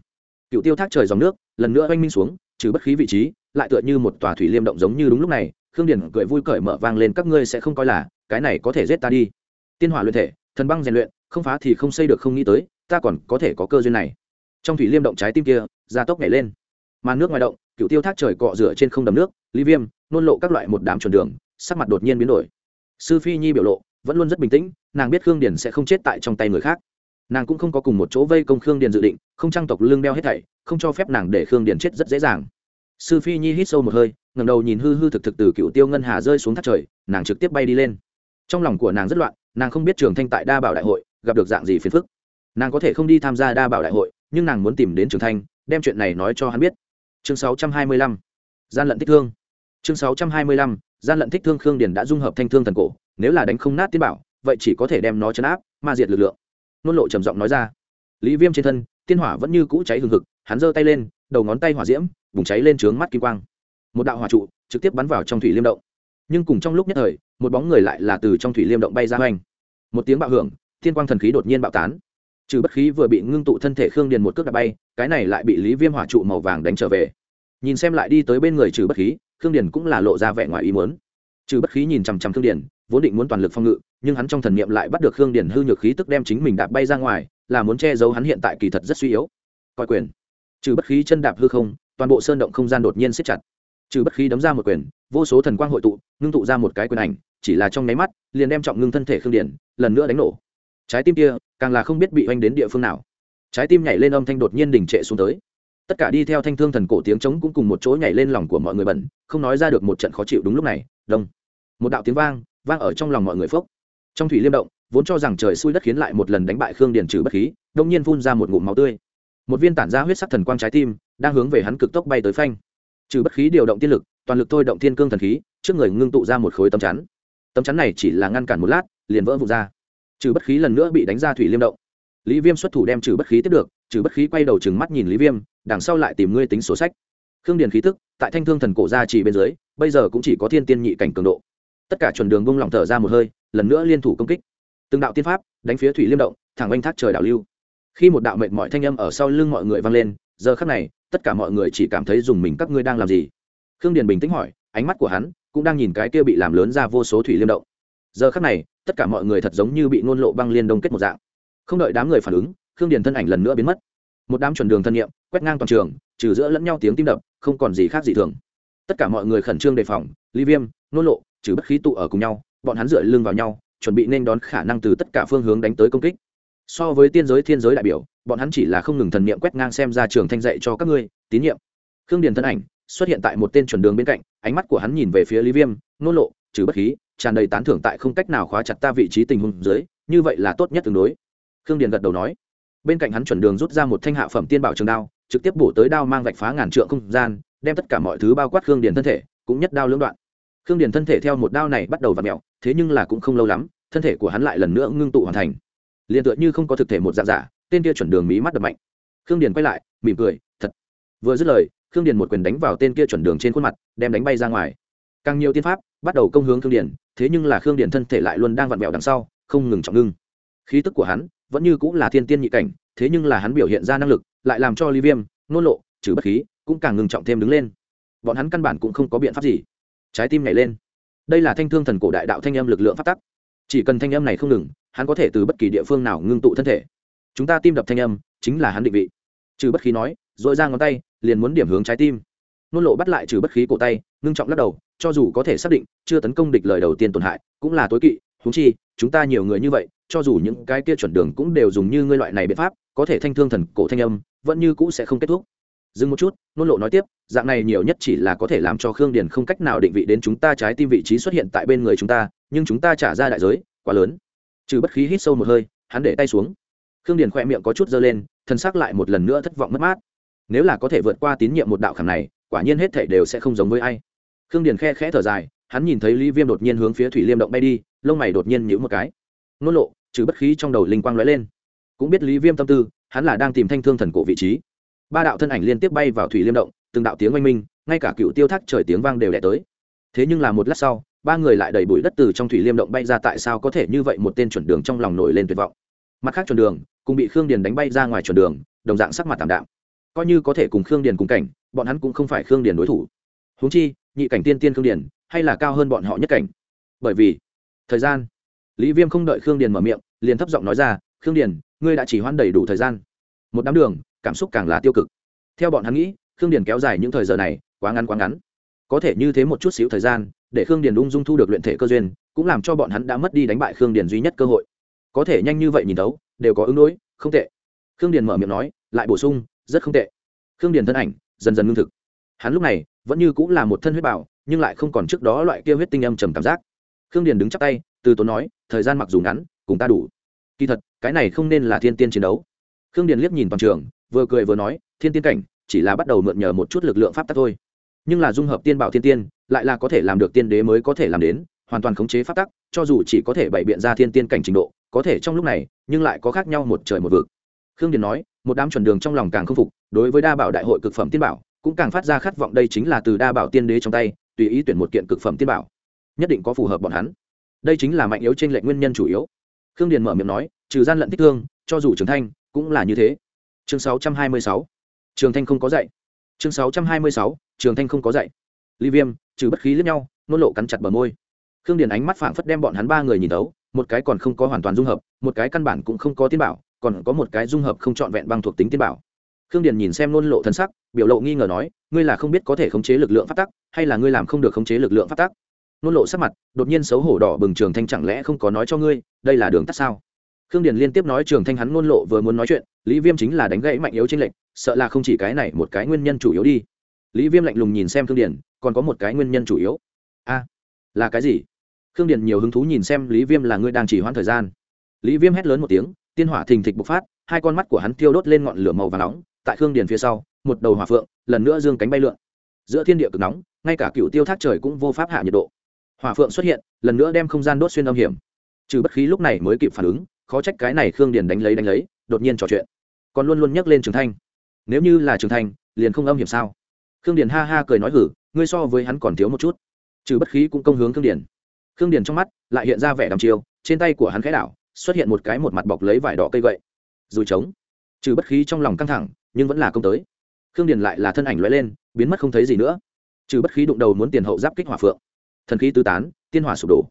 Cựu tiêu thác trời dòng nước, lần nữa oanh minh xuống, trừ bất khí vị trí, lại tựa như một tòa thủy liêm động giống như đúng lúc này, khương điền cười vui cởi mở vang lên, các ngươi sẽ không coi là, cái này có thể giết ta đi. Tiên hỏa luyện thể, thần băng rèn luyện, không phá thì không xây được, không nghĩ tới, ta còn có thể có cơ duyên này. Trong thủy liêm động trái tim kia, gia tốc nhảy lên. Màn nước ngoài động, cựu tiêu thác trời cọ rửa trên không đầm nước, ly viêm, nôn lộ các loại một đám chuẩn đường, sắc mặt đột nhiên biến đổi. Sư phi nhi biểu lộ vẫn luôn rất bình tĩnh, nàng biết khương điền sẽ không chết tại trong tay người khác nàng cũng không có cùng một chỗ vây công khương điền dự định, không trang tộc lương đeo hết thảy, không cho phép nàng để khương điền chết rất dễ dàng sư phi nhi hít sâu một hơi ngầm đầu nhìn hư hư thực thực từ cựu tiêu ngân hà rơi xuống thác trời, nàng trực tiếp bay đi lên trong lòng của nàng rất loạn, nàng không biết trường thanh tại đa bảo đại hội, gặp được dạng gì phiền phức nàng có thể không đi tham gia đa bảo đại hội, nhưng nàng muốn tìm đến trường thanh, đem chuyện này nói cho hắn biết chương 625. gian lận thích thương chương 625. gian lận thích thương khương điền đã dung hợp thanh thương thần cổ, nếu là đánh không nát tiên bảo, vậy chỉ có thể đem nó chấn áp, ma diệt lực lượng nôn lộ trầm giọng nói ra. Lý viêm trên thân, tiên hỏa vẫn như cũ cháy hừng hực, hắn giơ tay lên, đầu ngón tay hỏa diễm, bùng cháy lên trướng mắt kim quang. Một đạo hỏa trụ trực tiếp bắn vào trong thủy liêm động. Nhưng cùng trong lúc nhất thời, một bóng người lại là từ trong thủy liêm động bay ra hoành. Một tiếng bạo hưởng, thiên quang thần khí đột nhiên bạo tán. Trừ bất khí vừa bị ngưng tụ thân thể khương điền một cước đã bay, cái này lại bị lý viêm hỏa trụ màu vàng đánh trở về. Nhìn xem lại đi tới bên người trừ bất khí, khương điền cũng là lộ ra vẻ ngoài ý muốn. Trừ bất khí nhìn chằm chằm khương điền vốn định muốn toàn lực phòng ngự, nhưng hắn trong thần niệm lại bắt được khương điển hư nhược khí tức đem chính mình đạp bay ra ngoài, là muốn che giấu hắn hiện tại kỳ thật rất suy yếu. Coi quyền. Trừ bất khí chân đạp hư không, toàn bộ sơn động không gian đột nhiên siết chặt. Trừ bất khí đấm ra một quyền, vô số thần quang hội tụ, ngưng tụ ra một cái quyền ảnh, chỉ là trong nháy mắt, liền đem trọng ngưng thân thể khương điển lần nữa đánh nổ. Trái tim kia, càng là không biết bị oanh đến địa phương nào. Trái tim nhảy lên âm thanh đột nhiên đình trệ xuống tới. Tất cả đi theo thanh thương thần cổ tiếng trống cũng cùng một chỗ nhảy lên lòng của mọi người bẩn, không nói ra được một trận khó chịu đúng lúc này, đông. Một đạo tiếng vang vang ở trong lòng mọi người phốc. Trong thủy liêm động, vốn cho rằng trời xui đất khiến lại một lần đánh bại khương điền trừ bất khí, đông nhiên phun ra một ngụm máu tươi. Một viên tản ra huyết sắc thần quang trái tim, đang hướng về hắn cực tốc bay tới phanh. Trừ bất khí điều động tiên lực, toàn lực thôi động thiên cương thần khí, trước người ngưng tụ ra một khối tấm chắn. Tấm chắn này chỉ là ngăn cản một lát, liền vỡ vụt ra. Trừ bất khí lần nữa bị đánh ra thủy liêm động. Lý viêm xuất thủ đem trừ bất khí tiếp được, trừ bất khí quay đầu trừng mắt nhìn lý viêm, đằng sau lại tìm ngươi tính sổ sách. Khương điền khí tức, tại thanh thương thần cổ ra chỉ bên dưới, bây giờ cũng chỉ có thiên tiên nhị cảnh cường độ tất cả chuẩn đường bông lỏng thở ra một hơi, lần nữa liên thủ công kích. Từng đạo tiên pháp, đánh phía thủy liêm động, thẳng oanh thác trời đảo lưu. Khi một đạo mệnh mọi thanh âm ở sau lưng mọi người vang lên, giờ khắc này, tất cả mọi người chỉ cảm thấy dùng mình các ngươi đang làm gì. Khương điền bình tĩnh hỏi, ánh mắt của hắn cũng đang nhìn cái kia bị làm lớn ra vô số thủy liêm động. Giờ khắc này, tất cả mọi người thật giống như bị ngôn lộ băng liên đông kết một dạng. Không đợi đám người phản ứng, khương điền thân ảnh lần nữa biến mất. Một đám chuẩn đường thân nhiệm, quét ngang toàn trường, trừ giữa lẫn nhau tiếng tim đập, không còn gì khác gì thường. Tất cả mọi người khẩn trương đề phòng, ly viêm ngôn lộ trừ bất khí tụ ở cùng nhau, bọn hắn dựa lưng vào nhau, chuẩn bị nên đón khả năng từ tất cả phương hướng đánh tới công kích. So với tiên giới thiên giới đại biểu, bọn hắn chỉ là không ngừng thần niệm quét ngang xem ra trường thanh dạy cho các ngươi, tín nhiệm. Khương điền thân ảnh xuất hiện tại một tên chuẩn đường bên cạnh, ánh mắt của hắn nhìn về phía lý viêm nôn lộ, trừ bất khí, tràn đầy tán thưởng tại không cách nào khóa chặt ta vị trí tình huống dưới, như vậy là tốt nhất tương đối. Khương điền gật đầu nói. Bên cạnh hắn chuẩn đường rút ra một thanh hạ phẩm tiên bảo trường đao, trực tiếp bổ tới đao mang vạch phá ngàn trượng không gian, đem tất cả mọi thứ bao quát khương điền thân thể, cũng nhất đao lưỡng đoạn khương điền thân thể theo một đao này bắt đầu v ặ mẹo thế nhưng là cũng không lâu lắm, thân thể của hắn lại lần nữa ngưng tụ hoàn thành. Liền tựa như không có thực thể một dạng giả tên kia chuẩn đường mí mắt đập mạnh. Khương điền quay lại, mỉm cười, thật. Vừa dứt lời, khương điền một quyền đánh vào tên kia chuẩn đường trên khuôn mặt, đem đánh bay ra ngoài. Càng nhiều tiên pháp, bắt đầu công hướng khương điền, thế nhưng là khương điền thân thể lại luôn đang vặn vẹo đằng sau, không ngừng trọng ngưng. Khí tức của hắn vẫn như cũng là thiên tiên nhị cảnh, thế nhưng là hắn biểu hiện ra năng lực, lại làm cho ly viêm, nôn lộ, trừ bất khí cũng càng ngừng trọng thêm đứng lên. Bọn hắn căn bản cũng không có biện pháp gì trái tim nhảy lên. Đây là thanh thương thần cổ đại đạo thanh âm lực lượng phát tắc. Chỉ cần thanh âm này không ngừng, hắn có thể từ bất kỳ địa phương nào ngưng tụ thân thể. Chúng ta tim đập thanh âm, chính là hắn định vị. Trừ bất khí nói dội ra ngón tay, liền muốn điểm hướng trái tim. Nôn lộ bắt lại trừ bất khí cổ tay, ngưng trọng lắc đầu, cho dù có thể xác định, chưa tấn công địch lời đầu tiên tổn hại, cũng là tối kỵ. Húng chi, chúng ta nhiều người như vậy, cho dù những cái kia chuẩn đường cũng đều dùng như ngươi loại này biện pháp, có thể thanh thương thần cổ thanh âm, vẫn như cũ sẽ không kết thúc dừng một chút, nôn lộ nói tiếp, dạng này nhiều nhất chỉ là có thể làm cho khương điền không cách nào định vị đến chúng ta trái tim vị trí xuất hiện tại bên người chúng ta, nhưng chúng ta trả ra đại giới, quá lớn. Trừ bất khí hít sâu một hơi, hắn để tay xuống. Khương điền khoe miệng có chút dơ lên thân xác lại một lần nữa thất vọng mất mát. Nếu là có thể vượt qua tín nhiệm một đạo khảm này, quả nhiên hết thể đều sẽ không giống với ai. Khương điền khe khẽ thở dài, hắn nhìn thấy lý viêm đột nhiên hướng phía thủy liêm động bay đi, lông mày đột nhiên nhữ một cái. Nôn lộ, trừ bất khí trong đầu linh quang lóe lên. Cũng biết lý viêm tâm tư, hắn là đang tìm thanh thương thần cổ vị trí ba đạo thân ảnh liên tiếp bay vào thủy liêm động, từng đạo tiếng oanh minh, ngay cả cựu tiêu thác trời tiếng vang đều đẻ tới. Thế nhưng là một lát sau, ba người lại đầy bụi đất từ trong thủy liêm động bay ra tại sao có thể như vậy một tên chuẩn đường trong lòng nổi lên tuyệt vọng. Mặt khác chuẩn đường, cùng bị khương điền đánh bay ra ngoài chuẩn đường, đồng dạng sắc mặt tảm đạm. Coi như có thể cùng khương điền cùng cảnh, bọn hắn cũng không phải khương điền đối thủ. Huống chi, nhị cảnh tiên tiên khương điền, hay là cao hơn bọn họ nhất cảnh. Bởi vì, thời gian. Lý viêm không đợi khương điền mở miệng, liền thấp giọng nói ra, khương điền, ngươi đã chỉ hoãn đầy đủ thời gian. Một đám đường cảm xúc càng là tiêu cực. Theo bọn hắn nghĩ, khương điền kéo dài những thời giờ này, quá ngắn quá ngắn. Có thể như thế một chút xíu thời gian, để khương điền ung dung thu được luyện thể cơ duyên, cũng làm cho bọn hắn đã mất đi đánh bại khương điền duy nhất cơ hội. Có thể nhanh như vậy nhìn đấu đều có ứng đối, không tệ. Khương điền mở miệng nói, lại bổ sung, rất không tệ. Khương điền thân ảnh, dần dần ngưng thực. Hắn lúc này, vẫn như cũng là một thân huyết bảo, nhưng lại không còn trước đó loại kia huyết tinh âm trầm cảm giác. Khương điền đứng chắc tay, từ tốn nói, thời gian mặc dù ngắn, cùng ta đủ. Kỳ thật, cái này không nên là thiên tiên chiến đấu. Khương điền liếc nhìn toàn trường vừa cười vừa nói, thiên tiên cảnh, chỉ là bắt đầu mượn nhờ một chút lực lượng pháp tắc thôi. Nhưng là dung hợp tiên bảo thiên tiên, lại là có thể làm được tiên đế mới có thể làm đến, hoàn toàn khống chế pháp tắc, cho dù chỉ có thể bày biện ra thiên tiên cảnh trình độ, có thể trong lúc này, nhưng lại có khác nhau một trời một vực. Khương điền nói, một đám chuẩn đường trong lòng càng không phục, đối với đa bảo đại hội cực phẩm tiên bảo, cũng càng phát ra khát vọng đây chính là từ đa bảo tiên đế trong tay, tùy ý tuyển một kiện cực phẩm tiên bảo. Nhất định có phù hợp bọn hắn. Đây chính là mạnh yếu trên lệnh nguyên nhân chủ yếu. Khương điền mở miệng nói, trừ gian lận thích thương, cho dù trưởng thanh cũng là như thế chương 626. trường thanh không có dạy. Chương 626. trường thanh không có dạy. Ly viêm, trừ bất khí lẫn nhau, nôn lộ cắn chặt bờ môi. Khương điền ánh mắt phảng phất đem bọn hắn ba người nhìn tấu, một cái còn không có hoàn toàn dung hợp, một cái căn bản cũng không có tiên bảo, còn có một cái dung hợp không trọn vẹn bằng thuộc tính tiên bảo. Khương điền nhìn xem nôn lộ thân sắc, biểu lộ nghi ngờ nói, ngươi là không biết có thể khống chế lực lượng phát tắc, hay là ngươi làm không được khống chế lực lượng phát tắc? Nôn lộ sắc mặt, đột nhiên xấu hổ đỏ bừng trường thanh, chẳng lẽ không có nói cho ngươi, đây là đường tắt sao? Khương điền liên tiếp nói trường thanh hắn ngôn lộ vừa muốn nói chuyện, lý viêm chính là đánh gãy mạnh yếu trên lệnh sợ là không chỉ cái này một cái nguyên nhân chủ yếu đi. Lý viêm lạnh lùng nhìn xem khương điền, còn có một cái nguyên nhân chủ yếu. A, là cái gì? Khương điền nhiều hứng thú nhìn xem lý viêm là người đang chỉ hoãn thời gian. Lý viêm hét lớn một tiếng, tiên hỏa thình thịch bộc phát, hai con mắt của hắn thiêu đốt lên ngọn lửa màu và nóng, tại khương điền phía sau, một đầu hỏa phượng, lần nữa dương cánh bay lượn. Giữa thiên địa cực nóng, ngay cả cựu tiêu thác trời cũng vô pháp hạ nhiệt độ. Hỏa phượng xuất hiện, lần nữa đem không gian đốt xuyên âm hiểm. Trừ bất khí lúc này mới kịp phản ứng khó trách cái này khương điền đánh lấy đánh lấy, đột nhiên trò chuyện. Còn luôn luôn nhắc lên trường thanh. Nếu như là trường thanh, liền không âm hiểm sao? Khương điền ha ha cười nói hử, ngươi so với hắn còn thiếu một chút. Trừ bất khí cũng công hướng khương điền. Khương điền trong mắt lại hiện ra vẻ đăm chiêu, trên tay của hắn khẽ đảo, xuất hiện một cái một mặt bọc lấy vải đỏ cây gậy. Dùi trống. Trừ bất khí trong lòng căng thẳng, nhưng vẫn là công tới. Khương điền lại là thân ảnh lóe lên, biến mất không thấy gì nữa. Trừ bất khí đụng đầu muốn tiền hậu giáp kích hỏa phượng. Thần khí tứ tán, tiên hỏa sụp đổ.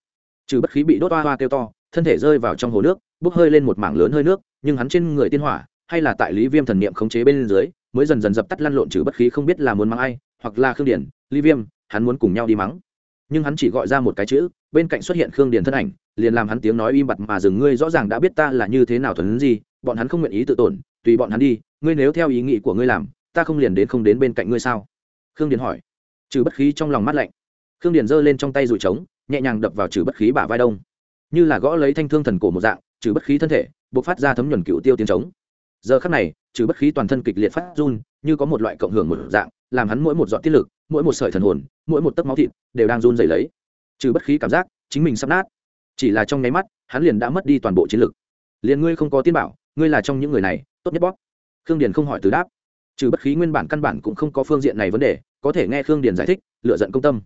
Trừ bất khí bị đốt hoa hoa kêu to thân thể rơi vào trong hồ nước, bốc hơi lên một mảng lớn hơi nước, nhưng hắn trên người tiên hỏa, hay là tại lý viêm thần niệm khống chế bên dưới, mới dần dần dập tắt lăn lộn trừ bất khí không biết là muốn mắng ai, hoặc là khương điển, lý viêm, hắn muốn cùng nhau đi mắng. Nhưng hắn chỉ gọi ra một cái chữ, bên cạnh xuất hiện khương điển thân ảnh, liền làm hắn tiếng nói im bặt mà dừng. Ngươi rõ ràng đã biết ta là như thế nào thuần gì, bọn hắn không nguyện ý tự tổn, tùy bọn hắn đi, ngươi nếu theo ý nghĩ của ngươi làm, ta không liền đến không đến bên cạnh ngươi sao? Khương điển hỏi. Trừ bất khí trong lòng mắt lạnh. Khương điển giơ lên trong tay rủi trống, nhẹ nhàng đập vào trừ bất khí bả vai đông như là gõ lấy thanh thương thần cổ một dạng, trừ bất khí thân thể b ộ c phát ra thấm nhuần cựu tiêu tiếng trống. Giờ khắc này, trừ bất khí toàn thân kịch liệt phát run, như có một loại cộng hưởng một dạng, làm hắn mỗi một dọn tiết lực, mỗi một sợi thần hồn, mỗi một tấc máu thịt đều đang run dày lấy. Trừ bất khí cảm giác, chính mình sắp nát. Chỉ là trong nháy mắt, hắn liền đã mất đi toàn bộ chiến lực. Liền ngươi không có tiên bảo, ngươi là trong những người này, tốt nhất bóp. Khương điền không hỏi từ đáp. Trừ bất khí nguyên bản căn bản cũng không có phương diện này vấn đề, có thể nghe khương điền giải thích, lựa giận công tâm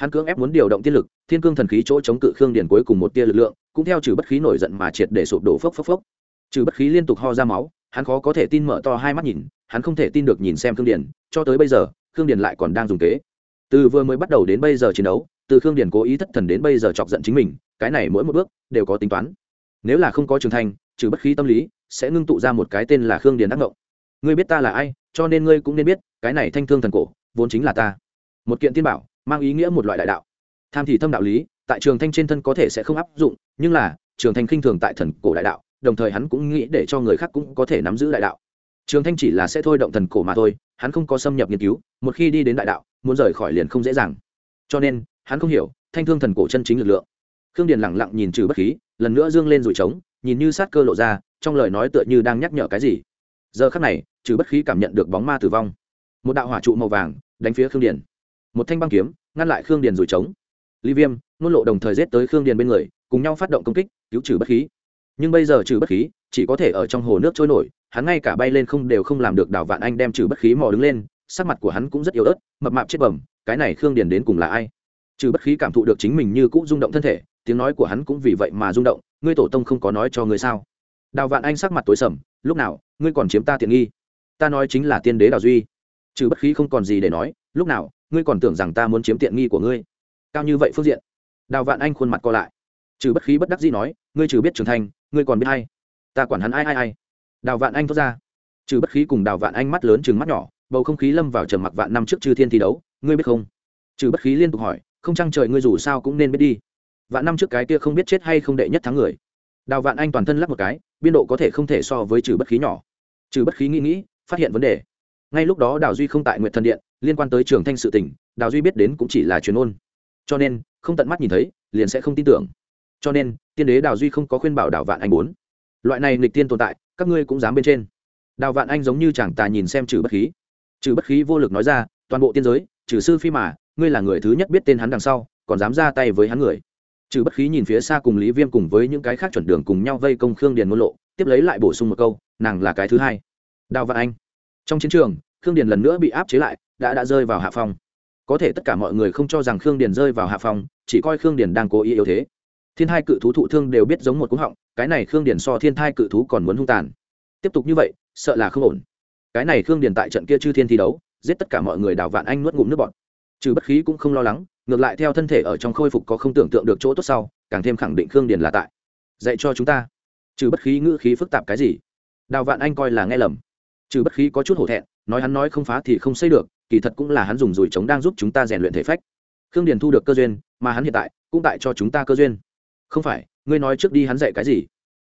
hắn cưỡng ép muốn điều động tiên lực, thiên cương thần khí chỗ chống cự khương điền cuối cùng một tia lực lượng, cũng theo trừ bất khí nổi giận mà triệt để sụp đổ phốc phốc phốc. Trừ bất khí liên tục ho ra máu, hắn khó có thể tin mở to hai mắt nhìn, hắn không thể tin được nhìn xem khương điền, cho tới bây giờ, khương điền lại còn đang dùng kế. Từ vừa mới bắt đầu đến bây giờ chiến đấu, từ khương điền cố ý thất thần đến bây giờ chọc giận chính mình, cái này mỗi một bước đều có tính toán. Nếu là không có trường thanh trừ bất khí tâm lý, sẽ ngưng tụ ra một cái tên là khương điền đắc ngộng. Ngươi biết ta là ai, cho nên ngươi cũng nên biết, cái này thanh thương thần cổ, vốn chính là ta. Một kiện tiên bảo mang ý nghĩa một loại đại đạo. Tham thì thâm đạo lý, tại trường thanh trên thân có thể sẽ không áp dụng, nhưng là, trường thanh khinh thường tại thần cổ đại đạo, đồng thời hắn cũng nghĩ để cho người khác cũng có thể nắm giữ đại đạo. Trường thanh chỉ là sẽ thôi động thần cổ mà thôi, hắn không có xâm nhập nghiên cứu, một khi đi đến đại đạo, muốn rời khỏi liền không dễ dàng. Cho nên, hắn không hiểu, thanh thương thần cổ chân chính lực lượng. Khương điền lẳng lặng nhìn trừ bất khí, lần nữa dương lên rủi trống, nhìn như sát cơ lộ ra, trong lời nói tựa như đang nhắc nhở cái gì. Giờ khắc này, trừ bất khí cảm nhận được bóng ma tử vong. Một đạo hỏa trụ màu vàng, đánh phía khương điền một thanh băng kiếm, ngăn lại khương điền rủi trống. Ly viêm, nôn lộ đồng thời giết tới khương điền bên người, cùng nhau phát động công kích, cứu trừ bất khí. Nhưng bây giờ trừ bất khí, chỉ có thể ở trong hồ nước trôi nổi, hắn ngay cả bay lên không đều không làm được đảo vạn anh đem trừ bất khí mò đứng lên, sắc mặt của hắn cũng rất yếu ớt, mập mạp chết bẩm, cái này khương điền đến cùng là ai? Trừ bất khí cảm thụ được chính mình như cũng rung động thân thể, tiếng nói của hắn cũng vì vậy mà rung động, ngươi tổ tông không có nói cho ngươi sao? Đào vạn anh sắc mặt tối sầm, lúc nào, ngươi còn chiếm ta tiện nghi? Ta nói chính là tiên đế đào duy. Trừ bất khí không còn gì để nói, lúc nào ngươi còn tưởng rằng ta muốn chiếm tiện nghi của ngươi. Cao như vậy phương diện, đào vạn anh khuôn mặt co lại. Trừ bất khí bất đắc dĩ nói, ngươi trừ biết trưởng thành, ngươi còn biết hay ta quản hắn ai ai ai. Đào vạn anh thốt ra. Trừ bất khí cùng đào vạn anh mắt lớn chừng mắt nhỏ, bầu không khí lâm vào trầm mặc vạn năm trước chư thiên thi đấu, ngươi biết không? Trừ bất khí liên tục hỏi, không trăng trời ngươi dù sao cũng nên biết đi. Vạn năm trước cái kia không biết chết hay không đệ nhất thắng người. Đào vạn anh toàn thân lắc một cái, biên độ có thể không thể so với trừ bất khí nhỏ. Trừ bất khí nghĩ nghĩ, phát hiện vấn đề ngay lúc đó đào duy không tại nguyện thần điện, liên quan tới trường thanh sự tỉnh đào duy biết đến cũng chỉ là truyền ôn. Cho nên, không tận mắt nhìn thấy, liền sẽ không tin tưởng. Cho nên, tiên đế đào duy không có khuyên bảo đào vạn anh bốn. Loại này nghịch tiên tồn tại, các ngươi cũng dám bên trên. Đào vạn anh giống như chàng tà nhìn xem trừ bất khí. Trừ bất khí vô lực nói ra, toàn bộ tiên giới, trừ sư phi mà, ngươi là người thứ nhất biết tên hắn đằng sau, còn dám ra tay với hắn người. Trừ bất khí nhìn phía xa cùng lý viêm cùng với những cái khác chuẩn đường cùng nhau vây công khương điền ngôn lộ, tiếp lấy lại bổ sung một câu, nàng là cái thứ hai. Đào vạn anh trong chiến trường, khương điền lần nữa bị áp chế lại, đã đã rơi vào hạ phong. Có thể tất cả mọi người không cho rằng khương điền rơi vào hạ phong, chỉ coi khương điền đang cố ý yếu thế. Thiên thai cự thú thụ thương đều biết giống một cú họng, cái này khương điền so thiên thai cự thú còn muốn hung tàn. Tiếp tục như vậy, sợ là không ổn. Cái này khương điền tại trận kia chư thiên thi đấu, giết tất cả mọi người đào vạn anh nuốt ngụm nước bọt. Trừ bất khí cũng không lo lắng, ngược lại theo thân thể ở trong khôi phục có không tưởng tượng được chỗ tốt sau, càng thêm khẳng định khương điền là tại. Dạy cho chúng ta. Trừ bất khí ngữ khí phức tạp cái gì? Đào vạn anh coi là nghe lầm trừ bất khí có chút hổ thẹn, nói hắn nói không phá thì không xây được, kỳ thật cũng là hắn dùng dùi chống đang giúp chúng ta rèn luyện thể phách. Khương điền thu được cơ duyên, mà hắn hiện tại cũng tại cho chúng ta cơ duyên. Không phải, ngươi nói trước đi hắn dạy cái gì?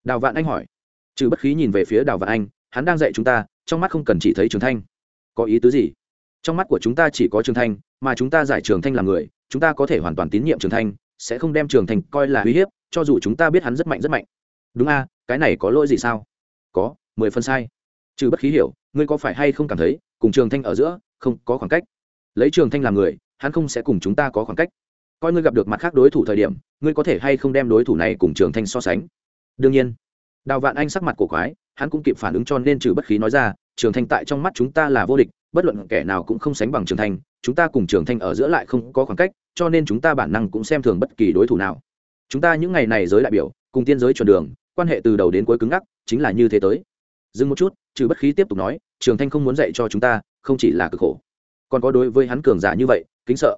Đào vạn anh hỏi. Trừ bất khí nhìn về phía đào vạn anh, hắn đang dạy chúng ta, trong mắt không cần chỉ thấy trường thanh. Có ý tứ gì? Trong mắt của chúng ta chỉ có trường thanh, mà chúng ta giải trường thanh là người, chúng ta có thể hoàn toàn tín nhiệm trường thanh, sẽ không đem trường thanh coi là uy hiếp, cho dù chúng ta biết hắn rất mạnh rất mạnh. Đúng a, cái này có lỗi gì sao? Có, mười phần sai trừ bất khí hiểu, ngươi có phải hay không cảm thấy, cùng trường thanh ở giữa, không có khoảng cách? Lấy trường thanh làm người, hắn không sẽ cùng chúng ta có khoảng cách. Coi ngươi gặp được mặt khác đối thủ thời điểm, ngươi có thể hay không đem đối thủ này cùng trường thanh so sánh? Đương nhiên. Đào vạn anh sắc mặt cổ quái, hắn cũng kịp phản ứng cho nên trừ bất khí nói ra, trường thanh tại trong mắt chúng ta là vô địch, bất luận kẻ nào cũng không sánh bằng trường thanh, chúng ta cùng trường thanh ở giữa lại không có khoảng cách, cho nên chúng ta bản năng cũng xem thường bất kỳ đối thủ nào. Chúng ta những ngày này giới đại biểu, cùng tiên giới chuẩn đường, quan hệ từ đầu đến cuối cứng ngắc, chính là như thế tới. Dừng một chút trừ bất khí tiếp tục nói, trường thanh không muốn dạy cho chúng ta, không chỉ là cực khổ. Còn có đối với hắn cường giả như vậy, kính sợ.